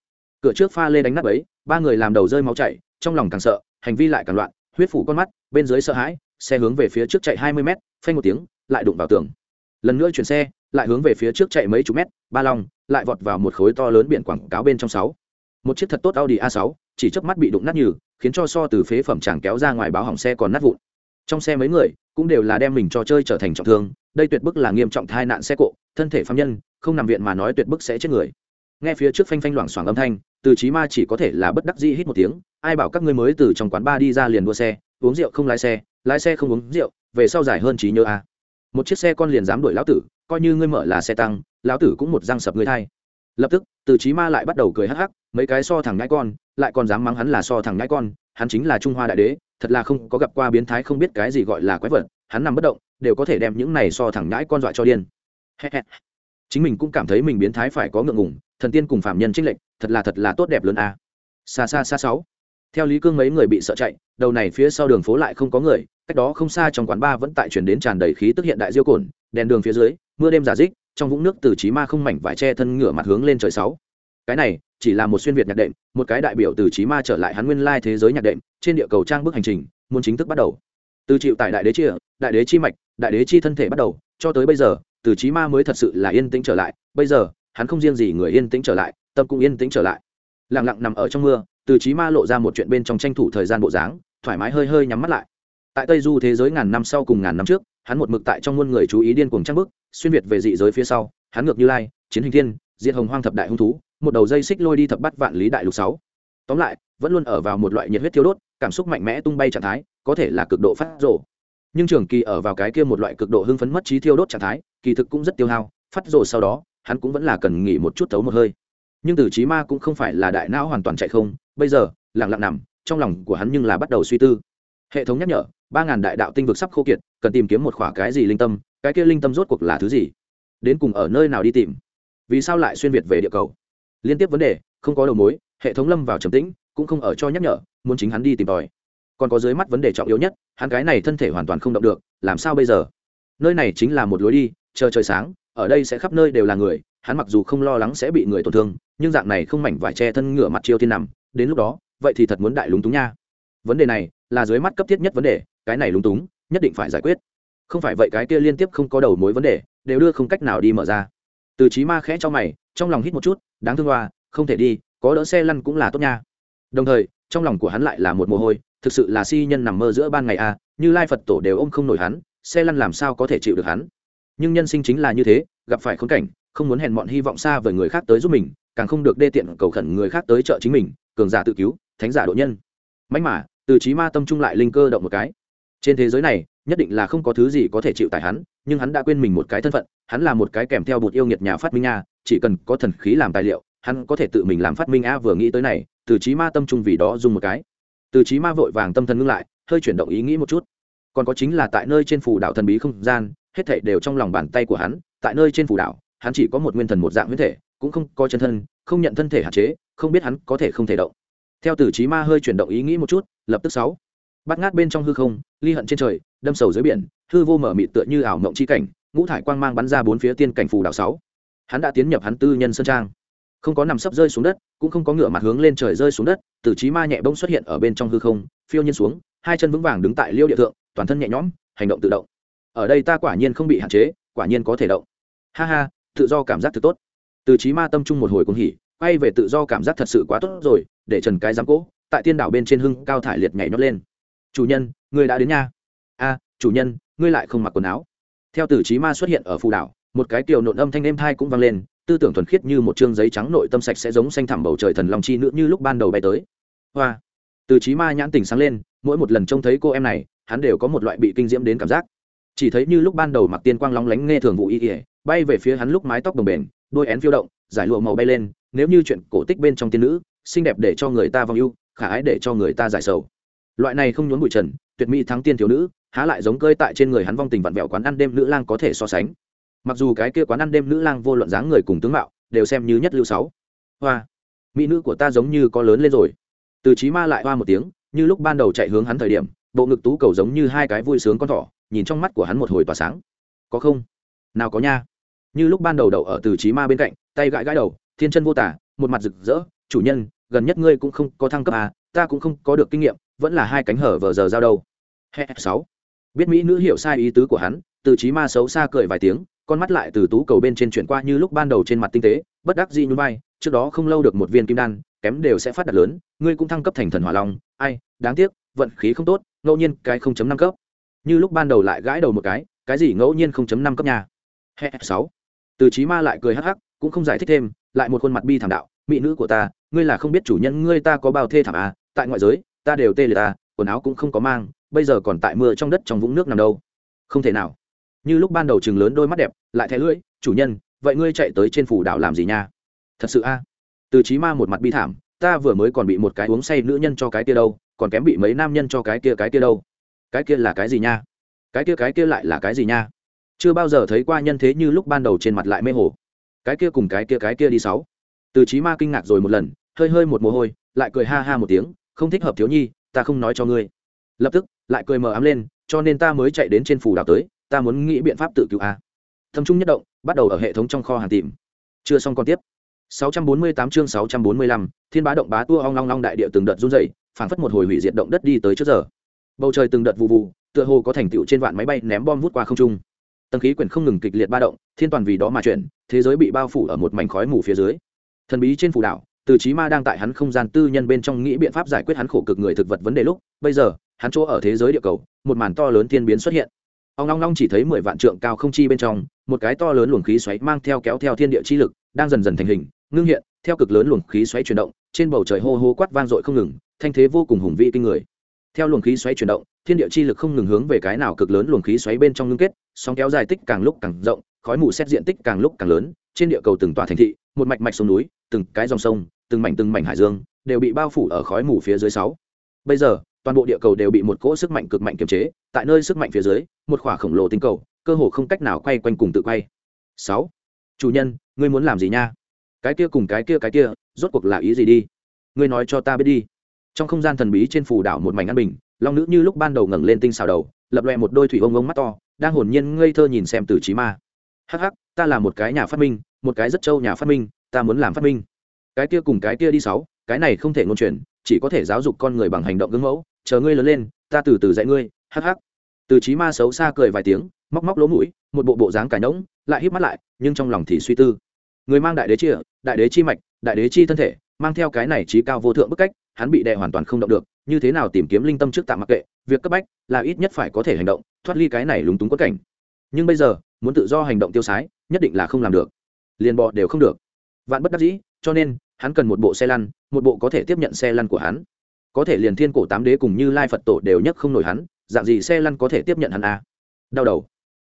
Cửa trước pha lê đánh nắp ấy, ba người làm đầu rơi máu chạy trong lòng càng sợ, hành vi lại càng loạn, huyết phủ con mắt, bên dưới sợ hãi, xe hướng về phía trước chạy hai mươi mét, phanh một tiếng, lại đụng vào tường. Lần nữa chuyển xe, lại hướng về phía trước chạy mấy chục mét, ba long, lại vọt vào một khối to lớn biển quảng cáo bên trong sáu. Một chiếc thật tốt audi a 6 chỉ chớp mắt bị đụng nát nhừ, khiến cho so từ phế phẩm chàng kéo ra ngoài báo hỏng xe còn nát vụn. Trong xe mấy người cũng đều là đem mình cho chơi trở thành trọng thương, đây tuyệt bức là nghiêm trọng tai nạn xe cộ, thân thể phạm nhân, không nằm viện mà nói tuyệt bức sẽ chết người. Nghe phía trước phanh phanh loảng xoảng âm thanh, từ chí ma chỉ có thể là bất đắc dĩ hít một tiếng, ai bảo các ngươi mới từ trong quán bar đi ra liền đua xe, uống rượu không lái xe lái xe không uống rượu, về sau giải hơn trí nhớ a. Một chiếc xe con liền dám đuổi lão tử, coi như ngươi mở là xe tăng, lão tử cũng một răng sập ngươi thay lập tức, từ chí ma lại bắt đầu cười hắc hắc, mấy cái so thẳng ngãi con lại còn dám mắng hắn là so thằng nhãi con, hắn chính là trung hoa đại đế, thật là không có gặp qua biến thái không biết cái gì gọi là quái vật, hắn nằm bất động, đều có thể đem những này so thằng nhãi con dọa cho điên. Chính mình cũng cảm thấy mình biến thái phải có ngượng ngùng, thần tiên cùng phạm nhân trinh lệnh thật là thật là tốt đẹp lớn a. Xa xa xa sáu. Theo lý cương mấy người bị sợ chạy, đầu này phía sau đường phố lại không có người, cách đó không xa trong quán bar vẫn tại chuyển đến tràn đầy khí tức hiện đại diêu cồn đèn đường phía dưới, mưa đêm giả dích, trong vũng nước từ trí ma không mảnh vải che thân ngửa mặt hướng lên trời sáu cái này chỉ là một xuyên việt nhạc đệm, một cái đại biểu từ trí ma trở lại hắn nguyên lai thế giới nhạc đệm, trên địa cầu trang bước hành trình, muốn chính thức bắt đầu. Từ chịu tại đại đế chia, đại đế chi mạch, đại đế chi thân thể bắt đầu, cho tới bây giờ, từ trí ma mới thật sự là yên tĩnh trở lại. Bây giờ, hắn không riêng gì người yên tĩnh trở lại, tâm cũng yên tĩnh trở lại. Lặng lặng nằm ở trong mưa, từ trí ma lộ ra một chuyện bên trong tranh thủ thời gian bộ dáng, thoải mái hơi hơi nhắm mắt lại. Tại tây du thế giới ngàn năm sau cùng ngàn năm trước, hắn một mực tại trong muôn người chú ý điên cuồng trang bức, xuyên việt về dị giới phía sau, hắn ngược như lai, chiến hình thiên, diệt hồng hoang thập đại hung thú một đầu dây xích lôi đi thập bắt vạn lý đại lục sáu. Tóm lại, vẫn luôn ở vào một loại nhiệt huyết thiếu đốt, cảm xúc mạnh mẽ tung bay trạng thái, có thể là cực độ phát rổ nhưng trường kỳ ở vào cái kia một loại cực độ hưng phấn mất trí thiêu đốt trạng thái, kỳ thực cũng rất tiêu hao, phát rổ sau đó, hắn cũng vẫn là cần nghỉ một chút tấu một hơi. Nhưng từ trí ma cũng không phải là đại não hoàn toàn chạy không, bây giờ, lặng lặng nằm, trong lòng của hắn nhưng là bắt đầu suy tư. Hệ thống nhắc nhở, ba ngàn đại đạo tinh vực sắp khô kiệt, cần tìm kiếm một khỏa cái gì linh tâm, cái kia linh tâm rốt cuộc là thứ gì? Đến cùng ở nơi nào đi tìm? Vì sao lại xuyên việt về địa cầu? Liên tiếp vấn đề, không có đầu mối, hệ thống lâm vào trầm tĩnh, cũng không ở cho nhắc nhở, muốn chính hắn đi tìm tòi. Còn có dưới mắt vấn đề trọng yếu nhất, hắn cái này thân thể hoàn toàn không động được, làm sao bây giờ? Nơi này chính là một lối đi, chờ trời sáng, ở đây sẽ khắp nơi đều là người, hắn mặc dù không lo lắng sẽ bị người tổn thương, nhưng dạng này không mảnh vải che thân ngửa mặt chiêu thiên nằm, đến lúc đó, vậy thì thật muốn đại lúng túng nha. Vấn đề này, là dưới mắt cấp thiết nhất vấn đề, cái này lúng túng, nhất định phải giải quyết. Không phải vậy cái kia liên tiếp không có đầu mối vấn đề, đều đưa không cách nào đi mở ra. Từ trí ma khẽ cho mày, trong lòng hít một chút đáng thương hoa, không thể đi, có đỡ xe lăn cũng là tốt nha. Đồng thời, trong lòng của hắn lại là một mồ hôi, thực sự là si nhân nằm mơ giữa ban ngày a, như lai phật tổ đều ôm không nổi hắn, xe lăn làm sao có thể chịu được hắn? Nhưng nhân sinh chính là như thế, gặp phải khốn cảnh, không muốn hèn mọn hy vọng xa với người khác tới giúp mình, càng không được đê tiện cầu khẩn người khác tới trợ chính mình, cường giả tự cứu, thánh giả độ nhân. Mạnh mà, từ trí ma tâm trung lại linh cơ động một cái. Trên thế giới này nhất định là không có thứ gì có thể chịu tại hắn, nhưng hắn đã quên mình một cái thân phận, hắn là một cái kèm theo bụt yêu nghiệt nhà phát minh nha chỉ cần có thần khí làm tài liệu, hắn có thể tự mình làm phát minh a vừa nghĩ tới này, từ trí ma tâm trung vì đó dùng một cái. Từ trí ma vội vàng tâm thần ngưng lại, hơi chuyển động ý nghĩ một chút. Còn có chính là tại nơi trên phù đảo thần bí không gian, hết thảy đều trong lòng bàn tay của hắn, tại nơi trên phù đảo, hắn chỉ có một nguyên thần một dạng nguyên thể, cũng không có chân thân, không nhận thân thể hạn chế, không biết hắn có thể không thể động. Theo từ trí ma hơi chuyển động ý nghĩ một chút, lập tức sáu. Bắt ngát bên trong hư không, ly hận trên trời đâm sầu dưới biển, hư vô mở mịt tựa như ảo mộng chi cảnh, ngũ thải quang mang bắn ra bốn phía tiên cảnh phù đảo sáu. Hắn đã tiến nhập hắn tư nhân sơn trang. Không có nằm sấp rơi xuống đất, cũng không có ngựa mặt hướng lên trời rơi xuống đất Tử trí ma nhẹ bông xuất hiện ở bên trong hư không, phiêu nhiên xuống, hai chân vững vàng đứng tại liêu địa thượng, toàn thân nhẹ nhõm, hành động tự động. Ở đây ta quả nhiên không bị hạn chế, quả nhiên có thể động. Ha ha, tự do cảm giác thật tốt. Từ trí ma tâm trung một hồi cũng hỉ, quay về tự do cảm giác thật sự quá tốt rồi, để trần cái giám cỗ tại tiên đảo bên trên hưng cao thải liệt nhảy nhót lên. Chủ nhân, người đã đến nha a, chủ nhân, ngươi lại không mặc quần áo. Theo tử trí ma xuất hiện ở phù đảo, một cái kiều nộn âm thanh êm thai cũng vang lên, tư tưởng thuần khiết như một chương giấy trắng nội tâm sạch sẽ giống xanh thẳm bầu trời thần long chi nữ như lúc ban đầu bay tới. Hoa! Từ trí ma nhãn tình sáng lên, mỗi một lần trông thấy cô em này, hắn đều có một loại bị kinh diễm đến cảm giác. Chỉ thấy như lúc ban đầu mặc tiên quang lóng lánh nghe thường vụ y ỉa bay về phía hắn lúc mái tóc đồng bền đôi én phiêu động, giải lụa màu bay lên, nếu như chuyện cổ tích bên trong tiên nữ, xinh đẹp để cho người ta vong ưu, khả ái để cho người ta giải sầu. Loại này không nhốn bụi trần, tuyệt mỹ thắng tiên thiếu nữ há lại giống cơi tại trên người hắn vong tình vặn vẹo quán ăn đêm nữ lang có thể so sánh. Mặc dù cái kia quán ăn đêm nữ lang vô luận dáng người cùng tướng mạo, đều xem như nhất lưu sáu. Hoa, mỹ nữ của ta giống như có lớn lên rồi. Từ trí ma lại hoa một tiếng, như lúc ban đầu chạy hướng hắn thời điểm, bộ ngực tú cầu giống như hai cái vui sướng con thỏ, nhìn trong mắt của hắn một hồi tỏa sáng. Có không? Nào có nha. Như lúc ban đầu đậu ở từ trí ma bên cạnh, tay gãi gãi đầu, thiên chân vô tả, một mặt rực rỡ, chủ nhân, gần nhất ngươi cũng không có thăng cấp à ta cũng không có được kinh nghiệm, vẫn là hai cánh hở vờ giờ giao đâu. He sáu biết mỹ nữ hiểu sai ý tứ của hắn, từ trí ma xấu xa cười vài tiếng, con mắt lại từ tú cầu bên trên chuyển qua như lúc ban đầu trên mặt tinh tế, bất đắc dĩ như vai, trước đó không lâu được một viên kim đan, kém đều sẽ phát đạt lớn, ngươi cũng thăng cấp thành thần hỏa long, ai, đáng tiếc, vận khí không tốt, ngẫu nhiên cái không chấm năm cấp. Như lúc ban đầu lại gãi đầu một cái cái gì ngẫu nhiên không chấm năm cấp nhà hệ sáu. Từ trí ma lại cười hắc hắc, cũng không giải thích thêm, lại một khuôn mặt bi thảm đạo, mỹ nữ của ta, ngươi là không biết chủ nhân ngươi ta có bao thê thảm à tại ngoại giới, ta đều tê liệt ta quần áo cũng không có mang bây giờ còn tại mưa trong đất trong vũng nước nằm đâu? Không thể nào. Như lúc ban đầu chừng lớn đôi mắt đẹp, lại thẻ lưỡi, chủ nhân, vậy ngươi chạy tới trên phủ đảo làm gì nha? Thật sự a. Từ trí ma một mặt bi thảm, ta vừa mới còn bị một cái uống say nữ nhân cho cái kia đâu, còn kém bị mấy nam nhân cho cái kia cái kia đâu. Cái kia là cái gì nha? Cái kia cái kia lại là cái gì nha? Chưa bao giờ thấy qua nhân thế như lúc ban đầu trên mặt lại mê hồ. Cái kia cùng cái kia cái kia đi sáu. Từ trí ma kinh ngạc rồi một lần, hơi hơi một mồ hôi, lại cười ha ha một tiếng, không thích hợp thiếu nhi, ta không nói cho ngươi. Lập tức lại cười mờ ám lên cho nên ta mới chạy đến trên phủ đảo tới ta muốn nghĩ biện pháp tự cứu a. Thâm trung nhất động bắt đầu ở hệ thống trong kho hàng tìm. Chưa xong còn tiếp. 648 chương 645, thiên bá động bá tua ong long long đại địa từng đợt run rẩy phảng phất một hồi hủy diệt động đất đi tới trước giờ. Bầu trời từng đợt vụ vụ tựa hồ có thành tựu trên vạn máy bay ném bom vút qua không trung. Tầng khí quyển không ngừng kịch liệt ba động thiên toàn vì đó mà chuyển thế giới bị bao phủ ở một mảnh khói mù phía dưới. Thần bí trên phủ đảo từ chí ma đang tại hắn không gian tư nhân bên trong nghĩ biện pháp giải quyết hắn khổ cực người thực vật vấn đề lúc bây giờ hắn chỗ ở thế giới địa cầu, một màn to lớn thiên biến xuất hiện. Ông long long chỉ thấy mười vạn trượng cao không chi bên trong, một cái to lớn luồng khí xoáy mang theo kéo theo thiên địa chi lực, đang dần dần thành hình, ngưng hiện, theo cực lớn luồng khí xoáy chuyển động, trên bầu trời hô hô quát vang dội không ngừng, thanh thế vô cùng hùng vĩ kinh người. Theo luồng khí xoáy chuyển động, thiên địa chi lực không ngừng hướng về cái nào cực lớn luồng khí xoáy bên trong ngưng kết, sóng kéo dài tích càng lúc càng rộng, khói mù xét diện tích càng lúc càng lớn, trên địa cầu từng tòa thành thị, một mạch mạch sông núi, từng cái dòng sông, từng mảnh từng mảnh hải dương, đều bị bao phủ ở khói mù phía dưới sáu. Bây giờ toàn bộ địa cầu đều bị một cỗ sức mạnh cực mạnh kiềm chế, tại nơi sức mạnh phía dưới, một khỏa khổng lồ tinh cầu, cơ hồ không cách nào quay quanh cùng tự quay. Sáu, chủ nhân, ngươi muốn làm gì nha? Cái kia cùng cái kia cái kia, rốt cuộc là ý gì đi? Ngươi nói cho ta biết đi. Trong không gian thần bí trên phù đảo một mảnh an bình, long nữ như lúc ban đầu ngẩng lên tinh xào đầu, lập loẹ một đôi thủy ông ông mắt to, đang hồn nhiên ngây thơ nhìn xem từ trí ma. Hắc hắc, ta là một cái nhà phát minh, một cái rất trâu nhà phát minh, ta muốn làm phát minh. Cái kia cùng cái kia đi sáu, cái này không thể ngôn truyền, chỉ có thể giáo dục con người bằng hành động gương mẫu chờ ngươi lớn lên, ta từ từ dạy ngươi, hắc hắc. Từ trí ma xấu xa cười vài tiếng, móc móc lỗ mũi, một bộ bộ dáng cải nỗng, lại híp mắt lại, nhưng trong lòng thì suy tư. Người mang đại đế chia đại đế chi mạch, đại đế chi thân thể, mang theo cái này trí cao vô thượng bức cách, hắn bị đè hoàn toàn không động được, như thế nào tìm kiếm linh tâm trước tạm mặc kệ, việc cấp bách là ít nhất phải có thể hành động, thoát ly cái này lúng túng quất cảnh. Nhưng bây giờ, muốn tự do hành động tiêu sái, nhất định là không làm được. Liền bọ đều không được. Vạn bất đắc dĩ, cho nên, hắn cần một bộ xe lăn, một bộ có thể tiếp nhận xe lăn của hắn có thể liền thiên cổ tám đế cùng như lai phật tổ đều nhất không nổi hắn, dạng gì xe lăn có thể tiếp nhận hắn à? đau đầu.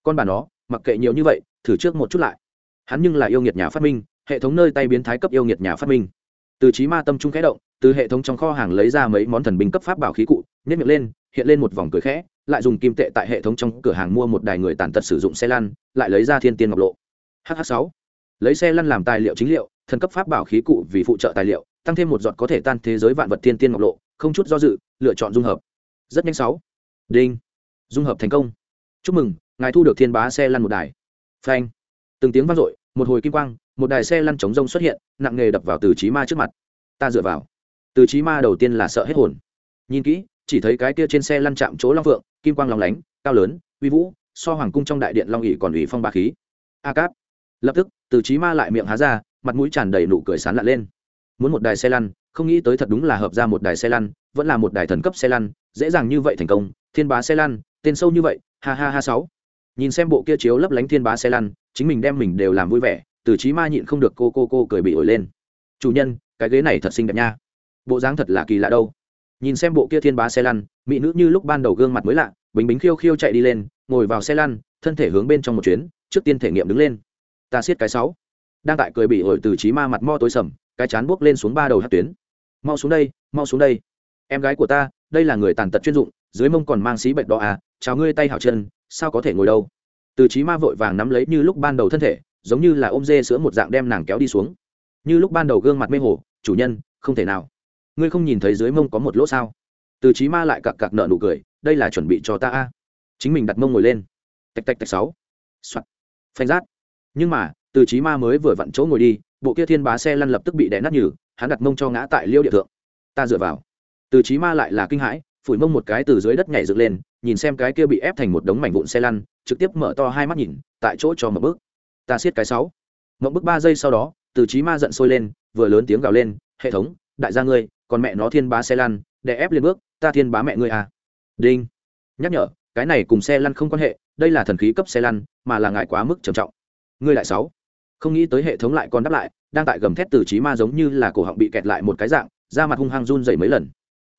Con bà nó, mặc kệ nhiều như vậy, thử trước một chút lại. Hắn nhưng là yêu nghiệt nhà phát minh, hệ thống nơi tay biến thái cấp yêu nghiệt nhà phát minh. Từ trí ma tâm trung khẽ động, từ hệ thống trong kho hàng lấy ra mấy món thần binh cấp pháp bảo khí cụ, nhét miệng lên, hiện lên một vòng cười khẽ, lại dùng kim tệ tại hệ thống trong cửa hàng mua một đài người tàn tật sử dụng xe lăn, lại lấy ra thiên tiên ngọc lộ. Hh sáu. Lấy xe lăn làm tài liệu chính liệu, thần cấp pháp bảo khí cụ vì phụ trợ tài liệu, tăng thêm một giọt có thể tan thế giới vạn vật thiên tiên ngọc lộ không chút do dự, lựa chọn dung hợp. Rất nhanh sáu. Đinh. Dung hợp thành công. Chúc mừng, ngài thu được thiên bá xe lăn một đài. Phanh. Từng tiếng vang dội, một hồi kim quang, một đài xe lăn chống rông xuất hiện, nặng nghề đập vào từ trí ma trước mặt. Ta dựa vào. Từ trí ma đầu tiên là sợ hết hồn. Nhìn kỹ, chỉ thấy cái kia trên xe lăn chạm chỗ long phượng, kim quang lòng lánh, cao lớn, uy vũ, so hoàng cung trong đại điện long ỉ còn ủy phong ba khí. A cáp. Lập tức, từ trí ma lại miệng há ra, mặt mũi tràn đầy nụ cười sán lạ lên. Muốn một đài xe lăn không nghĩ tới thật đúng là hợp ra một đài xe lăn, vẫn là một đài thần cấp xe lăn, dễ dàng như vậy thành công, thiên bá xe lăn, tên sâu như vậy, ha ha ha sáu. Nhìn xem bộ kia chiếu lấp lánh thiên bá xe lăn, chính mình đem mình đều làm vui vẻ, từ trí ma nhịn không được cô cô cô cười bị ổi lên. Chủ nhân, cái ghế này thật xinh đẹp nha. Bộ dáng thật là kỳ lạ đâu. Nhìn xem bộ kia thiên bá xe lăn, mỹ nữ như lúc ban đầu gương mặt mới lạ, bình bính khiêu khiêu chạy đi lên, ngồi vào xe lăn, thân thể hướng bên trong một chuyến, trước tiên thể nghiệm đứng lên. Ta siết cái sáu. Đang tại cười bị ổi từ trí ma mặt mo tối sầm, cái chán buốc lên xuống ba đầu hát tuyến mau xuống đây, mau xuống đây. Em gái của ta, đây là người tàn tật chuyên dụng, dưới mông còn mang xí bệnh đó à chào ngươi tay hảo chân, sao có thể ngồi đâu? Từ trí ma vội vàng nắm lấy như lúc ban đầu thân thể, giống như là ôm dê sữa một dạng đem nàng kéo đi xuống. Như lúc ban đầu gương mặt mê hồ, chủ nhân, không thể nào. Ngươi không nhìn thấy dưới mông có một lỗ sao? Từ trí ma lại cặc cặc nợ nụ cười, đây là chuẩn bị cho ta a. Chính mình đặt mông ngồi lên. Tạch tạch tạch sáu. Soạt. Phanh rát. Nhưng mà, từ trí ma mới vừa vặn chỗ ngồi đi, bộ kia thiên bá xe lăn lập tức bị đè nát nhừ hắn đặt mông cho ngã tại liêu địa thượng. Ta dựa vào. Từ trí ma lại là kinh hãi, phủi mông một cái từ dưới đất nhảy dựng lên, nhìn xem cái kia bị ép thành một đống mảnh vụn xe lăn, trực tiếp mở to hai mắt nhìn, tại chỗ cho một bước ta siết cái sáu. Mộng bước ba giây sau đó, từ trí ma giận sôi lên, vừa lớn tiếng gào lên, hệ thống, đại gia ngươi, còn mẹ nó thiên bá xe lăn, để ép lên bước, ta thiên bá mẹ ngươi à. Đinh. Nhắc nhở, cái này cùng xe lăn không quan hệ, đây là thần khí cấp xe lăn, mà là ngại quá mức trầm trọng. Ngươi lại sáu không nghĩ tới hệ thống lại còn đáp lại, đang tại gầm thét từ trí ma giống như là cổ họng bị kẹt lại một cái dạng, da mặt hung hăng run dày mấy lần.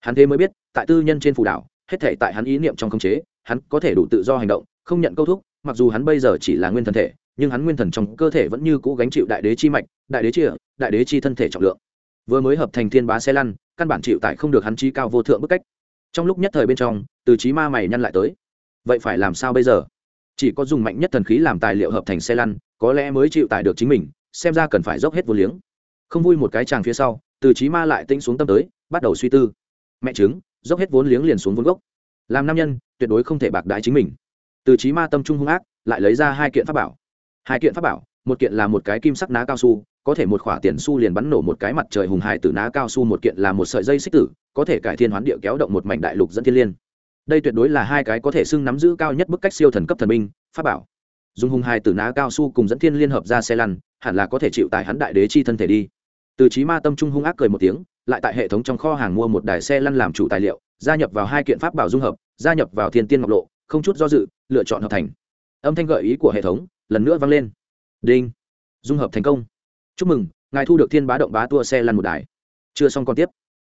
Hắn thế mới biết, tại tư nhân trên phù đảo, hết thể tại hắn ý niệm trong khống chế, hắn có thể đủ tự do hành động, không nhận câu thúc, mặc dù hắn bây giờ chỉ là nguyên thần thể, nhưng hắn nguyên thần trong cơ thể vẫn như cũ gánh chịu đại đế chi mạch, đại đế chia đại đế chi thân thể trọng lượng. Vừa mới hợp thành thiên bá xe lăn, căn bản chịu tại không được hắn chi cao vô thượng bức cách. Trong lúc nhất thời bên trong, từ trí ma mày nhăn lại tới. Vậy phải làm sao bây giờ? Chỉ có dùng mạnh nhất thần khí làm tài liệu hợp thành xe lăn có lẽ mới chịu tải được chính mình, xem ra cần phải dốc hết vô liếng. Không vui một cái chàng phía sau, từ trí ma lại tĩnh xuống tâm tới, bắt đầu suy tư. Mẹ chứng dốc hết vốn liếng liền xuống vốn gốc. Làm nam nhân, tuyệt đối không thể bạc đái chính mình. Từ trí ma tâm trung hung ác, lại lấy ra hai kiện pháp bảo. Hai kiện pháp bảo, một kiện là một cái kim sắc ná cao su, có thể một khỏa tiền su liền bắn nổ một cái mặt trời hùng hài từ ná cao su, một kiện là một sợi dây xích tử, có thể cải thiên hoán địa kéo động một mảnh đại lục dẫn thiên liên. Đây tuyệt đối là hai cái có thể xưng nắm giữ cao nhất bức cách siêu thần cấp thần minh pháp bảo dùng hùng hai từ ná cao su cùng dẫn thiên liên hợp ra xe lăn hẳn là có thể chịu tại hắn đại đế chi thân thể đi. Từ trí ma tâm trung hung ác cười một tiếng lại tại hệ thống trong kho hàng mua một đài xe lăn làm chủ tài liệu gia nhập vào hai kiện pháp bảo dung hợp gia nhập vào thiên tiên ngọc lộ không chút do dự lựa chọn hợp thành. Âm thanh gợi ý của hệ thống lần nữa vang lên. Đinh. Dung hợp thành công. Chúc mừng ngài thu được thiên bá động bá tua xe lăn một đài. Chưa xong còn tiếp.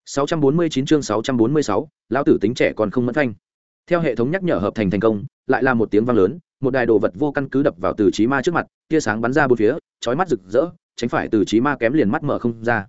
649 chương 646, lão tử tính trẻ còn không mẫn thanh theo hệ thống nhắc nhở hợp thành thành công, lại là một tiếng vang lớn, một đài đồ vật vô căn cứ đập vào từ trí ma trước mặt, tia sáng bắn ra bốn phía, chói mắt rực rỡ, tránh phải từ trí ma kém liền mắt mở không ra.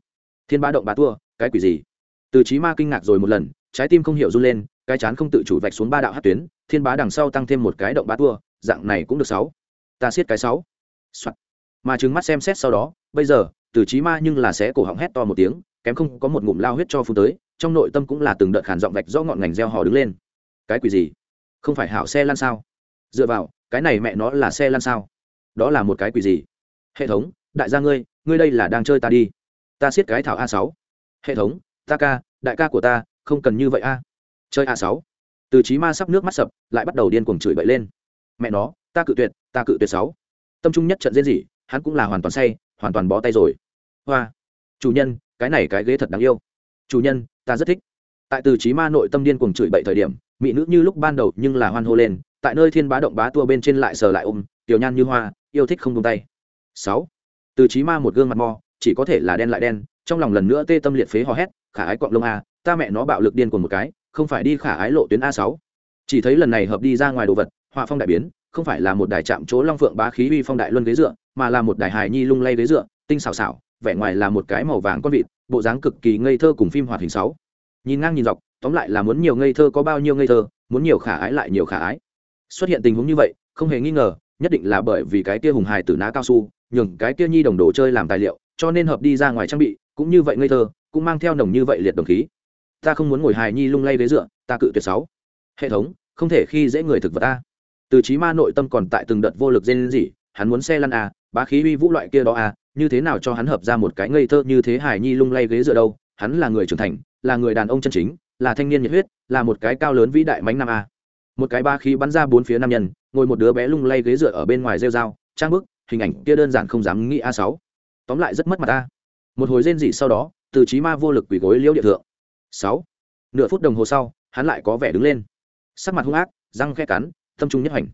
Thiên ba động bà tua, cái quỷ gì? Từ trí ma kinh ngạc rồi một lần, trái tim không hiểu run lên, cái chán không tự chủ vạch xuống ba đạo hát tuyến, thiên bá đằng sau tăng thêm một cái động bá tua, dạng này cũng được sáu. Ta siết cái sáu. Soạn. mà trừng mắt xem xét sau đó, bây giờ, từ trí ma nhưng là sẽ cổ họng hét to một tiếng, kém không có một ngụm lao huyết cho phun tới, trong nội tâm cũng là từng đợt khản giọng vạch do ngọn ngành gieo hò đứng lên cái quỷ gì? Không phải hảo xe lan sao? Dựa vào, cái này mẹ nó là xe lan sao? Đó là một cái quỷ gì? Hệ thống, đại gia ngươi ngươi đây là đang chơi ta đi. Ta siết cái thảo a sáu. Hệ thống, ta ca, đại ca của ta, không cần như vậy a. Chơi a sáu. Từ trí ma sắp nước mắt sập, lại bắt đầu điên cuồng chửi bậy lên. Mẹ nó, ta cự tuyệt, ta cự tuyệt sáu. Tâm trung nhất trận diễn gì, hắn cũng là hoàn toàn say, hoàn toàn bó tay rồi. Hoa. Chủ nhân, cái này cái ghế thật đáng yêu. Chủ nhân, ta rất thích. Tại từ trí ma nội tâm điên cuồng chửi bậy thời điểm mỹ nữ như lúc ban đầu nhưng là hoan hô lên, tại nơi thiên bá động bá tua bên trên lại sờ lại ôm, tiểu nhan như hoa, yêu thích không tung tay. Sáu. Từ trí ma một gương mặt mò, chỉ có thể là đen lại đen, trong lòng lần nữa tê tâm liệt phế hò hét, khả ái quạng lông a, ta mẹ nó bạo lực điên cuồng một cái, không phải đi khả ái lộ tuyến a sáu. Chỉ thấy lần này hợp đi ra ngoài đồ vật, họa phong đại biến, không phải là một đài chạm chỗ long phượng bá khí uy phong đại luân ghế dựa, mà là một đài hài nhi lung lay ghế dựa, tinh xảo xảo, vẻ ngoài là một cái màu vàng con vịt, bộ dáng cực kỳ ngây thơ cùng phim hoạt hình sáu. Nhìn ngang nhìn dọc tóm lại là muốn nhiều ngây thơ có bao nhiêu ngây thơ, muốn nhiều khả ái lại nhiều khả ái. Xuất hiện tình huống như vậy, không hề nghi ngờ, nhất định là bởi vì cái kia hùng hài từ ná cao su, nhường cái kia nhi đồng đồ chơi làm tài liệu, cho nên hợp đi ra ngoài trang bị, cũng như vậy ngây thơ, cũng mang theo nồng như vậy liệt đồng khí. Ta không muốn ngồi hài nhi lung lay ghế dựa, ta cự tuyệt sáu. Hệ thống, không thể khi dễ người thực vật ta. Từ trí ma nội tâm còn tại từng đợt vô lực dên gì hắn muốn xe lăn à bá khí uy vũ loại kia đó à như thế nào cho hắn hợp ra một cái ngây thơ như thế hài nhi lung lay ghế dựa đâu, hắn là người trưởng thành, là người đàn ông chân chính là thanh niên nhiệt huyết, là một cái cao lớn vĩ đại mánh nam a. Một cái ba khí bắn ra bốn phía nam nhân, ngồi một đứa bé lung lay ghế dựa ở bên ngoài rêu dao trang bức, hình ảnh kia đơn giản không dám nghĩ a sáu. Tóm lại rất mất mặt ta một hồi rên dị sau đó, từ trí ma vô lực quỳ gối liễu địa thượng. Sáu. Nửa phút đồng hồ sau, hắn lại có vẻ đứng lên. Sắc mặt hung ác, răng khe cắn, tâm trung nhất hành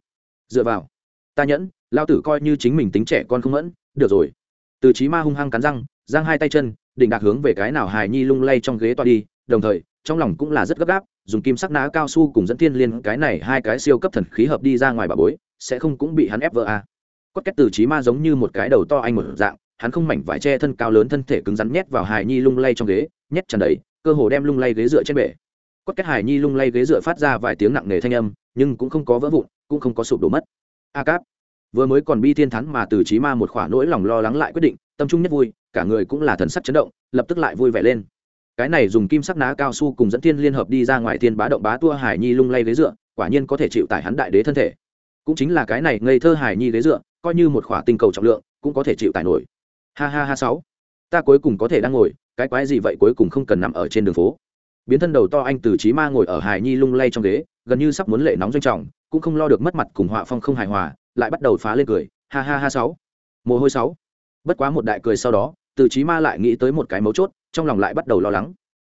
dựa vào. Ta nhẫn, lao tử coi như chính mình tính trẻ con không mẫn, được rồi. Từ trí ma hung hăng cắn răng, giang hai tay chân định đạt hướng về cái nào hài nhi lung lay trong ghế toa đi, đồng thời trong lòng cũng là rất gấp gáp, dùng kim sắc ná cao su cùng dẫn thiên liên cái này hai cái siêu cấp thần khí hợp đi ra ngoài bà bối, sẽ không cũng bị hắn ép vỡ à. cốt cách từ trí ma giống như một cái đầu to anh một dạng, hắn không mảnh vải che thân cao lớn thân thể cứng rắn nhét vào hài nhi lung lay trong ghế, nhét tràn đầy, cơ hồ đem lung lay ghế dựa trên bể. Cốt cách hài nhi lung lay ghế dựa phát ra vài tiếng nặng nề thanh âm, nhưng cũng không có vỡ vụn, cũng không có sụp đổ mất. A cáp. Vừa mới còn bi thiên thắng mà từ trí ma một khỏa nỗi lòng lo lắng lại quyết định, tâm trung nhất vui, cả người cũng là thần sắc chấn động, lập tức lại vui vẻ lên cái này dùng kim sắc ná cao su cùng dẫn thiên liên hợp đi ra ngoài thiên bá động bá tua hải nhi lung lay ghế dựa, quả nhiên có thể chịu tải hắn đại đế thân thể. Cũng chính là cái này ngây thơ hải nhi ghế dựa, coi như một khỏa tinh cầu trọng lượng, cũng có thể chịu tải nổi. Ha ha ha sáu. Ta cuối cùng có thể đang ngồi, cái quái gì vậy cuối cùng không cần nằm ở trên đường phố. Biến thân đầu to anh từ trí ma ngồi ở hải nhi lung lay trong ghế, gần như sắp muốn lệ nóng doanh trọng, cũng không lo được mất mặt cùng họa phong không hài hòa, lại bắt đầu phá lên cười. Ha ha ha sáu. Mồ hôi sáu. Bất quá một đại cười sau đó, từ trí ma lại nghĩ tới một cái mấu chốt trong lòng lại bắt đầu lo lắng.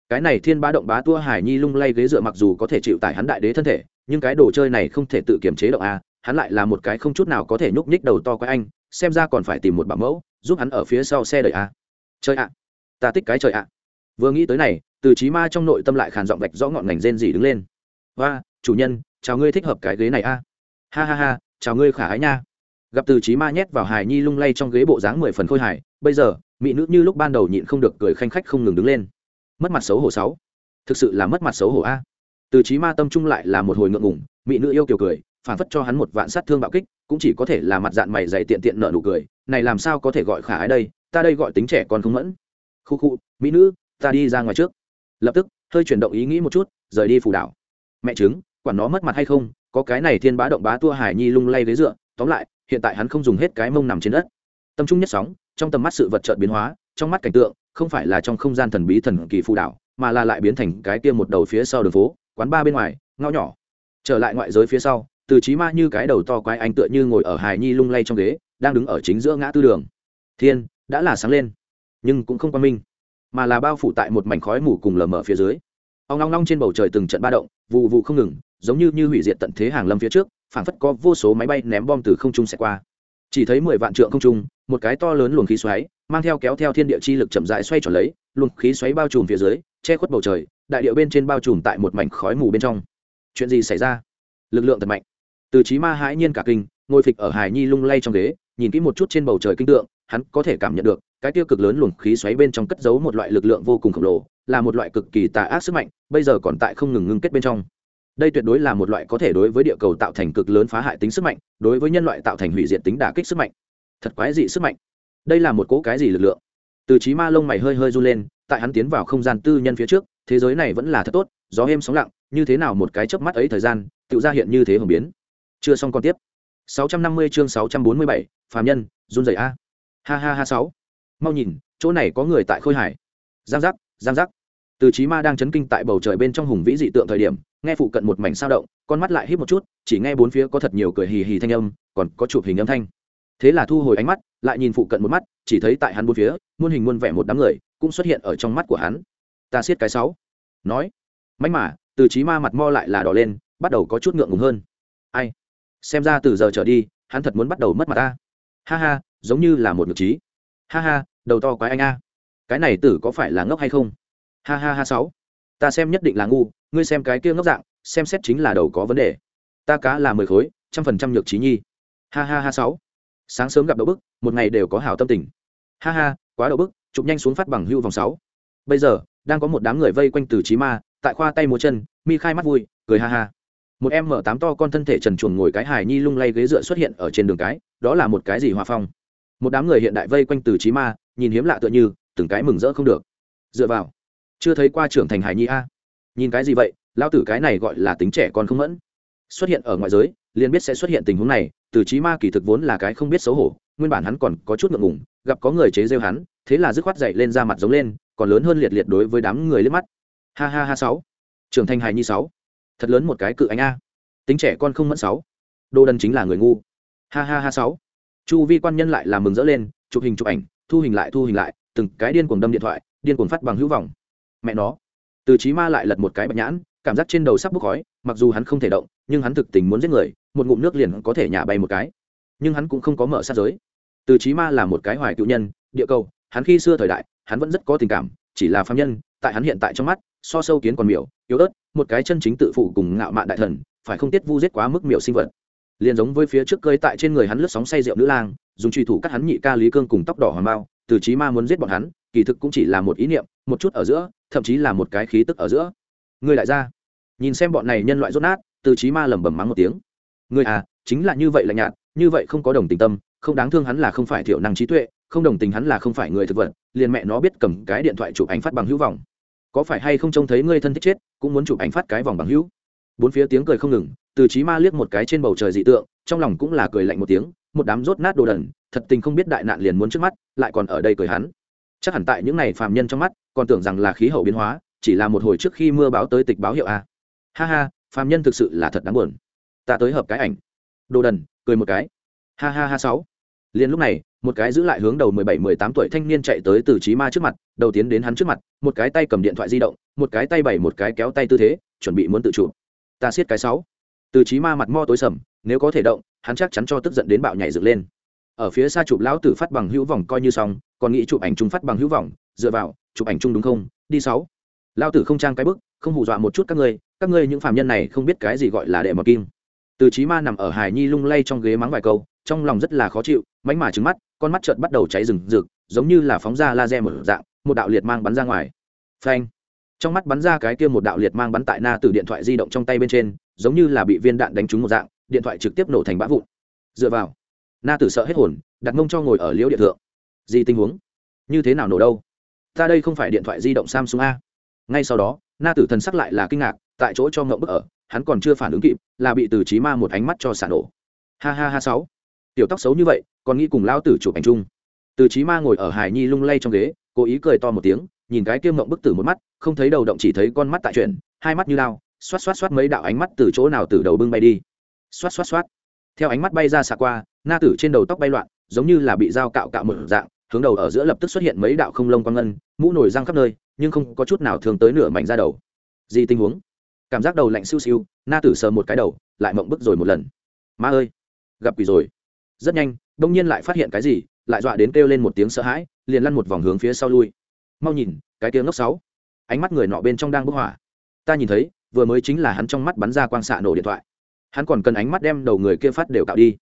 Cái này thiên ba động bá tua hải nhi lung lay ghế dựa mặc dù có thể chịu tải hắn đại đế thân thể, nhưng cái đồ chơi này không thể tự kiềm chế động a, hắn lại là một cái không chút nào có thể nhúc nhích đầu to quái anh, xem ra còn phải tìm một bảo mẫu, giúp hắn ở phía sau xe đợi a. Chơi ạ, ta thích cái trời ạ. Vừa nghĩ tới này, từ trí ma trong nội tâm lại khàn giọng vạch rõ ngọn ngành rên gì đứng lên. Và chủ nhân, chào ngươi thích hợp cái ghế này a. Ha ha ha, chào ngươi khả ái nha. Gặp từ trí ma nhét vào hải nhi lung lay trong ghế bộ dáng mười phần khôi hài, bây giờ mỹ nữ như lúc ban đầu nhịn không được cười khanh khách không ngừng đứng lên. Mất mặt xấu hổ sáu. Thực sự là mất mặt xấu hổ a. Từ trí ma tâm trung lại là một hồi ngượng ngùng, mỹ nữ yêu kiều cười, phản phất cho hắn một vạn sát thương bạo kích, cũng chỉ có thể là mặt dạng mày dày tiện tiện nở nụ cười, này làm sao có thể gọi khả ái đây? Ta đây gọi tính trẻ còn không mẫn. Khu khu, mỹ nữ, ta đi ra ngoài trước. Lập tức, hơi chuyển động ý nghĩ một chút, rời đi phủ đảo. Mẹ chứng quản nó mất mặt hay không, có cái này thiên bá động bá tua hải nhi lung lay ghế dựa, tóm lại, hiện tại hắn không dùng hết cái mông nằm trên đất. Tâm trung nhất sóng trong tầm mắt sự vật chợt biến hóa, trong mắt cảnh tượng, không phải là trong không gian thần bí thần kỳ phù đảo, mà là lại biến thành cái kia một đầu phía sau đường phố, quán ba bên ngoài, ngõ nhỏ. Trở lại ngoại giới phía sau, từ trí ma như cái đầu to quái anh tựa như ngồi ở hài nhi lung lay trong ghế, đang đứng ở chính giữa ngã tư đường. Thiên, đã là sáng lên. Nhưng cũng không quan minh, mà là bao phủ tại một mảnh khói mù cùng lờ mờ phía dưới. Ông long long trên bầu trời từng trận ba động, vụ vụ không ngừng, giống như như hủy diệt tận thế hàng lâm phía trước, phảng phất có vô số máy bay ném bom từ không trung sẽ qua. Chỉ thấy mười vạn trượng không trung một cái to lớn luồng khí xoáy, mang theo kéo theo thiên địa chi lực chậm rãi xoay tròn lấy, luồng khí xoáy bao trùm phía dưới, che khuất bầu trời, đại điệu bên trên bao trùm tại một mảnh khói mù bên trong. Chuyện gì xảy ra? Lực lượng thật mạnh. Từ trí ma hãi nhiên cả kinh, ngồi phịch ở hải nhi lung lay trong ghế, nhìn kỹ một chút trên bầu trời kinh tượng, hắn có thể cảm nhận được, cái tiêu cực lớn luồng khí xoáy bên trong cất giấu một loại lực lượng vô cùng khổng lồ, là một loại cực kỳ tà ác sức mạnh, bây giờ còn tại không ngừng ngưng kết bên trong. Đây tuyệt đối là một loại có thể đối với địa cầu tạo thành cực lớn phá hại tính sức mạnh, đối với nhân loại tạo thành hủy diệt tính đả kích sức mạnh thật quái dị sức mạnh. Đây là một cỗ cái gì lực lượng? Từ trí ma lông mày hơi hơi run lên tại hắn tiến vào không gian tư nhân phía trước thế giới này vẫn là thật tốt gió êm sóng lặng như thế nào một cái chớp mắt ấy thời gian tự ra hiện như thế hồng biến. Chưa xong còn tiếp. 650 chương 647, phàm nhân run rẩy a. Ha ha ha sáu. Mau nhìn chỗ này có người tại khôi hải giang giác giang giác. Từ trí ma đang chấn kinh tại bầu trời bên trong hùng vĩ dị tượng thời điểm nghe phụ cận một mảnh sao động con mắt lại hít một chút chỉ nghe bốn phía có thật nhiều cười hì hì thanh âm còn có chụp hình âm thanh thế là thu hồi ánh mắt, lại nhìn phụ cận một mắt, chỉ thấy tại hắn bốn phía, muôn hình muôn vẻ một đám người cũng xuất hiện ở trong mắt của hắn. Ta siết cái sáu. Nói mạnh mà, từ trí ma mặt mo lại là đỏ lên, bắt đầu có chút ngượng ngùng hơn. Ai? Xem ra từ giờ trở đi, hắn thật muốn bắt đầu mất mặt ta. Ha ha, giống như là một ngược trí. Ha ha, đầu to quái anh a. Cái này tử có phải là ngốc hay không? Ha ha ha sáu. Ta xem nhất định là ngu, ngươi xem cái kia ngốc dạng, xem xét chính là đầu có vấn đề. Ta cá là mười khối, trăm phần trăm nhược trí nhi. Ha ha ha sáu sáng sớm gặp đậu bức, một ngày đều có hảo tâm tình. Ha ha, quá đậu bức, chụp nhanh xuống phát bằng hưu vòng sáu. Bây giờ, đang có một đám người vây quanh từ trí ma, tại khoa tay múa chân, mi khai mắt vui, cười ha ha. Một em mở tám to con thân thể trần chuồn ngồi cái hài nhi lung lay ghế dựa xuất hiện ở trên đường cái, đó là một cái gì hòa phong. Một đám người hiện đại vây quanh từ trí ma, nhìn hiếm lạ tựa như, từng cái mừng rỡ không được. Dựa vào, chưa thấy qua trưởng thành hài nhi a. Nhìn cái gì vậy lao tử cái này gọi là tính trẻ con không mẫn. Xuất hiện ở ngoại giới liền biết sẽ xuất hiện tình huống này, từ trí ma kỳ thực vốn là cái không biết xấu hổ, nguyên bản hắn còn có chút ngượng ngùng, gặp có người chế rêu hắn, thế là dứt khoát dậy lên ra mặt giống lên, còn lớn hơn liệt liệt đối với đám người liếc mắt. Ha ha ha sáu. Trưởng thành hài nhi sáu. Thật lớn một cái cự anh a. Tính trẻ con không mẫn sáu. Đô đần chính là người ngu. Ha ha ha sáu. Chu vi quan nhân lại làm mừng rỡ lên, chụp hình chụp ảnh, thu hình lại thu hình lại, từng cái điên cuồng đâm điện thoại, điên cuồng phát bằng hữu vọng. Mẹ nó. Từ trí ma lại lật một cái bạch nhãn, cảm giác trên đầu sắp bốc khói, mặc dù hắn không thể động, nhưng hắn thực tình muốn giết người một ngụm nước liền có thể nhả bay một cái. Nhưng hắn cũng không có mở sát giới. Từ trí ma là một cái hoài cựu nhân, địa cầu, hắn khi xưa thời đại, hắn vẫn rất có tình cảm, chỉ là phạm nhân, tại hắn hiện tại trong mắt, so sâu kiến còn miểu, yếu ớt, một cái chân chính tự phụ cùng ngạo mạn đại thần, phải không tiết vu giết quá mức miểu sinh vật. Liền giống với phía trước cơi tại trên người hắn lướt sóng say rượu nữ lang, dùng truy thủ cắt hắn nhị ca lý cương cùng tóc đỏ hoàng bao, từ trí ma muốn giết bọn hắn, kỳ thực cũng chỉ là một ý niệm, một chút ở giữa, thậm chí là một cái khí tức ở giữa. Người lại ra nhìn xem bọn này nhân loại rốt nát, từ trí ma lẩm bẩm mắng một tiếng người à chính là như vậy là nhạt, như vậy không có đồng tình tâm, không đáng thương hắn là không phải thiểu năng trí tuệ, không đồng tình hắn là không phải người thực vật, liền mẹ nó biết cầm cái điện thoại chụp ảnh phát bằng hữu vọng. Có phải hay không trông thấy ngươi thân thích chết, cũng muốn chụp ảnh phát cái vòng bằng hữu? Bốn phía tiếng cười không ngừng, từ trí ma liếc một cái trên bầu trời dị tượng, trong lòng cũng là cười lạnh một tiếng, một đám rốt nát đồ đần, thật tình không biết đại nạn liền muốn trước mắt, lại còn ở đây cười hắn. Chắc hẳn tại những này phàm nhân trong mắt, còn tưởng rằng là khí hậu biến hóa, chỉ là một hồi trước khi mưa báo tới tịch báo hiệu a. Ha ha, phàm nhân thực sự là thật đáng buồn ta tới hợp cái ảnh. Đồ đần, cười một cái. Ha ha ha sáu. Liền lúc này, một cái giữ lại hướng đầu mười bảy, mười tám tuổi thanh niên chạy tới từ trí ma trước mặt, đầu tiến đến hắn trước mặt, một cái tay cầm điện thoại di động, một cái tay bày một cái kéo tay tư thế, chuẩn bị muốn tự chụp. Ta siết cái sáu. Từ trí ma mặt mo tối sầm, nếu có thể động, hắn chắc chắn cho tức giận đến bạo nhảy dựng lên. Ở phía xa chụp lão tử phát bằng hữu vòng coi như xong, còn nghĩ chụp ảnh chung phát bằng hữu vòng dựa vào, chụp ảnh chung đúng không? Đi sáu. Lão tử không trang cái bức, không hù dọa một chút các ngươi các ngươi những phạm nhân này không biết cái gì gọi là đệ mọt kim từ trí ma nằm ở hải nhi lung lay trong ghế mắng vài câu, trong lòng rất là khó chịu, mánh mà trứng mắt, con mắt trợn bắt đầu cháy rừng rực, giống như là phóng ra laser một dạng, một đạo liệt mang bắn ra ngoài. Phanh. Trong mắt bắn ra cái kia một đạo liệt mang bắn tại na từ điện thoại di động trong tay bên trên, giống như là bị viên đạn đánh trúng một dạng, điện thoại trực tiếp nổ thành bã vụn. Dựa vào. Na tử sợ hết hồn, đặt mông cho ngồi ở liễu địa thượng. Gì tình huống? Như thế nào nổ đâu? Ta đây không phải điện thoại di động samsung a. Ngay sau đó, na tử thần sắc lại là kinh ngạc, tại chỗ cho ngậm bức ở hắn còn chưa phản ứng kịp, là bị từ trí ma một ánh mắt cho xả nổ. Ha ha ha sáu. Tiểu tóc xấu như vậy, còn nghĩ cùng lao tử chụp ảnh chung. Từ trí ma ngồi ở hải nhi lung lay trong ghế, cố ý cười to một tiếng, nhìn cái kia mộng bức tử một mắt, không thấy đầu động chỉ thấy con mắt tại chuyện hai mắt như lao, xoát xoát xoát mấy đạo ánh mắt từ chỗ nào từ đầu bưng bay đi. Xoát xoát xoát. Theo ánh mắt bay ra xạ qua, na tử trên đầu tóc bay loạn, giống như là bị dao cạo cạo một dạng, hướng đầu ở giữa lập tức xuất hiện mấy đạo không lông quang ngân, mũ nổi răng khắp nơi, nhưng không có chút nào thường tới nửa mảnh ra đầu. Gì tình huống? Cảm giác đầu lạnh siêu siêu, na tử sờ một cái đầu, lại mộng bức rồi một lần. Ma ơi, gặp quỷ rồi. Rất nhanh, đông nhiên lại phát hiện cái gì, lại dọa đến kêu lên một tiếng sợ hãi, liền lăn một vòng hướng phía sau lui. Mau nhìn, cái tiếng ngốc sáu. Ánh mắt người nọ bên trong đang bức hỏa. Ta nhìn thấy, vừa mới chính là hắn trong mắt bắn ra quang xạ nổ điện thoại. Hắn còn cần ánh mắt đem đầu người kia phát đều cạo đi.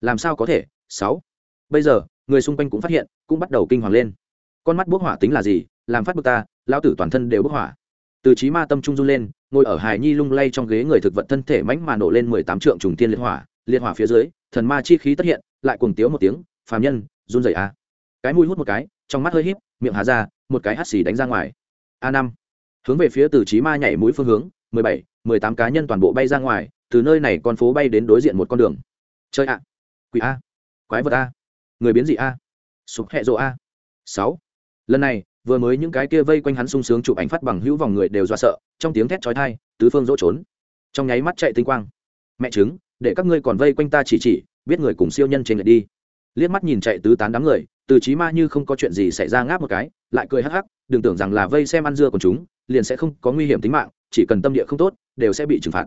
Làm sao có thể, sáu? Bây giờ, người xung quanh cũng phát hiện, cũng bắt đầu kinh hoàng lên. Con mắt bốc hỏa tính là gì? Làm phát bức ta, lão tử toàn thân đều bốc hỏa từ trí ma tâm trung run lên ngồi ở hài nhi lung lay trong ghế người thực vật thân thể mãnh mà nổ lên mười tám trượng trùng tiên liệt hỏa. Liệt hỏa phía dưới thần ma chi khí tất hiện lại cuồng tiếu một tiếng phàm nhân run rẩy a. Cái mũi hút một cái trong mắt hơi híp miệng hà ra một cái hắt xì đánh ra ngoài. A năm. Hướng về phía từ trí ma nhảy mũi phương hướng mười bảy mười tám cá nhân toàn bộ bay ra ngoài từ nơi này con phố bay đến đối diện một con đường. Chơi ạ, quỷ a. Quái vật a. Người biến dị a. Sụp hẹ rộ a. Sáu. Lần này vừa mới những cái kia vây quanh hắn sung sướng chụp ảnh phát bằng hữu vòng người đều do sợ, trong tiếng thét chói tai, tứ phương dỗ trốn. Trong nháy mắt chạy tinh quang. Mẹ chứng để các ngươi còn vây quanh ta chỉ chỉ, biết người cùng siêu nhân trên lệ đi. Liếc mắt nhìn chạy tứ tán đám người, từ trí ma như không có chuyện gì xảy ra ngáp một cái, lại cười hắc hắc, đừng tưởng rằng là vây xem ăn dưa của chúng, liền sẽ không có nguy hiểm tính mạng, chỉ cần tâm địa không tốt, đều sẽ bị trừng phạt.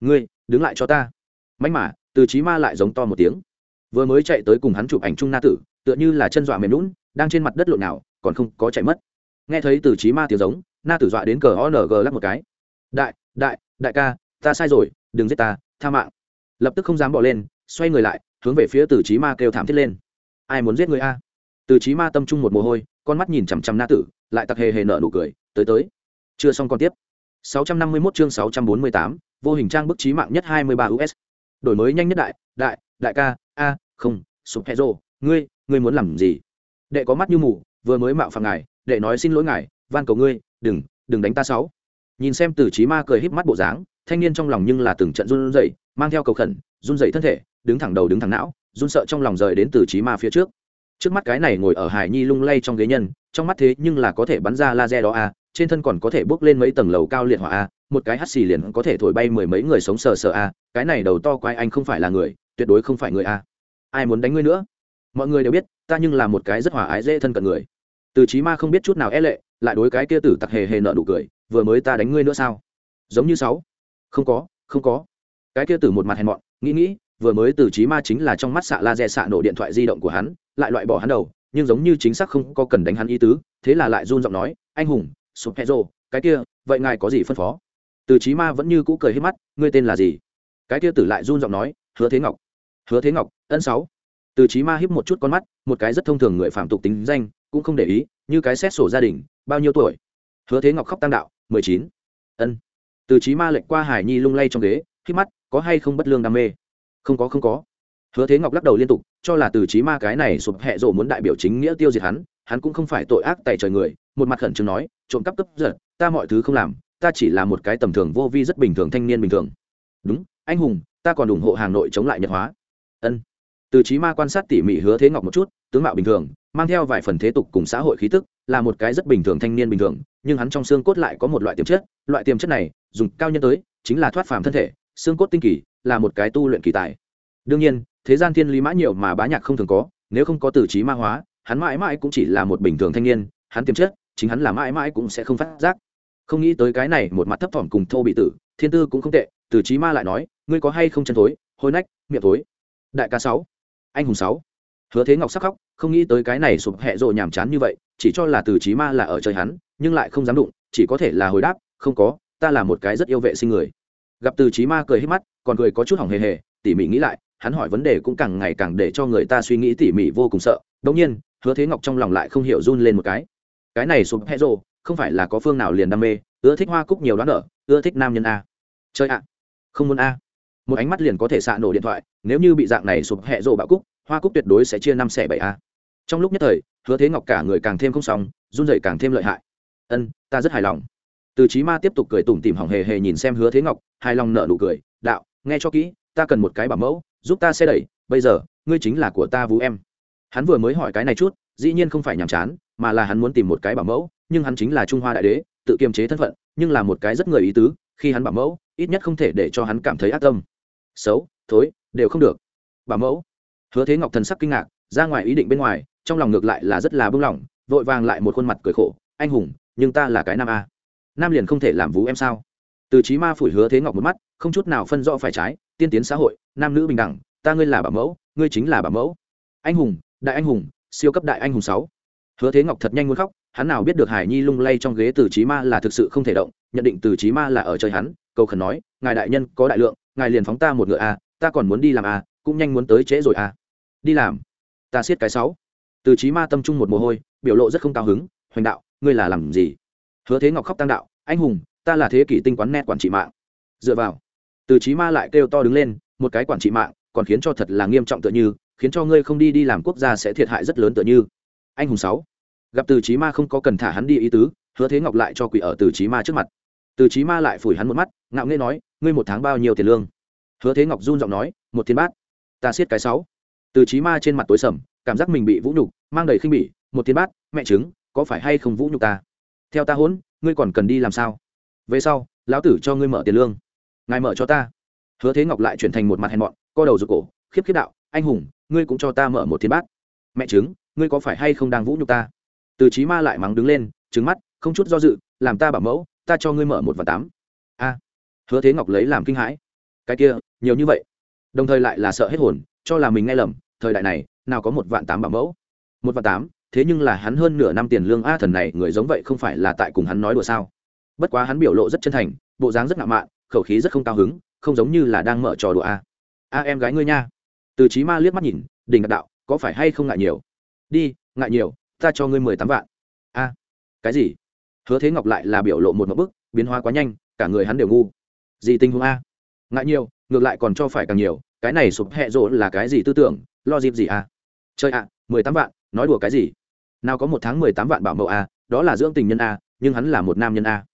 Ngươi, đứng lại cho ta. Mánh mà, từ trí ma lại giống to một tiếng. Vừa mới chạy tới cùng hắn chụp ảnh chung na tử, tựa như là chân dọa mềm lún đang trên mặt đất lộn nào còn không có chạy mất. Nghe thấy từ trí ma tiếng giống na tử dọa đến cờ ong lắc một cái. Đại đại đại ca ta sai rồi đừng giết ta tha mạng. Lập tức không dám bỏ lên xoay người lại hướng về phía từ trí ma kêu thảm thiết lên. Ai muốn giết người a? Từ trí ma tâm trung một mồ hôi con mắt nhìn chằm chằm na tử lại tặc hề hề nở nụ cười tới tới. Chưa xong còn tiếp. 651 chương 648, vô hình trang bức trí mạng nhất 23 US. Đổi mới nhanh nhất đại, đại, đại ca, a, không, sụp hero, ngươi, ngươi muốn làm gì? Đệ có mắt như mù, vừa mới mạo phạm ngài, đệ nói xin lỗi ngài, van cầu ngươi, đừng, đừng đánh ta sáu. Nhìn xem từ Chí Ma cười híp mắt bộ dáng, thanh niên trong lòng nhưng là từng trận run rẩy, mang theo cầu khẩn, run rẩy thân thể, đứng thẳng đầu đứng thẳng não, run sợ trong lòng rời đến từ Chí Ma phía trước. Trước mắt cái này ngồi ở Hải Nhi lung lay trong ghế nhân, trong mắt thế nhưng là có thể bắn ra laser đó a, à, trên thân còn có thể bước lên mấy tầng lầu cao liệt hỏa a à, một cái hắt xì liền có thể thổi bay mười mấy người sống sờ sờ a à, cái này đầu to quái anh không phải là người tuyệt đối không phải người a ai muốn đánh ngươi nữa mọi người đều biết ta nhưng là một cái rất hòa ái dễ thân cận người từ trí ma không biết chút nào e lệ, lại đối cái kia tử tặc hề hề nợ nụ cười, vừa mới ta đánh ngươi nữa sao? Giống như sáu. Không có không có. Cái kia tử một mặt hèn mọn, nghĩ nghĩ, vừa mới từ trí ma chính là trong mắt xạ laser xạ nổ điện thoại di động của hắn, lại loại bỏ hắn đầu, nhưng giống như chính xác không có cần đánh hắn ý tứ, thế là lại run giọng nói, anh hùng, sụp hẹ rồ, cái kia, vậy ngài có gì phân phó? Từ trí ma vẫn như cũ cười hết mắt, ngươi tên là gì? Cái kia tử lại run giọng nói, hứa thế ngọc. Hứa thế ngọc, ân sáu. Từ trí ma híp một chút con mắt, một cái rất thông thường người phạm tục tính danh cũng không để ý, như cái xét sổ gia đình, bao nhiêu tuổi? Hứa thế ngọc khóc tăng đạo, mười chín. Ân. Từ trí ma lệnh qua hải nhi lung lay trong ghế khi mắt, có hay không bất lương đam mê? Không có không có. Hứa thế ngọc lắc đầu liên tục, cho là từ trí ma cái này sụp hẹ rộ muốn đại biểu chính nghĩa tiêu diệt hắn hắn cũng không phải tội ác tại trời người, một mặt khẩn trương nói, trộm cắp cướp giật, ta mọi thứ không làm, ta chỉ là một cái tầm thường vô vi rất bình thường thanh niên bình thường. Đúng, anh hùng, ta còn ủng hộ hà nội chống lại nhật hóa. Ân. Từ trí ma quan sát tỉ mỉ hứa thế ngọc một chút, tướng mạo bình thường mang theo vài phần thế tục cùng xã hội khí tức, là một cái rất bình thường thanh niên bình thường, nhưng hắn trong xương cốt lại có một loại tiềm chất. Loại tiềm chất này, dùng cao nhân tới, chính là thoát phàm thân thể, xương cốt tinh kỳ, là một cái tu luyện kỳ tài. Đương nhiên, thế gian thiên lý mã nhiều mà bá nhạc không thường có, nếu không có từ trí ma hóa, hắn mãi mãi cũng chỉ là một bình thường thanh niên, hắn tiềm chất, chính hắn là mãi mãi cũng sẽ không phát giác. Không nghĩ tới cái này, một mặt thấp thỏm cùng thô bị tử, thiên tư cũng không tệ, từ trí ma lại nói, ngươi có hay không chân thối? Hôi nách, miệng thối. Đại ca sáu, anh hùng sáu hứa thế ngọc sắc khóc không nghĩ tới cái này sụp hẹ rồi nhàm chán như vậy chỉ cho là từ trí ma là ở chơi hắn nhưng lại không dám đụng chỉ có thể là hồi đáp không có ta là một cái rất yêu vệ sinh người. Gặp từ trí ma cười hết mắt còn cười có chút hỏng hề hề tỉ mỉ nghĩ lại hắn hỏi vấn đề cũng càng ngày càng để cho người ta suy nghĩ tỉ mỉ vô cùng sợ. Đống nhiên hứa thế ngọc trong lòng lại không hiểu run lên một cái. Cái này sụp hẹ rồ không phải là có phương nào liền đam mê ưa thích hoa cúc nhiều đoán ở, ưa thích nam nhân a. Chơi ạ. Không muốn a. Một ánh mắt liền có thể xạ nổ điện thoại nếu như bị dạng này sụp hẹ rồ bạo cúc hoa cúc tuyệt đối sẽ chia năm xẻ bảy a. Trong lúc nhất thời, hứa thế ngọc cả người càng thêm không xong run dậy càng thêm lợi hại. Ân, ta rất hài lòng. Từ trí ma tiếp tục cười tủm tỉm hỏng hề hề nhìn xem hứa thế ngọc, hài lòng nợ nụ cười, đạo, nghe cho kỹ, ta cần một cái bảo mẫu, giúp ta xe đẩy, bây giờ, ngươi chính là của ta vũ em. Hắn vừa mới hỏi cái này chút, dĩ nhiên không phải nhàm chán, mà là hắn muốn tìm một cái bảo mẫu, nhưng hắn chính là trung hoa đại đế, tự kiềm chế thân phận, nhưng là một cái rất người ý tứ, khi hắn bảo mẫu, ít nhất không thể để cho hắn cảm thấy ác tâm. Xấu, thối, đều không được. Bảo mẫu hứa thế ngọc thần sắc kinh ngạc, ra ngoài ý định bên ngoài, trong lòng ngược lại là rất là bưng lỏng vội vàng lại một khuôn mặt cười khổ, anh hùng, nhưng ta là cái nam a. Nam liền không thể làm vũ em sao? Từ trí ma phủi hứa thế ngọc một mắt, không chút nào phân rõ phải trái, tiên tiến xã hội, nam nữ bình đẳng, ta ngươi là bảo mẫu, ngươi chính là bảo mẫu. Anh hùng, đại anh hùng, siêu cấp đại anh hùng sáu. Hứa thế ngọc thật nhanh muốn khóc, hắn nào biết được hải nhi lung lay trong ghế từ trí ma là thực sự không thể động, nhận định từ trí ma là ở chơi hắn, cầu khẩn nói, ngài đại nhân có đại lượng, ngài liền phóng ta một ngựa a, ta còn muốn đi làm a, cũng nhanh muốn tới trễ rồi a đi làm. Ta siết cái sáu. Từ trí ma tâm trung một mồ hôi, biểu lộ rất không cao hứng, hoành đạo, ngươi là làm gì? Hứa thế ngọc khóc tăng đạo, anh hùng, ta là thế kỷ tinh quán nét quản trị mạng. Dựa vào, từ trí ma lại kêu to đứng lên, một cái quản trị mạng, còn khiến cho thật là nghiêm trọng tựa như, khiến cho ngươi không đi đi làm quốc gia sẽ thiệt hại rất lớn tựa như. Anh hùng sáu. Gặp từ trí ma không có cần thả hắn đi ý tứ, hứa thế ngọc lại cho quỷ ở từ trí ma trước mặt. Từ trí ma lại phủi hắn một mắt, ngạo nghễ nói, ngươi một tháng bao nhiêu tiền lương? Hứa thế ngọc run giọng nói, một thiên bát. Ta siết cái sáu từ trí ma trên mặt tối sầm, cảm giác mình bị vũ nhục, mang đầy khinh bỉ, một thiên bát, mẹ chứng có phải hay không vũ nhục ta? Theo ta hỗn ngươi còn cần đi làm sao? Về sau, lão tử cho ngươi mở tiền lương. Ngài mở cho ta. Hứa thế ngọc lại chuyển thành một mặt hèn mọn, co đầu rụt cổ, khiếp khiếp đạo, anh hùng, ngươi cũng cho ta mở một thiên bát. Mẹ chứng ngươi có phải hay không đang vũ nhục ta? Từ trí ma lại mắng đứng lên trứng mắt, không chút do dự, làm ta bảo mẫu, ta cho ngươi mở một và tám. A. Hứa thế ngọc lấy làm kinh hãi. Cái kia, nhiều như vậy. Đồng thời lại là sợ hết hồn, cho là mình nghe lầm thời đại này, nào có một vạn tám bảo mẫu. Một vạn tám, thế nhưng là hắn hơn nửa năm tiền lương a thần này, người giống vậy không phải là tại cùng hắn nói đùa sao? Bất quá hắn biểu lộ rất chân thành, bộ dáng rất ngạo mạn, khẩu khí rất không cao hứng, không giống như là đang mở trò đùa a. A em gái ngươi nha. Từ trí ma liếc mắt nhìn đình đạt đạo, có phải hay không ngại nhiều? Đi, ngại nhiều, ta cho ngươi mười tám vạn. A, cái gì? Hứa thế ngọc lại là biểu lộ một mẫu bức, biến hóa quá nhanh, cả người hắn đều ngu. Gì tình huống a? Ngại nhiều, ngược lại còn cho phải càng nhiều, cái này sụp hẹ rộ là cái gì tư tưởng? Lo dịp gì à, chơi ạ mười tám vạn nói đùa cái gì? Nào có một tháng mười tám vạn bảo mẫu à, đó là dưỡng tình nhân à, nhưng hắn là một nam nhân à,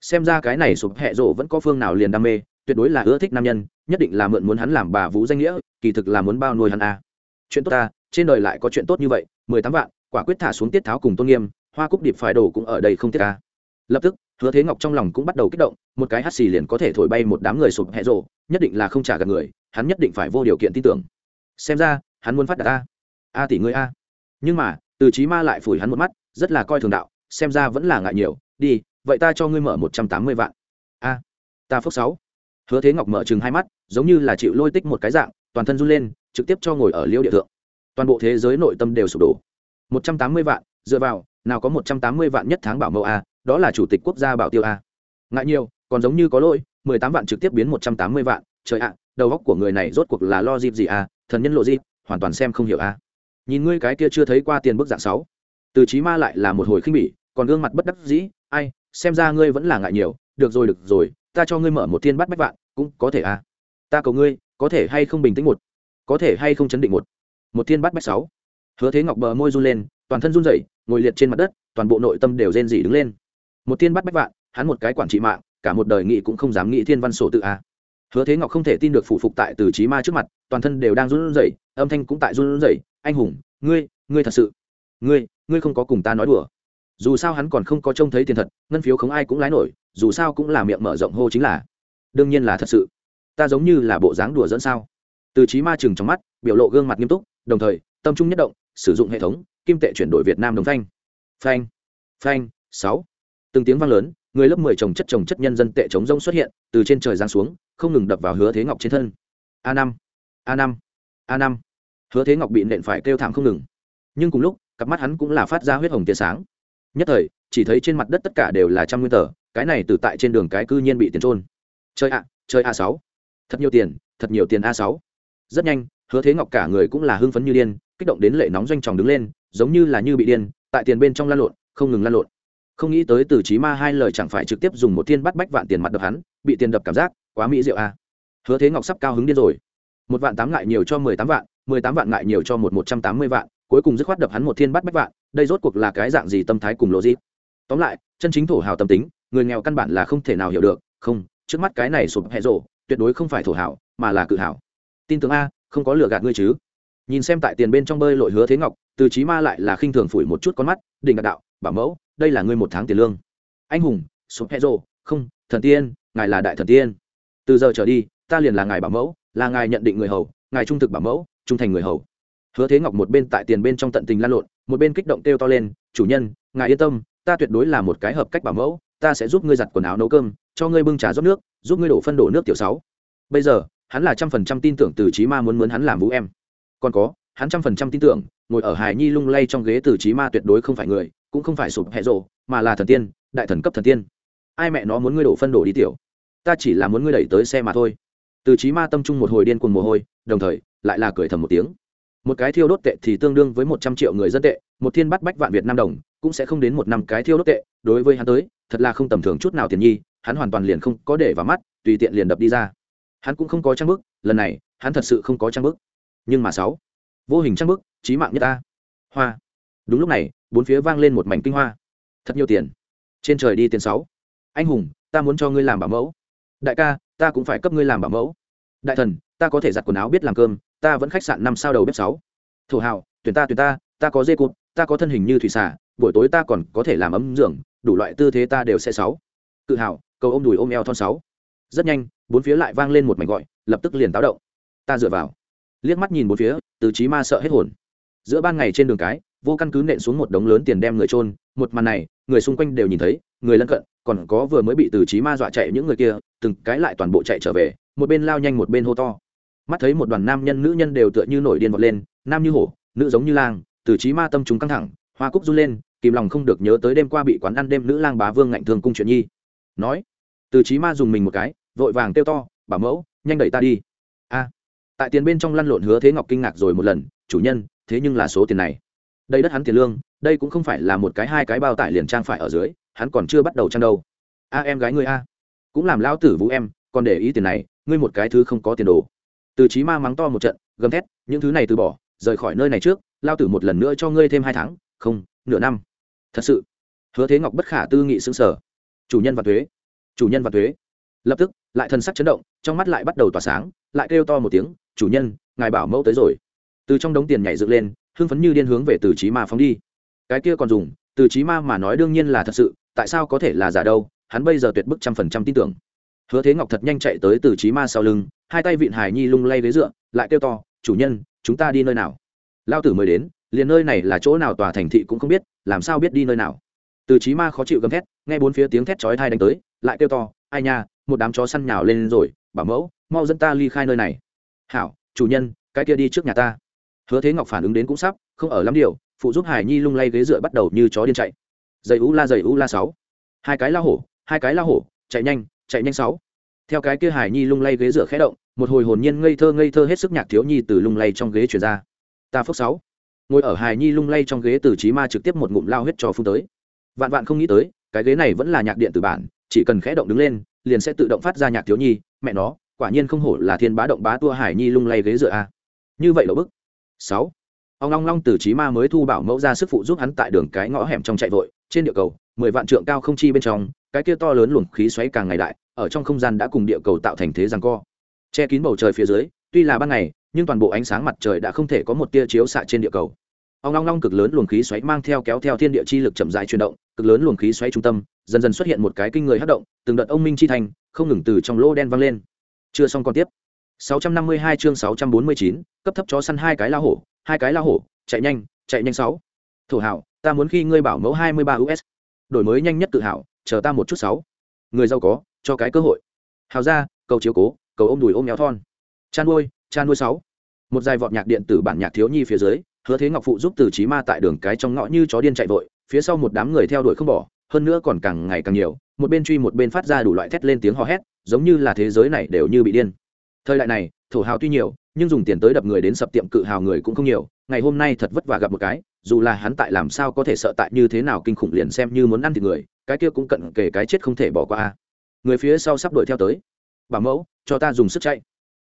xem ra cái này sụp hẹ rộ vẫn có phương nào liền đam mê tuyệt đối là ưa thích nam nhân nhất định là mượn muốn hắn làm bà vũ danh nghĩa kỳ thực là muốn bao nuôi hắn à. chuyện tốt ta trên đời lại có chuyện tốt như vậy mười tám vạn quả quyết thả xuống tiết tháo cùng tôn nghiêm hoa cúc điệp phải đổ cũng ở đây không tiết ca à. lập tức hứa thế ngọc trong lòng cũng bắt đầu kích động một cái hắt xì liền có thể thổi bay một đám người sụp hẹ rộ nhất định là không trả gần người hắn nhất định phải vô điều kiện tin tưởng. Xem ra hắn muốn phát đạt a a tỷ ngươi a. Nhưng mà, từ trí ma lại phủi hắn một mắt, rất là coi thường đạo, xem ra vẫn là ngại nhiều. Đi, vậy ta cho ngươi mở một trăm tám mươi vạn. A. Ta phước sáu. Hứa thế ngọc mở chừng hai mắt, giống như là chịu lôi tích một cái dạng, toàn thân run lên, trực tiếp cho ngồi ở liêu địa thượng. Toàn bộ thế giới nội tâm đều sụp đổ. Một trăm tám mươi vạn, dựa vào, nào có một trăm tám mươi vạn nhất tháng bảo mẫu a, đó là chủ tịch quốc gia bảo tiêu a. Ngại nhiều, còn giống như có lỗi, mười tám vạn trực tiếp biến một trăm tám mươi vạn. Trời ạ, đầu góc của người này rốt cuộc là lo dịp gì a, thần nhân lộ dịp hoàn toàn xem không hiểu a. Nhìn ngươi cái kia chưa thấy qua tiền bức dạng sáu. Từ trí ma lại là một hồi khinh bỉ, còn gương mặt bất đắc dĩ, ai, xem ra ngươi vẫn là ngại nhiều, được rồi được rồi, ta cho ngươi mở một thiên bát bách vạn, cũng có thể a. Ta cầu ngươi, có thể hay không bình tĩnh một, có thể hay không chấn định một. Một thiên bát bách sáu. Hứa thế ngọc bờ môi run lên, toàn thân run rẩy, ngồi liệt trên mặt đất, toàn bộ nội tâm đều rên rỉ đứng lên. Một thiên bát bách vạn, hắn một cái quản trị mạng, cả một đời nghị cũng không dám nghĩ thiên văn sổ tự a hứa thế ngọc không thể tin được phụ phục tại từ trí ma trước mặt, toàn thân đều đang run rẩy, âm thanh cũng tại run rẩy. Anh hùng, ngươi ngươi thật sự, ngươi ngươi không có cùng ta nói đùa. Dù sao hắn còn không có trông thấy tiền thật, ngân phiếu không ai cũng lái nổi, dù sao cũng là miệng mở rộng hô chính là. Đương nhiên là thật sự. Ta giống như là bộ dáng đùa dẫn sao? Từ trí ma chừng trong mắt, biểu lộ gương mặt nghiêm túc, đồng thời, tâm trung nhất động, sử dụng hệ thống, kim tệ chuyển đổi việt nam đồng phanh. Phanh phanh, sáu. Từng tiếng vang lớn người lớp mười trồng chất trồng chất nhân dân tệ chống rông xuất hiện, từ trên trời giáng xuống, không ngừng đập vào hứa thế ngọc trên thân. A năm a năm a năm. Hứa thế ngọc bị nện phải kêu thảm không ngừng. Nhưng cùng lúc, cặp mắt hắn cũng là phát ra huyết hồng tia sáng. Nhất thời, chỉ thấy trên mặt đất tất cả đều là trăm nguyên tờ, cái này từ tại trên đường cái cư nhiên bị tiền trôn. Chơi a chơi a sáu. Thật nhiều tiền, thật nhiều tiền a sáu. Rất nhanh, hứa thế ngọc cả người cũng là hưng phấn như điên, kích động đến lệ nóng doanh tròng đứng lên, giống như là như bị điên, tại tiền bên trong lan lộn, không ngừng lan lộn không nghĩ tới từ trí ma hai lời chẳng phải trực tiếp dùng một thiên bắt bách vạn tiền mặt đập hắn, bị tiền đập cảm giác quá mỹ diệu a. Hứa thế ngọc sắp cao hứng điên rồi. Một vạn tám ngại nhiều cho mười tám vạn, mười tám vạn ngại nhiều cho một một trăm tám mươi vạn, cuối cùng dứt khoát đập hắn một thiên bắt bách vạn, đây rốt cuộc là cái dạng gì tâm thái cùng lộ dịp tóm lại, chân chính thổ hào tâm tính, người nghèo căn bản là không thể nào hiểu được. Không, trước mắt cái này sụp hẹ rộ, tuyệt đối không phải thổ hảo mà là cự hảo tin tưởng a, không có lừa gạt ngươi chứ. Nhìn xem tại tiền bên trong bơi lội hứa thế ngọc, từ trí ma lại là khinh thường phủi một chút con mắt, đỉnh gạt đạo, bảo mẫu đây là ngươi một tháng tiền lương. Anh hùng, sụp hẹ rộ không, thần tiên, ngài là đại thần tiên. Từ giờ trở đi, ta liền là ngài bảo mẫu, là ngài nhận định người hầu, ngài trung thực bảo mẫu, trung thành người hầu. Hứa thế ngọc một bên tại tiền bên trong tận tình lan lộn, một bên kích động kêu to lên, chủ nhân, ngài yên tâm, ta tuyệt đối là một cái hợp cách bảo mẫu, ta sẽ giúp ngươi giặt quần áo nấu cơm, cho ngươi bưng trà rót nước, giúp ngươi đổ phân đổ nước tiểu sáu. Bây giờ, hắn là trăm phần trăm tin tưởng từ trí ma muốn muốn hắn làm vũ em. Còn có, hắn trăm phần trăm tin tưởng, ngồi ở hài nhi lung lay trong ghế từ trí ma tuyệt đối không phải người cũng không phải sụp hẹ rộ mà là thần tiên, đại thần cấp thần tiên. Ai mẹ nó muốn ngươi đổ phân đổ đi tiểu? Ta chỉ là muốn ngươi đẩy tới xe mà thôi. Từ trí ma tâm trung một hồi điên cuồng mồ hôi, đồng thời, lại là cười thầm một tiếng. Một cái thiêu đốt tệ thì tương đương với một trăm triệu người dân tệ, một thiên bắt bách vạn việt nam đồng, cũng sẽ không đến một năm cái thiêu đốt tệ, đối với hắn tới, thật là không tầm thường chút nào tiền nhi, hắn hoàn toàn liền không có để vào mắt, tùy tiện liền đập đi ra. Hắn cũng không có trang bức, lần này, hắn thật sự không có trang bức. Nhưng mà sáu, vô hình trang bức trí mạng nhất ta. Hoa đúng lúc này, bốn phía vang lên một mảnh kinh hoa. Thật nhiều tiền. Trên trời đi tiền sáu. Anh hùng, ta muốn cho ngươi làm bảo mẫu. Đại ca, ta cũng phải cấp ngươi làm bảo mẫu. Đại thần, ta có thể giặt quần áo biết làm cơm, ta vẫn khách sạn năm sao đầu bếp sáu. Thổ hào, tuyển ta tuyển ta ta có dê cụt, ta có thân hình như thủy xả buổi tối ta còn có thể làm ấm dưỡng đủ loại tư thế ta đều sẽ sáu. Cự hào, cầu ôm đùi ôm eo thon sáu. Rất nhanh, bốn phía lại vang lên một mảnh gọi, lập tức liền táo động. Ta dựa vào. Liếc mắt nhìn bốn phía, từ trí ma sợ hết hồn. Giữa ban ngày trên đường cái vô căn cứ nện xuống một đống lớn tiền đem người trôn một màn này, người xung quanh đều nhìn thấy, người lân cận, còn có vừa mới bị từ trí ma dọa chạy những người kia, từng cái lại toàn bộ chạy trở về, một bên lao nhanh một bên hô to. Mắt thấy một đoàn nam nhân nữ nhân đều tựa như nổi điên vọt lên, nam như hổ, nữ giống như lang, từ trí ma tâm chúng căng thẳng, hoa cúc run lên, kìm lòng không được nhớ tới đêm qua bị quán ăn đêm nữ lang bá vương ngạnh thương cung chuyện nhi. Nói, từ trí ma dùng mình một cái, vội vàng kêu to, bảo mẫu, nhanh đẩy ta đi. A. Tại tiền bên trong lăn lộn hứa thế ngọc kinh ngạc rồi một lần, chủ nhân, thế nhưng là số tiền này đây đất hắn tiền lương, đây cũng không phải là một cái hai cái bao tải liền trang phải ở dưới, hắn còn chưa bắt đầu trang đâu. A, em gái ngươi a. Cũng làm lão tử vũ em, còn để ý tiền này, ngươi một cái thứ không có tiền đồ. Từ trí ma mắng to một trận, gầm thét, những thứ này từ bỏ, rời khỏi nơi này trước lao tử một lần nữa cho ngươi thêm hai tháng, không, nửa năm. Thật sự. Hứa thế ngọc bất khả tư nghị xứng sở chủ nhân và thuế. Chủ nhân và thuế. Lập tức, lại thân sắc chấn động, trong mắt lại bắt đầu tỏa sáng, lại kêu to một tiếng, chủ nhân, ngài bảo mẫu tới rồi. Từ trong đống tiền nhảy dựng lên hưng phấn như điên hướng về từ trí ma phóng đi. Cái kia còn dùng, từ trí ma mà nói đương nhiên là thật sự, tại sao có thể là giả đâu, hắn bây giờ tuyệt bức trăm phần trăm tin tưởng. Hứa thế ngọc thật nhanh chạy tới từ trí ma sau lưng, hai tay vịn hải nhi lung lay ghế dựa, lại kêu to, chủ nhân, chúng ta đi nơi nào? Lao tử mới đến, liền nơi này là chỗ nào tòa thành thị cũng không biết, làm sao biết đi nơi nào. Từ trí ma khó chịu gầm thét, nghe bốn phía tiếng thét chói thai đánh tới, lại kêu to, ai nha, một đám chó săn nhào lên rồi, bảo mẫu, mau dẫn ta ly khai nơi này. Hảo, chủ nhân, cái kia đi trước nhà ta hứa thế ngọc phản ứng đến cũng sắp, không ở lắm điều, phụ giúp hải nhi lung lay ghế dựa bắt đầu như chó điên chạy. Dày u la dày u la sáu. Hai cái la hổ, hai cái la hổ, chạy nhanh chạy nhanh sáu. Theo cái kia hải nhi lung lay ghế dựa khẽ động, một hồi hồn nhiên ngây thơ ngây thơ hết sức nhạc thiếu nhi từ lung lay trong ghế chuyển ra. Ta phước sáu. Ngồi ở hải nhi lung lay trong ghế từ trí ma trực tiếp một ngụm lao huyết cho phun tới. Vạn vạn không nghĩ tới, cái ghế này vẫn là nhạc điện từ bản, chỉ cần khẽ động đứng lên, liền sẽ tự động phát ra nhạc thiếu nhi, mẹ nó, quả nhiên không hổ là thiên bá động bá tua hải nhi lung lay ghế dựa a. Như vậy là bức sáu. Ông long long từ trí ma mới thu bảo mẫu ra sức phụ giúp hắn tại đường cái ngõ hẻm trong chạy vội, trên địa cầu, mười vạn trượng cao không chi bên trong, cái kia to lớn luồng khí xoáy càng ngày đại, ở trong không gian đã cùng địa cầu tạo thành thế rằng co. Che kín bầu trời phía dưới, tuy là ban ngày, nhưng toàn bộ ánh sáng mặt trời đã không thể có một tia chiếu xạ trên địa cầu. Ông long long cực lớn luồng khí xoáy mang theo kéo theo thiên địa chi lực chậm dài chuyển động, cực lớn luồng khí xoáy trung tâm, dần dần xuất hiện một cái kinh người hất động, từng đợt ông minh chi thành, không ngừng từ trong lô đen vang lên. Chưa xong còn tiếp. 652 chương 649, cấp thấp chó săn hai cái lao hổ hai cái lao hổ chạy nhanh chạy nhanh sáu. Thủ hảo ta muốn khi ngươi bảo mẫu 23 us đổi mới nhanh nhất tự hảo chờ ta một chút sáu. Người giàu có cho cái cơ hội. Hào ra cầu chiếu cố cầu ôm đùi ôm méo thon. Chan nuôi chan nuôi sáu. Một dài vọt nhạc điện tử bản nhạc thiếu nhi phía dưới hứa thế ngọc phụ giúp từ trí ma tại đường cái trong ngõ như chó điên chạy vội phía sau một đám người theo đuổi không bỏ hơn nữa còn càng ngày càng nhiều một bên truy một bên phát ra đủ loại thét lên tiếng hò hét giống như là thế giới này đều như bị điên thời đại này, thổ hào tuy nhiều, nhưng dùng tiền tới đập người đến sập tiệm cự hào người cũng không nhiều. Ngày hôm nay thật vất vả gặp một cái, dù là hắn tại làm sao có thể sợ tại như thế nào kinh khủng liền xem như muốn ăn thịt người, cái kia cũng cận kề cái chết không thể bỏ qua người phía sau sắp đuổi theo tới. Bà mẫu, cho ta dùng sức chạy.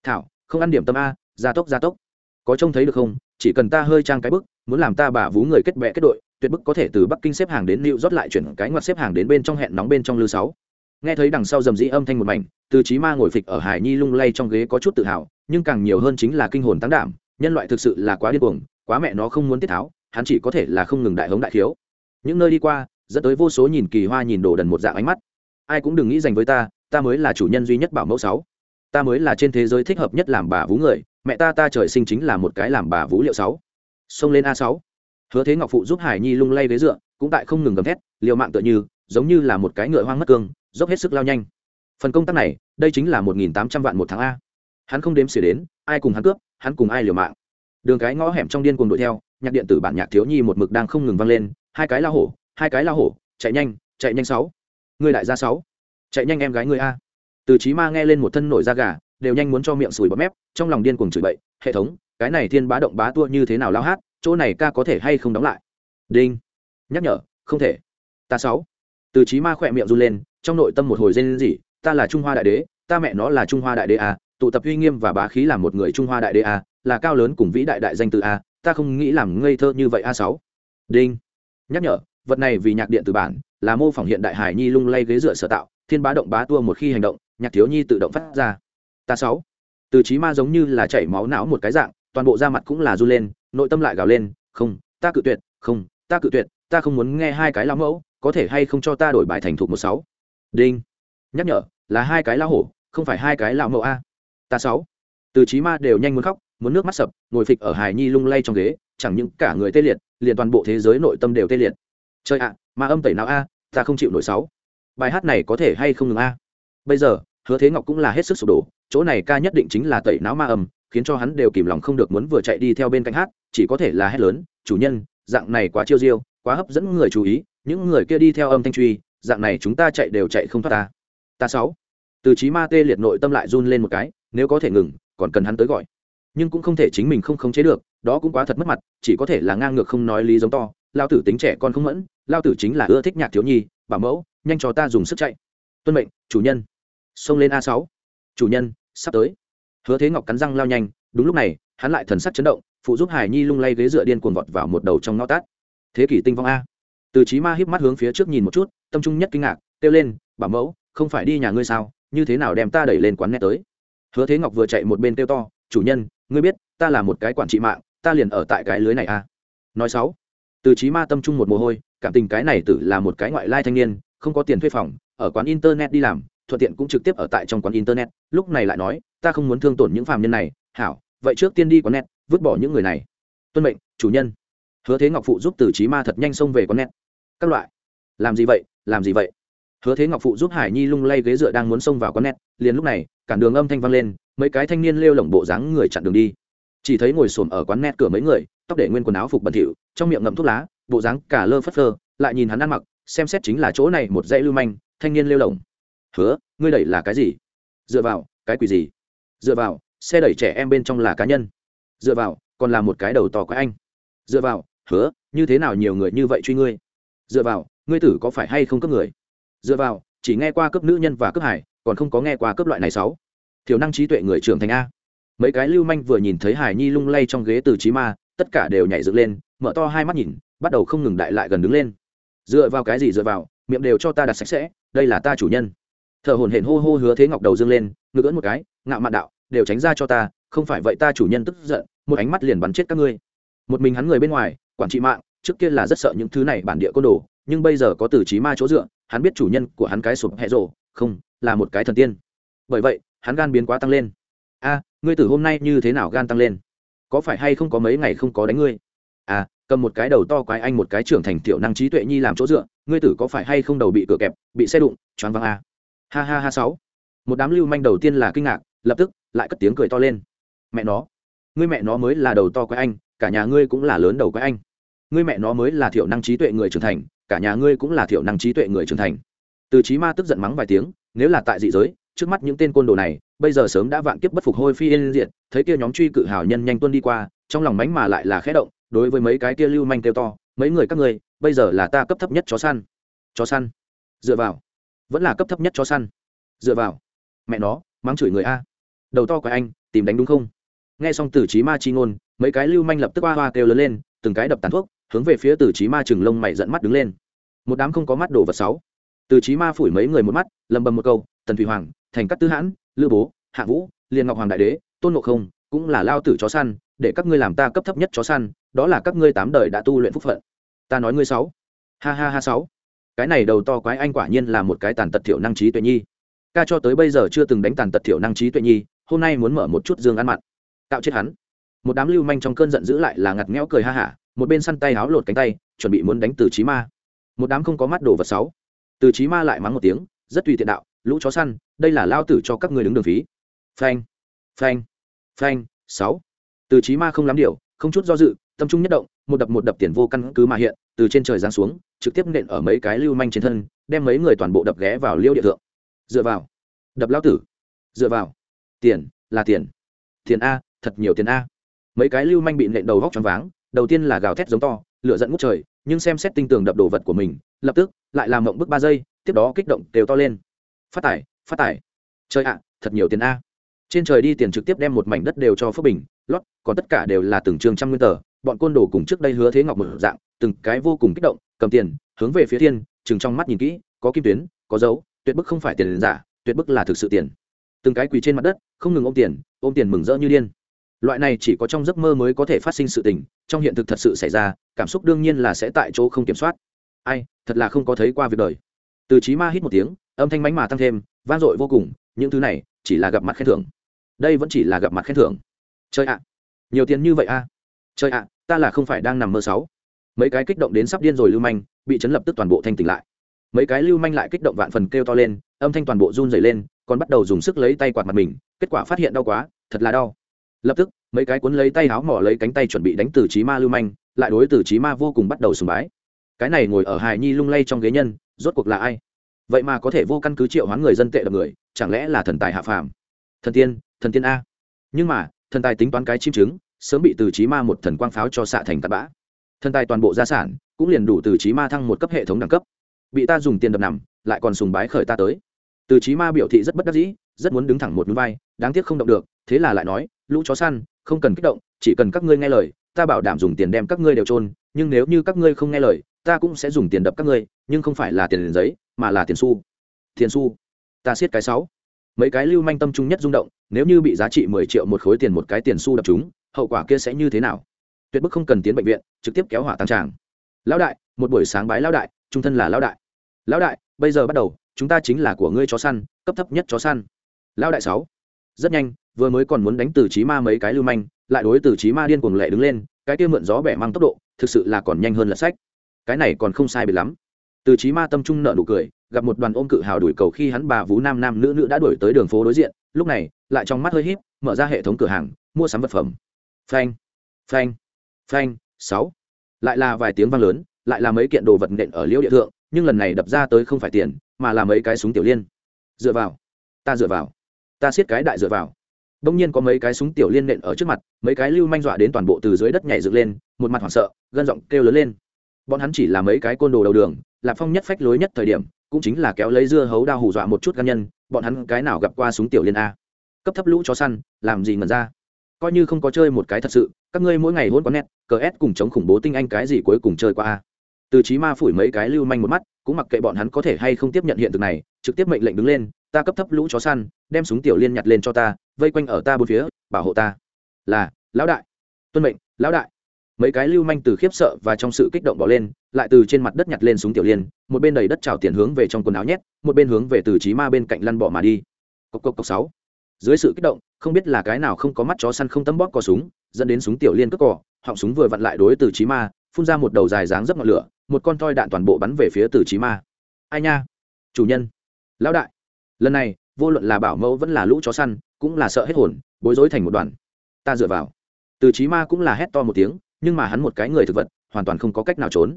Thảo, không ăn điểm tâm a, gia tốc gia tốc. Có trông thấy được không? Chỉ cần ta hơi trang cái bức, muốn làm ta bà vú người kết bệ kết đội, tuyệt bức có thể từ bắc kinh xếp hàng đến lưu rót lại chuyển cái ngoặt xếp hàng đến bên trong hẹn nóng bên trong lư sáu nghe thấy đằng sau rầm rĩ âm thanh một mảnh, từ trí ma ngồi phịch ở hải nhi lung lay trong ghế có chút tự hào, nhưng càng nhiều hơn chính là kinh hồn tăng đảm, nhân loại thực sự là quá điên cuồng, quá mẹ nó không muốn tiết tháo, hắn chỉ có thể là không ngừng đại hống đại thiếu những nơi đi qua, dẫn tới vô số nhìn kỳ hoa nhìn đồ đần một dạng ánh mắt. Ai cũng đừng nghĩ dành với ta ta mới là chủ nhân duy nhất bảo mẫu sáu. Ta mới là trên thế giới thích hợp nhất làm bà vú người, mẹ ta ta trời sinh chính là một cái làm bà vú liệu sáu. Xông lên a sáu. Hứa thế ngọc phụ giúp hải nhi lung lay ghế dựa, cũng tại không ngừng gầm thét, liều mạng tựa như, giống như là một cái ngựa hoang mất cương dốc hết sức lao nhanh. Phần công tác này, đây chính là một nghìn tám trăm vạn một tháng a. Hắn không đếm xỉa đến, ai cùng hắn cướp, hắn cùng ai liều mạng. Đường cái ngõ hẻm trong điên cuồng đuổi theo, nhạc điện tử bản nhạc thiếu nhi một mực đang không ngừng vang lên, hai cái lao hổ, hai cái lao hổ, chạy nhanh chạy nhanh sáu. Người đại gia sáu. Chạy nhanh em gái người a. Từ trí ma nghe lên một thân nổi da gà, đều nhanh muốn cho miệng sùi bọt mép, trong lòng điên cuồng chửi bậy, hệ thống, cái này thiên bá động bá tua như thế nào lao hát, chỗ này ca có thể hay không đóng lại? Đinh. Nhắc nhở, không thể. Ta sáu. Từ trí ma khỏe miệng run lên trong nội tâm một hồi rên rỉ, ta là trung hoa đại đế, ta mẹ nó là trung hoa đại đế a tụ tập uy nghiêm và bá khí làm một người trung hoa đại đế a là cao lớn cùng vĩ đại đại danh từ a ta không nghĩ làm ngây thơ như vậy a sáu. Đinh. Nhắc nhở, vật này vì nhạc điện từ bản, là mô phỏng hiện đại hải nhi lung lay ghế dựa sở tạo, thiên bá động bá tua một khi hành động, nhạc thiếu nhi tự động phát ra. Ta sáu. Từ trí ma giống như là chảy máu não một cái dạng, toàn bộ da mặt cũng là run lên, nội tâm lại gào lên, không, ta cự tuyệt, không, ta cự tuyệt, ta không muốn nghe hai cái lão mẫu, có thể hay không cho ta đổi bài thành thục một sáu? Đinh. Nhắc nhở, là hai cái lao hổ, không phải hai cái lao mẫu a. Ta sáu. Từ trí ma đều nhanh muốn khóc, muốn nước mắt sập, ngồi phịch ở hài nhi lung lay trong ghế, chẳng những cả người tê liệt, liền toàn bộ thế giới nội tâm đều tê liệt. Chơi ạ ma âm tẩy não a, ta không chịu nổi sáu. Bài hát này có thể hay không ngừng a? Bây giờ, hứa thế ngọc cũng là hết sức sụp đổ, chỗ này ca nhất định chính là tẩy não ma âm, khiến cho hắn đều kìm lòng không được muốn vừa chạy đi theo bên cạnh hát, chỉ có thể là hét lớn, chủ nhân, dạng này quá chiêu diêu, quá hấp dẫn người chú ý, những người kia đi theo âm thanh truy dạng này chúng ta chạy đều chạy không thoát ta. Ta sáu. Từ trí ma tê liệt nội tâm lại run lên một cái, nếu có thể ngừng, còn cần hắn tới gọi. Nhưng cũng không thể chính mình không khống chế được, đó cũng quá thật mất mặt, chỉ có thể là ngang ngược không nói lý giống to, lao tử tính trẻ con không mẫn, lao tử chính là ưa thích nhạc thiếu nhi, bảo mẫu, nhanh cho ta dùng sức chạy. Tuân mệnh, chủ nhân. Xông lên a sáu. Chủ nhân, sắp tới. Hứa thế ngọc cắn răng lao nhanh, đúng lúc này, hắn lại thần sắc chấn động, phụ giúp hải nhi lung lay ghế dựa điên cuồng vọt vào một đầu trong ngõ tát. Thế kỷ tinh vong a từ trí ma híp mắt hướng phía trước nhìn một chút, tâm trung nhất kinh ngạc, kêu lên, bảo mẫu, không phải đi nhà ngươi sao? Như thế nào đem ta đẩy lên quán nghe tới? Hứa thế ngọc vừa chạy một bên kêu to, chủ nhân, ngươi biết, ta là một cái quản trị mạng, ta liền ở tại cái lưới này a nói sáu, từ trí ma tâm trung một mồ hôi, cảm tình cái này tử là một cái ngoại lai thanh niên, không có tiền thuê phòng, ở quán internet đi làm, thuận tiện cũng trực tiếp ở tại trong quán internet, lúc này lại nói, ta không muốn thương tổn những phàm nhân này, hảo, vậy trước tiên đi quán net, vứt bỏ những người này. Tuân mệnh, chủ nhân. Hứa thế ngọc phụ giúp từ trí ma thật nhanh xông về quán net các loại. Làm gì vậy? Làm gì vậy? Hứa thế ngọc phụ giúp hải nhi lung lay ghế dựa đang muốn xông vào quán net liền lúc này cản đường âm thanh vang lên, mấy cái thanh niên lêu lỏng bộ dáng người chặn đường đi. Chỉ thấy ngồi xổm ở quán net cửa mấy người, tóc để nguyên quần áo phục bẩn thỉu, trong miệng ngậm thuốc lá, bộ dáng cả lơ phất phơ, lại nhìn hắn ăn mặc, xem xét chính là chỗ này một dãy lưu manh, thanh niên lêu lỏng hứa, ngươi đẩy là cái gì? Dựa vào, cái quỷ gì? Dựa vào, xe đẩy trẻ em bên trong là cá nhân. Dựa vào, còn là một cái đầu to quái anh. Dựa vào, hứa, như thế nào nhiều người như vậy truy ngươi? Dựa vào, ngươi tử có phải hay không cấp người? Dựa vào, chỉ nghe qua cấp nữ nhân và cấp hải còn không có nghe qua cấp loại này sáu. Thiểu năng trí tuệ người trưởng thành a. Mấy cái lưu manh vừa nhìn thấy hải nhi lung lay trong ghế từ trí ma, tất cả đều nhảy dựng lên, mở to hai mắt nhìn, bắt đầu không ngừng đại lại gần đứng lên. Dựa vào cái gì dựa vào, miệng đều cho ta đặt sạch sẽ, đây là ta chủ nhân. Thợ hồn hển hô hô hứa thế ngọc đầu dương lên, ngực ưỡn một cái, ngạo mạn đạo, đều tránh ra cho ta, không phải vậy ta chủ nhân tức giận, một ánh mắt liền bắn chết các ngươi. Một mình hắn người bên ngoài, quản trị mạng trước kia là rất sợ những thứ này bản địa côn đồ, nhưng bây giờ có từ trí ma chỗ dựa, hắn biết chủ nhân của hắn cái sụp hẹ rộ không, là một cái thần tiên. Bởi vậy, hắn gan biến quá tăng lên. A, ngươi tử hôm nay như thế nào gan tăng lên? Có phải hay không có mấy ngày không có đánh ngươi? À cầm một cái đầu to quái anh một cái trưởng thành tiểu năng trí tuệ nhi làm chỗ dựa, ngươi tử có phải hay không đầu bị cửa kẹp, bị xe đụng, choáng văng a? Ha ha ha, sáu. Một đám lưu manh đầu tiên là kinh ngạc, lập tức lại cất tiếng cười to lên. Mẹ nó, ngươi mẹ nó mới là đầu to quái anh, cả nhà ngươi cũng là lớn đầu quái anh ngươi mẹ nó mới là thiểu năng trí tuệ người trưởng thành, cả nhà ngươi cũng là thiểu năng trí tuệ người trưởng thành. Từ trí ma tức giận mắng vài tiếng, nếu là tại dị giới, trước mắt những tên côn đồ này, bây giờ sớm đã vạn kiếp bất phục hôi phi yên diện thấy kia nhóm truy cự hào nhân nhanh tuân đi qua, trong lòng mánh mà lại là khẽ động, đối với mấy cái kia lưu manh kêu to, mấy người các ngươi, bây giờ là ta cấp thấp nhất chó săn. Chó săn? Dựa vào. Vẫn là cấp thấp nhất chó săn. Dựa vào. Mẹ nó, mắng chửi người a. Đầu to của anh, tìm đánh đúng không? Nghe xong từ trí ma chi ngôn, mấy cái lưu manh lập tức hoa hoa kêu lớn lên, từng cái đập tàn thuốc hướng về phía từ trí ma chừng lông mày giận mắt đứng lên. Một đám không có mắt đổ vật sáu. Từ trí ma phủi mấy người một mắt, lầm bầm một câu, tần thủy hoàng, thành cát tư hãn, lữ bố, hạ vũ, liên ngọc hoàng đại đế, tôn ngộ không, cũng là lao tử chó săn, để các ngươi làm ta cấp thấp nhất chó săn, đó là các ngươi tám đời đã tu luyện phúc phận. Ta nói ngươi sáu. Ha ha ha sáu. Cái này đầu to quái anh quả nhiên là một cái tàn tật thiểu năng trí tuệ nhi. Ca cho tới bây giờ chưa từng đánh tàn tật thiểu năng trí tuệ nhi, hôm nay muốn mở một chút dương ăn mặn. Cạo chết hắn. Một đám lưu manh trong cơn giận dữ lại là ngặt nghẽo cười ha hả một bên săn tay háo lột cánh tay, chuẩn bị muốn đánh từ trí ma. Một đám không có mắt đồ vật sáu. Từ trí ma lại mắng một tiếng, rất tùy tiện đạo, lũ chó săn, đây là lao tử cho các người đứng đường phí. Phanh phanh phanh, sáu. Từ trí ma không lắm điều, không chút do dự, tâm trung nhất động, một đập một đập tiền vô căn cứ mà hiện, từ trên trời giáng xuống, trực tiếp nện ở mấy cái lưu manh trên thân, đem mấy người toàn bộ đập ghé vào liêu địa thượng. Dựa vào. Đập lao tử. Dựa vào. Tiền, là tiền. Tiền a, thật nhiều tiền a. Mấy cái lưu manh bị nện đầu vóc choáng váng đầu tiên là gào thét giống to, lửa giận ngút trời, nhưng xem xét tinh tường đập đồ vật của mình, lập tức lại làm mộng bức ba giây, tiếp đó kích động đều to lên. Phát tải phát tải chơi ạ, thật nhiều tiền a. Trên trời đi tiền trực tiếp đem một mảnh đất đều cho phước bình, lót, còn tất cả đều là từng trường trăm nguyên tờ, bọn côn đồ cùng trước đây hứa thế ngọc một dạng, từng cái vô cùng kích động, cầm tiền, hướng về phía thiên, chừng trong mắt nhìn kỹ, có kim tuyến, có dấu, tuyệt bức không phải tiền giả, tuyệt bức là thực sự tiền. Từng cái quỳ trên mặt đất, không ngừng ôm tiền ôm tiền mừng rỡ như điên loại này chỉ có trong giấc mơ mới có thể phát sinh sự tình, trong hiện thực thật sự xảy ra, cảm xúc đương nhiên là sẽ tại chỗ không kiểm soát. Ai, thật là không có thấy qua việc đời. Từ trí ma hít một tiếng, âm thanh mánh mà tăng thêm, vang dội vô cùng, những thứ này chỉ là gặp mặt khen thưởng. Đây vẫn chỉ là gặp mặt khen thưởng. Chơi ạ, nhiều tiền như vậy a trời ạ, ta là không phải đang nằm mơ sáu. Mấy cái kích động đến sắp điên rồi lưu manh, bị chấn lập tức toàn bộ thanh tỉnh lại. Mấy cái lưu manh lại kích động vạn phần kêu to lên, âm thanh toàn bộ run dày lên, còn bắt đầu dùng sức lấy tay quạt mặt mình, kết quả phát hiện đau quá, thật là đau lập tức, mấy cái cuốn lấy tay háo mỏ lấy cánh tay chuẩn bị đánh từ trí ma lưu manh, lại đối từ trí ma vô cùng bắt đầu sùng bái. Cái này ngồi ở hài nhi lung lay trong ghế nhân, rốt cuộc là ai? Vậy mà có thể vô căn cứ triệu hoán người dân tệ đập người, chẳng lẽ là thần tài hạ phàm? Thần tiên thần tiên a. Nhưng mà, thần tài tính toán cái chim trứng, sớm bị từ trí ma một thần quang pháo cho xạ thành tạt bã. Thần tài toàn bộ gia sản, cũng liền đủ từ trí ma thăng một cấp hệ thống đẳng cấp. Bị ta dùng tiền đập nằm, lại còn sùng bái khởi ta tới. Từ trí ma biểu thị rất bất đắc dĩ, rất muốn đứng thẳng một núi vai, đáng tiếc không động được thế là lại nói, lũ chó săn, không cần kích động, chỉ cần các ngươi nghe lời, ta bảo đảm dùng tiền đem các ngươi đều trôn nhưng nếu như các ngươi không nghe lời, ta cũng sẽ dùng tiền đập các ngươi, nhưng không phải là tiền giấy, mà là tiền xu. Tiền xu? Ta siết cái sáu. Mấy cái lưu manh tâm trung nhất rung động, nếu như bị giá trị mười triệu một khối tiền một cái tiền xu đập chúng, hậu quả kia sẽ như thế nào? Tuyệt bức không cần tiến bệnh viện, trực tiếp kéo hỏa tăng tràng. Lão đại, một buổi sáng bái lão đại, trung thân là lão đại. Lão đại, bây giờ bắt đầu, chúng ta chính là của ngươi chó săn, cấp thấp nhất chó săn. Lão đại sáu. Rất nhanh vừa mới còn muốn đánh từ trí ma mấy cái lưu manh, lại đối từ trí ma điên cuồng lệ đứng lên, cái kia mượn gió bẻ mang tốc độ, thực sự là còn nhanh hơn lật sách. Cái này còn không sai biệt lắm. Từ trí ma tâm trung nợ nụ cười, gặp một đoàn ôm cự hào đuổi cầu khi hắn bà vũ nam nam nữ nữ đã đuổi tới đường phố đối diện, lúc này, lại trong mắt hơi híp, mở ra hệ thống cửa hàng, mua sắm vật phẩm. Phanh phanh phanh, sáu. Lại là vài tiếng vang lớn, lại là mấy kiện đồ vật nện ở liễu địa thượng, nhưng lần này đập ra tới không phải tiền, mà là mấy cái súng tiểu liên. Dựa vào, ta dựa vào, ta siết cái đại dựa vào đông nhiên có mấy cái súng tiểu liên nện ở trước mặt, mấy cái lưu manh dọa đến toàn bộ từ dưới đất nhảy dựng lên, một mặt hoảng sợ, gân giọng kêu lớn lên. Bọn hắn chỉ là mấy cái côn đồ đầu đường, lạc phong nhất phách lối nhất thời điểm, cũng chính là kéo lấy dưa hấu đao hù dọa một chút gan nhân, bọn hắn cái nào gặp qua súng tiểu liên a? Cấp thấp lũ chó săn, làm gì mà ra? Coi như không có chơi một cái thật sự, các ngươi mỗi ngày hôn có nét, cờ ép cùng chống khủng bố tinh anh cái gì cuối cùng chơi qua a? Từ chí ma phủi mấy cái lưu manh một mắt, cũng mặc kệ bọn hắn có thể hay không tiếp nhận hiện thực này, trực tiếp mệnh lệnh đứng lên, ta cấp thấp lũ chó săn đem súng tiểu liên nhặt lên cho ta, vây quanh ở ta bốn phía, bảo hộ ta. Là, lão đại. Tuân mệnh, lão đại. Mấy cái lưu manh từ khiếp sợ và trong sự kích động bỏ lên, lại từ trên mặt đất nhặt lên súng tiểu liên, một bên đầy đất trào tiền hướng về trong quần áo nhét, một bên hướng về từ trí ma bên cạnh lăn bỏ mà đi. Cốc cốc cốc sáu. Dưới sự kích động, không biết là cái nào không có mắt chó săn không tấm bóp cò súng, dẫn đến súng tiểu liên cất cỏ họng súng vừa vặn lại đối từ trí ma, phun ra một đầu dài dáng dấp ngọn lửa, một con toi đạn toàn bộ bắn về phía từ trí ma. Ai nha? Chủ nhân. Lão đại. Lần này vô luận là bảo mẫu vẫn là lũ chó săn, cũng là sợ hết hồn, bối rối thành một đoàn. Ta dựa vào. Từ trí ma cũng là hét to một tiếng, nhưng mà hắn một cái người thực vật, hoàn toàn không có cách nào trốn.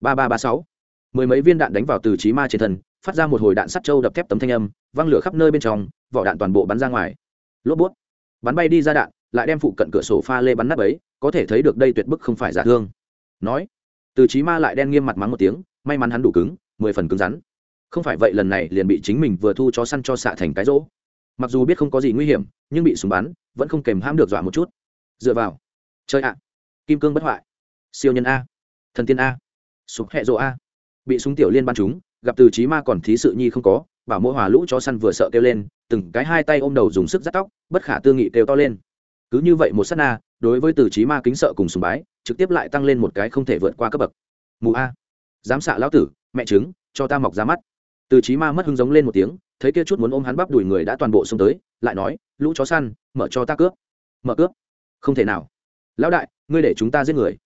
Ba ba ba sáu. Mười mấy viên đạn đánh vào từ trí ma trên thân, phát ra một hồi đạn sắt trâu đập thép tấm thanh âm, văng lửa khắp nơi bên trong, vỏ đạn toàn bộ bắn ra ngoài. Lốp bút. Bắn bay đi ra đạn, lại đem phụ cận cửa sổ pha lê bắn nắp ấy có thể thấy được đây tuyệt bức không phải giả thương. Nói, từ trí ma lại đen nghiêm mặt mắng một tiếng, may mắn hắn đủ cứng, mười phần cứng rắn không phải vậy lần này liền bị chính mình vừa thu chó săn cho xạ thành cái rỗ. Mặc dù biết không có gì nguy hiểm, nhưng bị súng bắn, vẫn không kèm hãm được dọa một chút. Dựa vào. Chơi ạ. Kim cương bất hoại. Siêu nhân a. Thần tiên a. Sụp hẹ rỗ a. Bị súng tiểu liên bắn chúng gặp từ trí ma còn thí sự nhi không có, bảo mỗi hòa lũ chó săn vừa sợ kêu lên, từng cái hai tay ôm đầu dùng sức dắt tóc, bất khả tư nghị kêu to lên. Cứ như vậy một s á t na, đối với từ trí ma kính sợ cùng sùng bái, trực tiếp lại tăng lên một cái không thể vượt qua cấp bậc. Mù a. Dám xạ lão tử, mẹ chứng cho ta mọc ra mắt từ trí ma mất hứng giống lên một tiếng, thấy kia chút muốn ôm hắn bắp đuổi người đã toàn bộ xông tới, lại nói, lũ chó săn, mở cho ta cướp. Mở cướp? Không thể nào. Lão đại, ngươi để chúng ta giết người.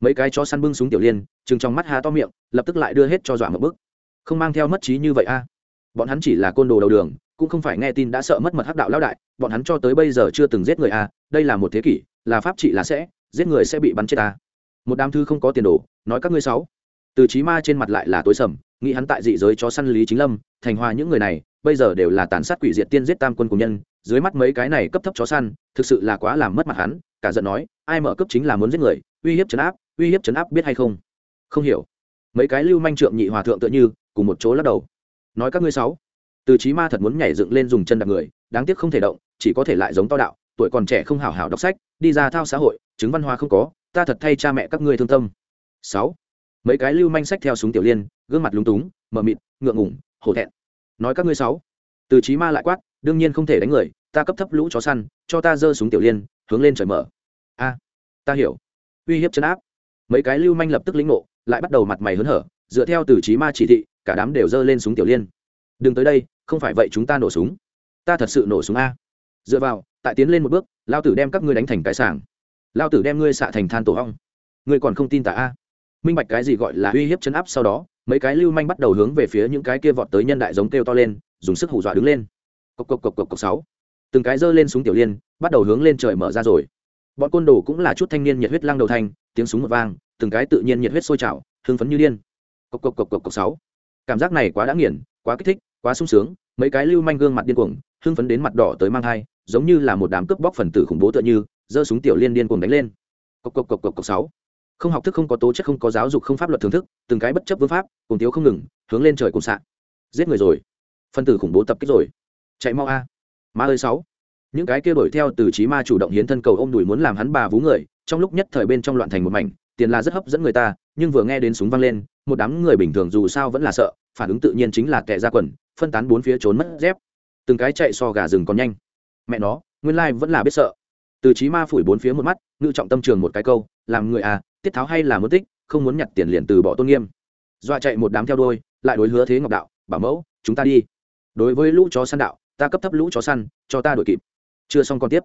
Mấy cái chó săn bưng súng tiểu liên chừng trong mắt há to miệng, lập tức lại đưa hết cho dọa một bức. Không mang theo mất trí như vậy a. Bọn hắn chỉ là côn đồ đầu đường, cũng không phải nghe tin đã sợ mất mật hắc đạo lão đại, bọn hắn cho tới bây giờ chưa từng giết người a, đây là một thế kỷ, là pháp trị là sẽ, giết người sẽ bị bắn chết ta. Một đám thư không có tiền đồ, nói các ngươi sáu từ trí ma trên mặt lại là tối sầm nghĩ hắn tại dị giới chó săn lý chính lâm, thành hòa những người này, bây giờ đều là tàn sát quỷ diệt tiên giết tam quân cùng nhân, dưới mắt mấy cái này cấp thấp chó săn, thực sự là quá làm mất mặt hắn, cả giận nói, ai mở cấp chính là muốn giết người, uy hiếp chấn áp, uy hiếp chấn áp biết hay không? Không hiểu. Mấy cái lưu manh trượng nhị hòa thượng tựa như, cùng một chỗ lắc đầu. Nói các ngươi sáu, từ trí ma thật muốn nhảy dựng lên dùng chân đạp người, đáng tiếc không thể động, chỉ có thể lại giống to đạo, tuổi còn trẻ không hảo hảo đọc sách, đi ra thao xã hội, chứng văn hóa không có, ta thật thay cha mẹ các ngươi thương tâm. Sáu, mấy cái lưu manh sách theo súng tiểu liên gương mặt lúng túng, mờ mịt, ngượng ngủng hổ thẹn. Nói các ngươi sáu. Từ trí ma lại quát, đương nhiên không thể đánh người, ta cấp thấp lũ chó săn, cho ta giơ súng tiểu liên, hướng lên trời mở. A, ta hiểu. Uy hiếp chấn áp. Mấy cái lưu manh lập tức lĩnh ngộ, lại bắt đầu mặt mày hớn hở, dựa theo từ trí ma chỉ thị, cả đám đều giơ lên súng tiểu liên. Đừng tới đây, không phải vậy chúng ta nổ súng. Ta thật sự nổ súng a. Dựa vào, tại tiến lên một bước, lao tử đem các ngươi đánh thành cái sàng lao tử đem ngươi xạ thành than tổ hong ngươi còn không tin tả a minh bạch cái gì gọi là uy hiếp chấn áp sau đó, mấy cái lưu manh bắt đầu hướng về phía những cái kia vọt tới nhân đại giống kêu to lên, dùng sức hù dọa đứng lên. Cộc cộc cộc cộc cộc sáu. Từng cái giơ lên súng tiểu liên, bắt đầu hướng lên trời mở ra rồi. Bọn côn đồ cũng là chút thanh niên nhiệt huyết lăng đầu thanh tiếng súng một vang, từng cái tự nhiên nhiệt huyết sôi trào, hưng phấn như điên. Cộc cộc cộc cộc cộc sáu. Cảm giác này quá đã nghiền, quá kích thích, quá sung sướng, mấy cái lưu manh gương mặt điên cuồng, hưng phấn đến mặt đỏ tới mang hai giống như là một đám cướp bóc phần tử khủng bố tựa như, giơ súng tiểu liên điên cuồng đánh lên. Cộc cộc cộc cộc cộc sáu không học thức không có tố chất không có giáo dục không pháp luật thưởng thức, từng cái bất chấp vương pháp, cùng tiếu không ngừng, hướng lên trời cùng sạn giết người rồi. Phân tử khủng bố tập kích rồi. Chạy mau a. Ma ơi sáu. Những cái kia đuổi theo từ trí ma chủ động hiến thân cầu ôm đùi muốn làm hắn bà vú người, trong lúc nhất thời bên trong loạn thành một mảnh, tiền là rất hấp dẫn người ta, nhưng vừa nghe đến súng vang lên, một đám người bình thường dù sao vẫn là sợ, phản ứng tự nhiên chính là kẻ ra quần, phân tán bốn phía trốn mất dép. Từng cái chạy so gà rừng còn nhanh. Mẹ nó, nguyên lai vẫn là biết sợ. Từ trí ma phủi bốn phía một mắt, ngự trọng tâm trường một cái câu, làm người à tiết tháo hay là mất tích không muốn nhặt tiền liền từ bỏ tôn nghiêm. Dọa chạy một đám theo đôi lại đối hứa thế ngọc đạo bảo mẫu chúng ta đi. Đối với lũ chó săn đạo ta cấp thấp lũ chó săn cho ta đuổi kịp. Chưa xong còn tiếp.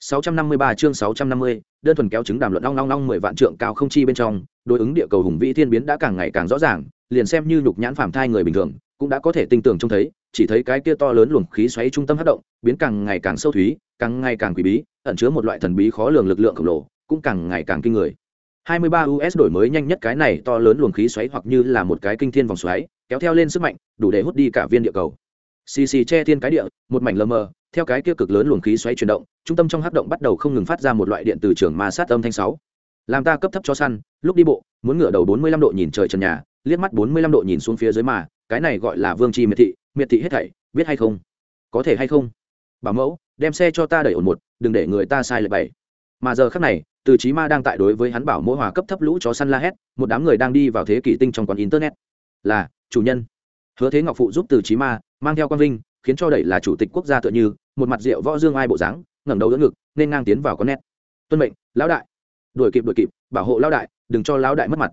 653 chương 650, đơn thuần kéo chứng đàm luận long long long 10 vạn trượng cao không chi bên trong, đối ứng địa cầu hùng vĩ thiên biến đã càng ngày càng rõ ràng, liền xem như nhục nhãn phàm thai người bình thường, cũng đã có thể tinh tưởng trông thấy, chỉ thấy cái kia to lớn luồng khí xoáy trung tâm hấp động, biến càng ngày càng sâu thúy, càng ngày càng quỷ bí, ẩn chứa một loại thần bí khó lường lực lượng khổng lồ, cũng càng ngày càng kinh người. 23 US đổi mới nhanh nhất cái này to lớn luồng khí xoáy hoặc như là một cái kinh thiên vòng xoáy, kéo theo lên sức mạnh, đủ để hút đi cả viên địa cầu. Xì xì che thiên cái địa, một mảnh lờ mờ, theo cái kia cực lớn luồng khí xoáy chuyển động, trung tâm trong hắc động bắt đầu không ngừng phát ra một loại điện từ trường ma sát âm thanh sáu. Làm ta cấp thấp cho săn, lúc đi bộ, muốn ngửa đầu 45 độ nhìn trời trần nhà, liếc mắt 45 độ nhìn xuống phía dưới mà, cái này gọi là vương chi miệt thị, miệt thị hết thảy, biết hay không? Có thể hay không? Bảo mẫu, đem xe cho ta đẩy ổn một, đừng để người ta sai lệch bảy. Mà giờ khắc này, từ chí ma đang tại đối với hắn bảo mỗi hòa cấp thấp lũ chó săn la hét, một đám người đang đi vào thế kỷ tinh trong quán internet. Là, chủ nhân. Hứa thế ngọc phụ giúp từ chí ma, mang theo quan vinh, khiến cho đẩy là chủ tịch quốc gia tựa như, một mặt rượu võ dương ai bộ dáng, ngẩng đầu đỡ ngực, nên ngang tiến vào con nét tuân mệnh, lão đại. Đuổi kịp đuổi kịp, bảo hộ lão đại, đừng cho lão đại mất mặt.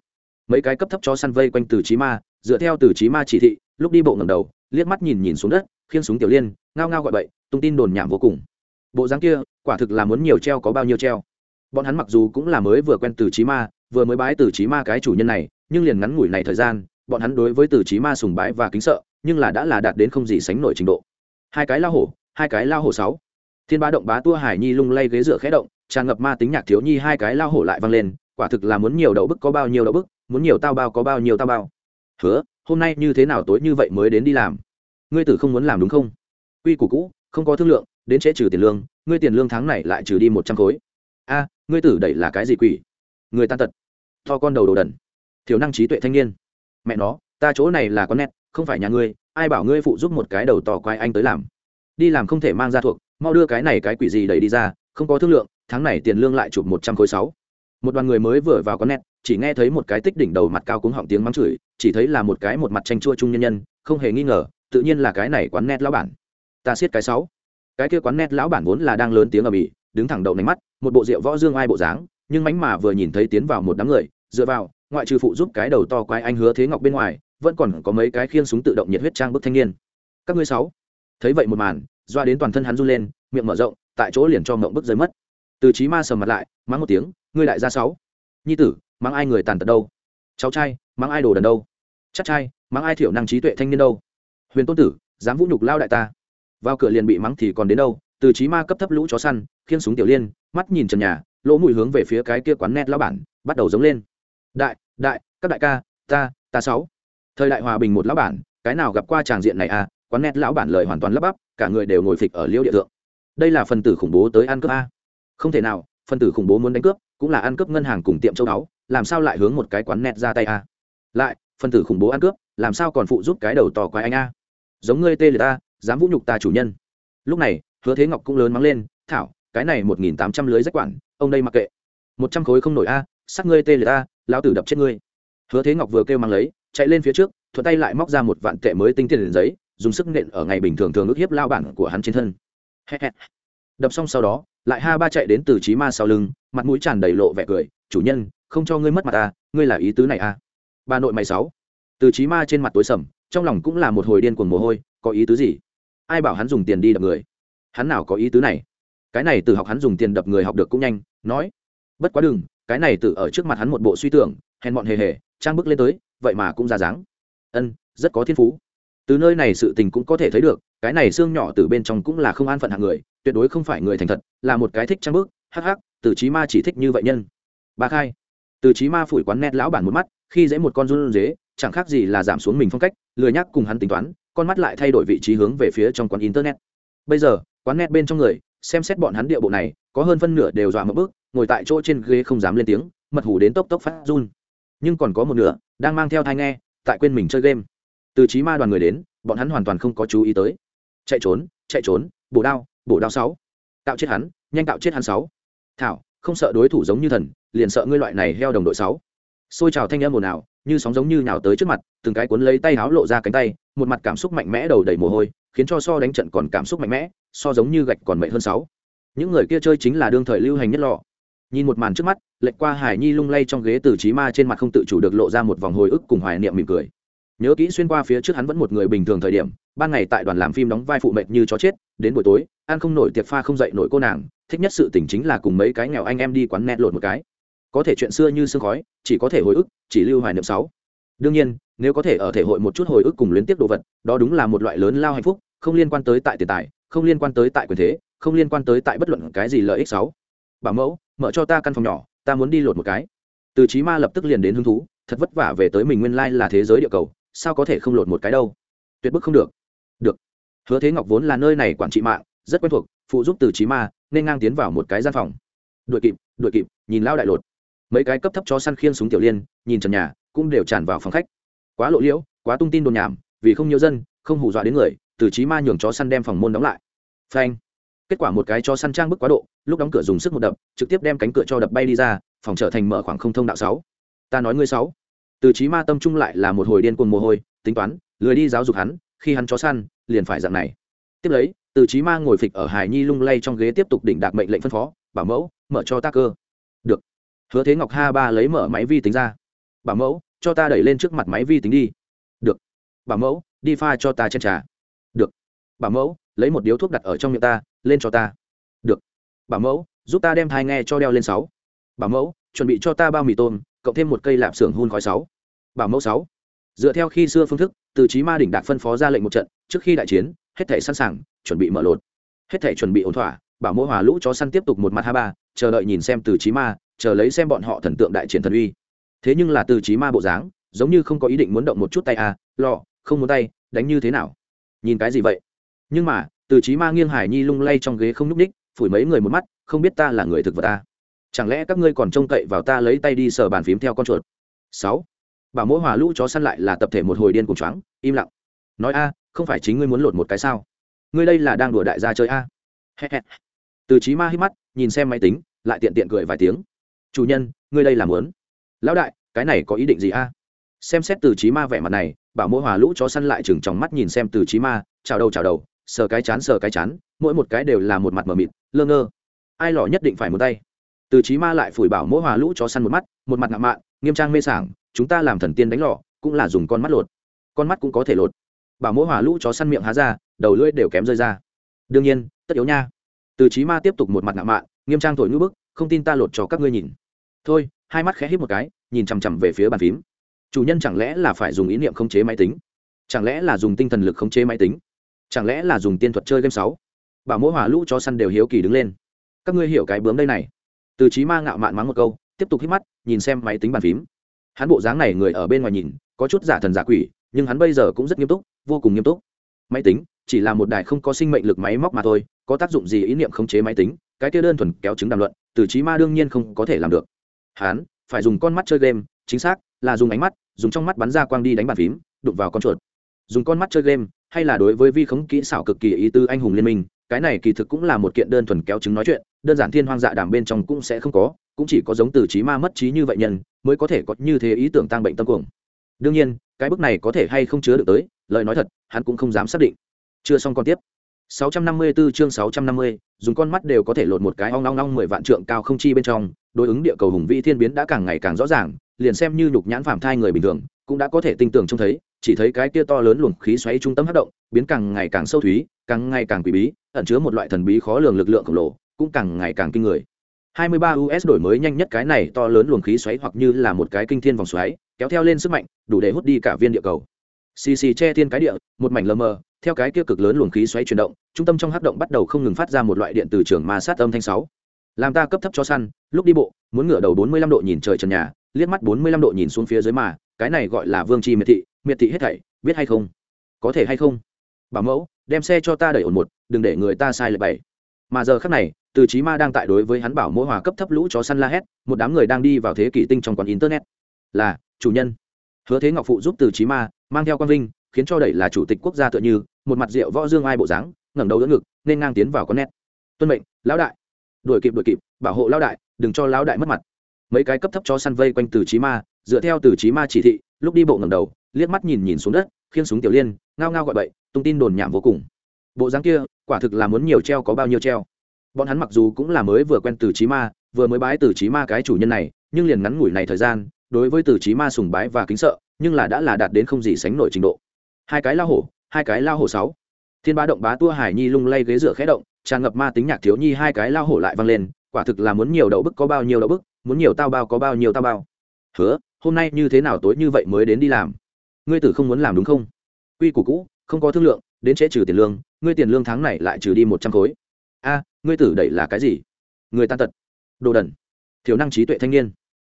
Mấy cái cấp thấp chó săn vây quanh từ chí ma, dựa theo từ chí ma chỉ thị, lúc đi bộ ngẩng đầu, liếc mắt nhìn nhìn xuống đất, khiêng súng tiểu liên, ngao ngao gọi bậy, tung tin đồn nhảm vô cùng. Bộ dáng kia, quả thực là muốn nhiều treo có bao nhiêu treo bọn hắn mặc dù cũng là mới vừa quen từ trí ma, vừa mới bái từ trí ma cái chủ nhân này, nhưng liền ngắn ngủi này thời gian, bọn hắn đối với từ trí ma sùng bái và kính sợ, nhưng là đã là đạt đến không gì sánh nổi trình độ. Hai cái lao hổ, hai cái lao hổ sáu. Thiên ba động bá tua hải nhi lung lay ghế dựa khẽ động, tràn ngập ma tính nhạc thiếu nhi hai cái lao hổ lại vang lên, quả thực là muốn nhiều đậu bức có bao nhiêu đậu bức, muốn nhiều tao bao có bao nhiêu tao bao. Hứa, hôm nay như thế nào tối như vậy mới đến đi làm? Ngươi tử không muốn làm đúng không? Quy củ cũ, không có thương lượng, đến trễ trừ tiền lương, ngươi tiền lương tháng này lại trừ đi một trăm khối. A ngươi tử đẩy là cái gì quỷ? Người ta tật. To con đầu đồ đần. Thiếu năng trí tuệ thanh niên. Mẹ nó, ta chỗ này là con nét, không phải nhà ngươi, ai bảo ngươi phụ giúp một cái đầu to quái anh tới làm? Đi làm không thể mang ra thuộc, mau đưa cái này cái quỷ gì đẩy đi ra, không có thương lượng, tháng này tiền lương lại chụp một trăm khối sáu. Một đoàn người mới vừa vào con nét, chỉ nghe thấy một cái tích đỉnh đầu mặt cao cúng họng tiếng mắng chửi, chỉ thấy là một cái một mặt tranh chua trung nhân nhân, không hề nghi ngờ, tự nhiên là cái này quán nét lão bản. Ta siết cái sáu. Cái kia quán nét lão bản vốn là đang lớn tiếng ở bỉ đứng thẳng đầu nánh mắt, một bộ rượu võ dương ai bộ dáng, nhưng mánh mà vừa nhìn thấy tiến vào một đám người, dựa vào, ngoại trừ phụ giúp cái đầu to quái anh hứa thế ngọc bên ngoài, vẫn còn có mấy cái khiên súng tự động nhiệt huyết trang bức thanh niên. Các ngươi sáu, thấy vậy một màn, doa đến toàn thân hắn run lên, miệng mở rộng, tại chỗ liền cho mộng bức rơi mất. Từ trí ma sầm mặt lại, mắng một tiếng, ngươi lại ra sáu, nhi tử, mắng ai người tàn tật đâu? Cháu trai, mắng ai đồ đần đâu? Chắc trai, mắng ai thiểu năng trí tuệ thanh niên đâu? Huyền tôn tử, dám vũ nhục lao đại ta. Vào cửa liền bị mắng thì còn đến đâu? Từ trí ma cấp thấp lũ chó săn khiên súng tiểu liên, mắt nhìn trần nhà, lỗ mũi hướng về phía cái kia quán net lão bản, bắt đầu giống lên. Đại đại, các đại ca, ta ta sáu. Thời đại hòa bình một lão bản, cái nào gặp qua tràng diện này à? Quán net lão bản lời hoàn toàn lấp bắp, cả người đều ngồi phịch ở liêu địa thượng. Đây là phần tử khủng bố tới ăn cướp a. Không thể nào, phần tử khủng bố muốn đánh cướp, cũng là ăn cướp ngân hàng cùng tiệm châu đáo, làm sao lại hướng một cái quán net ra tay a? Lại, phần tử khủng bố ăn cướp, làm sao còn phụ giúp cái đầu to quái anh a? Giống ngươi tê liệt ta, dám vũ nhục ta chủ nhân. Lúc này hứa thế ngọc cũng lớn mắng lên, thảo, cái này một nghìn tám trăm lưới rách quản, ông đây mặc kệ. Một trăm khối không nổi a sắc ngươi tê liệt a, lão tử đập chết ngươi. Hứa thế ngọc vừa kêu mang lấy, chạy lên phía trước, thuận tay lại móc ra một vạn tệ mới tinh tiền giấy, dùng sức nện ở ngày bình thường thường ức hiếp lao bản của hắn trên thân. Đập xong sau đó, lại ha ba chạy đến từ trí ma sau lưng, mặt mũi tràn đầy lộ vẻ cười, chủ nhân, không cho ngươi mất mặt ta ngươi là ý tứ này à bà nội mày sáu. Từ trí ma trên mặt tối sầm, trong lòng cũng là một hồi điên cuồng mồ hôi, có ý tứ gì? Ai bảo hắn dùng tiền đi đập người? Hắn nào có ý tứ này? Cái này từ học hắn dùng tiền đập người học được cũng nhanh, nói, bất quá đừng, cái này tự ở trước mặt hắn một bộ suy tưởng, hèn bọn hề hề, trang bức lên tới, vậy mà cũng ra dáng. Ân, rất có thiên phú. Từ nơi này sự tình cũng có thể thấy được, cái này xương nhỏ từ bên trong cũng là không an phận hạng người, tuyệt đối không phải người thành thật, là một cái thích trang bức, hắc hắc, từ trí ma chỉ thích như vậy nhân. Ba khai. Từ trí ma phủi quán nét lão bản một mắt, khi dễ một con run dế, chẳng khác gì là giảm xuống mình phong cách, lười nhắc cùng hắn tính toán, con mắt lại thay đổi vị trí hướng về phía trong quán internet. Bây giờ quán nét bên trong người, xem xét bọn hắn địa bộ này, có hơn phân nửa đều dọa một bước, ngồi tại chỗ trên ghế không dám lên tiếng, mật hủ đến tốc tốc phát run. Nhưng còn có một nửa, đang mang theo thai nghe, tại quên mình chơi game. Từ trí ma đoàn người đến, bọn hắn hoàn toàn không có chú ý tới. Chạy trốn chạy trốn, bổ đao bổ đao sáu. Tạo chết hắn, nhanh tạo chết hắn sáu. Thảo, không sợ đối thủ giống như thần, liền sợ ngươi loại này heo đồng đội sáu. Xôi trào thanh âm ồn ào như sóng giống như nhào tới trước mặt, từng cái cuốn lấy tay háo lộ ra cánh tay, một mặt cảm xúc mạnh mẽ đầu đầy mồ hôi, khiến cho so đánh trận còn cảm xúc mạnh mẽ, so giống như gạch còn mệt hơn sáu. Những người kia chơi chính là đương thời lưu hành nhất lọ nhìn một màn trước mắt, lệch qua hải nhi lung lay trong ghế từ trí ma trên mặt không tự chủ được lộ ra một vòng hồi ức cùng hoài niệm mỉm cười. Nhớ kỹ xuyên qua phía trước hắn vẫn một người bình thường thời điểm, ban ngày tại đoàn làm phim đóng vai phụ mệt như chó chết, đến buổi tối, ăn không nổi tiệc pha không dậy nổi cô nàng, thích nhất sự tỉnh chính là cùng mấy cái nghèo anh em đi quán net lột một cái có thể chuyện xưa như sương khói, chỉ có thể hồi ức, chỉ lưu hoài niệm sáu. Đương nhiên, nếu có thể ở thể hội một chút hồi ức cùng liên tiếp đồ vật, đó đúng là một loại lớn lao hạnh phúc, không liên quan tới tại tiền tài, không liên quan tới tại quyền thế, không liên quan tới tại bất luận cái gì lợi ích sáu. Bảo mẫu, mở cho ta căn phòng nhỏ, ta muốn đi lột một cái. Từ trí ma lập tức liền đến hứng thú, thật vất vả về tới mình nguyên lai là thế giới địa cầu, sao có thể không lột một cái đâu? Tuyệt bức không được. Được. Hứa thế ngọc vốn là nơi này quản trị mạng, rất quen thuộc, phụ giúp từ trí ma, nên ngang tiến vào một cái gian phòng. Đuổi kịp đuổi kịp, nhìn lao đại lột mấy cái cấp thấp cho săn khiên súng tiểu liên, nhìn trần nhà, cũng đều tràn vào phòng khách. Quá lộ liễu, quá tung tin đồn nhảm, vì không nhiều dân, không hù dọa đến người, từ trí ma nhường chó săn đem phòng môn đóng lại. Phanh. Kết quả một cái cho săn trang bức quá độ, lúc đóng cửa dùng sức một đập, trực tiếp đem cánh cửa cho đập bay đi ra, phòng trở thành mở khoảng không thông đạo sáu. Ta nói ngươi sáu. Từ trí ma tâm trung lại là một hồi điên cuồng mồ hôi, tính toán, lười đi giáo dục hắn, khi hắn chó săn, liền phải dạng này. Tiếp lấy, từ trí ma ngồi phịch ở hải nhi lung lay trong ghế tiếp tục đỉnh đạt mệnh lệnh phân phó, bảo mẫu, mở cho ta cơ hứa thế ngọc ha ba lấy mở máy vi tính ra. Bảo mẫu, cho ta đẩy lên trước mặt máy vi tính đi. Được. Bảo mẫu, đi pha cho ta chen trà. Được. Bảo mẫu, lấy một điếu thuốc đặt ở trong miệng ta, lên cho ta. Được. Bảo mẫu, giúp ta đem thai nghe cho đeo lên sáu. Bảo mẫu, chuẩn bị cho ta bao mì tôm, cộng thêm một cây lạp xưởng hun khói sáu. Bảo mẫu sáu. Dựa theo khi xưa phương thức, từ trí ma đỉnh đạt phân phó ra lệnh một trận, trước khi đại chiến, hết thể sẵn sàng, chuẩn bị mở lột. Hết thể chuẩn bị ổn thỏa, bảo mẫu hòa lũ chó săn tiếp tục một mặt hai ba, chờ đợi nhìn xem từ trí ma chờ lấy xem bọn họ thần tượng đại triển thần uy. Thế nhưng là từ trí ma bộ dáng, giống như không có ý định muốn động một chút tay à lọ, không muốn tay, đánh như thế nào? Nhìn cái gì vậy? Nhưng mà, từ trí ma nghiêng hải nhi lung lay trong ghế không nhúc ních phủi mấy người một mắt, không biết ta là người thực vật ta chẳng lẽ các ngươi còn trông cậy vào ta lấy tay đi sờ bàn phím theo con chuột? Sáu. Bảo mỗi hòa lũ chó săn lại là tập thể một hồi điên cùng choáng, im lặng. Nói a, không phải chính ngươi muốn lột một cái sao? Ngươi đây là đang đùa đại gia chơi a. Từ trí ma hít mắt, nhìn xem máy tính, lại tiện tiện cười vài tiếng chủ nhân ngươi đây làm lớn lão đại cái này có ý định gì a? Xem xét từ trí ma vẻ mặt này bảo mỗi hòa lũ chó săn lại chừng trong mắt nhìn xem từ trí ma chào đầu chào đầu sờ cái chán sờ cái chán mỗi một cái đều là một mặt mờ mịt lơ ngơ. Ai lọ nhất định phải một tay. Từ trí ma lại phủi bảo mỗi hòa lũ chó săn một mắt một mặt ngạo mạn nghiêm trang mê sảng chúng ta làm thần tiên đánh lọ, cũng là dùng con mắt lột. Con mắt cũng có thể lột. Bảo mỗi hòa lũ chó săn miệng há ra đầu lưỡi đều kém rơi ra. Đương nhiên tất yếu nha. Từ trí ma tiếp tục một mặt ngạo mạn nghiêm trang thổi ngữ bức không tin ta lột cho các ngươi nhìn thôi, hai mắt khẽ hít một cái, nhìn chằm chằm về phía bàn phím. Chủ nhân chẳng lẽ là phải dùng ý niệm khống chế máy tính? Chẳng lẽ là dùng tinh thần lực khống chế máy tính? Chẳng lẽ là dùng tiên thuật chơi game sáu? Bảo mỗi hỏa lũ chó săn đều hiếu kỳ đứng lên. Các ngươi hiểu cái bướm đây này. Từ trí ma ngạo mạn mắng một câu, tiếp tục hít mắt, nhìn xem máy tính bàn phím. Hắn bộ dáng này người ở bên ngoài nhìn, có chút giả thần giả quỷ, nhưng hắn bây giờ cũng rất nghiêm túc, vô cùng nghiêm túc. Máy tính, chỉ là một đài không có sinh mệnh lực máy móc mà thôi, có tác dụng gì ý niệm khống chế máy tính? Cái kia đơn thuần kéo chứng đàm luận, từ trí ma đương nhiên không có thể làm được hắn phải dùng con mắt chơi game chính xác là dùng ánh mắt dùng trong mắt bắn ra quang đi đánh bàn phím đụng vào con chuột. Dùng con mắt chơi game hay là đối với vi khống kỹ xảo cực kỳ ý tư anh hùng liên minh cái này kỳ thực cũng là một kiện đơn thuần kéo chứng nói chuyện đơn giản thiên hoang dạ đàm bên trong cũng sẽ không có cũng chỉ có giống từ trí ma mất trí như vậy nhân mới có thể có như thế ý tưởng tăng bệnh tâm cuồng. Đương nhiên cái bức này có thể hay không chứa được tới lời nói thật hắn cũng không dám xác định. Chưa xong còn tiếp. 654 chương 650, dùng con mắt đều có thể lột một cái ong ong ong 10 vạn trượng cao không chi bên trong, đối ứng địa cầu hùng vĩ thiên biến đã càng ngày càng rõ ràng, liền xem như nhục nhãn phàm thai người bình thường, cũng đã có thể tinh tường trông thấy, chỉ thấy cái kia to lớn luồng khí xoáy trung tâm hấp động, biến càng ngày càng sâu thúy, càng ngày càng quỷ bí, ẩn chứa một loại thần bí khó lường lực lượng khổng lồ, cũng càng ngày càng kinh người. 23 us đổi mới nhanh nhất cái này to lớn luồng khí xoáy hoặc như là một cái kinh thiên vòng xoáy kéo theo lên sức mạnh đủ để hút đi cả viên địa cầu xì xì che thiên cái địa một mảnh lờ mờ theo cái kia cực lớn luồng khí xoáy chuyển động trung tâm trong hắc động bắt đầu không ngừng phát ra một loại điện từ trường ma sát âm thanh sáu làm ta cấp thấp cho săn, lúc đi bộ, muốn ngửa đầu 45 độ nhìn trời trần nhà, liếc mắt 45 độ nhìn xuống phía dưới mà, cái này gọi là vương tri miệt thị miệt thị hết thảy, biết hay không? Có thể hay không? Bảo mẫu, đem xe cho ta đẩy ổn một, đừng để người ta sai lệch bảy. Mà giờ khắc này, từ chí ma đang tại đối với hắn bảo mỗi hòa cấp thấp lũ chó săn la hét, một đám người đang đi vào thế kỷ tinh trong quán internet. Là, chủ nhân. Hứa thế ngọc phụ giúp từ chí ma, mang theo quan vinh, khiến cho đẩy là chủ tịch quốc gia tựa như, một mặt rượu võ dương ai bộ dáng, ngẩng đầu đỡ ngực, nên ngang tiến vào con nét tuân mệnh, lão đại đuổi kịp đuổi kịp, bảo hộ lão đại, đừng cho lão đại mất mặt. Mấy cái cấp thấp chó săn vây quanh từ trí ma, dựa theo từ trí ma chỉ thị, lúc đi bộ ngẩng đầu, liếc mắt nhìn nhìn xuống đất khiêng súng tiểu liên, ngao ngao gọi bậy, tung tin đồn nhảm vô cùng. Bộ dáng kia, quả thực là muốn nhiều treo có bao nhiêu treo. Bọn hắn mặc dù cũng là mới vừa quen từ trí ma, vừa mới bái từ trí ma cái chủ nhân này, nhưng liền ngắn ngủi này thời gian, đối với từ trí ma sùng bái và kính sợ, nhưng là đã là đạt đến không gì sánh nổi trình độ. Hai cái lao hổ, hai cái lao hổ sáu. Thiên bá động bá tua hải nhi lung lay ghế dựa khẽ động tràn ngập ma tính nhạc thiếu nhi hai cái lao hổ lại vang lên, quả thực là muốn nhiều đậu bức có bao nhiêu đậu bức, muốn nhiều tao bao có bao nhiêu tao bao. Hứa, hôm nay như thế nào tối như vậy mới đến đi làm? Ngươi tử không muốn làm đúng không? Quy củ cũ, không có thương lượng, đến trễ trừ tiền lương, ngươi tiền lương tháng này lại trừ đi một trăm khối. A, ngươi tử đẩy là cái gì? Người ta tật. Đồ đần. Thiếu năng trí tuệ thanh niên.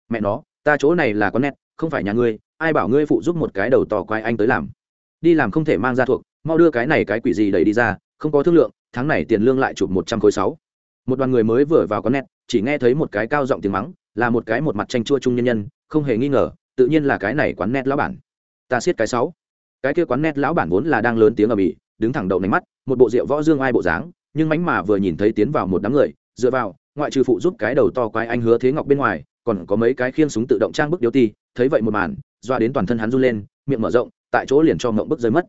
Mẹ nó, ta chỗ này là con nét, không phải nhà ngươi, ai bảo ngươi phụ giúp một cái đầu tò quai anh tới làm? Đi làm không thể mang ra thuộc, mau đưa cái này cái quỷ gì đẩy đi ra không có thương lượng, tháng này tiền lương lại chụp một trăm khối sáu. Một đoàn người mới vừa vào con nét, chỉ nghe thấy một cái cao giọng tiếng mắng, là một cái một mặt tranh chua trung nhân nhân, không hề nghi ngờ, tự nhiên là cái này quán nét lão bản. Ta siết cái sáu. Cái kia quán nét lão bản vốn là đang lớn tiếng ở bỉ đứng thẳng đầu nánh mắt, một bộ rượu võ dương ai bộ dáng, nhưng mánh mà vừa nhìn thấy tiến vào một đám người, dựa vào, ngoại trừ phụ giúp cái đầu to quái anh hứa thế ngọc bên ngoài, còn có mấy cái khiên súng tự động trang bức điếu ti, thấy vậy một màn, doa đến toàn thân hắn run lên, miệng mở rộng, tại chỗ liền cho ngộng bức rơi mất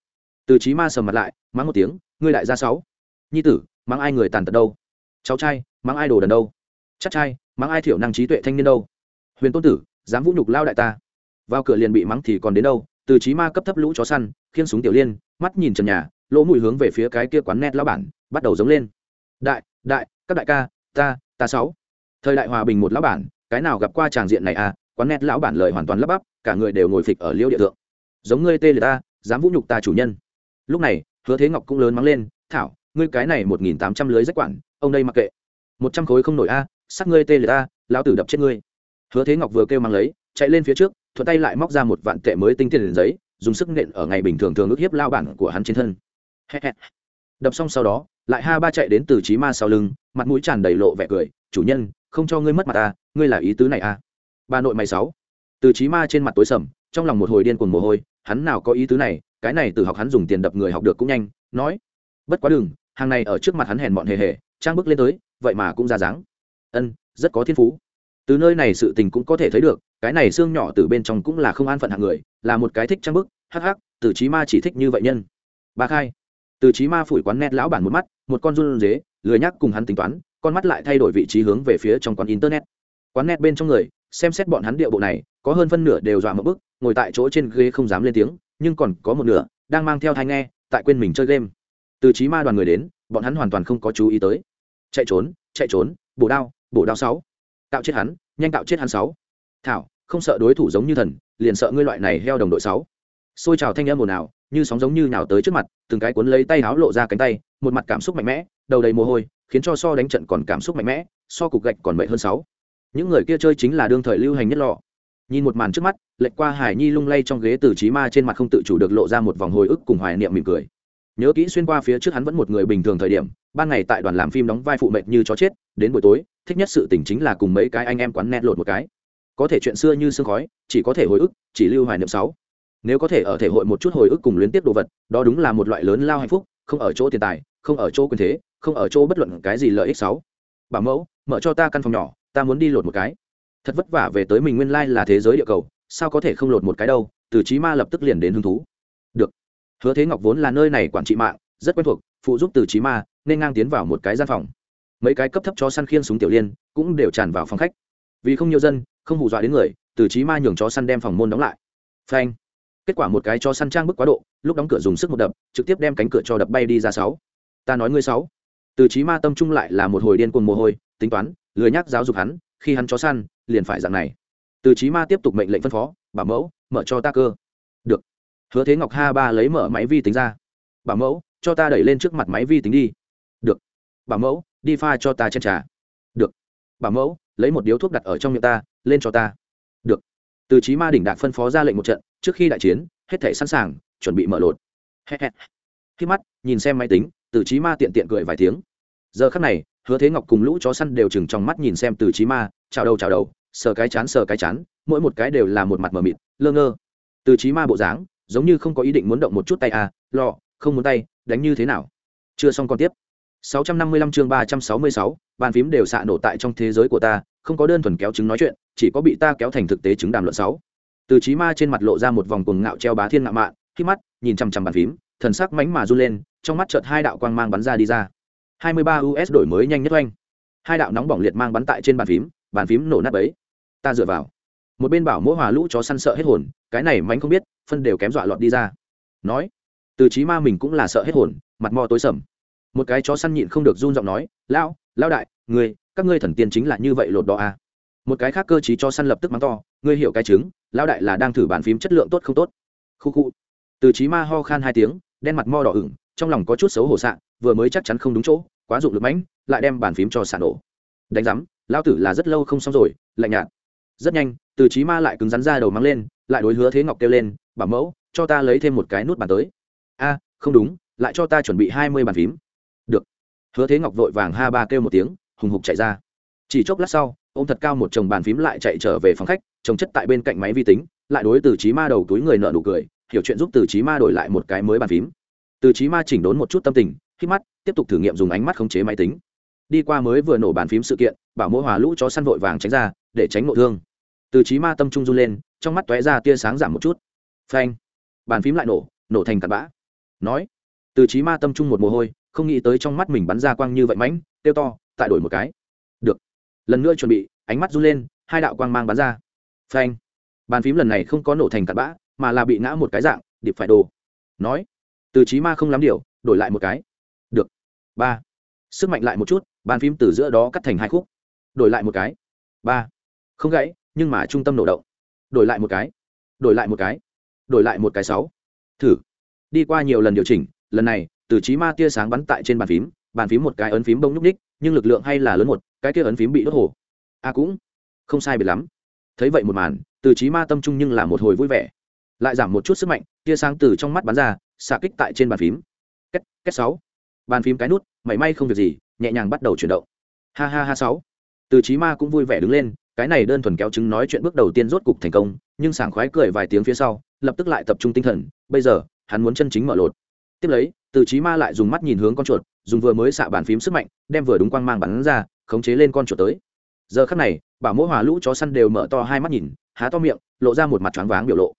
từ trí ma sầm mặt lại, mắng một tiếng, ngươi đại gia sáu, nhi tử, mắng ai người tàn tật đâu? Cháu trai, mắng ai đồ đần đâu? Chắc trai, mắng ai thiểu năng trí tuệ thanh niên đâu? Huyền tôn tử, dám vũ nhục lao đại ta. Vào cửa liền bị mắng thì còn đến đâu? Từ trí ma cấp thấp lũ chó săn khiên súng tiểu liên, mắt nhìn trần nhà, lỗ mùi hướng về phía cái kia quán nét lão bản, bắt đầu giống lên. Đại đại, các đại ca, ta ta sáu. Thời đại hòa bình một lão bản, cái nào gặp qua tràng diện này à? Quán nét lão bản lời hoàn toàn lấp bắp, cả người đều ngồi phịch ở liêu địa thượng. Giống ngươi tê liệt ta, dám vũ nhục ta chủ nhân lúc này hứa thế ngọc cũng lớn mắng lên thảo ngươi cái này một nghìn tám trăm lưới rách quản ông đây mặc kệ. Một trăm khối không nổi a sắc ngươi tê liệt a, lão tử đập chết ngươi. Hứa thế ngọc vừa kêu mang lấy chạy lên phía trước thuận tay lại móc ra một vạn tệ mới tinh tiền giấy dùng sức nện ở ngày bình thường thường ước hiếp lao bản của hắn trên thân. Đập xong sau đó lại ha ba chạy đến từ trí ma sau lưng mặt mũi tràn đầy lộ vẻ cười chủ nhân không cho ngươi mất mặt ta ngươi là ý tứ này à? Bà nội mày sáu. Từ trí ma trên mặt tối sầm trong lòng một hồi điên cuồng mồ hôi hắn nào có ý tứ này, cái này từ học hắn dùng tiền đập người học được cũng nhanh, nói, bất quá đừng, hàng này ở trước mặt hắn hèn bọn hề hề, trang bước lên tới, vậy mà cũng ra dáng. Ân, rất có thiên phú. Từ nơi này sự tình cũng có thể thấy được, cái này xương nhỏ từ bên trong cũng là không an phận hạng người, là một cái thích trang bức, hắc hắc, từ trí ma chỉ thích như vậy nhân. Ba khai. Từ trí ma phủi quán nét lão bản một mắt, một con run dế lười nhắc cùng hắn tính toán, con mắt lại thay đổi vị trí hướng về phía trong quán internet. Quán net bên trong người, xem xét bọn hắn địa bộ này có hơn phân nửa đều dọa một bức, ngồi tại chỗ trên ghế không dám lên tiếng, nhưng còn có một nửa đang mang theo thai nghe, tại quên mình chơi game. Từ trí ma đoàn người đến, bọn hắn hoàn toàn không có chú ý tới. Chạy trốn chạy trốn, bổ đao bổ đao sáu. Tạo chết hắn, nhanh tạo chết hắn sáu. Thảo, không sợ đối thủ giống như thần, liền sợ ngươi loại này heo đồng đội sáu. Xôi trào thanh âm ồn ào, như sóng giống như nào tới trước mặt, từng cái cuốn lấy tay háo lộ ra cánh tay, một mặt cảm xúc mạnh mẽ, đầu đầy mồ hôi, khiến cho so đánh trận còn cảm xúc mạnh mẽ, so cục gạch còn mệt hơn sáu. Những người kia chơi chính là đương thời lưu hành nhất lọ nhìn một màn trước mắt, lệch qua hải nhi lung lay trong ghế từ trí ma trên mặt không tự chủ được lộ ra một vòng hồi ức cùng hoài niệm mỉm cười. Nhớ kỹ xuyên qua phía trước hắn vẫn một người bình thường thời điểm, ban ngày tại đoàn làm phim đóng vai phụ mệnh như chó chết, đến buổi tối, thích nhất sự tỉnh chính là cùng mấy cái anh em quán nét lột một cái. Có thể chuyện xưa như sương khói, chỉ có thể hồi ức, chỉ lưu hoài niệm sáu. Nếu có thể ở thể hội một chút hồi ức cùng liên tiếp đồ vật, đó đúng là một loại lớn lao hạnh phúc, không ở chỗ tiền tài, không ở chỗ quyền thế, không ở chỗ bất luận cái gì lợi ích sáu. Bảo mẫu, mở cho ta căn phòng nhỏ, ta muốn đi lột một cái thật vất vả về tới mình nguyên lai là thế giới địa cầu, sao có thể không lột một cái đâu, từ trí ma lập tức liền đến hứng thú. Được. Hứa thế ngọc vốn là nơi này quản trị mạng, rất quen thuộc, phụ giúp từ trí ma, nên ngang tiến vào một cái gian phòng. Mấy cái cấp thấp cho săn khiên súng tiểu liên, cũng đều tràn vào phòng khách. Vì không nhiều dân, không hù dọa đến người, từ trí ma nhường chó săn đem phòng môn đóng lại. Phanh. Kết quả một cái cho săn trang bức quá độ, lúc đóng cửa dùng sức một đập, trực tiếp đem cánh cửa cho đập bay đi ra sáu. Ta nói ngươi sáu. Từ trí ma tâm trung lại là một hồi điên cuồng mồ hôi, tính toán, lười nhắc giáo dục hắn, khi hắn chó săn liền phải dạng này. Từ trí ma tiếp tục mệnh lệnh phân phó, bảo mẫu, mở cho ta cơ. Được. Hứa thế ngọc ha ba lấy mở máy vi tính ra. Bảo mẫu, cho ta đẩy lên trước mặt máy vi tính đi. Được. Bảo mẫu, đi pha cho ta chen trà. Được. Bảo mẫu, lấy một điếu thuốc đặt ở trong miệng ta, lên cho ta. Được. Từ trí ma đỉnh đạc phân phó ra lệnh một trận, trước khi đại chiến, hết thể sẵn sàng, chuẩn bị mở lột. Khi mắt, nhìn xem máy tính, từ trí ma tiện tiện cười vài tiếng. Giờ khắc này, hứa thế ngọc cùng lũ chó săn đều chừng trong mắt nhìn xem từ trí ma, chào đầu chào đầu sờ cái chán sờ cái chán mỗi một cái đều là một mặt mờ mịt lơ ngơ từ trí ma bộ dáng giống như không có ý định muốn động một chút tay à lọ, không muốn tay đánh như thế nào chưa xong còn tiếp 655 chương 366, bàn phím đều xạ nổ tại trong thế giới của ta, không có đơn thuần kéo chứng nói chuyện, chỉ có bị ta kéo thành thực tế chứng đàm luận sáu. Từ Chí Ma trên mặt lộ ra một vòng cuồng ngạo treo bá thiên ngạo mạn, khi mắt nhìn chằm chằm bàn phím, thần sắc mánh mà run lên, trong mắt chợt hai đạo quang mang bắn ra đi ra. 23 US đổi mới nhanh nhất oanh. Hai đạo nóng bỏng liệt mang bắn tại trên bàn phím, bàn phím nổ nát bấy. Ta dựa vào. Một bên bảo mỗi hòa lũ chó săn sợ hết hồn, cái này mánh không biết, phân đều kém dọa lọt đi ra. Nói, Từ Chí Ma mình cũng là sợ hết hồn, mặt mò tối sầm một cái chó săn nhịn không được run giọng nói lão lão đại người các ngươi thần tiên chính là như vậy lột đỏ à. một cái khác cơ chí cho săn lập tức mắng to ngươi hiểu cái chứng lão đại là đang thử bàn phím chất lượng tốt không tốt khu khu từ trí ma ho khan hai tiếng đen mặt mo đỏ ửng trong lòng có chút xấu hổ sạn vừa mới chắc chắn không đúng chỗ quá dụng lực mãnh lại đem bàn phím cho sạn nổ đánh giám lão tử là rất lâu không xong rồi lạnh nhạt rất nhanh, từ trí ma lại cứng rắn ra đầu mang lên, lại đối hứa thế ngọc kêu lên, bảo mẫu, cho ta lấy thêm một cái nút bàn tới. A, không đúng, lại cho ta chuẩn bị hai mươi bàn phím. Được. Hứa thế ngọc vội vàng ha ba kêu một tiếng, hùng hục chạy ra. Chỉ chốc lát sau ô m thật cao một chồng bàn phím lại chạy trở về phòng khách trồng chất tại bên cạnh máy vi tính, lại đối từ trí ma đầu túi người nợ nụ cười, hiểu chuyện giúp từ trí ma đổi lại một cái mới bàn phím. Từ trí ma chỉnh đốn một chút tâm tình, khi mắt, tiếp tục thử nghiệm dùng ánh mắt khống chế máy tính. Đi qua mới vừa nổ bàn phím sự kiện, bảo mỗi hòa lũ chó săn vội vàng tránh ra, để tránh nội thương từ trí ma tâm trung run lên, trong mắt t ra tia sáng giảm một chút. Phanh. Bàn phím lại nổ nổ thành cặn bã. Nói. Từ trí ma tâm trung một mồ hôi, không nghĩ tới trong mắt mình bắn ra quang như vậy mãnh tiêu to, tại đổi một cái. Được. Lần nữa chuẩn bị, ánh mắt run lên, hai đạo quang mang bắn ra. Phanh. Bàn phím lần này không có nổ thành cặn bã, mà là bị ngã một cái dạng, điệp phải đồ. Nói. Từ trí ma không lắm điều, đổi lại một cái. Được. Ba. Sức mạnh lại một chút, bàn phím từ giữa đó cắt thành hai khúc. Đổi lại một cái. Ba. Không gãy nhưng mà trung tâm nổ động. Đổi lại một cái. Đổi lại một cái. Đổi lại một cái sáu. Thử. Đi qua nhiều lần điều chỉnh, lần này, từ trí ma tia sáng bắn tại trên bàn phím bàn phím một cái ấn phím bông nhúc ních nhưng lực lượng hay là lớn một, cái kia ấn phím bị đốt hồ. A à cũng không sai biệt lắm. Thấy vậy một màn, từ trí ma tâm trung nhưng là một hồi vui vẻ. Lại giảm một chút sức mạnh, tia sáng từ trong mắt bắn ra, xạ kích tại trên bàn phím. Kết kết sáu. Bàn phím cái nút, mảy may không việc gì, nhẹ nhàng bắt đầu chuyển động. Ha ha ha sáu. Từ trí ma cũng vui vẻ đứng lên cái này đơn thuần kéo chứng nói chuyện bước đầu tiên rốt cục thành công, nhưng sảng khoái cười vài tiếng phía sau, lập tức lại tập trung tinh thần, bây giờ, hắn muốn chân chính mở lột. Tiếp lấy, từ trí ma lại dùng mắt nhìn hướng con chuột, dùng vừa mới xạ bàn phím sức mạnh, đem vừa đúng quang mang bắn ra, khống chế lên con chuột tới. Giờ khắc này, bảo mỗi hòa lũ chó săn đều mở to hai mắt nhìn, há to miệng, lộ ra một mặt choáng váng biểu lộ.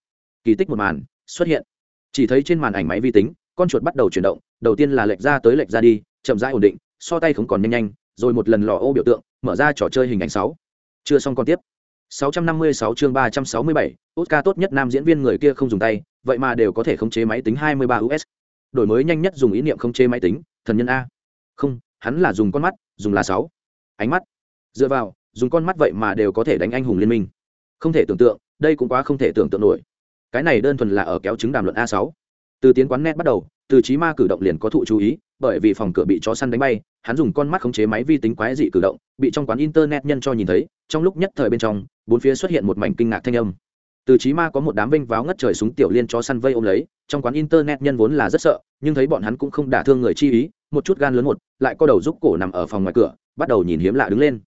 Kỳ tích một màn xuất hiện. Chỉ thấy trên màn ảnh máy vi tính, con chuột bắt đầu chuyển động, đầu tiên là lệch ra tới lệch ra đi, chậm rãi ổn định, so tay không còn nhanh nhanh, rồi một lần lò ô biểu tượng, mở ra trò chơi hình ảnh sáu chưa xong còn tiếp. 656 chương 367, Oscar tốt nhất nam diễn viên người kia không dùng tay, vậy mà đều có thể khống chế máy tính 23 US đổi mới nhanh nhất dùng ý niệm khống chế máy tính thần nhân a. Không hắn là dùng con mắt dùng là sáu. Ánh mắt. Dựa vào dùng con mắt vậy mà đều có thể đánh anh hùng liên minh. Không thể tưởng tượng đây cũng quá không thể tưởng tượng nổi. Cái này đơn thuần là ở kéo chứng đàm luận a sáu. Từ tiến quán net bắt đầu từ trí ma cử động liền có thụ chú ý bởi vì phòng cửa bị chó săn đánh bay, hắn dùng con mắt khống chế máy vi tính quái dị cử động, bị trong quán internet nhân cho nhìn thấy, trong lúc nhất thời bên trong, bốn phía xuất hiện một mảnh kinh ngạc thanh âm. Từ chí ma có một đám vinh váo ngất trời súng tiểu liên chó săn vây ôm lấy, trong quán internet nhân vốn là rất sợ, nhưng thấy bọn hắn cũng không đả thương người chi ý, một chút gan lớn một, lại co đầu giúp cổ nằm ở phòng ngoài cửa, bắt đầu nhìn hiếm lạ đứng lên.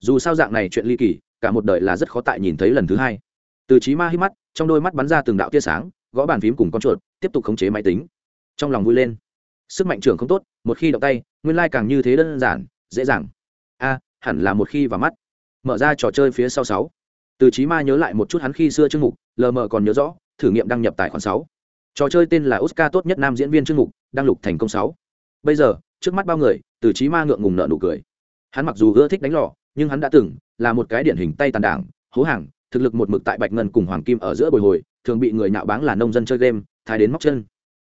Dù sao dạng này chuyện ly kỳ, cả một đời là rất khó tại nhìn thấy lần thứ hai. Từ chí ma hít mắt, trong đôi mắt bắn ra từng đạo tia sáng, gõ bàn phím cùng con chuột, tiếp tục khống chế máy tính. Trong lòng vui lên sức mạnh trưởng không tốt, một khi động tay, nguyên lai càng như thế đơn giản, dễ dàng. A, hẳn là một khi vào mắt. Mở ra trò chơi phía sau sáu. Từ trí ma nhớ lại một chút hắn khi xưa chương mục lờ mờ còn nhớ rõ, thử nghiệm đăng nhập tài khoản sáu. Trò chơi tên là oscar tốt nhất nam diễn viên chương mục, đăng lục thành công sáu. Bây giờ, trước mắt bao người, từ trí ma ngượng ngùng nợ nụ cười. Hắn mặc dù ưa thích đánh lò, nhưng hắn đã từng là một cái điển hình tay tàn đảng, hố hàng, thực lực một mực tại bạch ngân cùng hoàng kim ở giữa bồi hồi, thường bị người nhạo báng là nông dân chơi game, thái đến móc chân.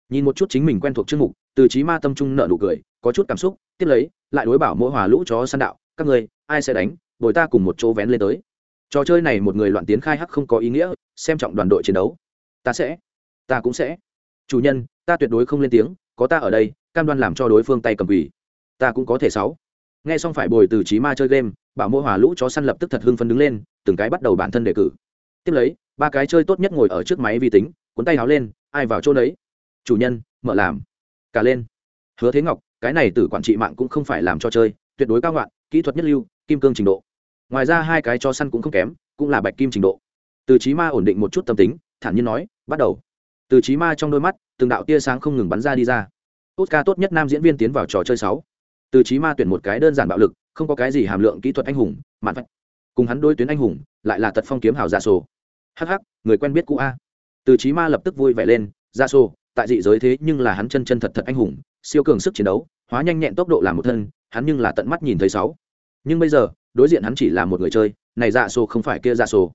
Nhìn một chút chính mình quen thuộc chương mục từ chí ma tâm trung nợ nụ cười có chút cảm xúc tiếp lấy lại đối bảo mỗi hòa lũ chó săn đạo các người, ai sẽ đánh? Bồi ta cùng một chỗ vén lên tới. Trò chơi này một người loạn tiến khai hắc không có ý nghĩa xem trọng đoàn đội chiến đấu. Ta sẽ ta cũng sẽ. Chủ nhân ta tuyệt đối không lên tiếng có ta ở đây cam đoan làm cho đối phương tay cầm quỷ. Ta cũng có thể sáu. Nghe xong phải bồi từ trí ma chơi game bảo mô hòa lũ chó săn lập tức thật hưng phấn đứng lên từng cái bắt đầu bản thân đề cử. Tiếp lấy ba cái chơi tốt nhất ngồi ở trước máy vi tính cuốn tay háo lên ai vào chỗ đấy? Chủ nhân mở làm cả lên. Hứa thế ngọc, cái này từ quản trị mạng cũng không phải làm cho chơi, tuyệt đối cao ngoạn kỹ thuật nhất lưu, kim cương trình độ. Ngoài ra hai cái cho săn cũng không kém, cũng là bạch kim trình độ. Từ trí ma ổn định một chút tâm tính, thản nhiên nói, bắt đầu. Từ trí ma trong đôi mắt, từng đạo tia sáng không ngừng bắn ra đi ra. Tốt ca tốt nhất nam diễn viên tiến vào trò chơi sáu. Từ trí ma tuyển một cái đơn giản bạo lực, không có cái gì hàm lượng kỹ thuật anh hùng, mạn vạch cùng hắn đôi tuyến anh hùng, lại là tật phong kiếm hào gia sổ hh người quen biết cũ a. Từ trí ma lập tức vui vẻ lên gia sô tại dị giới thế nhưng là hắn chân chân thật thật anh hùng, siêu cường sức chiến đấu, hóa nhanh nhẹn tốc độ làm một thân, hắn nhưng là tận mắt nhìn thấy sáu. Nhưng bây giờ, đối diện hắn chỉ là một người chơi, này dạ sổ không phải kia dạ sổ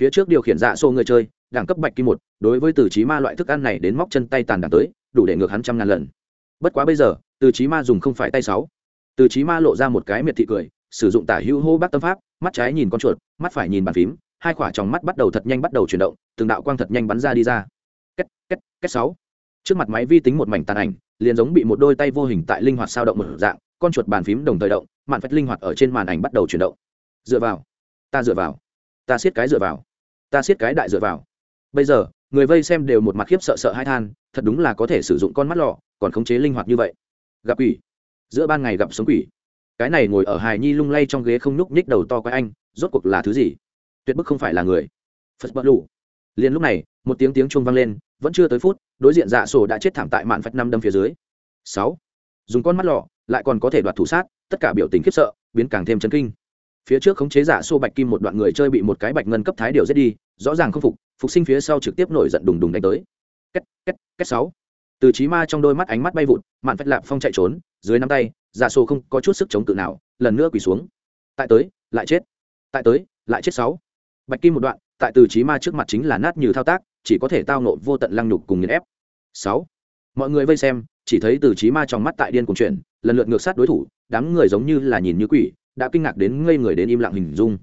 phía trước điều khiển dạ sổ người chơi, đẳng cấp bạch kim một, đối với từ trí ma loại thức ăn này đến móc chân tay tàn đảng tới, đủ để ngược hắn trăm ngàn lần. Bất quá bây giờ, từ trí ma dùng không phải tay sáu. Từ trí ma lộ ra một cái miệt thị cười, sử dụng tả hữu hô bác tâm pháp, mắt trái nhìn con chuột, mắt phải nhìn bàn phím, hai khỏa tròng mắt bắt đầu thật nhanh bắt đầu chuyển động, từng đạo quang thật nhanh bắn ra đi ra. Két két két sáu trước mặt máy vi tính một mảnh tàn ảnh, liền giống bị một đôi tay vô hình tại linh hoạt sao động một dạng, con chuột bàn phím đồng thời động, mạn phách linh hoạt ở trên màn ảnh bắt đầu chuyển động. Dựa vào, ta dựa vào, ta siết cái dựa vào, ta siết cái đại dựa vào. Bây giờ, người vây xem đều một mặt khiếp sợ sợ hai than, thật đúng là có thể sử dụng con mắt lọ, còn khống chế linh hoạt như vậy. Gặp quỷ. Giữa ban ngày gặp sống quỷ. Cái này ngồi ở hài nhi lung lay trong ghế không nhúc nhích đầu to quái anh, rốt cuộc là thứ gì? Tuyệt bức không phải là người. Phật bất lù. Liền lúc này, một tiếng tiếng chuông vang lên vẫn chưa tới phút, đối diện dạ sổ đã chết thảm tại mạn phách năm đâm phía dưới. Sáu. Dùng con mắt lọ, lại còn có thể đoạt thủ sát, tất cả biểu tình khiếp sợ, biến càng thêm chấn kinh. Phía trước khống chế dạ giả xô bạch kim một đoạn người chơi bị một cái bạch ngân cấp thái điều giết đi, rõ ràng không phục phục sinh phía sau trực tiếp nổi giận đùng đùng đánh tới. Két két két sáu. Từ trí ma trong đôi mắt ánh mắt bay vụt, mạn phách lạp phong chạy trốn, dưới nắm tay dạ giả xô không có chút sức chống tự nào, lần nữa quỳ xuống. Tại tới, lại chết. Tại tới, lại chết sáu. Bạch kim một đoạn, tại từ trí ma trước mặt chính là nát như thao tác chỉ có thể tao nộ vô tận lăng nhục cùng nghiền ép. Sáu, mọi người vây xem, chỉ thấy từ trí ma trong mắt tại điên cùng chuyển, lần lượt ngược sát đối thủ, đám người giống như là nhìn như quỷ, đã kinh ngạc đến ngây người đến im lặng hình dung.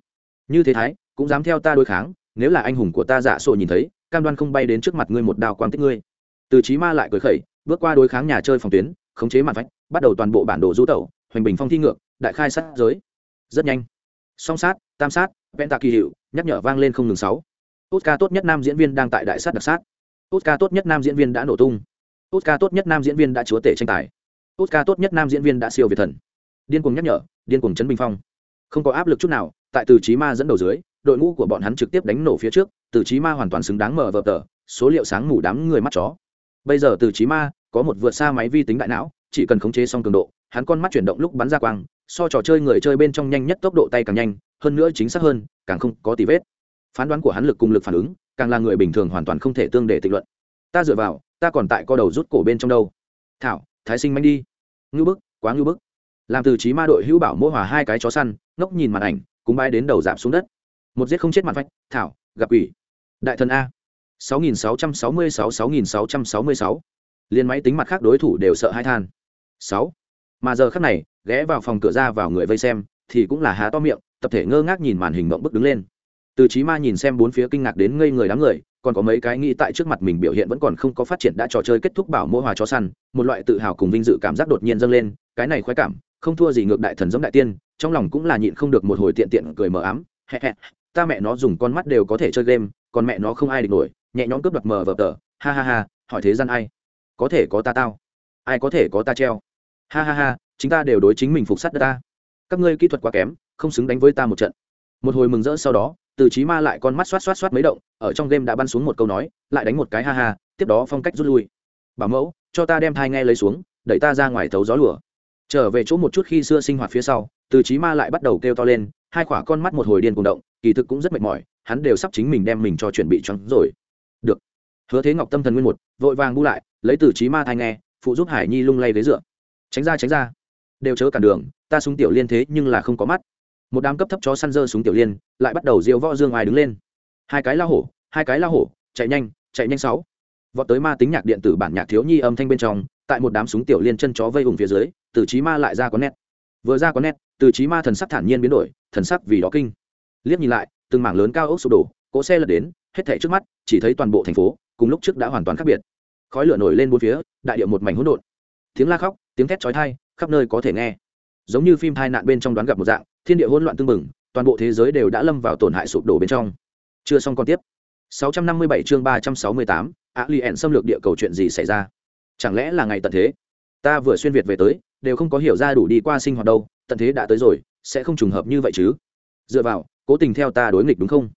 Như thế thái, cũng dám theo ta đối kháng, nếu là anh hùng của ta dạ sổ nhìn thấy, cam đoan không bay đến trước mặt ngươi một đao quang tích ngươi. Từ trí ma lại cười khẩy, bước qua đối kháng nhà chơi phòng tuyến, khống chế màn vách, bắt đầu toàn bộ bản đồ du tẩu, hoành bình phong thi ngược, đại khai sát giới. Rất nhanh. Song sát, tam sát vẹn tạ kỳ hiệu nhắc nhở vang lên không ngừng sáu. Oscar tốt nhất nam diễn viên đang tại đại sát đặc sát. Oscar tốt nhất nam diễn viên đã nổ tung. Oscar tốt nhất nam diễn viên đã chúa tể tranh tài. Oscar tốt nhất nam diễn viên đã siêu việt thần. Điên cuồng nhắc nhở, điên cuồng chấn bình phong. Không có áp lực chút nào, tại từ chí ma dẫn đầu dưới, đội ngũ của bọn hắn trực tiếp đánh nổ phía trước, từ chí ma hoàn toàn xứng đáng mở vở tờ, số liệu sáng ngủ đám người mắt chó. Bây giờ từ chí ma có một vượt xa máy vi tính đại não, chỉ cần khống chế xong cường độ, hắn con mắt chuyển động lúc bắn ra quang, so trò chơi người chơi bên trong nhanh nhất tốc độ tay càng nhanh, hơn nữa chính xác hơn, càng không có tì vết phán đoán của hắn lực cùng lực phản ứng, càng là người bình thường hoàn toàn không thể tương để tịch luận. Ta dựa vào, ta còn tại co đầu rút cổ bên trong đâu. Thảo, thái sinh manh đi. Ngưu bức, quá ngưu bức. Làm từ trí ma đội hữu bảo mỗi hòa hai cái chó săn, ngốc nhìn màn ảnh, cúng bay đến đầu giảm xuống đất. Một giết không chết mặt vách thảo, gặp ủy. đại thần a. 6666 6666 liên máy tính mặt khác đối thủ đều sợ hai than. Sáu. Mà giờ khắc này, ghé vào phòng cửa ra vào người vây xem, thì cũng là há to miệng, tập thể ngơ ngác nhìn màn hình mộng bức đứng lên từ trí ma nhìn xem bốn phía kinh ngạc đến ngây người đám người, còn có mấy cái nghĩ tại trước mặt mình biểu hiện vẫn còn không có phát triển đã trò chơi kết thúc bảo mô hòa chó săn, một loại tự hào cùng vinh dự cảm giác đột nhiên dâng lên, cái này khoái cảm, không thua gì ngược đại thần giống đại tiên, trong lòng cũng là nhịn không được một hồi tiện tiện cười mờ ám ta mẹ nó dùng con mắt đều có thể chơi game, còn mẹ nó không ai địch nổi, nhẹ nhõm cướp đoạt mờ vờ tờ, ha ha ha, hỏi thế gian ai? Có thể có ta tao, ai có thể có ta treo? Ha ha ha, chính ta đều đối chính mình phục sát đất ta. Các ngươi kỹ thuật quá kém, không xứng đánh với ta một trận. Một hồi mừng rỡ sau đó từ trí ma lại con mắt xoát xoát xoát mấy động, ở trong game đã bắn xuống một câu nói, lại đánh một cái ha ha, tiếp đó phong cách rút lui. Bảo mẫu, cho ta đem thai nghe lấy xuống, đẩy ta ra ngoài thấu gió lửa trở về chỗ một chút khi xưa sinh hoạt phía sau, từ trí ma lại bắt đầu kêu to lên, hai khỏa con mắt một hồi điên cùng động, kỳ thực cũng rất mệt mỏi, hắn đều sắp chính mình đem mình cho chuẩn bị choáng rồi. Được. Hứa thế ngọc tâm thần nguyên một, vội vàng bu lại, lấy từ trí ma thai nghe, phụ giúp hải nhi lung lay ghế dựa. Tránh ra tránh ra. Đều chớ cản đường, ta súng tiểu liên thế nhưng là không có mắt một đám cấp thấp chó săn dơ súng tiểu liên, lại bắt đầu diêu võ dương ai đứng lên. Hai cái lao hổ, hai cái lao hổ, chạy nhanh chạy nhanh sáu. Vọt tới ma tính nhạc điện tử bản nhạc thiếu nhi âm thanh bên trong, tại một đám súng tiểu liên chân chó vây ủng phía dưới, từ trí ma lại ra có nét vừa ra có nét từ trí ma thần sắc thản nhiên biến đổi, thần sắc vì đó kinh. Liếc nhìn lại, từng mảng lớn cao ốc sụp đổ, cỗ xe lật đến, hết thảy trước mắt, chỉ thấy toàn bộ thành phố, cùng lúc trước đã hoàn toàn khác biệt. Khói lửa nổi lên bốn phía, đại địa một mảnh hỗn độn. Tiếng la khóc, tiếng thét chói tai, khắp nơi có thể nghe giống như phim tai nạn bên trong đoán gặp một dạng thiên địa hỗn loạn tương mừng toàn bộ thế giới đều đã lâm vào tổn hại sụp đổ bên trong. Chưa xong còn tiếp. 657 chương 368, Alien lì ẻn xâm lược địa cầu chuyện gì xảy ra? Chẳng lẽ là ngày tận thế? Ta vừa xuyên việt về tới đều không có hiểu ra đủ đi qua sinh hoạt đâu tận thế đã tới rồi sẽ không trùng hợp như vậy chứ? Dựa vào cố tình theo ta đối nghịch đúng không?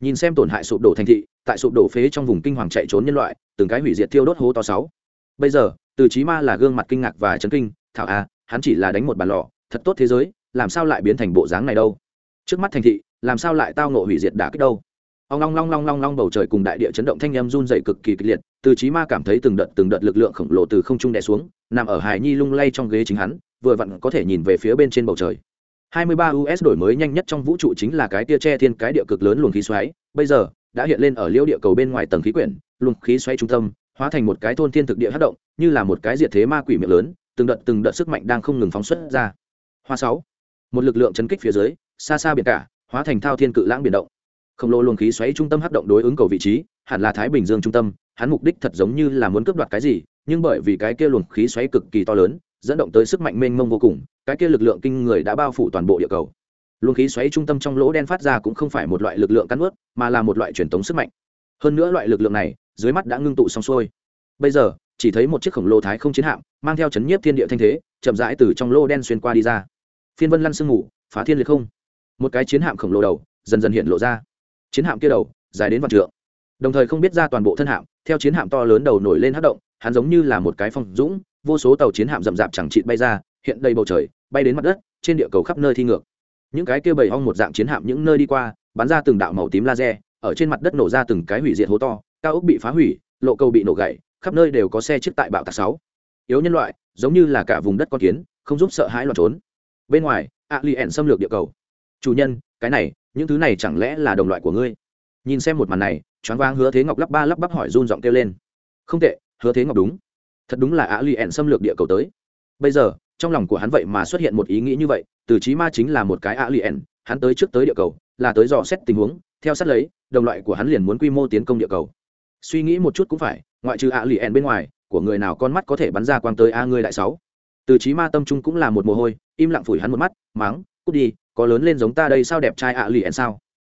Nhìn xem tổn hại sụp đổ thành thị tại sụp đổ phế trong vùng kinh hoàng chạy trốn nhân loại từng cái hủy diệt thiêu đốt hố to sáu. Bây giờ từ chí ma là gương mặt kinh ngạc và chấn kinh thảo a hắn chỉ là đánh một bàn lọ thật tốt thế giới làm sao lại biến thành bộ dáng này đâu? Trước mắt thành thị làm sao lại tao nộ hủy diệt đả kích đâu? Ông long long long long long bầu trời cùng đại địa chấn động thanh âm run dày cực kỳ kịch liệt từ trí ma cảm thấy từng đợt từng đợt lực lượng khổng lồ từ không trung đè xuống nằm ở hải nhi lung lay trong ghế chính hắn vừa vặn có thể nhìn về phía bên trên bầu trời. 23 US đổi mới nhanh nhất trong vũ trụ chính là cái tia che thiên cái địa cực lớn luồng khí xoáy, bây giờ đã hiện lên ở liêu địa cầu bên ngoài tầng khí quyển, luồng khí xoáy trung tâm, hóa thành một cái thôn thiên thực địa hát động, như là một cái diệt thế ma quỷ miệng lớn, từng đợt từng đợt sức mạnh đang không ngừng phóng xuất ra. Hoa 6. Một lực lượng chấn kích phía dưới, xa xa biển cả, hóa thành thao thiên cự lãng biển động. Khổng lồ luồng khí xoáy trung tâm hấp động đối ứng cầu vị trí, hẳn là Thái Bình Dương trung tâm, hắn mục đích thật giống như là muốn cướp đoạt cái gì, nhưng bởi vì cái kia luồng khí xoáy cực kỳ to lớn, dẫn động tới sức mạnh mênh mông vô cùng, cái kia lực lượng kinh người đã bao phủ toàn bộ địa cầu luồng khí xoáy trung tâm trong lỗ đen phát ra cũng không phải một loại lực lượng cắn ướt mà là một loại truyền thống sức mạnh hơn nữa loại lực lượng này dưới mắt đã ngưng tụ xong xuôi bây giờ chỉ thấy một chiếc khổng lồ thái không chiến hạm, mang theo chấn nhiếp thiên địa thanh thế, chậm rãi từ trong lô đen xuyên qua đi ra. Phiên vân lăn sương ngủ, phá thiên liệt không. Một cái chiến hạm khổng lồ đầu, dần dần hiện lộ ra. Chiến hạm kia đầu, dài đến vạn trượng. Đồng thời không biết ra toàn bộ thân hạm, theo chiến hạm to lớn đầu nổi lên hát động, hắn giống như là một cái phong dũng, vô số tàu chiến hạm rậm rạp chẳng chịt bay ra, hiện đầy bầu trời, bay đến mặt đất, trên địa cầu khắp nơi thi ngược. Những cái kia bầy hong một dạng chiến hạm những nơi đi qua, bắn ra từng đạo màu tím laser, ở trên mặt đất nổ ra từng cái hủy diệt hố to, cao ốc bị phá hủy, lộ cầu bị nổ gãy khắp nơi đều có xe chiếc tại bạo tạc sáu. Yếu nhân loại, giống như là cả vùng đất con kiến, không giúp sợ hãi loạn trốn. Bên ngoài ạ li ẻn xâm lược địa cầu. Chủ nhân, cái này, những thứ này chẳng lẽ là đồng loại của ngươi? Nhìn xem một màn này, choáng váng hứa thế ngọc lắp ba lắp bắp hỏi run giọng kêu lên. Không tệ, hứa thế ngọc đúng. Thật đúng là ạ li ẻn xâm lược địa cầu tới. Bây giờ, trong lòng của hắn vậy mà xuất hiện một ý nghĩ như vậy, từ chí ma chính là một cái a ẻn hắn tới trước tới địa cầu, là tới dò xét tình huống, theo sát lấy, đồng loại của hắn liền muốn quy mô tiến công địa cầu. Suy nghĩ một chút cũng phải ngoại trừ ạ lì ẻn bên ngoài, của người nào con mắt có thể bắn ra quang tới a ngươi đại sáu. Từ chí ma tâm trung cũng là một mồ hôi, im lặng phủi hắn một mắt, mắng, cút đi, có lớn lên giống ta đây sao đẹp trai ạ lì ẻn sao?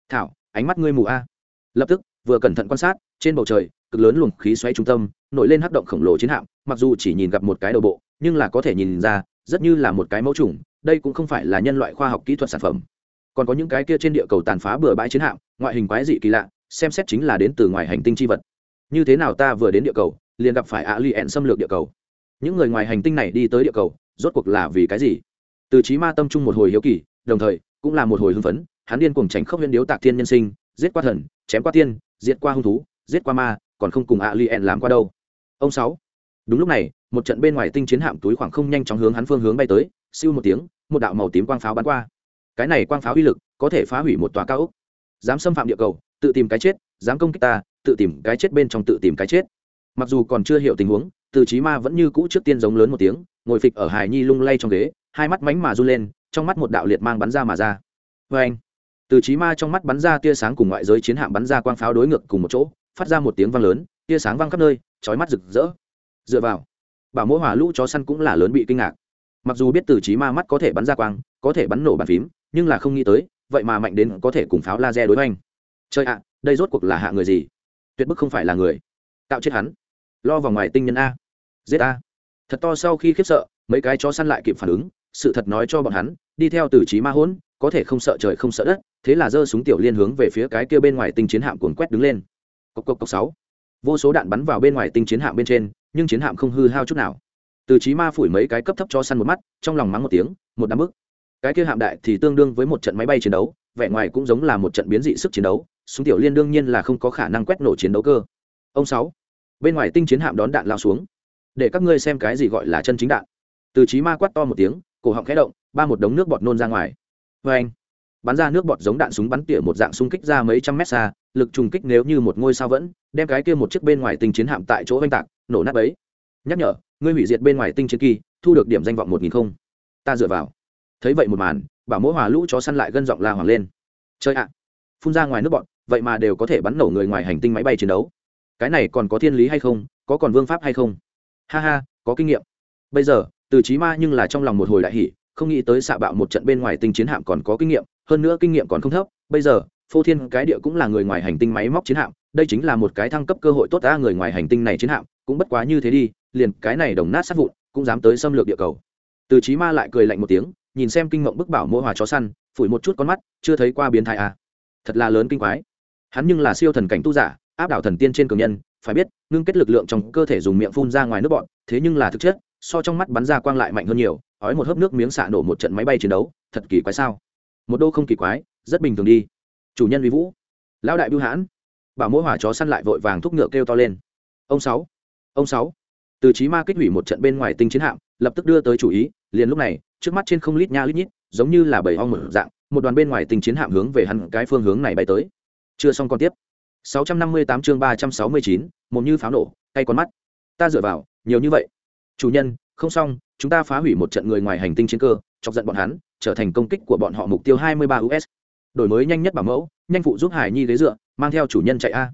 Thảo, ánh mắt ngươi mù a. Lập tức, vừa cẩn thận quan sát, trên bầu trời, cực lớn luồng khí xoáy trung tâm, nổi lên hắc động khổng lồ chiến hạm, mặc dù chỉ nhìn gặp một cái đầu bộ, nhưng là có thể nhìn ra, rất như là một cái mẫu trùng đây cũng không phải là nhân loại khoa học kỹ thuật sản phẩm. Còn có những cái kia trên địa cầu tàn phá bừa bãi chiến hạm, ngoại hình quái dị kỳ lạ, xem xét chính là đến từ ngoài hành tinh chi vật như thế nào ta vừa đến địa cầu, liền gặp phải ạ li ẹn xâm lược địa cầu. Những người ngoài hành tinh này đi tới địa cầu, rốt cuộc là vì cái gì? Từ trí ma tâm trung một hồi hiếu kỳ, đồng thời, cũng là một hồi hưng phấn. Hắn điên cuồng tránh khốc huyễn điếu tạc thiên nhân sinh, giết qua thần, chém qua tiên, diệt qua hung thú, giết qua ma, còn không cùng ạ li ẹn làm qua đâu. Ông sáu. Đúng lúc này, một trận bên ngoài tinh chiến hạm túi khoảng không nhanh chóng hướng hắn phương hướng bay tới, siêu một tiếng, một đạo màu tím quang pháo bắn qua. Cái này quang pháo uy lực có thể phá hủy một tòa cao ốc. Dám xâm phạm địa cầu, tự tìm cái chết, dám công kích ta tự tìm cái chết bên trong tự tìm cái chết. Mặc dù còn chưa hiểu tình huống, từ trí ma vẫn như cũ trước tiên giống lớn một tiếng, ngồi phịch ở hải nhi lung lay trong ghế, hai mắt mánh mà run lên, trong mắt một đạo liệt mang bắn ra mà ra. Vê anh từ trí ma trong mắt bắn ra tia sáng cùng ngoại giới chiến hạm bắn ra quang pháo đối ngược cùng một chỗ, phát ra một tiếng vang lớn, tia sáng vang khắp nơi trói mắt rực rỡ. Dựa vào, bảo mỗi hỏa lũ chó săn cũng là lớn bị kinh ngạc. Mặc dù biết từ trí ma mắt có thể bắn ra quang, có thể bắn nổ bàn phím, nhưng là không nghĩ tới, vậy mà mạnh đến có thể cùng pháo laser đối oanh chơi ạ, đây rốt cuộc là hạ người gì? Tuyệt bức không phải là người. Tạo chết hắn. Lo vào ngoài tinh nhân a. Giết a. Thật to sau khi khiếp sợ, mấy cái chó săn lại kịp phản ứng, sự thật nói cho bọn hắn, đi theo từ trí ma hỗn, có thể không sợ trời không sợ đất, thế là giơ súng tiểu liên hướng về phía cái kia bên ngoài tinh chiến hạm cuốn quét đứng lên. Cốc cốc cốc sáu. Vô số đạn bắn vào bên ngoài tinh chiến hạm bên trên, nhưng chiến hạm không hư hao chút nào. Từ trí ma phủi mấy cái cấp thấp cho săn một mắt, trong lòng mắng một tiếng, một đám bức. Cái kia hạm đại thì tương đương với một trận máy bay chiến đấu, vẻ ngoài cũng giống là một trận biến dị sức chiến đấu súng tiểu liên đương nhiên là không có khả năng quét nổ chiến đấu cơ. Ông sáu, bên ngoài tinh chiến hạm đón đạn lao xuống. Để các ngươi xem cái gì gọi là chân chính đạn. Từ chí ma quát to một tiếng, cổ họng khẽ động, ba một đống nước bọt nôn ra ngoài. Vê anh, bắn ra nước bọt giống đạn súng bắn tỉa một dạng xung kích ra mấy trăm mét xa, lực trùng kích nếu như một ngôi sao vẫn, đem cái kia một chiếc bên ngoài tinh chiến hạm tại chỗ oanh tạc, nổ nát ấy nhắc nhở, ngươi hủy diệt bên ngoài tinh chiến kỳ, thu được điểm danh vọng một nghìn không. Ta dựa vào. Thấy vậy một màn, bảo mỗ hòa lũ chó săn lại gân giọng la hoàng lên. Chơi ạ. Phun ra ngoài nước bọn vậy mà đều có thể bắn nổ người ngoài hành tinh máy bay chiến đấu. Cái này còn có thiên lý hay không? Có còn vương pháp hay không? Ha ha, có kinh nghiệm. Bây giờ, từ trí ma nhưng là trong lòng một hồi đại hỷ không nghĩ tới xạ bạo một trận bên ngoài tinh chiến hạm còn có kinh nghiệm, hơn nữa kinh nghiệm còn không thấp. Bây giờ, phô thiên cái địa cũng là người ngoài hành tinh máy móc chiến hạm, đây chính là một cái thăng cấp cơ hội tốt ra người ngoài hành tinh này chiến hạm, cũng bất quá như thế đi, liền cái này đồng nát sát vụn, cũng dám tới xâm lược địa cầu. Từ trí ma lại cười lạnh một tiếng, nhìn xem kinh mộng bức bảo mô hòa chó săn, phủi một chút con mắt, chưa thấy qua biến thái à. thật là lớn kinh quái hắn nhưng là siêu thần cảnh tu giả, áp đảo thần tiên trên cường nhân, phải biết, ngưng kết lực lượng trong cơ thể dùng miệng phun ra ngoài nước bọn, thế nhưng là thực chất, so trong mắt bắn ra quang lại mạnh hơn nhiều, ói một hớp nước miếng xạ nổ một trận máy bay chiến đấu, thật kỳ quái sao? Một đô không kỳ quái, rất bình thường đi. Chủ nhân vi vũ. Lão đại bưu hãn. Bảo mỗi hỏa chó săn lại vội vàng thúc ngựa kêu to lên. Ông sáu. Ông sáu. Từ trí ma kích hủy một trận bên ngoài tinh chiến hạm, lập tức đưa tới chủ ý, liền lúc này, trước mắt trên không lít nha lít nhít, giống như là bầy ong mở dạng, một đoàn bên ngoài tinh chiến hạm hướng về hẳn cái phương hướng này bay tới chưa xong còn tiếp. 658 chương 369, một như pháo nổ tay con mắt. Ta dựa vào nhiều như vậy. Chủ nhân không xong chúng ta phá hủy một trận người ngoài hành tinh chiến cơ chọc giận bọn hắn trở thành công kích của bọn họ mục tiêu 23 us đổi mới nhanh nhất bảo mẫu nhanh phụ giúp hải nhi ghế dựa mang theo chủ nhân chạy a.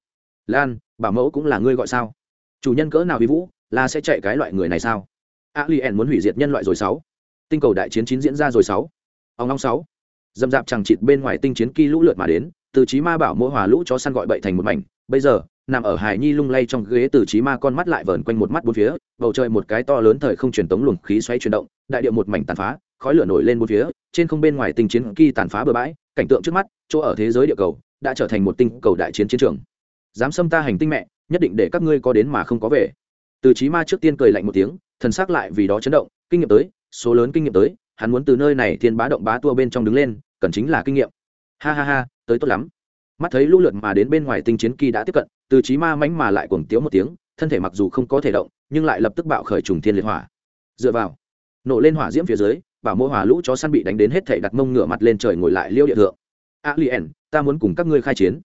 Lan bảo mẫu cũng là ngươi gọi sao? Chủ nhân cỡ nào vi vũ là sẽ chạy cái loại người này sao? Alien muốn hủy diệt nhân loại rồi sáu. Tinh cầu đại chiến chín diễn ra rồi sáu. Ông long sáu. Dâm dạp chẳng chịt bên ngoài tinh chiến kỳ lũ lượt mà đến từ trí ma bảo mỗi hòa lũ chó săn gọi bậy thành một mảnh. Bây giờ, nằm ở hải nhi lung lay trong ghế từ trí ma con mắt lại vờn quanh một mắt bốn phía, bầu trời một cái to lớn thời không truyền tống luồng khí xoay chuyển động, đại điệu một mảnh tàn phá, khói lửa nổi lên bốn phía, trên không bên ngoài tinh chiến kỳ tàn phá bừa bãi, cảnh tượng trước mắt, chỗ ở thế giới địa cầu đã trở thành một tinh cầu đại chiến chiến trường. Dám xâm ta hành tinh mẹ, nhất định để các ngươi có đến mà không có về. Từ trí ma trước tiên cười lạnh một tiếng, thần xác lại vì đó chấn động, kinh nghiệm tới, số lớn kinh nghiệm tới, hắn muốn từ nơi này thiên bá động bá tua bên trong đứng lên, cần chính là kinh nghiệm. Ha ha ha tới tốt lắm. Mắt thấy lũ lượt mà đến bên ngoài tinh chiến kỳ đã tiếp cận, từ trí ma mánh mà lại cuồng tiếu một tiếng, thân thể mặc dù không có thể động, nhưng lại lập tức bạo khởi trùng thiên liệt hỏa. Dựa vào, nổ lên hỏa diễm phía dưới, bảo mô hỏa lũ chó săn bị đánh đến hết thể đặt mông ngửa mặt lên trời ngồi lại liêu địa thượng. A lien ta muốn cùng các ngươi khai chiến.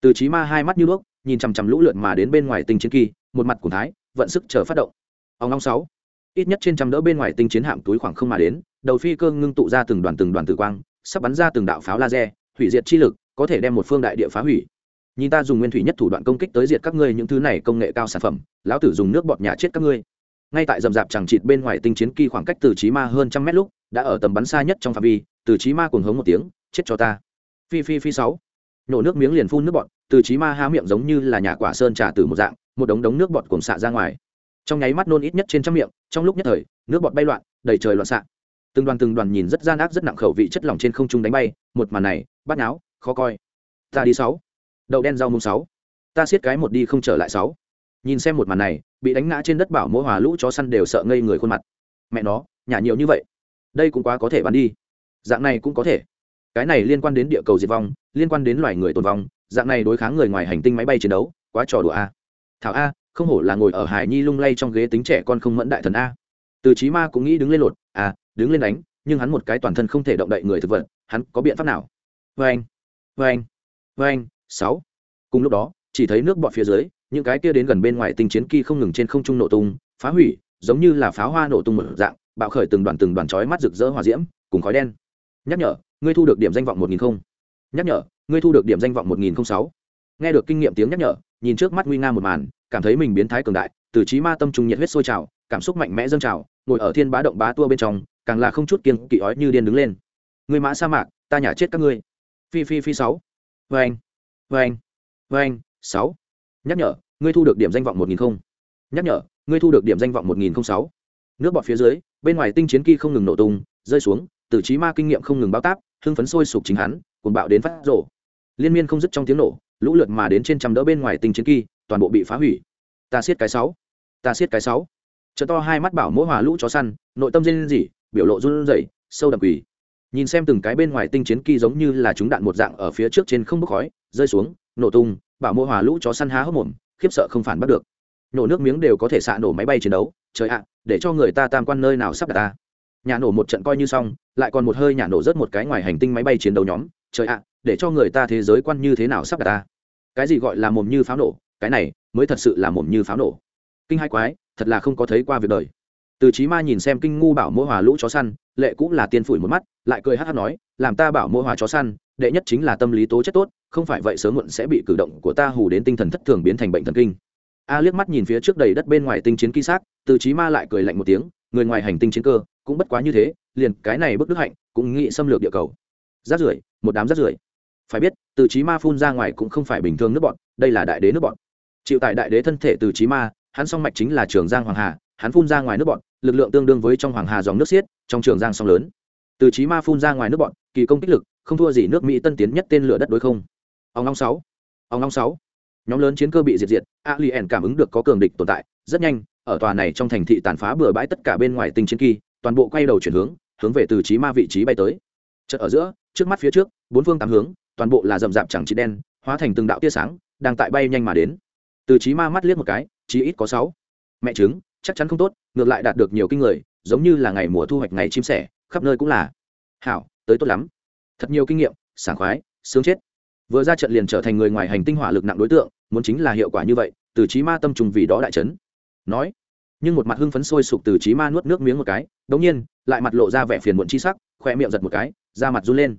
Từ trí ma hai mắt như đuốc, nhìn chằm chằm lũ lượt mà đến bên ngoài tinh chiến kỳ, một mặt cùng thái, vận sức chờ phát động. Ông long sáu, ít nhất trên trăm đỡ bên ngoài tinh chiến hạm túi khoảng không mà đến, đầu phi cơ ngưng tụ ra từng đoàn từng đoàn tử quang, sắp bắn ra từng đạo pháo laser, hủy diệt chi lực có thể đem một phương đại địa phá hủy. Nhìn ta dùng nguyên thủy nhất thủ đoạn công kích tới diệt các ngươi những thứ này công nghệ cao sản phẩm, lão tử dùng nước bọt nhà chết các ngươi. Ngay tại rầm rạp chẳng chịt bên ngoài tinh chiến kỳ khoảng cách từ trí ma hơn trăm mét lúc, đã ở tầm bắn xa nhất trong phạm vi, từ trí ma cuồng hống một tiếng, chết cho ta. Phi phi phi sáu. Nổ nước miếng liền phun nước bọt, từ trí ma há miệng giống như là nhà quả sơn trà từ một dạng, một đống đống nước bọt cuồng xạ ra ngoài. Trong nháy mắt nôn ít nhất trên trăm miệng, trong lúc nhất thời, nước bọt bay loạn, đầy trời loạn xạ. Từng đoàn từng đoàn nhìn rất gian ác rất nặng khẩu vị chất lỏng trên không trung đánh bay, một màn này, bắt náo khó coi. Ta đi sáu. Đậu đen rau mùng sáu. Ta siết cái một đi không trở lại sáu. Nhìn xem một màn này, bị đánh ngã trên đất bảo mỗi hòa lũ chó săn đều sợ ngây người khuôn mặt. Mẹ nó, nhả nhiều như vậy. Đây cũng quá có thể bắn đi. Dạng này cũng có thể. Cái này liên quan đến địa cầu diệt vong, liên quan đến loài người tồn vong, dạng này đối kháng người ngoài hành tinh máy bay chiến đấu, quá trò đùa a. Thảo a, không hổ là ngồi ở hải nhi lung lay trong ghế tính trẻ con không mẫn đại thần a. Từ trí ma cũng nghĩ đứng lên lột à đứng lên đánh, nhưng hắn một cái toàn thân không thể động đậy người thực vật, hắn có biện pháp nào? Vê anh vê anh vê anh sáu. Cùng lúc đó, chỉ thấy nước bọt phía dưới, những cái kia đến gần bên ngoài tinh chiến kỳ không ngừng trên không trung nổ tung, phá hủy, giống như là pháo hoa nổ tung một dạng, bạo khởi từng đoàn từng đoàn chói mắt rực rỡ hỏa diễm, cùng khói đen. Nhắc nhở, ngươi thu được điểm danh vọng một nghìn không. Nhắc nhở, ngươi thu được điểm danh vọng một nghìn không sáu. Nghe được kinh nghiệm tiếng nhắc nhở, nhìn trước mắt nguy nga một màn, cảm thấy mình biến thái cường đại, từ trí ma tâm trung nhiệt huyết sôi trào, cảm xúc mạnh mẽ dâng trào, ngồi ở thiên bá động bá tua bên trong, càng là không chút kiên kỵ ói như điên đứng lên. Người mã sa mạc, ta nhả chết các ngươi phi phi phi sáu. Vê anh. Vê anh. Vê anh. Sáu. Nhắc nhở, ngươi thu được điểm danh vọng một nghìn không. Nhắc nhở, ngươi thu được điểm danh vọng một nghìn không sáu. Nước bọt phía dưới, bên ngoài tinh chiến kỳ không ngừng nổ tung, rơi xuống, từ trí ma kinh nghiệm không ngừng bao táp, hưng phấn sôi sục chính hắn, cuồng bạo đến phát rổ liên miên không dứt trong tiếng nổ, lũ lượt mà đến trên trăm đỡ bên ngoài tinh chiến kỳ, toàn bộ bị phá hủy. Ta siết cái sáu. Ta siết cái sáu. Chợ to hai mắt bảo mỗi hòa lũ chó săn, nội tâm dên gì biểu lộ run rẩy, sâu đậm quỷ nhìn xem từng cái bên ngoài tinh chiến kỳ giống như là chúng đạn một dạng ở phía trước trên không bốc khói, rơi xuống, nổ tung, bảo mô hòa lũ chó săn há hốc mồm, khiếp sợ không phản bắt được. Nổ nước miếng đều có thể xạ nổ máy bay chiến đấu, trời ạ à, để cho người ta tam quan nơi nào sắp đặt ta. Nhà nổ một trận coi như xong, lại còn một hơi nhà nổ rớt một cái ngoài hành tinh máy bay chiến đấu nhóm, trời ạ à, để cho người ta thế giới quan như thế nào sắp đặt ta. Cái gì gọi là mồm như pháo nổ, cái này mới thật sự là mồm như pháo nổ. Kinh hai quái, thật là không có thấy qua việc đời từ trí ma nhìn xem kinh ngu bảo mỗ hòa lũ chó săn, lệ cũng là tiên phủi một mắt, lại cười hát hát nói, làm ta bảo mỗ hòa chó săn, đệ nhất chính là tâm lý tố chất tốt, không phải vậy sớm muộn sẽ bị cử động của ta hù đến tinh thần thất thường biến thành bệnh thần kinh. A liếc mắt nhìn phía trước đầy đất bên ngoài tinh chiến Ký xác, từ trí ma lại cười lạnh một tiếng, người ngoài hành tinh chiến cơ, cũng bất quá như thế, liền cái này bức đức hạnh, cũng nghĩ xâm lược địa cầu. Rát rưởi, một đám rát rưởi. Phải biết, từ trí ma phun ra ngoài cũng không phải bình thường nước bọn, đây là đại đế nước bọn. Chịu tại đại đế thân thể từ trí ma, hắn song mạch chính là trường giang hoàng hà hắn phun ra ngoài nước bọn, lực lượng tương đương với trong hoàng hà dòng nước xiết, trong trường giang sông lớn. Từ trí ma phun ra ngoài nước bọn, kỳ công kích lực, không thua gì nước mỹ tân tiến nhất tên lửa đất đối không. Ông long sáu, ông long sáu. Nhóm lớn chiến cơ bị diệt diệt, alien cảm ứng được có cường địch tồn tại, rất nhanh, ở tòa này trong thành thị tàn phá bừa bãi tất cả bên ngoài tinh chiến kỳ, toàn bộ quay đầu chuyển hướng hướng về từ trí ma vị trí bay tới. Chợt ở giữa, trước mắt phía trước, bốn phương tám hướng, toàn bộ là rậm rạp chẳng chỉ đen, hóa thành từng đạo tia sáng, đang tại bay nhanh mà đến. Từ trí ma mắt liếc một cái, chí ít có sáu. Mẹ trứng chắc chắn không tốt, ngược lại đạt được nhiều kinh người, giống như là ngày mùa thu hoạch ngày chim sẻ, khắp nơi cũng là. Hảo, tới tốt lắm. Thật nhiều kinh nghiệm, sảng khoái, sướng chết. Vừa ra trận liền trở thành người ngoài hành tinh hỏa lực nặng đối tượng, muốn chính là hiệu quả như vậy, từ trí ma tâm trùng vì đó đại trấn nói, nhưng một mặt hưng phấn sôi sục từ trí ma nuốt nước miếng một cái, đống nhiên, lại mặt lộ ra vẻ phiền muộn chi sắc khoe miệng giật một cái, da mặt run lên.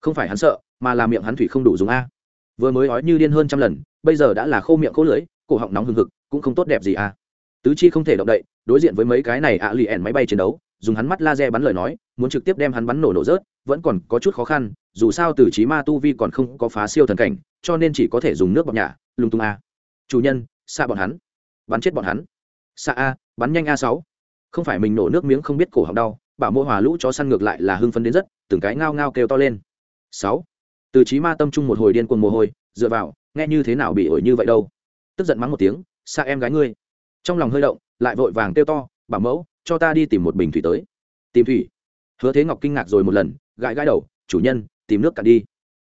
Không phải hắn sợ, mà là miệng hắn thủy không đủ dùng a. Vừa mới ói như điên hơn trăm lần, bây giờ đã là khô miệng khô lưỡi, cổ họng nóng hừng hực, cũng không tốt đẹp gì a tứ chi không thể động đậy, đối diện với mấy cái này ạ lì ẻn máy bay chiến đấu, dùng hắn mắt laser bắn lời nói, muốn trực tiếp đem hắn bắn nổ nổ rớt, vẫn còn có chút khó khăn, dù sao từ trí ma tu vi còn không có phá siêu thần cảnh, cho nên chỉ có thể dùng nước bọc nhả, lung tung a. Chủ nhân xa bọn hắn. Bắn chết bọn hắn. Xa a, bắn nhanh a sáu. Không phải mình nổ nước miếng không biết cổ họng đau, bảo mô hòa lũ chó săn ngược lại là hưng phấn đến rất, từng cái ngao ngao kêu to lên. Sáu. Từ trí ma tâm trung một hồi điên cuồng mồ hôi, dựa vào, nghe như thế nào bị ổi như vậy đâu. Tức giận mắng một tiếng xa em gái ngươi trong lòng hơi động, lại vội vàng kêu to, bảo mẫu, cho ta đi tìm một bình thủy tới. Tìm thủy? Hứa thế ngọc kinh ngạc rồi một lần, gãi gãi đầu, chủ nhân, tìm nước cạn đi.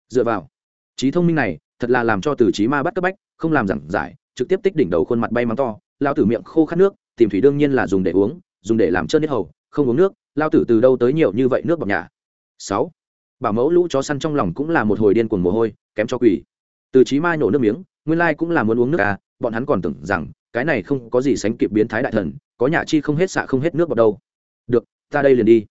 Dựa vào, trí thông minh này thật là làm cho từ trí ma bắt cấp bách, không làm giảng giải, trực tiếp tích đỉnh đầu khuôn mặt bay mắng to lao tử miệng khô khát nước, tìm thủy đương nhiên là dùng để uống, dùng để làm trơn nhất hầu, không uống nước lao tử từ đâu tới nhiều như vậy nước bọc nhà sáu, bảo mẫu lũ chó săn trong lòng cũng là một hồi điên cuồng mồ hôi, kém cho quỷ. Từ trí ma nổ nước miếng, nguyên lai cũng là muốn uống nước à bọn hắn còn tưởng rằng cái này không có gì sánh kịp biến thái đại thần, có nhà chi không hết xạ không hết nước vào đâu. Được, ta đây liền đi.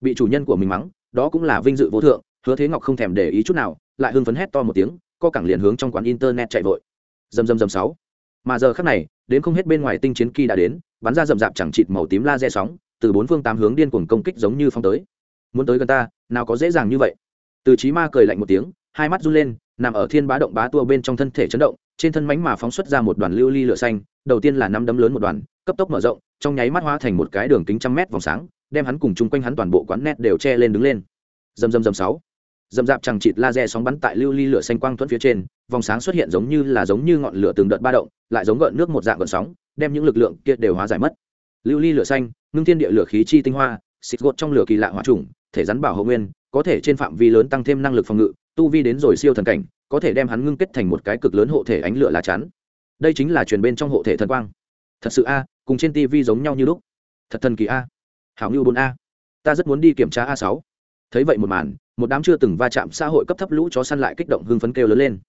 Bị chủ nhân của mình mắng, đó cũng là vinh dự vô thượng, hứa thế ngọc không thèm để ý chút nào, lại hưng phấn hét to một tiếng, co cẳng liền hướng trong quán internet chạy vội. Dầm dầm dầm sáu. Mà giờ khắc này, đến không hết bên ngoài tinh chiến kỳ đã đến, bắn ra rầm rạp chẳng chịt màu tím laser sóng, từ bốn phương tám hướng điên cuồng công kích giống như phong tới. Muốn tới gần ta, nào có dễ dàng như vậy. Từ trí ma cười lạnh một tiếng, hai mắt run lên, nằm ở thiên bá động bá tua bên trong thân thể chấn động trên thân mánh mà phóng xuất ra một đoàn lưu ly lửa xanh, đầu tiên là năm đấm lớn một đoàn, cấp tốc mở rộng, trong nháy mắt hóa thành một cái đường kính trăm mét vòng sáng, đem hắn cùng chung quanh hắn toàn bộ quán nét đều che lên đứng lên. Dầm dầm dầm sáu. Dầm dạp chẳng chịt laser sóng bắn tại lưu ly lửa xanh quang thuẫn phía trên, vòng sáng xuất hiện giống như là giống như ngọn lửa từng đợt ba động, lại giống gợn nước một dạng gợn sóng, đem những lực lượng kia đều hóa giải mất. Lưu ly lửa xanh, ngưng thiên địa lửa khí chi tinh hoa, xịt gột trong lửa kỳ lạ hỏa trùng thể rắn bảo hộ nguyên, có thể trên phạm vi lớn tăng thêm năng lực phòng ngự, tu vi đến rồi siêu thần cảnh có thể đem hắn ngưng kết thành một cái cực lớn hộ thể ánh lửa lá chắn. Đây chính là truyền bên trong hộ thể thần quang. Thật sự a, cùng trên tv giống nhau như lúc. Thật thần kỳ a. Hảo như bốn a. Ta rất muốn đi kiểm tra a sáu. Thấy vậy một màn, một đám chưa từng va chạm xã hội cấp thấp lũ chó săn lại kích động hưng phấn kêu lớn lên.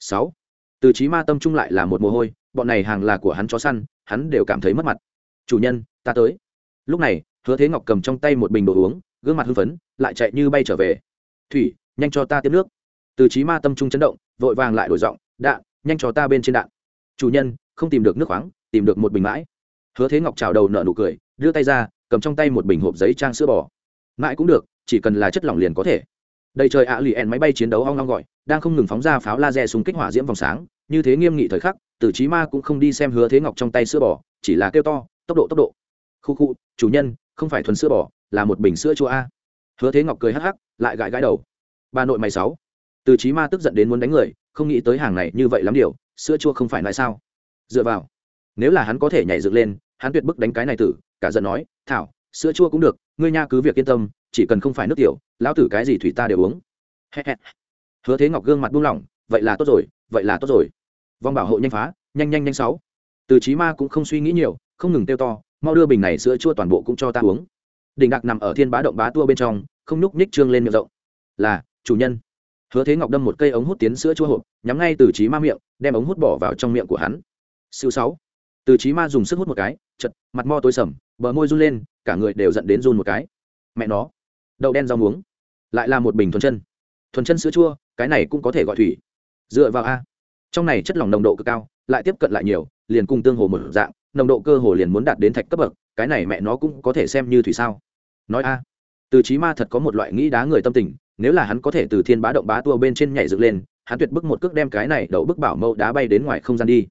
Sáu. Từ trí ma tâm trung lại là một mồ hôi, bọn này hàng là của hắn chó săn, hắn đều cảm thấy mất mặt. Chủ nhân, ta tới. Lúc này, hứa thế ngọc cầm trong tay một bình đồ uống, gương mặt hưng phấn, lại chạy như bay trở về. Thủy, nhanh cho ta tiếp nước từ trí ma tâm trung chấn động, vội vàng lại đổi giọng đạn nhanh cho ta bên trên đạn. Chủ nhân, không tìm được nước khoáng, tìm được một bình mãi. Hứa thế ngọc trào đầu nợ nụ cười, đưa tay ra, cầm trong tay một bình hộp giấy trang sữa bò. Mãi cũng được, chỉ cần là chất lỏng liền có thể. Đầy trời ạ lì ẹn máy bay chiến đấu ong long gọi, đang không ngừng phóng ra pháo laser súng kích hỏa diễm vòng sáng. Như thế nghiêm nghị thời khắc tử trí ma cũng không đi xem hứa thế ngọc trong tay sữa bò, chỉ là kêu to, tốc độ tốc độ. Khu khu, chủ nhân, không phải thuần sữa bò, là một bình sữa chua a. Hứa thế ngọc cười hắc hắc, lại gãi gãi đầu. Bà nội mày sáu từ trí ma tức giận đến muốn đánh người, không nghĩ tới hàng này như vậy lắm điều, sữa chua không phải nói sao. Dựa vào, nếu là hắn có thể nhảy dựng lên, hắn tuyệt bức đánh cái này tử, cả giận nói, thảo, sữa chua cũng được, ngươi nha cứ việc yên tâm, chỉ cần không phải nước tiểu, lão tử cái gì thủy ta đều uống. Hứa thế ngọc gương mặt buông lỏng, vậy là tốt rồi, vậy là tốt rồi. Vong bảo hộ nhanh phá, nhanh nhanh nhanh sáu. Từ trí ma cũng không suy nghĩ nhiều, không ngừng tiêu to, mau đưa bình này sữa chua toàn bộ cũng cho ta uống. Đỉnh đặc nằm ở thiên bá động bá tua bên trong, không nhúc nhích trương lên miệng rộng. Là, chủ nhân hứa thế ngọc đâm một cây ống hút tiến sữa chua hộp, nhắm ngay từ trí ma miệng, đem ống hút bỏ vào trong miệng của hắn. Siêu sáu. Từ trí ma dùng sức hút một cái, chật, mặt mo tối sầm, bờ môi run lên, cả người đều dẫn đến run một cái. Mẹ nó. Đậu đen rau muống. Lại là một bình thuần chân. Thuần chân sữa chua, cái này cũng có thể gọi thủy. Dựa vào a. Trong này chất lỏng nồng độ cực cao, lại tiếp cận lại nhiều, liền cùng tương hồ một dạng, nồng độ cơ hồ liền muốn đạt đến thạch cấp bậc, cái này mẹ nó cũng có thể xem như thủy sao. Nói a. Từ trí ma thật có một loại nghĩ đá người tâm tình nếu là hắn có thể từ thiên bá động bá tua bên trên nhảy dựng lên, hắn tuyệt bức một cước đem cái này đậu bức bảo mẫu đá bay đến ngoài không gian đi.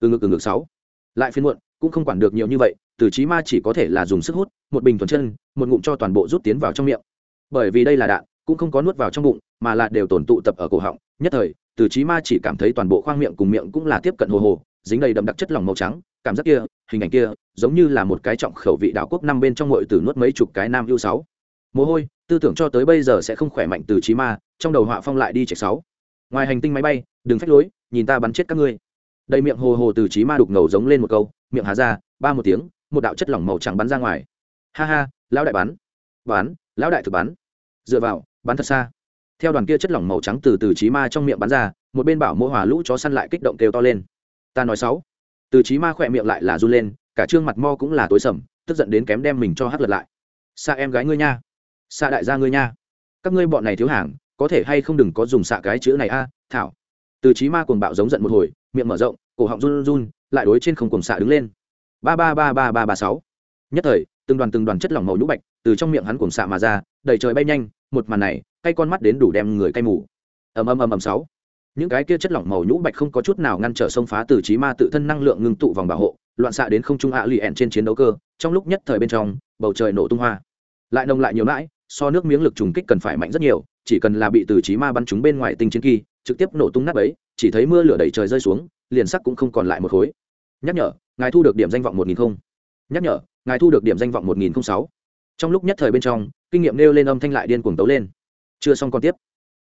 Từ ngực từ ngực sáu. Lại phiên muộn, cũng không quản được nhiều như vậy, từ trí ma chỉ có thể là dùng sức hút, một bình thuần chân, một ngụm cho toàn bộ rút tiến vào trong miệng. Bởi vì đây là đạn, cũng không có nuốt vào trong bụng, mà là đều tổn tụ tập ở cổ họng. Nhất thời, từ trí ma chỉ cảm thấy toàn bộ khoang miệng cùng miệng cũng là tiếp cận hồ hồ, dính đầy đậm đặc chất lỏng màu trắng, cảm giác kia, hình ảnh kia, giống như là một cái trọng khẩu vị đảo quốc năm bên trong ngội từ nuốt mấy chục cái nam ưu sáu mồ hôi, tư tưởng cho tới bây giờ sẽ không khỏe mạnh từ trí ma, trong đầu họa phong lại đi chạy sáu. Ngoài hành tinh máy bay, đừng phách lối, nhìn ta bắn chết các ngươi. Đầy miệng hồ hồ từ trí ma đục ngầu giống lên một câu, miệng há ra, ba một tiếng, một đạo chất lỏng màu trắng bắn ra ngoài. Ha ha, lão đại bắn. Bắn, lão đại thực bắn. Dựa vào, bắn thật xa. Theo đoàn kia chất lỏng màu trắng từ từ trí ma trong miệng bắn ra, một bên bảo mỗ hòa lũ chó săn lại kích động kêu to lên. Ta nói sáu. Từ trí ma khỏe miệng lại là run lên, cả trương mặt mo cũng là tối sầm, tức giận đến kém đem mình cho hắt lật lại. Xa em gái ngươi nha xạ đại gia ngươi nha. Các ngươi bọn này thiếu hàng, có thể hay không đừng có dùng xạ cái chữ này a, thảo. Từ trí ma cuồng bạo giống giận một hồi, miệng mở rộng, cổ họng run run, lại đối trên không cuồng xạ đứng lên. Ba ba ba ba ba ba sáu. Nhất thời, từng đoàn từng đoàn chất lỏng màu nhũ bạch từ trong miệng hắn cuồng xạ mà ra đầy trời bay nhanh, một màn này, cay con mắt đến đủ đem người cay mù. Ầm ầm ầm ầm sáu. Những cái kia chất lỏng màu nhũ bạch không có chút nào ngăn trở xông phá từ trí ma tự thân năng lượng ngưng tụ vòng bảo hộ, loạn xạ đến không trung hạ lì ẹn trên chiến đấu cơ, trong lúc nhất thời bên trong, bầu trời nổ tung hoa. Lại nồng lại nhiều mãi so nước miếng lực trùng kích cần phải mạnh rất nhiều, chỉ cần là bị từ trí ma bắn chúng bên ngoài tinh chiến kỳ, trực tiếp nổ tung nát ấy, chỉ thấy mưa lửa đầy trời rơi xuống, liền sắc cũng không còn lại một khối. Nhắc nhở, ngài thu được điểm danh vọng một nghìn không. Nhắc nhở, ngài thu được điểm danh vọng một nghìn không sáu. Trong lúc nhất thời bên trong, kinh nghiệm nêu lên âm thanh lại điên cuồng tấu lên. Chưa xong còn tiếp.